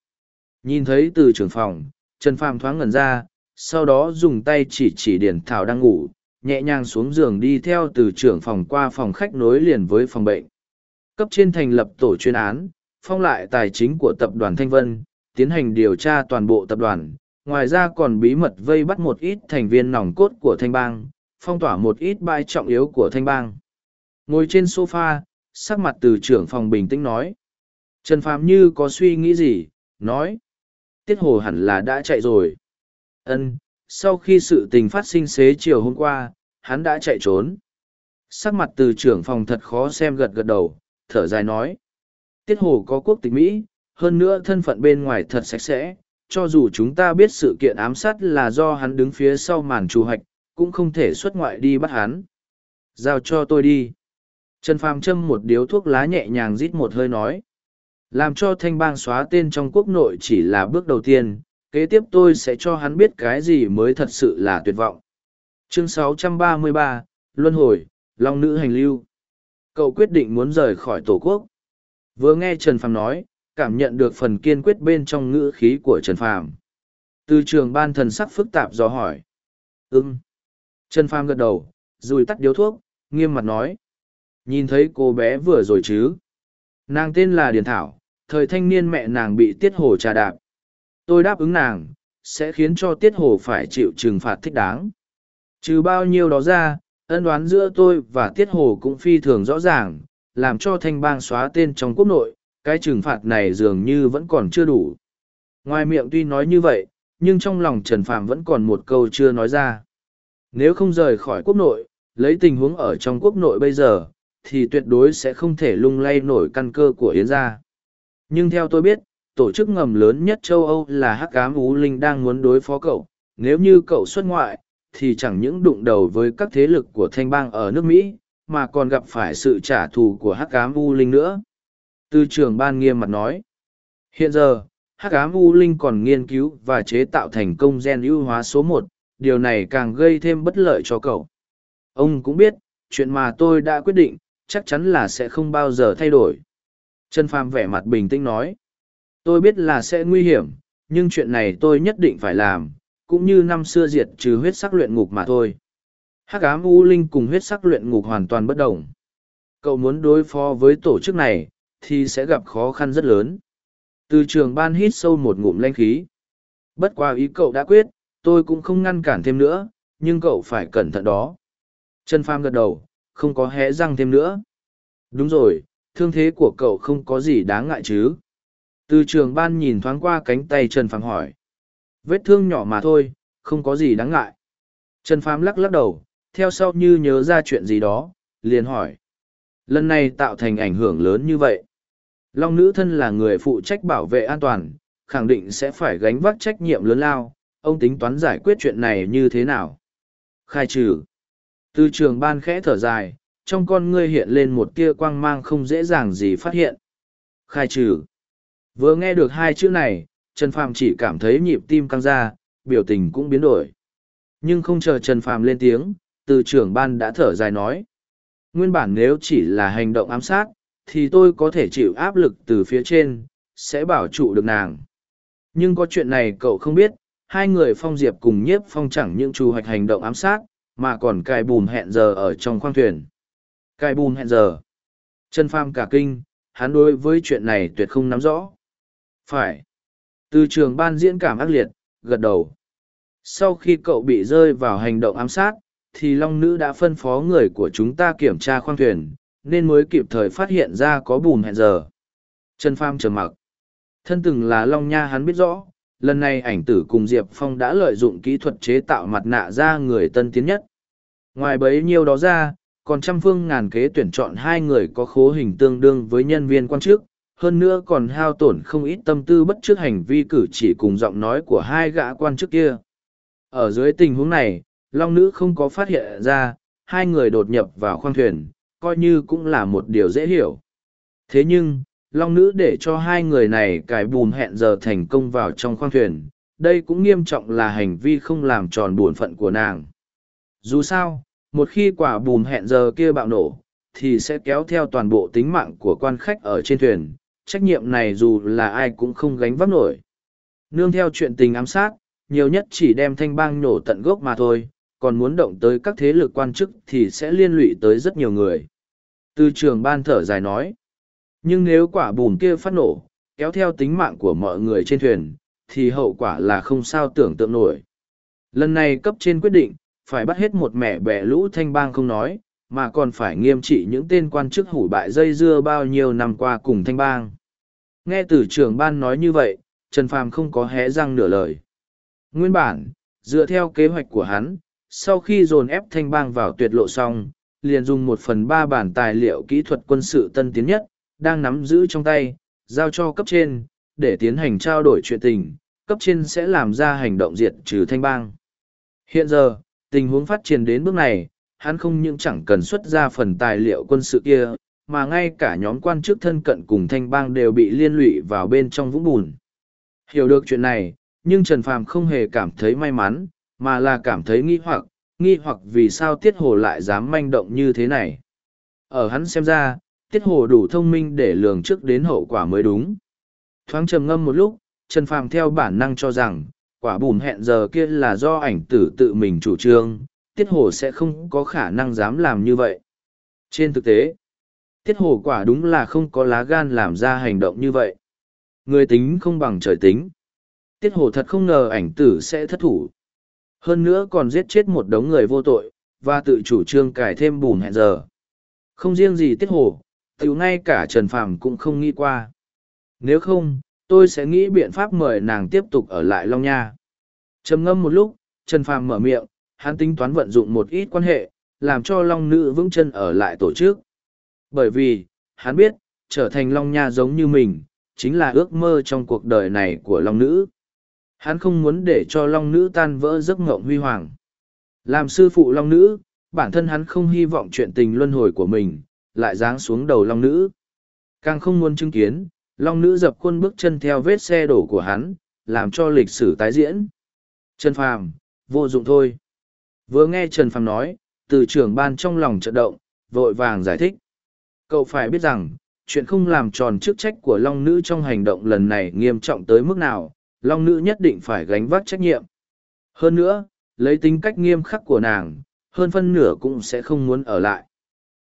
Nhìn thấy từ trưởng phòng, Trần Phàm thoáng ngẩn ra, sau đó dùng tay chỉ chỉ điển Thảo đang ngủ, nhẹ nhàng xuống giường đi theo từ trưởng phòng qua phòng khách nối liền với phòng bệnh. Cấp trên thành lập tổ chuyên án, phong lại tài chính của tập đoàn Thanh Vân, tiến hành điều tra toàn bộ tập đoàn, ngoài ra còn bí mật vây bắt một ít thành viên nòng cốt của Thanh Bang, phong tỏa một ít bãi trọng yếu của Thanh Bang. Ngồi trên sofa, sắc mặt từ trưởng phòng bình tĩnh nói. Trần Phạm như có suy nghĩ gì, nói. Tiết hồ hẳn là đã chạy rồi ân sau khi sự tình phát sinh xế chiều hôm qua, hắn đã chạy trốn. Sắc mặt từ trưởng phòng thật khó xem gật gật đầu, thở dài nói. Tiết hồ có quốc tịch Mỹ, hơn nữa thân phận bên ngoài thật sạch sẽ, cho dù chúng ta biết sự kiện ám sát là do hắn đứng phía sau màn trù hạch, cũng không thể xuất ngoại đi bắt hắn. Giao cho tôi đi. Trần Phàm châm một điếu thuốc lá nhẹ nhàng rít một hơi nói. Làm cho thanh bang xóa tên trong quốc nội chỉ là bước đầu tiên, kế tiếp tôi sẽ cho hắn biết cái gì mới thật sự là tuyệt vọng. Chương 633, Luân hồi, Long Nữ Hành Lưu. Cậu quyết định muốn rời khỏi Tổ quốc. Vừa nghe Trần Phàm nói, cảm nhận được phần kiên quyết bên trong ngữ khí của Trần Phàm. Từ trường ban thần sắc phức tạp do hỏi. Ừm. Trần Phàm gật đầu, rùi tắt điếu thuốc, nghiêm mặt nói. Nhìn thấy cô bé vừa rồi chứ. Nàng tên là Điền Thảo, thời thanh niên mẹ nàng bị Tiết Hồ trà đạp. Tôi đáp ứng nàng, sẽ khiến cho Tiết Hồ phải chịu trừng phạt thích đáng. Trừ bao nhiêu đó ra, ân đoán giữa tôi và Tiết Hồ cũng phi thường rõ ràng, làm cho thanh bang xóa tên trong quốc nội, cái trừng phạt này dường như vẫn còn chưa đủ. Ngoài miệng tuy nói như vậy, nhưng trong lòng Trần Phạm vẫn còn một câu chưa nói ra. Nếu không rời khỏi quốc nội, lấy tình huống ở trong quốc nội bây giờ, thì tuyệt đối sẽ không thể lung lay nổi căn cơ của Yến gia. Nhưng theo tôi biết, tổ chức ngầm lớn nhất châu Âu là Hắc Ám Ú Linh đang muốn đối phó cậu. Nếu như cậu xuất ngoại, thì chẳng những đụng đầu với các thế lực của thanh bang ở nước Mỹ, mà còn gặp phải sự trả thù của Hắc Ám U Linh nữa. Tư trường ban nghiêm mặt nói. Hiện giờ, Hắc Ám U Linh còn nghiên cứu và chế tạo thành công gen ưu hóa số một, điều này càng gây thêm bất lợi cho cậu. Ông cũng biết, chuyện mà tôi đã quyết định, chắc chắn là sẽ không bao giờ thay đổi. Trần Phàm vẻ mặt bình tĩnh nói. Tôi biết là sẽ nguy hiểm, nhưng chuyện này tôi nhất định phải làm, cũng như năm xưa diệt trừ huyết sắc luyện ngục mà thôi. Hắc ám U Linh cùng huyết sắc luyện ngục hoàn toàn bất đồng. Cậu muốn đối phó với tổ chức này, thì sẽ gặp khó khăn rất lớn. Từ trường ban hít sâu một ngụm lanh khí. Bất qua ý cậu đã quyết, tôi cũng không ngăn cản thêm nữa, nhưng cậu phải cẩn thận đó. Trần Pham gật đầu, không có hé răng thêm nữa. Đúng rồi, thương thế của cậu không có gì đáng ngại chứ. Từ trường ban nhìn thoáng qua cánh tay Trần Phàm hỏi. Vết thương nhỏ mà thôi, không có gì đáng ngại. Trần Phàm lắc lắc đầu, theo sau như nhớ ra chuyện gì đó, liền hỏi. Lần này tạo thành ảnh hưởng lớn như vậy. Long nữ thân là người phụ trách bảo vệ an toàn, khẳng định sẽ phải gánh vác trách nhiệm lớn lao. Ông tính toán giải quyết chuyện này như thế nào? Khai trừ. Từ trường ban khẽ thở dài, trong con ngươi hiện lên một tia quang mang không dễ dàng gì phát hiện. Khai trừ. Vừa nghe được hai chữ này, Trần Phàm chỉ cảm thấy nhịp tim căng ra, biểu tình cũng biến đổi. Nhưng không chờ Trần Phàm lên tiếng, từ trưởng ban đã thở dài nói. Nguyên bản nếu chỉ là hành động ám sát, thì tôi có thể chịu áp lực từ phía trên, sẽ bảo trụ được nàng. Nhưng có chuyện này cậu không biết, hai người phong diệp cùng nhiếp phong chẳng những trù hoạch hành động ám sát, mà còn cài bùm hẹn giờ ở trong khoang thuyền. Cài bùm hẹn giờ. Trần Phàm cả kinh, hắn đối với chuyện này tuyệt không nắm rõ. Phải. Từ trường ban diễn cảm ác liệt, gật đầu. Sau khi cậu bị rơi vào hành động ám sát, thì Long Nữ đã phân phó người của chúng ta kiểm tra khoang thuyền, nên mới kịp thời phát hiện ra có bùn hẹn giờ. Trần Pham trầm mặc. Thân từng là Long Nha hắn biết rõ, lần này ảnh tử cùng Diệp Phong đã lợi dụng kỹ thuật chế tạo mặt nạ ra người tân tiến nhất. Ngoài bấy nhiêu đó ra, còn trăm phương ngàn kế tuyển chọn hai người có khố hình tương đương với nhân viên quan chức, hơn nữa còn hao tổn không ít tâm tư bất trước hành vi cử chỉ cùng giọng nói của hai gã quan chức kia. Ở dưới tình huống này, Long Nữ không có phát hiện ra, hai người đột nhập vào khoang thuyền, coi như cũng là một điều dễ hiểu. Thế nhưng, Long Nữ để cho hai người này cài bùn hẹn giờ thành công vào trong khoang thuyền, đây cũng nghiêm trọng là hành vi không làm tròn bổn phận của nàng. Dù sao, một khi quả bùn hẹn giờ kia bạo nổ, thì sẽ kéo theo toàn bộ tính mạng của quan khách ở trên thuyền, trách nhiệm này dù là ai cũng không gánh vác nổi. Nương theo chuyện tình ám sát, nhiều nhất chỉ đem thanh bang nổ tận gốc mà thôi, còn muốn động tới các thế lực quan chức thì sẽ liên lụy tới rất nhiều người. Từ trường ban thở dài nói, nhưng nếu quả bùn kia phát nổ, kéo theo tính mạng của mọi người trên thuyền, thì hậu quả là không sao tưởng tượng nổi. Lần này cấp trên quyết định, phải bắt hết một mẻ bẻ lũ thanh bang không nói, mà còn phải nghiêm trị những tên quan chức hủ bại dây dưa bao nhiêu năm qua cùng thanh bang. Nghe từ trưởng ban nói như vậy, Trần Phàm không có hé răng nửa lời. Nguyên bản, dựa theo kế hoạch của hắn, sau khi dồn ép thanh bang vào tuyệt lộ xong, liền dùng một phần ba bản tài liệu kỹ thuật quân sự tân tiến nhất, đang nắm giữ trong tay, giao cho cấp trên, để tiến hành trao đổi chuyện tình, cấp trên sẽ làm ra hành động diệt trừ thanh bang. Hiện giờ, tình huống phát triển đến bước này, hắn không những chẳng cần xuất ra phần tài liệu quân sự kia, mà ngay cả nhóm quan chức thân cận cùng thanh bang đều bị liên lụy vào bên trong vũng bùn. Hiểu được chuyện này, nhưng Trần Phàm không hề cảm thấy may mắn, mà là cảm thấy nghi hoặc, nghi hoặc vì sao Tiết Hồ lại dám manh động như thế này. Ở hắn xem ra, Tiết Hồ đủ thông minh để lường trước đến hậu quả mới đúng. Thoáng trầm ngâm một lúc, Trần Phàm theo bản năng cho rằng, quả bùm hẹn giờ kia là do ảnh tử tự mình chủ trương, Tiết Hồ sẽ không có khả năng dám làm như vậy. Trên thực tế, Tiết Hồ quả đúng là không có lá gan làm ra hành động như vậy. Người tính không bằng trời tính. Tiết Hồ thật không ngờ ảnh tử sẽ thất thủ. Hơn nữa còn giết chết một đống người vô tội, và tự chủ trương cải thêm bùn hẹn giờ. Không riêng gì Tiết Hồ, tiểu ngay cả Trần Phàm cũng không nghĩ qua. Nếu không, tôi sẽ nghĩ biện pháp mời nàng tiếp tục ở lại Long Nha. trầm ngâm một lúc, Trần Phàm mở miệng, hắn tính toán vận dụng một ít quan hệ, làm cho Long Nữ vững chân ở lại tổ chức. Bởi vì, hắn biết, trở thành Long Nha giống như mình, chính là ước mơ trong cuộc đời này của Long Nữ. Hắn không muốn để cho Long Nữ tan vỡ giấc ngộng huy hoàng. Làm sư phụ Long Nữ, bản thân hắn không hy vọng chuyện tình luân hồi của mình, lại giáng xuống đầu Long Nữ. Càng không muốn chứng kiến, Long Nữ dập khuôn bước chân theo vết xe đổ của hắn, làm cho lịch sử tái diễn. Trần Phàm, vô dụng thôi. Vừa nghe Trần Phàm nói, từ trưởng ban trong lòng trận động, vội vàng giải thích. Cậu phải biết rằng, chuyện không làm tròn chức trách của Long Nữ trong hành động lần này nghiêm trọng tới mức nào, Long Nữ nhất định phải gánh vác trách nhiệm. Hơn nữa, lấy tính cách nghiêm khắc của nàng, hơn phân nửa cũng sẽ không muốn ở lại.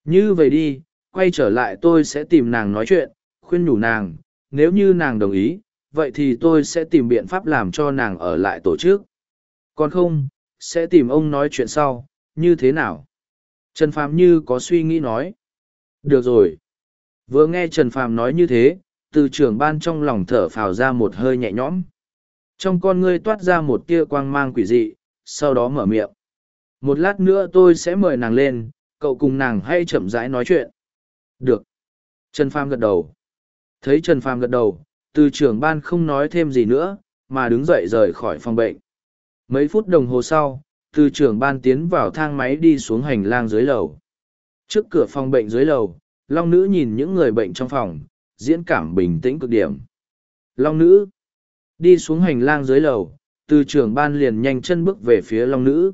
Như vậy đi, quay trở lại tôi sẽ tìm nàng nói chuyện, khuyên nhủ nàng, nếu như nàng đồng ý, vậy thì tôi sẽ tìm biện pháp làm cho nàng ở lại tổ chức. Còn không, sẽ tìm ông nói chuyện sau, như thế nào? Trần Phàm như có suy nghĩ nói. Được rồi. Vừa nghe Trần Phàm nói như thế, từ trưởng ban trong lòng thở phào ra một hơi nhẹ nhõm. Trong con ngươi toát ra một tia quang mang quỷ dị, sau đó mở miệng. Một lát nữa tôi sẽ mời nàng lên, cậu cùng nàng hay chậm rãi nói chuyện. Được. Trần Phàm gật đầu. Thấy Trần Phàm gật đầu, từ trưởng ban không nói thêm gì nữa, mà đứng dậy rời khỏi phòng bệnh. Mấy phút đồng hồ sau, từ trưởng ban tiến vào thang máy đi xuống hành lang dưới lầu. Trước cửa phòng bệnh dưới lầu, Long Nữ nhìn những người bệnh trong phòng, diễn cảm bình tĩnh cực điểm. Long Nữ đi xuống hành lang dưới lầu, từ trưởng ban liền nhanh chân bước về phía Long Nữ.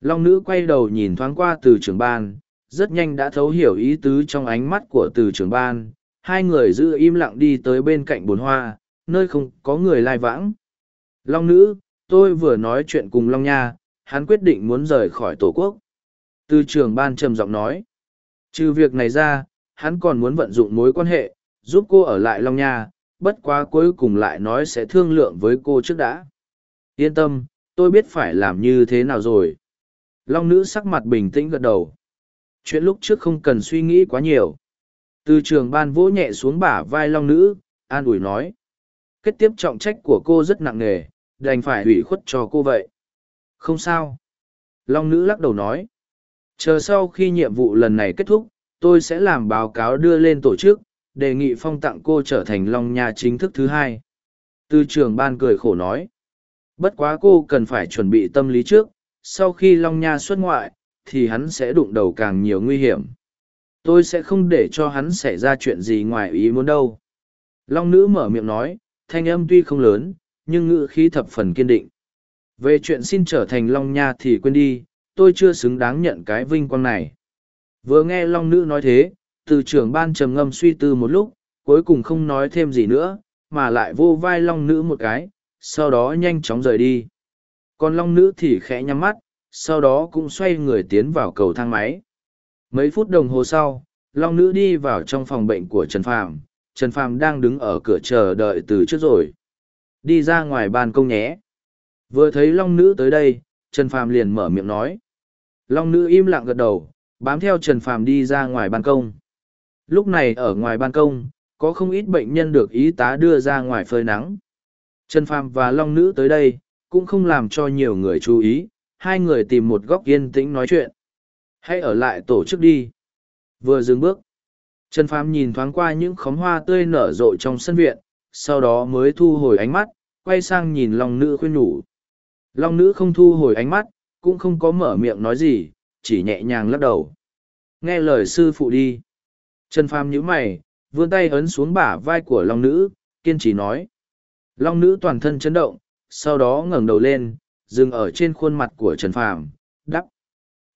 Long Nữ quay đầu nhìn thoáng qua từ trưởng ban, rất nhanh đã thấu hiểu ý tứ trong ánh mắt của từ trưởng ban. Hai người giữ im lặng đi tới bên cạnh bồn hoa, nơi không có người lai vãng. Long Nữ, tôi vừa nói chuyện cùng Long Nha, hắn quyết định muốn rời khỏi Tổ quốc. Từ trưởng ban trầm giọng nói. Trừ việc này ra, hắn còn muốn vận dụng mối quan hệ, giúp cô ở lại Long Nha, bất quá cuối cùng lại nói sẽ thương lượng với cô trước đã. Yên tâm, tôi biết phải làm như thế nào rồi. Long nữ sắc mặt bình tĩnh gật đầu. Chuyện lúc trước không cần suy nghĩ quá nhiều. Từ trường ban vỗ nhẹ xuống bả vai Long nữ, an ủi nói. Kết tiếp trọng trách của cô rất nặng nề, đành phải ủy khuất cho cô vậy. Không sao. Long nữ lắc đầu nói. Chờ sau khi nhiệm vụ lần này kết thúc, tôi sẽ làm báo cáo đưa lên tổ chức, đề nghị phong tặng cô trở thành Long Nha chính thức thứ hai. Tư trưởng ban cười khổ nói. Bất quá cô cần phải chuẩn bị tâm lý trước, sau khi Long Nha xuất ngoại, thì hắn sẽ đụng đầu càng nhiều nguy hiểm. Tôi sẽ không để cho hắn xảy ra chuyện gì ngoài ý muốn đâu. Long nữ mở miệng nói, thanh âm tuy không lớn, nhưng ngữ khí thập phần kiên định. Về chuyện xin trở thành Long Nha thì quên đi, tôi chưa xứng đáng nhận cái vinh quang này. Vừa nghe Long Nữ nói thế, từ trưởng ban trầm ngâm suy tư một lúc, cuối cùng không nói thêm gì nữa, mà lại vô vai Long Nữ một cái, sau đó nhanh chóng rời đi. Còn Long Nữ thì khẽ nhắm mắt, sau đó cũng xoay người tiến vào cầu thang máy. Mấy phút đồng hồ sau, Long Nữ đi vào trong phòng bệnh của Trần Phàm. Trần Phàm đang đứng ở cửa chờ đợi từ trước rồi. Đi ra ngoài ban công nhé. Vừa thấy Long Nữ tới đây, Trần Phàm liền mở miệng nói. Long Nữ im lặng gật đầu, bám theo Trần Phàm đi ra ngoài ban công. Lúc này ở ngoài ban công, có không ít bệnh nhân được y tá đưa ra ngoài phơi nắng. Trần Phàm và Long Nữ tới đây, cũng không làm cho nhiều người chú ý, hai người tìm một góc yên tĩnh nói chuyện. Hãy ở lại tổ chức đi. Vừa dừng bước, Trần Phàm nhìn thoáng qua những khóm hoa tươi nở rộ trong sân viện, sau đó mới thu hồi ánh mắt, quay sang nhìn Long Nữ khuyên nhủ. Long Nữ không thu hồi ánh mắt, cũng không có mở miệng nói gì, chỉ nhẹ nhàng lắc đầu. Nghe lời sư phụ đi. Trần Phàm nhíu mày, vươn tay ấn xuống bả vai của Long Nữ, kiên trì nói. Long Nữ toàn thân chấn động, sau đó ngẩng đầu lên, dừng ở trên khuôn mặt của Trần Phàm, đắp.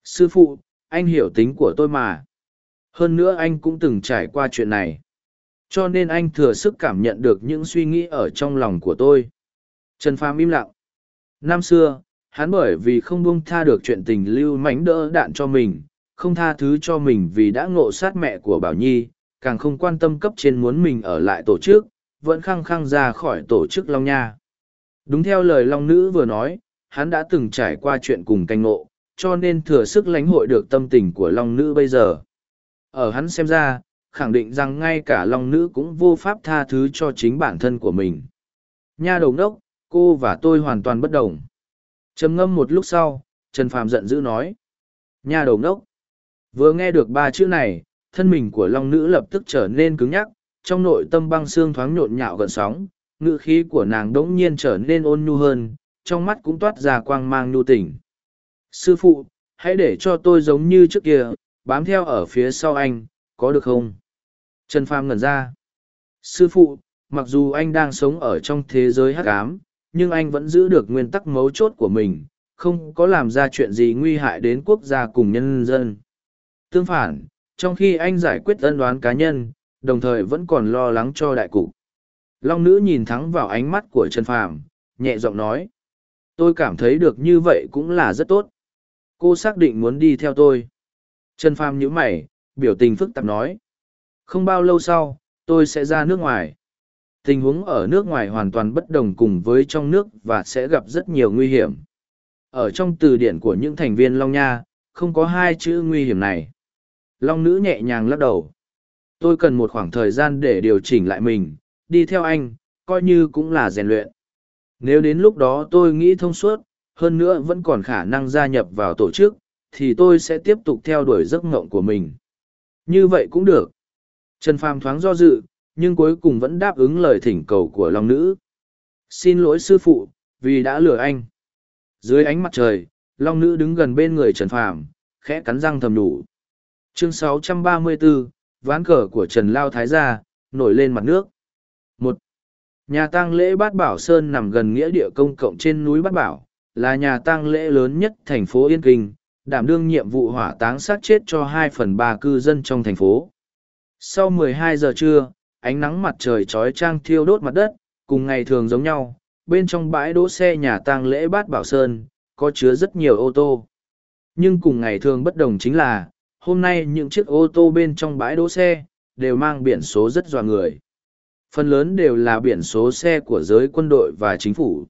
Sư phụ, anh hiểu tính của tôi mà. Hơn nữa anh cũng từng trải qua chuyện này. Cho nên anh thừa sức cảm nhận được những suy nghĩ ở trong lòng của tôi. Trần Phàm im lặng. Năm xưa, hắn bởi vì không buông tha được chuyện tình lưu mánh đỡ đạn cho mình, không tha thứ cho mình vì đã ngộ sát mẹ của Bảo Nhi, càng không quan tâm cấp trên muốn mình ở lại tổ chức, vẫn khăng khăng ra khỏi tổ chức Long Nha. Đúng theo lời Long Nữ vừa nói, hắn đã từng trải qua chuyện cùng canh ngộ, cho nên thừa sức lãnh hội được tâm tình của Long Nữ bây giờ. Ở hắn xem ra, khẳng định rằng ngay cả Long Nữ cũng vô pháp tha thứ cho chính bản thân của mình. Nha đầu đốc, cô và tôi hoàn toàn bất đồng trầm ngâm một lúc sau, Trần Phàm giận dữ nói. Nha đầu ngốc Vừa nghe được ba chữ này, thân mình của Long Nữ lập tức trở nên cứng nhắc, trong nội tâm băng xương thoáng nhộn nhạo gần sóng, ngữ khí của nàng đống nhiên trở nên ôn nhu hơn, trong mắt cũng toát ra quang mang nhu tình. Sư phụ, hãy để cho tôi giống như trước kia, bám theo ở phía sau anh, có được không? Trần Phàm ngẩn ra. Sư phụ, mặc dù anh đang sống ở trong thế giới hắc ám, nhưng anh vẫn giữ được nguyên tắc mấu chốt của mình, không có làm ra chuyện gì nguy hại đến quốc gia cùng nhân dân. Tương phản, trong khi anh giải quyết ân đoán cá nhân, đồng thời vẫn còn lo lắng cho đại cục. Long nữ nhìn thẳng vào ánh mắt của Trần Phàm, nhẹ giọng nói. Tôi cảm thấy được như vậy cũng là rất tốt. Cô xác định muốn đi theo tôi. Trần Phàm nhíu mày, biểu tình phức tạp nói. Không bao lâu sau, tôi sẽ ra nước ngoài. Tình huống ở nước ngoài hoàn toàn bất đồng cùng với trong nước và sẽ gặp rất nhiều nguy hiểm. Ở trong từ điển của những thành viên Long Nha, không có hai chữ nguy hiểm này. Long nữ nhẹ nhàng lắc đầu. Tôi cần một khoảng thời gian để điều chỉnh lại mình, đi theo anh, coi như cũng là rèn luyện. Nếu đến lúc đó tôi nghĩ thông suốt, hơn nữa vẫn còn khả năng gia nhập vào tổ chức, thì tôi sẽ tiếp tục theo đuổi giấc ngộng của mình. Như vậy cũng được. Trần Phàm thoáng do dự, nhưng cuối cùng vẫn đáp ứng lời thỉnh cầu của Long Nữ. Xin lỗi sư phụ, vì đã lừa anh. Dưới ánh mặt trời, Long Nữ đứng gần bên người Trần Phàm, khẽ cắn răng thầm đủ. Chương 634, ván cờ của Trần Lao Thái Gia, nổi lên mặt nước. một Nhà tang lễ Bát Bảo Sơn nằm gần nghĩa địa công cộng trên núi Bát Bảo, là nhà tang lễ lớn nhất thành phố Yên Kinh, đảm đương nhiệm vụ hỏa táng sát chết cho hai phần ba cư dân trong thành phố. Sau 12 giờ trưa, ánh nắng mặt trời trói trang thiêu đốt mặt đất, cùng ngày thường giống nhau, bên trong bãi đỗ xe nhà tang lễ Bát Bảo Sơn, có chứa rất nhiều ô tô. Nhưng cùng ngày thường bất đồng chính là, hôm nay những chiếc ô tô bên trong bãi đỗ xe, đều mang biển số rất dọa người. Phần lớn đều là biển số xe của giới quân đội và chính phủ.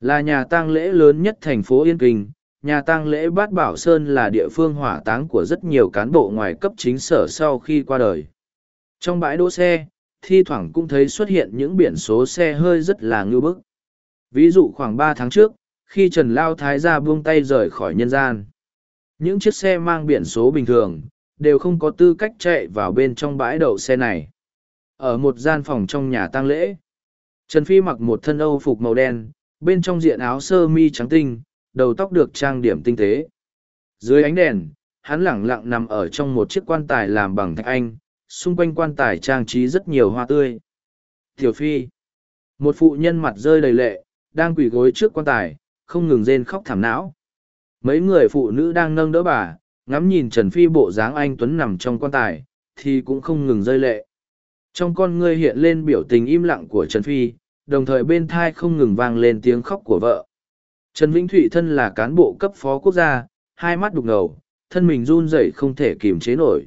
Là nhà tang lễ lớn nhất thành phố Yên Kinh, nhà tang lễ Bát Bảo Sơn là địa phương hỏa táng của rất nhiều cán bộ ngoài cấp chính sở sau khi qua đời. Trong bãi đỗ xe, thi thoảng cũng thấy xuất hiện những biển số xe hơi rất là ngưu bức. Ví dụ khoảng ba tháng trước, khi Trần Lao Thái gia buông tay rời khỏi nhân gian. Những chiếc xe mang biển số bình thường, đều không có tư cách chạy vào bên trong bãi đậu xe này. Ở một gian phòng trong nhà tang lễ, Trần Phi mặc một thân âu phục màu đen, bên trong diện áo sơ mi trắng tinh, đầu tóc được trang điểm tinh tế. Dưới ánh đèn, hắn lẳng lặng nằm ở trong một chiếc quan tài làm bằng thạch anh, xung quanh quan tài trang trí rất nhiều hoa tươi. Tiểu Phi, một phụ nhân mặt rơi đầy lệ, đang quỳ gối trước quan tài, không ngừng rên khóc thảm não. Mấy người phụ nữ đang nâng đỡ bà, ngắm nhìn Trần Phi bộ dáng anh Tuấn nằm trong quan tài, thì cũng không ngừng rơi lệ. Trong con ngươi hiện lên biểu tình im lặng của Trần Phi, đồng thời bên thai không ngừng vang lên tiếng khóc của vợ. Trần Vĩnh Thụy thân là cán bộ cấp phó quốc gia, hai mắt đục ngầu, thân mình run rẩy không thể kiềm chế nổi.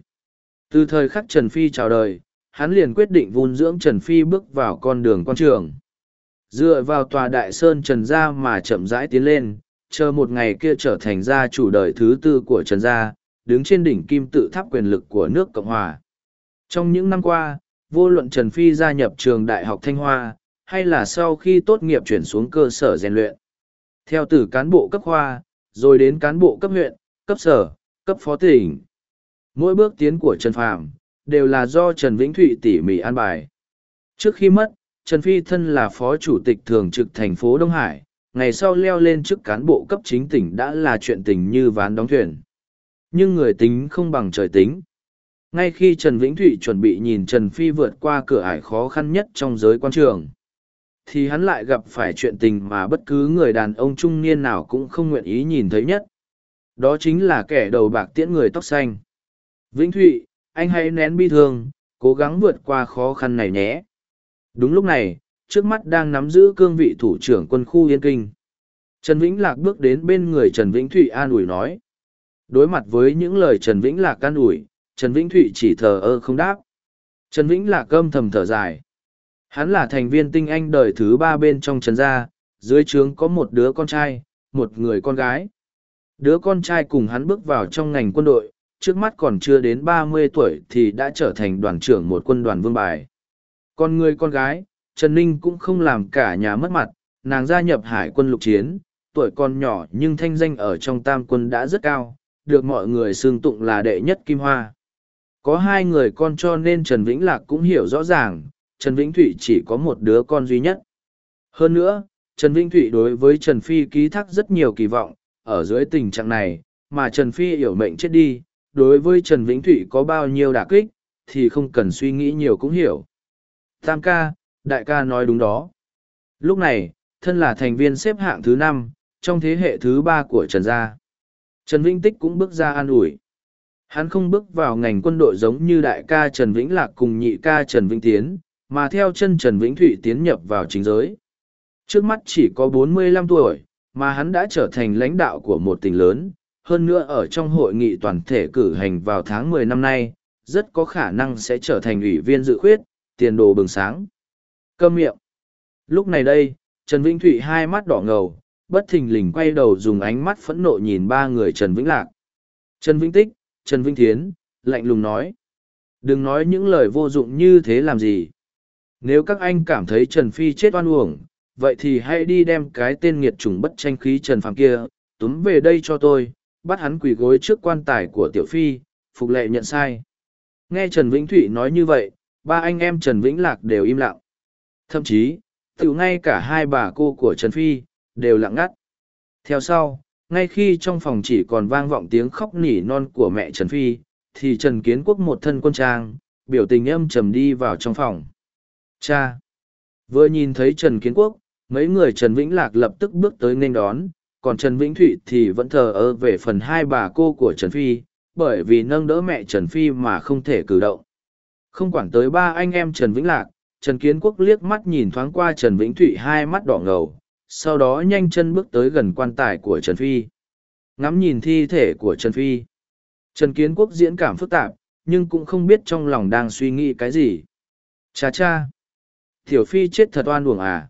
Từ thời khắc Trần Phi chào đời, hắn liền quyết định vun dưỡng Trần Phi bước vào con đường quan trường. Dựa vào tòa đại sơn Trần Gia mà chậm rãi tiến lên, chờ một ngày kia trở thành gia chủ đời thứ tư của Trần Gia, đứng trên đỉnh kim tự tháp quyền lực của nước Cộng Hòa. Trong những năm qua, vô luận Trần Phi gia nhập trường Đại học Thanh Hoa, hay là sau khi tốt nghiệp chuyển xuống cơ sở rèn luyện. Theo từ cán bộ cấp khoa, rồi đến cán bộ cấp huyện, cấp sở, cấp phó tỉnh. Mỗi bước tiến của Trần Phàm đều là do Trần Vĩnh Thụy tỉ mỉ an bài. Trước khi mất, Trần Phi thân là phó chủ tịch thường trực thành phố Đông Hải, ngày sau leo lên chức cán bộ cấp chính tỉnh đã là chuyện tình như ván đóng thuyền. Nhưng người tính không bằng trời tính. Ngay khi Trần Vĩnh Thụy chuẩn bị nhìn Trần Phi vượt qua cửa ải khó khăn nhất trong giới quan trường, thì hắn lại gặp phải chuyện tình mà bất cứ người đàn ông trung niên nào cũng không nguyện ý nhìn thấy nhất. Đó chính là kẻ đầu bạc tiễn người tóc xanh. Vĩnh Thụy, anh hãy nén bi thương, cố gắng vượt qua khó khăn này nhé. Đúng lúc này, trước mắt đang nắm giữ cương vị thủ trưởng quân khu Yên Kinh. Trần Vĩnh Lạc bước đến bên người Trần Vĩnh Thụy an ủi nói. Đối mặt với những lời Trần Vĩnh Lạc an ủi, Trần Vĩnh Thụy chỉ thờ ơ không đáp. Trần Vĩnh Lạc âm thầm thở dài. Hắn là thành viên tinh anh đời thứ ba bên trong Trần Gia, dưới trướng có một đứa con trai, một người con gái. Đứa con trai cùng hắn bước vào trong ngành quân đội, trước mắt còn chưa đến ba mươi tuổi thì đã trở thành đoàn trưởng một quân đoàn vương bài. Còn người con gái, Trần Ninh cũng không làm cả nhà mất mặt, nàng gia nhập hải quân lục chiến, tuổi còn nhỏ nhưng thanh danh ở trong tam quân đã rất cao, được mọi người xương tụng là đệ nhất kim hoa. Có hai người con cho nên Trần Vĩnh Lạc cũng hiểu rõ ràng, Trần Vĩnh Thụy chỉ có một đứa con duy nhất. Hơn nữa, Trần Vĩnh Thụy đối với Trần Phi ký thác rất nhiều kỳ vọng, ở dưới tình trạng này, mà Trần Phi hiểu mệnh chết đi, đối với Trần Vĩnh Thụy có bao nhiêu đả kích, thì không cần suy nghĩ nhiều cũng hiểu. Tam ca, đại ca nói đúng đó. Lúc này, thân là thành viên xếp hạng thứ năm trong thế hệ thứ ba của Trần Gia. Trần Vĩnh Tích cũng bước ra an ủi. Hắn không bước vào ngành quân đội giống như đại ca Trần Vĩnh Lạc cùng nhị ca Trần Vĩnh Tiến, mà theo chân Trần Vĩnh Thụy tiến nhập vào chính giới. Trước mắt chỉ có 45 tuổi, mà hắn đã trở thành lãnh đạo của một tỉnh lớn, hơn nữa ở trong hội nghị toàn thể cử hành vào tháng 10 năm nay, rất có khả năng sẽ trở thành ủy viên dự khuyết, tiền đồ bừng sáng. Câm miệng. Lúc này đây, Trần Vĩnh Thụy hai mắt đỏ ngầu, bất thình lình quay đầu dùng ánh mắt phẫn nộ nhìn ba người Trần Vĩnh Lạc. Trần Vĩnh Tích, Trần Vĩnh Thiến, lạnh lùng nói. Đừng nói những lời vô dụng như thế làm gì. Nếu các anh cảm thấy Trần Phi chết oan uổng, vậy thì hãy đi đem cái tên nghiệt chủng bất tranh khí Trần Phạm kia, túm về đây cho tôi, bắt hắn quỳ gối trước quan tài của Tiểu Phi, phục lệ nhận sai. Nghe Trần Vĩnh Thụy nói như vậy, ba anh em Trần Vĩnh Lạc đều im lặng. Thậm chí, tự ngay cả hai bà cô của Trần Phi, đều lặng ngắt. Theo sau, ngay khi trong phòng chỉ còn vang vọng tiếng khóc nỉ non của mẹ Trần Phi, thì Trần Kiến Quốc một thân quân trang, biểu tình âm trầm đi vào trong phòng. Cha! Vừa nhìn thấy Trần Kiến Quốc, mấy người Trần Vĩnh Lạc lập tức bước tới nên đón, còn Trần Vĩnh Thụy thì vẫn thờ ơ về phần hai bà cô của Trần Phi, bởi vì nâng đỡ mẹ Trần Phi mà không thể cử động. Không quản tới ba anh em Trần Vĩnh Lạc, Trần Kiến Quốc liếc mắt nhìn thoáng qua Trần Vĩnh Thụy hai mắt đỏ ngầu, sau đó nhanh chân bước tới gần quan tài của Trần Phi. Ngắm nhìn thi thể của Trần Phi. Trần Kiến Quốc diễn cảm phức tạp, nhưng cũng không biết trong lòng đang suy nghĩ cái gì. Cha cha! Tiểu Phi chết thật oan uổng à!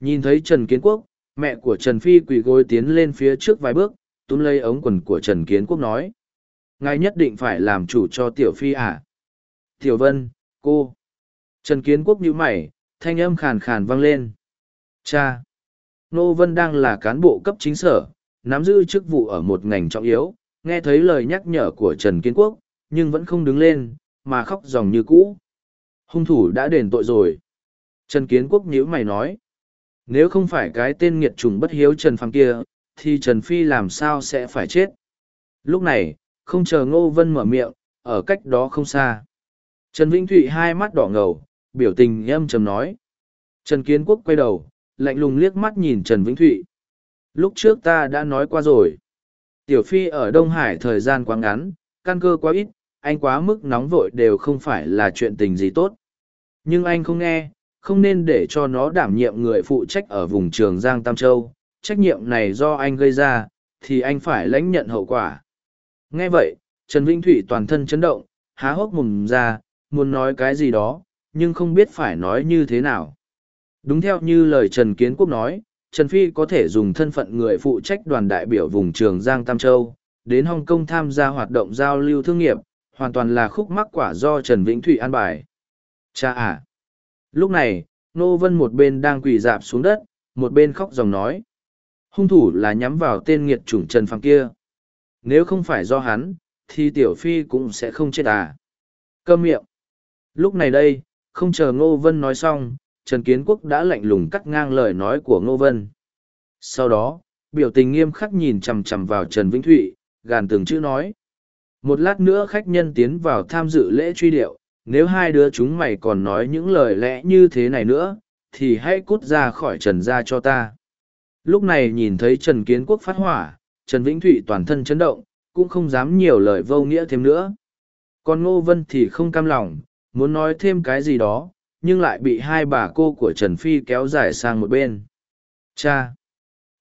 Nhìn thấy Trần Kiến Quốc, mẹ của Trần Phi quỳ gối tiến lên phía trước vài bước, túm lấy ống quần của Trần Kiến Quốc nói. Ngài nhất định phải làm chủ cho Tiểu Phi à? Tiểu Vân, cô! Trần Kiến Quốc nhíu mày, thanh âm khàn khàn vang lên. Cha! Nô Vân đang là cán bộ cấp chính sở, nắm giữ chức vụ ở một ngành trọng yếu, nghe thấy lời nhắc nhở của Trần Kiến Quốc, nhưng vẫn không đứng lên, mà khóc dòng như cũ. Hung thủ đã đền tội rồi. Trần Kiến Quốc nhíu mày nói. Nếu không phải cái tên nghiệt trùng bất hiếu Trần Phàm kia, thì Trần Phi làm sao sẽ phải chết. Lúc này, không chờ Ngô Vân mở miệng, ở cách đó không xa. Trần Vĩnh Thụy hai mắt đỏ ngầu, biểu tình âm trầm nói. Trần Kiến Quốc quay đầu, lạnh lùng liếc mắt nhìn Trần Vĩnh Thụy. Lúc trước ta đã nói qua rồi. Tiểu Phi ở Đông Hải thời gian quá ngắn, căn cơ quá ít, anh quá mức nóng vội đều không phải là chuyện tình gì tốt. Nhưng anh không nghe, không nên để cho nó đảm nhiệm người phụ trách ở vùng trường Giang Tam Châu, trách nhiệm này do anh gây ra, thì anh phải lãnh nhận hậu quả. Nghe vậy, Trần Vĩnh Thụy toàn thân chấn động, há hốc mồm ra, muốn nói cái gì đó, nhưng không biết phải nói như thế nào. Đúng theo như lời Trần Kiến Quốc nói, Trần Phi có thể dùng thân phận người phụ trách đoàn đại biểu vùng trường Giang Tam Châu, đến Hồng Kông tham gia hoạt động giao lưu thương nghiệp, hoàn toàn là khúc mắc quả do Trần Vĩnh Thụy an bài. Cha à! Lúc này, Nô Vân một bên đang quỳ dạp xuống đất, một bên khóc dòng nói. Hung thủ là nhắm vào tên nghiệt chủng Trần Phàm kia. Nếu không phải do hắn, thì Tiểu Phi cũng sẽ không chết à. Câm miệng. Lúc này đây, không chờ Ngô Vân nói xong, Trần Kiến Quốc đã lạnh lùng cắt ngang lời nói của Ngô Vân. Sau đó, biểu tình nghiêm khắc nhìn chằm chằm vào Trần Vĩnh Thụy, gàn từng chữ nói. Một lát nữa khách nhân tiến vào tham dự lễ truy điệu, nếu hai đứa chúng mày còn nói những lời lẽ như thế này nữa, thì hãy cút ra khỏi Trần gia cho ta. Lúc này nhìn thấy Trần Kiến Quốc phát hỏa, Trần Vĩnh Thụy toàn thân chấn động, cũng không dám nhiều lời vô nghĩa thêm nữa. Còn Ngô Vân thì không cam lòng, muốn nói thêm cái gì đó, nhưng lại bị hai bà cô của Trần Phi kéo dài sang một bên. Cha!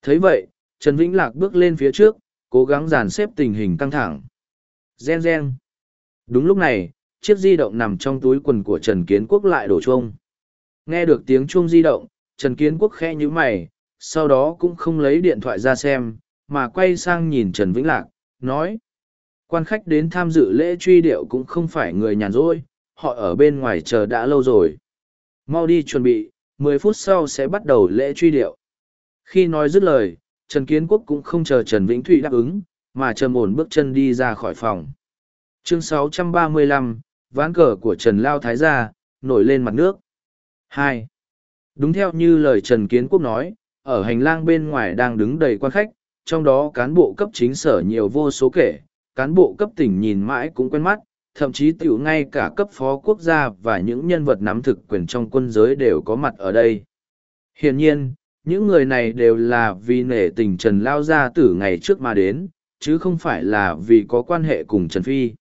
thấy vậy, Trần Vĩnh Lạc bước lên phía trước, cố gắng dàn xếp tình hình căng thẳng. Gen gen! Đúng lúc này, chiếc di động nằm trong túi quần của Trần Kiến Quốc lại đổ chuông. Nghe được tiếng chuông di động, Trần Kiến Quốc khe như mày, sau đó cũng không lấy điện thoại ra xem, mà quay sang nhìn Trần Vĩnh Lạc, nói. Quan khách đến tham dự lễ truy điệu cũng không phải người nhàn rỗi, họ ở bên ngoài chờ đã lâu rồi. Mau đi chuẩn bị, mười phút sau sẽ bắt đầu lễ truy điệu. Khi nói dứt lời, Trần Kiến Quốc cũng không chờ Trần Vĩnh Thụy đáp ứng, mà trầm ổn bước chân đi ra khỏi phòng. Chương 635, ván cờ của Trần Lao Thái Gia, nổi lên mặt nước. Hai, Đúng theo như lời Trần Kiến Quốc nói, ở hành lang bên ngoài đang đứng đầy quan khách, trong đó cán bộ cấp chính sở nhiều vô số kể, cán bộ cấp tỉnh nhìn mãi cũng quen mắt, thậm chí tiểu ngay cả cấp phó quốc gia và những nhân vật nắm thực quyền trong quân giới đều có mặt ở đây. Hiển nhiên, những người này đều là vì nể tình Trần Lao Gia tử ngày trước mà đến, chứ không phải là vì có quan hệ cùng Trần Phi.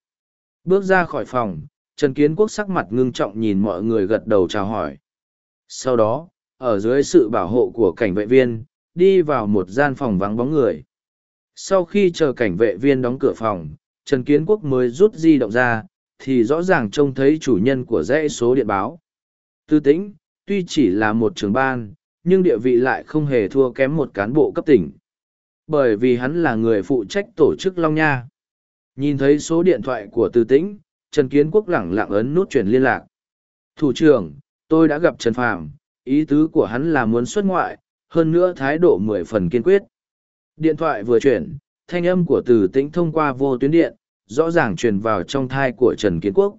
Bước ra khỏi phòng, Trần Kiến Quốc sắc mặt ngưng trọng nhìn mọi người gật đầu chào hỏi. Sau đó, ở dưới sự bảo hộ của cảnh vệ viên, đi vào một gian phòng vắng bóng người. Sau khi chờ cảnh vệ viên đóng cửa phòng, Trần Kiến Quốc mới rút di động ra, thì rõ ràng trông thấy chủ nhân của dãy số điện báo. Tư tĩnh, tuy chỉ là một trường ban, nhưng địa vị lại không hề thua kém một cán bộ cấp tỉnh. Bởi vì hắn là người phụ trách tổ chức Long Nha. Nhìn thấy số điện thoại của Tư tĩnh, Trần Kiến Quốc lẳng lặng ấn nút chuyển liên lạc. Thủ trưởng, tôi đã gặp Trần Phàm, ý tứ của hắn là muốn xuất ngoại, hơn nữa thái độ mười phần kiên quyết. Điện thoại vừa chuyển, thanh âm của Từ Tĩnh thông qua vô tuyến điện, rõ ràng truyền vào trong thai của Trần Kiến Quốc.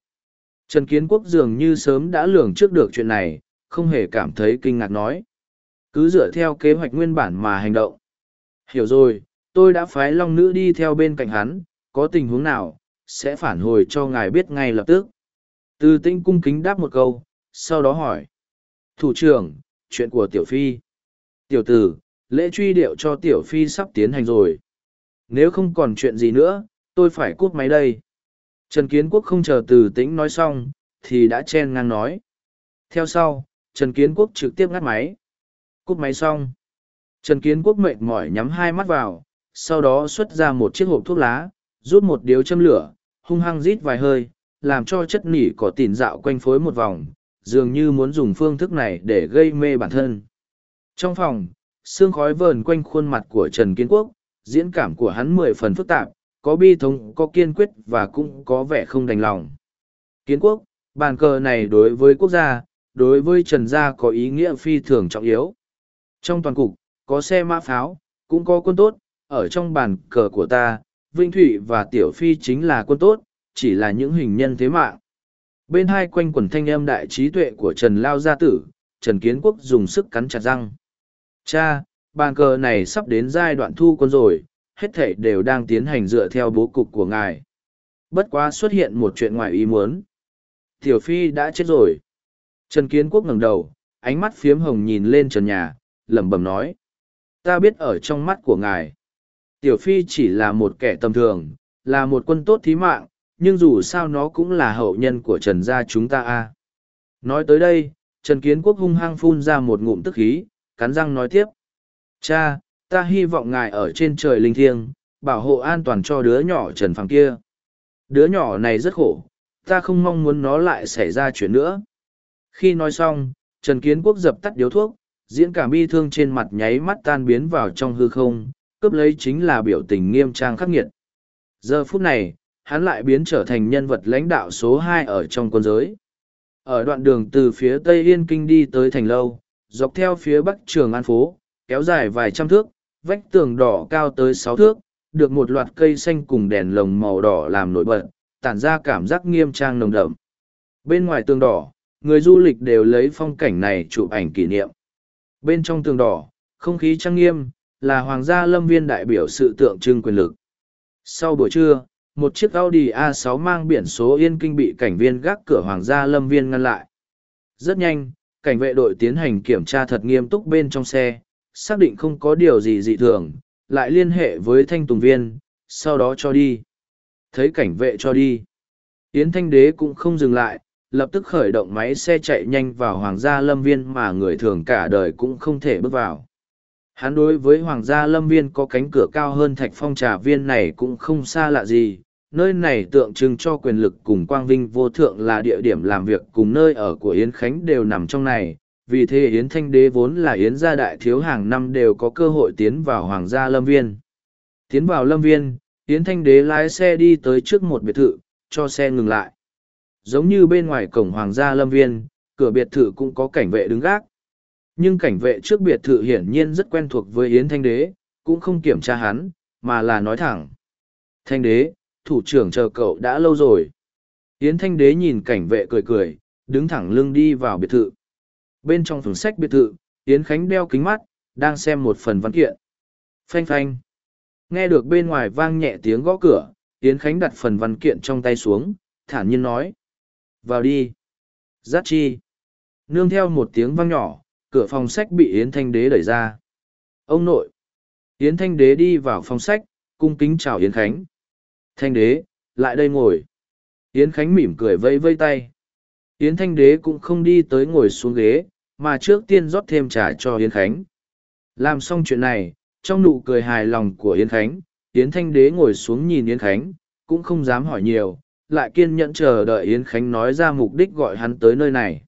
Trần Kiến Quốc dường như sớm đã lường trước được chuyện này, không hề cảm thấy kinh ngạc nói. Cứ dựa theo kế hoạch nguyên bản mà hành động. Hiểu rồi, tôi đã phái Long Nữ đi theo bên cạnh hắn, có tình huống nào, sẽ phản hồi cho ngài biết ngay lập tức. Từ tinh cung kính đáp một câu, sau đó hỏi. Thủ trưởng, chuyện của Tiểu Phi. Tiểu tử, lễ truy điệu cho Tiểu Phi sắp tiến hành rồi. Nếu không còn chuyện gì nữa, tôi phải cút máy đây. Trần Kiến Quốc không chờ từ tĩnh nói xong, thì đã chen ngang nói. Theo sau, Trần Kiến Quốc trực tiếp ngắt máy. Cút máy xong. Trần Kiến Quốc mệt mỏi nhắm hai mắt vào, sau đó xuất ra một chiếc hộp thuốc lá, rút một điếu châm lửa, hung hăng rít vài hơi, làm cho chất nỉ có tỉn dạo quanh phối một vòng, dường như muốn dùng phương thức này để gây mê bản thân. Trong phòng, sương khói vờn quanh khuôn mặt của Trần Kiến Quốc, diễn cảm của hắn mười phần phức tạp, có bi thống, có kiên quyết và cũng có vẻ không đành lòng. Kiến Quốc, bàn cờ này đối với quốc gia, đối với Trần Gia có ý nghĩa phi thường trọng yếu. Trong toàn cục, có xe mã pháo, cũng có quân tốt, ở trong bàn cờ của ta, Vinh Thụy và Tiểu Phi chính là quân tốt, chỉ là những hình nhân thế mạng. Bên hai quanh quần thanh âm đại trí tuệ của Trần Lao Gia Tử, Trần Kiến Quốc dùng sức cắn chặt răng. Cha, bàn cờ này sắp đến giai đoạn thu quân rồi, hết thảy đều đang tiến hành dựa theo bố cục của ngài. Bất quá xuất hiện một chuyện ngoài ý muốn. Tiểu Phi đã chết rồi. Trần Kiến Quốc ngẩng đầu, ánh mắt phiếm hồng nhìn lên trần nhà, lẩm bẩm nói. Ta biết ở trong mắt của ngài. Tiểu Phi chỉ là một kẻ tầm thường, là một quân tốt thí mạng, nhưng dù sao nó cũng là hậu nhân của Trần gia chúng ta a. Nói tới đây, Trần Kiến Quốc hung hăng phun ra một ngụm tức khí, cắn răng nói tiếp. Cha, Ta hy vọng ngài ở trên trời linh thiêng, bảo hộ an toàn cho đứa nhỏ Trần Phàm kia. Đứa nhỏ này rất khổ, ta không mong muốn nó lại xảy ra chuyện nữa. Khi nói xong, Trần Kiến Quốc dập tắt điếu thuốc, diễn cảm bi thương trên mặt nháy mắt tan biến vào trong hư không, cướp lấy chính là biểu tình nghiêm trang khắc nghiệt. Giờ phút này, hắn lại biến trở thành nhân vật lãnh đạo số hai ở trong quân giới. Ở đoạn đường từ phía Tây Yên Kinh đi tới Thành Lâu, dọc theo phía Bắc Trường An Phố, kéo dài vài trăm thước, vách tường đỏ cao tới sáu thước, được một loạt cây xanh cùng đèn lồng màu đỏ làm nổi bật, tản ra cảm giác nghiêm trang nồng đậm. Bên ngoài tường đỏ, người du lịch đều lấy phong cảnh này chụp ảnh kỷ niệm. Bên trong tường đỏ, không khí trang nghiêm, là hoàng gia lâm viên đại biểu sự tượng trưng quyền lực. Sau buổi trưa, một chiếc Audi A6 mang biển số Yên Kinh bị cảnh viên gác cửa hoàng gia lâm viên ngăn lại. Rất nhanh, cảnh vệ đội tiến hành kiểm tra thật nghiêm túc bên trong xe, xác định không có điều gì dị thường, lại liên hệ với thanh tùng viên, sau đó cho đi. Thấy cảnh vệ cho đi. Yến Thanh Đế cũng không dừng lại, lập tức khởi động máy xe chạy nhanh vào hoàng gia lâm viên mà người thường cả đời cũng không thể bước vào. Hắn đối với hoàng gia lâm viên có cánh cửa cao hơn thạch phong trà viên này cũng không xa lạ gì, nơi này tượng trưng cho quyền lực cùng quang vinh vô thượng là địa điểm làm việc cùng nơi ở của Yến Khánh đều nằm trong này, vì thế Yến Thanh Đế vốn là Yến gia đại thiếu hàng năm đều có cơ hội tiến vào hoàng gia lâm viên. Tiến vào lâm viên, Yến Thanh Đế lái xe đi tới trước một biệt thự, cho xe ngừng lại. Giống như bên ngoài cổng hoàng gia lâm viên, cửa biệt thự cũng có cảnh vệ đứng gác. Nhưng cảnh vệ trước biệt thự hiển nhiên rất quen thuộc với Yến Thanh Đế, cũng không kiểm tra hắn, mà là nói thẳng. Thanh Đế, thủ trưởng chờ cậu đã lâu rồi. Yến Thanh Đế nhìn cảnh vệ cười cười, đứng thẳng lưng đi vào biệt thự. Bên trong phòng sách biệt thự, Yến Khánh đeo kính mắt, đang xem một phần văn kiện. Phanh phanh. Nghe được bên ngoài vang nhẹ tiếng gõ cửa, Yến Khánh đặt phần văn kiện trong tay xuống, thản nhiên nói. Vào đi. Giác chi. Nương theo một tiếng vang nhỏ, cửa phòng sách bị Yến Thanh Đế đẩy ra. Ông nội. Yến Thanh Đế đi vào phòng sách, cung kính chào Yến Khánh. Thanh Đế, lại đây ngồi. Yến Khánh mỉm cười vây vây tay. Yến Thanh Đế cũng không đi tới ngồi xuống ghế, mà trước tiên rót thêm trà cho Yến Khánh. Làm xong chuyện này, trong nụ cười hài lòng của Yến Khánh, Yến Thanh Đế ngồi xuống nhìn Yến Khánh, cũng không dám hỏi nhiều, lại kiên nhẫn chờ đợi Yến Khánh nói ra mục đích gọi hắn tới nơi này.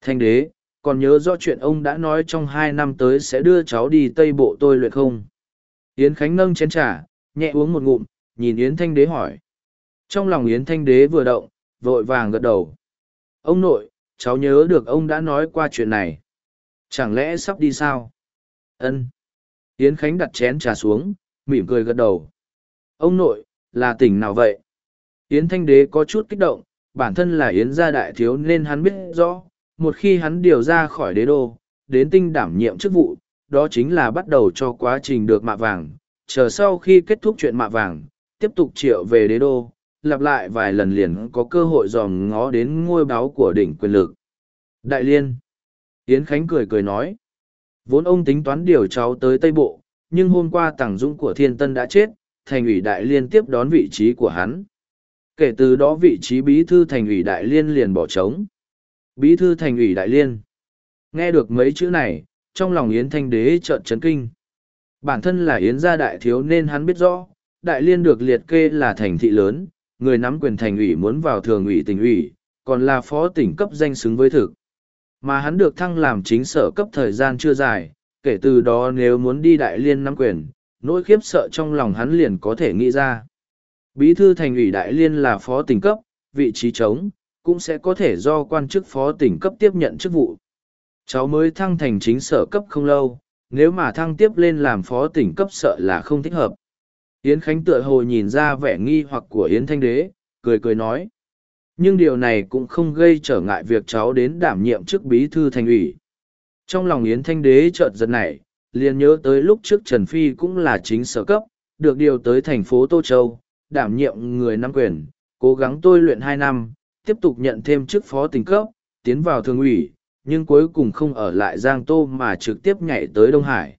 Thanh Đế, còn nhớ rõ chuyện ông đã nói trong hai năm tới sẽ đưa cháu đi Tây Bộ tôi luyện không? Yến Khánh nâng chén trà, nhẹ uống một ngụm, nhìn Yến Thanh Đế hỏi. Trong lòng Yến Thanh Đế vừa động, vội vàng gật đầu. Ông nội, cháu nhớ được ông đã nói qua chuyện này. Chẳng lẽ sắp đi sao? Ân. Yến Khánh đặt chén trà xuống, mỉm cười gật đầu. Ông nội, là tỉnh nào vậy? Yến Thanh Đế có chút kích động, bản thân là Yến gia đại thiếu nên hắn biết rõ, một khi hắn điều ra khỏi đế đô, đến tinh đảm nhiệm chức vụ, đó chính là bắt đầu cho quá trình được mạ vàng, chờ sau khi kết thúc chuyện mạ vàng, tiếp tục triệu về đế đô, lặp lại vài lần liền có cơ hội dòm ngó đến ngôi báo của đỉnh quyền lực. Đại Liên Yến Khánh cười cười nói, vốn ông tính toán điều cháu tới Tây Bộ, nhưng hôm qua Tàng Dũng của Thiên Tân đã chết, thành ủy Đại Liên tiếp đón vị trí của hắn. Kể từ đó vị trí bí thư thành ủy Đại Liên liền bỏ trống. Bí thư thành ủy Đại Liên. Nghe được mấy chữ này, trong lòng Yến Thanh Đế trợn chấn kinh. Bản thân là Yến gia đại thiếu nên hắn biết rõ, Đại Liên được liệt kê là thành thị lớn, người nắm quyền thành ủy muốn vào thường ủy tỉnh ủy, còn là phó tỉnh cấp danh xứng với thực. Mà hắn được thăng làm chính sở cấp thời gian chưa dài, kể từ đó nếu muốn đi Đại Liên nắm quyền, nỗi khiếp sợ trong lòng hắn liền có thể nghĩ ra. Bí thư thành ủy Đại Liên là phó tỉnh cấp, vị trí trống, cũng sẽ có thể do quan chức phó tỉnh cấp tiếp nhận chức vụ. Cháu mới thăng thành chính sở cấp không lâu, nếu mà thăng tiếp lên làm phó tỉnh cấp sợ là không thích hợp. Yến Khánh tựa hồ nhìn ra vẻ nghi hoặc của Yến Thanh Đế, cười cười nói. Nhưng điều này cũng không gây trở ngại việc cháu đến đảm nhiệm chức bí thư thành ủy. Trong lòng Yến Thanh Đế chợt giật nảy, liền nhớ tới lúc trước Trần Phi cũng là chính sở cấp, được điều tới thành phố Tô Châu, đảm nhiệm người nắm quyền, cố gắng tôi luyện hai năm, tiếp tục nhận thêm chức phó tỉnh cấp, tiến vào thường ủy, nhưng cuối cùng không ở lại Giang Tô mà trực tiếp nhảy tới Đông Hải.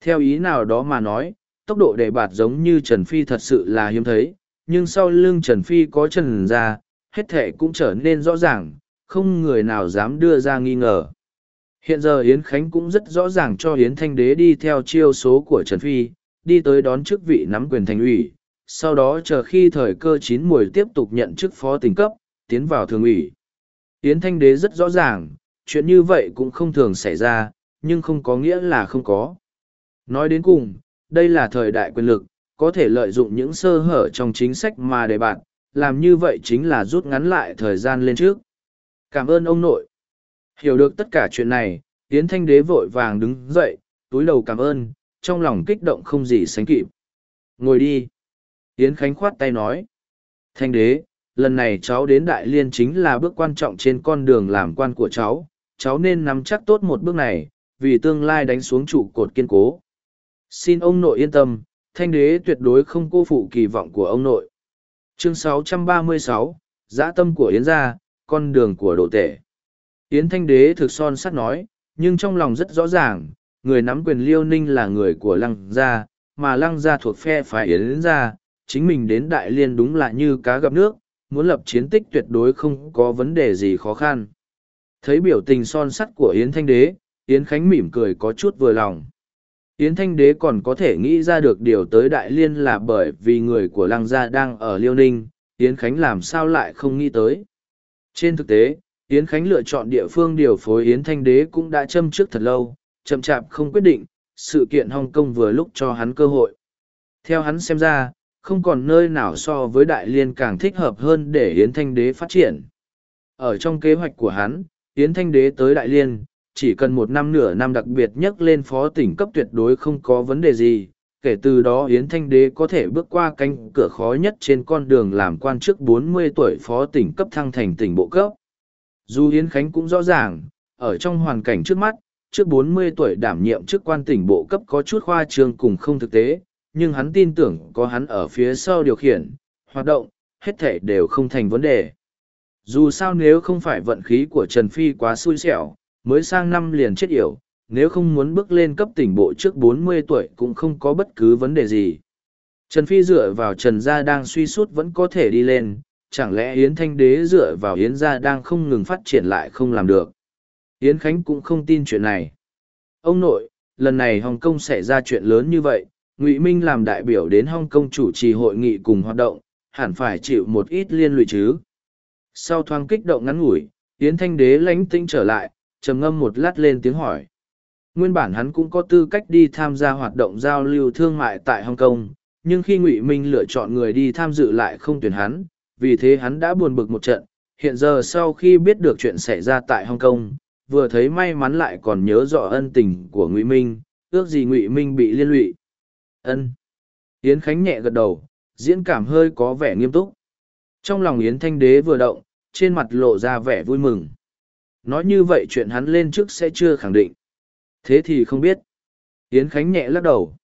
Theo ý nào đó mà nói, tốc độ đề bạt giống như Trần Phi thật sự là hiếm thấy, nhưng sau lưng Trần Phi có Trần ra, hết thể cũng trở nên rõ ràng, không người nào dám đưa ra nghi ngờ. Hiện giờ Yến Khánh cũng rất rõ ràng cho Yến Thanh Đế đi theo chiêu số của Trần Phi, đi tới đón chức vị nắm quyền thành ủy, sau đó chờ khi thời cơ chín mùi tiếp tục nhận chức phó tỉnh cấp, tiến vào thường ủy. Yến Thanh Đế rất rõ ràng, chuyện như vậy cũng không thường xảy ra, nhưng không có nghĩa là không có. Nói đến cùng, đây là thời đại quyền lực, có thể lợi dụng những sơ hở trong chính sách mà để bạn, làm như vậy chính là rút ngắn lại thời gian lên trước. Cảm ơn ông nội. Hiểu được tất cả chuyện này, Yến Thanh Đế vội vàng đứng dậy, túi đầu cảm ơn, trong lòng kích động không gì sánh kịp. Ngồi đi. Yến Khánh khoát tay nói. Thanh Đế, lần này cháu đến Đại Liên chính là bước quan trọng trên con đường làm quan của cháu, cháu nên nắm chắc tốt một bước này, vì tương lai đánh xuống trụ cột kiên cố. Xin ông nội yên tâm, Thanh Đế tuyệt đối không cô phụ kỳ vọng của ông nội. Chương 636, Giã tâm của Yến gia, con đường của độ tể. Yến Thanh Đế thực son sắt nói, nhưng trong lòng rất rõ ràng, người nắm quyền liêu ninh là người của lăng gia, mà lăng gia thuộc phe phải Yến gia, chính mình đến Đại Liên đúng là như cá gặp nước, muốn lập chiến tích tuyệt đối không có vấn đề gì khó khăn. Thấy biểu tình son sắt của Yến Thanh Đế, Yến Khánh mỉm cười có chút vừa lòng. Yến Thanh Đế còn có thể nghĩ ra được điều tới Đại Liên là bởi vì người của Lăng Gia đang ở Liêu Ninh, Yến Khánh làm sao lại không nghĩ tới. Trên thực tế, Yến Khánh lựa chọn địa phương điều phối Yến Thanh Đế cũng đã châm trước thật lâu, chậm chạp không quyết định, sự kiện Hong Kong vừa lúc cho hắn cơ hội. Theo hắn xem ra, không còn nơi nào so với Đại Liên càng thích hợp hơn để Yến Thanh Đế phát triển. Ở trong kế hoạch của hắn, Yến Thanh Đế tới Đại Liên, chỉ cần một năm nửa năm đặc biệt nhất lên phó tỉnh cấp tuyệt đối không có vấn đề gì. Kể từ đó Yến Thanh Đế có thể bước qua cánh cửa khó nhất trên con đường làm quan chức 40 tuổi phó tỉnh cấp thăng thành tỉnh bộ cấp. Dù Yến Khánh cũng rõ ràng, ở trong hoàn cảnh trước mắt, trước 40 tuổi đảm nhiệm chức quan tỉnh bộ cấp có chút khoa trương cùng không thực tế, nhưng hắn tin tưởng có hắn ở phía sau điều khiển, hoạt động, hết thể đều không thành vấn đề. Dù sao nếu không phải vận khí của Trần Phi quá xui xẻo, mới sang năm liền chết yểu, nếu không muốn bước lên cấp tỉnh bộ trước 40 tuổi cũng không có bất cứ vấn đề gì. Trần Phi dựa vào Trần Gia đang suy sút vẫn có thể đi lên, chẳng lẽ Yến Thanh Đế dựa vào Yến Gia đang không ngừng phát triển lại không làm được. Yến Khánh cũng không tin chuyện này. Ông nội, lần này Hồng Kông xảy ra chuyện lớn như vậy, Ngụy Minh làm đại biểu đến Hong Kong chủ trì hội nghị cùng hoạt động, hẳn phải chịu một ít liên lụy chứ. Sau thoáng kích động ngắn ngủi, Yến Thanh Đế lánh tinh trở lại, trầm ngâm một lát lên tiếng hỏi. Nguyên bản hắn cũng có tư cách đi tham gia hoạt động giao lưu thương mại tại Hong Kong, nhưng khi Ngụy Minh lựa chọn người đi tham dự lại không tuyển hắn, vì thế hắn đã buồn bực một trận. Hiện giờ sau khi biết được chuyện xảy ra tại Hong Kong, vừa thấy may mắn lại còn nhớ rõ ân tình của Ngụy Minh, ước gì Ngụy Minh bị liên lụy. Ân. Yến Khánh nhẹ gật đầu, diễn cảm hơi có vẻ nghiêm túc. Trong lòng Yến Thanh Đế vừa động, trên mặt lộ ra vẻ vui mừng. Nói như vậy chuyện hắn lên trước sẽ chưa khẳng định. Thế thì không biết. Yến Khánh nhẹ lắc đầu.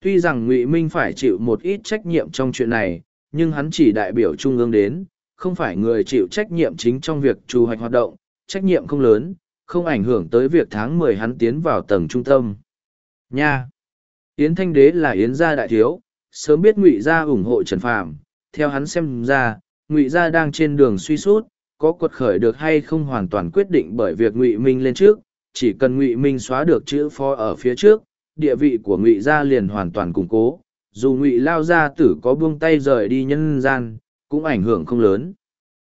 Tuy rằng Ngụy Minh phải chịu một ít trách nhiệm trong chuyện này, nhưng hắn chỉ đại biểu trung ương đến, không phải người chịu trách nhiệm chính trong việc chủ hoạch hoạt động, trách nhiệm không lớn, không ảnh hưởng tới việc tháng mười hắn tiến vào tầng trung tâm. Nha! Yến Thanh Đế là Yến gia đại thiếu, sớm biết Ngụy gia ủng hộ Trần Phàm, theo hắn xem ra, Ngụy gia đang trên đường suy sút, có quật khởi được hay không hoàn toàn quyết định bởi việc Ngụy Minh lên trước, chỉ cần Ngụy Minh xóa được chữ phó ở phía trước, địa vị của Ngụy gia liền hoàn toàn củng cố, dù Ngụy lao gia tử có buông tay rời đi nhân gian, cũng ảnh hưởng không lớn.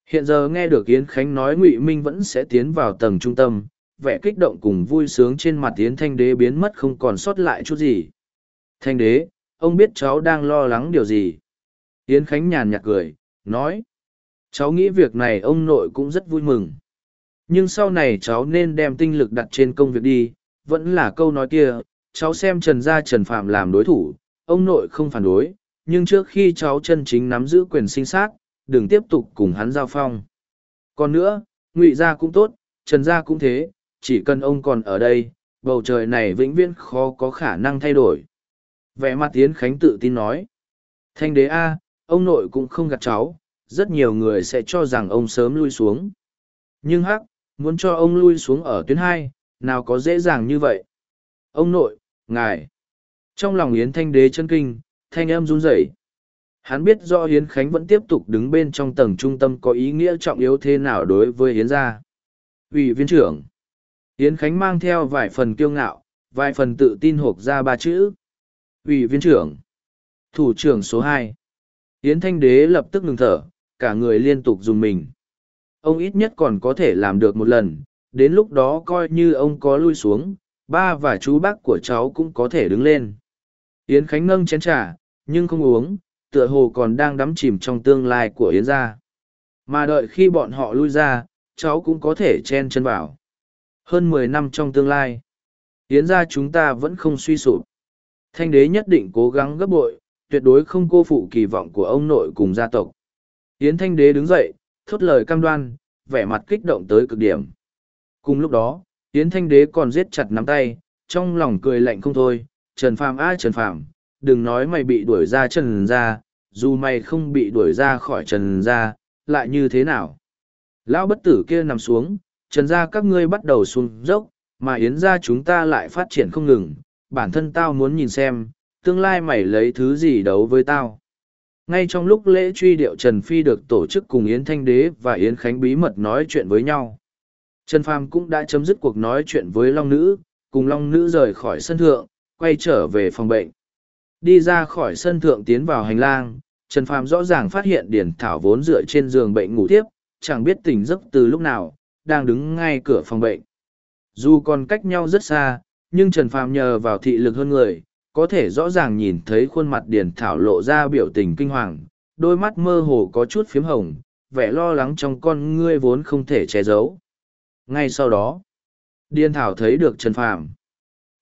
Hiện giờ nghe được Yến Khánh nói Ngụy Minh vẫn sẽ tiến vào tầng trung tâm, vẻ kích động cùng vui sướng trên mặt Yến Thanh Đế biến mất không còn sót lại chút gì. Thanh đế, ông biết cháu đang lo lắng điều gì? Yến Khánh nhàn nhạt cười, nói. Cháu nghĩ việc này ông nội cũng rất vui mừng. Nhưng sau này cháu nên đem tinh lực đặt trên công việc đi, vẫn là câu nói kia, cháu xem Trần Gia Trần Phạm làm đối thủ, ông nội không phản đối, nhưng trước khi cháu chân chính nắm giữ quyền sinh sát, đừng tiếp tục cùng hắn giao phong. Còn nữa, Ngụy Gia cũng tốt, Trần Gia cũng thế, chỉ cần ông còn ở đây, bầu trời này vĩnh viễn khó có khả năng thay đổi vẻ mặt tiến khánh tự tin nói. Thanh đế a ông nội cũng không gặp cháu rất nhiều người sẽ cho rằng ông sớm lui xuống. Nhưng hắc muốn cho ông lui xuống ở tuyến hai nào có dễ dàng như vậy? Ông nội ngài. Trong lòng yến thanh đế chân kinh thanh em run rẩy. Hắn biết do hiến khánh vẫn tiếp tục đứng bên trong tầng trung tâm có ý nghĩa trọng yếu thế nào đối với hiến gia. Ủy viên trưởng. Yến Khánh mang theo vài phần kiêu ngạo, vài phần tự tin hộp ra ba chữ. Ủy viên trưởng. Thủ trưởng số hai. Yến Thanh Đế lập tức ngừng thở, cả người liên tục dùng mình. Ông ít nhất còn có thể làm được một lần, đến lúc đó coi như ông có lui xuống, ba và chú bác của cháu cũng có thể đứng lên. Yến Khánh nâng chén trà, nhưng không uống, tựa hồ còn đang đắm chìm trong tương lai của Yến gia. Mà đợi khi bọn họ lui ra, cháu cũng có thể chen chân vào. Hơn mười năm trong tương lai, Yến gia chúng ta vẫn không suy sụp. Thanh đế nhất định cố gắng gấp bội, tuyệt đối không cô phụ kỳ vọng của ông nội cùng gia tộc. Yến Thanh đế đứng dậy, thốt lời cam đoan, vẻ mặt kích động tới cực điểm. Cùng lúc đó, Yến Thanh đế còn giết chặt nắm tay, trong lòng cười lạnh không thôi, Trần Phàm ai Trần Phàm, đừng nói mày bị đuổi ra Trần gia, dù mày không bị đuổi ra khỏi Trần gia, lại như thế nào? Lão bất tử kia nằm xuống, Trần gia các ngươi bắt đầu xuống dốc, mà Yến gia chúng ta lại phát triển không ngừng, bản thân tao muốn nhìn xem, tương lai mày lấy thứ gì đấu với tao. Ngay trong lúc lễ truy điệu Trần Phi được tổ chức cùng Yến Thanh Đế và Yến Khánh bí mật nói chuyện với nhau. Trần Phàm cũng đã chấm dứt cuộc nói chuyện với Long Nữ, cùng Long Nữ rời khỏi sân thượng, quay trở về phòng bệnh. Đi ra khỏi sân thượng tiến vào hành lang, Trần Phàm rõ ràng phát hiện Điển Thảo vốn dựa trên giường bệnh ngủ tiếp, chẳng biết tỉnh giấc từ lúc nào, đang đứng ngay cửa phòng bệnh. Dù còn cách nhau rất xa, nhưng Trần Phàm nhờ vào thị lực hơn người, có thể rõ ràng nhìn thấy khuôn mặt Điền Thảo lộ ra biểu tình kinh hoàng, đôi mắt mơ hồ có chút phiếm hồng, vẻ lo lắng trong con ngươi vốn không thể che giấu. Ngay sau đó, Điền Thảo thấy được Trần Phàm.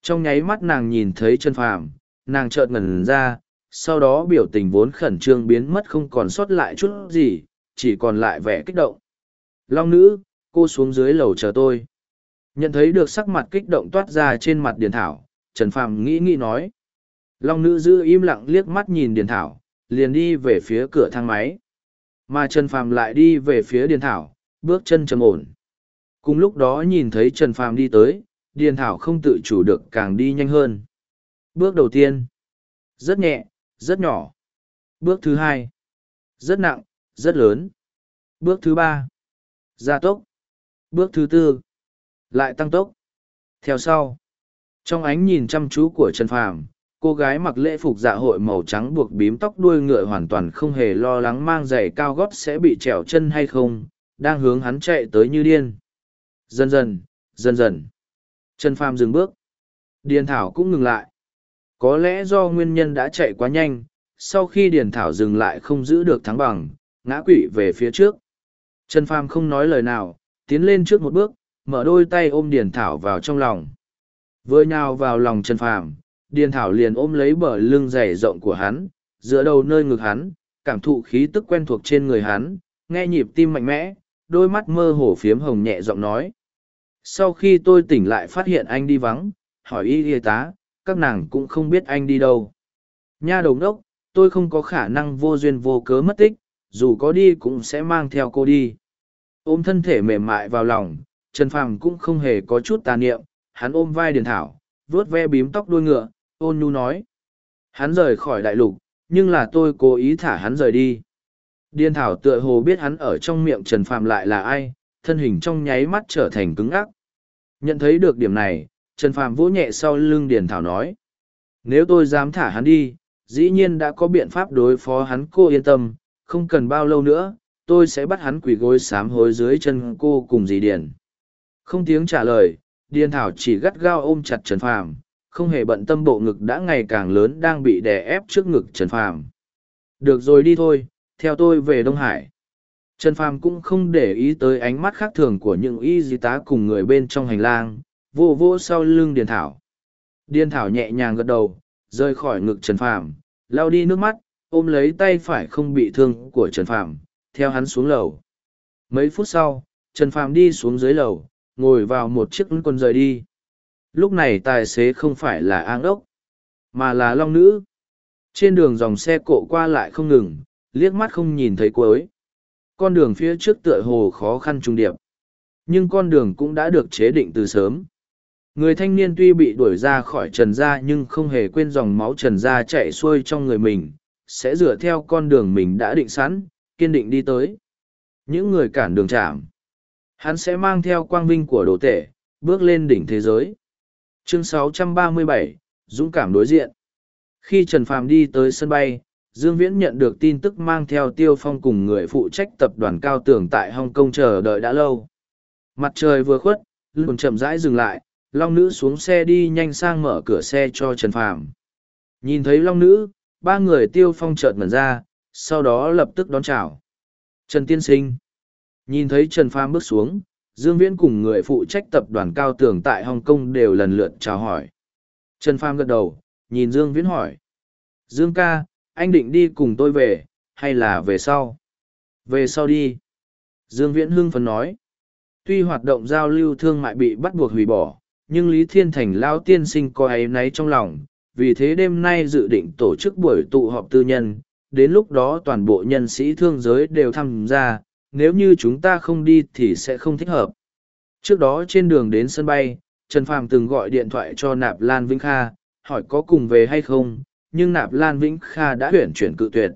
Trong nháy mắt nàng nhìn thấy Trần Phàm, nàng chợt ngẩn ra, sau đó biểu tình vốn khẩn trương biến mất không còn sót lại chút gì, chỉ còn lại vẻ kích động. Long nữ, cô xuống dưới lầu chờ tôi. Nhận thấy được sắc mặt kích động toát ra trên mặt Điền Thảo, Trần Phàm nghĩ nghĩ nói. Long nữ giữ im lặng liếc mắt nhìn Điền Thảo, liền đi về phía cửa thang máy. Mà Trần Phàm lại đi về phía Điền Thảo, bước chân trầm ổn. Cùng lúc đó nhìn thấy Trần Phàm đi tới, Điền Thảo không tự chủ được càng đi nhanh hơn. Bước đầu tiên, rất nhẹ, rất nhỏ. Bước thứ hai, rất nặng, rất lớn. Bước thứ ba, gia tốc. Bước thứ tư, lại tăng tốc. Theo sau, trong ánh nhìn chăm chú của Trần Phàm, cô gái mặc lễ phục dạ hội màu trắng buộc bím tóc đuôi ngựa hoàn toàn không hề lo lắng mang giày cao gót sẽ bị trèo chân hay không, đang hướng hắn chạy tới như điên. Dần dần, dần dần. Trần Phàm dừng bước. Điền Thảo cũng ngừng lại. Có lẽ do nguyên nhân đã chạy quá nhanh, sau khi Điền Thảo dừng lại không giữ được thắng bằng, ngã quỵ về phía trước. Trần Phàm không nói lời nào, tiến lên trước một bước, mở đôi tay ôm Điền Thảo vào trong lòng. Vừa nhào vào lòng Trần Phàm, Điền Thảo liền ôm lấy bờ lưng dày rộng của hắn, giữa đầu nơi ngực hắn, cảm thụ khí tức quen thuộc trên người hắn, nghe nhịp tim mạnh mẽ, đôi mắt mơ hồ phiếm hồng nhẹ giọng nói. Sau khi tôi tỉnh lại phát hiện anh đi vắng hỏi y y tá các nàng cũng không biết anh đi đâu. Nha đầu đốc tôi không có khả năng vô duyên vô cớ mất tích dù có đi cũng sẽ mang theo cô đi. Ôm thân thể mềm mại vào lòng trần phàm cũng không hề có chút tà niệm hắn ôm vai điền thảo vuốt ve bím tóc đuôi ngựa ôn nhu nói hắn rời khỏi đại lục nhưng là tôi cố ý thả hắn rời đi điền thảo tựa hồ biết hắn ở trong miệng trần phàm lại là ai thân hình trong nháy mắt trở thành cứng ắc Nhận thấy được điểm này, Trần Phàm vỗ nhẹ sau lưng Điền Thảo nói. Nếu tôi dám thả hắn đi, dĩ nhiên đã có biện pháp đối phó hắn cô yên tâm, không cần bao lâu nữa, tôi sẽ bắt hắn quỳ gối sám hối dưới chân cô cùng dì Điền. Không tiếng trả lời, Điền Thảo chỉ gắt gao ôm chặt Trần Phàm, không hề bận tâm bộ ngực đã ngày càng lớn đang bị đè ép trước ngực Trần Phàm. Được rồi đi thôi, theo tôi về Đông Hải. Trần Phàm cũng không để ý tới ánh mắt khác thường của những y di tá cùng người bên trong hành lang, vô vô sau lưng Điền Thảo. Điền Thảo nhẹ nhàng gật đầu, rơi khỏi ngực Trần Phàm, lao đi nước mắt, ôm lấy tay phải không bị thương của Trần Phàm, theo hắn xuống lầu. Mấy phút sau, Trần Phàm đi xuống dưới lầu, ngồi vào một chiếc quân rời đi. Lúc này tài xế không phải là An Đốc, mà là Long Nữ. Trên đường dòng xe cộ qua lại không ngừng, liếc mắt không nhìn thấy cuối con đường phía trước tựa hồ khó khăn trung điệp nhưng con đường cũng đã được chế định từ sớm người thanh niên tuy bị đuổi ra khỏi trần gia nhưng không hề quên dòng máu trần gia chạy xuôi trong người mình sẽ dựa theo con đường mình đã định sẵn kiên định đi tới những người cản đường chạm hắn sẽ mang theo quang vinh của đồ tể bước lên đỉnh thế giới. Chương 637, Dũng cảm đối diện. Khi Trần Phàm đi tới sân bay, Dương Viễn nhận được tin tức mang theo Tiêu Phong cùng người phụ trách tập đoàn cao tường tại Hồng Kông chờ đợi đã lâu. Mặt trời vừa khuất, luôn chậm rãi dừng lại, Long Nữ xuống xe đi nhanh sang mở cửa xe cho Trần Phàm. Nhìn thấy Long Nữ, ba người Tiêu Phong chợt mẩn ra, sau đó lập tức đón chào. Trần Tiên Sinh. Nhìn thấy Trần Phàm bước xuống, Dương Viễn cùng người phụ trách tập đoàn cao tường tại Hồng Kông đều lần lượt chào hỏi. Trần Phàm gật đầu, nhìn Dương Viễn hỏi. Dương ca, anh định đi cùng tôi về, hay là về sau? Về sau đi. Dương Viễn hưng phấn nói. Tuy hoạt động giao lưu thương mại bị bắt buộc hủy bỏ, nhưng Lý Thiên Thành lao tiên sinh có ấy náy trong lòng, vì thế đêm nay dự định tổ chức buổi tụ họp tư nhân, đến lúc đó toàn bộ nhân sĩ thương giới đều tham gia, nếu như chúng ta không đi thì sẽ không thích hợp. Trước đó trên đường đến sân bay, Trần Phàm từng gọi điện thoại cho Nạp Lan Vĩnh Kha, hỏi có cùng về hay không, nhưng Nạp Lan Vĩnh Kha đã tuyển chuyển cự tuyệt.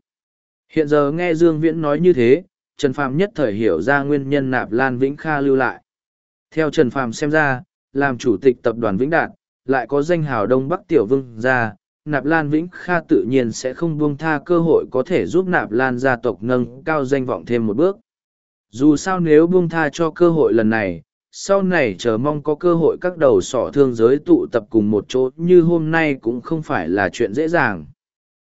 Hiện giờ nghe Dương Viễn nói như thế, Trần Phàm nhất thời hiểu ra nguyên nhân Nạp Lan Vĩnh Kha lưu lại. Theo Trần Phàm xem ra, làm chủ tịch tập đoàn Vĩnh Đạt, lại có danh hào Đông Bắc Tiểu Vương gia, Nạp Lan Vĩnh Kha tự nhiên sẽ không buông tha cơ hội có thể giúp Nạp Lan gia tộc nâng cao danh vọng thêm một bước. Dù sao nếu buông tha cho cơ hội lần này, sau này chờ mong có cơ hội các đầu sỏ thương giới tụ tập cùng một chỗ như hôm nay cũng không phải là chuyện dễ dàng.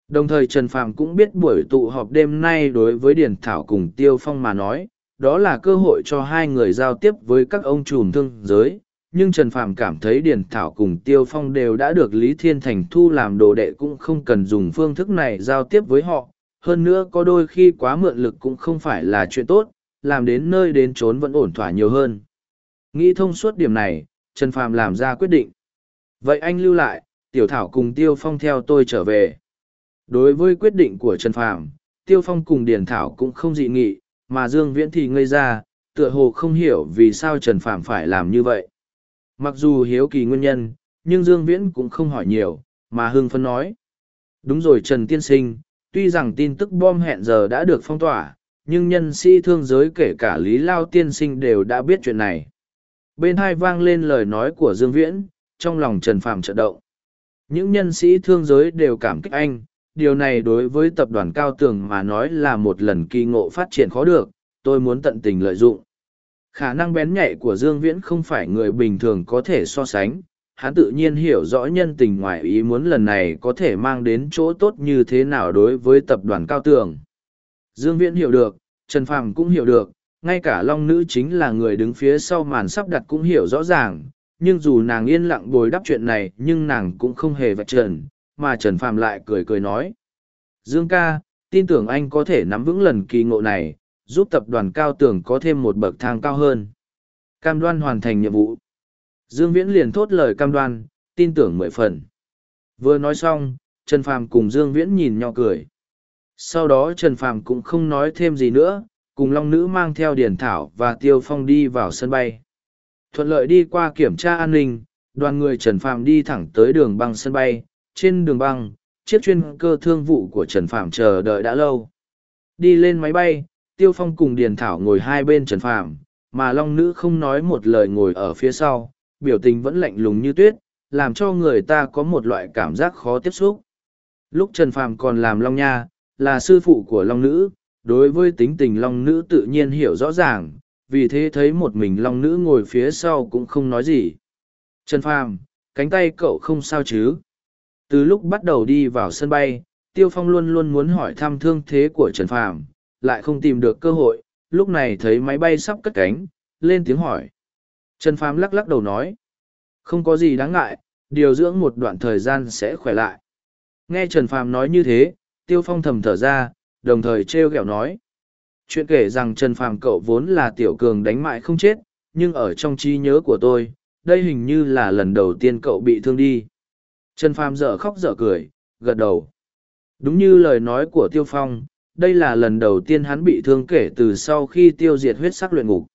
Đồng thời Trần Phàm cũng biết buổi tụ họp đêm nay đối với Điền Thảo cùng Tiêu Phong mà nói, đó là cơ hội cho hai người giao tiếp với các ông trùm thương giới. Nhưng Trần Phàm cảm thấy Điền Thảo cùng Tiêu Phong đều đã được Lý Thiên Thành thu làm đồ đệ cũng không cần dùng phương thức này giao tiếp với họ. Hơn nữa có đôi khi quá mượn lực cũng không phải là chuyện tốt, làm đến nơi đến trốn vẫn ổn thỏa nhiều hơn. Nghĩ thông suốt điểm này, Trần Phàm làm ra quyết định. Vậy anh lưu lại, Tiểu Thảo cùng Tiêu Phong theo tôi trở về. Đối với quyết định của Trần Phàm, Tiêu Phong cùng Điền Thảo cũng không dị nghị, mà Dương Viễn thì ngây ra, tựa hồ không hiểu vì sao Trần Phàm phải làm như vậy. Mặc dù hiếu kỳ nguyên nhân, nhưng Dương Viễn cũng không hỏi nhiều, mà hưng phân nói. Đúng rồi Trần Tiên Sinh, tuy rằng tin tức bom hẹn giờ đã được phong tỏa, nhưng nhân sĩ thương giới kể cả Lý Lao Tiên Sinh đều đã biết chuyện này. Bên hai vang lên lời nói của Dương Viễn, trong lòng Trần Phàm trợ động. Những nhân sĩ thương giới đều cảm kích anh, điều này đối với tập đoàn cao tường mà nói là một lần kỳ ngộ phát triển khó được, tôi muốn tận tình lợi dụng. Khả năng bén nhạy của Dương Viễn không phải người bình thường có thể so sánh, hắn tự nhiên hiểu rõ nhân tình ngoài ý muốn lần này có thể mang đến chỗ tốt như thế nào đối với tập đoàn cao tường. Dương Viễn hiểu được, Trần Phàm cũng hiểu được, ngay cả Long Nữ chính là người đứng phía sau màn sắp đặt cũng hiểu rõ ràng, nhưng dù nàng yên lặng bồi đắp chuyện này nhưng nàng cũng không hề vạch trần, mà Trần Phàm lại cười cười nói. Dương ca, tin tưởng anh có thể nắm vững lần kỳ ngộ này, giúp tập đoàn cao Tưởng có thêm một bậc thang cao hơn. Cam đoan hoàn thành nhiệm vụ. Dương Viễn liền thốt lời cam đoan, tin tưởng mười phần. Vừa nói xong, Trần Phàm cùng Dương Viễn nhìn nhau cười. Sau đó Trần Phàm cũng không nói thêm gì nữa, cùng Long Nữ mang theo Điền Thảo và Tiêu Phong đi vào sân bay. Thuận lợi đi qua kiểm tra an ninh, đoàn người Trần Phàm đi thẳng tới đường băng sân bay. Trên đường băng, chiếc chuyên cơ thương vụ của Trần Phàm chờ đợi đã lâu. Đi lên máy bay, Tiêu Phong cùng Điền Thảo ngồi hai bên Trần Phàm, mà Long Nữ không nói một lời ngồi ở phía sau, biểu tình vẫn lạnh lùng như tuyết, làm cho người ta có một loại cảm giác khó tiếp xúc. Lúc Trần Phàm còn làm Long Nha, là sư phụ của Long Nữ, đối với tính tình Long Nữ tự nhiên hiểu rõ ràng, vì thế thấy một mình Long Nữ ngồi phía sau cũng không nói gì. Trần Phàm, cánh tay cậu không sao chứ? Từ lúc bắt đầu đi vào sân bay, Tiêu Phong luôn luôn muốn hỏi thăm thương thế của Trần Phàm, lại không tìm được cơ hội, lúc này thấy máy bay sắp cất cánh, lên tiếng hỏi. Trần Phàm lắc lắc đầu nói, không có gì đáng ngại, điều dưỡng một đoạn thời gian sẽ khỏe lại. Nghe Trần Phàm nói như thế, Tiêu Phong thầm thở ra, đồng thời trêu ghẹo nói. Chuyện kể rằng Trần Phàm cậu vốn là tiểu cường đánh mại không chết, nhưng ở trong trí nhớ của tôi, đây hình như là lần đầu tiên cậu bị thương đi. Trần Phàm dở khóc dở cười, gật đầu. Đúng như lời nói của Tiêu Phong, đây là lần đầu tiên hắn bị thương kể từ sau khi tiêu diệt huyết sắc luyện ngục.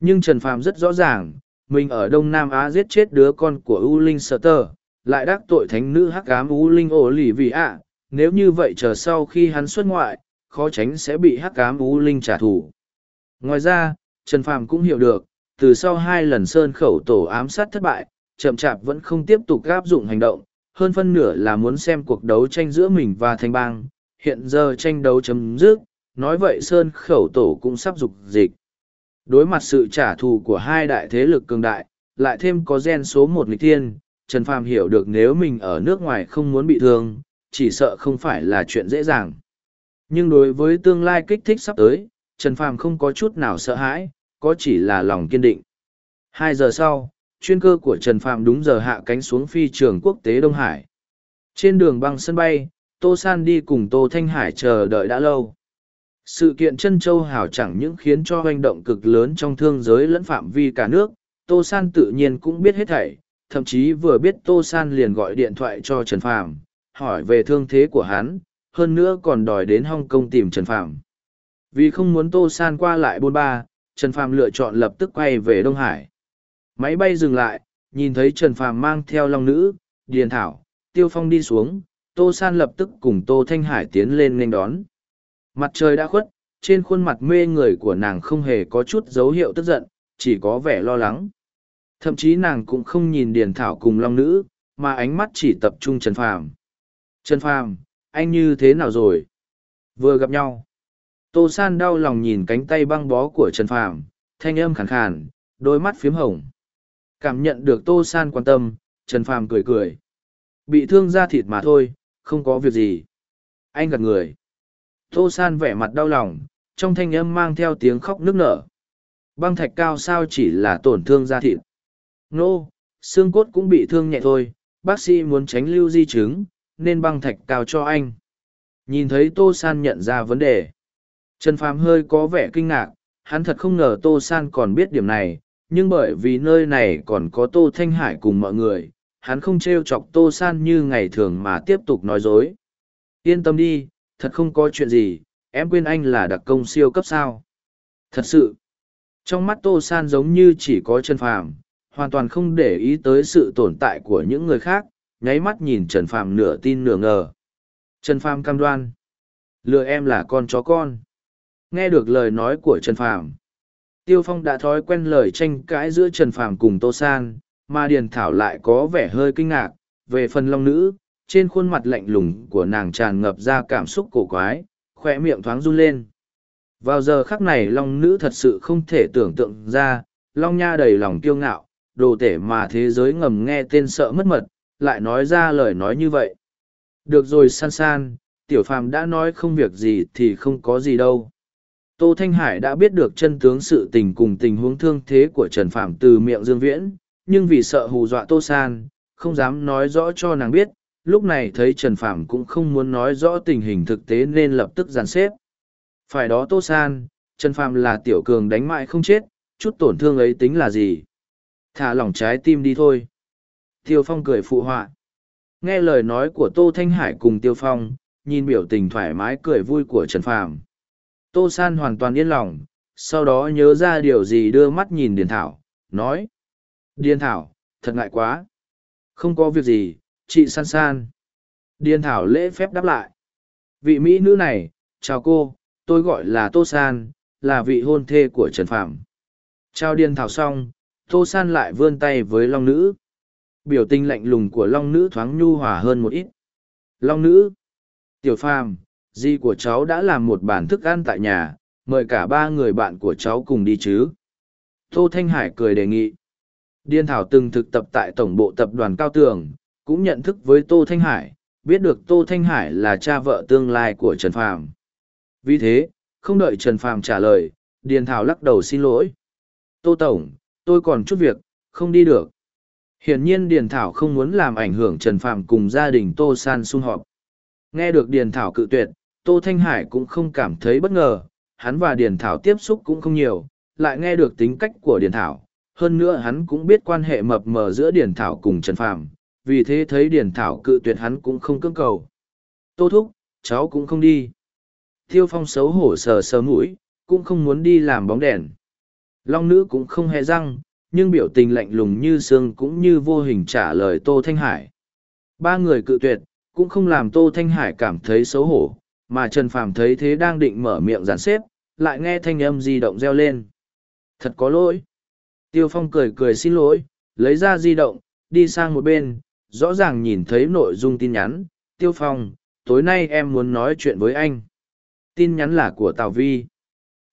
Nhưng Trần Phàm rất rõ ràng, mình ở Đông Nam Á giết chết đứa con của U Linh Sở Tơ, lại đắc tội thánh nữ hắc ám U Linh ổ lì vì ạ, nếu như vậy chờ sau khi hắn xuất ngoại, khó tránh sẽ bị hắc ám U Linh trả thù. Ngoài ra, Trần Phàm cũng hiểu được, từ sau hai lần sơn khẩu tổ ám sát thất bại, chậm chạp vẫn không tiếp tục áp dụng hành động, hơn phân nửa là muốn xem cuộc đấu tranh giữa mình và thanh bang. Hiện giờ tranh đấu chấm dứt, nói vậy sơn khẩu tổ cũng sắp dục dịch. Đối mặt sự trả thù của hai đại thế lực cường đại, lại thêm có gen số một nghịch thiên, Trần Phàm hiểu được nếu mình ở nước ngoài không muốn bị thương, chỉ sợ không phải là chuyện dễ dàng. Nhưng đối với tương lai kích thích sắp tới, Trần Phàm không có chút nào sợ hãi, có chỉ là lòng kiên định. Hai giờ sau, chuyên cơ của Trần Phàm đúng giờ hạ cánh xuống phi trường quốc tế Đông Hải. Trên đường băng sân bay, Tô San đi cùng Tô Thanh Hải chờ đợi đã lâu. Sự kiện chân châu hào chẳng những khiến cho hoành động cực lớn trong thương giới lẫn phạm vi cả nước, Tô San tự nhiên cũng biết hết thảy, thậm chí vừa biết Tô San liền gọi điện thoại cho Trần Phàm, hỏi về thương thế của hắn, hơn nữa còn đòi đến Hong Kong tìm Trần Phạm. Vì không muốn Tô San qua lại bôn ba, Trần Phạm lựa chọn lập tức quay về Đông Hải. Máy bay dừng lại, nhìn thấy Trần Phạm mang theo Long Nữ, Điền Thảo, Tiêu Phong đi xuống, Tô San lập tức cùng Tô Thanh Hải tiến lên nên đón. Mặt trời đã khuất, trên khuôn mặt mê người của nàng không hề có chút dấu hiệu tức giận, chỉ có vẻ lo lắng. Thậm chí nàng cũng không nhìn Điền Thảo cùng Long Nữ, mà ánh mắt chỉ tập trung Trần Phàm. Trần Phàm, anh như thế nào rồi? Vừa gặp nhau. Tô San đau lòng nhìn cánh tay băng bó của Trần Phàm, thanh âm khàn khàn, đôi mắt phiếm hồng. Cảm nhận được Tô San quan tâm, Trần Phàm cười cười. Bị thương da thịt mà thôi, không có việc gì. Anh gật người. Tô San vẻ mặt đau lòng, trong thanh âm mang theo tiếng khóc nức nở. Băng thạch cao sao chỉ là tổn thương da thịt. Nô, xương cốt cũng bị thương nhẹ thôi, bác sĩ muốn tránh lưu di chứng, nên băng thạch cao cho anh. Nhìn thấy Tô San nhận ra vấn đề. Trần Phàm hơi có vẻ kinh ngạc, hắn thật không ngờ Tô San còn biết điểm này, nhưng bởi vì nơi này còn có Tô Thanh Hải cùng mọi người, hắn không trêu chọc Tô San như ngày thường mà tiếp tục nói dối. Yên tâm đi, thật không có chuyện gì, em quên anh là đặc công siêu cấp sao. Thật sự, trong mắt Tô San giống như chỉ có Trần Phàm, hoàn toàn không để ý tới sự tồn tại của những người khác, nháy mắt nhìn Trần Phàm nửa tin nửa ngờ. Trần Phàm cam đoan, lừa em là con chó con. Nghe được lời nói của Trần Phàm, Tiêu Phong đã thói quen lời tranh cãi giữa Trần Phàm cùng Tô San, mà Điền Thảo lại có vẻ hơi kinh ngạc, về phần long nữ, trên khuôn mặt lạnh lùng của nàng tràn ngập ra cảm xúc cổ quái, khỏe miệng thoáng run lên. Vào giờ khắc này long nữ thật sự không thể tưởng tượng ra, long nha đầy lòng kiêu ngạo, đồ tể mà thế giới ngầm nghe tên sợ mất mật, lại nói ra lời nói như vậy. Được rồi san san, tiểu phàm đã nói không việc gì thì không có gì đâu. Tô Thanh Hải đã biết được chân tướng sự tình cùng tình huống thương thế của Trần Phạm từ miệng Dương Viễn, nhưng vì sợ hù dọa Tô San, không dám nói rõ cho nàng biết, lúc này thấy Trần Phạm cũng không muốn nói rõ tình hình thực tế nên lập tức giàn xếp. Phải đó Tô San, Trần Phạm là tiểu cường đánh mại không chết, chút tổn thương ấy tính là gì? Thả lỏng trái tim đi thôi. Tiêu Phong cười phụ họa. Nghe lời nói của Tô Thanh Hải cùng Tiêu Phong, nhìn biểu tình thoải mái cười vui của Trần Phàm. Tô San hoàn toàn yên lòng, sau đó nhớ ra điều gì đưa mắt nhìn Điền Thảo, nói. Điền Thảo, thật ngại quá. Không có việc gì, chị San San. Điền Thảo lễ phép đáp lại. Vị Mỹ nữ này, chào cô, tôi gọi là Tô San, là vị hôn thê của Trần Phạm. Chào Điền Thảo xong, Tô San lại vươn tay với Long Nữ. Biểu tình lạnh lùng của Long Nữ thoáng nhu hòa hơn một ít. Long Nữ. Tiểu Phàm, di của cháu đã làm một bản thức ăn tại nhà mời cả ba người bạn của cháu cùng đi chứ tô thanh hải cười đề nghị điên thảo từng thực tập tại tổng bộ tập đoàn cao tường cũng nhận thức với tô thanh hải biết được tô thanh hải là cha vợ tương lai của trần phàm vì thế không đợi trần phàm trả lời điền thảo lắc đầu xin lỗi tô tổng tôi còn chút việc không đi được hiển nhiên điền thảo không muốn làm ảnh hưởng trần Phạm cùng gia đình tô san sung họp nghe được điền thảo cự tuyệt Tô Thanh Hải cũng không cảm thấy bất ngờ, hắn và Điền Thảo tiếp xúc cũng không nhiều, lại nghe được tính cách của Điền Thảo. Hơn nữa hắn cũng biết quan hệ mập mờ giữa Điền Thảo cùng Trần Phạm. vì thế thấy Điền Thảo cự tuyệt hắn cũng không cưỡng cầu. Tô Thúc, cháu cũng không đi. Tiêu Phong xấu hổ sờ sờ mũi, cũng không muốn đi làm bóng đèn. Long nữ cũng không hề răng, nhưng biểu tình lạnh lùng như xương cũng như vô hình trả lời Tô Thanh Hải. Ba người cự tuyệt, cũng không làm Tô Thanh Hải cảm thấy xấu hổ, mà Trần Phàm thấy thế đang định mở miệng giàn xếp, lại nghe thanh âm di động reo lên. Thật có lỗi. Tiêu Phong cười cười xin lỗi, lấy ra di động, đi sang một bên, rõ ràng nhìn thấy nội dung tin nhắn. Tiêu Phong, tối nay em muốn nói chuyện với anh. Tin nhắn là của Tào Vi.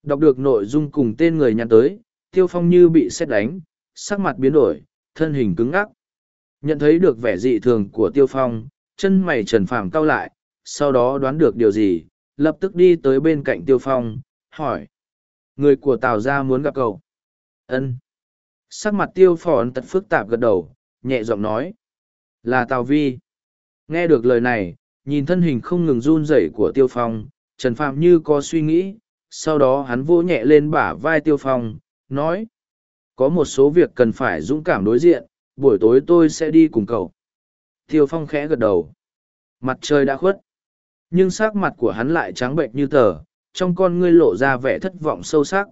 Đọc được nội dung cùng tên người nhắn tới, Tiêu Phong như bị xét đánh, sắc mặt biến đổi, thân hình cứng ngắc. Nhận thấy được vẻ dị thường của Tiêu Phong, chân mày trần phàm cau lại, sau đó đoán được điều gì, lập tức đi tới bên cạnh Tiêu Phong, hỏi. Người của Tào gia muốn gặp cậu. Ân. Sắc mặt Tiêu Phòn tật phức tạp gật đầu, nhẹ giọng nói. Là Tào Vi. Nghe được lời này, nhìn thân hình không ngừng run rẩy của Tiêu Phong, Trần Phàm như có suy nghĩ, sau đó hắn vỗ nhẹ lên bả vai Tiêu Phong, nói. Có một số việc cần phải dũng cảm đối diện, buổi tối tôi sẽ đi cùng cậu. Tiêu Phong khẽ gật đầu. Mặt trời đã khuất. Nhưng sắc mặt của hắn lại trắng bệnh như tờ, trong con ngươi lộ ra vẻ thất vọng sâu sắc.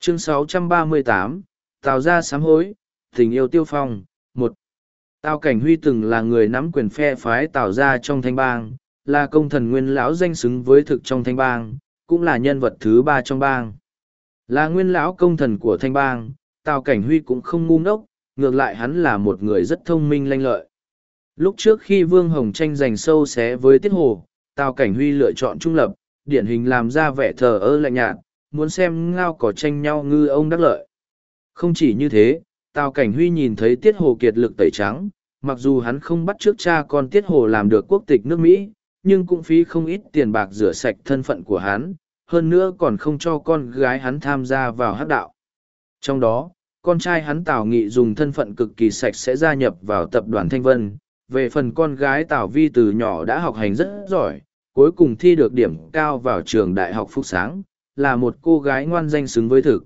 Chương 638, Tào ra sám hối, tình yêu Tiêu Phong, một Tào Cảnh Huy từng là người nắm quyền phe phái Tào ra trong thanh bang, là công thần nguyên lão danh xứng với thực trong thanh bang, cũng là nhân vật thứ ba trong bang. Là nguyên lão công thần của thanh bang, Tào Cảnh Huy cũng không ngu ngốc, ngược lại hắn là một người rất thông minh lanh lợi. Lúc trước khi Vương Hồng tranh giành sâu xé với Tiết Hồ, Tào Cảnh Huy lựa chọn trung lập, điển hình làm ra vẻ thờ ơ lạnh nhạt, muốn xem ngao cỏ tranh nhau ngư ông đắc lợi. Không chỉ như thế, Tào Cảnh Huy nhìn thấy Tiết Hồ kiệt lực tẩy trắng, mặc dù hắn không bắt trước cha con Tiết Hồ làm được quốc tịch nước Mỹ, nhưng cũng phí không ít tiền bạc rửa sạch thân phận của hắn, hơn nữa còn không cho con gái hắn tham gia vào hát đạo. Trong đó, con trai hắn Tào Nghị dùng thân phận cực kỳ sạch sẽ gia nhập vào tập đoàn Thanh Vân. Về phần con gái Tào Vi từ nhỏ đã học hành rất giỏi, cuối cùng thi được điểm cao vào trường Đại học Phúc Sáng, là một cô gái ngoan danh xứng với thực.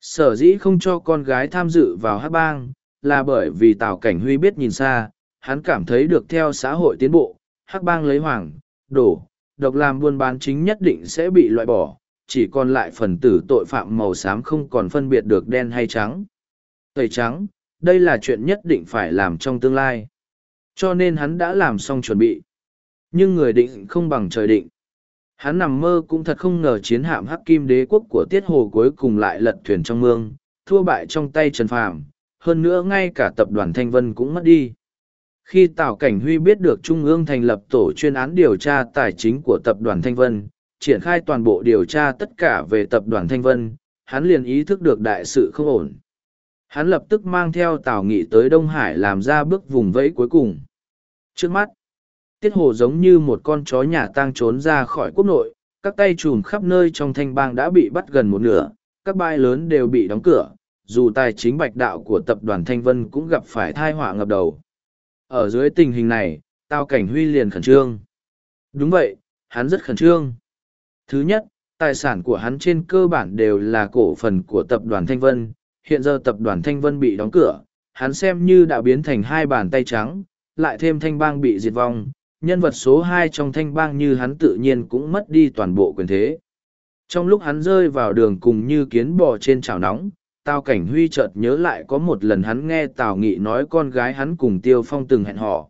Sở dĩ không cho con gái tham dự vào hát bang, là bởi vì Tào Cảnh Huy biết nhìn xa, hắn cảm thấy được theo xã hội tiến bộ, hắc bang lấy hoàng, đổ, độc làm buôn bán chính nhất định sẽ bị loại bỏ, chỉ còn lại phần tử tội phạm màu xám không còn phân biệt được đen hay trắng. Tẩy trắng, đây là chuyện nhất định phải làm trong tương lai. Cho nên hắn đã làm xong chuẩn bị. Nhưng người định không bằng trời định. Hắn nằm mơ cũng thật không ngờ chiến hạm hắc kim đế quốc của Tiết Hồ cuối cùng lại lật thuyền trong mương, thua bại trong tay Trần Phàm, hơn nữa ngay cả tập đoàn Thanh Vân cũng mất đi. Khi Tào Cảnh Huy biết được Trung ương thành lập tổ chuyên án điều tra tài chính của tập đoàn Thanh Vân, triển khai toàn bộ điều tra tất cả về tập đoàn Thanh Vân, hắn liền ý thức được đại sự không ổn. Hắn lập tức mang theo Tào Nghị tới Đông Hải làm ra bước vùng vẫy cuối cùng. Trước mắt, Tiết Hồ giống như một con chó nhà tang trốn ra khỏi quốc nội, các tay chùm khắp nơi trong thanh bang đã bị bắt gần một nửa, các bãi lớn đều bị đóng cửa, dù tài chính bạch đạo của tập đoàn Thanh Vân cũng gặp phải thai họa ngập đầu. Ở dưới tình hình này, Tào Cảnh Huy liền khẩn trương. Đúng vậy, hắn rất khẩn trương. Thứ nhất, tài sản của hắn trên cơ bản đều là cổ phần của tập đoàn Thanh Vân. Hiện giờ tập đoàn Thanh Vân bị đóng cửa, hắn xem như đã biến thành hai bàn tay trắng, lại thêm thanh bang bị diệt vong. Nhân vật số hai trong thanh bang như hắn tự nhiên cũng mất đi toàn bộ quyền thế. Trong lúc hắn rơi vào đường cùng như kiến bò trên chảo nóng, Tào Cảnh Huy chợt nhớ lại có một lần hắn nghe Tào Nghị nói con gái hắn cùng Tiêu Phong từng hẹn hò.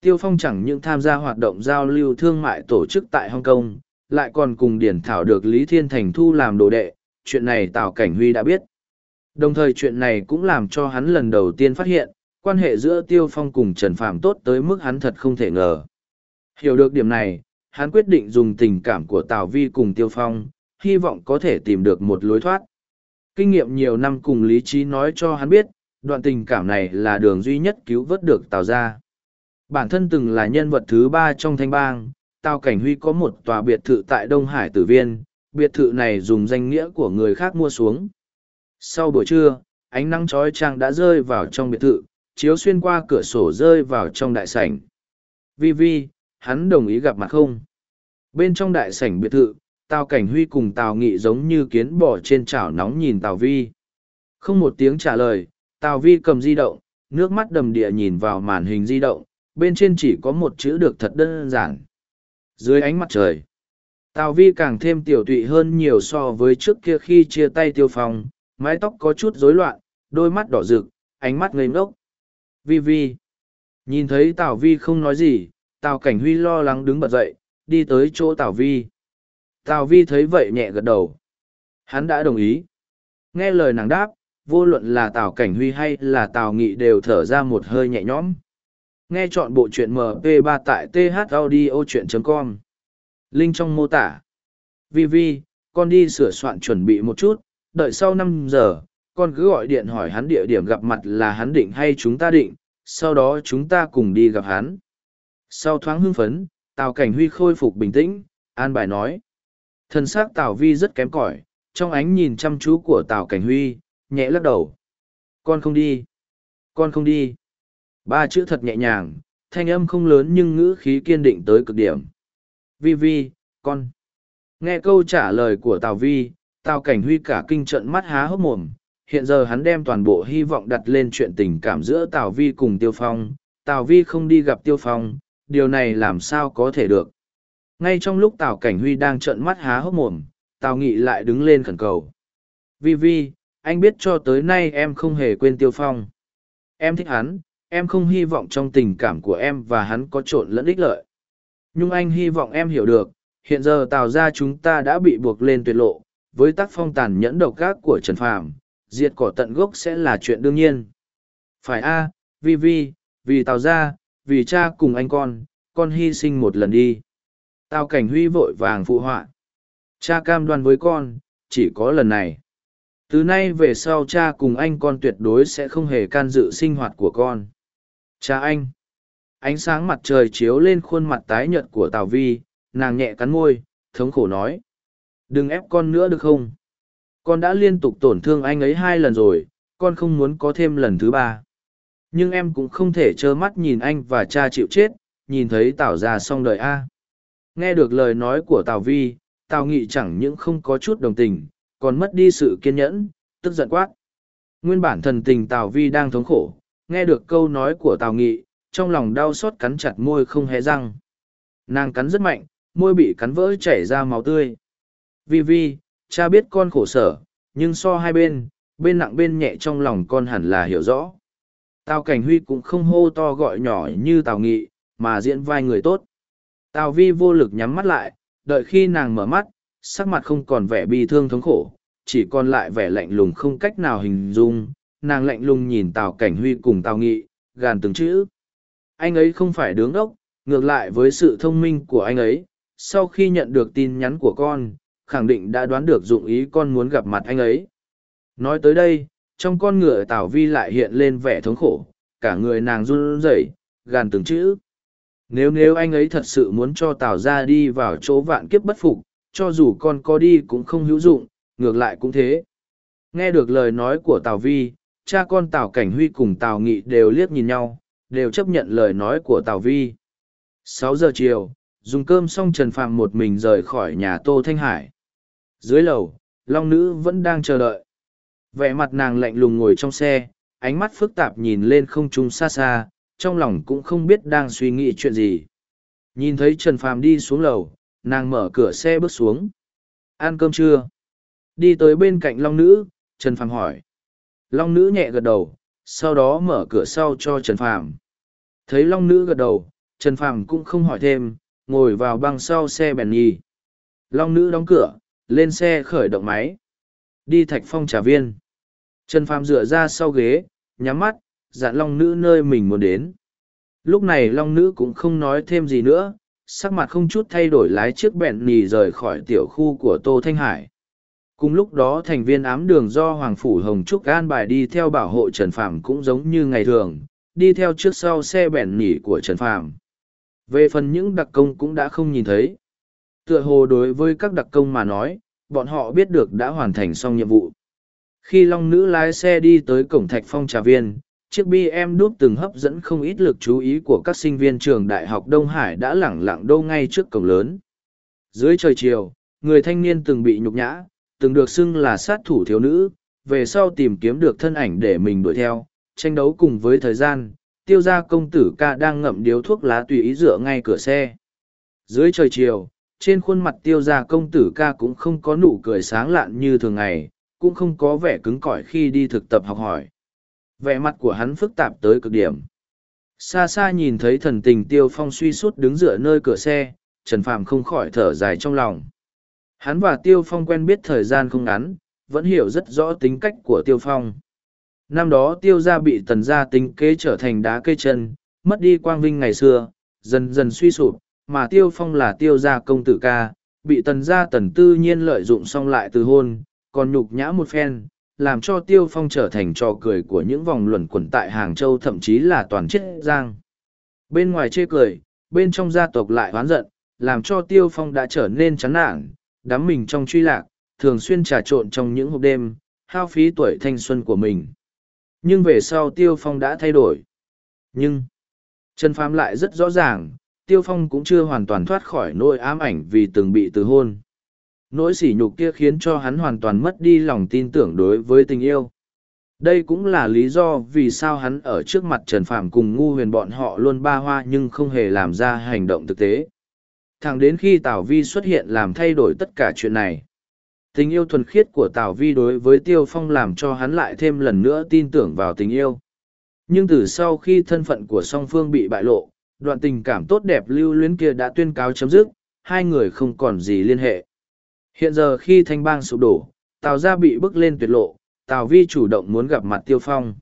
Tiêu Phong chẳng những tham gia hoạt động giao lưu thương mại tổ chức tại Hong Kong, lại còn cùng Điển Thảo được Lý Thiên Thành thu làm đồ đệ, chuyện này Tào Cảnh Huy đã biết. Đồng thời chuyện này cũng làm cho hắn lần đầu tiên phát hiện, quan hệ giữa Tiêu Phong cùng Trần Phạm tốt tới mức hắn thật không thể ngờ. Hiểu được điểm này, hắn quyết định dùng tình cảm của Tào Vi cùng Tiêu Phong, hy vọng có thể tìm được một lối thoát. Kinh nghiệm nhiều năm cùng lý trí nói cho hắn biết, đoạn tình cảm này là đường duy nhất cứu vớt được Tào ra. Bản thân từng là nhân vật thứ ba trong thanh bang, Tào Cảnh Huy có một tòa biệt thự tại Đông Hải Tử Viên, biệt thự này dùng danh nghĩa của người khác mua xuống. Sau buổi trưa, ánh nắng chói chang đã rơi vào trong biệt thự, chiếu xuyên qua cửa sổ rơi vào trong đại sảnh. Vi Vi, hắn đồng ý gặp mặt không? Bên trong đại sảnh biệt thự, Tào Cảnh Huy cùng Tào Nghị giống như kiến bò trên chảo nóng nhìn Tào Vi. Không một tiếng trả lời, Tào Vi cầm di động, nước mắt đầm địa nhìn vào màn hình di động, bên trên chỉ có một chữ được thật đơn giản. Dưới ánh mặt trời, Tào Vi càng thêm tiểu tụy hơn nhiều so với trước kia khi chia tay tiêu phong, mái tóc có chút rối loạn, đôi mắt đỏ rực, ánh mắt ngây ngốc. Vi Vi. Nhìn thấy Tào Vi không nói gì, Tào Cảnh Huy lo lắng đứng bật dậy, đi tới chỗ Tào Vi. Tào Vi thấy vậy nhẹ gật đầu. Hắn đã đồng ý. Nghe lời nàng đáp, vô luận là Tào Cảnh Huy hay là Tào Nghị đều thở ra một hơi nhẹ nhõm. Nghe chọn bộ truyện MP3 tại thaudio.com. Link trong mô tả. Vi Vi, con đi sửa soạn chuẩn bị một chút, đợi sau năm giờ, con cứ gọi điện hỏi hắn địa điểm gặp mặt là hắn định hay chúng ta định, sau đó chúng ta cùng đi gặp hắn. Sau thoáng hưng phấn, Tào Cảnh Huy khôi phục bình tĩnh, an bài nói. Thân xác Tào Vi rất kém cỏi, trong ánh nhìn chăm chú của Tào Cảnh Huy, nhẹ lắc đầu. Con không đi. Con không đi. Ba chữ thật nhẹ nhàng, thanh âm không lớn nhưng ngữ khí kiên định tới cực điểm. Vi Vi, con. Nghe câu trả lời của Tào Vi, Tào Cảnh Huy cả kinh trận mắt há hốc mồm. Hiện giờ hắn đem toàn bộ hy vọng đặt lên chuyện tình cảm giữa Tào Vi cùng Tiêu Phong. Tào Vi không đi gặp Tiêu Phong, điều này làm sao có thể được. Ngay trong lúc Tào Cảnh Huy đang trợn mắt há hốc mồm, Tào Nghị lại đứng lên khẩn cầu. Vi Vi, anh biết cho tới nay em không hề quên Tiêu Phong. Em thích hắn, em không hy vọng trong tình cảm của em và hắn có trộn lẫn ích lợi. Nhưng anh hy vọng em hiểu được, hiện giờ Tào ra chúng ta đã bị buộc lên tuyệt lộ, với tác phong tàn nhẫn độc ác của Trần Phàm, diệt cỏ tận gốc sẽ là chuyện đương nhiên. Phải a, Vi Vi, vì Tào ra, vì cha cùng anh con, con hy sinh một lần đi. Tào cảnh huy vội vàng phụ họa. Cha cam đoan với con, chỉ có lần này. Từ nay về sau cha cùng anh con tuyệt đối sẽ không hề can dự sinh hoạt của con. Cha anh. Ánh sáng mặt trời chiếu lên khuôn mặt tái nhợt của Tào Vi, nàng nhẹ cắn môi, thống khổ nói. Đừng ép con nữa được không? Con đã liên tục tổn thương anh ấy hai lần rồi, con không muốn có thêm lần thứ ba nhưng em cũng không thể trơ mắt nhìn anh và cha chịu chết nhìn thấy tào già xong đời a nghe được lời nói của tào vi tào nghị chẳng những không có chút đồng tình còn mất đi sự kiên nhẫn tức giận quát nguyên bản thần tình tào vi đang thống khổ nghe được câu nói của tào nghị trong lòng đau xót cắn chặt môi không hé răng nàng cắn rất mạnh môi bị cắn vỡ chảy ra máu tươi vi vi cha biết con khổ sở nhưng so hai bên bên nặng bên nhẹ trong lòng con hẳn là hiểu rõ Tào Cảnh Huy cũng không hô to gọi nhỏ như Tào Nghị, mà diễn vai người tốt. Tào Vi vô lực nhắm mắt lại, đợi khi nàng mở mắt, sắc mặt không còn vẻ bi thương thống khổ, chỉ còn lại vẻ lạnh lùng không cách nào hình dung. Nàng lạnh lùng nhìn Tào Cảnh Huy cùng Tào Nghị, gàn từng chữ. Anh ấy không phải đứng ốc, ngược lại với sự thông minh của anh ấy, sau khi nhận được tin nhắn của con, khẳng định đã đoán được dụng ý con muốn gặp mặt anh ấy. Nói tới đây, trong con ngựa tào vi lại hiện lên vẻ thống khổ cả người nàng run rẩy gàn từng chữ nếu nếu anh ấy thật sự muốn cho tào ra đi vào chỗ vạn kiếp bất phục cho dù con có đi cũng không hữu dụng ngược lại cũng thế nghe được lời nói của tào vi cha con tào cảnh huy cùng tào nghị đều liếc nhìn nhau, đều chấp nhận lời nói của tào vi. Sáu giờ chiều, dùng cơm xong trần phàm một mình rời khỏi nhà tô thanh hải. Dưới lầu, long nữ vẫn đang chờ đợi. Vẻ mặt nàng lạnh lùng ngồi trong xe, ánh mắt phức tạp nhìn lên không trung xa xa, trong lòng cũng không biết đang suy nghĩ chuyện gì. Nhìn thấy trần phàm đi xuống lầu, nàng mở cửa xe bước xuống. Ăn cơm chưa? Đi tới bên cạnh long nữ, trần phàm hỏi long nữ nhẹ gật đầu, sau đó mở cửa sau cho trần phàm. Thấy long nữ gật đầu, trần phàm cũng không hỏi thêm, ngồi vào băng sau xe bèn nhì. long nữ đóng cửa, lên xe khởi động máy. Đi thạch phong trà viên. Trần phàm dựa ra sau ghế, nhắm mắt, dặn long nữ nơi mình muốn đến. Lúc này long nữ cũng không nói thêm gì nữa, sắc mặt không chút thay đổi lái chiếc bẹn nhì rời khỏi tiểu khu của tô thanh hải cùng lúc đó thành viên ám đường do hoàng phủ hồng trúc an bài đi theo bảo hộ trần phàm cũng giống như ngày thường, đi theo trước sau xe bẻn nỉ của trần phàm. Về phần những đặc công cũng đã không nhìn thấy. Tựa hồ đối với các đặc công mà nói, bọn họ biết được đã hoàn thành xong nhiệm vụ. Khi long nữ lái xe đi tới cổng thạch phong trà viên, chiếc bm đúp từng hấp dẫn không ít lực chú ý của các sinh viên trường đại học đông hải đã lẳng lặng đô ngay trước cổng lớn. Dưới trời chiều, người thanh niên từng bị nhục nhã từng được xưng là sát thủ thiếu nữ về sau tìm kiếm được thân ảnh để mình đuổi theo tranh đấu cùng với thời gian tiêu gia công tử ca đang ngậm điếu thuốc lá tùy ý dựa ngay cửa xe dưới trời chiều trên khuôn mặt tiêu gia công tử ca cũng không có nụ cười sáng lạn như thường ngày cũng không có vẻ cứng cỏi khi đi thực tập học hỏi. Vẻ mặt của hắn phức tạp tới cực điểm. Xa xa nhìn thấy thần tình tiêu phong suy sút đứng dựa nơi cửa xe, Trần Phàm không khỏi thở dài trong lòng. Hắn và tiêu phong quen biết thời gian không ngắn, vẫn hiểu rất rõ tính cách của tiêu phong. Năm đó tiêu gia bị tần gia tính kế trở thành đá cây chân, mất đi quang vinh ngày xưa, dần dần suy sụp, mà tiêu phong là tiêu gia công tử ca, bị tần gia tần tư nhiên lợi dụng xong lại từ hôn, còn nhục nhã một phen, làm cho tiêu phong trở thành trò cười của những vòng luẩn quẩn tại Hàng Châu thậm chí là toàn chết giang. Bên ngoài chê cười, bên trong gia tộc lại oán giận, làm cho tiêu phong đã trở nên chán nản, đắm mình trong truy lạc, thường xuyên trà trộn trong những hộp đêm, hao phí tuổi thanh xuân của mình. Nhưng về sau tiêu phong đã thay đổi. Nhưng, Trần Phàm lại rất rõ ràng, Tiêu Phong cũng chưa hoàn toàn thoát khỏi nỗi ám ảnh vì từng bị từ hôn. Nỗi sỉ nhục kia khiến cho hắn hoàn toàn mất đi lòng tin tưởng đối với tình yêu. Đây cũng là lý do vì sao hắn ở trước mặt Trần Phàm cùng ngu huyền bọn họ luôn ba hoa nhưng không hề làm ra hành động thực tế. Thẳng đến khi Tào Vi xuất hiện làm thay đổi tất cả chuyện này. Tình yêu thuần khiết của Tào Vi đối với Tiêu Phong làm cho hắn lại thêm lần nữa tin tưởng vào tình yêu. Nhưng từ sau khi thân phận của song phương bị bại lộ, đoạn tình cảm tốt đẹp lưu luyến kia đã tuyên cáo chấm dứt, hai người không còn gì liên hệ. Hiện giờ khi thanh bang sụp đổ, Tào gia bị bức lên tuyệt lộ, Tào Vi chủ động muốn gặp mặt Tiêu Phong.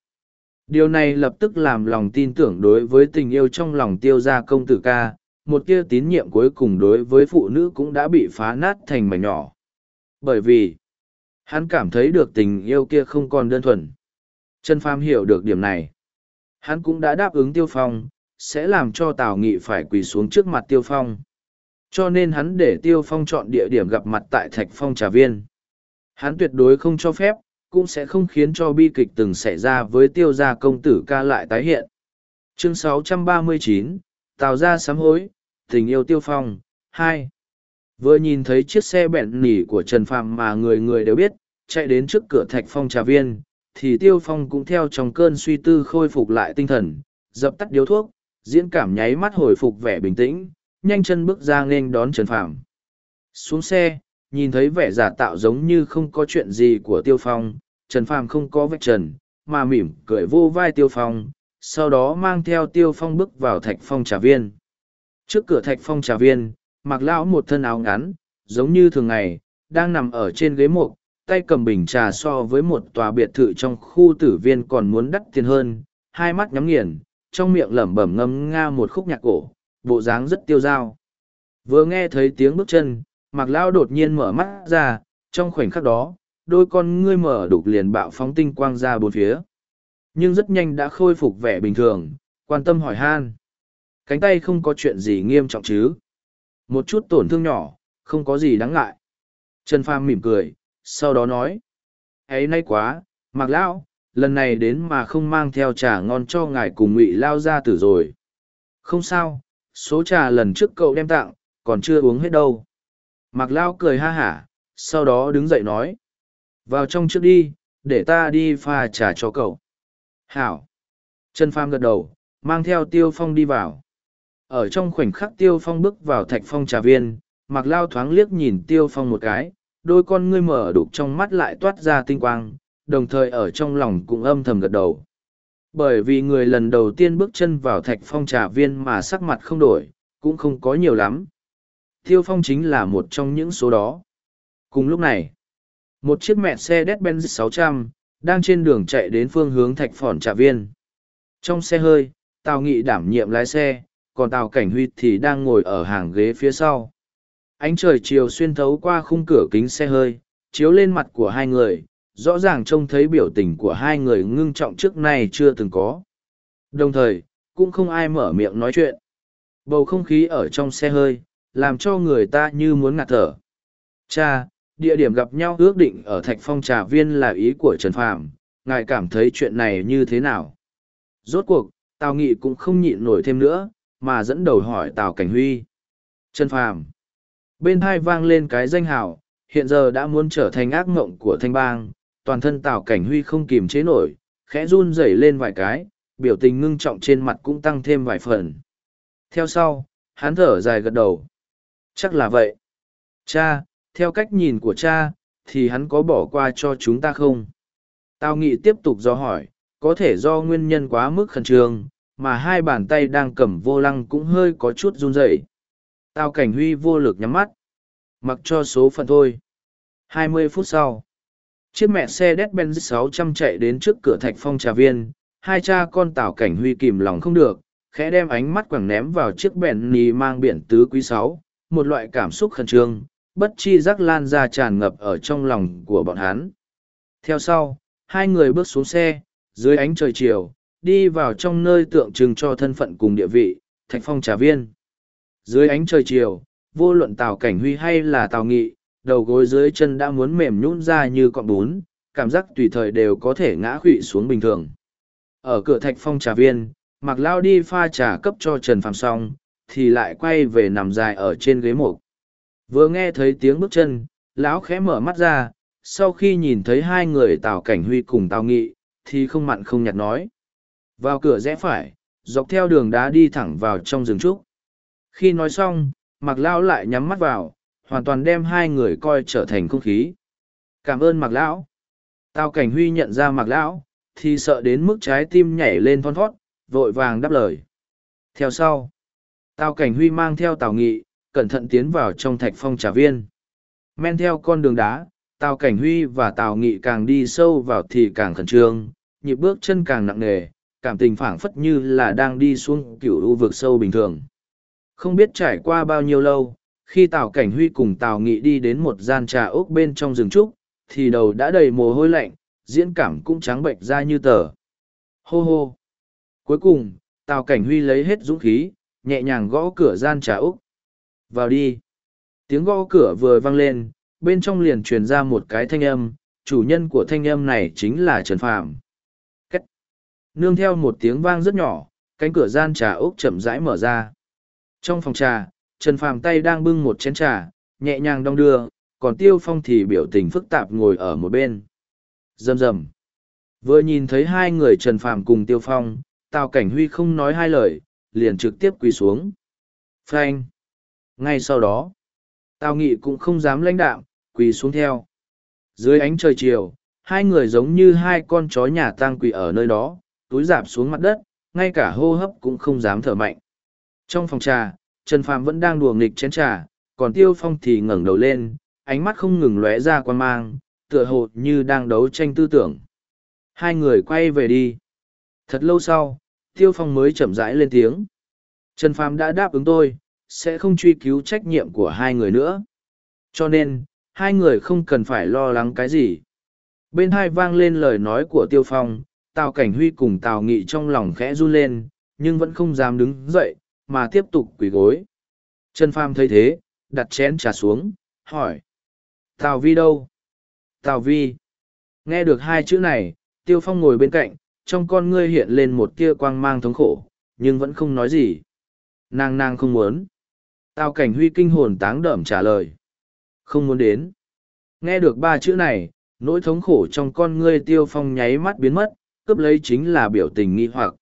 Điều này lập tức làm lòng tin tưởng đối với tình yêu trong lòng tiêu gia công tử ca, một kia tín nhiệm cuối cùng đối với phụ nữ cũng đã bị phá nát thành mảnh nhỏ. Bởi vì, hắn cảm thấy được tình yêu kia không còn đơn thuần. Trần Phàm hiểu được điểm này. Hắn cũng đã đáp ứng Tiêu Phong, sẽ làm cho Tào Nghị phải quỳ xuống trước mặt Tiêu Phong. Cho nên hắn để Tiêu Phong chọn địa điểm gặp mặt tại Thạch Phong Trà Viên. Hắn tuyệt đối không cho phép, cũng sẽ không khiến cho bi kịch từng xảy ra với Tiêu gia công tử ca lại tái hiện. Chương 639, Tào gia sám hối, tình yêu Tiêu Phong, hai Vừa nhìn thấy chiếc xe bẹn nỉ của Trần Phàm mà người người đều biết, chạy đến trước cửa Thạch Phong Trà Viên, thì Tiêu Phong cũng theo trong cơn suy tư khôi phục lại tinh thần, dập tắt điếu thuốc, diễn cảm nháy mắt hồi phục vẻ bình tĩnh, nhanh chân bước ra nghênh đón Trần Phàm. Xuống xe, nhìn thấy vẻ giả tạo giống như không có chuyện gì của Tiêu Phong, Trần Phàm không có vạch trần, mà mỉm cười vô vai Tiêu Phong, sau đó mang theo Tiêu Phong bước vào Thạch Phong trà viên. Trước cửa Thạch Phong trà viên, mặc lão một thân áo ngắn, giống như thường ngày, đang nằm ở trên ghế mục, tay cầm bình trà so với một tòa biệt thự trong khu tử viên còn muốn đắt tiền hơn, hai mắt nhắm nghiền, trong miệng lẩm bẩm ngâm nga một khúc nhạc cổ, bộ dáng rất tiêu dao. Vừa nghe thấy tiếng bước chân, Mạc Lão đột nhiên mở mắt ra, trong khoảnh khắc đó, đôi con ngươi mở đục liền bạo phóng tinh quang ra bốn phía. Nhưng rất nhanh đã khôi phục vẻ bình thường, quan tâm hỏi han. Cánh tay không có chuyện gì nghiêm trọng chứ. Một chút tổn thương nhỏ, không có gì đáng ngại. Trần Phàm mỉm cười, sau đó nói. ấy nay quá, Mạc Lão, lần này đến mà không mang theo trà ngon cho ngài cùng ngụy lao ra tử rồi không sao số trà lần trước cậu đem tặng còn chưa uống hết đâu mặc lao cười ha hả sau đó đứng dậy nói vào trong trước đi để ta đi pha trà cho cậu hảo trần Phàm gật đầu mang theo tiêu phong đi vào ở trong khoảnh khắc tiêu phong bước vào thạch phong trà viên mặc lao thoáng liếc nhìn tiêu phong một cái đôi con ngươi mở đục trong mắt lại toát ra tinh quang đồng thời ở trong lòng cũng âm thầm gật đầu. Bởi vì người lần đầu tiên bước chân vào thạch phong trà viên mà sắc mặt không đổi, cũng không có nhiều lắm. Tiêu phong chính là một trong những số đó. Cùng lúc này, một chiếc mẹ xe Mercedes-Benz 600, đang trên đường chạy đến phương hướng thạch phỏn trà viên. Trong xe hơi, Tào Nghị đảm nhiệm lái xe, còn Tào Cảnh Huy thì đang ngồi ở hàng ghế phía sau. Ánh trời chiều xuyên thấu qua khung cửa kính xe hơi, chiếu lên mặt của hai người, rõ ràng trông thấy biểu tình của hai người ngưng trọng trước nay chưa từng có. Đồng thời, cũng không ai mở miệng nói chuyện. Bầu không khí ở trong xe hơi, làm cho người ta như muốn ngạt thở. Cha, địa điểm gặp nhau ước định ở Thạch Phong Trà Viên là ý của Trần Phàm, ngài cảm thấy chuyện này như thế nào? Rốt cuộc, Tào Nghị cũng không nhịn nổi thêm nữa, mà dẫn đầu hỏi Tào Cảnh Huy. Trần Phàm. Bên hai vang lên cái danh hào, hiện giờ đã muốn trở thành ác mộng của thanh bang, toàn thân Tào Cảnh Huy không kìm chế nổi, khẽ run rẩy lên vài cái, biểu tình ngưng trọng trên mặt cũng tăng thêm vài phần. Theo sau, hắn thở dài gật đầu. Chắc là vậy. Cha, theo cách nhìn của cha, thì hắn có bỏ qua cho chúng ta không? Tào Nghị tiếp tục do hỏi, có thể do nguyên nhân quá mức khẩn trương, mà hai bàn tay đang cầm vô lăng cũng hơi có chút run rẩy. Tào Cảnh Huy vô lực nhắm mắt. Mặc cho số phận thôi. Hai mươi phút sau, chiếc mẹ xe đét benz 600 chạy đến trước cửa thạch phong trà viên hai cha con tào cảnh huy kìm lòng không được khẽ đem ánh mắt quẳng ném vào chiếc bèn nì mang biển tứ quý sáu một loại cảm xúc khẩn trương bất chi giác lan ra tràn ngập ở trong lòng của bọn hắn theo sau hai người bước xuống xe dưới ánh trời chiều đi vào trong nơi tượng trưng cho thân phận cùng địa vị, thạch phong trà viên. Dưới ánh trời chiều, vô luận tào cảnh huy hay là tào nghị, đầu gối dưới chân đã muốn mềm nhũn ra như cọng bún, cảm giác tùy thời đều có thể ngã khuỵu xuống bình thường. Ở cửa thạch phong trà viên mặc lao đi pha trà cấp cho trần phàm xong, thì lại quay về nằm dài ở trên ghế mục vừa nghe thấy tiếng bước chân, lão khẽ mở mắt ra, sau khi nhìn thấy hai người tào cảnh huy cùng tào nghị, thì không mặn không nhạt nói vào cửa rẽ phải, dọc theo đường đá đi thẳng vào trong rừng trúc. Khi nói xong mặc lão lại nhắm mắt vào, hoàn toàn đem hai người coi trở thành không khí. Cảm ơn mặc lão. Tào cảnh huy nhận ra mặc lão, thì sợ đến mức trái tim nhảy lên thon thót, vội vàng đáp lời. Theo sau, tào cảnh huy mang theo tào nghị, cẩn thận tiến vào trong thạch phong trà viên. Men theo con đường đá, tào cảnh huy và tào nghị càng đi sâu vào thì càng khẩn trương, nhịp bước chân càng nặng nề cảm tình phảng phất như là đang đi xuống cựu u vực sâu bình thường. Không biết trải qua bao nhiêu lâu, khi tào cảnh huy cùng tào nghị đi đến một gian trà ốc bên trong rừng trúc, thì đầu đã đầy mồ hôi lạnh, diễn cảm cũng trắng bệnh ra như tờ. Hô hô. Cuối cùng, tào cảnh huy lấy hết dũng khí, nhẹ nhàng gõ cửa gian trà ốc. Vào đi. Tiếng gõ cửa vừa vang lên, bên trong liền truyền ra một cái thanh âm, chủ nhân của thanh âm này chính là trần phạm nương theo một tiếng vang rất nhỏ, cánh cửa gian trà ốc chậm rãi mở ra. Trong phòng trà, trần phàm tay đang bưng một chén trà, nhẹ nhàng đong đưa, còn tiêu phong thì biểu tình phức tạp ngồi ở một bên. Rầm rầm. Vừa nhìn thấy hai người trần phàm cùng tiêu phong, tào cảnh huy không nói hai lời, liền trực tiếp quỳ xuống. Phanh. Ngay sau đó, tào nghị cũng không dám lãnh đạm, quỳ xuống theo. Dưới ánh trời chiều, hai người giống như hai con chó nhà tang quỳ ở nơi đó túi dạp xuống mặt đất, ngay cả hô hấp cũng không dám thở mạnh. Trong phòng trà, trần phàm vẫn đang đùa nghịch chén trà, còn tiêu phong thì ngẩng đầu lên, ánh mắt không ngừng lóe ra quan mang, tựa hồ như đang đấu tranh tư tưởng. Hai người quay về đi. Thật lâu sau, tiêu phong mới chậm rãi lên tiếng. Trần phàm đã đáp ứng tôi, sẽ không truy cứu trách nhiệm của hai người nữa. Cho nên, hai người không cần phải lo lắng cái gì. Bên hai vang lên lời nói của tiêu phong tào cảnh huy cùng tào nghị trong lòng khẽ run lên, nhưng vẫn không dám đứng dậy, mà tiếp tục quỳ gối. Trần phàm thấy thế, đặt chén trà xuống, hỏi, tào vi đâu? Tào vi. Nghe được hai chữ này, tiêu phong ngồi bên cạnh, trong con ngươi hiện lên một tia quang mang thống khổ, nhưng vẫn không nói gì. Nàng nàng không muốn. Tào cảnh huy kinh hồn táng đẩm trả lời, không muốn đến. Nghe được ba chữ này, nỗi thống khổ trong con ngươi tiêu phong nháy mắt biến mất cướp lấy chính là biểu tình nghi hoặc.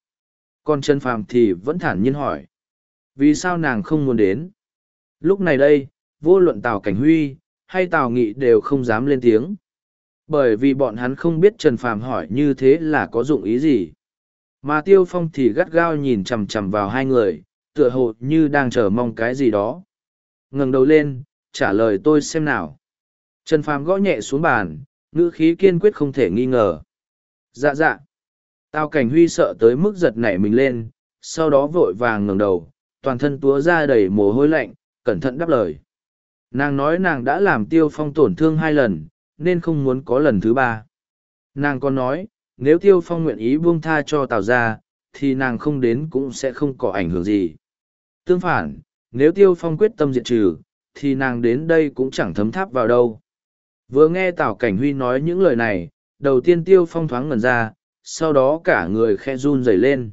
Còn trần phàm thì vẫn thản nhiên hỏi, vì sao nàng không muốn đến? Lúc này đây, vô luận tào cảnh huy hay tào nghị đều không dám lên tiếng. Bởi vì bọn hắn không biết trần phàm hỏi như thế là có dụng ý gì. Mà tiêu phong thì gắt gao nhìn chằm chằm vào hai người, tựa hồ như đang chờ mong cái gì đó. Ngẩng đầu lên, trả lời tôi xem nào. Trần phàm gõ nhẹ xuống bàn, ngữ khí kiên quyết không thể nghi ngờ. Dạ dạ tào cảnh huy sợ tới mức giật nảy mình lên, sau đó vội vàng ngẩng đầu, toàn thân túa ra đầy mồ hôi lạnh, cẩn thận đáp lời. Nàng nói nàng đã làm tiêu phong tổn thương hai lần, nên không muốn có lần thứ ba. Nàng còn nói, nếu tiêu phong nguyện ý buông tha cho tào ra thì nàng không đến cũng sẽ không có ảnh hưởng gì. Tương phản, nếu tiêu phong quyết tâm diệt trừ, thì nàng đến đây cũng chẳng thấm tháp vào đâu. Vừa nghe tào cảnh huy nói những lời này, đầu tiên tiêu phong thoáng ngẩn ra sau đó cả người khe run rẩy lên.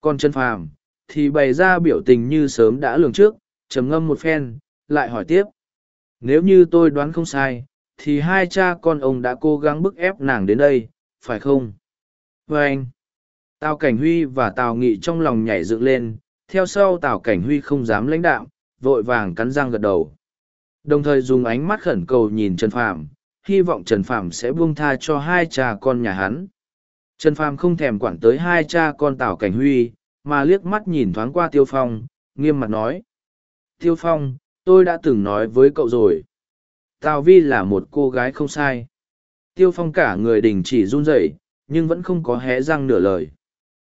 Còn chân phàm thì bày ra biểu tình như sớm đã lường trước trầm ngâm một phen lại hỏi tiếp. Nếu như tôi đoán không sai thì hai cha con ông đã cố gắng bức ép nàng đến đây phải không? Vê anh tào cảnh huy và tào nghị trong lòng nhảy dựng lên theo sau tào cảnh huy không dám lãnh đạo, vội vàng cắn răng gật đầu. Đồng thời dùng ánh mắt khẩn cầu nhìn trần phàm hy vọng trần phàm sẽ buông tha cho hai cha con nhà hắn trần phàm không thèm quản tới hai cha con tào cảnh huy mà liếc mắt nhìn thoáng qua tiêu phong nghiêm mặt nói tiêu phong tôi đã từng nói với cậu rồi tào vi là một cô gái không sai Tiêu phong cả người đình chỉ run rẩy, nhưng vẫn không có hé răng nửa lời.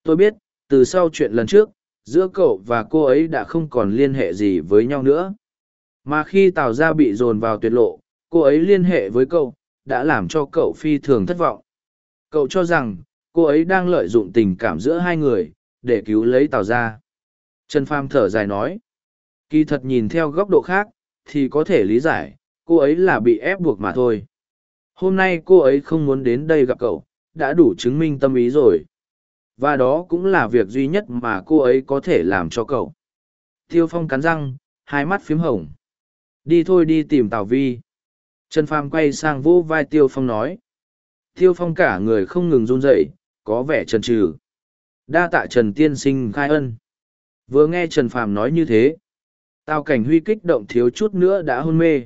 Tôi biết, từ sau chuyện lần trước, giữa cậu và cô ấy đã không còn liên hệ gì với nhau nữa. Mà khi Tào Gia bị dồn vào tuyệt lộ, cô ấy liên hệ với cậu, đã làm cho cậu phi thường thất vọng. Cậu cho rằng, cô ấy đang lợi dụng tình cảm giữa hai người, để cứu lấy Tào Gia. Trần Pham thở dài nói, kỳ thật nhìn theo góc độ khác, thì có thể lý giải, cô ấy là bị ép buộc mà thôi. Hôm nay cô ấy không muốn đến đây gặp cậu, đã đủ chứng minh tâm ý rồi. Và đó cũng là việc duy nhất mà cô ấy có thể làm cho cậu. Tiêu Phong cắn răng, hai mắt phím hồng. Đi thôi đi tìm Tào Vi. Trần Phàm quay sang vỗ vai Tiêu Phong nói. Tiêu Phong cả người không ngừng run rẩy, có vẻ trần trừ. Đa tạ Trần Tiên Sinh khai ân. Vừa nghe Trần Phàm nói như thế, Tào Cảnh Huy kích động thiếu chút nữa đã hôn mê.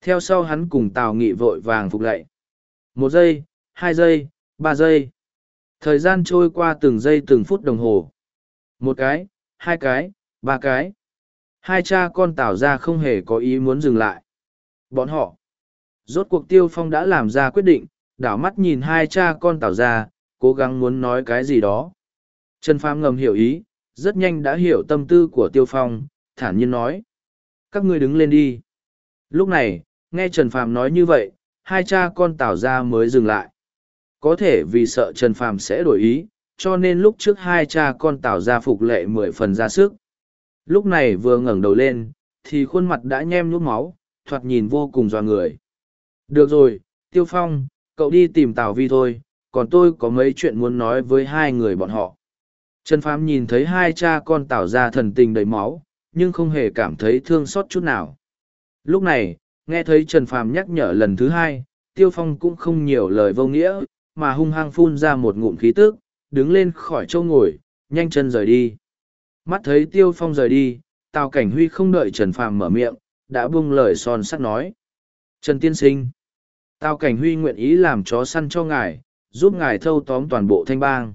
Theo sau hắn cùng Tào Nghị vội vàng phục lại Một giây, hai giây, ba giây. Thời gian trôi qua từng giây từng phút đồng hồ. Một cái, hai cái, ba cái. Hai cha con Tào ra không hề có ý muốn dừng lại. Bọn họ. Rốt cuộc Tiêu Phong đã làm ra quyết định, đảo mắt nhìn hai cha con Tào ra, cố gắng muốn nói cái gì đó. Trần Phàm ngầm hiểu ý, rất nhanh đã hiểu tâm tư của Tiêu Phong, thản nhiên nói. Các ngươi đứng lên đi. Lúc này, nghe Trần Phàm nói như vậy, hai cha con Tào ra mới dừng lại. Có thể vì sợ Trần Phàm sẽ đổi ý, cho nên lúc trước hai cha con Tào ra phục lệ mười phần ra sức. Lúc này vừa ngẩng đầu lên, thì khuôn mặt đã nhem nhút máu, thoạt nhìn vô cùng dò người. Được rồi, Tiêu Phong, cậu đi tìm Tào Vi thôi, còn tôi có mấy chuyện muốn nói với hai người bọn họ. Trần Phàm nhìn thấy hai cha con tạo ra thần tình đầy máu, nhưng không hề cảm thấy thương xót chút nào. Lúc này, nghe thấy Trần Phàm nhắc nhở lần thứ hai, Tiêu Phong cũng không nhiều lời vô nghĩa, mà hung hăng phun ra một ngụm khí tức, đứng lên khỏi chỗ ngồi, nhanh chân rời đi. Mắt thấy Tiêu Phong rời đi, Tào Cảnh Huy không đợi Trần Phàm mở miệng, đã buông lời son sắt nói. Trần Tiên Sinh, Tào Cảnh Huy nguyện ý làm chó săn cho ngài, giúp ngài thâu tóm toàn bộ thanh bang.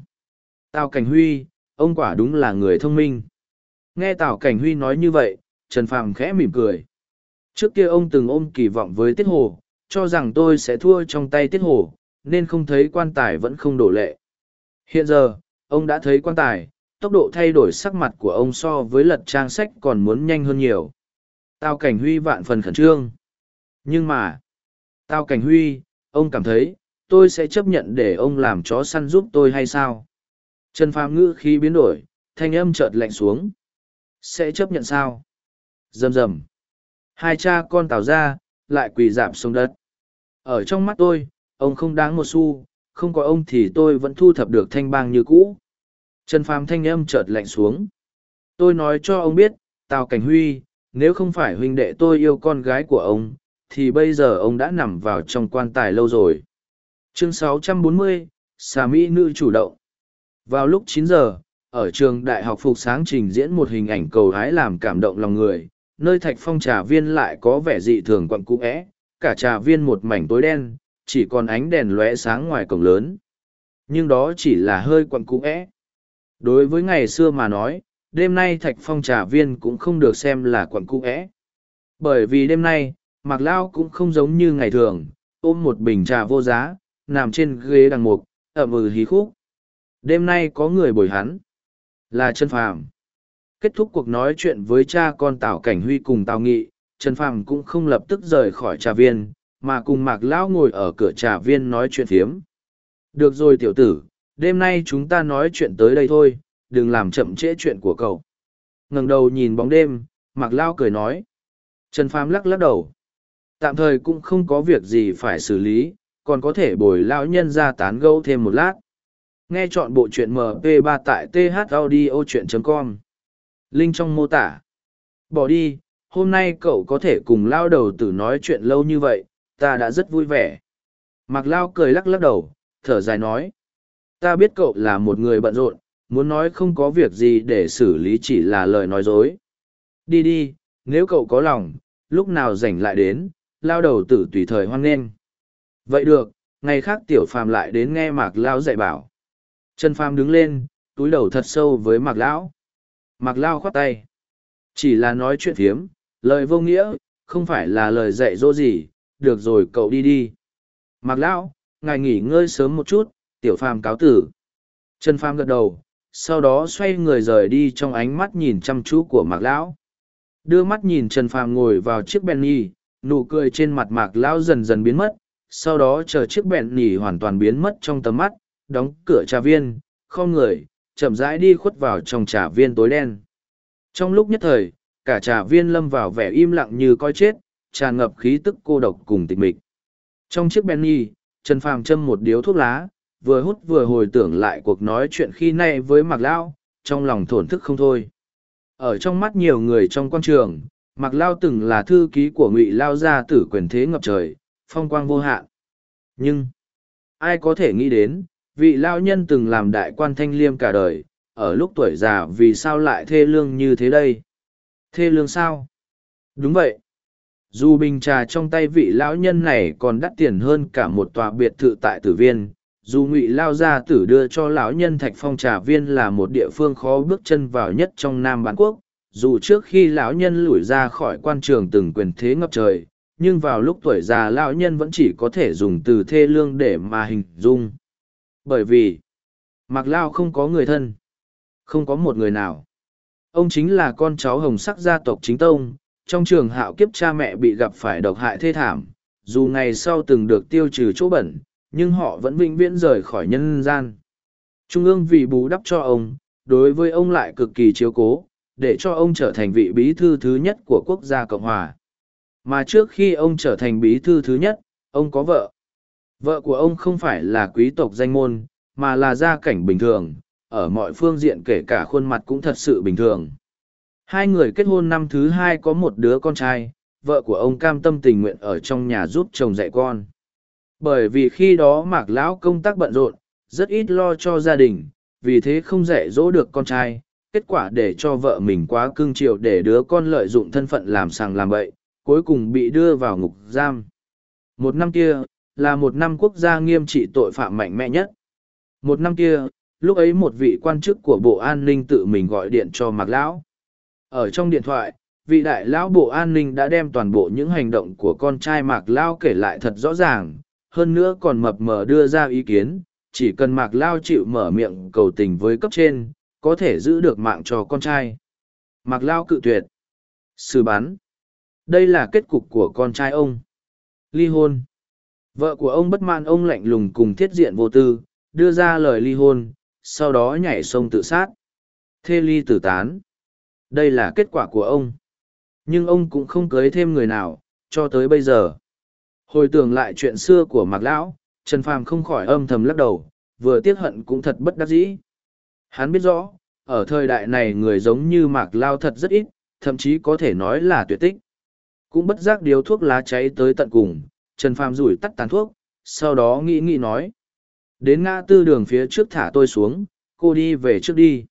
Tào Cảnh Huy, ông quả đúng là người thông minh. Nghe Tào Cảnh Huy nói như vậy, Trần Phàm khẽ mỉm cười. Trước kia ông từng ôm kỳ vọng với Tiết Hồ, cho rằng tôi sẽ thua trong tay Tiết Hồ, nên không thấy quan tài vẫn không đổ lệ. Hiện giờ, ông đã thấy quan tài, tốc độ thay đổi sắc mặt của ông so với lật trang sách còn muốn nhanh hơn nhiều. Tào Cảnh Huy vạn phần khẩn trương. Nhưng mà, Tào Cảnh Huy, ông cảm thấy, tôi sẽ chấp nhận để ông làm chó săn giúp tôi hay sao? Trần Phàm ngữ khi biến đổi, thanh âm chợt lạnh xuống. Sẽ chấp nhận sao? Rầm rầm. Hai cha con Tào ra, lại quỳ giảm xuống đất. Ở trong mắt tôi, ông không đáng một xu, không có ông thì tôi vẫn thu thập được thanh bang như cũ. Trần Phàm thanh âm chợt lạnh xuống. Tôi nói cho ông biết, Tào Cảnh Huy, nếu không phải huynh đệ tôi yêu con gái của ông, thì bây giờ ông đã nằm vào trong quan tài lâu rồi. Chương 640, Xà Mỹ nữ chủ động. Vào lúc 9 giờ, ở trường Đại học Phục Sáng trình diễn một hình ảnh cầu hái làm cảm động lòng người, nơi thạch phong trà viên lại có vẻ dị thường quặn cũ é, cả trà viên một mảnh tối đen, chỉ còn ánh đèn lóe sáng ngoài cổng lớn. Nhưng đó chỉ là hơi quặn cũ é. Đối với ngày xưa mà nói, đêm nay thạch phong trà viên cũng không được xem là quặn cũ é. Bởi vì đêm nay, Mạc Lao cũng không giống như ngày thường, ôm một bình trà vô giá, nằm trên ghế đằng mục, ẩm ừ hí khúc. Đêm nay có người bồi hắn. Là Trần Phàm. Kết thúc cuộc nói chuyện với cha con Tào Cảnh Huy cùng Tào Nghị, Trần Phàm cũng không lập tức rời khỏi trà viên, mà cùng Mạc Lão ngồi ở cửa trà viên nói chuyện phiếm. Được rồi tiểu tử, đêm nay chúng ta nói chuyện tới đây thôi, đừng làm chậm trễ chuyện của cậu. ngẩng đầu nhìn bóng đêm, Mạc Lão cười nói. Trần Phàm lắc lắc đầu. Tạm thời cũng không có việc gì phải xử lý, còn có thể bồi lão nhân ra tán gẫu thêm một lát. Nghe chọn bộ truyện MP3 tại thaudio.com. Link trong mô tả. Bỏ đi, hôm nay cậu có thể cùng lao đầu tử nói chuyện lâu như vậy, ta đã rất vui vẻ. Mạc Lao cười lắc lắc đầu, thở dài nói. Ta biết cậu là một người bận rộn, muốn nói không có việc gì để xử lý chỉ là lời nói dối. Đi đi, nếu cậu có lòng, lúc nào rảnh lại đến, lao đầu tử tùy thời hoan nghênh. Vậy được, ngày khác tiểu phàm lại đến nghe Mạc lão dạy bảo. Trần Phàm đứng lên, túi đầu thật sâu với Mạc Lão. Mạc Lao khoát tay. Chỉ là nói chuyện thiếm, lời vô nghĩa, không phải là lời dạy dỗ gì, được rồi cậu đi đi. Mạc Lão, ngài nghỉ ngơi sớm một chút, tiểu phàm cáo tử. Trần Phàm gật đầu, sau đó xoay người rời đi trong ánh mắt nhìn chăm chú của Mạc Lão. Đưa mắt nhìn Trần Phàm ngồi vào chiếc Benny, nụ cười trên mặt Mạc Lão dần dần biến mất, sau đó chờ chiếc Benny hoàn toàn biến mất trong tầm mắt, đóng cửa trà viên, không người, chậm rãi đi khuất vào trong trà viên tối đen. Trong lúc nhất thời, cả trà viên lâm vào vẻ im lặng như coi chết, tràn ngập khí tức cô độc cùng tịch mịch. Trong chiếc Benny, Trần Phàm châm một điếu thuốc lá, vừa hút vừa hồi tưởng lại cuộc nói chuyện khi nay với Mạc Lao, trong lòng thổn thức không thôi. Ở trong mắt nhiều người trong quan trường, Mạc Lao từng là thư ký của Ngụy Lao gia tử quyền thế ngập trời, phong quang vô hạn. Nhưng, ai có thể nghĩ đến, vị Lao nhân từng làm đại quan thanh liêm cả đời, ở lúc tuổi già vì sao lại thê lương như thế đây? Thê lương sao? Đúng vậy. Dù bình trà trong tay vị lão nhân này còn đắt tiền hơn cả một tòa biệt thự tại tử viên, dù ngụy lao gia tử đưa cho lão nhân thạch phong trà viên là một địa phương khó bước chân vào nhất trong nam bán quốc dù trước khi lão nhân lủi ra khỏi quan trường từng quyền thế ngập trời nhưng vào lúc tuổi già lão nhân vẫn chỉ có thể dùng từ thê lương để mà hình dung bởi vì mặc lao không có người thân không có một người nào ông chính là con cháu hồng sắc gia tộc chính tông trong trường hạo kiếp cha mẹ bị gặp phải độc hại thê thảm dù ngày sau từng được tiêu trừ chỗ bẩn nhưng họ vẫn vĩnh viễn rời khỏi nhân gian. Trung ương vì bù đắp cho ông, đối với ông lại cực kỳ chiếu cố, để cho ông trở thành vị bí thư thứ nhất của quốc gia Cộng Hòa. Mà trước khi ông trở thành bí thư thứ nhất, ông có vợ. Vợ của ông không phải là quý tộc danh môn, mà là gia cảnh bình thường, ở mọi phương diện kể cả khuôn mặt cũng thật sự bình thường. Hai người kết hôn năm thứ hai có một đứa con trai, vợ của ông cam tâm tình nguyện ở trong nhà giúp chồng dạy con bởi vì khi đó mạc lão công tác bận rộn rất ít lo cho gia đình vì thế không dạy dỗ được con trai kết quả để cho vợ mình quá cưng chiều để đứa con lợi dụng thân phận làm sàng làm bậy cuối cùng bị đưa vào ngục giam một năm kia là một năm quốc gia nghiêm trị tội phạm mạnh mẽ nhất một năm kia lúc ấy một vị quan chức của bộ an ninh tự mình gọi điện cho mạc lão ở trong điện thoại vị đại lão bộ an ninh đã đem toàn bộ những hành động của con trai mạc lão kể lại thật rõ ràng hơn nữa còn mập mờ đưa ra ý kiến, chỉ cần Mạc Lão chịu mở miệng cầu tình với cấp trên, có thể giữ được mạng cho con trai. Mạc Lão cự tuyệt. Sư bắn. Đây là kết cục của con trai ông. Ly hôn. Vợ của ông bất mãn ông lạnh lùng cùng thiết diện vô tư, đưa ra lời ly hôn, sau đó nhảy sông tự sát. Thê ly tử tán. Đây là kết quả của ông. Nhưng ông cũng không cưới thêm người nào, cho tới bây giờ. Hồi tưởng lại chuyện xưa của Mạc Lão, Trần Phàm không khỏi âm thầm lắc đầu, vừa tiếc hận cũng thật bất đắc dĩ. Hắn biết rõ, ở thời đại này người giống như Mạc Lao thật rất ít, thậm chí có thể nói là tuyệt tích. Cũng bất giác điếu thuốc lá cháy tới tận cùng, Trần Phàm rủi tắt tàn thuốc, sau đó nghĩ nghĩ nói. Đến ngã tư đường phía trước thả tôi xuống, cô đi về trước đi.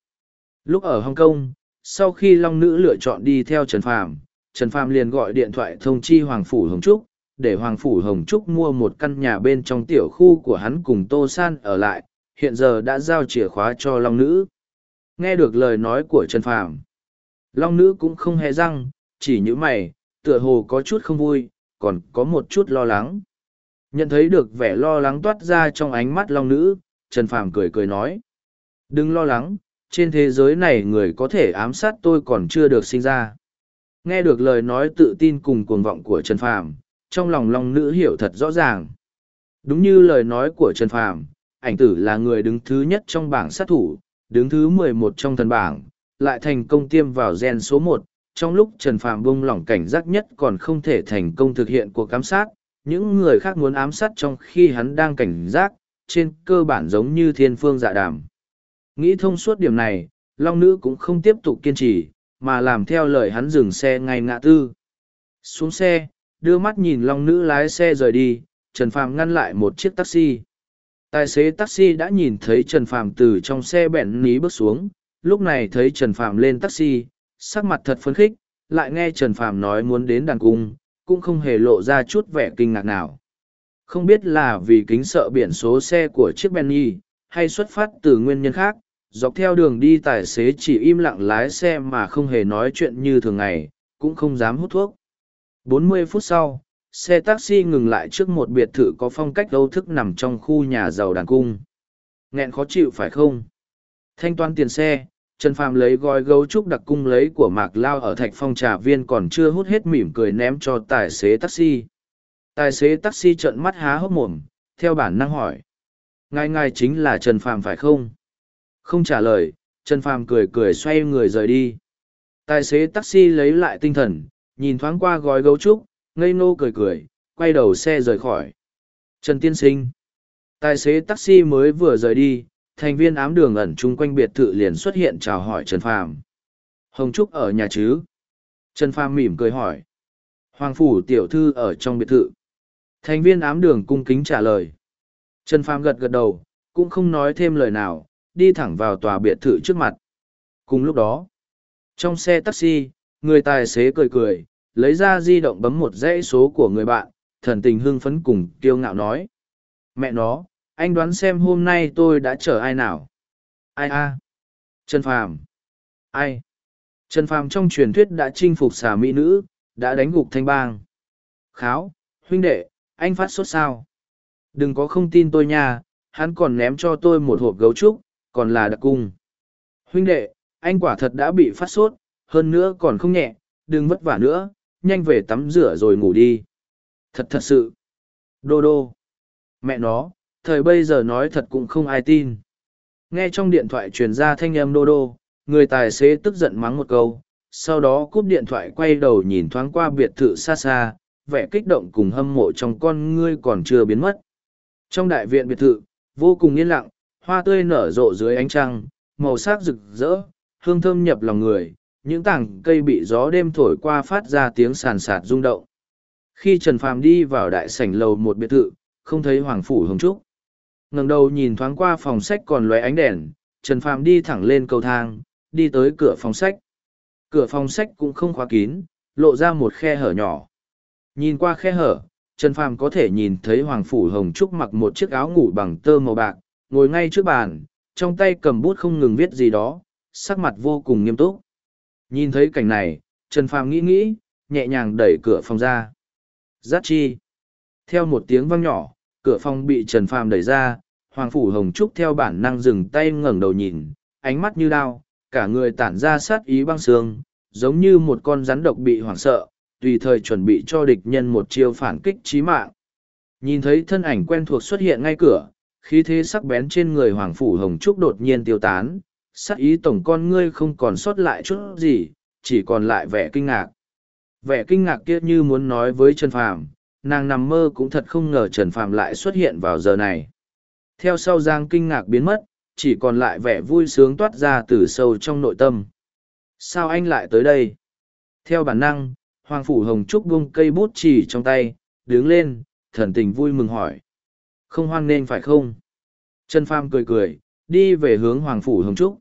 Lúc ở Hồng Kông, sau khi Long Nữ lựa chọn đi theo Trần Phàm, Trần Phàm liền gọi điện thoại thông chi Hoàng Phủ Hồng Trúc, để Hoàng Phủ Hồng Trúc mua một căn nhà bên trong tiểu khu của hắn cùng Tô San ở lại, hiện giờ đã giao chìa khóa cho Long Nữ. Nghe được lời nói của Trần Phàm Long Nữ cũng không hề răng, chỉ như mày, tựa hồ có chút không vui, còn có một chút lo lắng. Nhận thấy được vẻ lo lắng toát ra trong ánh mắt Long Nữ, Trần Phàm cười cười nói. Đừng lo lắng, trên thế giới này người có thể ám sát tôi còn chưa được sinh ra. Nghe được lời nói tự tin cùng cuồng vọng của Trần Phàm trong lòng long nữ hiểu thật rõ ràng. Đúng như lời nói của Trần Phàm, ảnh tử là người đứng thứ nhất trong bảng sát thủ, đứng thứ mười một trong thần bảng, lại thành công tiêm vào gen số một trong lúc Trần Phàm bung lỏng cảnh giác nhất còn không thể thành công thực hiện cuộc ám sát, những người khác muốn ám sát trong khi hắn đang cảnh giác, trên cơ bản giống như thiên phương dạ đàm. Nghĩ thông suốt điểm này, Long Nữ cũng không tiếp tục kiên trì, mà làm theo lời hắn dừng xe ngay ngã tư. Xuống xe, đưa mắt nhìn long nữ lái xe rời đi trần phàm ngăn lại một chiếc taxi tài xế taxi đã nhìn thấy trần phàm từ trong xe bẹn ní bước xuống lúc này thấy trần phàm lên taxi sắc mặt thật phấn khích lại nghe trần phàm nói muốn đến đàn cung cũng không hề lộ ra chút vẻ kinh ngạc nào. Không biết là vì kính sợ biển số xe của chiếc benny hay xuất phát từ nguyên nhân khác dọc theo đường đi tài xế chỉ im lặng lái xe mà không hề nói chuyện như thường ngày cũng không dám hút thuốc. 40 phút sau, xe taxi ngừng lại trước một biệt thự có phong cách âu thức nằm trong khu nhà giàu đàn cung. Nghẹn khó chịu phải không? Thanh toán tiền xe trần phàm lấy gói gấu trúc đặc cung lấy của mạc lao ở thạch phong trà viên còn chưa hút hết mỉm cười ném cho tài xế taxi. Tài xế taxi trợn mắt há hốc mồm, theo bản năng hỏi. Ngài ngài chính là trần phàm phải không? Không trả lời, trần phàm cười cười xoay người rời đi. Tài xế taxi lấy lại tinh thần, nhìn thoáng qua gói gấu trúc, ngây ngô cười cười, quay đầu xe rời khỏi. Trần tiên sinh. Tài xế taxi mới vừa rời đi thành viên ám đường ẩn chung quanh biệt thự liền xuất hiện chào hỏi trần phàm. Hồng trúc ở nhà chứ? Trần phàm mỉm cười hỏi. Hoàng phủ tiểu thư ở trong biệt thự. Thành viên ám đường cung kính trả lời. Trần phàm gật gật đầu, cũng không nói thêm lời nào, đi thẳng vào tòa biệt thự trước mặt. Cùng lúc đó, trong xe taxi, người tài xế cười cười, lấy ra di động bấm một dãy số của người bạn, thần tình hưng phấn cùng kiêu ngạo nói. Mẹ nó anh đoán xem hôm nay tôi đã chở ai nào. Ai a? Trần phàm. Ai? Trần phàm trong truyền thuyết đã chinh phục xà mỹ nữ, đã đánh gục thanh bang. Kháo, huynh đệ, anh phát sốt sao? Đừng có không tin tôi nha, hắn còn ném cho tôi một hộp gấu trúc, còn là đặc cung. Huynh đệ, anh quả thật đã bị phát sốt, hơn nữa còn không nhẹ, đừng vất vả nữa, nhanh về tắm rửa rồi ngủ đi. Thật thật sự. Đô đô. Mẹ nó thời bây giờ nói thật cũng không ai tin. Nghe trong điện thoại truyền ra thanh âm đô đô, người tài xế tức giận mắng một câu, sau đó cúp điện thoại quay đầu nhìn thoáng qua biệt thự xa xa, vẻ kích động cùng hâm mộ trong con ngươi còn chưa biến mất. Trong đại viện biệt thự, vô cùng yên lặng, hoa tươi nở rộ dưới ánh trăng, màu sắc rực rỡ, hương thơm nhập lòng người, những tảng cây bị gió đêm thổi qua phát ra tiếng sàn sạt rung động. Khi trần phàm đi vào đại sảnh lầu một biệt thự, không thấy hoàng phủ hồng trúc ngẩng đầu nhìn thoáng qua phòng sách còn lóe ánh đèn, trần phàm đi thẳng lên cầu thang, đi tới cửa phòng sách. Cửa phòng sách cũng không khóa kín, lộ ra một khe hở nhỏ. Nhìn qua khe hở, trần phàm có thể nhìn thấy hoàng phủ hồng trúc mặc một chiếc áo ngủ bằng tơ màu bạc, ngồi ngay trước bàn, trong tay cầm bút không ngừng viết gì đó, sắc mặt vô cùng nghiêm túc. Nhìn thấy cảnh này, trần phàm nghĩ nghĩ, nhẹ nhàng đẩy cửa phòng ra. Giắt chi. Theo một tiếng vang nhỏ cửa phòng bị Trần Phàm đẩy ra, Hoàng Phủ Hồng Trúc theo bản năng dừng tay ngẩng đầu nhìn, ánh mắt như đao, cả người tản ra sát ý băng sương, giống như một con rắn độc bị hoảng sợ, tùy thời chuẩn bị cho địch nhân một chiêu phản kích chí mạng. Nhìn thấy thân ảnh quen thuộc xuất hiện ngay cửa, khí thế sắc bén trên người Hoàng Phủ Hồng Trúc đột nhiên tiêu tán, sát ý tổng con ngươi không còn sót lại chút gì, chỉ còn lại vẻ kinh ngạc. Vẻ kinh ngạc kia như muốn nói với Trần Phàm, nàng nằm mơ cũng thật không ngờ Trần Phàm lại xuất hiện vào giờ này. Theo sau Giang kinh ngạc biến mất, chỉ còn lại vẻ vui sướng toát ra từ sâu trong nội tâm. Sao anh lại tới đây? Theo bản năng, Hoàng Phủ Hồng Trúc buông cây bút chỉ trong tay, đứng lên, thần tình vui mừng hỏi. Không hoan nên phải không? Trần Phàm cười cười, đi về hướng Hoàng Phủ Hồng Trúc.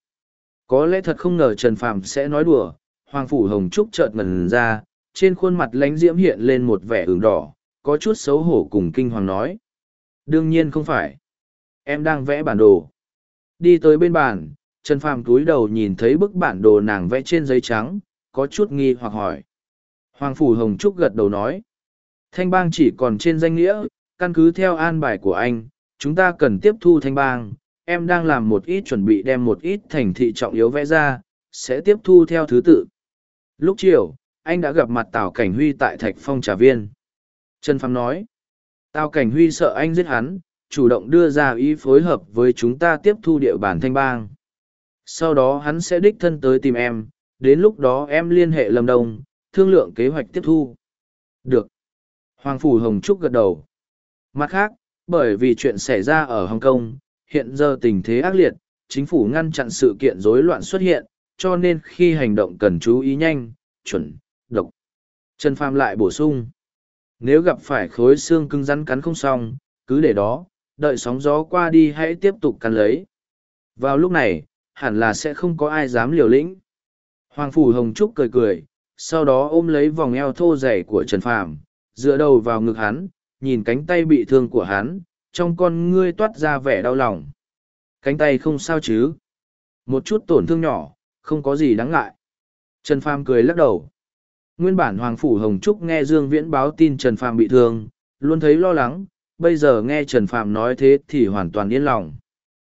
Có lẽ thật không ngờ Trần Phàm sẽ nói đùa, Hoàng Phủ Hồng Trúc chợt ngần ra, trên khuôn mặt lánh diễm hiện lên một vẻ ửng đỏ, có chút xấu hổ cùng kinh hoàng nói. Đương nhiên không phải. Em đang vẽ bản đồ. Đi tới bên bàn, Trần Phàm túi đầu nhìn thấy bức bản đồ nàng vẽ trên giấy trắng, có chút nghi hoặc hỏi. Hoàng Phủ Hồng Trúc gật đầu nói. Thanh bang chỉ còn trên danh nghĩa, căn cứ theo an bài của anh, chúng ta cần tiếp thu thanh bang. Em đang làm một ít chuẩn bị đem một ít thành thị trọng yếu vẽ ra, sẽ tiếp thu theo thứ tự. Lúc chiều, anh đã gặp mặt Tào Cảnh Huy tại Thạch Phong Trà Viên. Trần Phàm nói, Tào Cảnh Huy sợ anh giết hắn, chủ động đưa ra ý phối hợp với chúng ta tiếp thu địa bàn thanh bang. Sau đó hắn sẽ đích thân tới tìm em, đến lúc đó em liên hệ Lâm Đông, thương lượng kế hoạch tiếp thu. Được. Hoàng Phủ Hồng Trúc gật đầu. Mặt khác, bởi vì chuyện xảy ra ở Hồng Kông, hiện giờ tình thế ác liệt, chính phủ ngăn chặn sự kiện rối loạn xuất hiện, cho nên khi hành động cần chú ý nhanh, chuẩn, độc. Trần Phàm lại bổ sung. Nếu gặp phải khối xương cứng rắn cắn không xong, cứ để đó, đợi sóng gió qua đi hãy tiếp tục cắn lấy. Vào lúc này, hẳn là sẽ không có ai dám liều lĩnh. Hoàng Phủ Hồng Trúc cười cười, sau đó ôm lấy vòng eo thô dày của Trần Phàm, dựa đầu vào ngực hắn, nhìn cánh tay bị thương của hắn, trong con ngươi toát ra vẻ đau lòng. Cánh tay không sao chứ? Một chút tổn thương nhỏ, không có gì đáng ngại. Trần Phàm cười lắc đầu. Nguyên bản Hoàng Phủ Hồng Trúc nghe Dương Viễn báo tin Trần Phàm bị thương, luôn thấy lo lắng, bây giờ nghe Trần Phàm nói thế thì hoàn toàn yên lòng.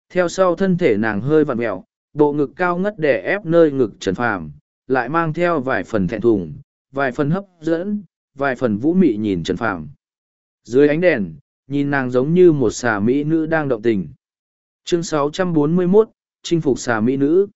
Theo sau thân thể nàng hơi vặn mẹo, bộ ngực cao ngất đè ép nơi ngực Trần Phàm, lại mang theo vài phần thẹn thùng, vài phần hấp dẫn, vài phần vũ mị nhìn Trần Phàm. Dưới ánh đèn, nhìn nàng giống như một xà mỹ nữ đang động tình. Chương 641, chinh phục xà mỹ nữ.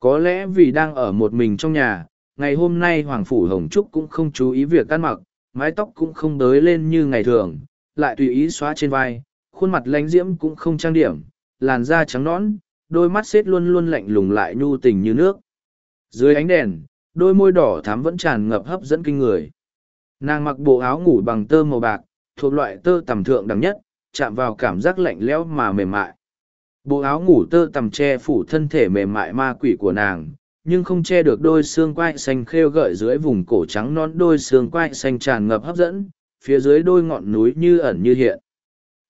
Có lẽ vì đang ở một mình trong nhà, ngày hôm nay Hoàng Phủ Hồng Trúc cũng không chú ý việc ăn mặc, mái tóc cũng không đới lên như ngày thường, lại tùy ý xóa trên vai, khuôn mặt lánh diễm cũng không trang điểm, làn da trắng nõn, đôi mắt xếp luôn luôn lạnh lùng lại nhu tình như nước. Dưới ánh đèn, đôi môi đỏ thắm vẫn tràn ngập hấp dẫn kinh người. Nàng mặc bộ áo ngủ bằng tơ màu bạc, thuộc loại tơ tầm thượng đẳng nhất, chạm vào cảm giác lạnh lẽo mà mềm mại. Bộ áo ngủ tơ tầm che phủ thân thể mềm mại ma quỷ của nàng, nhưng không che được đôi xương quai xanh khêu gợi dưới vùng cổ trắng non đôi xương quai xanh tràn ngập hấp dẫn, phía dưới đôi ngọn núi như ẩn như hiện.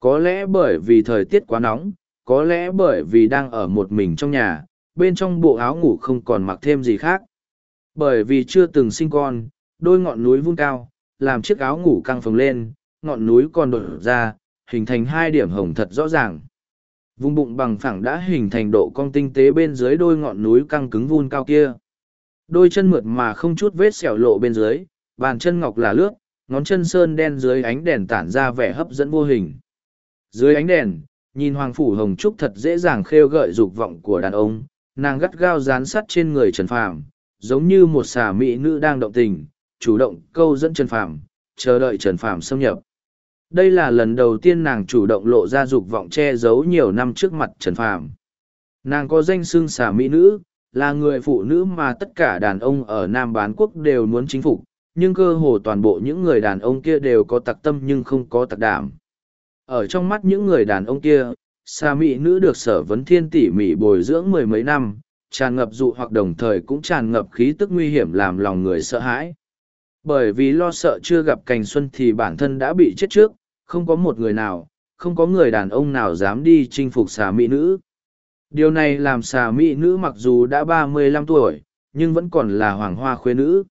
Có lẽ bởi vì thời tiết quá nóng, có lẽ bởi vì đang ở một mình trong nhà, bên trong bộ áo ngủ không còn mặc thêm gì khác. Bởi vì chưa từng sinh con, đôi ngọn núi vung cao, làm chiếc áo ngủ căng phồng lên, ngọn núi còn đột ra, hình thành hai điểm hồng thật rõ ràng. Vùng bụng bằng phẳng đã hình thành độ cong tinh tế bên dưới đôi ngọn núi căng cứng vun cao kia. Đôi chân mượt mà không chút vết sẹo lộ bên dưới, bàn chân ngọc là lướt, ngón chân sơn đen dưới ánh đèn tản ra vẻ hấp dẫn vô hình. Dưới ánh đèn, nhìn Hoàng Phủ Hồng Trúc thật dễ dàng khêu gợi dục vọng của đàn ông, nàng gắt gao dán sắt trên người Trần Phàm, giống như một xà mỹ nữ đang động tình, chủ động câu dẫn Trần Phàm, chờ đợi Trần Phàm xâm nhập. Đây là lần đầu tiên nàng chủ động lộ ra dục vọng che giấu nhiều năm trước mặt Trần Phàm. Nàng có danh xưng xà mỹ nữ, là người phụ nữ mà tất cả đàn ông ở Nam Bán Quốc đều muốn chính phục, nhưng cơ hồ toàn bộ những người đàn ông kia đều có tặc tâm nhưng không có tặc đảm. Ở trong mắt những người đàn ông kia, xà mỹ nữ được sở vấn thiên tỉ mỉ bồi dưỡng mười mấy năm, tràn ngập dụ hoặc đồng thời cũng tràn ngập khí tức nguy hiểm làm lòng người sợ hãi. Bởi vì lo sợ chưa gặp cành xuân thì bản thân đã bị chết trước, không có một người nào, không có người đàn ông nào dám đi chinh phục xà mỹ nữ. Điều này làm xà mỹ nữ mặc dù đã ba mươi lăm tuổi, nhưng vẫn còn là hoàng hoa khuê nữ.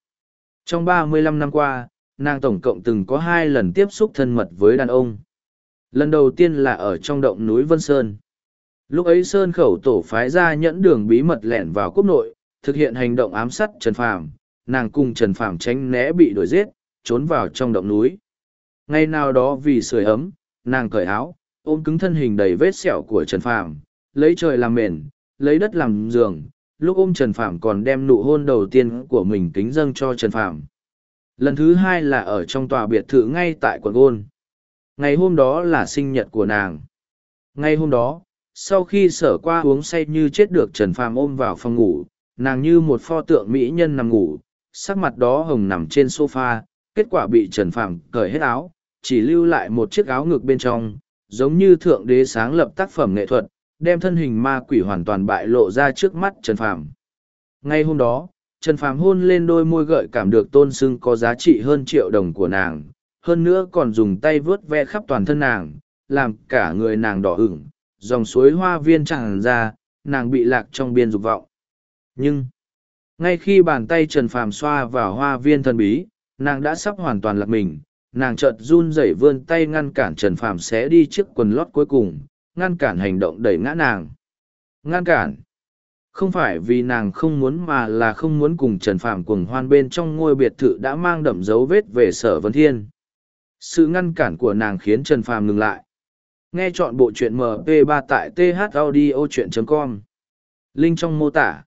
Trong ba mươi lăm năm qua, nàng tổng cộng từng có hai lần tiếp xúc thân mật với đàn ông. Lần đầu tiên là ở trong động núi Vân Sơn. Lúc ấy Sơn khẩu tổ phái ra nhẫn đường bí mật lẻn vào quốc nội, thực hiện hành động ám sát Trần Phàm, nàng cùng Trần Phàm tránh né bị đuổi giết, trốn vào trong động núi. Ngày nào đó vì sưởi ấm, nàng cởi áo, ôm cứng thân hình đầy vết sẹo của Trần Phàm, lấy trời làm mền, lấy đất làm giường, lúc ôm Trần Phàm còn đem nụ hôn đầu tiên của mình kính dâng cho Trần Phàm. Lần thứ hai là ở trong tòa biệt thự ngay tại quận Gôn. Ngày hôm đó là sinh nhật của nàng. Ngày hôm đó, sau khi sở qua uống say như chết được Trần Phàm ôm vào phòng ngủ, nàng như một pho tượng mỹ nhân nằm ngủ, sắc mặt đó hồng nằm trên sofa, kết quả bị Trần Phàm cởi hết áo, chỉ lưu lại một chiếc áo ngực bên trong, giống như thượng đế sáng lập tác phẩm nghệ thuật, đem thân hình ma quỷ hoàn toàn bại lộ ra trước mắt Trần Phàm. Ngay hôm đó, Trần Phàm hôn lên đôi môi gợi cảm được tôn sưng có giá trị hơn triệu đồng của nàng, hơn nữa còn dùng tay vớt ve khắp toàn thân nàng, làm cả người nàng đỏ ửng, dòng suối hoa viên tràn ra, nàng bị lạc trong biên dục vọng. Nhưng, ngay khi bàn tay Trần Phàm xoa vào hoa viên thần bí, nàng đã sắp hoàn toàn lạc mình, nàng chợt run rẩy vươn tay ngăn cản Trần Phàm sẽ đi trước quần lót cuối cùng, ngăn cản hành động đẩy ngã nàng. Ngăn cản. Không phải vì nàng không muốn mà là không muốn cùng Trần Phàm cuồng hoan bên trong ngôi biệt thự đã mang đậm dấu vết về sở Vân Thiên. Sự ngăn cản của nàng khiến Trần Phàm ngừng lại. Nghe chọn bộ truyện MP3 tại thaudio.com. Link trong mô tả.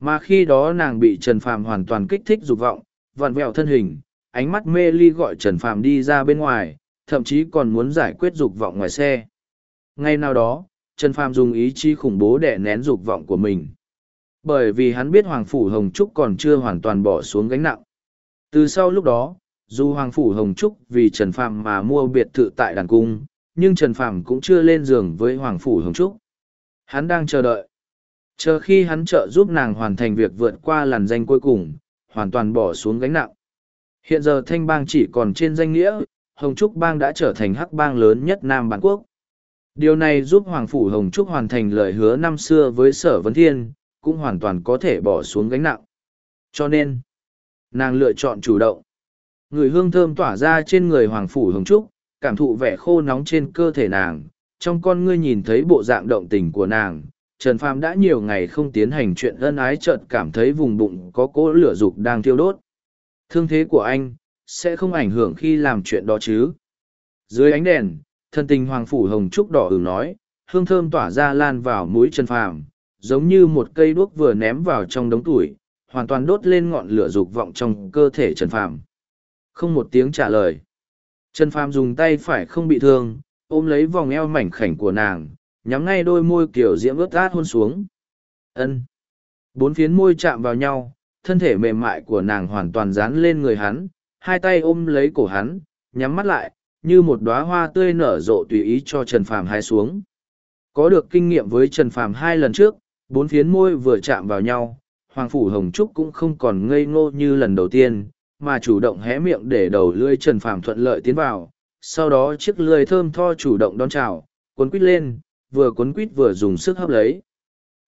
Mà khi đó nàng bị Trần Phàm hoàn toàn kích thích dục vọng, vặn vẹo thân hình, ánh mắt mê ly gọi Trần Phàm đi ra bên ngoài, thậm chí còn muốn giải quyết dục vọng ngoài xe. Ngay nào đó, Trần Phàm dùng ý chí khủng bố để nén dục vọng của mình. Bởi vì hắn biết Hoàng Phủ Hồng Trúc còn chưa hoàn toàn bỏ xuống gánh nặng. Từ sau lúc đó, dù Hoàng Phủ Hồng Trúc vì Trần Phàm mà mua biệt thự tại đàn cung, nhưng Trần Phàm cũng chưa lên giường với Hoàng Phủ Hồng Trúc. Hắn đang chờ đợi. Chờ khi hắn trợ giúp nàng hoàn thành việc vượt qua làn danh cuối cùng, hoàn toàn bỏ xuống gánh nặng. Hiện giờ thanh bang chỉ còn trên danh nghĩa, Hồng Trúc bang đã trở thành hắc bang lớn nhất Nam Bản Quốc. Điều này giúp Hoàng Phủ Hồng Trúc hoàn thành lời hứa năm xưa với Sở Vấn Thiên, cũng hoàn toàn có thể bỏ xuống gánh nặng. Cho nên, nàng lựa chọn chủ động người hương thơm tỏa ra trên người hoàng phủ hồng trúc cảm thụ vẻ khô nóng trên cơ thể nàng trong con ngươi nhìn thấy bộ dạng động tình của nàng trần phàm đã nhiều ngày không tiến hành chuyện ân ái chợt cảm thấy vùng bụng có cỗ lửa dục đang thiêu đốt. Thương thế của anh sẽ không ảnh hưởng khi làm chuyện đó chứ? Dưới ánh đèn, thân tình hoàng phủ hồng trúc đỏ ửng nói, hương thơm tỏa ra lan vào mũi trần phàm, giống như một cây đuốc vừa ném vào trong đống tuổi hoàn toàn đốt lên ngọn lửa dục vọng trong cơ thể trần phàm. Không một tiếng trả lời. Trần phàm dùng tay phải không bị thương, ôm lấy vòng eo mảnh khảnh của nàng nhắm ngay đôi môi kiểu diễm ướt át hôn xuống. Ân. Bốn phiến môi chạm vào nhau, thân thể mềm mại của nàng hoàn toàn dán lên người hắn, hai tay ôm lấy cổ hắn, nhắm mắt lại, như một đoá hoa tươi nở rộ tùy ý cho trần phàm hai xuống. Có được kinh nghiệm với trần phàm hai lần trước, bốn phiến môi vừa chạm vào nhau, hoàng phủ hồng trúc cũng không còn ngây ngô như lần đầu tiên, mà chủ động hé miệng để đầu lưỡi trần phàm thuận lợi tiến vào, sau đó chiếc lưỡi thơm tho chủ động đón chào, cuốn quít lên vừa cuốn quít vừa dùng sức hấp lấy.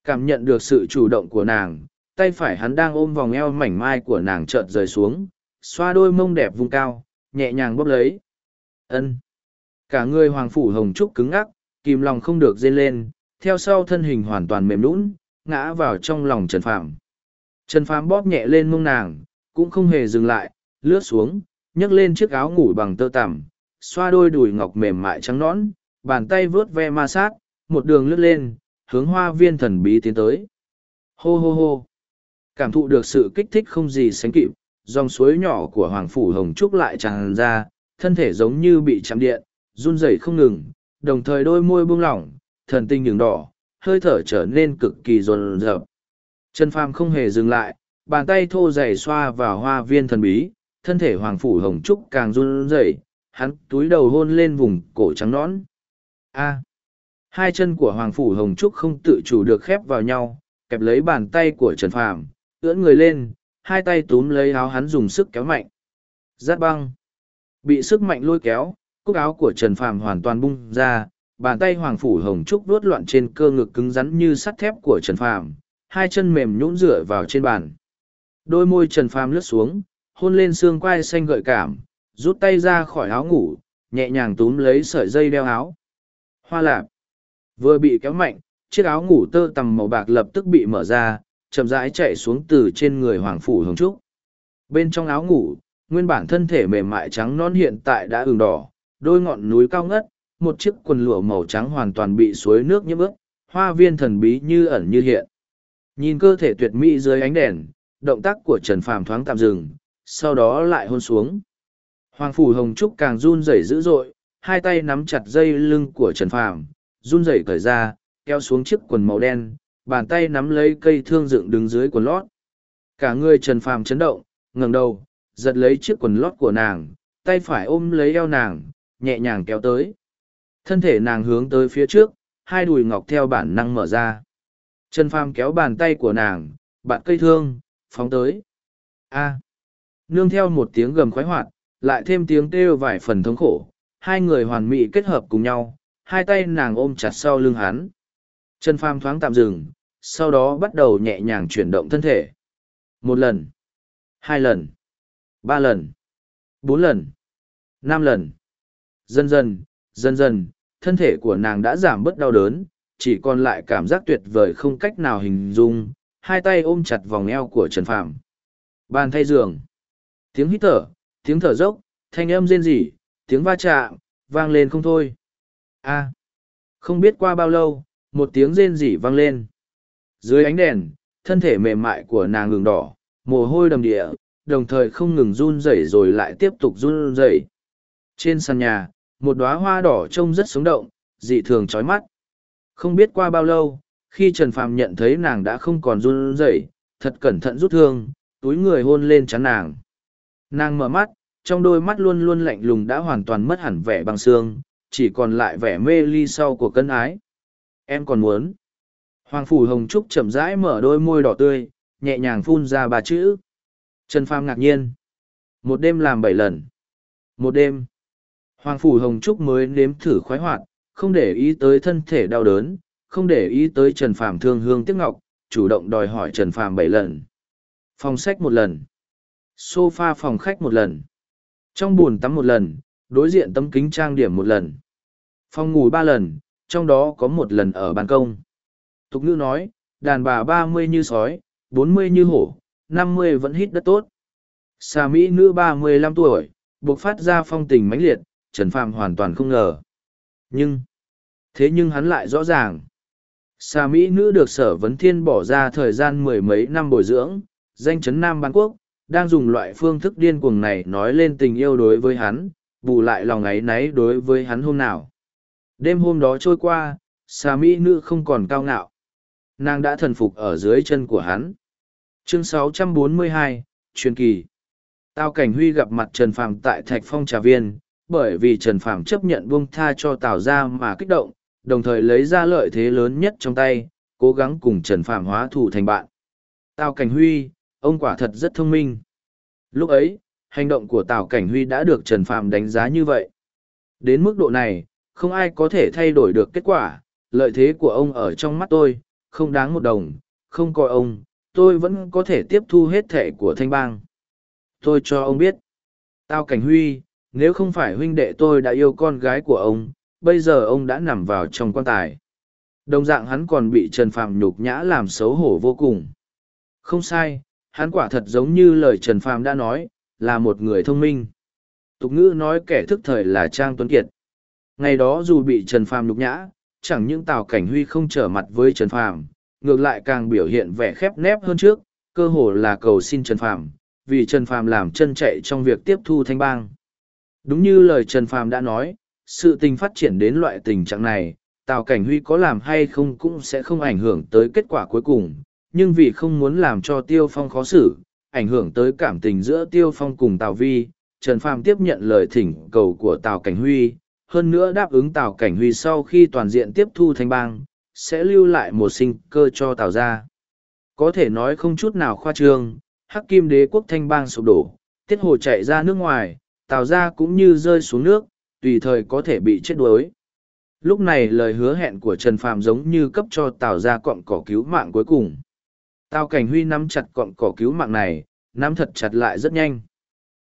Cảm nhận được sự chủ động của nàng, tay phải hắn đang ôm vòng eo mảnh mai của nàng chợt rời xuống, xoa đôi mông đẹp vùng cao, nhẹ nhàng bóp lấy. Ân. Cả người hoàng phủ hồng trúc cứng ngắc, kìm lòng không được dê lên, theo sau thân hình hoàn toàn mềm lún ngã vào trong lòng trần phạm trần phạm bóp nhẹ lên mông nàng, cũng không hề dừng lại, lướt xuống, nhấc lên chiếc áo ngủ bằng tơ tằm, xoa đôi đùi ngọc mềm mại trắng nõn, bàn tay vớt ve ma sát một đường lướt lên, hướng hoa viên thần bí tiến tới. Hô hô hô. Cảm thụ được sự kích thích không gì sánh kịp, dòng suối nhỏ của hoàng phủ hồng trúc lại tràn ra, thân thể giống như bị chạm điện, run rẩy không ngừng, đồng thời đôi môi buông lỏng, thần tinh nhường đỏ, hơi thở trở nên cực kỳ rồn rợp. Trần phàm không hề dừng lại, bàn tay thô dày xoa vào hoa viên thần bí, thân thể hoàng phủ hồng trúc càng run rẩy, hắn túi đầu hôn lên vùng cổ trắng nõn. A hai chân của hoàng phủ hồng trúc không tự chủ được khép vào nhau, kẹp lấy bàn tay của trần phàm, ưỡn người lên, hai tay túm lấy áo hắn dùng sức kéo mạnh. Giát băng. Bị sức mạnh lôi kéo, cúc áo của trần phàm hoàn toàn bung ra, bàn tay hoàng phủ hồng trúc đuốt loạn trên cơ ngực cứng rắn như sắt thép của trần phàm, hai chân mềm nhũn rửa vào trên bàn. Đôi môi trần phàm lướt xuống, hôn lên xương quai xanh gợi cảm, rút tay ra khỏi áo ngủ, nhẹ nhàng túm lấy sợi dây đeo áo. Hoa lạp vừa bị kéo mạnh, chiếc áo ngủ tơ tằm màu bạc lập tức bị mở ra, chậm rãi chạy xuống từ trên người hoàng phủ hồng trúc. Bên trong áo ngủ, nguyên bản thân thể mềm mại trắng non hiện tại đã ửng đỏ, đôi ngọn núi cao ngất, một chiếc quần lụa màu trắng hoàn toàn bị suối nước nhiễm ướt, hoa viên thần bí như ẩn như hiện. Nhìn cơ thể tuyệt mỹ dưới ánh đèn, động tác của trần phàm thoáng tạm dừng, sau đó lại hôn xuống. Hoàng phủ hồng trúc càng run rẩy dữ dội, hai tay nắm chặt dây lưng của trần phàm run rẩy cởi ra, kéo xuống chiếc quần màu đen, bàn tay nắm lấy cây thương dựng đứng dưới quần lót. Cả người trần phàm chấn động, ngẩng đầu, giật lấy chiếc quần lót của nàng, tay phải ôm lấy eo nàng, nhẹ nhàng kéo tới. Thân thể nàng hướng tới phía trước, hai đùi ngọc theo bản năng mở ra. Trần phàm kéo bàn tay của nàng bạn cây thương, phóng tới. A! Nương theo một tiếng gầm khoái hoạt, lại thêm tiếng kêu vài phần thống khổ, hai người hoàn mỹ kết hợp cùng nhau hai tay nàng ôm chặt sau lưng hắn. Trần phàm thoáng tạm dừng, sau đó bắt đầu nhẹ nhàng chuyển động thân thể. Một lần, hai lần, ba lần, bốn lần, năm lần. Dần dần dần dần, thân thể của nàng đã giảm bớt đau đớn, chỉ còn lại cảm giác tuyệt vời không cách nào hình dung, hai tay ôm chặt vòng eo của trần phàm. Bàn thay giường. Tiếng hít thở, tiếng thở dốc, thanh âm rên rỉ, tiếng va chạm, vang lên không thôi a. Không biết qua bao lâu, một tiếng rên rỉ vang lên. Dưới ánh đèn, thân thể mềm mại của nàng ngừng đỏ, mồ hôi đầm địa, đồng thời không ngừng run rẩy rồi lại tiếp tục run rẩy. Trên sàn nhà, một đoá hoa đỏ trông rất sống động, dị thường trói mắt. Không biết qua bao lâu, khi trần phàm nhận thấy nàng đã không còn run rẩy, thật cẩn thận rút thương, túi người hôn lên chắn nàng. Nàng mở mắt, trong đôi mắt luôn luôn lạnh lùng đã hoàn toàn mất hẳn vẻ băng xương chỉ còn lại vẻ mê ly sau của cân ái. Em còn muốn. Hoàng phủ hồng trúc chậm rãi mở đôi môi đỏ tươi, nhẹ nhàng phun ra ba chữ. Trần phàm ngạc nhiên. Một đêm làm bảy lần. Một đêm, hoàng phủ hồng trúc mới nếm thử khoái hoạt, không để ý tới thân thể đau đớn, không để ý tới trần phàm thương hương tiếc ngọc, chủ động đòi hỏi trần phàm bảy lần. Phòng sách một lần. Sofa phòng khách một lần. Trong bồn tắm một lần, đối diện tấm kính trang điểm một lần phòng ngủ ba lần, trong đó có một lần ở ban công. Tục ngữ nói, đàn bà ba mươi như sói, bốn mươi như hổ, năm mươi vẫn hít đất tốt. Xà mỹ nữ ba mươi lăm tuổi, buộc phát ra phong tình mãnh liệt, trần phạm hoàn toàn không ngờ. Nhưng, thế nhưng hắn lại rõ ràng. Xà mỹ nữ được sở vấn thiên bỏ ra thời gian mười mấy năm bồi dưỡng, danh chấn nam Bán quốc, đang dùng loại phương thức điên cuồng này nói lên tình yêu đối với hắn, bù lại lòng ấy náy đối với hắn hôm nào đêm hôm đó trôi qua xà mỹ nữ không còn cao ngạo. Nàng đã thần phục ở dưới chân của hắn. Chương 642, truyền kỳ. Tào cảnh huy gặp mặt trần phàm tại thạch phong trà viên bởi vì trần phàm chấp nhận buông tha cho tào ra mà kích động đồng thời lấy ra lợi thế lớn nhất trong tay cố gắng cùng trần phàm hóa thủ thành bạn. Tào cảnh huy ông quả thật rất thông minh. Lúc ấy hành động của tào cảnh huy đã được trần phàm đánh giá như vậy. Đến mức độ này không ai có thể thay đổi được kết quả, lợi thế của ông ở trong mắt tôi, không đáng một đồng, không coi ông, tôi vẫn có thể tiếp thu hết thẻ của thanh bang. Tôi cho ông biết, tao cảnh huy, nếu không phải huynh đệ tôi đã yêu con gái của ông, bây giờ ông đã nằm vào trong quan tài. Đồng dạng hắn còn bị trần phàm nhục nhã làm xấu hổ vô cùng. Không sai, hắn quả thật giống như lời trần phàm đã nói, là một người thông minh. Tục ngữ nói kẻ thức thời là trang tuấn kiệt ngày đó dù bị trần phàm nhục nhã, chẳng những tào cảnh huy không trở mặt với trần phàm, ngược lại càng biểu hiện vẻ khép nép hơn trước, cơ hồ là cầu xin trần phàm, vì trần phàm làm chân chạy trong việc tiếp thu thanh bang. Đúng như lời trần phàm đã nói, sự tình phát triển đến loại tình trạng này, tào cảnh huy có làm hay không cũng sẽ không ảnh hưởng tới kết quả cuối cùng, nhưng vì không muốn làm cho tiêu phong khó xử, ảnh hưởng tới cảm tình giữa tiêu phong cùng tào vi, trần phàm tiếp nhận lời thỉnh cầu của tào cảnh huy hơn nữa đáp ứng tào cảnh huy sau khi toàn diện tiếp thu thanh bang, sẽ lưu lại một sinh cơ cho tào gia. Có thể nói không chút nào khoa trương, hắc kim đế quốc thanh bang sụp đổ, tiết hồ chạy ra nước ngoài, tào gia cũng như rơi xuống nước, tùy thời có thể bị chết đuối. Lúc này lời hứa hẹn của trần phàm giống như cấp cho tào gia cọn cỏ cứu mạng cuối cùng. Tào cảnh huy nắm chặt cọn cỏ cứu mạng này, nắm thật chặt lại rất nhanh.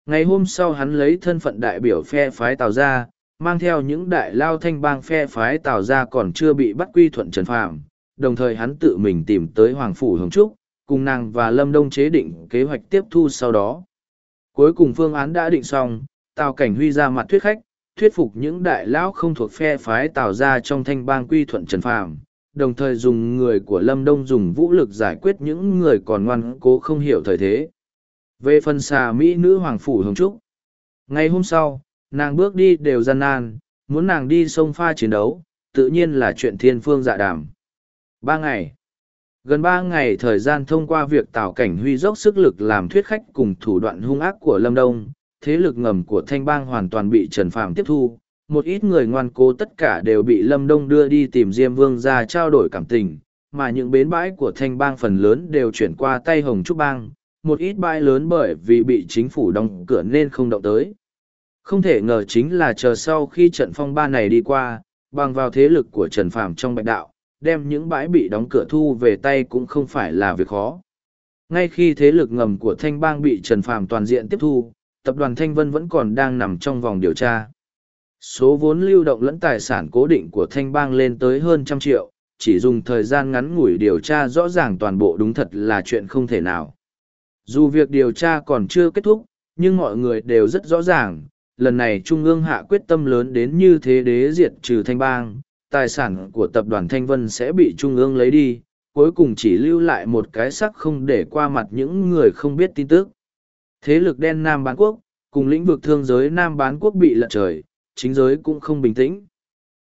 Ngày hôm sau hắn lấy thân phận đại biểu phe phái tào gia mang theo những đại lao thanh bang phe phái tào gia còn chưa bị bắt quy thuận trần phàm, đồng thời hắn tự mình tìm tới hoàng phủ hồng trúc, cùng nàng và lâm đông chế định kế hoạch tiếp thu sau đó. Cuối cùng phương án đã định xong, tào cảnh huy ra mặt thuyết khách, thuyết phục những đại lão không thuộc phe phái tào ra trong thanh bang quy thuận trần phàm, đồng thời dùng người của lâm đông dùng vũ lực giải quyết những người còn ngoan cố không hiểu thời thế. Về phần xà mỹ nữ hoàng phủ hồng trúc, ngày hôm sau nàng bước đi đều gian nan, muốn nàng đi sông pha chiến đấu, tự nhiên là chuyện thiên phương dạ đàm. Ba ngày. Gần ba ngày thời gian thông qua việc tạo cảnh huy dốc sức lực làm thuyết khách cùng thủ đoạn hung ác của lâm đông, thế lực ngầm của thanh bang hoàn toàn bị trần phàm tiếp thu, một ít người ngoan cố tất cả đều bị lâm đông đưa đi tìm diêm vương ra trao đổi cảm tình, mà những bến bãi của thanh bang phần lớn đều chuyển qua tay hồng trúc bang, một ít bãi lớn bởi vì bị chính phủ đóng cửa nên không động tới không thể ngờ chính là chờ sau khi trận phong ba này đi qua bằng vào thế lực của trần phàm trong bạch đạo đem những bãi bị đóng cửa thu về tay cũng không phải là việc khó ngay khi thế lực ngầm của thanh bang bị trần phàm toàn diện tiếp thu tập đoàn Thanh Vân vẫn còn đang nằm trong vòng điều tra. Số vốn lưu động lẫn tài sản cố định của Thanh Bang lên tới hơn trăm triệu, chỉ dùng thời gian ngắn ngủi điều tra rõ ràng toàn bộ đúng thật là chuyện không thể nào. Dù việc điều tra còn chưa kết thúc, nhưng mọi người đều rất rõ ràng, lần này Trung ương hạ quyết tâm lớn đến như thế đế diệt trừ Thanh Bang, tài sản của tập đoàn Thanh Vân sẽ bị Trung ương lấy đi, cuối cùng chỉ lưu lại một cái sắc không để qua mặt những người không biết tin tức. Thế lực đen Nam bán quốc, cùng lĩnh vực thương giới Nam bán quốc bị lật trời, chính giới cũng không bình tĩnh.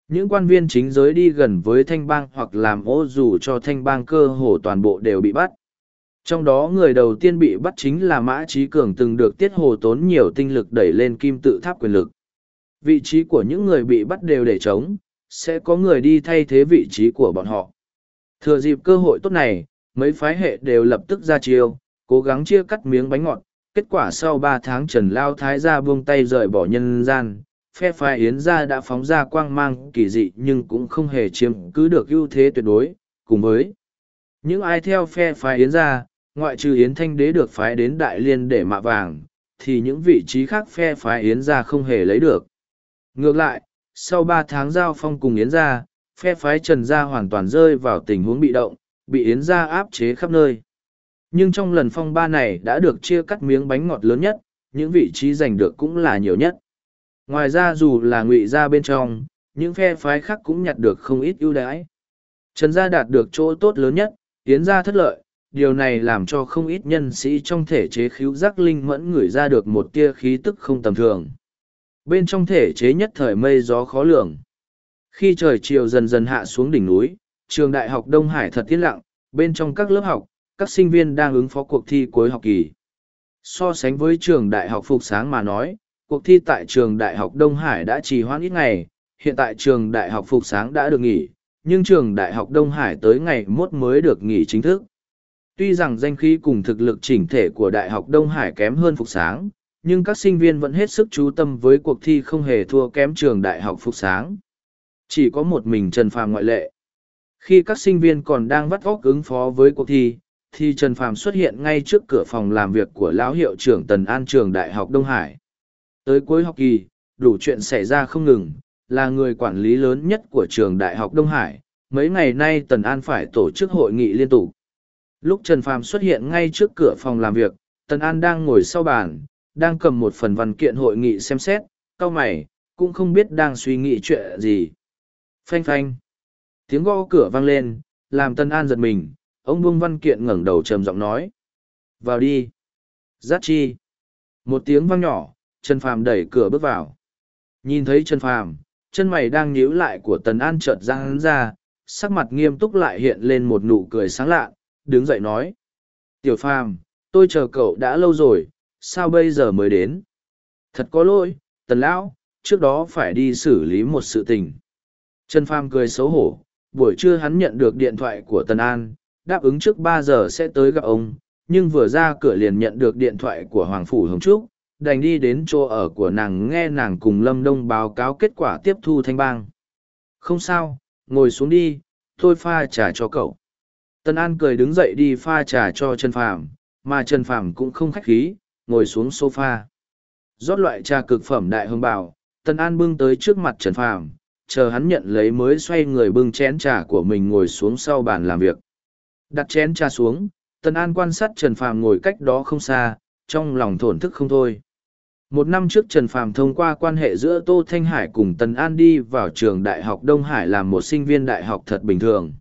Những quan viên chính giới đi gần với thanh bang hoặc làm ô dù cho thanh bang cơ hồ toàn bộ đều bị bắt. Trong đó người đầu tiên bị bắt chính là Mã Trí Cường từng được tiết hồ tốn nhiều tinh lực đẩy lên kim tự tháp quyền lực. Vị trí của những người bị bắt đều để chống, sẽ có người đi thay thế vị trí của bọn họ. Thừa dịp cơ hội tốt này, mấy phái hệ đều lập tức ra chiêu, cố gắng chia cắt miếng bánh ngọt, kết quả sau ba tháng trần lao thái gia buông tay rời bỏ nhân gian phe phái yến gia đã phóng ra quang mang kỳ dị nhưng cũng không hề chiếm cứ được ưu thế tuyệt đối cùng với những ai theo phe phái yến gia ngoại trừ Yến Thanh Đế được phái đến Đại Liên để mạ vàng, thì những vị trí khác phe phái Yến ra không hề lấy được. Ngược lại, sau ba tháng giao phong cùng Yến ra, phe phái Trần Gia hoàn toàn rơi vào tình huống bị động, bị Yến ra áp chế khắp nơi. Nhưng trong lần phong ba này đã được chia cắt miếng bánh ngọt lớn nhất, những vị trí giành được cũng là nhiều nhất. Ngoài ra dù là ngụy ra bên trong, những phe phái khác cũng nhặt được không ít ưu đãi. Trần gia đạt được chỗ tốt lớn nhất, yến gia thất lợi, điều này làm cho không ít nhân sĩ trong thể chế khíu giác linh mẫn ngửi ra được một tia khí tức không tầm thường. Bên trong thể chế nhất thời mây gió khó lường. Khi trời chiều dần dần hạ xuống đỉnh núi, trường đại học Đông Hải thật yên lặng, bên trong các lớp học, các sinh viên đang ứng phó cuộc thi cuối học kỳ. So sánh với trường đại học Phục Sáng mà nói, cuộc thi tại trường đại học Đông Hải đã trì hoãn ít ngày, hiện tại trường đại học Phục Sáng đã được nghỉ, nhưng trường đại học Đông Hải tới ngày mốt mới được nghỉ chính thức. Tuy rằng danh khí cùng thực lực chỉnh thể của đại học Đông Hải kém hơn Phục Sáng, nhưng các sinh viên vẫn hết sức chú tâm với cuộc thi không hề thua kém trường đại học Phục Sáng. Chỉ có một mình Trần Phàm ngoại lệ. Khi các sinh viên còn đang vắt óc ứng phó với cuộc thi, thì Trần Phàm xuất hiện ngay trước cửa phòng làm việc của lão hiệu trưởng Tần An trường Đại học Đông Hải. Tới cuối học kỳ, đủ chuyện xảy ra không ngừng, là người quản lý lớn nhất của trường Đại học Đông Hải. Mấy ngày nay Tần An phải tổ chức hội nghị liên tục. Lúc Trần Phàm xuất hiện ngay trước cửa phòng làm việc, Tần An đang ngồi sau bàn, đang cầm một phần văn kiện hội nghị xem xét, cao mày, cũng không biết đang suy nghĩ chuyện gì. Phanh phanh. Tiếng gõ cửa vang lên, làm Tần An giật mình, ông buông văn kiện ngẩng đầu trầm giọng nói vào đi Giác chi một tiếng vang nhỏ trần phàm đẩy cửa bước vào nhìn thấy trần phàm chân mày đang nhíu lại của tần an chợt ra hắn ra sắc mặt nghiêm túc lại hiện lên một nụ cười sáng lạ đứng dậy nói tiểu phàm tôi chờ cậu đã lâu rồi sao bây giờ mới đến thật có lỗi tần lão trước đó phải đi xử lý một sự tình trần phàm cười xấu hổ buổi trưa hắn nhận được điện thoại của tần an đáp ứng trước ba giờ sẽ tới gặp ông, nhưng vừa ra cửa liền nhận được điện thoại của Hoàng Phủ Hồng Trúc, đành đi đến chỗ ở của nàng nghe nàng cùng Lâm Đông báo cáo kết quả tiếp thu thanh bang. Không sao, ngồi xuống đi, tôi pha trà cho cậu. Tân An cười đứng dậy đi pha trà cho Trần Phàm, mà Trần Phàm cũng không khách khí, ngồi xuống sofa. Rót loại trà cực phẩm đại hương bảo, Tân An bưng tới trước mặt Trần Phàm, chờ hắn nhận lấy mới xoay người bưng chén trà của mình ngồi xuống sau bàn làm việc. Đặt chén trà xuống, Tần An quan sát Trần Phàm ngồi cách đó không xa, trong lòng thổn thức không thôi. Một năm trước Trần Phàm thông qua quan hệ giữa Tô Thanh Hải cùng Tần An đi vào trường Đại học Đông Hải làm một sinh viên đại học thật bình thường.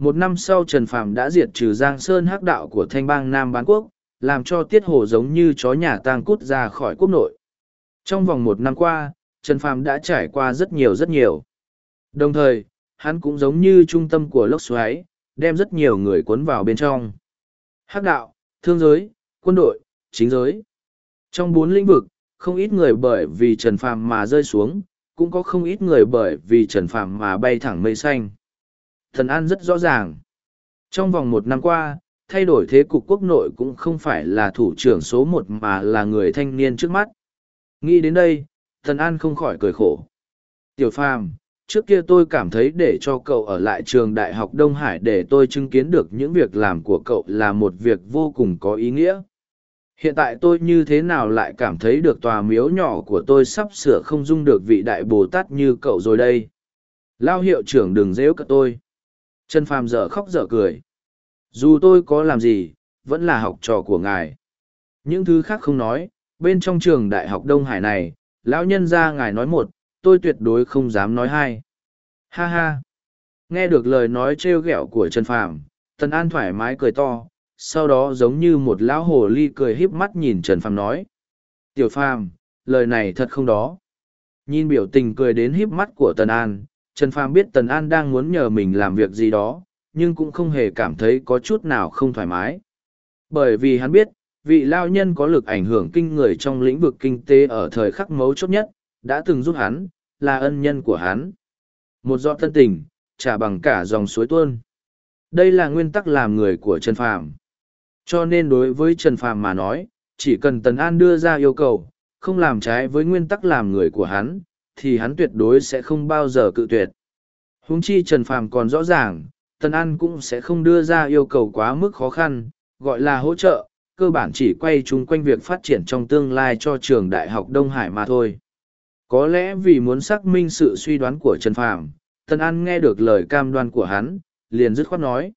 Một năm sau Trần Phàm đã diệt trừ Giang Sơn hắc đạo của Thanh bang Nam Bán Quốc, làm cho Tiết Hồ giống như chó nhà tang cút ra khỏi quốc nội. Trong vòng một năm qua, Trần Phàm đã trải qua rất nhiều rất nhiều. Đồng thời, hắn cũng giống như trung tâm của lốc xoáy, đem rất nhiều người cuốn vào bên trong. Hắc đạo, thương giới, quân đội, chính giới. Trong bốn lĩnh vực, không ít người bởi vì Trần Phàm mà rơi xuống, cũng có không ít người bởi vì Trần Phàm mà bay thẳng mây xanh. Thần An rất rõ ràng. Trong vòng một năm qua, thay đổi thế cục quốc nội cũng không phải là thủ trưởng số một mà là người thanh niên trước mắt. Nghĩ đến đây, Thần An không khỏi cười khổ. Tiểu Phàm, trước kia tôi cảm thấy để cho cậu ở lại trường đại học đông hải để tôi chứng kiến được những việc làm của cậu là một việc vô cùng có ý nghĩa hiện tại tôi như thế nào lại cảm thấy được tòa miếu nhỏ của tôi sắp sửa không dung được vị đại bồ tát như cậu rồi đây lao hiệu trưởng đừng dễu cả tôi trần phàm dở khóc dở cười dù tôi có làm gì vẫn là học trò của ngài những thứ khác không nói bên trong trường đại học đông hải này lão nhân ra ngài nói một tôi tuyệt đối không dám nói hai. Ha ha! Nghe được lời nói trêu ghẹo của Trần Phàm, Tần An thoải mái cười to, sau đó giống như một lão hồ ly cười híp mắt nhìn Trần Phàm nói. Tiểu Phàm, lời này thật không đó. Nhìn biểu tình cười đến híp mắt của Tần An, Trần Phàm biết Tần An đang muốn nhờ mình làm việc gì đó, nhưng cũng không hề cảm thấy có chút nào không thoải mái. Bởi vì hắn biết, vị lao nhân có lực ảnh hưởng kinh người trong lĩnh vực kinh tế ở thời khắc mấu chốt nhất, đã từng giúp hắn, là ân nhân của hắn. Một giọt thân tình, trả bằng cả dòng suối tuôn. Đây là nguyên tắc làm người của Trần Phàm. Cho nên đối với Trần Phàm mà nói, chỉ cần Tần An đưa ra yêu cầu, không làm trái với nguyên tắc làm người của hắn, thì hắn tuyệt đối sẽ không bao giờ cự tuyệt. Huống chi Trần Phàm còn rõ ràng, Tần An cũng sẽ không đưa ra yêu cầu quá mức khó khăn, gọi là hỗ trợ, cơ bản chỉ quay chung quanh việc phát triển trong tương lai cho trường Đại học Đông Hải mà thôi. Có lẽ vì muốn xác minh sự suy đoán của Trần Phàm, Tân An nghe được lời cam đoan của hắn, liền dứt khoát nói.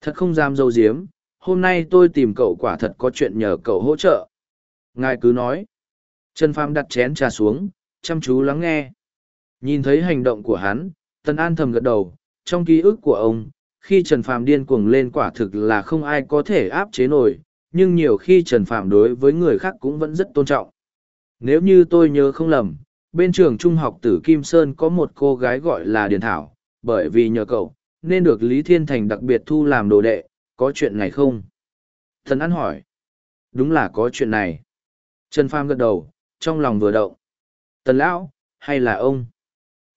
Thật không dám dâu diếm, hôm nay tôi tìm cậu quả thật có chuyện nhờ cậu hỗ trợ. Ngài cứ nói. Trần Phàm đặt chén trà xuống, chăm chú lắng nghe. Nhìn thấy hành động của hắn, Tân An thầm gật đầu, trong ký ức của ông, khi Trần Phàm điên cuồng lên quả thực là không ai có thể áp chế nổi, nhưng nhiều khi Trần Phàm đối với người khác cũng vẫn rất tôn trọng. Nếu như tôi nhớ không lầm, bên trường trung học tử Kim Sơn có một cô gái gọi là Điền Thảo, bởi vì nhờ cậu, nên được Lý Thiên Thành đặc biệt thu làm đồ đệ, có chuyện này không? Thần An hỏi. Đúng là có chuyện này. Trần Phàm gật đầu, trong lòng vừa động. Tần Lão, hay là ông?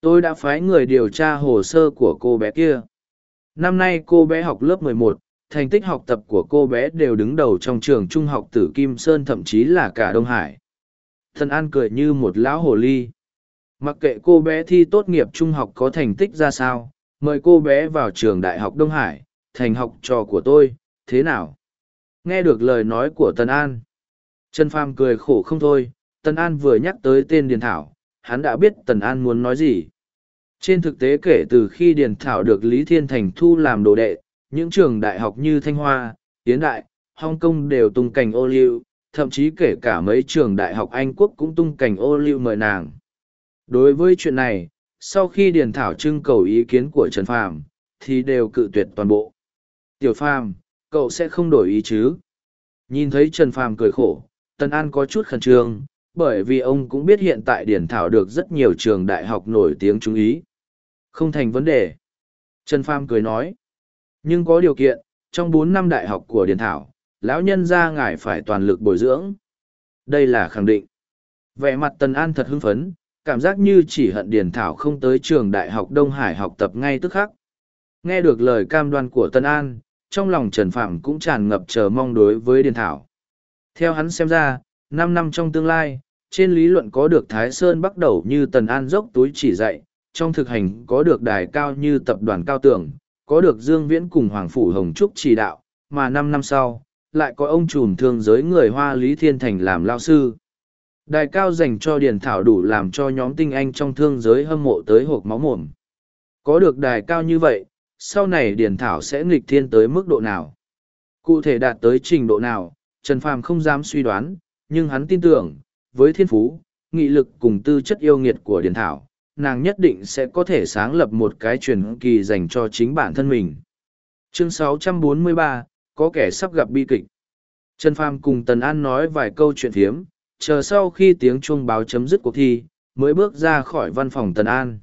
Tôi đã phái người điều tra hồ sơ của cô bé kia. Năm nay cô bé học lớp 11, thành tích học tập của cô bé đều đứng đầu trong trường trung học tử Kim Sơn thậm chí là cả Đông Hải. Thần An cười như một lão hồ ly. Mặc kệ cô bé thi tốt nghiệp trung học có thành tích ra sao, mời cô bé vào trường Đại học Đông Hải, thành học trò của tôi, thế nào? Nghe được lời nói của Tần An. Trần Phàm cười khổ không thôi, Tần An vừa nhắc tới tên Điền Thảo, hắn đã biết Tần An muốn nói gì. Trên thực tế kể từ khi Điền Thảo được Lý Thiên Thành thu làm đồ đệ, những trường đại học như Thanh Hoa, Tiến Đại, Hong Kong đều tung cảnh ô liu, thậm chí kể cả mấy trường đại học Anh Quốc cũng tung cảnh ô liu mời nàng. Đối với chuyện này, sau khi Điền Thảo trưng cầu ý kiến của Trần Phàm, thì đều cự tuyệt toàn bộ. Tiểu Phàm, cậu sẽ không đổi ý chứ? Nhìn thấy Trần Phàm cười khổ, Tần An có chút khẩn trương, bởi vì ông cũng biết hiện tại Điền Thảo được rất nhiều trường đại học nổi tiếng chú ý. Không thành vấn đề. Trần Pham cười nói. Nhưng có điều kiện, trong bốn năm đại học của Điền Thảo, lão nhân gia ngài phải toàn lực bồi dưỡng. Đây là khẳng định. Vẻ mặt Tần An thật hưng phấn, cảm giác như chỉ hận Điền Thảo không tới trường đại học Đông Hải học tập ngay tức khắc. Nghe được lời cam đoan của Tân An, trong lòng Trần Phạm cũng tràn ngập chờ mong đối với Điền Thảo. Theo hắn xem ra, năm năm trong tương lai, trên lý luận có được Thái Sơn bắt đầu như Tần An dốc túi chỉ dạy, trong thực hành có được đài cao như tập đoàn cao tường, có được Dương Viễn cùng Hoàng Phủ Hồng Trúc chỉ đạo, mà năm năm sau, lại có ông trùm thương giới người Hoa Lý Thiên Thành làm lao sư. Đài cao dành cho Điền Thảo đủ làm cho nhóm tinh anh trong thương giới hâm mộ tới hộp máu mồm. Có được đài cao như vậy, sau này Điền Thảo sẽ nghịch thiên tới mức độ nào? Cụ thể đạt tới trình độ nào, Trần Phàm không dám suy đoán, nhưng hắn tin tưởng, với thiên phú, nghị lực cùng tư chất yêu nghiệt của Điền Thảo, nàng nhất định sẽ có thể sáng lập một cái truyền kỳ dành cho chính bản thân mình. Chương 643, có kẻ sắp gặp bi kịch. Trần Phàm cùng Tần An nói vài câu chuyện thiếm, chờ sau khi tiếng chuông báo chấm dứt cuộc thi, mới bước ra khỏi văn phòng Tần An.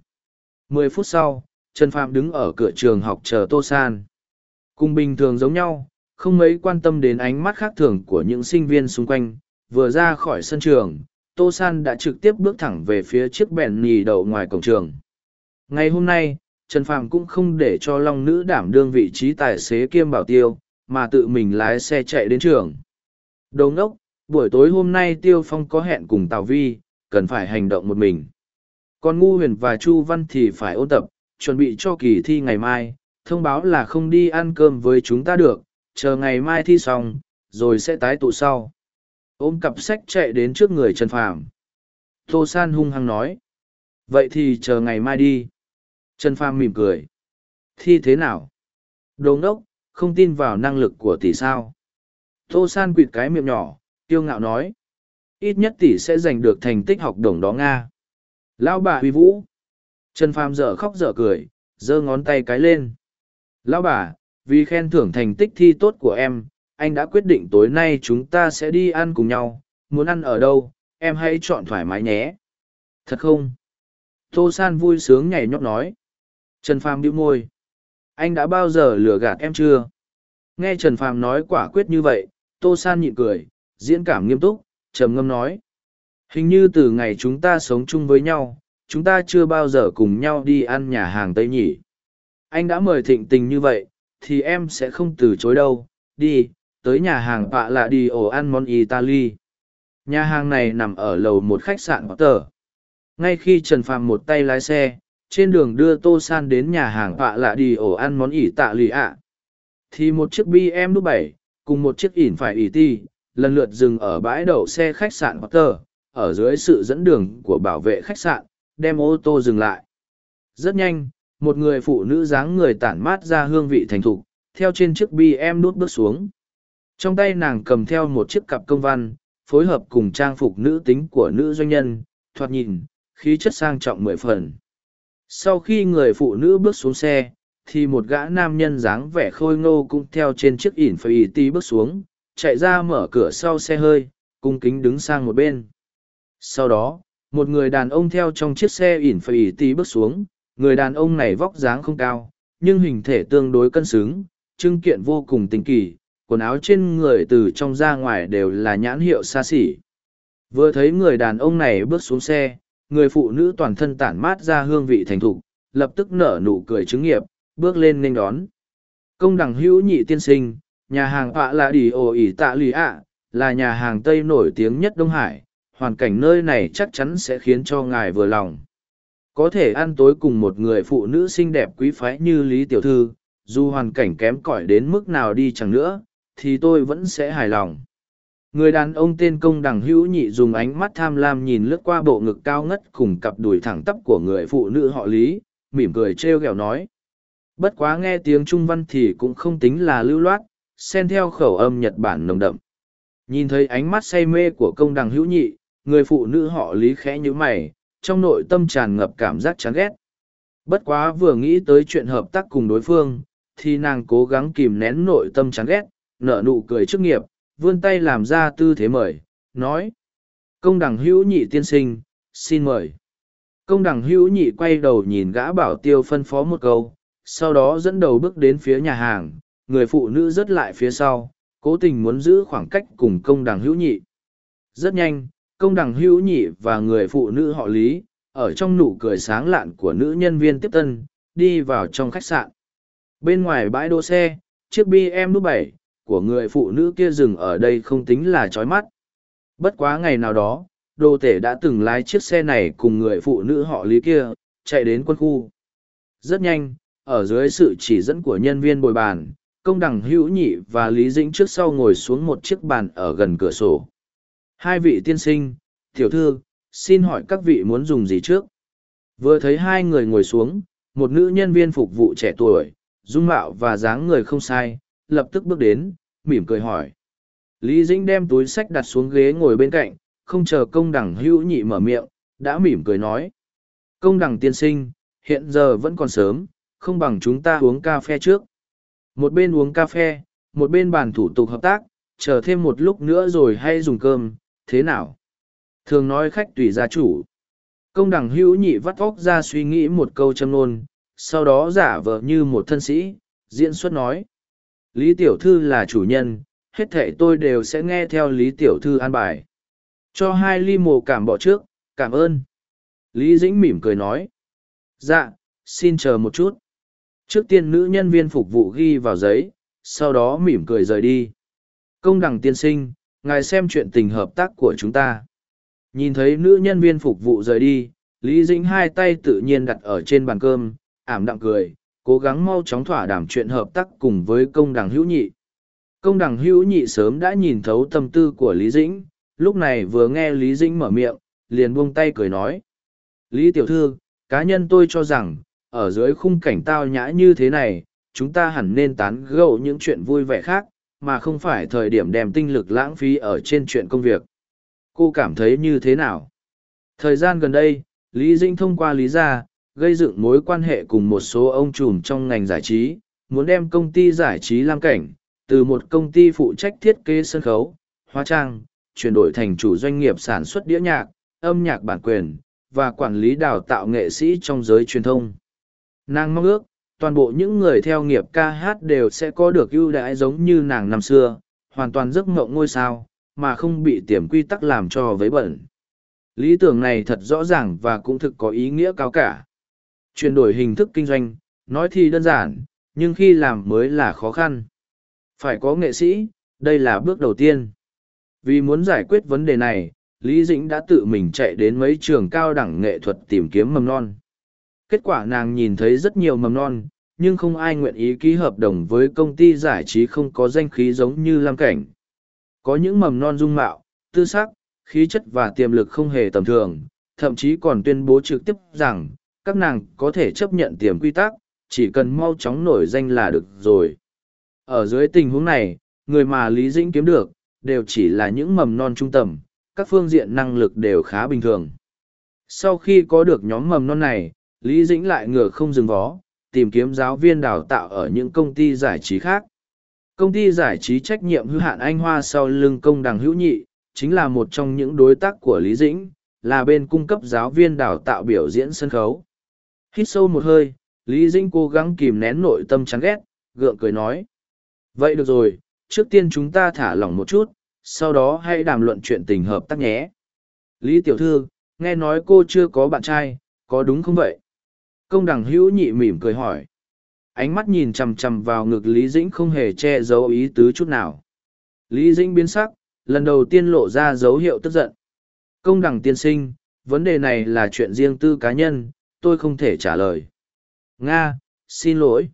Mười phút sau, Trần Phàm đứng ở cửa trường học chờ Tô San. Cùng bình thường giống nhau, không mấy quan tâm đến ánh mắt khác thường của những sinh viên xung quanh, vừa ra khỏi sân trường, Tô San đã trực tiếp bước thẳng về phía chiếc bèn nhì đậu ngoài cổng trường. Ngày hôm nay, Trần Phàm cũng không để cho Long Nữ đảm đương vị trí tài xế kiêm bảo tiêu, mà tự mình lái xe chạy đến trường. Đồ ngốc, buổi tối hôm nay Tiêu Phong có hẹn cùng Tào Vi, cần phải hành động một mình. Còn Ngu Huyền và Chu Văn thì phải ôn tập, chuẩn bị cho kỳ thi ngày mai, thông báo là không đi ăn cơm với chúng ta được, chờ ngày mai thi xong, rồi sẽ tái tụ sau. Ôm cặp sách chạy đến trước người Trần Phàm. Tô San hung hăng nói. Vậy thì chờ ngày mai đi. Trần Phàm mỉm cười. Thi thế nào? Đồ ngốc, không tin vào năng lực của tỷ sao. Tô San quỵt cái miệng nhỏ, kiêu ngạo nói. Ít nhất tỷ sẽ giành được thành tích học đồng đó Nga. Lão bà huy vũ. Trần Phàm dở khóc dở cười, giơ ngón tay cái lên. Lão bà, vì khen thưởng thành tích thi tốt của em, anh đã quyết định tối nay chúng ta sẽ đi ăn cùng nhau. Muốn ăn ở đâu, em hãy chọn thoải mái nhé. Thật không? Tô San vui sướng nhảy nhót nói. Trần Phàm đĩu môi. Anh đã bao giờ lừa gạt em chưa? Nghe Trần Phàm nói quả quyết như vậy, Tô San nhịn cười, diễn cảm nghiêm túc, trầm ngâm nói. Hình như từ ngày chúng ta sống chung với nhau, chúng ta chưa bao giờ cùng nhau đi ăn nhà hàng Tây nhỉ. Anh đã mời thịnh tình như vậy, thì em sẽ không từ chối đâu. Đi, tới nhà hàng Pạ lạ đi ổ ăn món Italy. Nhà hàng này nằm ở lầu một khách sạn Potter. Ngay khi Trần Phàm một tay lái xe, trên đường đưa Tô San đến nhà hàng Pạ lạ đi ổ ăn món Italy ạ. Thì một chiếc BMW 7, cùng một chiếc ỉn phải ỉ ti, lần lượt dừng ở bãi đậu xe khách sạn Potter, ở dưới sự dẫn đường của bảo vệ khách sạn, đem ô tô dừng lại. Rất nhanh, một người phụ nữ dáng người tản mát ra hương vị thành thục, theo trên chiếc BMW nút bước xuống. Trong tay nàng cầm theo một chiếc cặp công văn, phối hợp cùng trang phục nữ tính của nữ doanh nhân, thoạt nhìn, khí chất sang trọng mười phần. Sau khi người phụ nữ bước xuống xe, thì một gã nam nhân dáng vẻ khôi ngô cũng theo trên chiếc ỉn phải ti bước xuống, chạy ra mở cửa sau xe hơi, cung kính đứng sang một bên. Sau đó, một người đàn ông theo trong chiếc xe ỉn phải ti bước xuống, người đàn ông này vóc dáng không cao, nhưng hình thể tương đối cân xứng, trưng kiện vô cùng tinh kỳ, quần áo trên người từ trong ra ngoài đều là nhãn hiệu xa xỉ. Vừa thấy người đàn ông này bước xuống xe, người phụ nữ toàn thân tản mát ra hương vị thành thục, lập tức nở nụ cười chứng nghiệp, bước lên nên đón. Công đẳng hữu nhị tiên sinh, nhà hàng họa là đi ồ ỉ tạ lì ạ, là nhà hàng Tây nổi tiếng nhất Đông Hải, hoàn cảnh nơi này chắc chắn sẽ khiến cho ngài vừa lòng. Có thể ăn tối cùng một người phụ nữ xinh đẹp quý phái như Lý Tiểu Thư, dù hoàn cảnh kém cỏi đến mức nào đi chẳng nữa, thì tôi vẫn sẽ hài lòng. Người đàn ông tên công đằng hữu nhị dùng ánh mắt tham lam nhìn lướt qua bộ ngực cao ngất cùng cặp đùi thẳng tắp của người phụ nữ họ Lý, mỉm cười trêu ghẹo nói. Bất quá nghe tiếng Trung Văn thì cũng không tính là lưu loát, xen theo khẩu âm Nhật Bản nồng đậm. Nhìn thấy ánh mắt say mê của công đằng hữu nhị, người phụ nữ họ Lý khẽ như mày, trong nội tâm tràn ngập cảm giác chán ghét. Bất quá vừa nghĩ tới chuyện hợp tác cùng đối phương, thì nàng cố gắng kìm nén nội tâm chán ghét, nở nụ cười trước nghiệp, vươn tay làm ra tư thế mời, nói. Công đẳng hữu nhị tiên sinh, xin mời. Công đẳng hữu nhị quay đầu nhìn gã bảo tiêu phân phó một câu, sau đó dẫn đầu bước đến phía nhà hàng, người phụ nữ rớt lại phía sau, cố tình muốn giữ khoảng cách cùng công đẳng hữu nhị. Rất nhanh, công đẳng hữu nhị và người phụ nữ họ lý, ở trong nụ cười sáng lạn của nữ nhân viên tiếp tân, đi vào trong khách sạn. Bên ngoài bãi đỗ xe, chiếc BMW 7 của người phụ nữ kia dừng ở đây không tính là chói mắt. Bất quá ngày nào đó, đồ tể đã từng lái chiếc xe này cùng người phụ nữ họ lý kia, chạy đến quân khu. Rất nhanh, ở dưới sự chỉ dẫn của nhân viên bồi bàn, công đẳng hữu nhị và lý dĩnh trước sau ngồi xuống một chiếc bàn ở gần cửa sổ. Hai vị tiên sinh, tiểu thư, xin hỏi các vị muốn dùng gì trước? Vừa thấy hai người ngồi xuống, một nữ nhân viên phục vụ trẻ tuổi, dung mạo và dáng người không sai, lập tức bước đến, mỉm cười hỏi. Lý Dĩnh đem túi sách đặt xuống ghế ngồi bên cạnh, không chờ công đẳng hữu nhị mở miệng, đã mỉm cười nói. Công đẳng tiên sinh, hiện giờ vẫn còn sớm, không bằng chúng ta uống cà phê trước. Một bên uống cà phê, một bên bàn thủ tục hợp tác, chờ thêm một lúc nữa rồi hay dùng cơm, thế nào? Thường nói khách tùy gia chủ. Công đẳng hữu nhị vắt óc ra suy nghĩ một câu châm nôn, sau đó giả vờ như một thân sĩ, diễn xuất nói. Lý Tiểu Thư là chủ nhân, hết thệ tôi đều sẽ nghe theo Lý Tiểu Thư an bài. Cho hai ly mồ cảm bỏ trước, cảm ơn. Lý Dĩnh mỉm cười nói. Dạ, xin chờ một chút. Trước tiên nữ nhân viên phục vụ ghi vào giấy, sau đó mỉm cười rời đi. Công đẳng tiên sinh, ngài xem chuyện tình hợp tác của chúng ta. Nhìn thấy nữ nhân viên phục vụ rời đi, Lý Dĩnh hai tay tự nhiên đặt ở trên bàn cơm, ảm đạm cười, cố gắng mau chóng thỏa đảm chuyện hợp tác cùng với công đảng hữu nhị. Công đảng hữu nhị sớm đã nhìn thấu tâm tư của Lý Dĩnh, lúc này vừa nghe Lý Dĩnh mở miệng, liền buông tay cười nói. Lý Tiểu Thư, cá nhân tôi cho rằng, ở dưới khung cảnh tao nhã như thế này, chúng ta hẳn nên tán gẫu những chuyện vui vẻ khác, mà không phải thời điểm đem tinh lực lãng phí ở trên chuyện công việc. Cô cảm thấy như thế nào? Thời gian gần đây, Lý Dĩnh thông qua Lý Gia, gây dựng mối quan hệ cùng một số ông trùm trong ngành giải trí, muốn đem công ty giải trí Lam Cảnh, từ một công ty phụ trách thiết kế sân khấu, hóa trang, chuyển đổi thành chủ doanh nghiệp sản xuất đĩa nhạc, âm nhạc bản quyền, và quản lý đào tạo nghệ sĩ trong giới truyền thông. Nàng mong ước, toàn bộ những người theo nghiệp ca hát đều sẽ có được ưu đãi giống như nàng năm xưa, hoàn toàn giấc mộng ngôi sao, mà không bị tiềm quy tắc làm cho vấy bẩn. Lý tưởng này thật rõ ràng và cũng thực có ý nghĩa cao cả. Chuyển đổi hình thức kinh doanh, nói thì đơn giản, nhưng khi làm mới là khó khăn. Phải có nghệ sĩ, đây là bước đầu tiên. Vì muốn giải quyết vấn đề này, Lý Dĩnh đã tự mình chạy đến mấy trường cao đẳng nghệ thuật tìm kiếm mầm non. Kết quả nàng nhìn thấy rất nhiều mầm non, nhưng không ai nguyện ý ký hợp đồng với công ty giải trí không có danh khí giống như Lam Cảnh. Có những mầm non dung mạo, tư sắc, khí chất và tiềm lực không hề tầm thường, thậm chí còn tuyên bố trực tiếp rằng, các nàng có thể chấp nhận tiềm quy tắc, chỉ cần mau chóng nổi danh là được rồi. Ở dưới tình huống này, người mà Lý Dĩnh kiếm được, đều chỉ là những mầm non trung tầm, các phương diện năng lực đều khá bình thường. Sau khi có được nhóm mầm non này, Lý Dĩnh lại ngựa không dừng vó, tìm kiếm giáo viên đào tạo ở những công ty giải trí khác. Công ty giải trí trách nhiệm hữu hạn Anh Hoa sau lưng công đằng hữu nhị, chính là một trong những đối tác của Lý Dĩnh, là bên cung cấp giáo viên đào tạo biểu diễn sân khấu. Hít sâu một hơi, Lý Dĩnh cố gắng kìm nén nội tâm chán ghét, gượng cười nói. Vậy được rồi, trước tiên chúng ta thả lỏng một chút, sau đó hãy đàm luận chuyện tình hợp tác nhé. Lý Tiểu Thư, nghe nói cô chưa có bạn trai, có đúng không vậy? Công đằng hữu nhị mỉm cười hỏi. Ánh mắt nhìn chằm chằm vào ngực Lý Dĩnh không hề che giấu ý tứ chút nào. Lý Dĩnh biến sắc, lần đầu tiên lộ ra dấu hiệu tức giận. Công đằng tiên sinh, vấn đề này là chuyện riêng tư cá nhân, tôi không thể trả lời. Nga, xin lỗi.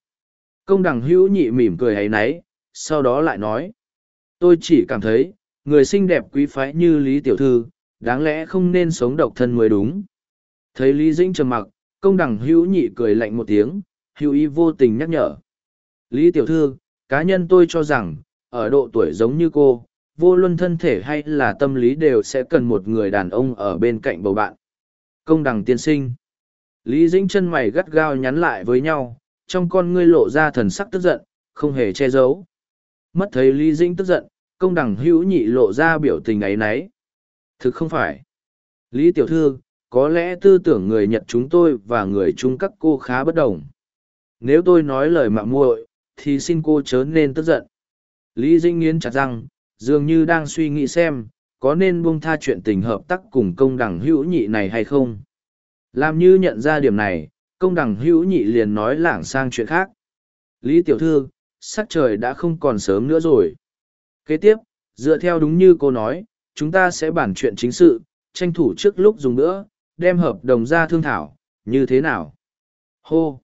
Công đằng hữu nhị mỉm cười hay náy, sau đó lại nói. Tôi chỉ cảm thấy, người xinh đẹp quý phái như Lý Tiểu Thư, đáng lẽ không nên sống độc thân mới đúng. Thấy Lý Dĩnh trầm mặc, công đằng hữu nhị cười lạnh một tiếng, hữu ý vô tình nhắc nhở. Lý Tiểu Thư, cá nhân tôi cho rằng, ở độ tuổi giống như cô, vô luân thân thể hay là tâm lý đều sẽ cần một người đàn ông ở bên cạnh bầu bạn. Công đằng tiên sinh. Lý Dĩnh chân mày gắt gao nhắn lại với nhau, trong con ngươi lộ ra thần sắc tức giận, không hề che giấu. Mất thấy Lý Dĩnh tức giận, công Đẳng hữu nhị lộ ra biểu tình ấy nấy. Thực không phải. Lý Tiểu Thư, có lẽ tư tưởng người Nhật chúng tôi và người Trung các cô khá bất đồng. Nếu tôi nói lời mạ muội, thì xin cô chớ nên tức giận. Lý Dĩnh nghiến chặt răng, dường như đang suy nghĩ xem, có nên buông tha chuyện tình hợp tác cùng công đẳng hữu nhị này hay không. Làm như nhận ra điểm này, công đẳng hữu nhị liền nói lảng sang chuyện khác. Lý Tiểu Thư, sắc trời đã không còn sớm nữa rồi. Kế tiếp, dựa theo đúng như cô nói, chúng ta sẽ bàn chuyện chính sự, tranh thủ trước lúc dùng nữa, đem hợp đồng ra thương thảo, như thế nào? Hô!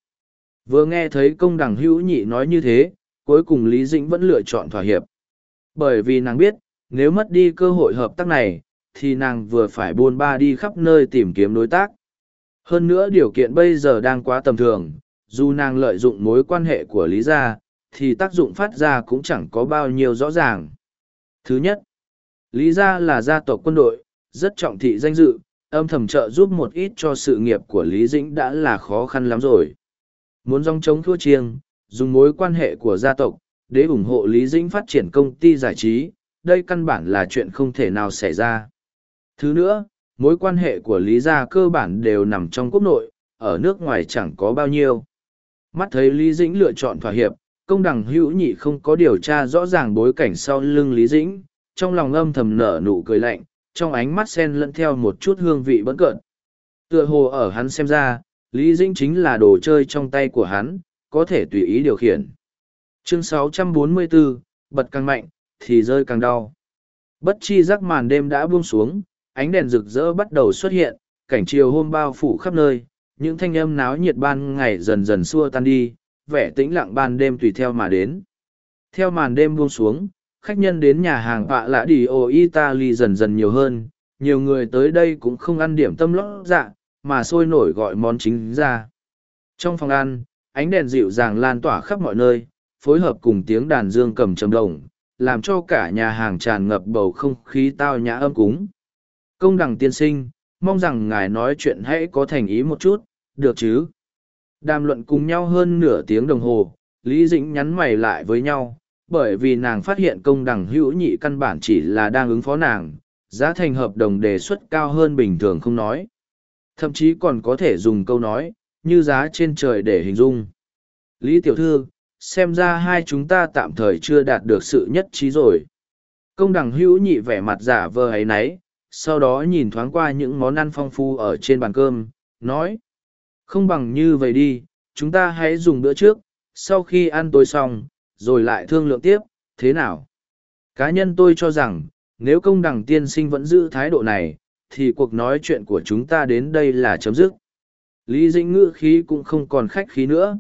Vừa nghe thấy công đẳng hữu nhị nói như thế, cuối cùng Lý Dĩnh vẫn lựa chọn thỏa hiệp. Bởi vì nàng biết, nếu mất đi cơ hội hợp tác này, thì nàng vừa phải buôn ba đi khắp nơi tìm kiếm đối tác. Hơn nữa điều kiện bây giờ đang quá tầm thường, dù nàng lợi dụng mối quan hệ của Lý Gia, thì tác dụng phát ra cũng chẳng có bao nhiêu rõ ràng. Thứ nhất, Lý Gia là gia tộc quân đội, rất trọng thị danh dự, âm thầm trợ giúp một ít cho sự nghiệp của Lý Dĩnh đã là khó khăn lắm rồi. Muốn dòng chống thua chiêng, dùng mối quan hệ của gia tộc, để ủng hộ Lý Dĩnh phát triển công ty giải trí, đây căn bản là chuyện không thể nào xảy ra. Thứ nữa, mối quan hệ của Lý Gia cơ bản đều nằm trong quốc nội, ở nước ngoài chẳng có bao nhiêu. Mắt thấy Lý Dĩnh lựa chọn thỏa hiệp, công Đằng hữu nhị không có điều tra rõ ràng bối cảnh sau lưng Lý Dĩnh, trong lòng âm thầm nở nụ cười lạnh, trong ánh mắt sen lẫn theo một chút hương vị bẫn cợt. Tựa hồ ở hắn xem ra, Lý Dĩnh chính là đồ chơi trong tay của hắn, có thể tùy ý điều khiển. Chương 644, bật càng mạnh, thì rơi càng đau. Bất chi giác màn đêm đã buông xuống, ánh đèn rực rỡ bắt đầu xuất hiện, cảnh chiều hôm bao phủ khắp nơi, những thanh âm náo nhiệt ban ngày dần dần xua tan đi, vẻ tĩnh lặng ban đêm tùy theo mà đến. Theo màn đêm buông xuống, khách nhân đến nhà hàng họa lạ đi ô Italy dần dần nhiều hơn, nhiều người tới đây cũng không ăn điểm tâm lót dạ, mà sôi nổi gọi món chính ra. Trong phòng ăn, ánh đèn dịu dàng lan tỏa khắp mọi nơi, phối hợp cùng tiếng đàn dương cầm trầm đồng, làm cho cả nhà hàng tràn ngập bầu không khí tao nhã âm cúng. Công đằng tiên sinh, mong rằng ngài nói chuyện hãy có thành ý một chút, được chứ? Đàm luận cùng nhau hơn nửa tiếng đồng hồ, Lý Dĩnh nhắn mày lại với nhau, bởi vì nàng phát hiện công đằng hữu nhị căn bản chỉ là đang ứng phó nàng, giá thành hợp đồng đề xuất cao hơn bình thường không nói. Thậm chí còn có thể dùng câu nói, như giá trên trời để hình dung. Lý Tiểu Thư, xem ra hai chúng ta tạm thời chưa đạt được sự nhất trí rồi. Công đằng hữu nhị vẻ mặt giả vờ ấy nấy, sau đó nhìn thoáng qua những món ăn phong phu ở trên bàn cơm, nói. Không bằng như vậy đi, chúng ta hãy dùng bữa trước, sau khi ăn tối xong, rồi lại thương lượng tiếp, thế nào? Cá nhân tôi cho rằng, nếu công đằng tiên sinh vẫn giữ thái độ này, thì cuộc nói chuyện của chúng ta đến đây là chấm dứt. Lý Dĩnh ngữ khí cũng không còn khách khí nữa.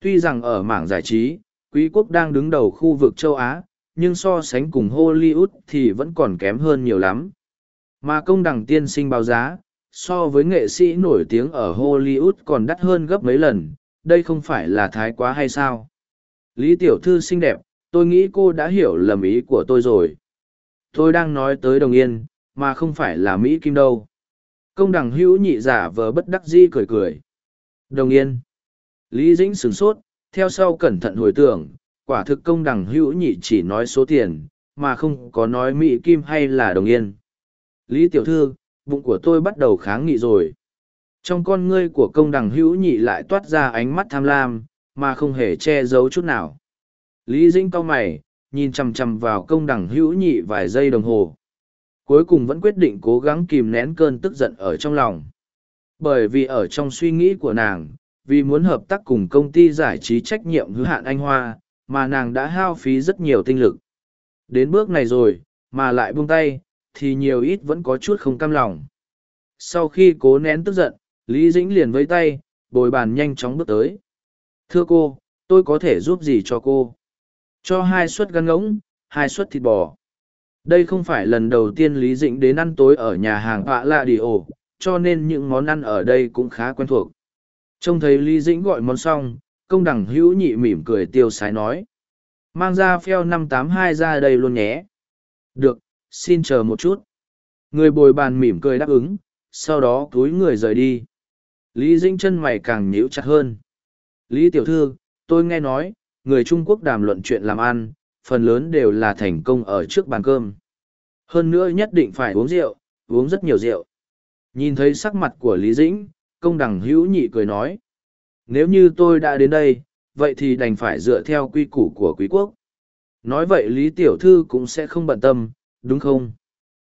Tuy rằng ở mảng giải trí, quý quốc đang đứng đầu khu vực châu Á, nhưng so sánh cùng Hollywood thì vẫn còn kém hơn nhiều lắm. Mà công đẳng tiên sinh báo giá, so với nghệ sĩ nổi tiếng ở Hollywood còn đắt hơn gấp mấy lần, đây không phải là thái quá hay sao? Lý tiểu thư xinh đẹp, tôi nghĩ cô đã hiểu lầm ý của tôi rồi. Tôi đang nói tới đồng yên, mà không phải là Mỹ Kim đâu. Công đẳng hữu nhị giả vờ bất đắc di cười cười. Đồng yên. Lý Dĩnh sửng sốt, theo sau cẩn thận hồi tưởng, quả thực công đẳng hữu nhị chỉ nói số tiền, mà không có nói Mỹ Kim hay là đồng yên. Lý tiểu thư, bụng của tôi bắt đầu kháng nghị rồi. Trong con ngươi của công Đằng hữu nhị lại toát ra ánh mắt tham lam, mà không hề che giấu chút nào. Lý Dĩnh cau mày, nhìn chằm chằm vào công Đằng hữu nhị vài giây đồng hồ. Cuối cùng vẫn quyết định cố gắng kìm nén cơn tức giận ở trong lòng. Bởi vì ở trong suy nghĩ của nàng, vì muốn hợp tác cùng công ty giải trí trách nhiệm hữu hạn Anh Hoa, mà nàng đã hao phí rất nhiều tinh lực. Đến bước này rồi, mà lại buông tay, thì nhiều ít vẫn có chút không cam lòng. Sau khi cố nén tức giận, Lý Dĩnh liền với tay, bồi bàn nhanh chóng bước tới. Thưa cô, tôi có thể giúp gì cho cô? Cho hai suất gan ngỗng, hai suất thịt bò. Đây không phải lần đầu tiên Lý Dĩnh đến ăn tối ở nhà hàng Họa Lạ Đi Ổ, cho nên những món ăn ở đây cũng khá quen thuộc. Trông thấy Lý Dĩnh gọi món xong, công đẳng hữu nhị mỉm cười tiêu sái nói. Mang ra pheo năm tám hai ra đây luôn nhé. Được, xin chờ một chút. Người bồi bàn mỉm cười đáp ứng, sau đó túi người rời đi. Lý Dĩnh chân mày càng nhíu chặt hơn. Lý Tiểu Thư, tôi nghe nói, người Trung Quốc đàm luận chuyện làm ăn, phần lớn đều là thành công ở trước bàn cơm. Hơn nữa nhất định phải uống rượu, uống rất nhiều rượu. Nhìn thấy sắc mặt của Lý Dĩnh, công đẳng hữu nhị cười nói. Nếu như tôi đã đến đây, vậy thì đành phải dựa theo quy củ của quý quốc. Nói vậy Lý Tiểu Thư cũng sẽ không bận tâm, đúng không?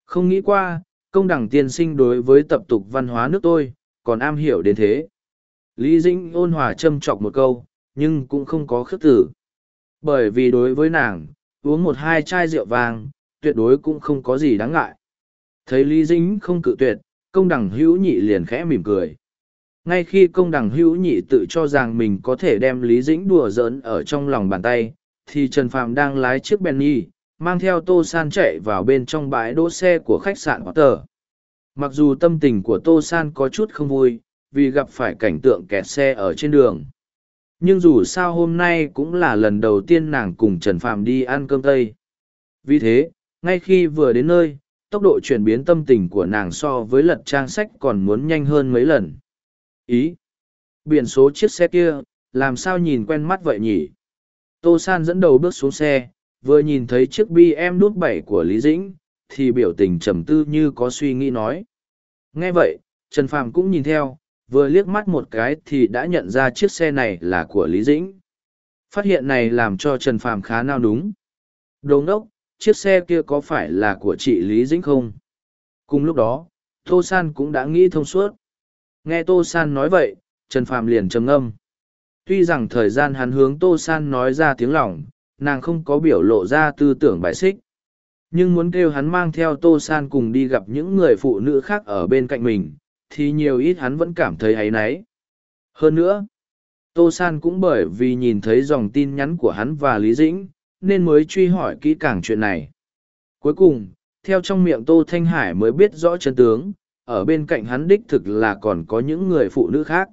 Không nghĩ qua, công đẳng tiên sinh đối với tập tục văn hóa nước tôi, còn am hiểu đến thế. Lý Dĩnh ôn hòa châm chọc một câu, nhưng cũng không có khước tử. Bởi vì đối với nàng, uống một hai chai rượu vàng, tuyệt đối cũng không có gì đáng ngại. Thấy Lý Dĩnh không cự tuyệt, công đẳng hữu nhị liền khẽ mỉm cười. Ngay khi công đẳng hữu nhị tự cho rằng mình có thể đem Lý Dĩnh đùa giỡn ở trong lòng bàn tay, thì Trần Phạm đang lái chiếc Benny, mang theo Tô San chạy vào bên trong bãi đỗ xe của khách sạn Potter. Mặc dù tâm tình của Tô San có chút không vui, vì gặp phải cảnh tượng kẹt xe ở trên đường. Nhưng dù sao hôm nay cũng là lần đầu tiên nàng cùng Trần Phạm đi ăn cơm Tây. Vì thế, ngay khi vừa đến nơi, tốc độ chuyển biến tâm tình của nàng so với lật trang sách còn muốn nhanh hơn mấy lần. Ý! Biển số chiếc xe kia, làm sao nhìn quen mắt vậy nhỉ? Tô San dẫn đầu bước xuống xe, vừa nhìn thấy chiếc bm đút bảy của lý dĩnh, thì biểu tình trầm tư như có suy nghĩ nói. Nghe vậy, trần phàm cũng nhìn theo, vừa liếc mắt một cái thì đã nhận ra chiếc xe này là của lý dĩnh. Phát hiện này làm cho trần phàm khá nao đúng đồ ngốc, chiếc xe kia có phải là của chị lý dĩnh không? Cùng lúc đó, tô san cũng đã nghĩ thông suốt. Nghe tô san nói vậy, trần phàm liền trầm ngâm. Tuy rằng thời gian hắn hướng tô san nói ra tiếng lỏng nàng không có biểu lộ ra tư tưởng bại xích. Nhưng muốn kêu hắn mang theo tô san cùng đi gặp những người phụ nữ khác ở bên cạnh mình, thì nhiều ít hắn vẫn cảm thấy áy náy. Hơn nữa, tô san cũng bởi vì nhìn thấy dòng tin nhắn của hắn và lý dĩnh, nên mới truy hỏi kỹ càng chuyện này. Cuối cùng, theo trong miệng tô thanh hải mới biết rõ chân tướng, ở bên cạnh hắn đích thực là còn có những người phụ nữ khác.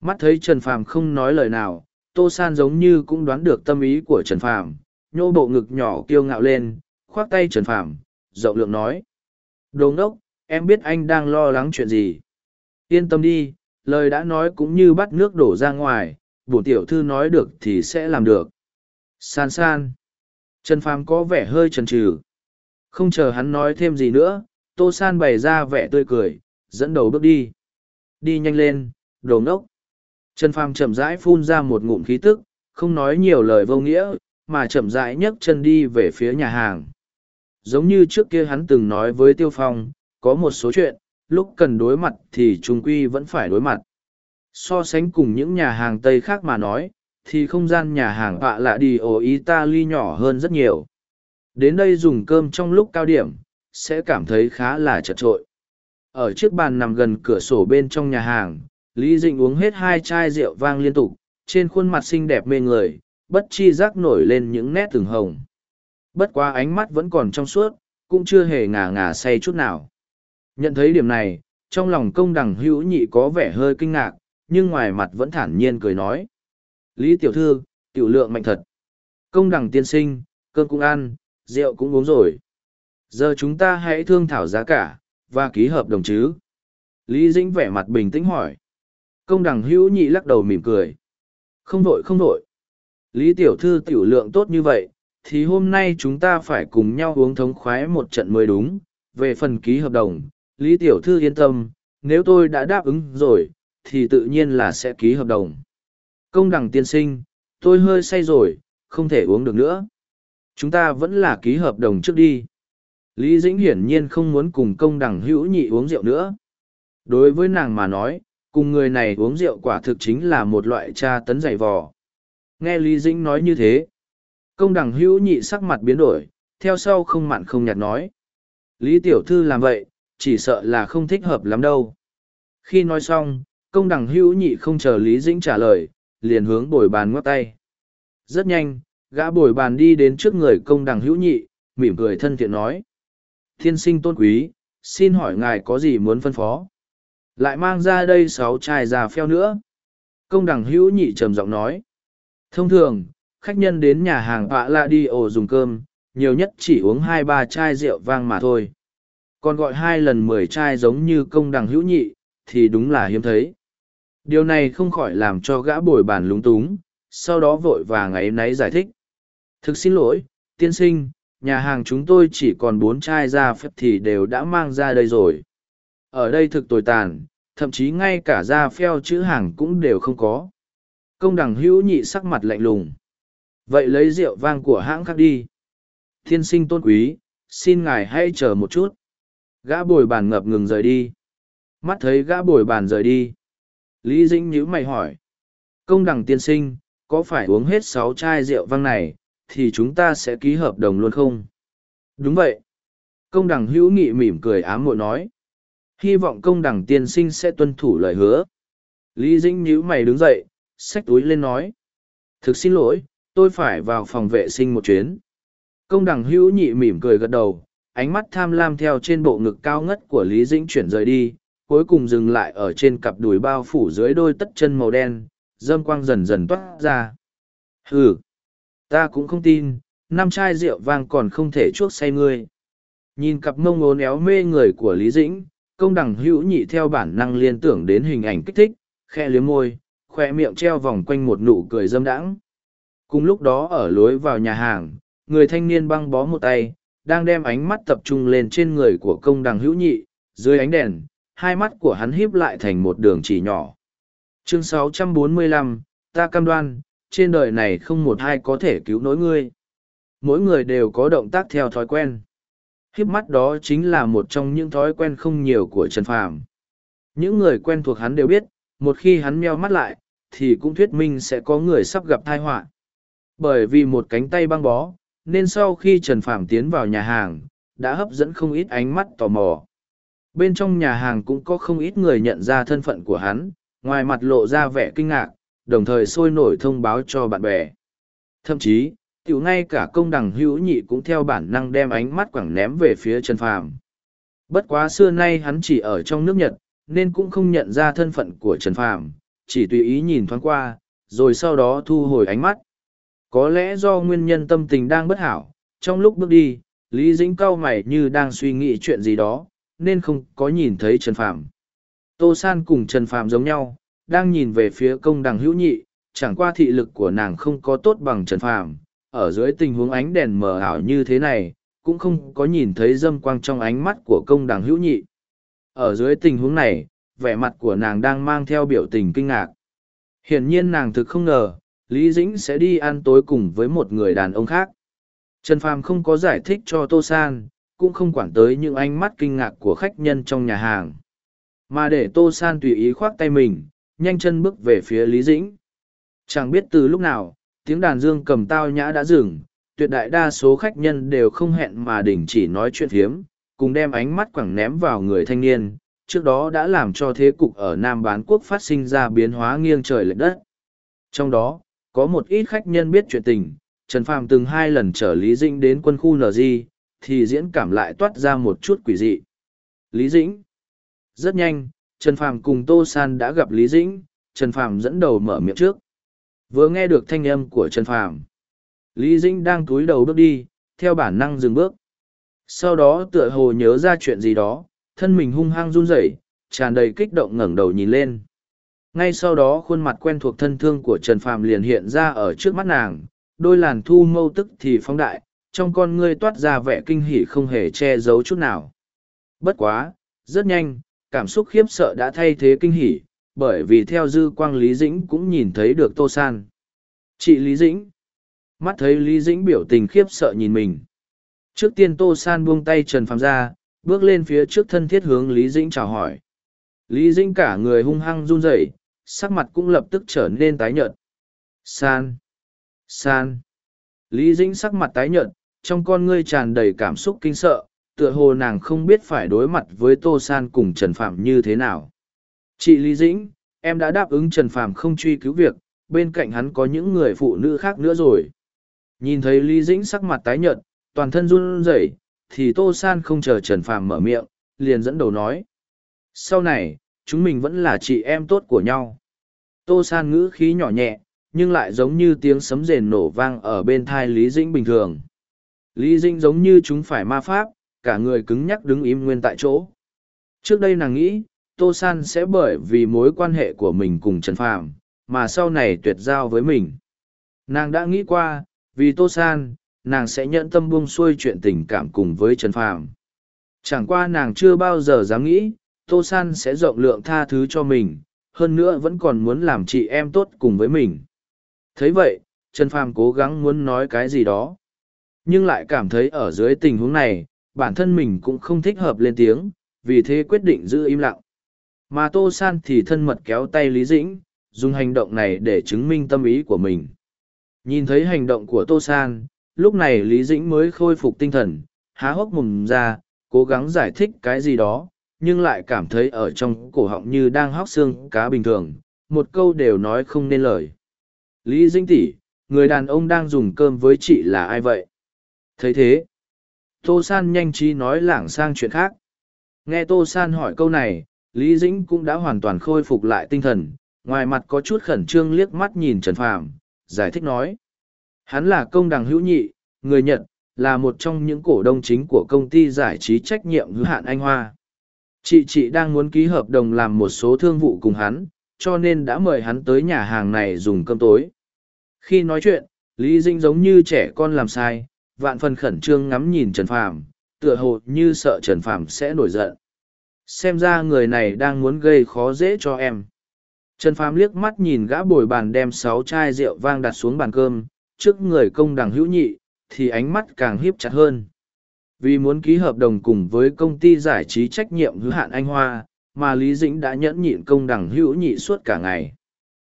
Mắt thấy trần phàm không nói lời nào Tô San giống như cũng đoán được tâm ý của Trần Phàm, nhô bộ ngực nhỏ kiêu ngạo lên, khoác tay Trần Phàm, rộng lượng nói. Đồ ngốc, em biết anh đang lo lắng chuyện gì. Yên tâm đi, lời đã nói cũng như bắt nước đổ ra ngoài, bổn tiểu thư nói được thì sẽ làm được. San san. Trần Phàm có vẻ hơi chần chừ. Không chờ hắn nói thêm gì nữa, Tô San bày ra vẻ tươi cười, dẫn đầu bước đi. Đi nhanh lên, đồ ngốc. Trần Phàm chậm rãi phun ra một ngụm khí tức, không nói nhiều lời vô nghĩa, mà chậm rãi nhấc chân đi về phía nhà hàng. Giống như trước kia hắn từng nói với Tiêu Phong, có một số chuyện, lúc cần đối mặt thì trung quy vẫn phải đối mặt. So sánh cùng những nhà hàng Tây khác mà nói, thì không gian nhà hàng họa lạ đi ở Italy nhỏ hơn rất nhiều. Đến đây dùng cơm trong lúc cao điểm, sẽ cảm thấy khá là chật trội. Ở chiếc bàn nằm gần cửa sổ bên trong nhà hàng, Lý Dĩnh uống hết hai chai rượu vang liên tục, trên khuôn mặt xinh đẹp mê người, bất chi giác nổi lên những nét từng hồng. Bất quá ánh mắt vẫn còn trong suốt, cũng chưa hề ngả ngả say chút nào. Nhận thấy điểm này, trong lòng công đằng hữu nhị có vẻ hơi kinh ngạc, nhưng ngoài mặt vẫn thản nhiên cười nói. Lý tiểu thư, tiểu lượng mạnh thật. Công đằng tiên sinh, cơm cũng ăn, rượu cũng uống rồi. Giờ chúng ta hãy thương thảo giá cả, và ký hợp đồng chứ. Lý Dĩnh vẻ mặt bình tĩnh hỏi. Công đằng hữu nhị lắc đầu mỉm cười. Không vội không vội. Lý tiểu thư tiểu lượng tốt như vậy, thì hôm nay chúng ta phải cùng nhau uống thống khoái một trận mới đúng. Về phần ký hợp đồng, Lý tiểu thư yên tâm, nếu tôi đã đáp ứng rồi, thì tự nhiên là sẽ ký hợp đồng. Công đằng tiên sinh, tôi hơi say rồi, không thể uống được nữa. Chúng ta vẫn là ký hợp đồng trước đi. Lý Dĩnh hiển nhiên không muốn cùng công đằng hữu nhị uống rượu nữa. Đối với nàng mà nói, cùng người này uống rượu quả thực chính là một loại tra tấn dày vò. Nghe Lý Dĩnh nói như thế, công đằng hữu nhị sắc mặt biến đổi, theo sau không mặn không nhạt nói. Lý Tiểu Thư làm vậy, chỉ sợ là không thích hợp lắm đâu. Khi nói xong, công đằng hữu nhị không chờ Lý Dĩnh trả lời, liền hướng bồi bàn ngoắc tay. Rất nhanh, gã bồi bàn đi đến trước người công đằng hữu nhị, mỉm cười thân thiện nói. Thiên sinh tôn quý, xin hỏi ngài có gì muốn phân phó? Lại mang ra đây sáu chai già pheo nữa. Công đằng hữu nhị trầm giọng nói. Thông thường, khách nhân đến nhà hàng họa la đi ổ dùng cơm, nhiều nhất chỉ uống hai ba chai rượu vang mà thôi. Còn gọi hai lần mười chai giống như công đằng hữu nhị, thì đúng là hiếm thấy. Điều này không khỏi làm cho gã bồi bàn lúng túng, sau đó vội vàng ấy náy giải thích. Thực xin lỗi, tiên sinh, nhà hàng chúng tôi chỉ còn bốn chai ra phép thì đều đã mang ra đây rồi. Ở đây thực tồi tàn, thậm chí ngay cả da pheo chữ hàng cũng đều không có. Công đằng hữu nhị sắc mặt lạnh lùng. Vậy lấy rượu vang của hãng khác đi. Thiên sinh tôn quý, xin ngài hãy chờ một chút. Gã bồi bàn ngập ngừng rời đi. Mắt thấy gã bồi bàn rời đi. Lý Dĩnh nhữ mày hỏi. Công đằng tiên sinh, có phải uống hết sáu chai rượu vang này, thì chúng ta sẽ ký hợp đồng luôn không? Đúng vậy. Công đằng hữu nghị mỉm cười ám muội nói. Hy vọng công đẳng tiên sinh sẽ tuân thủ lời hứa. Lý Dĩnh nhíu mày đứng dậy, xách túi lên nói. Thực xin lỗi, tôi phải vào phòng vệ sinh một chuyến. Công đẳng hữu nhị mỉm cười gật đầu, ánh mắt tham lam theo trên bộ ngực cao ngất của Lý Dĩnh chuyển rời đi, cuối cùng dừng lại ở trên cặp đùi bao phủ dưới đôi tất chân màu đen, dâm quang dần dần toát ra. Hừ, ta cũng không tin, năm chai rượu vang còn không thể chuốc say ngươi. Nhìn cặp mông ốn éo mê người của Lý Dĩnh, công đằng hữu nhị theo bản năng liên tưởng đến hình ảnh kích thích, khe liếm môi, khoe miệng treo vòng quanh một nụ cười dâm đãng. Cùng lúc đó ở lối vào nhà hàng, người thanh niên băng bó một tay, đang đem ánh mắt tập trung lên trên người của công đằng hữu nhị, dưới ánh đèn, hai mắt của hắn híp lại thành một đường chỉ nhỏ. Chương 645, ta cam đoan, trên đời này không một ai có thể cứu nỗi ngươi. Mỗi người đều có động tác theo thói quen. Hiếp mắt đó chính là một trong những thói quen không nhiều của Trần Phàm. Những người quen thuộc hắn đều biết, một khi hắn meo mắt lại, thì cũng thuyết minh sẽ có người sắp gặp tai họa. Bởi vì một cánh tay băng bó, nên sau khi Trần Phàm tiến vào nhà hàng, đã hấp dẫn không ít ánh mắt tò mò. Bên trong nhà hàng cũng có không ít người nhận ra thân phận của hắn, ngoài mặt lộ ra vẻ kinh ngạc, đồng thời sôi nổi thông báo cho bạn bè. Thậm chí, tiểu ngay cả công đằng hữu nhị cũng theo bản năng đem ánh mắt quẳng ném về phía Trần Phàm. Bất quá xưa nay hắn chỉ ở trong nước Nhật, nên cũng không nhận ra thân phận của Trần Phàm, chỉ tùy ý nhìn thoáng qua, rồi sau đó thu hồi ánh mắt. Có lẽ do nguyên nhân tâm tình đang bất hảo, trong lúc bước đi, Lý Dĩnh cau mày như đang suy nghĩ chuyện gì đó, nên không có nhìn thấy Trần Phàm. Tô San cùng Trần Phàm giống nhau, đang nhìn về phía công đằng hữu nhị, chẳng qua thị lực của nàng không có tốt bằng Trần Phàm, ở dưới tình huống ánh đèn mờ ảo như thế này, cũng không có nhìn thấy dâm quang trong ánh mắt của công đằng hữu nhị. Ở dưới tình huống này, vẻ mặt của nàng đang mang theo biểu tình kinh ngạc. Hiển nhiên nàng thực không ngờ, Lý Dĩnh sẽ đi ăn tối cùng với một người đàn ông khác. Trần Phàm không có giải thích cho Tô San, cũng không quản tới những ánh mắt kinh ngạc của khách nhân trong nhà hàng. Mà để Tô San tùy ý khoác tay mình, nhanh chân bước về phía Lý Dĩnh. Chẳng biết từ lúc nào, tiếng đàn dương cầm tao nhã đã dừng, tuyệt đại đa số khách nhân đều không hẹn mà đình chỉ nói chuyện phiếm, cùng đem ánh mắt quẳng ném vào người thanh niên, trước đó đã làm cho thế cục ở Nam Bán Quốc phát sinh ra biến hóa nghiêng trời lệch đất. Trong đó, có một ít khách nhân biết chuyện tình, Trần Phàm từng hai lần chở Lý Dĩnh đến quân khu NG, thì diễn cảm lại toát ra một chút quỷ dị. Lý Dĩnh. Rất nhanh, Trần Phàm cùng Tô San đã gặp Lý Dĩnh, Trần Phàm dẫn đầu mở miệng trước. Vừa nghe được thanh âm của Trần Phàm, Lý Dĩnh đang cúi đầu bước đi, theo bản năng dừng bước. Sau đó tựa hồ nhớ ra chuyện gì đó, thân mình hung hăng run rẩy, tràn đầy kích động ngẩng đầu nhìn lên. Ngay sau đó khuôn mặt quen thuộc thân thương của Trần Phàm liền hiện ra ở trước mắt nàng, đôi làn thu mâu tức thì phóng đại, trong con ngươi toát ra vẻ kinh hỉ không hề che giấu chút nào. Bất quá, rất nhanh, cảm xúc khiếp sợ đã thay thế kinh hỉ, bởi vì theo dư quang Lý Dĩnh cũng nhìn thấy được Tô San. Chị Lý Dĩnh. Mắt thấy Lý Dĩnh biểu tình khiếp sợ nhìn mình. Trước tiên Tô San buông tay Trần Phàm ra, bước lên phía trước thân thiết hướng Lý Dĩnh chào hỏi. Lý Dĩnh cả người hung hăng run rẩy, sắc mặt cũng lập tức trở nên tái nhợt. San! San! Lý Dĩnh sắc mặt tái nhợt, trong con ngươi tràn đầy cảm xúc kinh sợ, tựa hồ nàng không biết phải đối mặt với Tô San cùng Trần Phạm như thế nào. Chị Lý Dĩnh, em đã đáp ứng Trần Phạm không truy cứu việc, bên cạnh hắn có những người phụ nữ khác nữa rồi. Nhìn thấy Lý Dĩnh sắc mặt tái nhợt, toàn thân run rẩy, thì Tô San không chờ Trần Phạm mở miệng, liền dẫn đầu nói. Sau này, chúng mình vẫn là chị em tốt của nhau. Tô San ngữ khí nhỏ nhẹ, nhưng lại giống như tiếng sấm rền nổ vang ở bên thai Lý Dĩnh bình thường. Lý Dĩnh giống như chúng phải ma pháp, cả người cứng nhắc đứng im nguyên tại chỗ. Trước đây nàng nghĩ, Tô San sẽ bởi vì mối quan hệ của mình cùng Trần Phàm, mà sau này tuyệt giao với mình. Nàng đã nghĩ qua, vì Tô San, nàng sẽ nhận tâm buông xuôi chuyện tình cảm cùng với Trần Phàm. Chẳng qua nàng chưa bao giờ dám nghĩ, Tô San sẽ rộng lượng tha thứ cho mình, hơn nữa vẫn còn muốn làm chị em tốt cùng với mình. thấy vậy, Trần Phàm cố gắng muốn nói cái gì đó. Nhưng lại cảm thấy ở dưới tình huống này, bản thân mình cũng không thích hợp lên tiếng, vì thế quyết định giữ im lặng. Mà Tô San thì thân mật kéo tay Lý Dĩnh, dùng hành động này để chứng minh tâm ý của mình. Nhìn thấy hành động của Tô San, lúc này Lý Dĩnh mới khôi phục tinh thần, há hốc mồm ra, cố gắng giải thích cái gì đó, nhưng lại cảm thấy ở trong cổ họng như đang hóc xương cá bình thường, một câu đều nói không nên lời. Lý Dĩnh tỷ, người đàn ông đang dùng cơm với chị là ai vậy? thấy thế tô san nhanh trí nói lảng sang chuyện khác nghe tô san hỏi câu này lý dĩnh cũng đã hoàn toàn khôi phục lại tinh thần ngoài mặt có chút khẩn trương liếc mắt nhìn trần phàm giải thích nói. Hắn là công đằng hữu nhị người nhật là một trong những cổ đông chính của công ty giải trí trách nhiệm hữu hạn anh hoa. Chị chị đang muốn ký hợp đồng làm một số thương vụ cùng hắn cho nên đã mời hắn tới nhà hàng này dùng cơm tối. Khi nói chuyện lý dĩnh giống như trẻ con làm sai vạn phần khẩn trương ngắm nhìn Trần Phàm, tựa hồ như sợ Trần Phàm sẽ nổi giận. Xem ra người này đang muốn gây khó dễ cho em. Trần Phàm liếc mắt nhìn gã bồi bàn đem sáu chai rượu vang đặt xuống bàn cơm, trước người công đằng hữu nhị, thì ánh mắt càng hiếp chặt hơn. Vì muốn ký hợp đồng cùng với công ty giải trí trách nhiệm hữu hạn Anh Hoa, mà Lý Dĩnh đã nhẫn nhịn công đằng hữu nhị suốt cả ngày.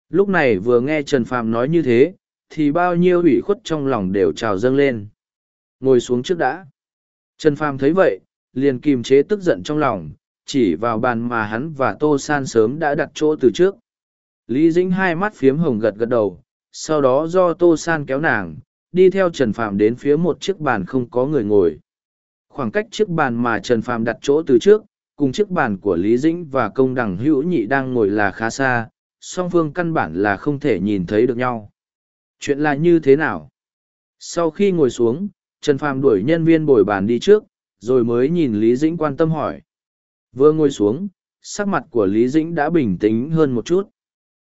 Lúc này vừa nghe Trần Phàm nói như thế, thì bao nhiêu ủy khuất trong lòng đều trào dâng lên ngồi xuống trước đã trần phàm thấy vậy liền kìm chế tức giận trong lòng chỉ vào bàn mà hắn và tô san sớm đã đặt chỗ từ trước. Lý dĩnh hai mắt phiếm hồng gật gật đầu sau đó do tô san kéo nàng đi theo trần phàm đến phía một chiếc bàn không có người ngồi. Khoảng cách chiếc bàn mà trần phàm đặt chỗ từ trước cùng chiếc bàn của lý dĩnh và công đằng hữu nhị đang ngồi là khá xa song phương căn bản là không thể nhìn thấy được nhau. Chuyện là như thế nào? Sau khi ngồi xuống Trần Phàm đuổi nhân viên bồi bàn đi trước, rồi mới nhìn Lý Dĩnh quan tâm hỏi. Vừa ngồi xuống, sắc mặt của Lý Dĩnh đã bình tĩnh hơn một chút.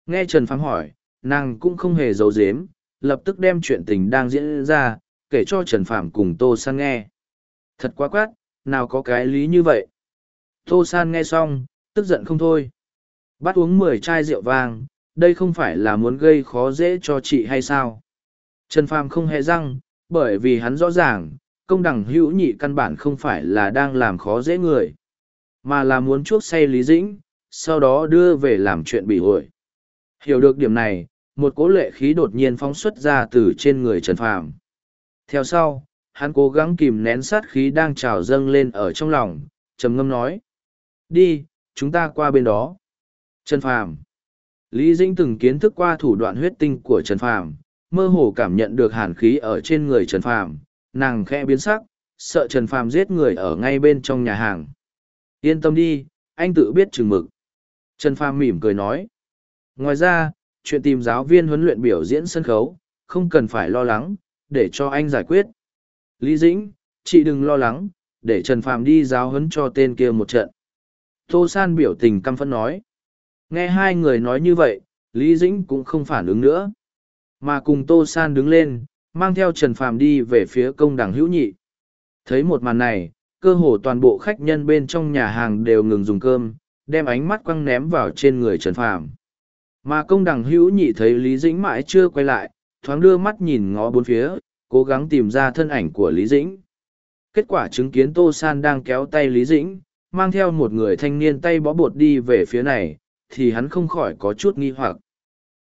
Nghe Trần Phàm hỏi, nàng cũng không hề giấu giếm, lập tức đem chuyện tình đang diễn ra, kể cho Trần Phàm cùng Tô San nghe. Thật quá quát, nào có cái lý như vậy. Tô San nghe xong, tức giận không thôi. Bắt uống mười chai rượu vang, đây không phải là muốn gây khó dễ cho chị hay sao? Trần Phàm không hề răng, bởi vì hắn rõ ràng, công đẳng hữu nhị căn bản không phải là đang làm khó dễ người, mà là muốn chuốc say Lý Dĩnh, sau đó đưa về làm chuyện bị ổi. Hiểu được điểm này, một cố lệ khí đột nhiên phóng xuất ra từ trên người Trần Phàm. Theo sau, hắn cố gắng kìm nén sát khí đang trào dâng lên ở trong lòng, trầm ngâm nói. Đi, chúng ta qua bên đó. Trần Phàm. Lý Dĩnh từng kiến thức qua thủ đoạn huyết tinh của Trần Phàm, mơ hồ cảm nhận được hàn khí ở trên người Trần Phàm, nàng khẽ biến sắc, sợ Trần Phàm giết người ở ngay bên trong nhà hàng. Yên tâm đi, anh tự biết chừng mực. Trần Phàm mỉm cười nói. Ngoài ra, chuyện tìm giáo viên huấn luyện biểu diễn sân khấu, không cần phải lo lắng, để cho anh giải quyết. Lý Dĩnh, chị đừng lo lắng, để Trần Phàm đi giáo huấn cho tên kia một trận. Tô San biểu tình căm phẫn nói. Nghe hai người nói như vậy, Lý Dĩnh cũng không phản ứng nữa. Mà cùng Tô San đứng lên, mang theo Trần Phàm đi về phía công đảng hữu nhị. Thấy một màn này, cơ hồ toàn bộ khách nhân bên trong nhà hàng đều ngừng dùng cơm, đem ánh mắt quăng ném vào trên người Trần Phàm. Mà công Đằng hữu nhị thấy Lý Dĩnh mãi chưa quay lại, thoáng đưa mắt nhìn ngó bốn phía, cố gắng tìm ra thân ảnh của Lý Dĩnh. Kết quả chứng kiến Tô San đang kéo tay Lý Dĩnh, mang theo một người thanh niên tay bó bột đi về phía này, thì hắn không khỏi có chút nghi hoặc.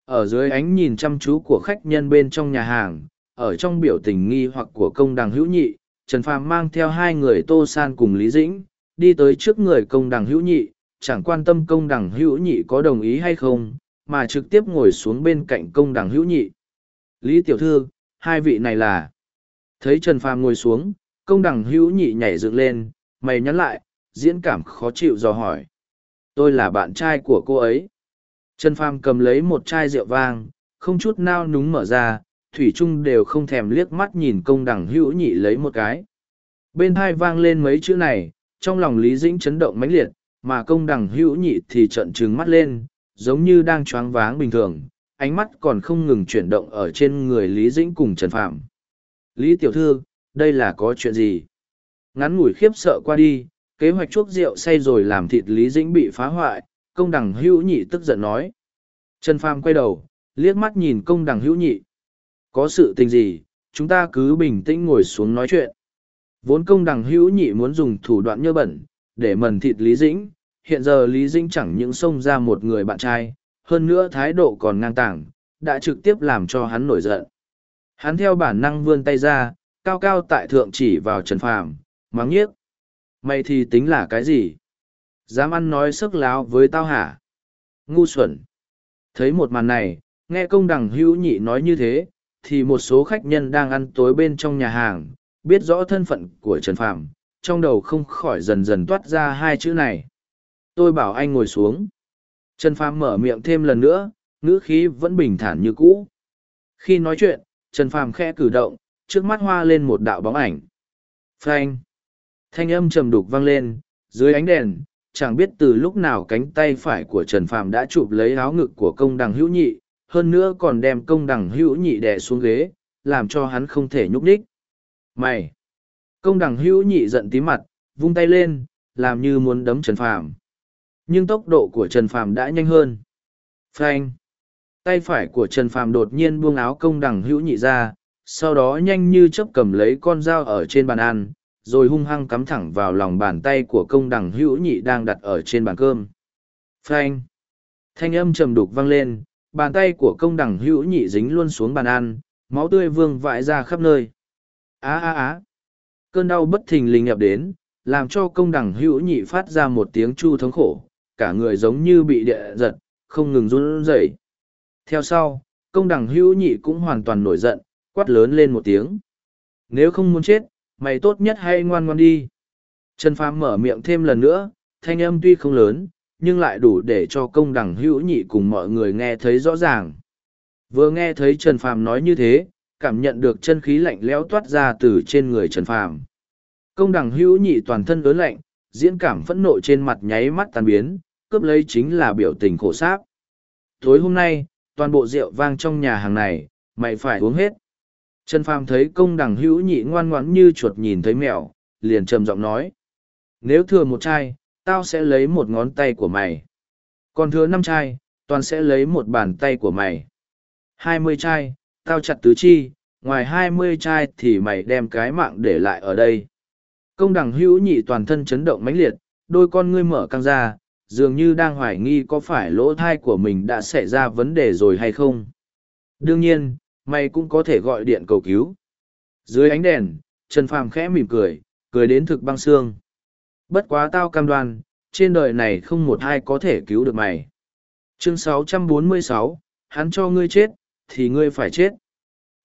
Ở dưới ánh nhìn chăm chú của khách nhân bên trong nhà hàng, ở trong biểu tình nghi hoặc của công đằng hữu nhị, Trần Phàm mang theo hai người Tô San cùng Lý Dĩnh, đi tới trước người công đằng hữu nhị, chẳng quan tâm công đằng hữu nhị có đồng ý hay không, mà trực tiếp ngồi xuống bên cạnh công đằng hữu nhị. Lý Tiểu Thư, hai vị này là... Thấy Trần Phàm ngồi xuống, công đằng hữu nhị nhảy dựng lên, mày nhắn lại, diễn cảm khó chịu dò hỏi. Tôi là bạn trai của cô ấy. Trần Phàm cầm lấy một chai rượu vang, không chút nao núng mở ra, Thủy Trung đều không thèm liếc mắt nhìn công đằng hữu nhị lấy một cái. Bên hai vang lên mấy chữ này, trong lòng Lý Dĩnh chấn động mãnh liệt, mà công đằng hữu nhị thì trợn trừng mắt lên, giống như đang choáng váng bình thường, ánh mắt còn không ngừng chuyển động ở trên người Lý Dĩnh cùng Trần Phạm. Lý Tiểu Thư, đây là có chuyện gì? Ngắn ngủi khiếp sợ qua đi, kế hoạch chuốc rượu say rồi làm thịt Lý Dĩnh bị phá hoại, công đằng hữu nhị tức giận nói. Trần Phàm quay đầu, liếc mắt nhìn công đằng hữu nhị. Có sự tình gì, chúng ta cứ bình tĩnh ngồi xuống nói chuyện. Vốn công đằng hữu nhị muốn dùng thủ đoạn nhơ bẩn, để mần thịt Lý Dĩnh, hiện giờ Lý Dĩnh chẳng những xông ra một người bạn trai, hơn nữa thái độ còn ngang tảng, đã trực tiếp làm cho hắn nổi giận. Hắn theo bản năng vươn tay ra, cao cao tại thượng chỉ vào Trần Phàm, mắng nhiếc. Mày thì tính là cái gì? Dám ăn nói sức láo với tao hả? Ngu xuẩn. Thấy một màn này, nghe công đằng hữu nhị nói như thế, thì một số khách nhân đang ăn tối bên trong nhà hàng, biết rõ thân phận của Trần Phàm, trong đầu không khỏi dần dần toát ra hai chữ này. Tôi bảo anh ngồi xuống. Trần Phàm mở miệng thêm lần nữa, ngữ khí vẫn bình thản như cũ. Khi nói chuyện, Trần Phàm khẽ cử động, trước mắt hoa lên một đạo bóng ảnh. Phanh! Thanh âm trầm đục vang lên, dưới ánh đèn, chẳng biết từ lúc nào cánh tay phải của Trần Phàm đã chụp lấy áo ngực của công đằng hữu nhị, hơn nữa còn đem công đằng hữu nhị đè xuống ghế, làm cho hắn không thể nhúc nhích. Mày! Công đằng hữu nhị giận tí mặt, vung tay lên, làm như muốn đấm Trần Phàm. Nhưng tốc độ của Trần Phàm đã nhanh hơn. Phanh! Tay phải của Trần Phàm đột nhiên buông áo công đằng hữu nhị ra, sau đó nhanh như chớp cầm lấy con dao ở trên bàn ăn, rồi hung hăng cắm thẳng vào lòng bàn tay của công đằng hữu nhị đang đặt ở trên bàn cơm. Phanh! Thanh âm trầm đục vang lên, bàn tay của công đẳng hữu nhị dính luôn xuống bàn ăn, máu tươi vương vãi ra khắp nơi. Á á á! Cơn đau bất thình lình nhập đến, làm cho công đẳng hữu nhị phát ra một tiếng chu thống khổ, cả người giống như bị địa giật, không ngừng run rẩy. Theo sau, công đẳng hữu nhị cũng hoàn toàn nổi giận, quát lớn lên một tiếng. Nếu không muốn chết, mày tốt nhất hay ngoan ngoan đi. Trần Phàm mở miệng thêm lần nữa, thanh âm tuy không lớn, nhưng lại đủ để cho công đằng hữu nhị cùng mọi người nghe thấy rõ ràng. Vừa nghe thấy Trần Phàm nói như thế, cảm nhận được chân khí lạnh lẽo toát ra từ trên người Trần Phàm. Công đằng hữu nhị toàn thân ớn lạnh, diễn cảm phẫn nộ trên mặt nháy mắt tan biến, cướp lấy chính là biểu tình khổ sáp. Tối hôm nay, toàn bộ rượu vang trong nhà hàng này, mày phải uống hết. Trần Phàm thấy công đằng hữu nhị ngoan ngoãn như chuột nhìn thấy mèo, liền trầm giọng nói. Nếu thừa một chai, tao sẽ lấy một ngón tay của mày. Còn thừa năm chai, toàn sẽ lấy một bàn tay của mày. Hai mươi chai, tao chặt tứ chi, ngoài hai mươi chai thì mày đem cái mạng để lại ở đây. Công đằng hữu nhị toàn thân chấn động mãnh liệt, đôi con ngươi mở căng ra, dường như đang hoài nghi có phải lỗ thai của mình đã xảy ra vấn đề rồi hay không. Đương nhiên, mày cũng có thể gọi điện cầu cứu. Dưới ánh đèn, Trần Phàm khẽ mỉm cười, cười đến thực băng xương. Bất quá tao cam đoan, trên đời này không một ai có thể cứu được mày. chương 646, hắn cho ngươi chết thì ngươi phải chết.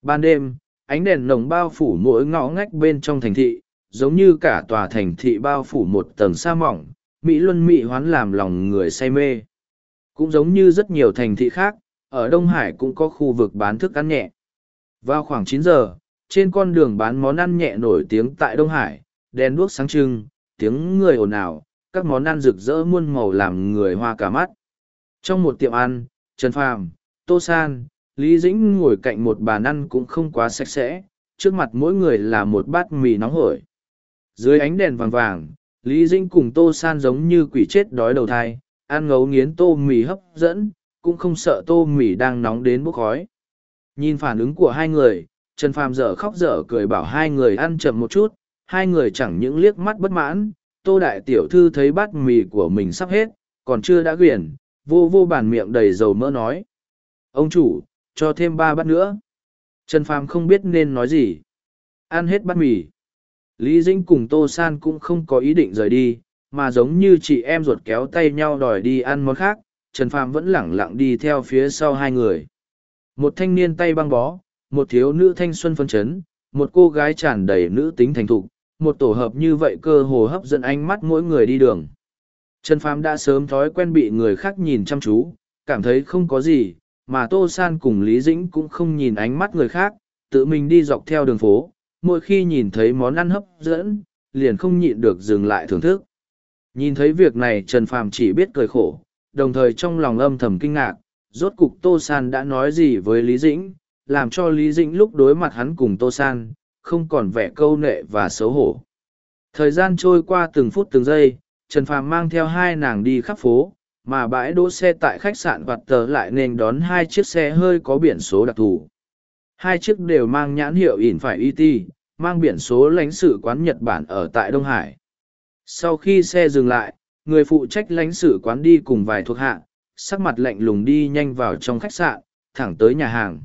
Ban đêm ánh đèn nồng bao phủ mỗi ngõ ngách bên trong thành thị giống như cả tòa thành thị bao phủ một tầng sa mỏng mỹ luân mỹ hoán làm lòng người say mê. Cũng giống như rất nhiều thành thị khác ở đông hải cũng có khu vực bán thức ăn nhẹ. Vào khoảng chín giờ trên con đường bán món ăn nhẹ nổi tiếng tại đông hải đèn đuốc sáng trưng tiếng người ồn ào, các món ăn rực rỡ muôn màu làm người hoa cả mắt. Trong một tiệm ăn, trần phàm, tô san, lý dĩnh ngồi cạnh một bàn ăn cũng không quá sạch sẽ, trước mặt mỗi người là một bát mì nóng hổi. Dưới ánh đèn vàng vàng, lý dĩnh cùng tô san giống như quỷ chết đói đầu thai, ăn ngấu nghiến tô mì hấp dẫn, cũng không sợ tô mì đang nóng đến bốc khói. Nhìn phản ứng của hai người, trần phàm dở khóc dở cười bảo hai người ăn chậm một chút hai người chẳng những liếc mắt bất mãn, tô đại tiểu thư thấy bát mì của mình sắp hết, còn chưa đã quyển, vô vô bàn miệng đầy dầu mỡ nói. Ông chủ, cho thêm ba bát nữa. Trần phàm không biết nên nói gì. Ăn hết bát mì. Lý dĩnh cùng tô san cũng không có ý định rời đi, mà giống như chị em ruột kéo tay nhau đòi đi ăn món khác, trần phàm vẫn lẳng lặng đi theo phía sau hai người. Một thanh niên tay băng bó, một thiếu nữ thanh xuân phân chấn một cô gái tràn đầy nữ tính thành thục, một tổ hợp như vậy cơ hồ hấp dẫn ánh mắt mỗi người đi đường. Trần phàm đã sớm thói quen bị người khác nhìn chăm chú, cảm thấy không có gì, mà tô san cùng lý dĩnh cũng không nhìn ánh mắt người khác, tự mình đi dọc theo đường phố, mỗi khi nhìn thấy món ăn hấp dẫn, liền không nhịn được dừng lại thưởng thức. Nhìn thấy việc này, trần phàm chỉ biết cười khổ, đồng thời trong lòng âm thầm kinh ngạc, rốt cục tô san đã nói gì với lý dĩnh làm cho lý dĩnh lúc đối mặt hắn cùng tô san, không còn vẻ câu nệ và xấu hổ. Thời gian trôi qua từng phút từng giây, trần phàm mang theo hai nàng đi khắp phố, mà bãi đỗ xe tại khách sạn vặt tờ lại nên đón hai chiếc xe hơi có biển số đặc thù. Hai chiếc đều mang nhãn hiệu ỉn phải it mang biển số lãnh sự quán nhật bản ở tại đông hải. Sau khi xe dừng lại, người phụ trách lãnh sự quán đi cùng vài thuộc hạ, sắc mặt lạnh lùng đi nhanh vào trong khách sạn, thẳng tới nhà hàng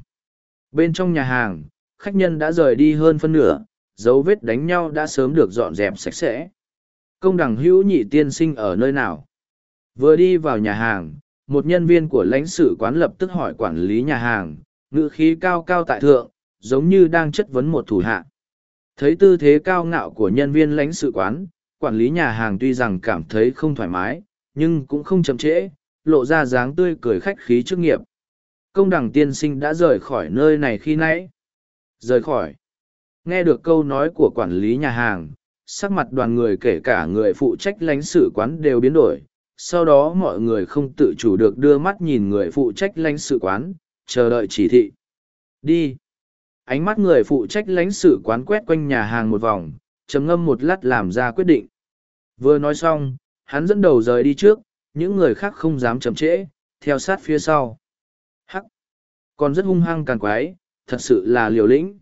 bên trong nhà hàng, khách nhân đã rời đi hơn phân nửa, dấu vết đánh nhau đã sớm được dọn dẹp sạch sẽ. Công đẳng hữu nhị tiên sinh ở nơi nào? Vừa đi vào nhà hàng, một nhân viên của lãnh sự quán lập tức hỏi quản lý nhà hàng, ngữ khí cao cao tại thượng, giống như đang chất vấn một thủ hạ. Thấy tư thế cao ngạo của nhân viên lãnh sự quán, quản lý nhà hàng tuy rằng cảm thấy không thoải mái, nhưng cũng không chậm trễ, lộ ra dáng tươi cười khách khí trước nghiệp công đằng tiên sinh đã rời khỏi nơi này khi nãy. Rời khỏi. Nghe được câu nói của quản lý nhà hàng, sắc mặt đoàn người kể cả người phụ trách lãnh sự quán đều biến đổi. Sau đó mọi người không tự chủ được đưa mắt nhìn người phụ trách lãnh sự quán, chờ đợi chỉ thị. Đi. Ánh mắt người phụ trách lãnh sự quán quét quanh nhà hàng một vòng, trầm ngâm một lát làm ra quyết định. Vừa nói xong, hắn dẫn đầu rời đi trước, những người khác không dám chậm trễ, theo sát phía sau còn rất hung hăng càng quái, thật sự là liều lĩnh.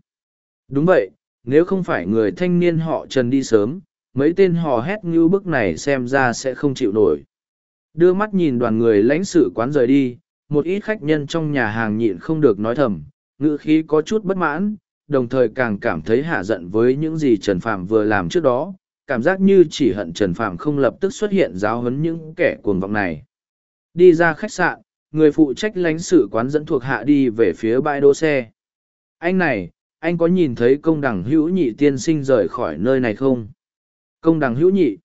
Đúng vậy, nếu không phải người thanh niên họ trần đi sớm, mấy tên hò hét như bức này xem ra sẽ không chịu nổi. Đưa mắt nhìn đoàn người lãnh sự quán rời đi, một ít khách nhân trong nhà hàng nhịn không được nói thầm, ngữ khí có chút bất mãn, đồng thời càng cảm thấy hạ giận với những gì trần phạm vừa làm trước đó, cảm giác như chỉ hận trần phạm không lập tức xuất hiện giáo huấn những kẻ cuồng vọng này. Đi ra khách sạn người phụ trách lãnh sự quán dẫn thuộc hạ đi về phía bãi đỗ xe. Anh này, anh có nhìn thấy công đằng hữu nhị tiên sinh rời khỏi nơi này không? Công đằng hữu nhị.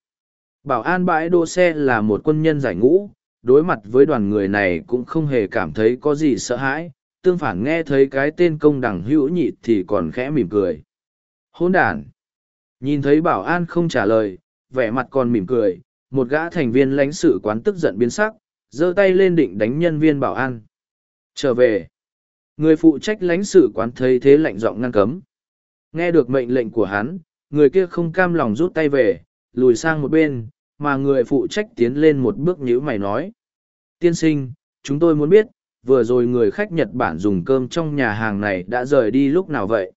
Bảo an bãi đỗ xe là một quân nhân giải ngũ, đối mặt với đoàn người này cũng không hề cảm thấy có gì sợ hãi. Tương phản nghe thấy cái tên công đằng hữu nhị thì còn khẽ mỉm cười. Hôn đ nhìn thấy bảo an không trả lời, vẻ mặt còn mỉm cười, một gã thành viên lãnh sự quán tức giận biến sắc giơ tay lên định đánh nhân viên bảo an. Trở về. Người phụ trách lãnh sự quán thấy thế lạnh giọng ngăn cấm. Nghe được mệnh lệnh của hắn, người kia không cam lòng rút tay về, lùi sang một bên, mà người phụ trách tiến lên một bước nhíu mày nói. Tiên sinh, chúng tôi muốn biết, vừa rồi người khách nhật bản dùng cơm trong nhà hàng này đã rời đi lúc nào vậy?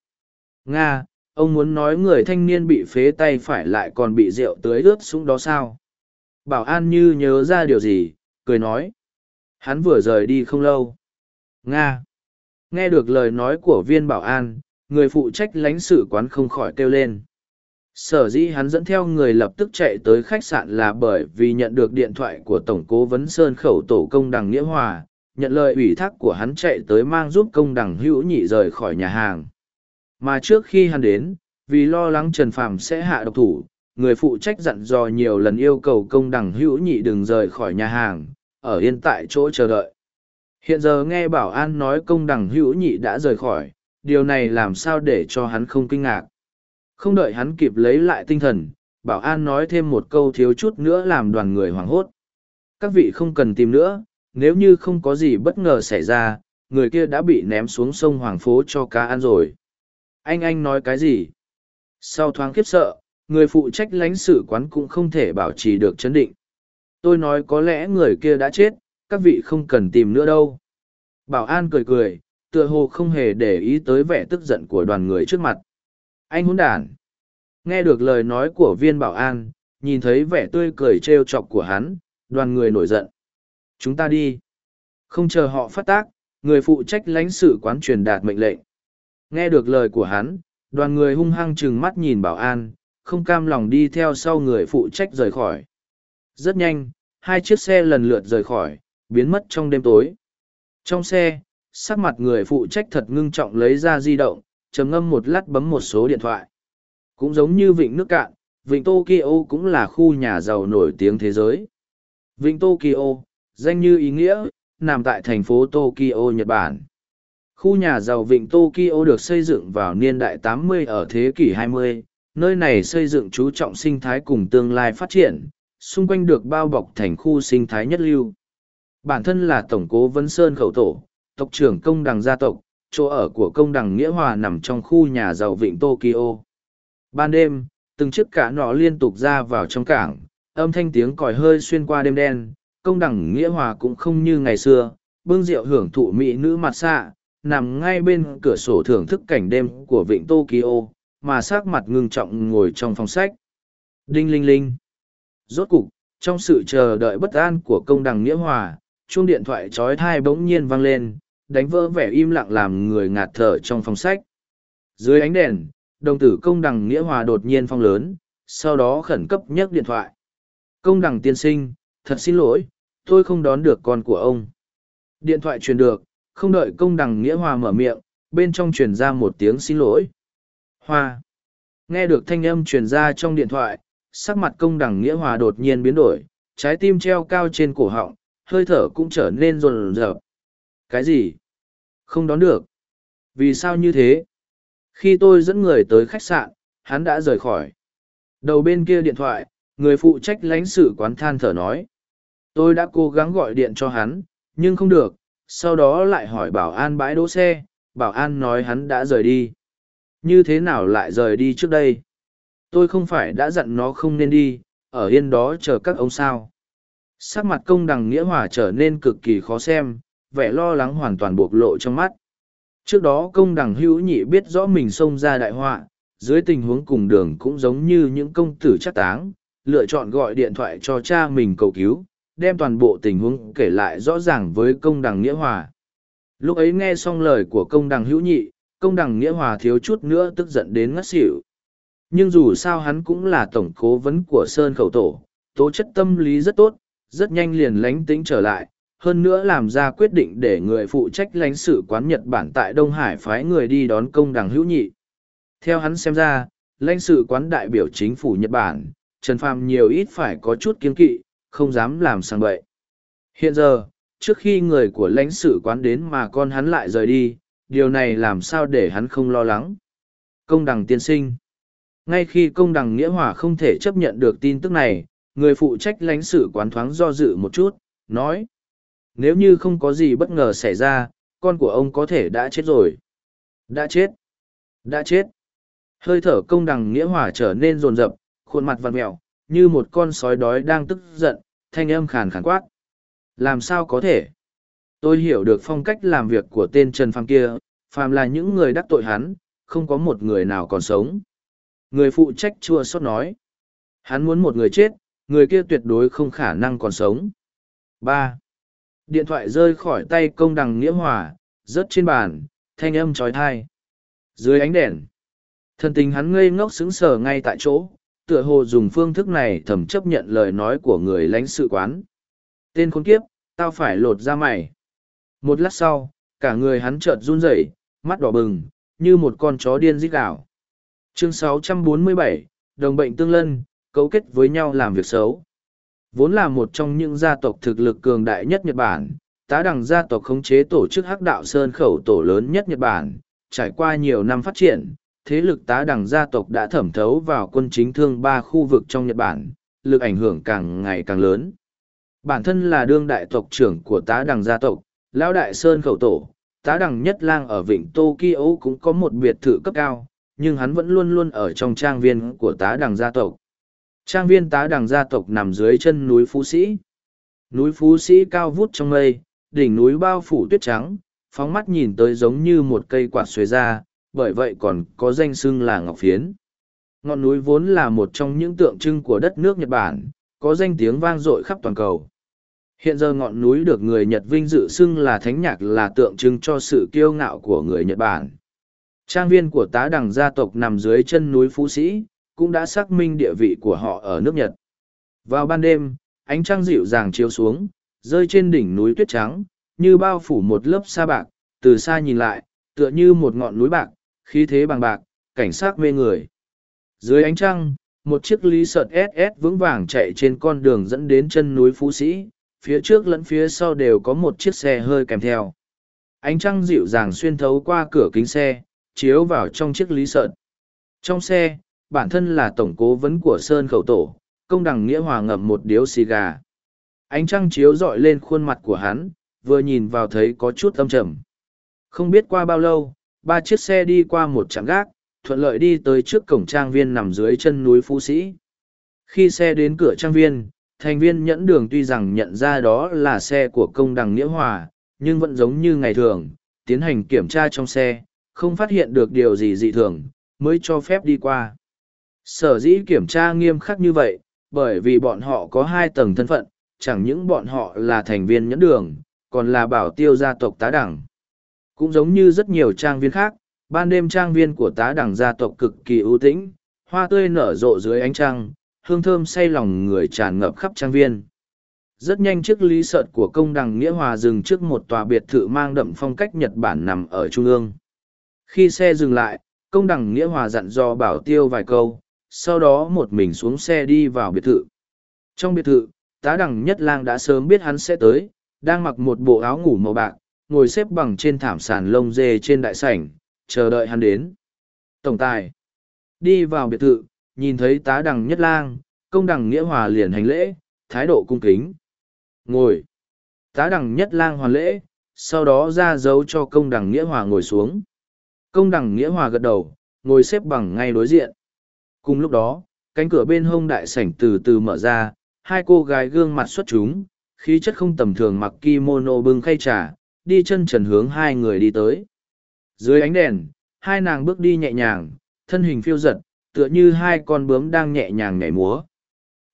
Nga, ông muốn nói người thanh niên bị phế tay phải lại còn bị rượu tưới ướt súng đó sao? Bảo an như nhớ ra điều gì cười nói. Hắn vừa rời đi không lâu. Nga. Nghe được lời nói của viên bảo an, người phụ trách lãnh sự quán không khỏi kêu lên. Sở dĩ hắn dẫn theo người lập tức chạy tới khách sạn là bởi vì nhận được điện thoại của tổng cố vấn sơn khẩu tổ công đằng nghĩa hòa, nhận lời ủy thác của hắn chạy tới mang giúp công đằng hữu nhị rời khỏi nhà hàng. Mà trước khi hắn đến, vì lo lắng trần phàm sẽ hạ độc thủ người phụ trách dặn dò nhiều lần yêu cầu công đằng hữu nhị đừng rời khỏi nhà hàng, ở yên tại chỗ chờ đợi. Hiện giờ nghe bảo an nói công đằng hữu nhị đã rời khỏi, điều này làm sao để cho hắn không kinh ngạc? Không đợi hắn kịp lấy lại tinh thần, bảo an nói thêm một câu thiếu chút nữa làm đoàn người hoảng hốt. Các vị không cần tìm nữa, nếu như không có gì bất ngờ xảy ra, người kia đã bị ném xuống sông hoàng phố cho cá ăn rồi. Anh anh nói cái gì? Sau thoáng khiếp sợ người phụ trách lãnh sự quán cũng không thể bảo trì được chấn định. Tôi nói có lẽ người kia đã chết, các vị không cần tìm nữa đâu. Bảo an cười cười, tựa hồ không hề để ý tới vẻ tức giận của đoàn người trước mặt. Anh hôn đản. Nghe được lời nói của viên bảo an, nhìn thấy vẻ tươi cười trêu chọc của hắn, đoàn người nổi giận. Chúng ta đi. Không chờ họ phát tác, người phụ trách lãnh sự quán truyền đạt mệnh lệnh. Nghe được lời của hắn, đoàn người hung hăng chừng mắt nhìn bảo an không cam lòng đi theo sau người phụ trách rời khỏi. Rất nhanh hai chiếc xe lần lượt rời khỏi biến mất trong đêm tối. Trong xe sắc mặt người phụ trách thật ngưng trọng lấy ra di động trầm ngâm một lát bấm một số điện thoại. Cũng giống như vịnh nước cạn vịnh tokyo cũng là khu nhà giàu nổi tiếng thế giới. Vịnh tokyo danh như ý nghĩa nằm tại thành phố tokyo nhật bản. Khu nhà giàu vịnh tokyo được xây dựng vào niên đại 80 ở thế kỷ 20, nơi này xây dựng chú trọng sinh thái cùng tương lai phát triển xung quanh được bao bọc thành khu sinh thái nhất lưu bản thân là tổng cố Vân sơn khẩu tổ tộc trưởng công đằng gia tộc, chỗ ở của công đằng Nghĩa Hòa nằm trong khu nhà giàu vịnh Tokyo. Ban đêm, từng chiếc cả nọ liên tục ra vào trong cảng, âm thanh tiếng còi hơi xuyên qua đêm đen, công đằng Nghĩa Hòa cũng không như ngày xưa, bưng rượu hưởng thụ mỹ nữ mặt xạ, nằm ngay bên cửa sổ thưởng thức cảnh đêm của vịnh Tokyo, mà sát mặt ngưng trọng ngồi trong phòng sách. Đinh linh linh. Rốt cục, trong sự chờ đợi bất an của công đằng Nghĩa Hòa, chuông điện thoại trói thai bỗng nhiên vang lên, đánh vỡ vẻ im lặng làm người ngạt thở trong phòng sách. Dưới ánh đèn, đồng tử công đằng nghĩa hòa đột nhiên phong lớn, sau đó khẩn cấp nhấc điện thoại. Công đằng tiên sinh, thật xin lỗi, tôi không đón được con của ông. Điện thoại truyền được, không đợi công đằng nghĩa hòa mở miệng, bên trong truyền ra một tiếng xin lỗi. Hoa. Nghe được thanh âm truyền ra trong điện thoại, sắc mặt công đẳng nghĩa hòa đột nhiên biến đổi, trái tim treo cao trên cổ họng, hơi thở cũng trở nên rồn rợp. Cái gì? Không đón được. Vì sao như thế? Khi tôi dẫn người tới khách sạn, hắn đã rời khỏi. Đầu bên kia điện thoại, người phụ trách lãnh sự quán than thở nói. Tôi đã cố gắng gọi điện cho hắn, nhưng không được, sau đó lại hỏi bảo an bãi đỗ xe, bảo an nói hắn đã rời đi. Như thế nào lại rời đi trước đây? Tôi không phải đã dặn nó không nên đi, ở yên đó chờ các ông sao. Sắc mặt công đằng nghĩa hòa trở nên cực kỳ khó xem, vẻ lo lắng hoàn toàn bộc lộ trong mắt. Trước đó công đằng hữu nhị biết rõ mình xông ra đại họa, dưới tình huống cùng đường cũng giống như những công tử chắc táng, lựa chọn gọi điện thoại cho cha mình cầu cứu, đem toàn bộ tình huống kể lại rõ ràng với công đằng nghĩa hòa. Lúc ấy nghe xong lời của công đằng hữu nhị, công đằng nghĩa hòa thiếu chút nữa tức giận đến ngất xỉu. Nhưng dù sao hắn cũng là tổng cố vấn của Sơn Khẩu Tổ, tố chất tâm lý rất tốt, rất nhanh liền lánh tính trở lại, hơn nữa làm ra quyết định để người phụ trách lãnh sự quán Nhật Bản tại Đông Hải phái người đi đón công Đằng hữu nhị. Theo hắn xem ra, lãnh sự quán đại biểu chính phủ Nhật Bản, Trần Phàm nhiều ít phải có chút kiến kỵ, không dám làm sang bậy. Hiện giờ, trước khi người của lãnh sự quán đến mà con hắn lại rời đi, điều này làm sao để hắn không lo lắng. Công đằng tiên sinh Ngay khi công đằng Nghĩa Hòa không thể chấp nhận được tin tức này, người phụ trách lãnh sự quán thoáng do dự một chút, nói. Nếu như không có gì bất ngờ xảy ra, con của ông có thể đã chết rồi. Đã chết. Đã chết. Hơi thở công đằng nghĩa hòa trở nên rồn rập, khuôn mặt vằn mẹo, như một con sói đói đang tức giận, thanh âm khàn khàn quát. Làm sao có thể? Tôi hiểu được phong cách làm việc của tên Trần Phàm kia, phàm là những người đắc tội hắn, không có một người nào còn sống. Người phụ trách chua xót nói. Hắn muốn một người chết, người kia tuyệt đối không khả năng còn sống. ba Điện thoại rơi khỏi tay công đằng nghĩa hòa, rớt trên bàn, thanh âm trói thai. Dưới ánh đèn, Thần tình hắn ngây ngốc sững sờ ngay tại chỗ, tựa hồ dùng phương thức này thầm chấp nhận lời nói của người lãnh sự quán. Tên khốn kiếp, tao phải lột ra mày. Một lát sau, cả người hắn chợt run rẩy, mắt đỏ bừng, như một con chó điên rít gào. Chương 647, đồng bệnh tương lân, cấu kết với nhau làm việc xấu. Vốn là một trong những gia tộc thực lực cường đại nhất Nhật Bản, tá đằng gia tộc khống chế tổ chức hắc đạo sơn khẩu tổ lớn nhất Nhật Bản, trải qua nhiều năm phát triển, thế lực tá đằng gia tộc đã thẩm thấu vào quân chính thương ba khu vực trong Nhật Bản, lực ảnh hưởng càng ngày càng lớn. Bản thân là đương đại tộc trưởng của tá đằng gia tộc, Lão Đại Sơn khẩu tổ, tá đằng nhất lang ở vịnh Tokyo cũng có một biệt thự cấp cao, nhưng hắn vẫn luôn luôn ở trong trang viên của tá đằng gia tộc. Trang viên tá đằng gia tộc nằm dưới chân núi Phú Sĩ. Núi Phú Sĩ cao vút trong mây, đỉnh núi bao phủ tuyết trắng, phóng mắt nhìn tới giống như một cây quạt xuề ra, bởi vậy còn có danh xưng là Ngọc Phiến. Ngọn núi vốn là một trong những tượng trưng của đất nước Nhật Bản, có danh tiếng vang dội khắp toàn cầu. Hiện giờ ngọn núi được người Nhật vinh dự xưng là thánh nhạc là tượng trưng cho sự kiêu ngạo của người Nhật Bản. Trang viên của tá đằng gia tộc nằm dưới chân núi Phú Sĩ, cũng đã xác minh địa vị của họ ở nước Nhật. Vào ban đêm, ánh trăng dịu dàng chiếu xuống, rơi trên đỉnh núi tuyết trắng, như bao phủ một lớp sa bạc, từ xa nhìn lại, tựa như một ngọn núi bạc, khí thế bằng bạc, cảnh sát mê người. Dưới ánh trăng, một chiếc lý sợt SS vững vàng chạy trên con đường dẫn đến chân núi Phú Sĩ, phía trước lẫn phía sau đều có một chiếc xe hơi kèm theo. Ánh trăng dịu dàng xuyên thấu qua cửa kính xe, chiếu vào trong chiếc lý sợn Trong xe, bản thân là tổng cố vấn của Sơn Khẩu Tổ, công đằng nghĩa hòa ngậm một điếu xì gà. Ánh trăng chiếu rọi lên khuôn mặt của hắn, vừa nhìn vào thấy có chút âm trầm. Không biết qua bao lâu, ba chiếc xe đi qua một trạm gác, thuận lợi đi tới trước cổng trang viên nằm dưới chân núi Phú Sĩ. Khi xe đến cửa trang viên, thành viên nhẫn đường tuy rằng nhận ra đó là xe của công đằng Nghĩa Hòa, nhưng vẫn giống như ngày thường, tiến hành kiểm tra trong xe, không phát hiện được điều gì dị thường, mới cho phép đi qua. Sở dĩ kiểm tra nghiêm khắc như vậy, bởi vì bọn họ có hai tầng thân phận, chẳng những bọn họ là thành viên nhẫn đường, còn là bảo tiêu gia tộc tá đẳng. Cũng giống như rất nhiều trang viên khác, ban đêm trang viên của tá đẳng gia tộc cực kỳ ưu tĩnh, hoa tươi nở rộ dưới ánh trăng, hương thơm say lòng người tràn ngập khắp trang viên. Rất nhanh chiếc lý sợt của công đằng Nghĩa Hòa dừng trước một tòa biệt thự mang đậm phong cách Nhật Bản nằm ở trung ương. Khi xe dừng lại, công đằng Nghĩa Hòa dặn dò bảo tiêu vài câu, sau đó một mình xuống xe đi vào biệt thự. Trong biệt thự, tá đằng Nhất Lang đã sớm biết hắn sẽ tới, đang mặc một bộ áo ngủ màu bạc, ngồi xếp bằng trên thảm sàn lông dê trên đại sảnh, chờ đợi hắn đến. Tổng tài đi vào biệt thự, nhìn thấy tá đằng nhất lang, công đằng nghĩa hòa liền hành lễ, thái độ cung kính. Ngồi. Tá đằng nhất lang hoàn lễ, sau đó ra dấu cho công đằng nghĩa hòa ngồi xuống. Công đằng nghĩa hòa gật đầu, ngồi xếp bằng ngay đối diện. Cùng lúc đó, cánh cửa bên hông đại sảnh từ từ mở ra, hai cô gái gương mặt xuất chúng, khí chất không tầm thường mặc kimono bưng khay trà, đi chân trần hướng hai người đi tới. Dưới ánh đèn, hai nàng bước đi nhẹ nhàng, thân hình phiêu giật, tựa như hai con bướm đang nhẹ nhàng nhảy múa.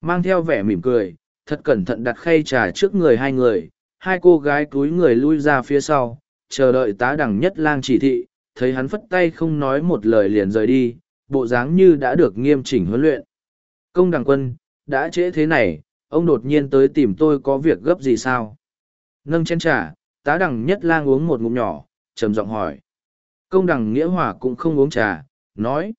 Mang theo vẻ mỉm cười, thật cẩn thận đặt khay trà trước người hai người, hai cô gái cúi người lui ra phía sau, chờ đợi tá đẳng nhất lang chỉ thị, thấy hắn phất tay không nói một lời liền rời đi, bộ dáng như đã được nghiêm chỉnh huấn luyện. Công đẳng quân, đã trễ thế này, ông đột nhiên tới tìm tôi có việc gấp gì sao? Nâng chén trà, tá đẳng nhất lang uống một ngụm nhỏ, trầm giọng hỏi. Công đẳng nghĩa hòa cũng không uống trà, nói.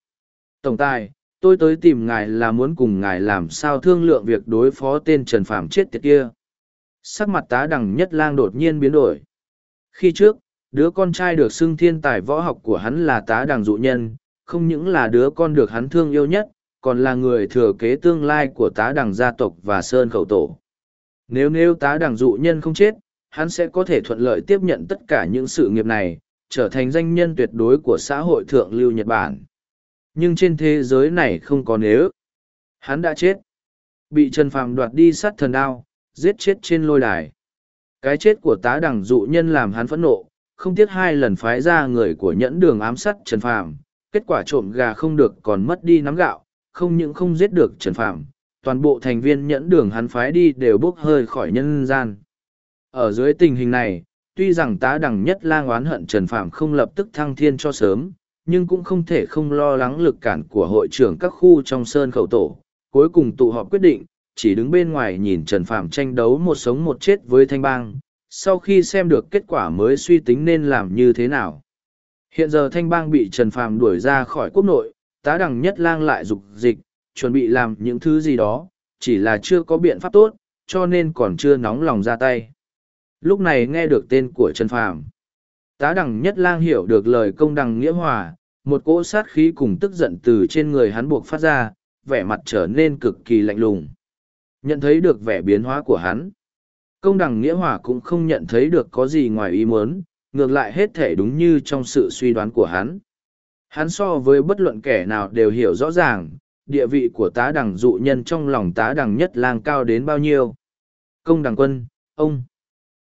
Tổng tài, tôi tới tìm ngài là muốn cùng ngài làm sao thương lượng việc đối phó tên Trần Phàm chết tiệt kia. Sắc mặt tá đằng nhất lang đột nhiên biến đổi. Khi trước, đứa con trai được xưng thiên tài võ học của hắn là tá đằng dụ nhân, không những là đứa con được hắn thương yêu nhất, còn là người thừa kế tương lai của tá đằng gia tộc và sơn khẩu tổ. Nếu nếu tá đằng dụ nhân không chết, hắn sẽ có thể thuận lợi tiếp nhận tất cả những sự nghiệp này, trở thành danh nhân tuyệt đối của xã hội thượng lưu Nhật Bản. Nhưng trên thế giới này không có nếu. Hắn đã chết. Bị Trần Phàm đoạt đi sát thần đao, giết chết trên lôi đài. Cái chết của tá đẳng dụ nhân làm hắn phẫn nộ, không tiếc hai lần phái ra người của nhẫn đường ám sát Trần Phàm. Kết quả trộm gà không được còn mất đi nắm gạo, không những không giết được Trần Phàm, toàn bộ thành viên nhẫn đường hắn phái đi đều bốc hơi khỏi nhân gian. Ở dưới tình hình này, tuy rằng tá đẳng nhất lang oán hận Trần Phàm không lập tức thăng thiên cho sớm, nhưng cũng không thể không lo lắng lực cản của hội trưởng các khu trong sơn khẩu tổ. Cuối cùng tụ họp quyết định, chỉ đứng bên ngoài nhìn Trần Phạm tranh đấu một sống một chết với thanh bang, sau khi xem được kết quả mới suy tính nên làm như thế nào. Hiện giờ thanh bang bị Trần Phạm đuổi ra khỏi quốc nội, tá đằng nhất lang lại dục dịch, chuẩn bị làm những thứ gì đó, chỉ là chưa có biện pháp tốt, cho nên còn chưa nóng lòng ra tay. Lúc này nghe được tên của Trần Phạm, tá đằng nhất lang hiểu được lời công đằng nghĩa hòa, một cỗ sát khí cùng tức giận từ trên người hắn buộc phát ra, vẻ mặt trở nên cực kỳ lạnh lùng. Nhận thấy được vẻ biến hóa của hắn. Công đằng nghĩa hòa cũng không nhận thấy được có gì ngoài ý muốn, ngược lại hết thể đúng như trong sự suy đoán của hắn. Hắn so với bất luận kẻ nào đều hiểu rõ ràng, địa vị của tá đằng dụ nhân trong lòng tá đằng nhất lang cao đến bao nhiêu. Công đằng quân, ông.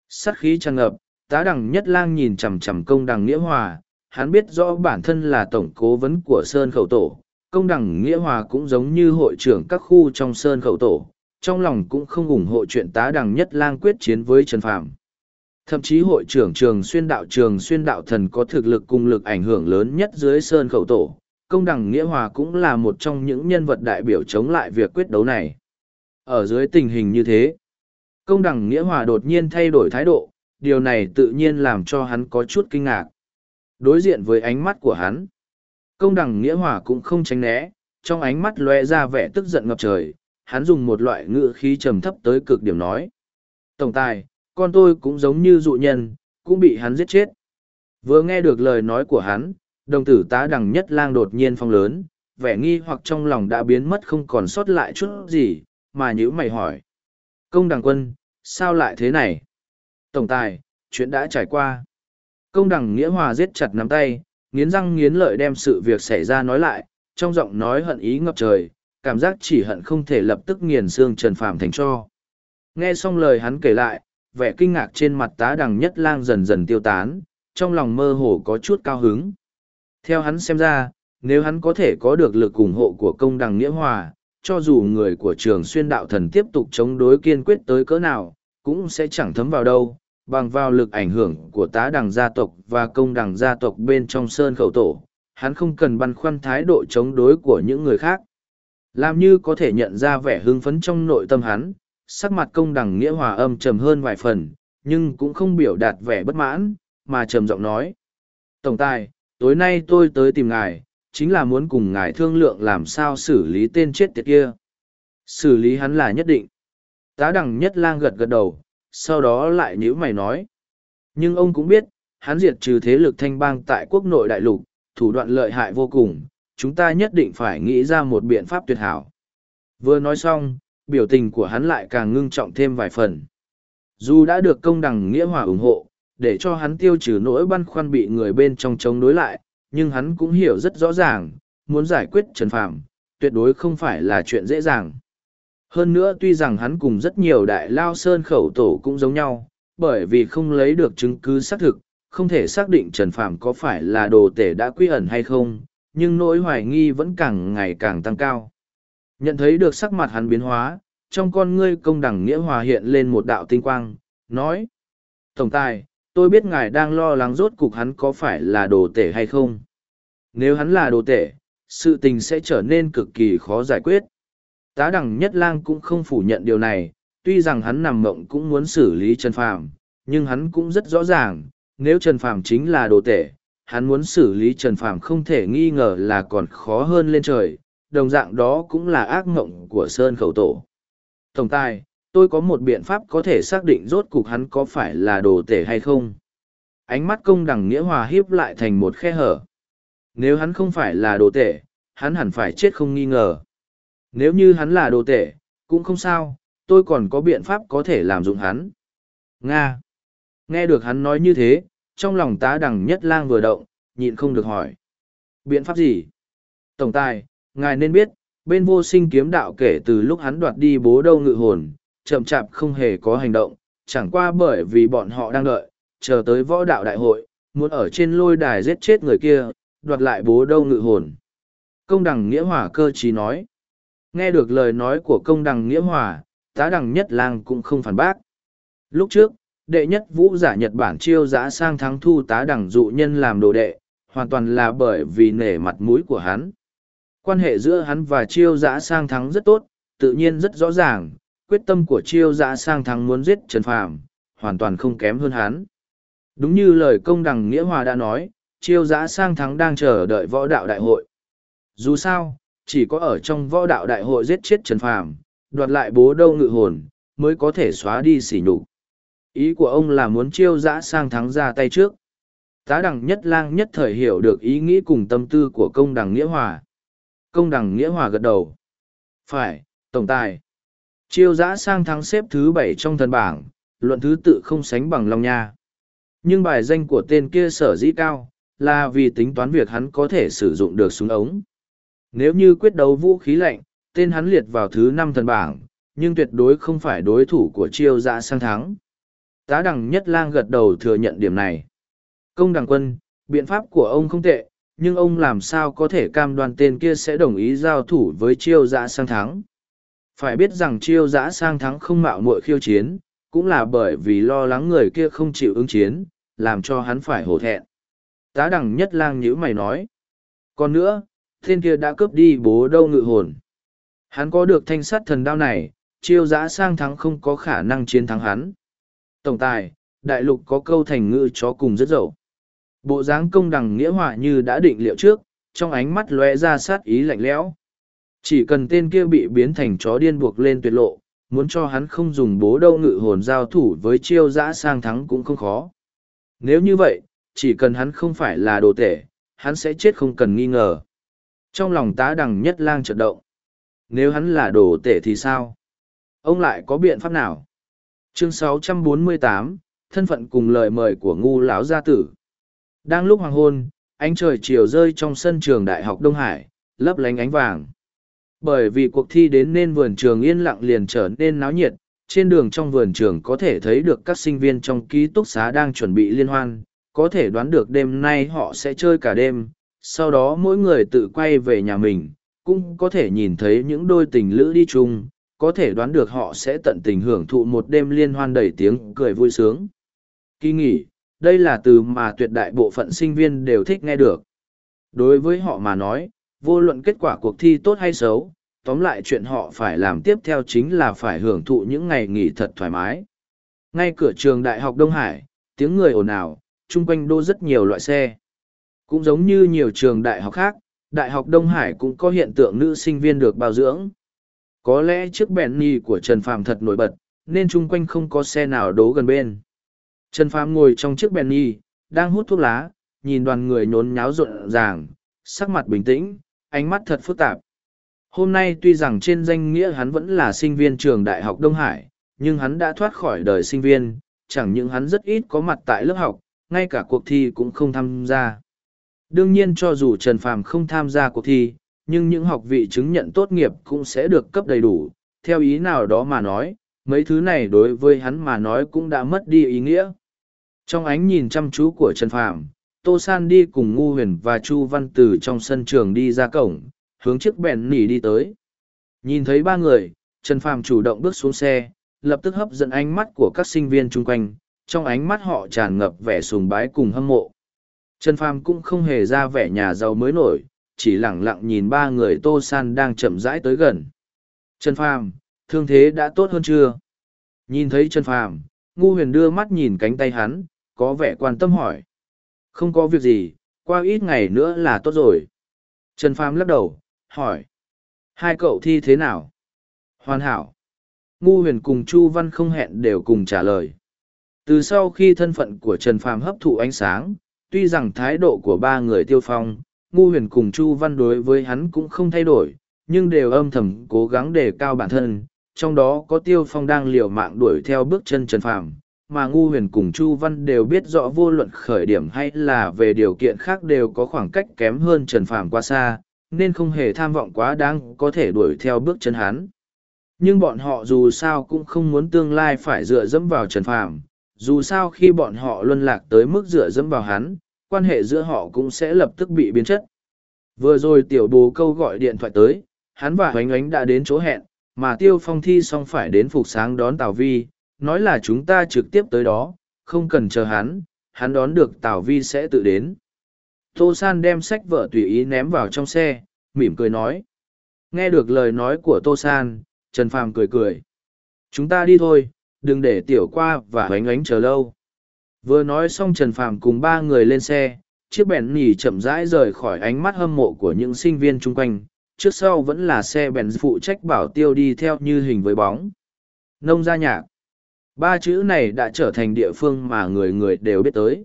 Sát khí tràn ngập, tá đằng nhất lang nhìn chằm chằm công đằng nghĩa hòa, hắn biết rõ bản thân là tổng cố vấn của Sơn Khẩu Tổ. Công đằng nghĩa hòa cũng giống như hội trưởng các khu trong Sơn Khẩu Tổ, trong lòng cũng không ủng hộ chuyện tá đằng nhất lang quyết chiến với Trần Phạm. Thậm chí hội trưởng trường xuyên đạo trường xuyên đạo thần có thực lực cùng lực ảnh hưởng lớn nhất dưới Sơn Khẩu Tổ. Công đằng Nghĩa Hòa cũng là một trong những nhân vật đại biểu chống lại việc quyết đấu này. Ở dưới tình hình như thế, công đằng Nghĩa Hòa đột nhiên thay đổi thái độ, điều này tự nhiên làm cho hắn có chút kinh ngạc. Đối diện với ánh mắt của hắn, công đằng Nghĩa Hòa cũng không tránh né, trong ánh mắt lóe ra vẻ tức giận ngập trời, hắn dùng một loại ngữ khí trầm thấp tới cực điểm nói. Tổng tài, con tôi cũng giống như dụ nhân, cũng bị hắn giết chết. Vừa nghe được lời nói của hắn, đồng tử tá đằng nhất lang đột nhiên phong lớn, vẻ nghi hoặc trong lòng đã biến mất không còn sót lại chút gì, mà nhữ mày hỏi. Công đằng quân, sao lại thế này? Tổng tài, chuyện đã trải qua. Công đằng nghĩa hòa giết chặt nắm tay, nghiến răng nghiến lợi đem sự việc xảy ra nói lại, trong giọng nói hận ý ngập trời, cảm giác chỉ hận không thể lập tức nghiền xương Trần Phàm thành cho. Nghe xong lời hắn kể lại, vẻ kinh ngạc trên mặt tá đằng nhất lang dần dần tiêu tán, trong lòng mơ hồ có chút cao hứng. Theo hắn xem ra, nếu hắn có thể có được lực ủng hộ của công đằng nghĩa hòa, cho dù người của trường xuyên đạo thần tiếp tục chống đối kiên quyết tới cỡ nào, cũng sẽ chẳng thấm vào đâu, bằng vào lực ảnh hưởng của tá đằng gia tộc và công đằng gia tộc bên trong sơn khẩu tổ, hắn không cần băn khoăn thái độ chống đối của những người khác. Làm như có thể nhận ra vẻ hưng phấn trong nội tâm hắn, sắc mặt công đằng nghĩa hòa âm trầm hơn vài phần, nhưng cũng không biểu đạt vẻ bất mãn, mà trầm giọng nói. Tổng tài, tối nay tôi tới tìm ngài, chính là muốn cùng ngài thương lượng làm sao xử lý tên chết tiệt kia. Xử lý hắn là nhất định. Tá đằng nhất lang gật gật đầu, sau đó lại nhữ mày nói. Nhưng ông cũng biết, hắn diệt trừ thế lực thanh bang tại quốc nội đại lục, thủ đoạn lợi hại vô cùng, chúng ta nhất định phải nghĩ ra một biện pháp tuyệt hảo. Vừa nói xong, biểu tình của hắn lại càng ngưng trọng thêm vài phần. Dù đã được công đằng nghĩa hòa ủng hộ, để cho hắn tiêu trừ nỗi băn khoăn bị người bên trong chống đối lại, nhưng hắn cũng hiểu rất rõ ràng, muốn giải quyết Trần Phạm, tuyệt đối không phải là chuyện dễ dàng. Hơn nữa tuy rằng hắn cùng rất nhiều đại lao sơn khẩu tổ cũng giống nhau, bởi vì không lấy được chứng cứ xác thực, không thể xác định Trần Phạm có phải là đồ tể đã quy ẩn hay không, nhưng nỗi hoài nghi vẫn càng ngày càng tăng cao. Nhận thấy được sắc mặt hắn biến hóa, trong con ngươi công đẳng nghĩa hòa hiện lên một đạo tinh quang, nói. Tổng tài, tôi biết ngài đang lo lắng rốt cục hắn có phải là đồ tể hay không. Nếu hắn là đồ tể, sự tình sẽ trở nên cực kỳ khó giải quyết. Tá đẳng nhất lang cũng không phủ nhận điều này, tuy rằng hắn nằm mộng cũng muốn xử lý Trần Phàm, nhưng hắn cũng rất rõ ràng, nếu Trần Phàm chính là đồ tể, hắn muốn xử lý Trần Phàm không thể nghi ngờ là còn khó hơn lên trời, đồng dạng đó cũng là ác mộng của Sơn Khẩu Tổ. Tổng tài, tôi có một biện pháp có thể xác định rốt cục hắn có phải là đồ tể hay không. Ánh mắt công đẳng nghĩa hòa hiếp lại thành một khe hở. Nếu hắn không phải là đồ tể, hắn hẳn phải chết không nghi ngờ. Nếu như hắn là đồ tể, cũng không sao, tôi còn có biện pháp có thể làm dụng hắn. Nga. Nghe được hắn nói như thế, trong lòng tá đằng nhất lang vừa động, nhịn không được hỏi. Biện pháp gì? Tổng tài, ngài nên biết, bên vô sinh kiếm đạo kể từ lúc hắn đoạt đi bố đâu ngự hồn, chậm chạp không hề có hành động, chẳng qua bởi vì bọn họ đang đợi, chờ tới võ đạo đại hội, muốn ở trên lôi đài giết chết người kia, đoạt lại bố đâu ngự hồn. Công đằng Nghĩa hỏa cơ trí nói. Nghe được lời nói của công đằng Nghĩa Hòa, tá đằng nhất lang cũng không phản bác. Lúc trước, đệ nhất vũ giả Nhật Bản chiêu giã sang thắng thu tá đẳng dụ nhân làm đồ đệ, hoàn toàn là bởi vì nể mặt mũi của hắn. Quan hệ giữa hắn và chiêu giã sang thắng rất tốt, tự nhiên rất rõ ràng, quyết tâm của chiêu giã sang thắng muốn giết Trần Phàm, hoàn toàn không kém hơn hắn. Đúng như lời công đằng Nghĩa Hòa đã nói, chiêu giã sang thắng đang chờ đợi võ đạo đại hội. Dù sao, chỉ có ở trong võ đạo đại hội giết chết Trần Phàm, đoạt lại bố đâu ngự hồn, mới có thể xóa đi sỉ nhục. Ý của ông là muốn chiêu giã sang thắng ra tay trước. Tá đẳng nhất lang nhất thời hiểu được ý nghĩ cùng tâm tư của công đằng Nghĩa Hòa. Công đằng Nghĩa Hòa gật đầu. Phải, tổng tài. Chiêu giã sang thắng xếp thứ bảy trong thần bảng, luận thứ tự không sánh bằng Long Nha. Nhưng bài danh của tên kia sở dĩ cao, là vì tính toán việc hắn có thể sử dụng được súng ống. Nếu như quyết đấu vũ khí lạnh, tên hắn liệt vào thứ năm thần bảng, nhưng tuyệt đối không phải đối thủ của chiêu dạ sang thắng. Tá đằng nhất lang gật đầu thừa nhận điểm này. Công đằng quân, biện pháp của ông không tệ, nhưng ông làm sao có thể cam đoan tên kia sẽ đồng ý giao thủ với chiêu dạ sang thắng. Phải biết rằng chiêu Dã sang thắng không mạo muội khiêu chiến, cũng là bởi vì lo lắng người kia không chịu ứng chiến, làm cho hắn phải hổ thẹn. Tá đằng nhất lang nhữ mày nói. Còn nữa, tên kia đã cướp đi bố đâu ngự hồn. Hắn có được thanh sắt thần đao này, chiêu giã sang thắng không có khả năng chiến thắng hắn. Tổng tài, đại lục có câu thành ngữ chó cùng rất dậu. Bộ dáng công đằng nghĩa hòa như đã định liệu trước, trong ánh mắt lóe ra sát ý lạnh lẽo. Chỉ cần tên kia bị biến thành chó điên buộc lên tuyệt lộ, muốn cho hắn không dùng bố đâu ngự hồn giao thủ với chiêu giã sang thắng cũng không khó. Nếu như vậy, chỉ cần hắn không phải là đồ tể, hắn sẽ chết không cần nghi ngờ. Trong lòng tá đằng nhất lang chợt động. Nếu hắn là đồ tể thì sao? Ông lại có biện pháp nào? Chương 648, thân phận cùng lời mời của ngu lão gia tử. Đang lúc hoàng hôn, ánh trời chiều rơi trong sân trường Đại học Đông Hải, lấp lánh ánh vàng. Bởi vì cuộc thi đến nên vườn trường yên lặng liền trở nên náo nhiệt, trên đường trong vườn trường có thể thấy được các sinh viên trong ký túc xá đang chuẩn bị liên hoan, có thể đoán được đêm nay họ sẽ chơi cả đêm, sau đó mỗi người tự quay về nhà mình, cũng có thể nhìn thấy những đôi tình lữ đi chung, có thể đoán được họ sẽ tận tình hưởng thụ một đêm liên hoan đầy tiếng cười vui sướng. Kỳ nghỉ, đây là từ mà tuyệt đại bộ phận sinh viên đều thích nghe được. Đối với họ mà nói, vô luận kết quả cuộc thi tốt hay xấu, tóm lại chuyện họ phải làm tiếp theo chính là phải hưởng thụ những ngày nghỉ thật thoải mái. Ngay cửa trường Đại học Đông Hải, tiếng người ồn ào, chung quanh đô rất nhiều loại xe. Cũng giống như nhiều trường đại học khác, Đại học Đông Hải cũng có hiện tượng nữ sinh viên được bao dưỡng. Có lẽ chiếc bẹn nì của Trần Phàm thật nổi bật, nên chung quanh không có xe nào đố gần bên. Trần Phàm ngồi trong chiếc bẹn nì, đang hút thuốc lá, nhìn đoàn người nhốn nháo rộn ràng, sắc mặt bình tĩnh, ánh mắt thật phức tạp. Hôm nay tuy rằng trên danh nghĩa hắn vẫn là sinh viên trường Đại học Đông Hải, nhưng hắn đã thoát khỏi đời sinh viên, chẳng những hắn rất ít có mặt tại lớp học, ngay cả cuộc thi cũng không tham gia. Đương nhiên cho dù Trần Phàm không tham gia cuộc thi, nhưng những học vị chứng nhận tốt nghiệp cũng sẽ được cấp đầy đủ. Theo ý nào đó mà nói, mấy thứ này đối với hắn mà nói cũng đã mất đi ý nghĩa. Trong ánh nhìn chăm chú của Trần Phàm, Tô San đi cùng Ngu Huyền và Chu Văn Tử trong sân trường đi ra cổng, hướng chiếc bèn nỉ đi tới. Nhìn thấy ba người, Trần Phàm chủ động bước xuống xe, lập tức hấp dẫn ánh mắt của các sinh viên chung quanh, trong ánh mắt họ tràn ngập vẻ sùng bái cùng hâm mộ. Trần Phàm cũng không hề ra vẻ nhà giàu mới nổi, chỉ lẳng lặng nhìn ba người Tô San đang chậm rãi tới gần. Trần Phàm, thương thế đã tốt hơn chưa? Nhìn thấy Trần Phàm, Ngu Huyền đưa mắt nhìn cánh tay hắn, có vẻ quan tâm hỏi. Không có việc gì, qua ít ngày nữa là tốt rồi. Trần Phàm lắc đầu, hỏi. Hai cậu thi thế nào? Hoàn hảo. Ngu huyền cùng Chu Văn không hẹn đều cùng trả lời. Từ sau khi thân phận của Trần Phàm hấp thụ ánh sáng, tuy rằng thái độ của ba người tiêu phong, Ngu huyền cùng Chu Văn đối với hắn cũng không thay đổi, nhưng đều âm thầm cố gắng đề cao bản thân. Trong đó có tiêu phong đang liều mạng đuổi theo bước chân Trần Phàm, mà ngu huyền cùng chu văn đều biết rõ vô luận khởi điểm hay là về điều kiện khác đều có khoảng cách kém hơn trần phàm quá xa nên không hề tham vọng quá đáng có thể đuổi theo bước chân hắn nhưng bọn họ dù sao cũng không muốn tương lai phải dựa dẫm vào trần phàm dù sao khi bọn họ luân lạc tới mức dựa dẫm vào hắn quan hệ giữa họ cũng sẽ lập tức bị biến chất. Vừa rồi tiểu bố câu gọi điện thoại tới hắn và oánh ánh đã đến chỗ hẹn mà tiêu phong thi xong phải đến phục sáng đón tào vi nói là chúng ta trực tiếp tới đó, không cần chờ hắn, hắn đón được Tào Vi sẽ tự đến. tô san đem sách vở tùy ý ném vào trong xe mỉm cười nói. Nghe được lời nói của tô san trần phàm cười cười. Chúng ta đi thôi đừng để tiểu qua và oánh ánh chờ lâu vừa nói xong trần phàm cùng ba người lên xe, chiếc bèn nỉ chậm rãi rời khỏi ánh mắt hâm mộ của những sinh viên chung quanh. Trước sau vẫn là xe bèn phụ trách bảo tiêu đi theo như hình với bóng. Nông gia nhạc. Ba chữ này đã trở thành địa phương mà người người đều biết tới.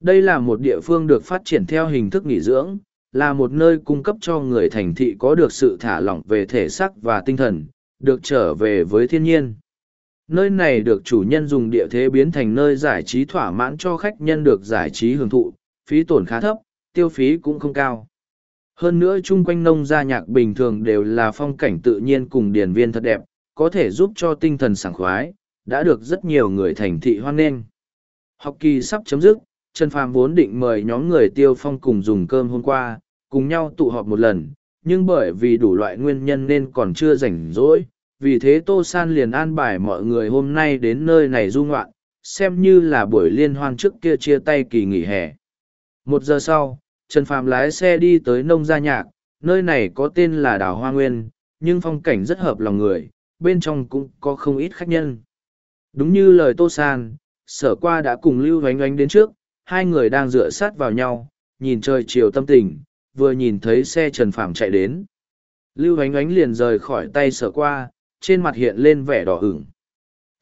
Đây là một địa phương được phát triển theo hình thức nghỉ dưỡng, là một nơi cung cấp cho người thành thị có được sự thả lỏng về thể xác và tinh thần, được trở về với thiên nhiên nơi này được chủ nhân dùng địa thế biến thành nơi giải trí thỏa mãn cho khách nhân được giải trí hưởng thụ, phí tổn khá thấp, tiêu phí cũng không cao. Hơn nữa chung quanh nông gia nhạc bình thường đều là phong cảnh tự nhiên cùng điển viên thật đẹp, có thể giúp cho tinh thần sảng khoái, đã được rất nhiều người thành thị hoan nghênh. Học kỳ sắp chấm dứt, trần phàm vốn định mời nhóm người tiêu phong cùng dùng cơm hôm qua, cùng nhau tụ họp một lần, nhưng bởi vì đủ loại nguyên nhân nên còn chưa rảnh rỗi vì thế tô san liền an bài mọi người hôm nay đến nơi này du ngoạn, xem như là buổi liên hoan trước kia chia tay kỳ nghỉ hè. Một giờ sau, trần phàm lái xe đi tới nông gia nhạc, nơi này có tên là đảo hoa nguyên, nhưng phong cảnh rất hợp lòng người, bên trong cũng có không ít khách nhân. Đúng như lời tô san, sở qua đã cùng lưu oánh oánh đến trước, hai người đang dựa sát vào nhau, nhìn trời chiều tâm tình, vừa nhìn thấy xe trần phàm chạy đến. Lưu oánh oánh liền rời khỏi tay sở qua trên mặt hiện lên vẻ đỏ ửng.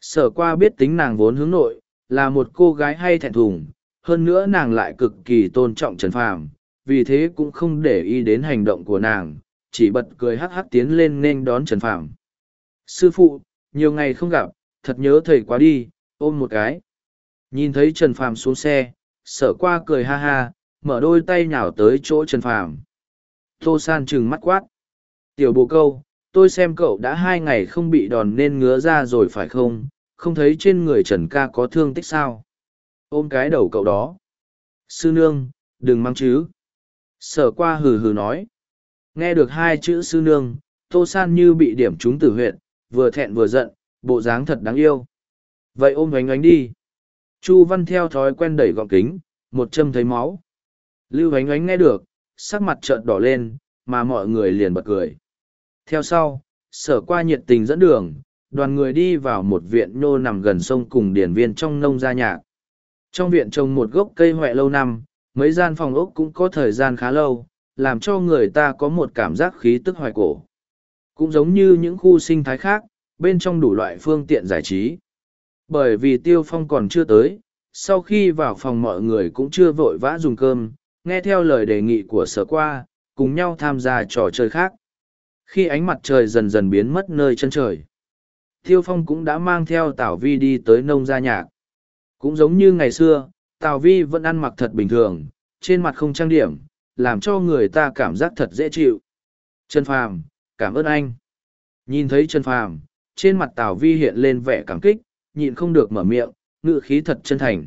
Sở qua biết tính nàng vốn hướng nội, là một cô gái hay thẹn thùng, hơn nữa nàng lại cực kỳ tôn trọng Trần Phàm, vì thế cũng không để ý đến hành động của nàng, chỉ bật cười hắc hắc tiến lên nên đón Trần Phàm. Sư phụ, nhiều ngày không gặp, thật nhớ thầy quá đi, ôm một cái. Nhìn thấy Trần Phàm xuống xe, sở qua cười ha ha, mở đôi tay nhào tới chỗ Trần Phàm. Tô San trừng mắt quát. Tiểu bộ câu, tôi xem cậu đã hai ngày không bị đòn nên ngứa ra rồi phải không? Không thấy trên người trần ca có thương tích sao? Ôm cái đầu cậu đó. Sư nương, đừng mang chứ. Sở qua hừ hừ nói. Nghe được hai chữ sư nương, tô san như bị điểm trúng tử huyện vừa thẹn vừa giận, bộ dáng thật đáng yêu. Vậy ôm oánh oánh đi. Chu văn theo thói quen đẩy gọng kính, một châm thấy máu. Lưu oánh oánh nghe được, sắc mặt trợn đỏ lên, mà mọi người liền bật cười theo sau, sở qua nhiệt tình dẫn đường, đoàn người đi vào một viện nô nằm gần sông cùng điển viên trong nông gia nhạc. Trong viện trồng một gốc cây hoẹ lâu năm, mấy gian phòng ốc cũng có thời gian khá lâu, làm cho người ta có một cảm giác khí tức hoài cổ. Cũng giống như những khu sinh thái khác, bên trong đủ loại phương tiện giải trí. Bởi vì tiêu phong còn chưa tới, sau khi vào phòng mọi người cũng chưa vội vã dùng cơm, nghe theo lời đề nghị của sở qua, cùng nhau tham gia trò chơi khác khi ánh mặt trời dần dần biến mất nơi chân trời. Tiêu phong cũng đã mang theo tào vi đi tới nông gia nhạc. Cũng giống như ngày xưa, tào vi vẫn ăn mặc thật bình thường, trên mặt không trang điểm, làm cho người ta cảm giác thật dễ chịu. Trần phàm, cảm ơn anh. Nhìn thấy trần phàm, trên mặt tào vi hiện lên vẻ cảm kích, nhịn không được mở miệng ngự khí thật chân thành.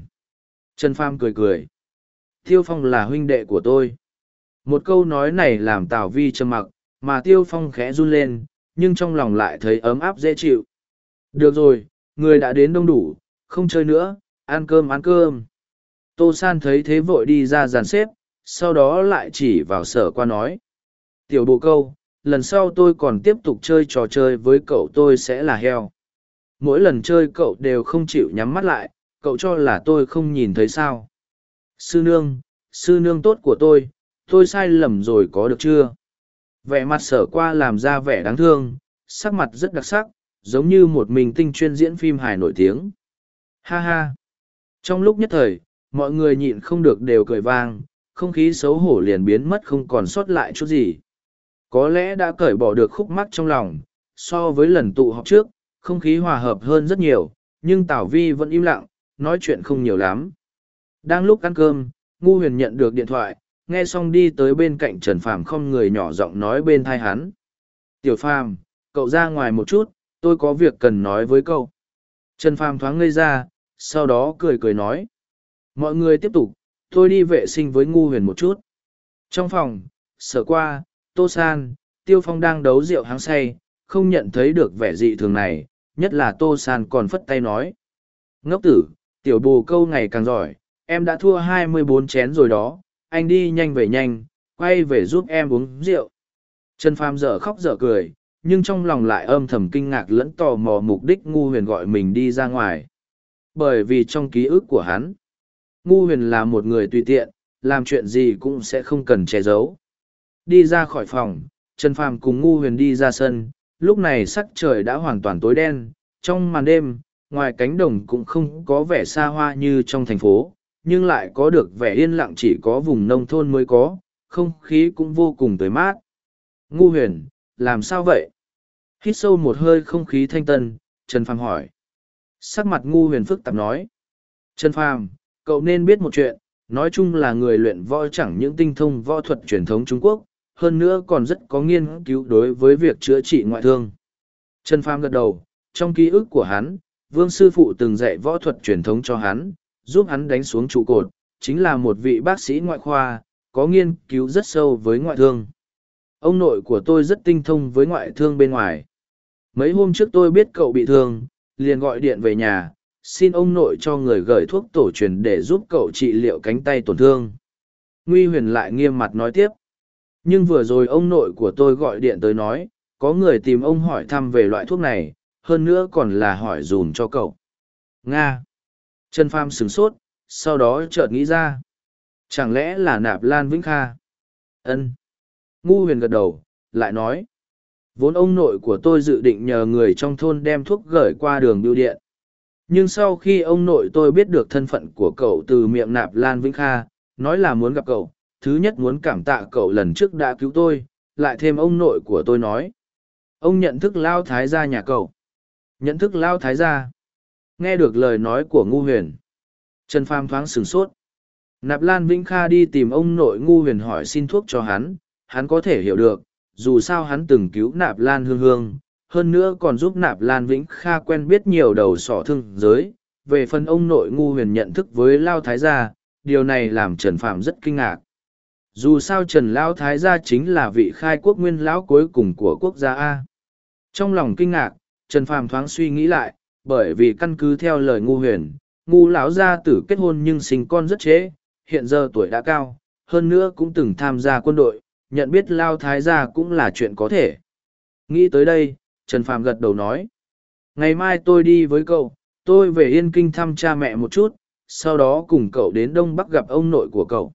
Trần phàm cười cười. Tiêu phong là huynh đệ của tôi. Một câu nói này làm tào vi trầm mặc mà tiêu phong khẽ run lên, nhưng trong lòng lại thấy ấm áp dễ chịu. Được rồi, người đã đến đông đủ, không chơi nữa, ăn cơm ăn cơm. Tô san thấy thế vội đi ra dàn xếp, sau đó lại chỉ vào sở qua nói. Tiểu bộ câu, lần sau tôi còn tiếp tục chơi trò chơi với cậu tôi sẽ là heo. Mỗi lần chơi cậu đều không chịu nhắm mắt lại, cậu cho là tôi không nhìn thấy sao. Sư nương sư nương tốt của tôi tôi sai lầm rồi có được chưa? Vẻ mặt sở qua làm ra vẻ đáng thương, sắc mặt rất đặc sắc, giống như một mình tinh chuyên diễn phim hài nổi tiếng. Ha ha. Trong lúc nhất thời, mọi người nhịn không được đều cười vang, không khí xấu hổ liền biến mất không còn sót lại chút gì. Có lẽ đã cởi bỏ được khúc mắc trong lòng, so với lần tụ họp trước, không khí hòa hợp hơn rất nhiều, nhưng tảo vi vẫn im lặng, nói chuyện không nhiều lắm. Đang lúc ăn cơm, ngu huyền nhận được điện thoại nghe xong đi tới bên cạnh Trần Phàm không người nhỏ giọng nói bên thai hắn. Tiểu Phàm, cậu ra ngoài một chút, tôi có việc cần nói với cậu. Trần Phàm thoáng ngây ra, sau đó cười cười nói. Mọi người tiếp tục, tôi đi vệ sinh với ngu huyền một chút. Trong phòng, sở qua, Tô San, Tiêu Phong đang đấu rượu háng say, không nhận thấy được vẻ dị thường này, nhất là Tô San còn phất tay nói. Ngốc tử, tiểu bồ câu ngày càng giỏi, em đã thua hai mươi bốn chén rồi đó, anh đi nhanh về nhanh, quay về giúp em uống rượu. Trần Phàm dở khóc dở cười, nhưng trong lòng lại âm thầm kinh ngạc lẫn tò mò mục đích ngu huyền gọi mình đi ra ngoài. Bởi vì trong ký ức của hắn, ngu huyền là một người tùy tiện, làm chuyện gì cũng sẽ không cần che giấu. Đi ra khỏi phòng, Trần Phàm cùng ngu huyền đi ra sân, lúc này sắc trời đã hoàn toàn tối đen, trong màn đêm, ngoài cánh đồng cũng không có vẻ xa hoa như trong thành phố, nhưng lại có được vẻ yên lặng chỉ có vùng nông thôn mới có, không khí cũng vô cùng tới mát. Ngu huyền, làm sao vậy? Hít sâu một hơi không khí thanh tân, Trần Phàm hỏi. Sắc mặt ngu huyền phức tạp nói. Trần Phàm, cậu nên biết một chuyện, nói chung là người luyện võ chẳng những tinh thông võ thuật truyền thống Trung Quốc, hơn nữa còn rất có nghiên cứu đối với việc chữa trị ngoại thương. Trần Phàm gật đầu, trong ký ức của hắn, Vương Sư Phụ từng dạy võ thuật truyền thống cho hắn, giúp hắn đánh xuống trụ cột, chính là một vị bác sĩ ngoại khoa, có nghiên cứu rất sâu với ngoại thương. Ông nội của tôi rất tinh thông với ngoại thương bên ngoài. Mấy hôm trước tôi biết cậu bị thương, liền gọi điện về nhà, xin ông nội cho người gửi thuốc tổ truyền để giúp cậu trị liệu cánh tay tổn thương. Nguy huyền lại nghiêm mặt nói tiếp. Nhưng vừa rồi ông nội của tôi gọi điện tới nói, có người tìm ông hỏi thăm về loại thuốc này, hơn nữa còn là hỏi dùm cho cậu. Nga. Trần Pham sửng sốt, sau đó chợt nghĩ ra. Chẳng lẽ là nạp Lan Vĩnh Kha? Ân. Ngu huyền gật đầu, lại nói. Vốn ông nội của tôi dự định nhờ người trong thôn đem thuốc gửi qua đường bưu điện. Nhưng sau khi ông nội tôi biết được thân phận của cậu từ miệng nạp Lan Vĩnh Kha, nói là muốn gặp cậu, thứ nhất muốn cảm tạ cậu lần trước đã cứu tôi, lại thêm ông nội của tôi nói. Ông nhận thức lao thái gia nhà cậu. Nhận thức lao thái gia. Nghe được lời nói của ngu huyền. Trần Pham thoáng sửng sốt. Nạp Lan Vĩnh Kha đi tìm ông nội ngu huyền hỏi xin thuốc cho hắn, hắn có thể hiểu được, dù sao hắn từng cứu Nạp Lan Hương Hương, hơn nữa còn giúp Nạp Lan Vĩnh Kha quen biết nhiều đầu sỏ thương giới. Về phần ông nội ngu huyền nhận thức với Lao Thái gia, điều này làm Trần Phạm rất kinh ngạc. Dù sao Trần Lao Thái gia chính là vị khai quốc nguyên lão cuối cùng của quốc gia A. Trong lòng kinh ngạc, Trần Phàm thoáng suy nghĩ lại, bởi vì căn cứ theo lời ngu huyền, ngu lão gia tử kết hôn nhưng sinh con rất chế, hiện giờ tuổi đã cao, hơn nữa cũng từng tham gia quân đội, nhận biết Lao Thái gia cũng là chuyện có thể. Nghĩ tới đây, Trần Phàm gật đầu nói, ngày mai tôi đi với cậu, tôi về Yên Kinh thăm cha mẹ một chút, sau đó cùng cậu đến Đông Bắc gặp ông nội của cậu.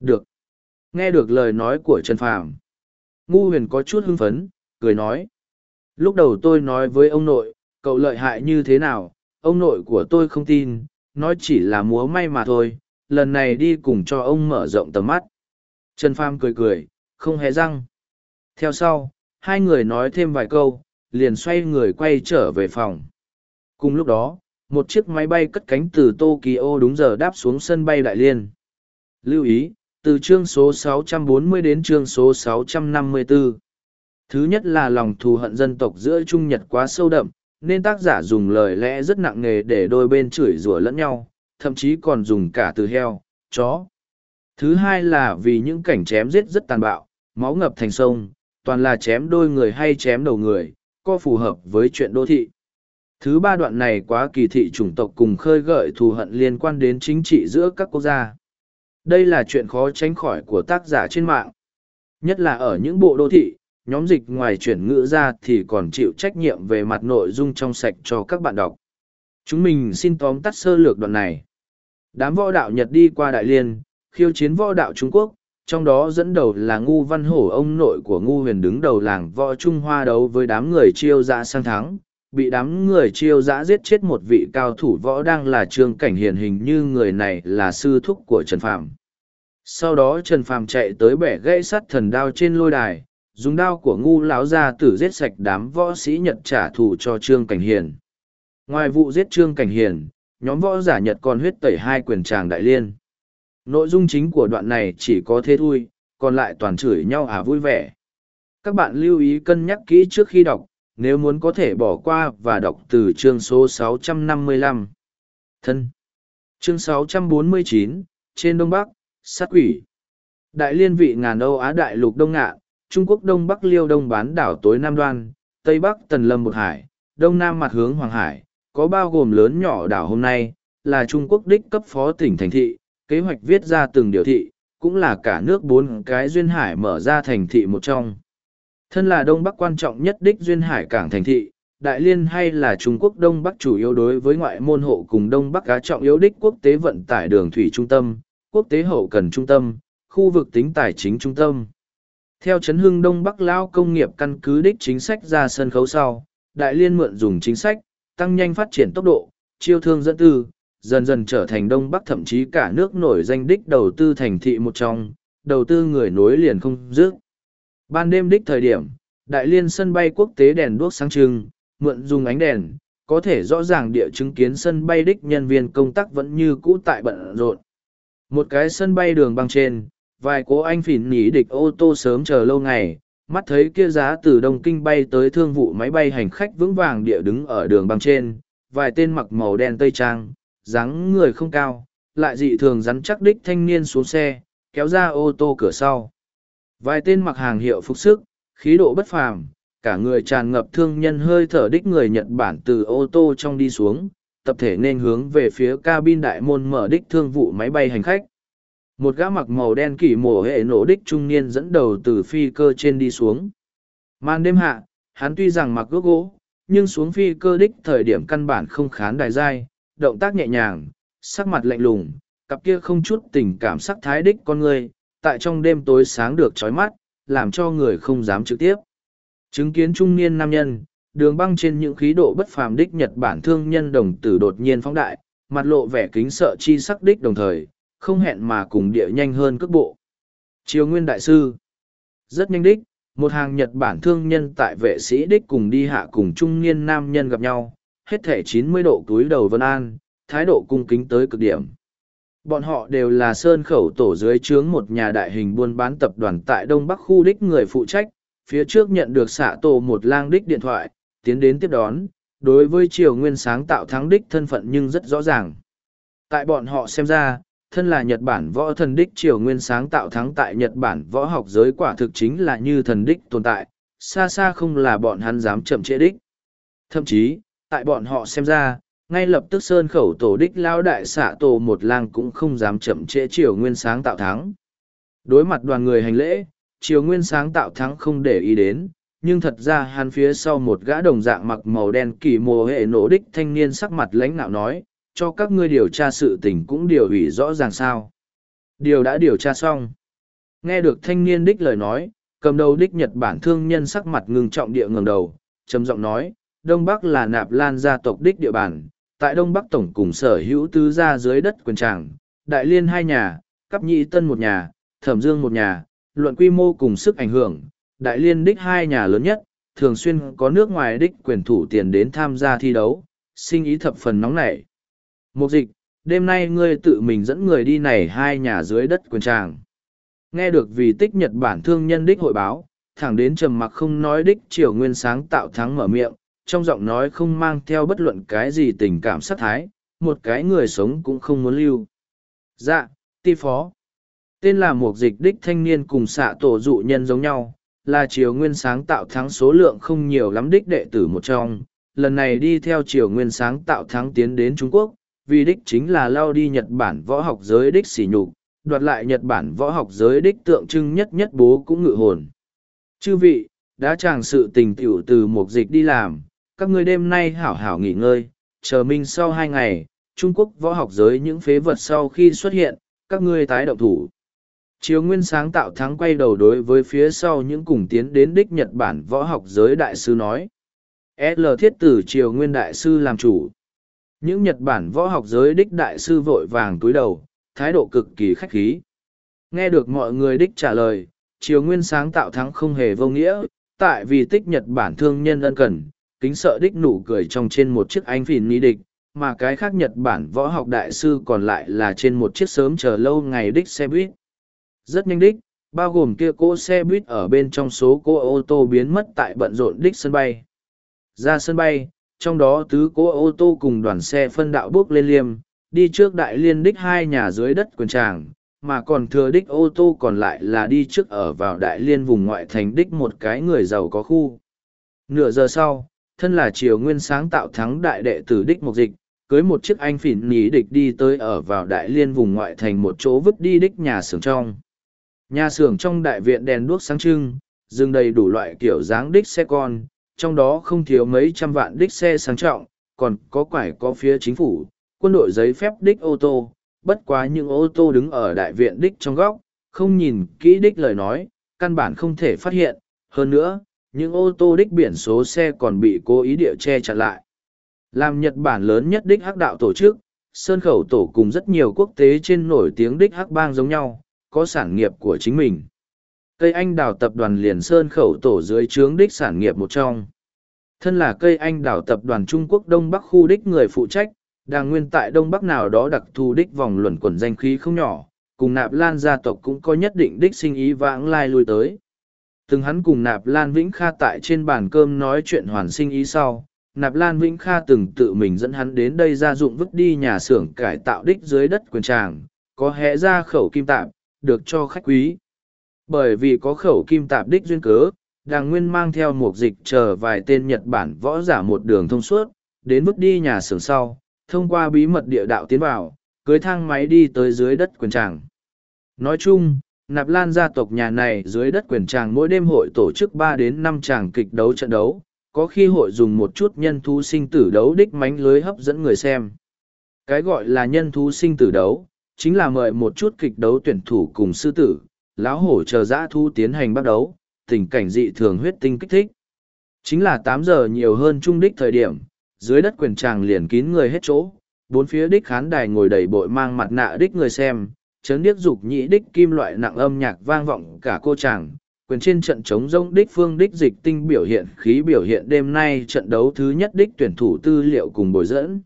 Được. Nghe được lời nói của Trần Phàm, Ngu huyền có chút hưng phấn, cười nói. Lúc đầu tôi nói với ông nội, cậu lợi hại như thế nào, ông nội của tôi không tin, nói chỉ là múa may mà thôi, lần này đi cùng cho ông mở rộng tầm mắt. Trần Pham cười cười, không hề răng. Theo sau, hai người nói thêm vài câu, liền xoay người quay trở về phòng. Cùng lúc đó, một chiếc máy bay cất cánh từ Tokyo đúng giờ đáp xuống sân bay Đại Liên. Lưu ý, từ chương số 640 đến chương số 654. Thứ nhất là lòng thù hận dân tộc giữa Trung Nhật quá sâu đậm, nên tác giả dùng lời lẽ rất nặng nề để đôi bên chửi rủa lẫn nhau, thậm chí còn dùng cả từ heo, chó. Thứ hai là vì những cảnh chém giết rất tàn bạo, máu ngập thành sông, toàn là chém đôi người hay chém đầu người, có phù hợp với chuyện đô thị. Thứ ba đoạn này quá kỳ thị chủng tộc cùng khơi gợi thù hận liên quan đến chính trị giữa các quốc gia. Đây là chuyện khó tránh khỏi của tác giả trên mạng. Nhất là ở những bộ đô thị, nhóm dịch ngoài chuyển ngữ ra thì còn chịu trách nhiệm về mặt nội dung trong sạch cho các bạn đọc. Chúng mình xin tóm tắt sơ lược đoạn này. Đám võ đạo Nhật đi qua Đại Liên, khiêu chiến võ đạo Trung Quốc, trong đó dẫn đầu là Ngu Văn Hổ ông nội của Ngu Huyền đứng đầu làng võ Trung Hoa đấu với đám người chiêu dã sang thắng, bị đám người chiêu dã giết chết một vị cao thủ võ đang là trương cảnh hiển hình như người này là sư thúc của Trần Phạm. Sau đó Trần Phạm chạy tới bẻ gãy sắt thần đao trên lôi đài, dùng đao của ngu lão ra tử giết sạch đám võ sĩ nhật trả thù cho trương cảnh hiền. Ngoài vụ giết trương cảnh hiền nhóm võ giả nhật còn huyết tẩy hai quyền tràng đại liên. Nội dung chính của đoạn này chỉ có thế thôi còn lại toàn chửi nhau à vui vẻ. Các bạn lưu ý cân nhắc kỹ trước khi đọc nếu muốn có thể bỏ qua và đọc từ chương số 655. thân. Chương 649, trên đông bắc sát quỷ. Đại liên vị ngàn âu á đại lục đông ngạn Trung Quốc Đông Bắc Liêu Đông bán đảo tối Nam Đoan, Tây Bắc Tần Lâm một hải, Đông Nam mặt hướng Hoàng Hải, có bao gồm lớn nhỏ đảo hôm nay, là Trung Quốc đích cấp phó tỉnh thành thị, kế hoạch viết ra từng điều thị, cũng là cả nước bốn cái duyên hải mở ra thành thị một trong. Thân là Đông Bắc quan trọng nhất đích duyên hải cảng thành thị, Đại Liên hay là Trung Quốc Đông Bắc chủ yếu đối với ngoại môn hộ cùng Đông Bắc cá trọng yếu đích quốc tế vận tải đường thủy trung tâm, quốc tế hậu cần trung tâm, khu vực tính tài chính trung tâm. Theo chấn hưng Đông Bắc Lao công nghiệp căn cứ đích chính sách ra sân khấu sau, Đại Liên mượn dùng chính sách, tăng nhanh phát triển tốc độ, chiêu thương dẫn tư, dần dần trở thành Đông Bắc thậm chí cả nước nổi danh đích đầu tư thành thị một trong, đầu tư người nối liền không dứt. Ban đêm đích thời điểm, Đại Liên sân bay quốc tế đèn đuốc sáng trưng, mượn dùng ánh đèn, có thể rõ ràng địa chứng kiến sân bay đích nhân viên công tác vẫn như cũ tại bận rộn. Một cái sân bay đường băng trên, vài cố anh phỉn nhỉ địch ô tô sớm chờ lâu ngày, mắt thấy kia giá từ Đông Kinh bay tới thương vụ máy bay hành khách vững vàng địa đứng ở đường băng trên, vài tên mặc màu đen tây trang, dáng người không cao, lại dị thường rắn chắc đích thanh niên xuống xe, kéo ra ô tô cửa sau. Vài tên mặc hàng hiệu phục sức, khí độ bất phàm, cả người tràn ngập thương nhân hơi thở đích người Nhật Bản từ ô tô trong đi xuống, tập thể nên hướng về phía cabin đại môn mở đích thương vụ máy bay hành khách. Một gã mặc màu đen kỷ mổ hệ nổ đích trung niên dẫn đầu từ phi cơ trên đi xuống. Màn đêm hạ, hắn tuy rằng mặc gốc gỗ, nhưng xuống phi cơ đích thời điểm căn bản không khán đài dai, động tác nhẹ nhàng, sắc mặt lạnh lùng, cặp kia không chút tình cảm sắc thái đích con người, tại trong đêm tối sáng được trói mắt, làm cho người không dám trực tiếp. Chứng kiến trung niên nam nhân, đường băng trên những khí độ bất phàm đích Nhật Bản thương nhân đồng tử đột nhiên phóng đại, mặt lộ vẻ kính sợ chi sắc đích đồng thời, không hẹn mà cùng địa nhanh hơn cước bộ. Triều Nguyên Đại Sư Rất nhanh đích, một hàng Nhật Bản thương nhân tại vệ sĩ đích cùng đi hạ cùng trung niên nam nhân gặp nhau, hết thể chín mươi độ túi đầu vân an, thái độ cung kính tới cực điểm. Bọn họ đều là sơn khẩu tổ dưới trướng một nhà đại hình buôn bán tập đoàn tại Đông Bắc khu đích người phụ trách, phía trước nhận được xạ tổ một lang đích điện thoại, tiến đến tiếp đón, đối với triều nguyên sáng tạo thắng đích thân phận nhưng rất rõ ràng. Tại bọn họ xem ra, thân là Nhật Bản võ thần đích triều nguyên sáng tạo thắng tại Nhật Bản võ học giới quả thực chính là như thần đích tồn tại, xa xa không là bọn hắn dám chậm trễ đích. Thậm chí, tại bọn họ xem ra, ngay lập tức sơn khẩu tổ đích lao đại xạ tổ một lang cũng không dám chậm trễ triều nguyên sáng tạo thắng. Đối mặt đoàn người hành lễ, triều nguyên sáng tạo thắng không để ý đến, nhưng thật ra hắn phía sau một gã đồng dạng mặc màu đen kỳ mồ hệ nổ đích thanh niên sắc mặt lãnh nạo nói, cho các ngươi điều tra sự tình cũng điều hủy rõ ràng sao. Điều đã điều tra xong. Nghe được thanh niên đích lời nói, cầm đầu đích Nhật Bản thương nhân sắc mặt ngừng trọng địa ngừng đầu, trầm giọng nói, Đông Bắc là nạp lan gia tộc đích địa bàn, tại Đông Bắc tổng cùng sở hữu tứ gia dưới đất quyền tràng, đại liên hai nhà, Cắp nhị tân một nhà, thẩm dương một nhà, luận quy mô cùng sức ảnh hưởng, đại liên đích hai nhà lớn nhất, thường xuyên có nước ngoài đích quyền thủ tiền đến tham gia thi đấu, sinh ý thập phần nóng nảy. Mục dịch, đêm nay ngươi tự mình dẫn người đi này hai nhà dưới đất quyền tràng. Nghe được vì tích Nhật Bản thương nhân đích hội báo, thẳng đến trầm mặc không nói đích triều nguyên sáng tạo thắng mở miệng, trong giọng nói không mang theo bất luận cái gì tình cảm sát thái, một cái người sống cũng không muốn lưu. Dạ, ti phó. Tên là một dịch đích thanh niên cùng xạ tổ dụ nhân giống nhau, là triều nguyên sáng tạo thắng số lượng không nhiều lắm đích đệ tử một trong. Lần này đi theo triều nguyên sáng tạo thắng tiến đến Trung Quốc, vì đích chính là lao đi Nhật Bản võ học giới đích xỉ nhục, đoạt lại Nhật Bản võ học giới đích tượng trưng nhất nhất bố cũng ngự hồn. Chư vị, đã chàng sự tình tiểu từ một dịch đi làm, các ngươi đêm nay hảo hảo nghỉ ngơi, chờ minh sau hai ngày, Trung Quốc võ học giới những phế vật sau khi xuất hiện, các ngươi tái động thủ. Chiều Nguyên sáng tạo thắng quay đầu đối với phía sau những cùng tiến đến đích Nhật Bản võ học giới đại sư nói. L thiết tử Triều Nguyên đại sư làm chủ. Những Nhật Bản võ học giới đích đại sư vội vàng túi đầu, thái độ cực kỳ khách khí. Nghe được mọi người đích trả lời, Triều Nguyên sáng tạo thắng không hề vô nghĩa, tại vì tích Nhật Bản thương nhân ân cần, kính sợ đích nụ cười trong trên một chiếc anh phìn ni địch, mà cái khác Nhật Bản võ học đại sư còn lại là trên một chiếc sớm chờ lâu ngày đích xe buýt. Rất nhanh đích, bao gồm kia cỗ xe buýt ở bên trong số cỗ ô tô biến mất tại bận rộn đích sân bay. Ra sân bay, trong đó tứ cố ô tô cùng đoàn xe phân đạo bước lên liêm, đi trước đại liên đích hai nhà dưới đất quyền tràng, mà còn thừa đích ô tô còn lại là đi trước ở vào đại liên vùng ngoại thành đích một cái người giàu có khu. Nửa giờ sau, thân là triều nguyên sáng tạo thắng đại đệ tử đích mục dịch, cưới một chiếc anh phỉn ní địch đi tới ở vào đại liên vùng ngoại thành một chỗ vứt đi đích nhà xưởng trong. Nhà xưởng trong đại viện đèn đuốc sáng trưng, dừng đầy đủ loại kiểu dáng đích xe con, trong đó không thiếu mấy trăm vạn đích xe sang trọng, còn có quải có phía chính phủ, quân đội giấy phép đích ô tô, bất quá những ô tô đứng ở đại viện đích trong góc, không nhìn kỹ đích lời nói, căn bản không thể phát hiện, hơn nữa, những ô tô đích biển số xe còn bị cố ý địa che chặn lại. Làm Nhật Bản lớn nhất đích hắc đạo tổ chức, Sơn Khẩu Tổ cùng rất nhiều quốc tế trên nổi tiếng đích hắc bang giống nhau, có sản nghiệp của chính mình. Cây anh đào tập đoàn liền Sơn Khẩu Tổ dưới trướng đích sản nghiệp một trong. Thân là cây anh đào tập đoàn Trung Quốc Đông Bắc khu đích người phụ trách, đang nguyên tại Đông Bắc nào đó đặc thù đích vòng luẩn quẩn danh khí không nhỏ, cùng nạp lan gia tộc cũng có nhất định đích sinh ý vãng lai lui tới. Từng hắn cùng nạp lan Vĩnh Kha tại trên bàn cơm nói chuyện hoàn sinh ý sau, nạp lan Vĩnh Kha từng tự mình dẫn hắn đến đây ra dụng vứt đi nhà xưởng cải tạo đích dưới đất quyền tràng, có hẽ ra khẩu kim tạp, được cho khách quý. Bởi vì có khẩu kim tạp đích duyên cớ, đàng nguyên mang theo một dịch chờ vài tên Nhật Bản võ giả một đường thông suốt, đến bước đi nhà xưởng sau, thông qua bí mật địa đạo tiến vào, cưới thang máy đi tới dưới đất quyền tràng. Nói chung, Nạp Lan gia tộc nhà này dưới đất quyền tràng mỗi đêm hội tổ chức ba đến năm tràng kịch đấu trận đấu, có khi hội dùng một chút nhân thú sinh tử đấu đích mánh lưới hấp dẫn người xem. Cái gọi là nhân thú sinh tử đấu, chính là mời một chút kịch đấu tuyển thủ cùng sư tử, lão hổ chờ dã thu tiến hành bắt đấu, tình cảnh dị thường huyết tinh kích thích. Chính là tám giờ nhiều hơn trung đích thời điểm, dưới đất quyền tràng liền kín người hết chỗ, bốn phía đích khán đài ngồi đầy bội mang mặt nạ đích người xem, chấn điếc dục nhĩ đích kim loại nặng âm nhạc vang vọng cả cô chàng. Quyền trên trận chống rông đích phương đích dịch tinh biểu hiện khí biểu hiện đêm nay trận đấu thứ nhất đích tuyển thủ tư liệu cùng bồi dẫn.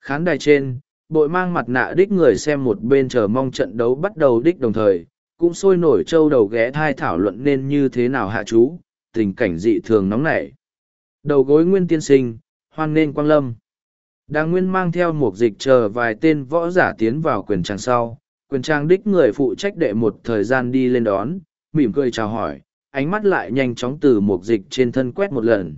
Khán đài trên, bội mang mặt nạ đích người xem một bên chờ mong trận đấu bắt đầu đích đồng thời, cũng sôi nổi châu đầu ghé thai thảo luận nên như thế nào hạ chú, tình cảnh dị thường nóng nảy. Đầu gối nguyên tiên sinh, hoan nên quang lâm. Đàng nguyên mang theo một dịch chờ vài tên võ giả tiến vào quyền trang sau, quyền trang đích người phụ trách đệ một thời gian đi lên đón, mỉm cười chào hỏi, ánh mắt lại nhanh chóng từ một dịch trên thân quét một lần.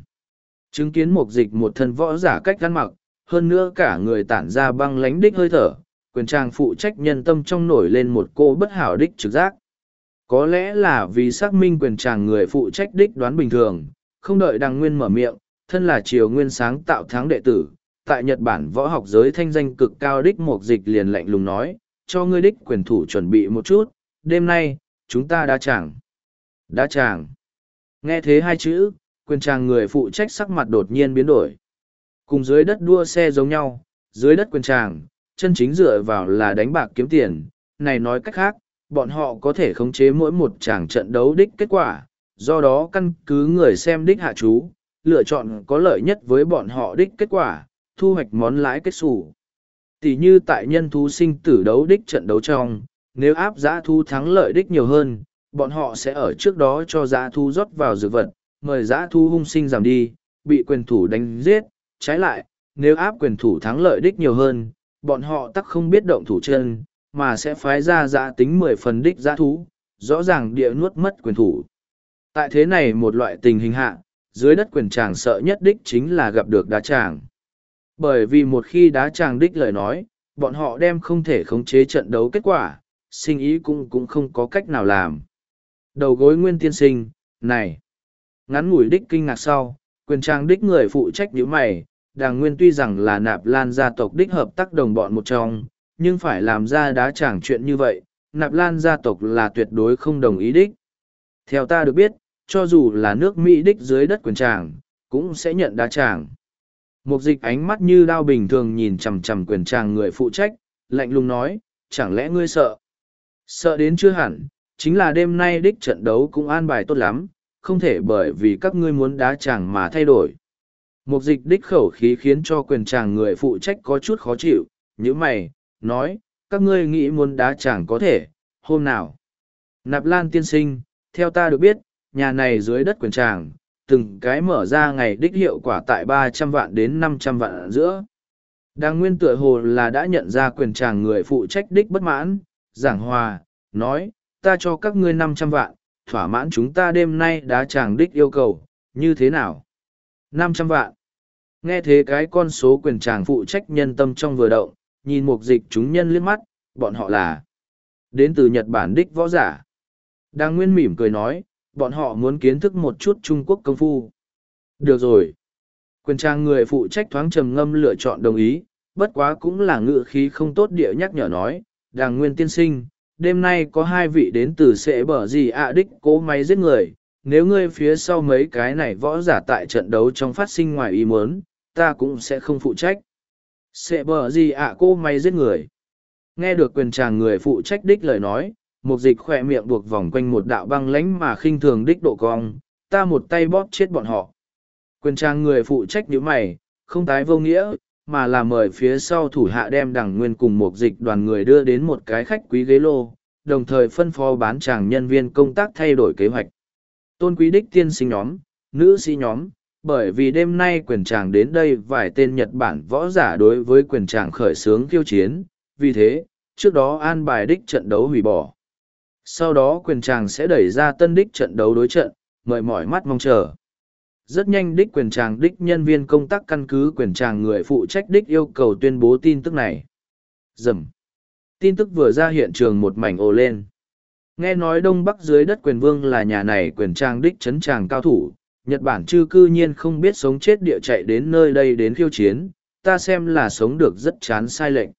Chứng kiến một dịch một thân võ giả cách gắn mặc, hơn nữa cả người tản ra băng lánh đích hơi thở, quyền trang phụ trách nhân tâm trong nổi lên một cô bất hảo đích trực giác. Có lẽ là vì xác minh quyền tràng người phụ trách đích đoán bình thường, không đợi đằng nguyên mở miệng, thân là triều nguyên sáng tạo tháng đệ tử, tại Nhật Bản võ học giới thanh danh cực cao đích một dịch liền lạnh lùng nói, cho ngươi đích quyền thủ chuẩn bị một chút, đêm nay, chúng ta đã chẳng. Đã chẳng. Nghe thế hai chữ, quyền tràng người phụ trách sắc mặt đột nhiên biến đổi. Cùng dưới đất đua xe giống nhau, dưới đất quyền tràng, chân chính dựa vào là đánh bạc kiếm tiền. Này nói cách khác, bọn họ có thể khống chế mỗi một tràng trận đấu đích kết quả, do đó căn cứ người xem đích hạ chú, lựa chọn có lợi nhất với bọn họ đích kết quả, thu hoạch món lãi kết xù. Tỷ như tại nhân thú sinh tử đấu đích trận đấu trong, nếu áp giã thu thắng lợi đích nhiều hơn, bọn họ sẽ ở trước đó cho giã thu rót vào dược vật, mời giã thu hung sinh giảm đi, bị quyền thủ đánh giết. Trái lại, nếu áp quyền thủ thắng lợi đích nhiều hơn, bọn họ tắc không biết động thủ chân, mà sẽ phái ra giã tính mười phần đích giã thú, rõ ràng địa nuốt mất quyền thủ. Tại thế này một loại tình hình hạ, dưới đất quyền tràng sợ nhất đích chính là gặp được đá tràng. Bởi vì một khi đá tràng đích lời nói bọn họ đem không thể khống chế trận đấu kết quả sinh ý cũng cũng không có cách nào làm. Đầu gối nguyên tiên sinh này. Ngắn ngủi đích kinh ngạc sau quyền trang đích người phụ trách nhữ mày đàng nguyên tuy rằng là nạp lan gia tộc đích hợp tác đồng bọn một trong nhưng phải làm ra đá tràng chuyện như vậy nạp lan gia tộc là tuyệt đối không đồng ý đích theo ta được biết cho dù là nước mỹ đích dưới đất quyền tràng cũng sẽ nhận đá tràng Mục dịch ánh mắt như đao bình thường nhìn chằm chằm quyền tràng người phụ trách, lạnh lùng nói, chẳng lẽ ngươi sợ? Sợ đến chưa hẳn, chính là đêm nay đích trận đấu cũng an bài tốt lắm, không thể bởi vì các ngươi muốn đá chàng mà thay đổi. Mục dịch đích khẩu khí khiến cho quyền tràng người phụ trách có chút khó chịu, như mày, nói, các ngươi nghĩ muốn đá chàng có thể, hôm nào. Nạp Lan tiên sinh, theo ta được biết, nhà này dưới đất quyền tràng, từng cái mở ra ngày đích hiệu quả tại ba trăm vạn đến năm trăm vạn giữa. Đang nguyên tựa hồ là đã nhận ra quyền tràng người phụ trách đích bất mãn, giảng hòa, nói, ta cho các ngươi năm trăm vạn, thỏa mãn chúng ta đêm nay đã chàng đích yêu cầu, như thế nào? Năm trăm vạn. Nghe thế cái con số quyền tràng phụ trách nhân tâm trong vừa động, nhìn một dịch chúng nhân liếc mắt, bọn họ là đến từ Nhật Bản đích võ giả. Đang Nguyên mỉm cười nói, bọn họ muốn kiến thức một chút Trung Quốc công phu. Được rồi. Quyền trang người phụ trách thoáng trầm ngâm lựa chọn đồng ý, bất quá cũng là ngự khí không tốt địa nhắc nhở nói, đàng nguyên tiên sinh, đêm nay có hai vị đến từ sẽ bở gì ạ đích cố máy giết người, nếu ngươi phía sau mấy cái này võ giả tại trận đấu trong phát sinh ngoài ý muốn, ta cũng sẽ không phụ trách. Sẽ bờ gì ạ cô may giết người. Nghe được quyền tràng người phụ trách đích lời nói, một dịch khỏe miệng buộc vòng quanh một đạo băng lánh mà khinh thường đích độ cong, ta một tay bóp chết bọn họ. Quyền trang người phụ trách như mày, không tái vô nghĩa, mà là mời phía sau thủ hạ đem đảng nguyên cùng một dịch đoàn người đưa đến một cái khách quý ghế lô, đồng thời phân phó bán chàng nhân viên công tác thay đổi kế hoạch. Tôn quý đích tiên sinh nhóm, nữ sĩ nhóm, bởi vì đêm nay quyền tràng đến đây vài tên Nhật Bản võ giả đối với quyền tràng khởi xướng khiêu chiến, vì thế, trước đó an bài đích trận đấu hủy bỏ. Sau đó quyền tràng sẽ đẩy ra tân đích trận đấu đối trận, mời mỏi mắt mong chờ rất nhanh đích quyền tràng đích nhân viên công tác căn cứ quyền tràng người phụ trách đích yêu cầu tuyên bố tin tức này. Dầm. Tin tức vừa ra hiện trường một mảnh ồ lên. Nghe nói Đông Bắc dưới đất quyền vương là nhà này quyền trang đích chấn tràng cao thủ, Nhật Bản chư cư nhiên không biết sống chết địa chạy đến nơi đây đến khiêu chiến, ta xem là sống được rất chán sai lệnh.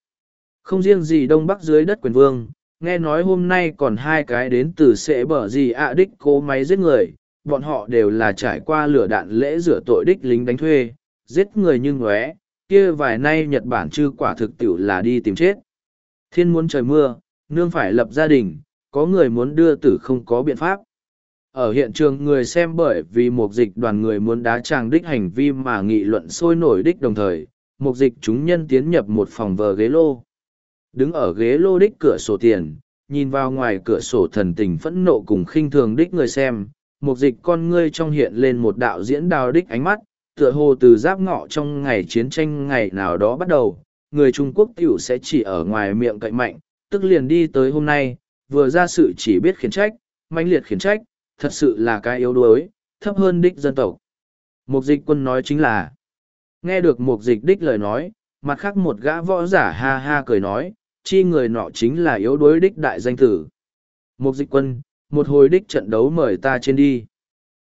Không riêng gì Đông Bắc dưới đất quyền vương, nghe nói hôm nay còn hai cái đến từ sệ bở gì ạ đích cố máy giết người, bọn họ đều là trải qua lửa đạn lễ rửa tội đích lính đánh thuê, giết người như ngóe, kia vài nay Nhật Bản chư quả thực tiểu là đi tìm chết. Thiên muốn trời mưa, nương phải lập gia đình, có người muốn đưa tử không có biện pháp. Ở hiện trường người xem bởi vì một dịch đoàn người muốn đá tràng đích hành vi mà nghị luận sôi nổi đích đồng thời, một dịch chúng nhân tiến nhập một phòng vờ ghế lô. Đứng ở ghế lô đích cửa sổ tiền, nhìn vào ngoài cửa sổ thần tình phẫn nộ cùng khinh thường đích người xem, một dịch con ngươi trong hiện lên một đạo diễn đào đích ánh mắt, tựa hồ từ giáp ngọ trong ngày chiến tranh ngày nào đó bắt đầu, người Trung Quốc tiểu sẽ chỉ ở ngoài miệng cậy mạnh, tức liền đi tới hôm nay, vừa ra sự chỉ biết khiển trách, mãnh liệt khiển trách, thật sự là cái yếu đuối, thấp hơn đích dân tộc. Mục dịch quân nói chính là, nghe được mục dịch đích lời nói, mặt khác một gã võ giả ha ha cười nói, chi người nọ chính là yếu đuối đích đại danh tử. Mục dịch quân, một hồi đích trận đấu mời ta trên đi.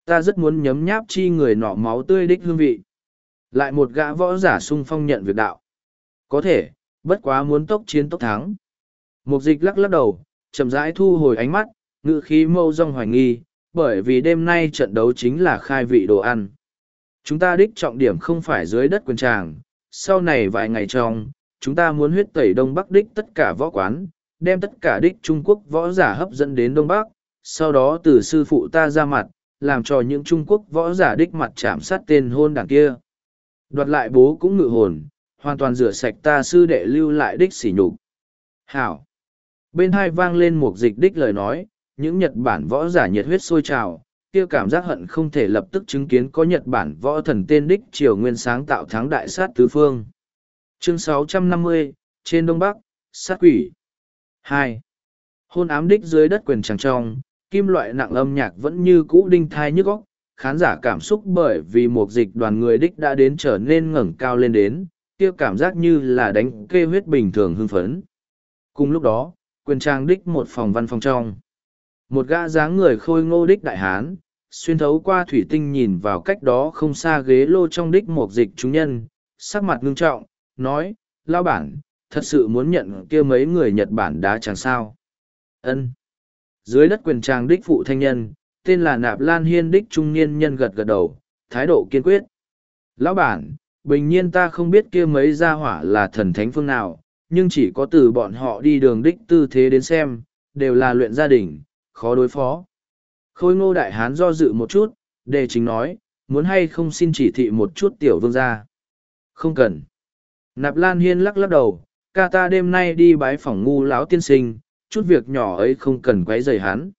Ta rất muốn nhấm nháp chi người nọ máu tươi đích hương vị. Lại một gã võ giả sung phong nhận việc đạo. Có thể, bất quá muốn tốc chiến tốc thắng. Mục dịch lắc lắc đầu, chậm rãi thu hồi ánh mắt, ngự khí mâu rong hoài nghi, bởi vì đêm nay trận đấu chính là khai vị đồ ăn. Chúng ta đích trọng điểm không phải dưới đất quân tràng, sau này vài ngày trong, chúng ta muốn huyết tẩy Đông Bắc đích tất cả võ quán, đem tất cả đích Trung Quốc võ giả hấp dẫn đến Đông Bắc, sau đó từ sư phụ ta ra mặt, làm cho những Trung Quốc võ giả đích mặt chạm sát tên hôn đảng kia. Đoạt lại bố cũng ngự hồn, hoàn toàn rửa sạch ta sư đệ lưu lại đích sỉ nhục. Hảo! Bên hai vang lên một dịch đích lời nói, những Nhật Bản võ giả nhiệt huyết sôi trào, kia cảm giác hận không thể lập tức chứng kiến có Nhật Bản võ thần tên đích triều nguyên sáng tạo thắng đại sát tứ phương. Chương 650, trên Đông Bắc, sát quỷ. 2. Hôn ám đích dưới đất quyền tràng trong, kim loại nặng âm nhạc vẫn như cũ đinh thai nhức óc, khán giả cảm xúc bởi vì một dịch đoàn người đích đã đến trở nên ngẩng cao lên đến, kia cảm giác như là đánh kê huyết bình thường hưng phấn. Cùng lúc đó, quyền trang đích một phòng văn phòng trong. Một gã dáng người khôi ngô đích đại hán, xuyên thấu qua thủy tinh nhìn vào cách đó không xa ghế lô trong đích một dịch chúng nhân, sắc mặt ngưng trọng, nói, lao bản, thật sự muốn nhận kia mấy người Nhật Bản đá chẳng sao. ân dưới đất quyền trang đích phụ thanh nhân, tên là Nạp Lan Hiên đích trung niên nhân gật gật đầu, thái độ kiên quyết. Lão bản, bình nhiên ta không biết kia mấy gia hỏa là thần thánh phương nào, nhưng chỉ có từ bọn họ đi đường đích tư thế đến xem, đều là luyện gia đình, khó đối phó. Khôi ngô đại hán do dự một chút, đề chính nói, muốn hay không xin chỉ thị một chút tiểu vương gia. Không cần. Nạp Lan Hiên lắc lắc đầu, ca ta đêm nay đi bái phỏng ngu lão tiên sinh, chút việc nhỏ ấy không cần quấy rầy hắn.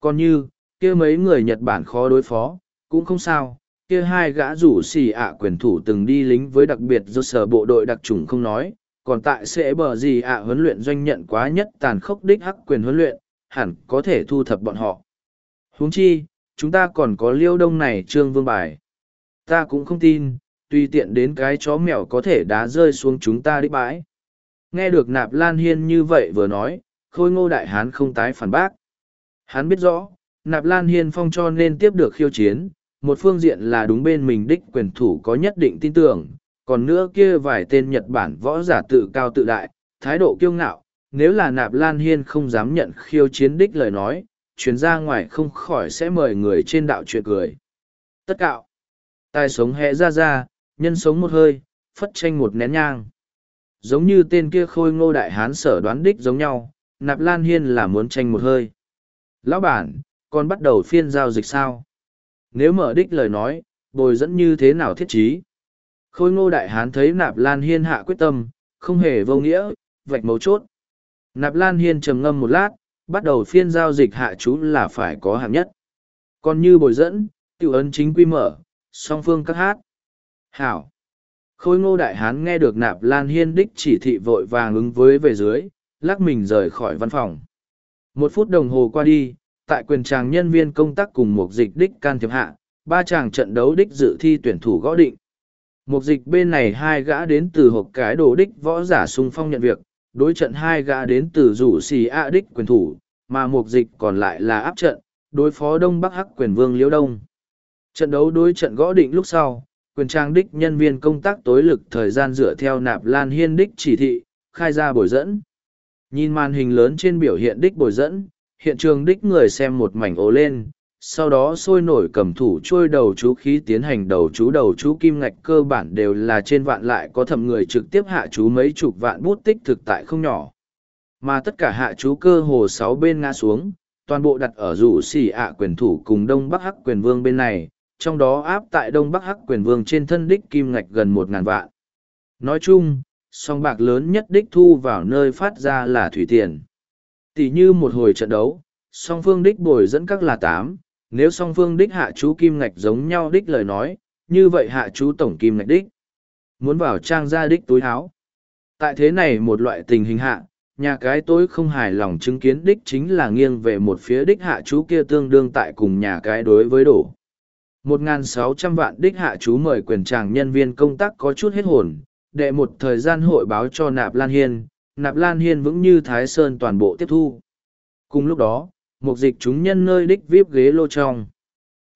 Còn như, kia mấy người Nhật Bản khó đối phó, cũng không sao, kia hai gã rủ xì ạ quyền thủ từng đi lính với đặc biệt do sở bộ đội đặc trùng không nói, còn tại sẽ bờ gì ạ huấn luyện doanh nhận quá nhất tàn khốc đích hắc quyền huấn luyện, hẳn có thể thu thập bọn họ. huống chi, chúng ta còn có liêu đông này trương vương bài. Ta cũng không tin, tùy tiện đến cái chó mèo có thể đá rơi xuống chúng ta đích bãi. Nghe được nạp lan hiên như vậy vừa nói, khôi ngô đại hán không tái phản bác. Hắn biết rõ, Nạp Lan Hiên Phong cho nên tiếp được khiêu chiến, một phương diện là đúng bên mình đích quyền thủ có nhất định tin tưởng, còn nữa kia vài tên Nhật Bản võ giả tự cao tự đại, thái độ kiêu ngạo, nếu là Nạp Lan Hiên không dám nhận khiêu chiến đích lời nói, chuyến ra ngoài không khỏi sẽ mời người trên đạo chuyện cười. Tất cạo, tai sống hẽ ra ra, nhân sống một hơi, phất tranh một nén nhang. Giống như tên kia khôi ngô đại hán sở đoán đích giống nhau, Nạp Lan Hiên là muốn tranh một hơi. Lão bản, còn bắt đầu phiên giao dịch sao? Nếu mở đích lời nói, bồi dẫn như thế nào thiết trí? Khôi ngô đại hán thấy nạp lan hiên hạ quyết tâm, không hề vô nghĩa, vạch mấu chốt. Nạp lan hiên trầm ngâm một lát, bắt đầu phiên giao dịch hạ chú là phải có hạng nhất. Còn như bồi dẫn, tiểu ấn chính quy mở, song phương các hát. Hảo. Khôi ngô đại hán nghe được nạp lan hiên đích chỉ thị vội vàng ứng với về dưới, lắc mình rời khỏi văn phòng. Một phút đồng hồ qua đi, tại quyền tràng nhân viên công tác cùng một dịch đích can thiệp hạ, ba chàng trận đấu đích dự thi tuyển thủ gõ định. Một dịch bên này hai gã đến từ hộp cái đồ đích võ giả sung phong nhận việc, đối trận hai gã đến từ rủ xì a đích quyền thủ, mà một dịch còn lại là áp trận, đối phó Đông Bắc Hắc quyền vương Liễu Đông. Trận đấu đối trận gõ định lúc sau, quyền trang đích nhân viên công tác tối lực thời gian dựa theo nạp lan hiên đích chỉ thị, khai ra bồi dẫn. Nhìn màn hình lớn trên biểu hiện đích bồi dẫn, hiện trường đích người xem một mảnh ố lên, sau đó sôi nổi cầm thủ trôi đầu chú khí tiến hành đầu chú đầu chú kim ngạch cơ bản đều là trên vạn lại có thầm người trực tiếp hạ chú mấy chục vạn bút tích thực tại không nhỏ. Mà tất cả hạ chú cơ hồ sáu bên ngã xuống, toàn bộ đặt ở rủ xỉ ạ quyền thủ cùng Đông Bắc Hắc quyền vương bên này, trong đó áp tại Đông Bắc Hắc quyền vương trên thân đích kim ngạch gần một ngàn vạn. Nói chung, song bạc lớn nhất đích thu vào nơi phát ra là thủy tiền. Tỷ như một hồi trận đấu, song phương đích bồi dẫn các là tám, nếu song phương đích hạ chú kim ngạch giống nhau đích lời nói, như vậy hạ chú tổng kim ngạch đích. Muốn vào trang ra đích túi háo. Tại thế này một loại tình hình hạ, nhà cái tối không hài lòng chứng kiến đích chính là nghiêng về một phía đích hạ chú kia tương đương tại cùng nhà cái đối với đổ. 1.600 vạn đích hạ chú mời quyền tràng nhân viên công tác có chút hết hồn, đệ một thời gian hội báo cho Nạp Lan Hiên, Nạp Lan Hiên vững như Thái Sơn toàn bộ tiếp thu. Cùng lúc đó, một dịch chúng nhân nơi đích vip ghế lô trong.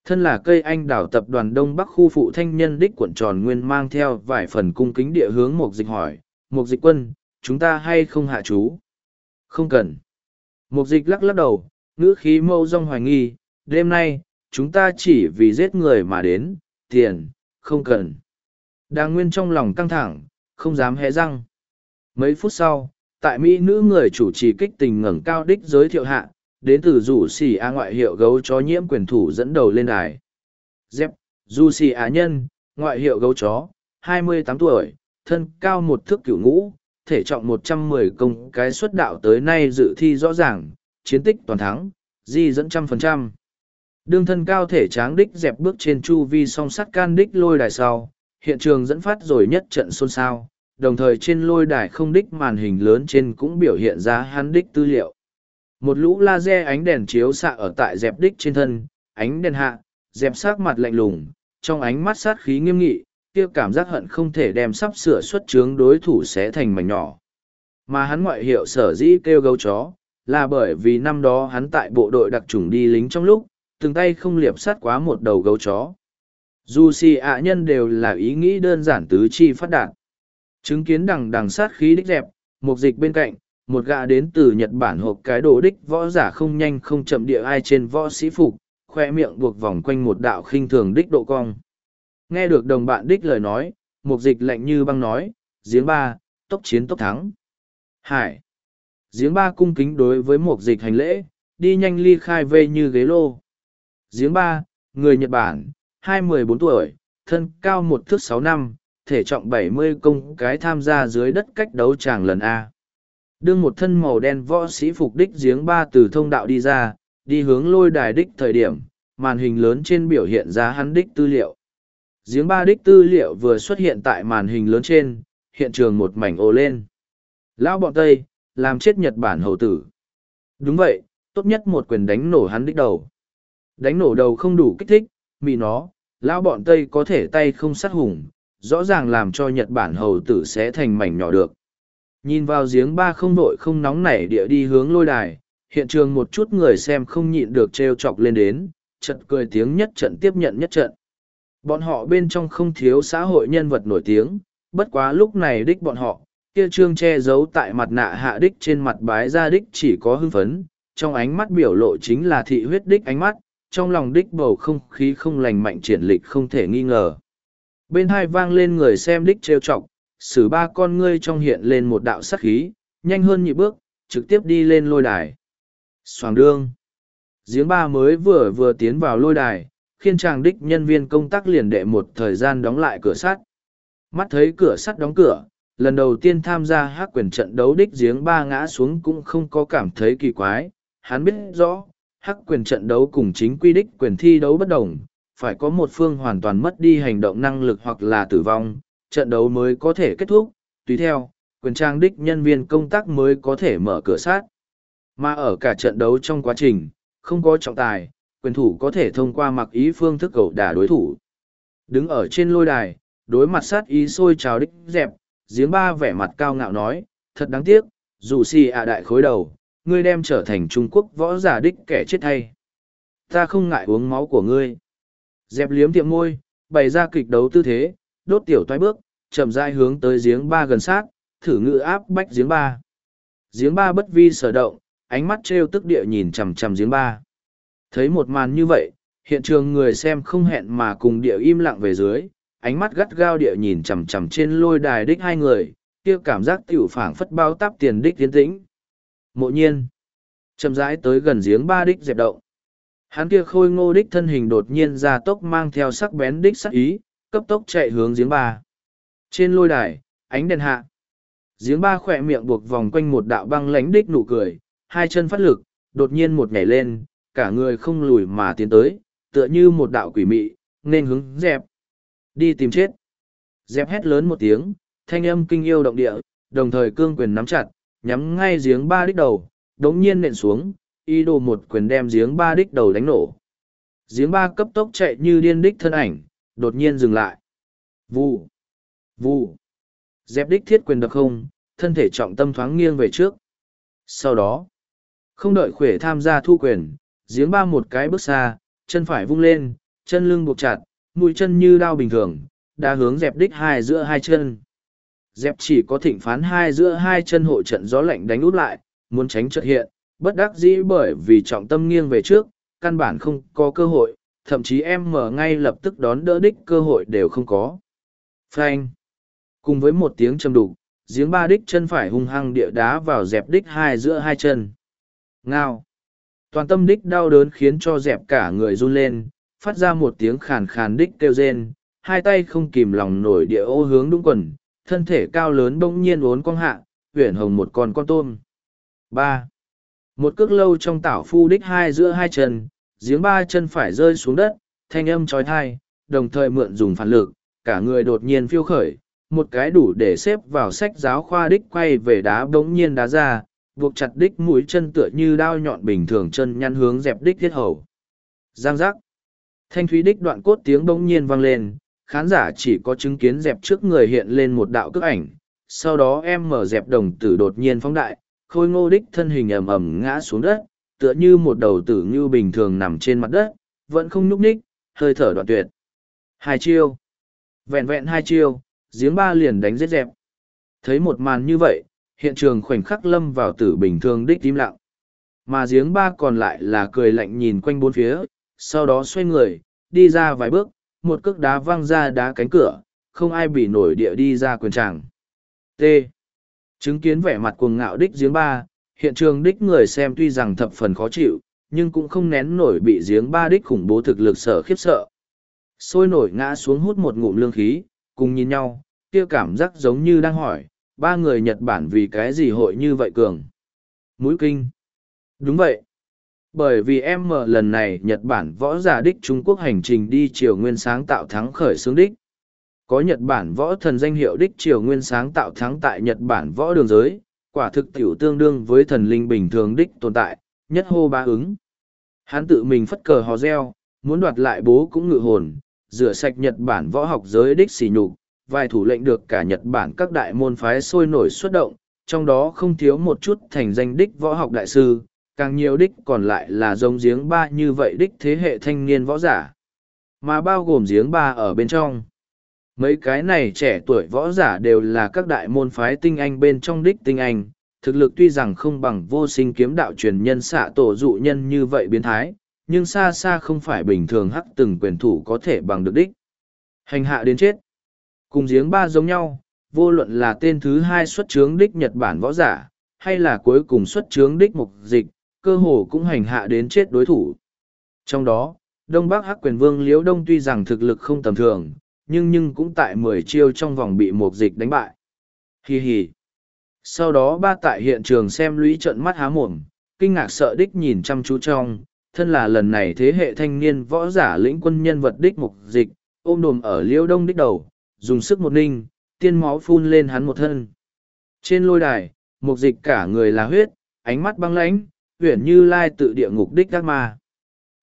Thân là cây anh đảo tập đoàn Đông Bắc khu phụ thanh nhân đích quận tròn nguyên mang theo vài phần cung kính địa hướng một dịch hỏi, một dịch quân, chúng ta hay không hạ chú? Không cần. Một dịch lắc lắc đầu, ngữ khí mâu rong hoài nghi, đêm nay, chúng ta chỉ vì giết người mà đến, tiền, không cần. Đang nguyên trong lòng căng thẳng, không dám hé răng. Mấy phút sau, tại Mỹ nữ người chủ trì kích tình ngẩng cao đích giới thiệu hạ, đến từ rủ xì a ngoại hiệu gấu chó nhiễm quyền thủ dẫn đầu lên đài. Dép, dù xì á nhân, ngoại hiệu gấu chó, 28 tuổi, thân cao một thước cửu ngũ, thể trọng 110 công cái xuất đạo tới nay dự thi rõ ràng, chiến tích toàn thắng, di dẫn trăm phần trăm. Đương thân cao thể tráng đích dẹp bước trên chu vi song sắt can đích lôi đài sau, hiện trường dẫn phát rồi nhất trận xôn xao, đồng thời trên lôi đài không đích màn hình lớn trên cũng biểu hiện ra hắn đích tư liệu. Một lũ laser ánh đèn chiếu xạ ở tại dẹp đích trên thân, ánh đèn hạ, dẹp sát mặt lạnh lùng, trong ánh mắt sát khí nghiêm nghị, kia cảm giác hận không thể đem sắp sửa xuất chướng đối thủ sẽ thành mảnh nhỏ. Mà hắn ngoại hiệu sở dĩ kêu gấu chó, là bởi vì năm đó hắn tại bộ đội đặc trùng đi lính trong lúc, từng tay không liệp sát quá một đầu gấu chó. Dù si ạ nhân đều là ý nghĩ đơn giản tứ chi phát đạt. Chứng kiến đằng đằng sát khí đích dẹp, một dịch bên cạnh, một gã đến từ Nhật Bản hộp cái đồ đích võ giả không nhanh không chậm địa ai trên võ sĩ phục, khoe miệng buộc vòng quanh một đạo khinh thường đích độ cong. Nghe được đồng bạn đích lời nói, một dịch lạnh như băng nói, giếng ba, tốc chiến tốc thắng. Hải. Giếng ba cung kính đối với một dịch hành lễ, đi nhanh ly khai vê như ghế lô. Giếng ba, người Nhật Bản, hai mười bốn tuổi, thân cao một thước sáu năm, thể trọng bảy mươi công cái tham gia dưới đất cách đấu tràng lần A. Đương một thân màu đen võ sĩ phục đích giếng ba từ thông đạo đi ra, đi hướng lôi đài đích thời điểm, màn hình lớn trên biểu hiện ra hắn đích tư liệu. Giếng ba đích tư liệu vừa xuất hiện tại màn hình lớn trên, hiện trường một mảnh ồ lên. Lão bọn Tây, làm chết Nhật Bản hầu tử. Đúng vậy, tốt nhất một quyền đánh nổ hắn đích đầu. Đánh nổ đầu không đủ kích thích, mì nó, lão bọn Tây có thể tay không sát hùng, rõ ràng làm cho Nhật Bản hầu tử sẽ thành mảnh nhỏ được. Nhìn vào giếng ba không đội không nóng nảy địa đi hướng lôi đài, Hiện trường một chút người xem không nhịn được trêu chọc lên đến, trận cười tiếng nhất trận tiếp nhận nhất trận. Bọn họ bên trong không thiếu xã hội nhân vật nổi tiếng, bất quá lúc này đích bọn họ, kia trương che giấu tại mặt nạ hạ đích trên mặt bái ra đích chỉ có hưng phấn, trong ánh mắt biểu lộ chính là thị huyết đích ánh mắt, trong lòng đích bầu không khí không lành mạnh triển lịch không thể nghi ngờ. Bên hai vang lên người xem đích trêu chọc, xử ba con ngươi trong hiện lên một đạo sắc khí, nhanh hơn nhị bước, trực tiếp đi lên lôi đài. Soàng đương. Giếng ba mới vừa vừa tiến vào lôi đài, khiên chàng đích nhân viên công tác liền đệ một thời gian đóng lại cửa sắt. Mắt thấy cửa sắt đóng cửa, lần đầu tiên tham gia hát quyền trận đấu đích giếng ba ngã xuống cũng không có cảm thấy kỳ quái. Hắn biết rõ, hắc quyền trận đấu cùng chính quy đích quyền thi đấu bất đồng, phải có một phương hoàn toàn mất đi hành động năng lực hoặc là tử vong, trận đấu mới có thể kết thúc, tùy theo, quyền trang đích nhân viên công tác mới có thể mở cửa sát. Mà ở cả trận đấu trong quá trình, không có trọng tài, quyền thủ có thể thông qua mặc ý phương thức cầu đả đối thủ. Đứng ở trên lôi đài, đối mặt sát ý sôi trào đích dẹp, giếng ba vẻ mặt cao ngạo nói, thật đáng tiếc, dù si ạ đại khối đầu, ngươi đem trở thành Trung Quốc võ giả đích kẻ chết hay. Ta không ngại uống máu của ngươi. Dẹp liếm tiệm môi, bày ra kịch đấu tư thế, đốt tiểu toái bước, chậm rãi hướng tới giếng ba gần sát, thử ngự áp bách giếng ba. Giếng ba bất vi sở động, ánh mắt trêu tức địa nhìn chằm chằm giếng ba. Thấy một màn như vậy, hiện trường người xem không hẹn mà cùng địa im lặng về dưới, ánh mắt gắt gao địa nhìn chằm chằm trên lôi đài đích hai người, kia cảm giác tiểu phảng phất bao táp tiền đích tiến tĩnh. Mộ nhiên, chậm rãi tới gần giếng ba đích dẹp động. Hắn kia khôi ngô đích thân hình đột nhiên ra tốc mang theo sắc bén đích sắc ý, cấp tốc chạy hướng giếng ba. Trên lôi đài, ánh đèn hạ. Giếng ba khỏe miệng buộc vòng quanh một đạo băng lánh đích nụ cười, hai chân phát lực, đột nhiên một nhảy lên, cả người không lùi mà tiến tới, tựa như một đạo quỷ mị, nên hướng dẹp. Đi tìm chết. Dẹp hét lớn một tiếng, thanh âm kinh yêu động địa, đồng thời cương quyền nắm chặt, nhắm ngay giếng ba đích đầu, đống nhiên nện xuống, y đồ một quyền đem giếng ba đích đầu đánh nổ. Giếng ba cấp tốc chạy như điên đích thân ảnh, đột nhiên dừng lại. Vù, vù. dẹp đích thiết quyền đập không, thân thể trọng tâm thoáng nghiêng về trước. Sau đó, không đợi khuể tham gia thu quyền, giếng ba một cái bước xa, chân phải vung lên, chân lưng buộc chặt, mũi chân như đao bình thường, đã hướng dẹp đích hai giữa hai chân. Dẹp chỉ có thịnh phán hai giữa hai chân hộ trận gió lạnh đánh út lại, muốn tránh trật hiện, bất đắc dĩ bởi vì trọng tâm nghiêng về trước, căn bản không có cơ hội, thậm chí em mở ngay lập tức đón đỡ đích cơ hội đều không có. Frank. Cùng với một tiếng châm đục, giếng ba đích chân phải hung hăng địa đá vào dẹp đích hai giữa hai chân. Ngao. Toàn tâm đích đau đớn khiến cho dẹp cả người run lên, phát ra một tiếng khàn khàn đích kêu rên, hai tay không kìm lòng nổi địa ô hướng đúng quần, thân thể cao lớn bỗng nhiên uốn cong hạ, huyển hồng một con con tôm. ba Một cước lâu trong tảo phu đích hai giữa hai chân, giếng ba chân phải rơi xuống đất, thanh âm trói thai, đồng thời mượn dùng phản lực, cả người đột nhiên phiêu khởi, một cái đủ để xếp vào sách giáo khoa đích quay về đá bỗng nhiên đá ra, buộc chặt đích mũi chân tựa như đao nhọn bình thường chân nhăn hướng dẹp đích thiết hầu. Giang giác. Thanh thúy đích đoạn cốt tiếng bỗng nhiên vang lên, khán giả chỉ có chứng kiến dẹp trước người hiện lên một đạo cước ảnh, sau đó em mở dẹp đồng tử đột nhiên phóng đại, khôi ngô đích thân hình ầm ầm ngã xuống đất, tựa như một đầu tử như bình thường nằm trên mặt đất, vẫn không nhúc nhích, hơi thở đoạn tuyệt. Hai chiêu. Vẹn vẹn hai chiêu, giếng ba liền đánh giết dẹp. Thấy một màn như vậy, hiện trường khoảnh khắc lâm vào tử bình thường đích im lặng. Mà giếng ba còn lại là cười lạnh nhìn quanh bốn phía, sau đó xoay người, đi ra vài bước, một cước đá văng ra đá cánh cửa, không ai bị nổi địa đi ra quyền tràng. T. Chứng kiến vẻ mặt cuồng ngạo đích giếng ba, hiện trường đích người xem tuy rằng thập phần khó chịu, nhưng cũng không nén nổi bị giếng ba đích khủng bố thực lực sợ khiếp sợ. Sôi nổi ngã xuống hút một ngụm lương khí, cùng nhìn nhau, kia cảm giác giống như đang hỏi, ba người Nhật Bản vì cái gì hội như vậy cường? Mũi kinh. Đúng vậy. Bởi vì em mở lần này Nhật Bản võ giả đích Trung Quốc hành trình đi triều nguyên sáng tạo thắng khởi xướng đích. Có Nhật Bản võ thần danh hiệu đích triều nguyên sáng tạo thắng tại Nhật Bản võ đường giới, quả thực tiểu tương đương với thần linh bình thường đích tồn tại, nhất hô ba ứng. Hắn tự mình phất cờ hò reo, muốn đoạt lại bố cũng ngự hồn, rửa sạch Nhật Bản võ học giới đích xỉ nhục, vài thủ lệnh được cả Nhật Bản các đại môn phái sôi nổi xuất động, trong đó không thiếu một chút thành danh đích võ học đại sư, càng nhiều đích còn lại là giống giếng ba như vậy đích thế hệ thanh niên võ giả. Mà bao gồm giếng ba ở bên trong. Mấy cái này trẻ tuổi võ giả đều là các đại môn phái tinh anh bên trong đích tinh anh, thực lực tuy rằng không bằng vô sinh kiếm đạo truyền nhân xạ tổ dụ nhân như vậy biến thái, nhưng xa xa không phải bình thường hắc từng quyền thủ có thể bằng được đích. Hành hạ đến chết. Cùng giếng ba giống nhau, vô luận là tên thứ hai xuất trướng đích Nhật Bản võ giả, hay là cuối cùng xuất trướng đích mục dịch, cơ hồ cũng hành hạ đến chết đối thủ. Trong đó, Đông Bắc Hắc quyền vương Liễu Đông tuy rằng thực lực không tầm thường, nhưng nhưng cũng tại mười chiêu trong vòng bị mục dịch đánh bại. Hì hì. Sau đó ba tại hiện trường xem lũy trận mắt há mồm, kinh ngạc sợ đích nhìn chăm chú trong, thân là lần này thế hệ thanh niên võ giả lĩnh quân nhân vật đích mục dịch, ôm đồm ở liêu đông đích đầu, dùng sức một ninh, tiên máu phun lên hắn một thân. Trên lôi đài, mục dịch cả người là huyết, ánh mắt băng lãnh, huyển như lai tự địa ngục đích các ma.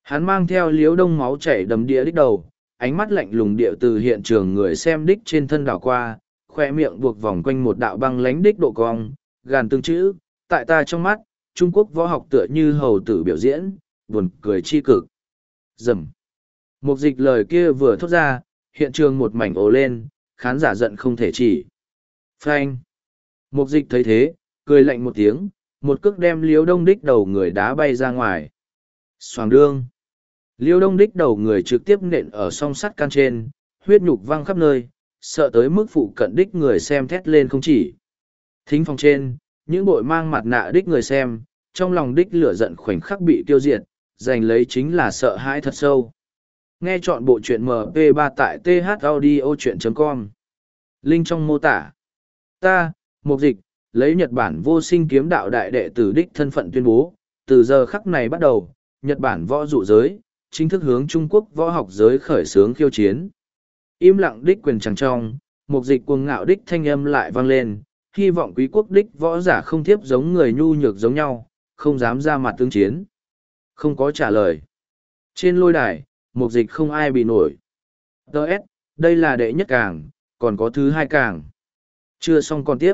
Hắn mang theo liếu đông máu chảy đầm địa đích đầu, ánh mắt lạnh lùng địa từ hiện trường người xem đích trên thân đảo qua, khoe miệng buộc vòng quanh một đạo băng lánh đích độ cong, gàn tương chữ, tại ta trong mắt, Trung Quốc võ học tựa như hầu tử biểu diễn, buồn cười chi cực. Dầm. Một dịch lời kia vừa thốt ra, hiện trường một mảnh ồ lên, khán giả giận không thể chỉ. Phanh. Một dịch thấy thế, cười lạnh một tiếng, một cước đem liếu đông đích đầu người đá bay ra ngoài. Soàng đương. Liêu đông đích đầu người trực tiếp nện ở song sắt can trên, huyết nhục văng khắp nơi, sợ tới mức phụ cận đích người xem thét lên không chỉ. Thính phòng trên, những bội mang mặt nạ đích người xem, trong lòng đích lửa giận khoảnh khắc bị tiêu diệt, giành lấy chính là sợ hãi thật sâu. Nghe chọn bộ truyện MP3 tại thaudio.com. Linh trong mô tả. Ta, Mục Dịch, lấy Nhật Bản vô sinh kiếm đạo đại đệ tử đích thân phận tuyên bố, từ giờ khắc này bắt đầu, Nhật Bản võ dụ giới, chính thức hướng Trung Quốc võ học giới khởi xướng khiêu chiến. Im lặng đích quyền chẳng trong, Mục Dịch cuồng ngạo đích thanh âm lại vang lên, hy vọng quý quốc đích võ giả không thiếp giống người nhu nhược giống nhau, không dám ra mặt tương chiến. Không có trả lời. Trên lôi đài, Mục Dịch không ai bị nổi. Đợt, đây là đệ nhất càng, còn có thứ hai càng. Chưa xong còn tiếp.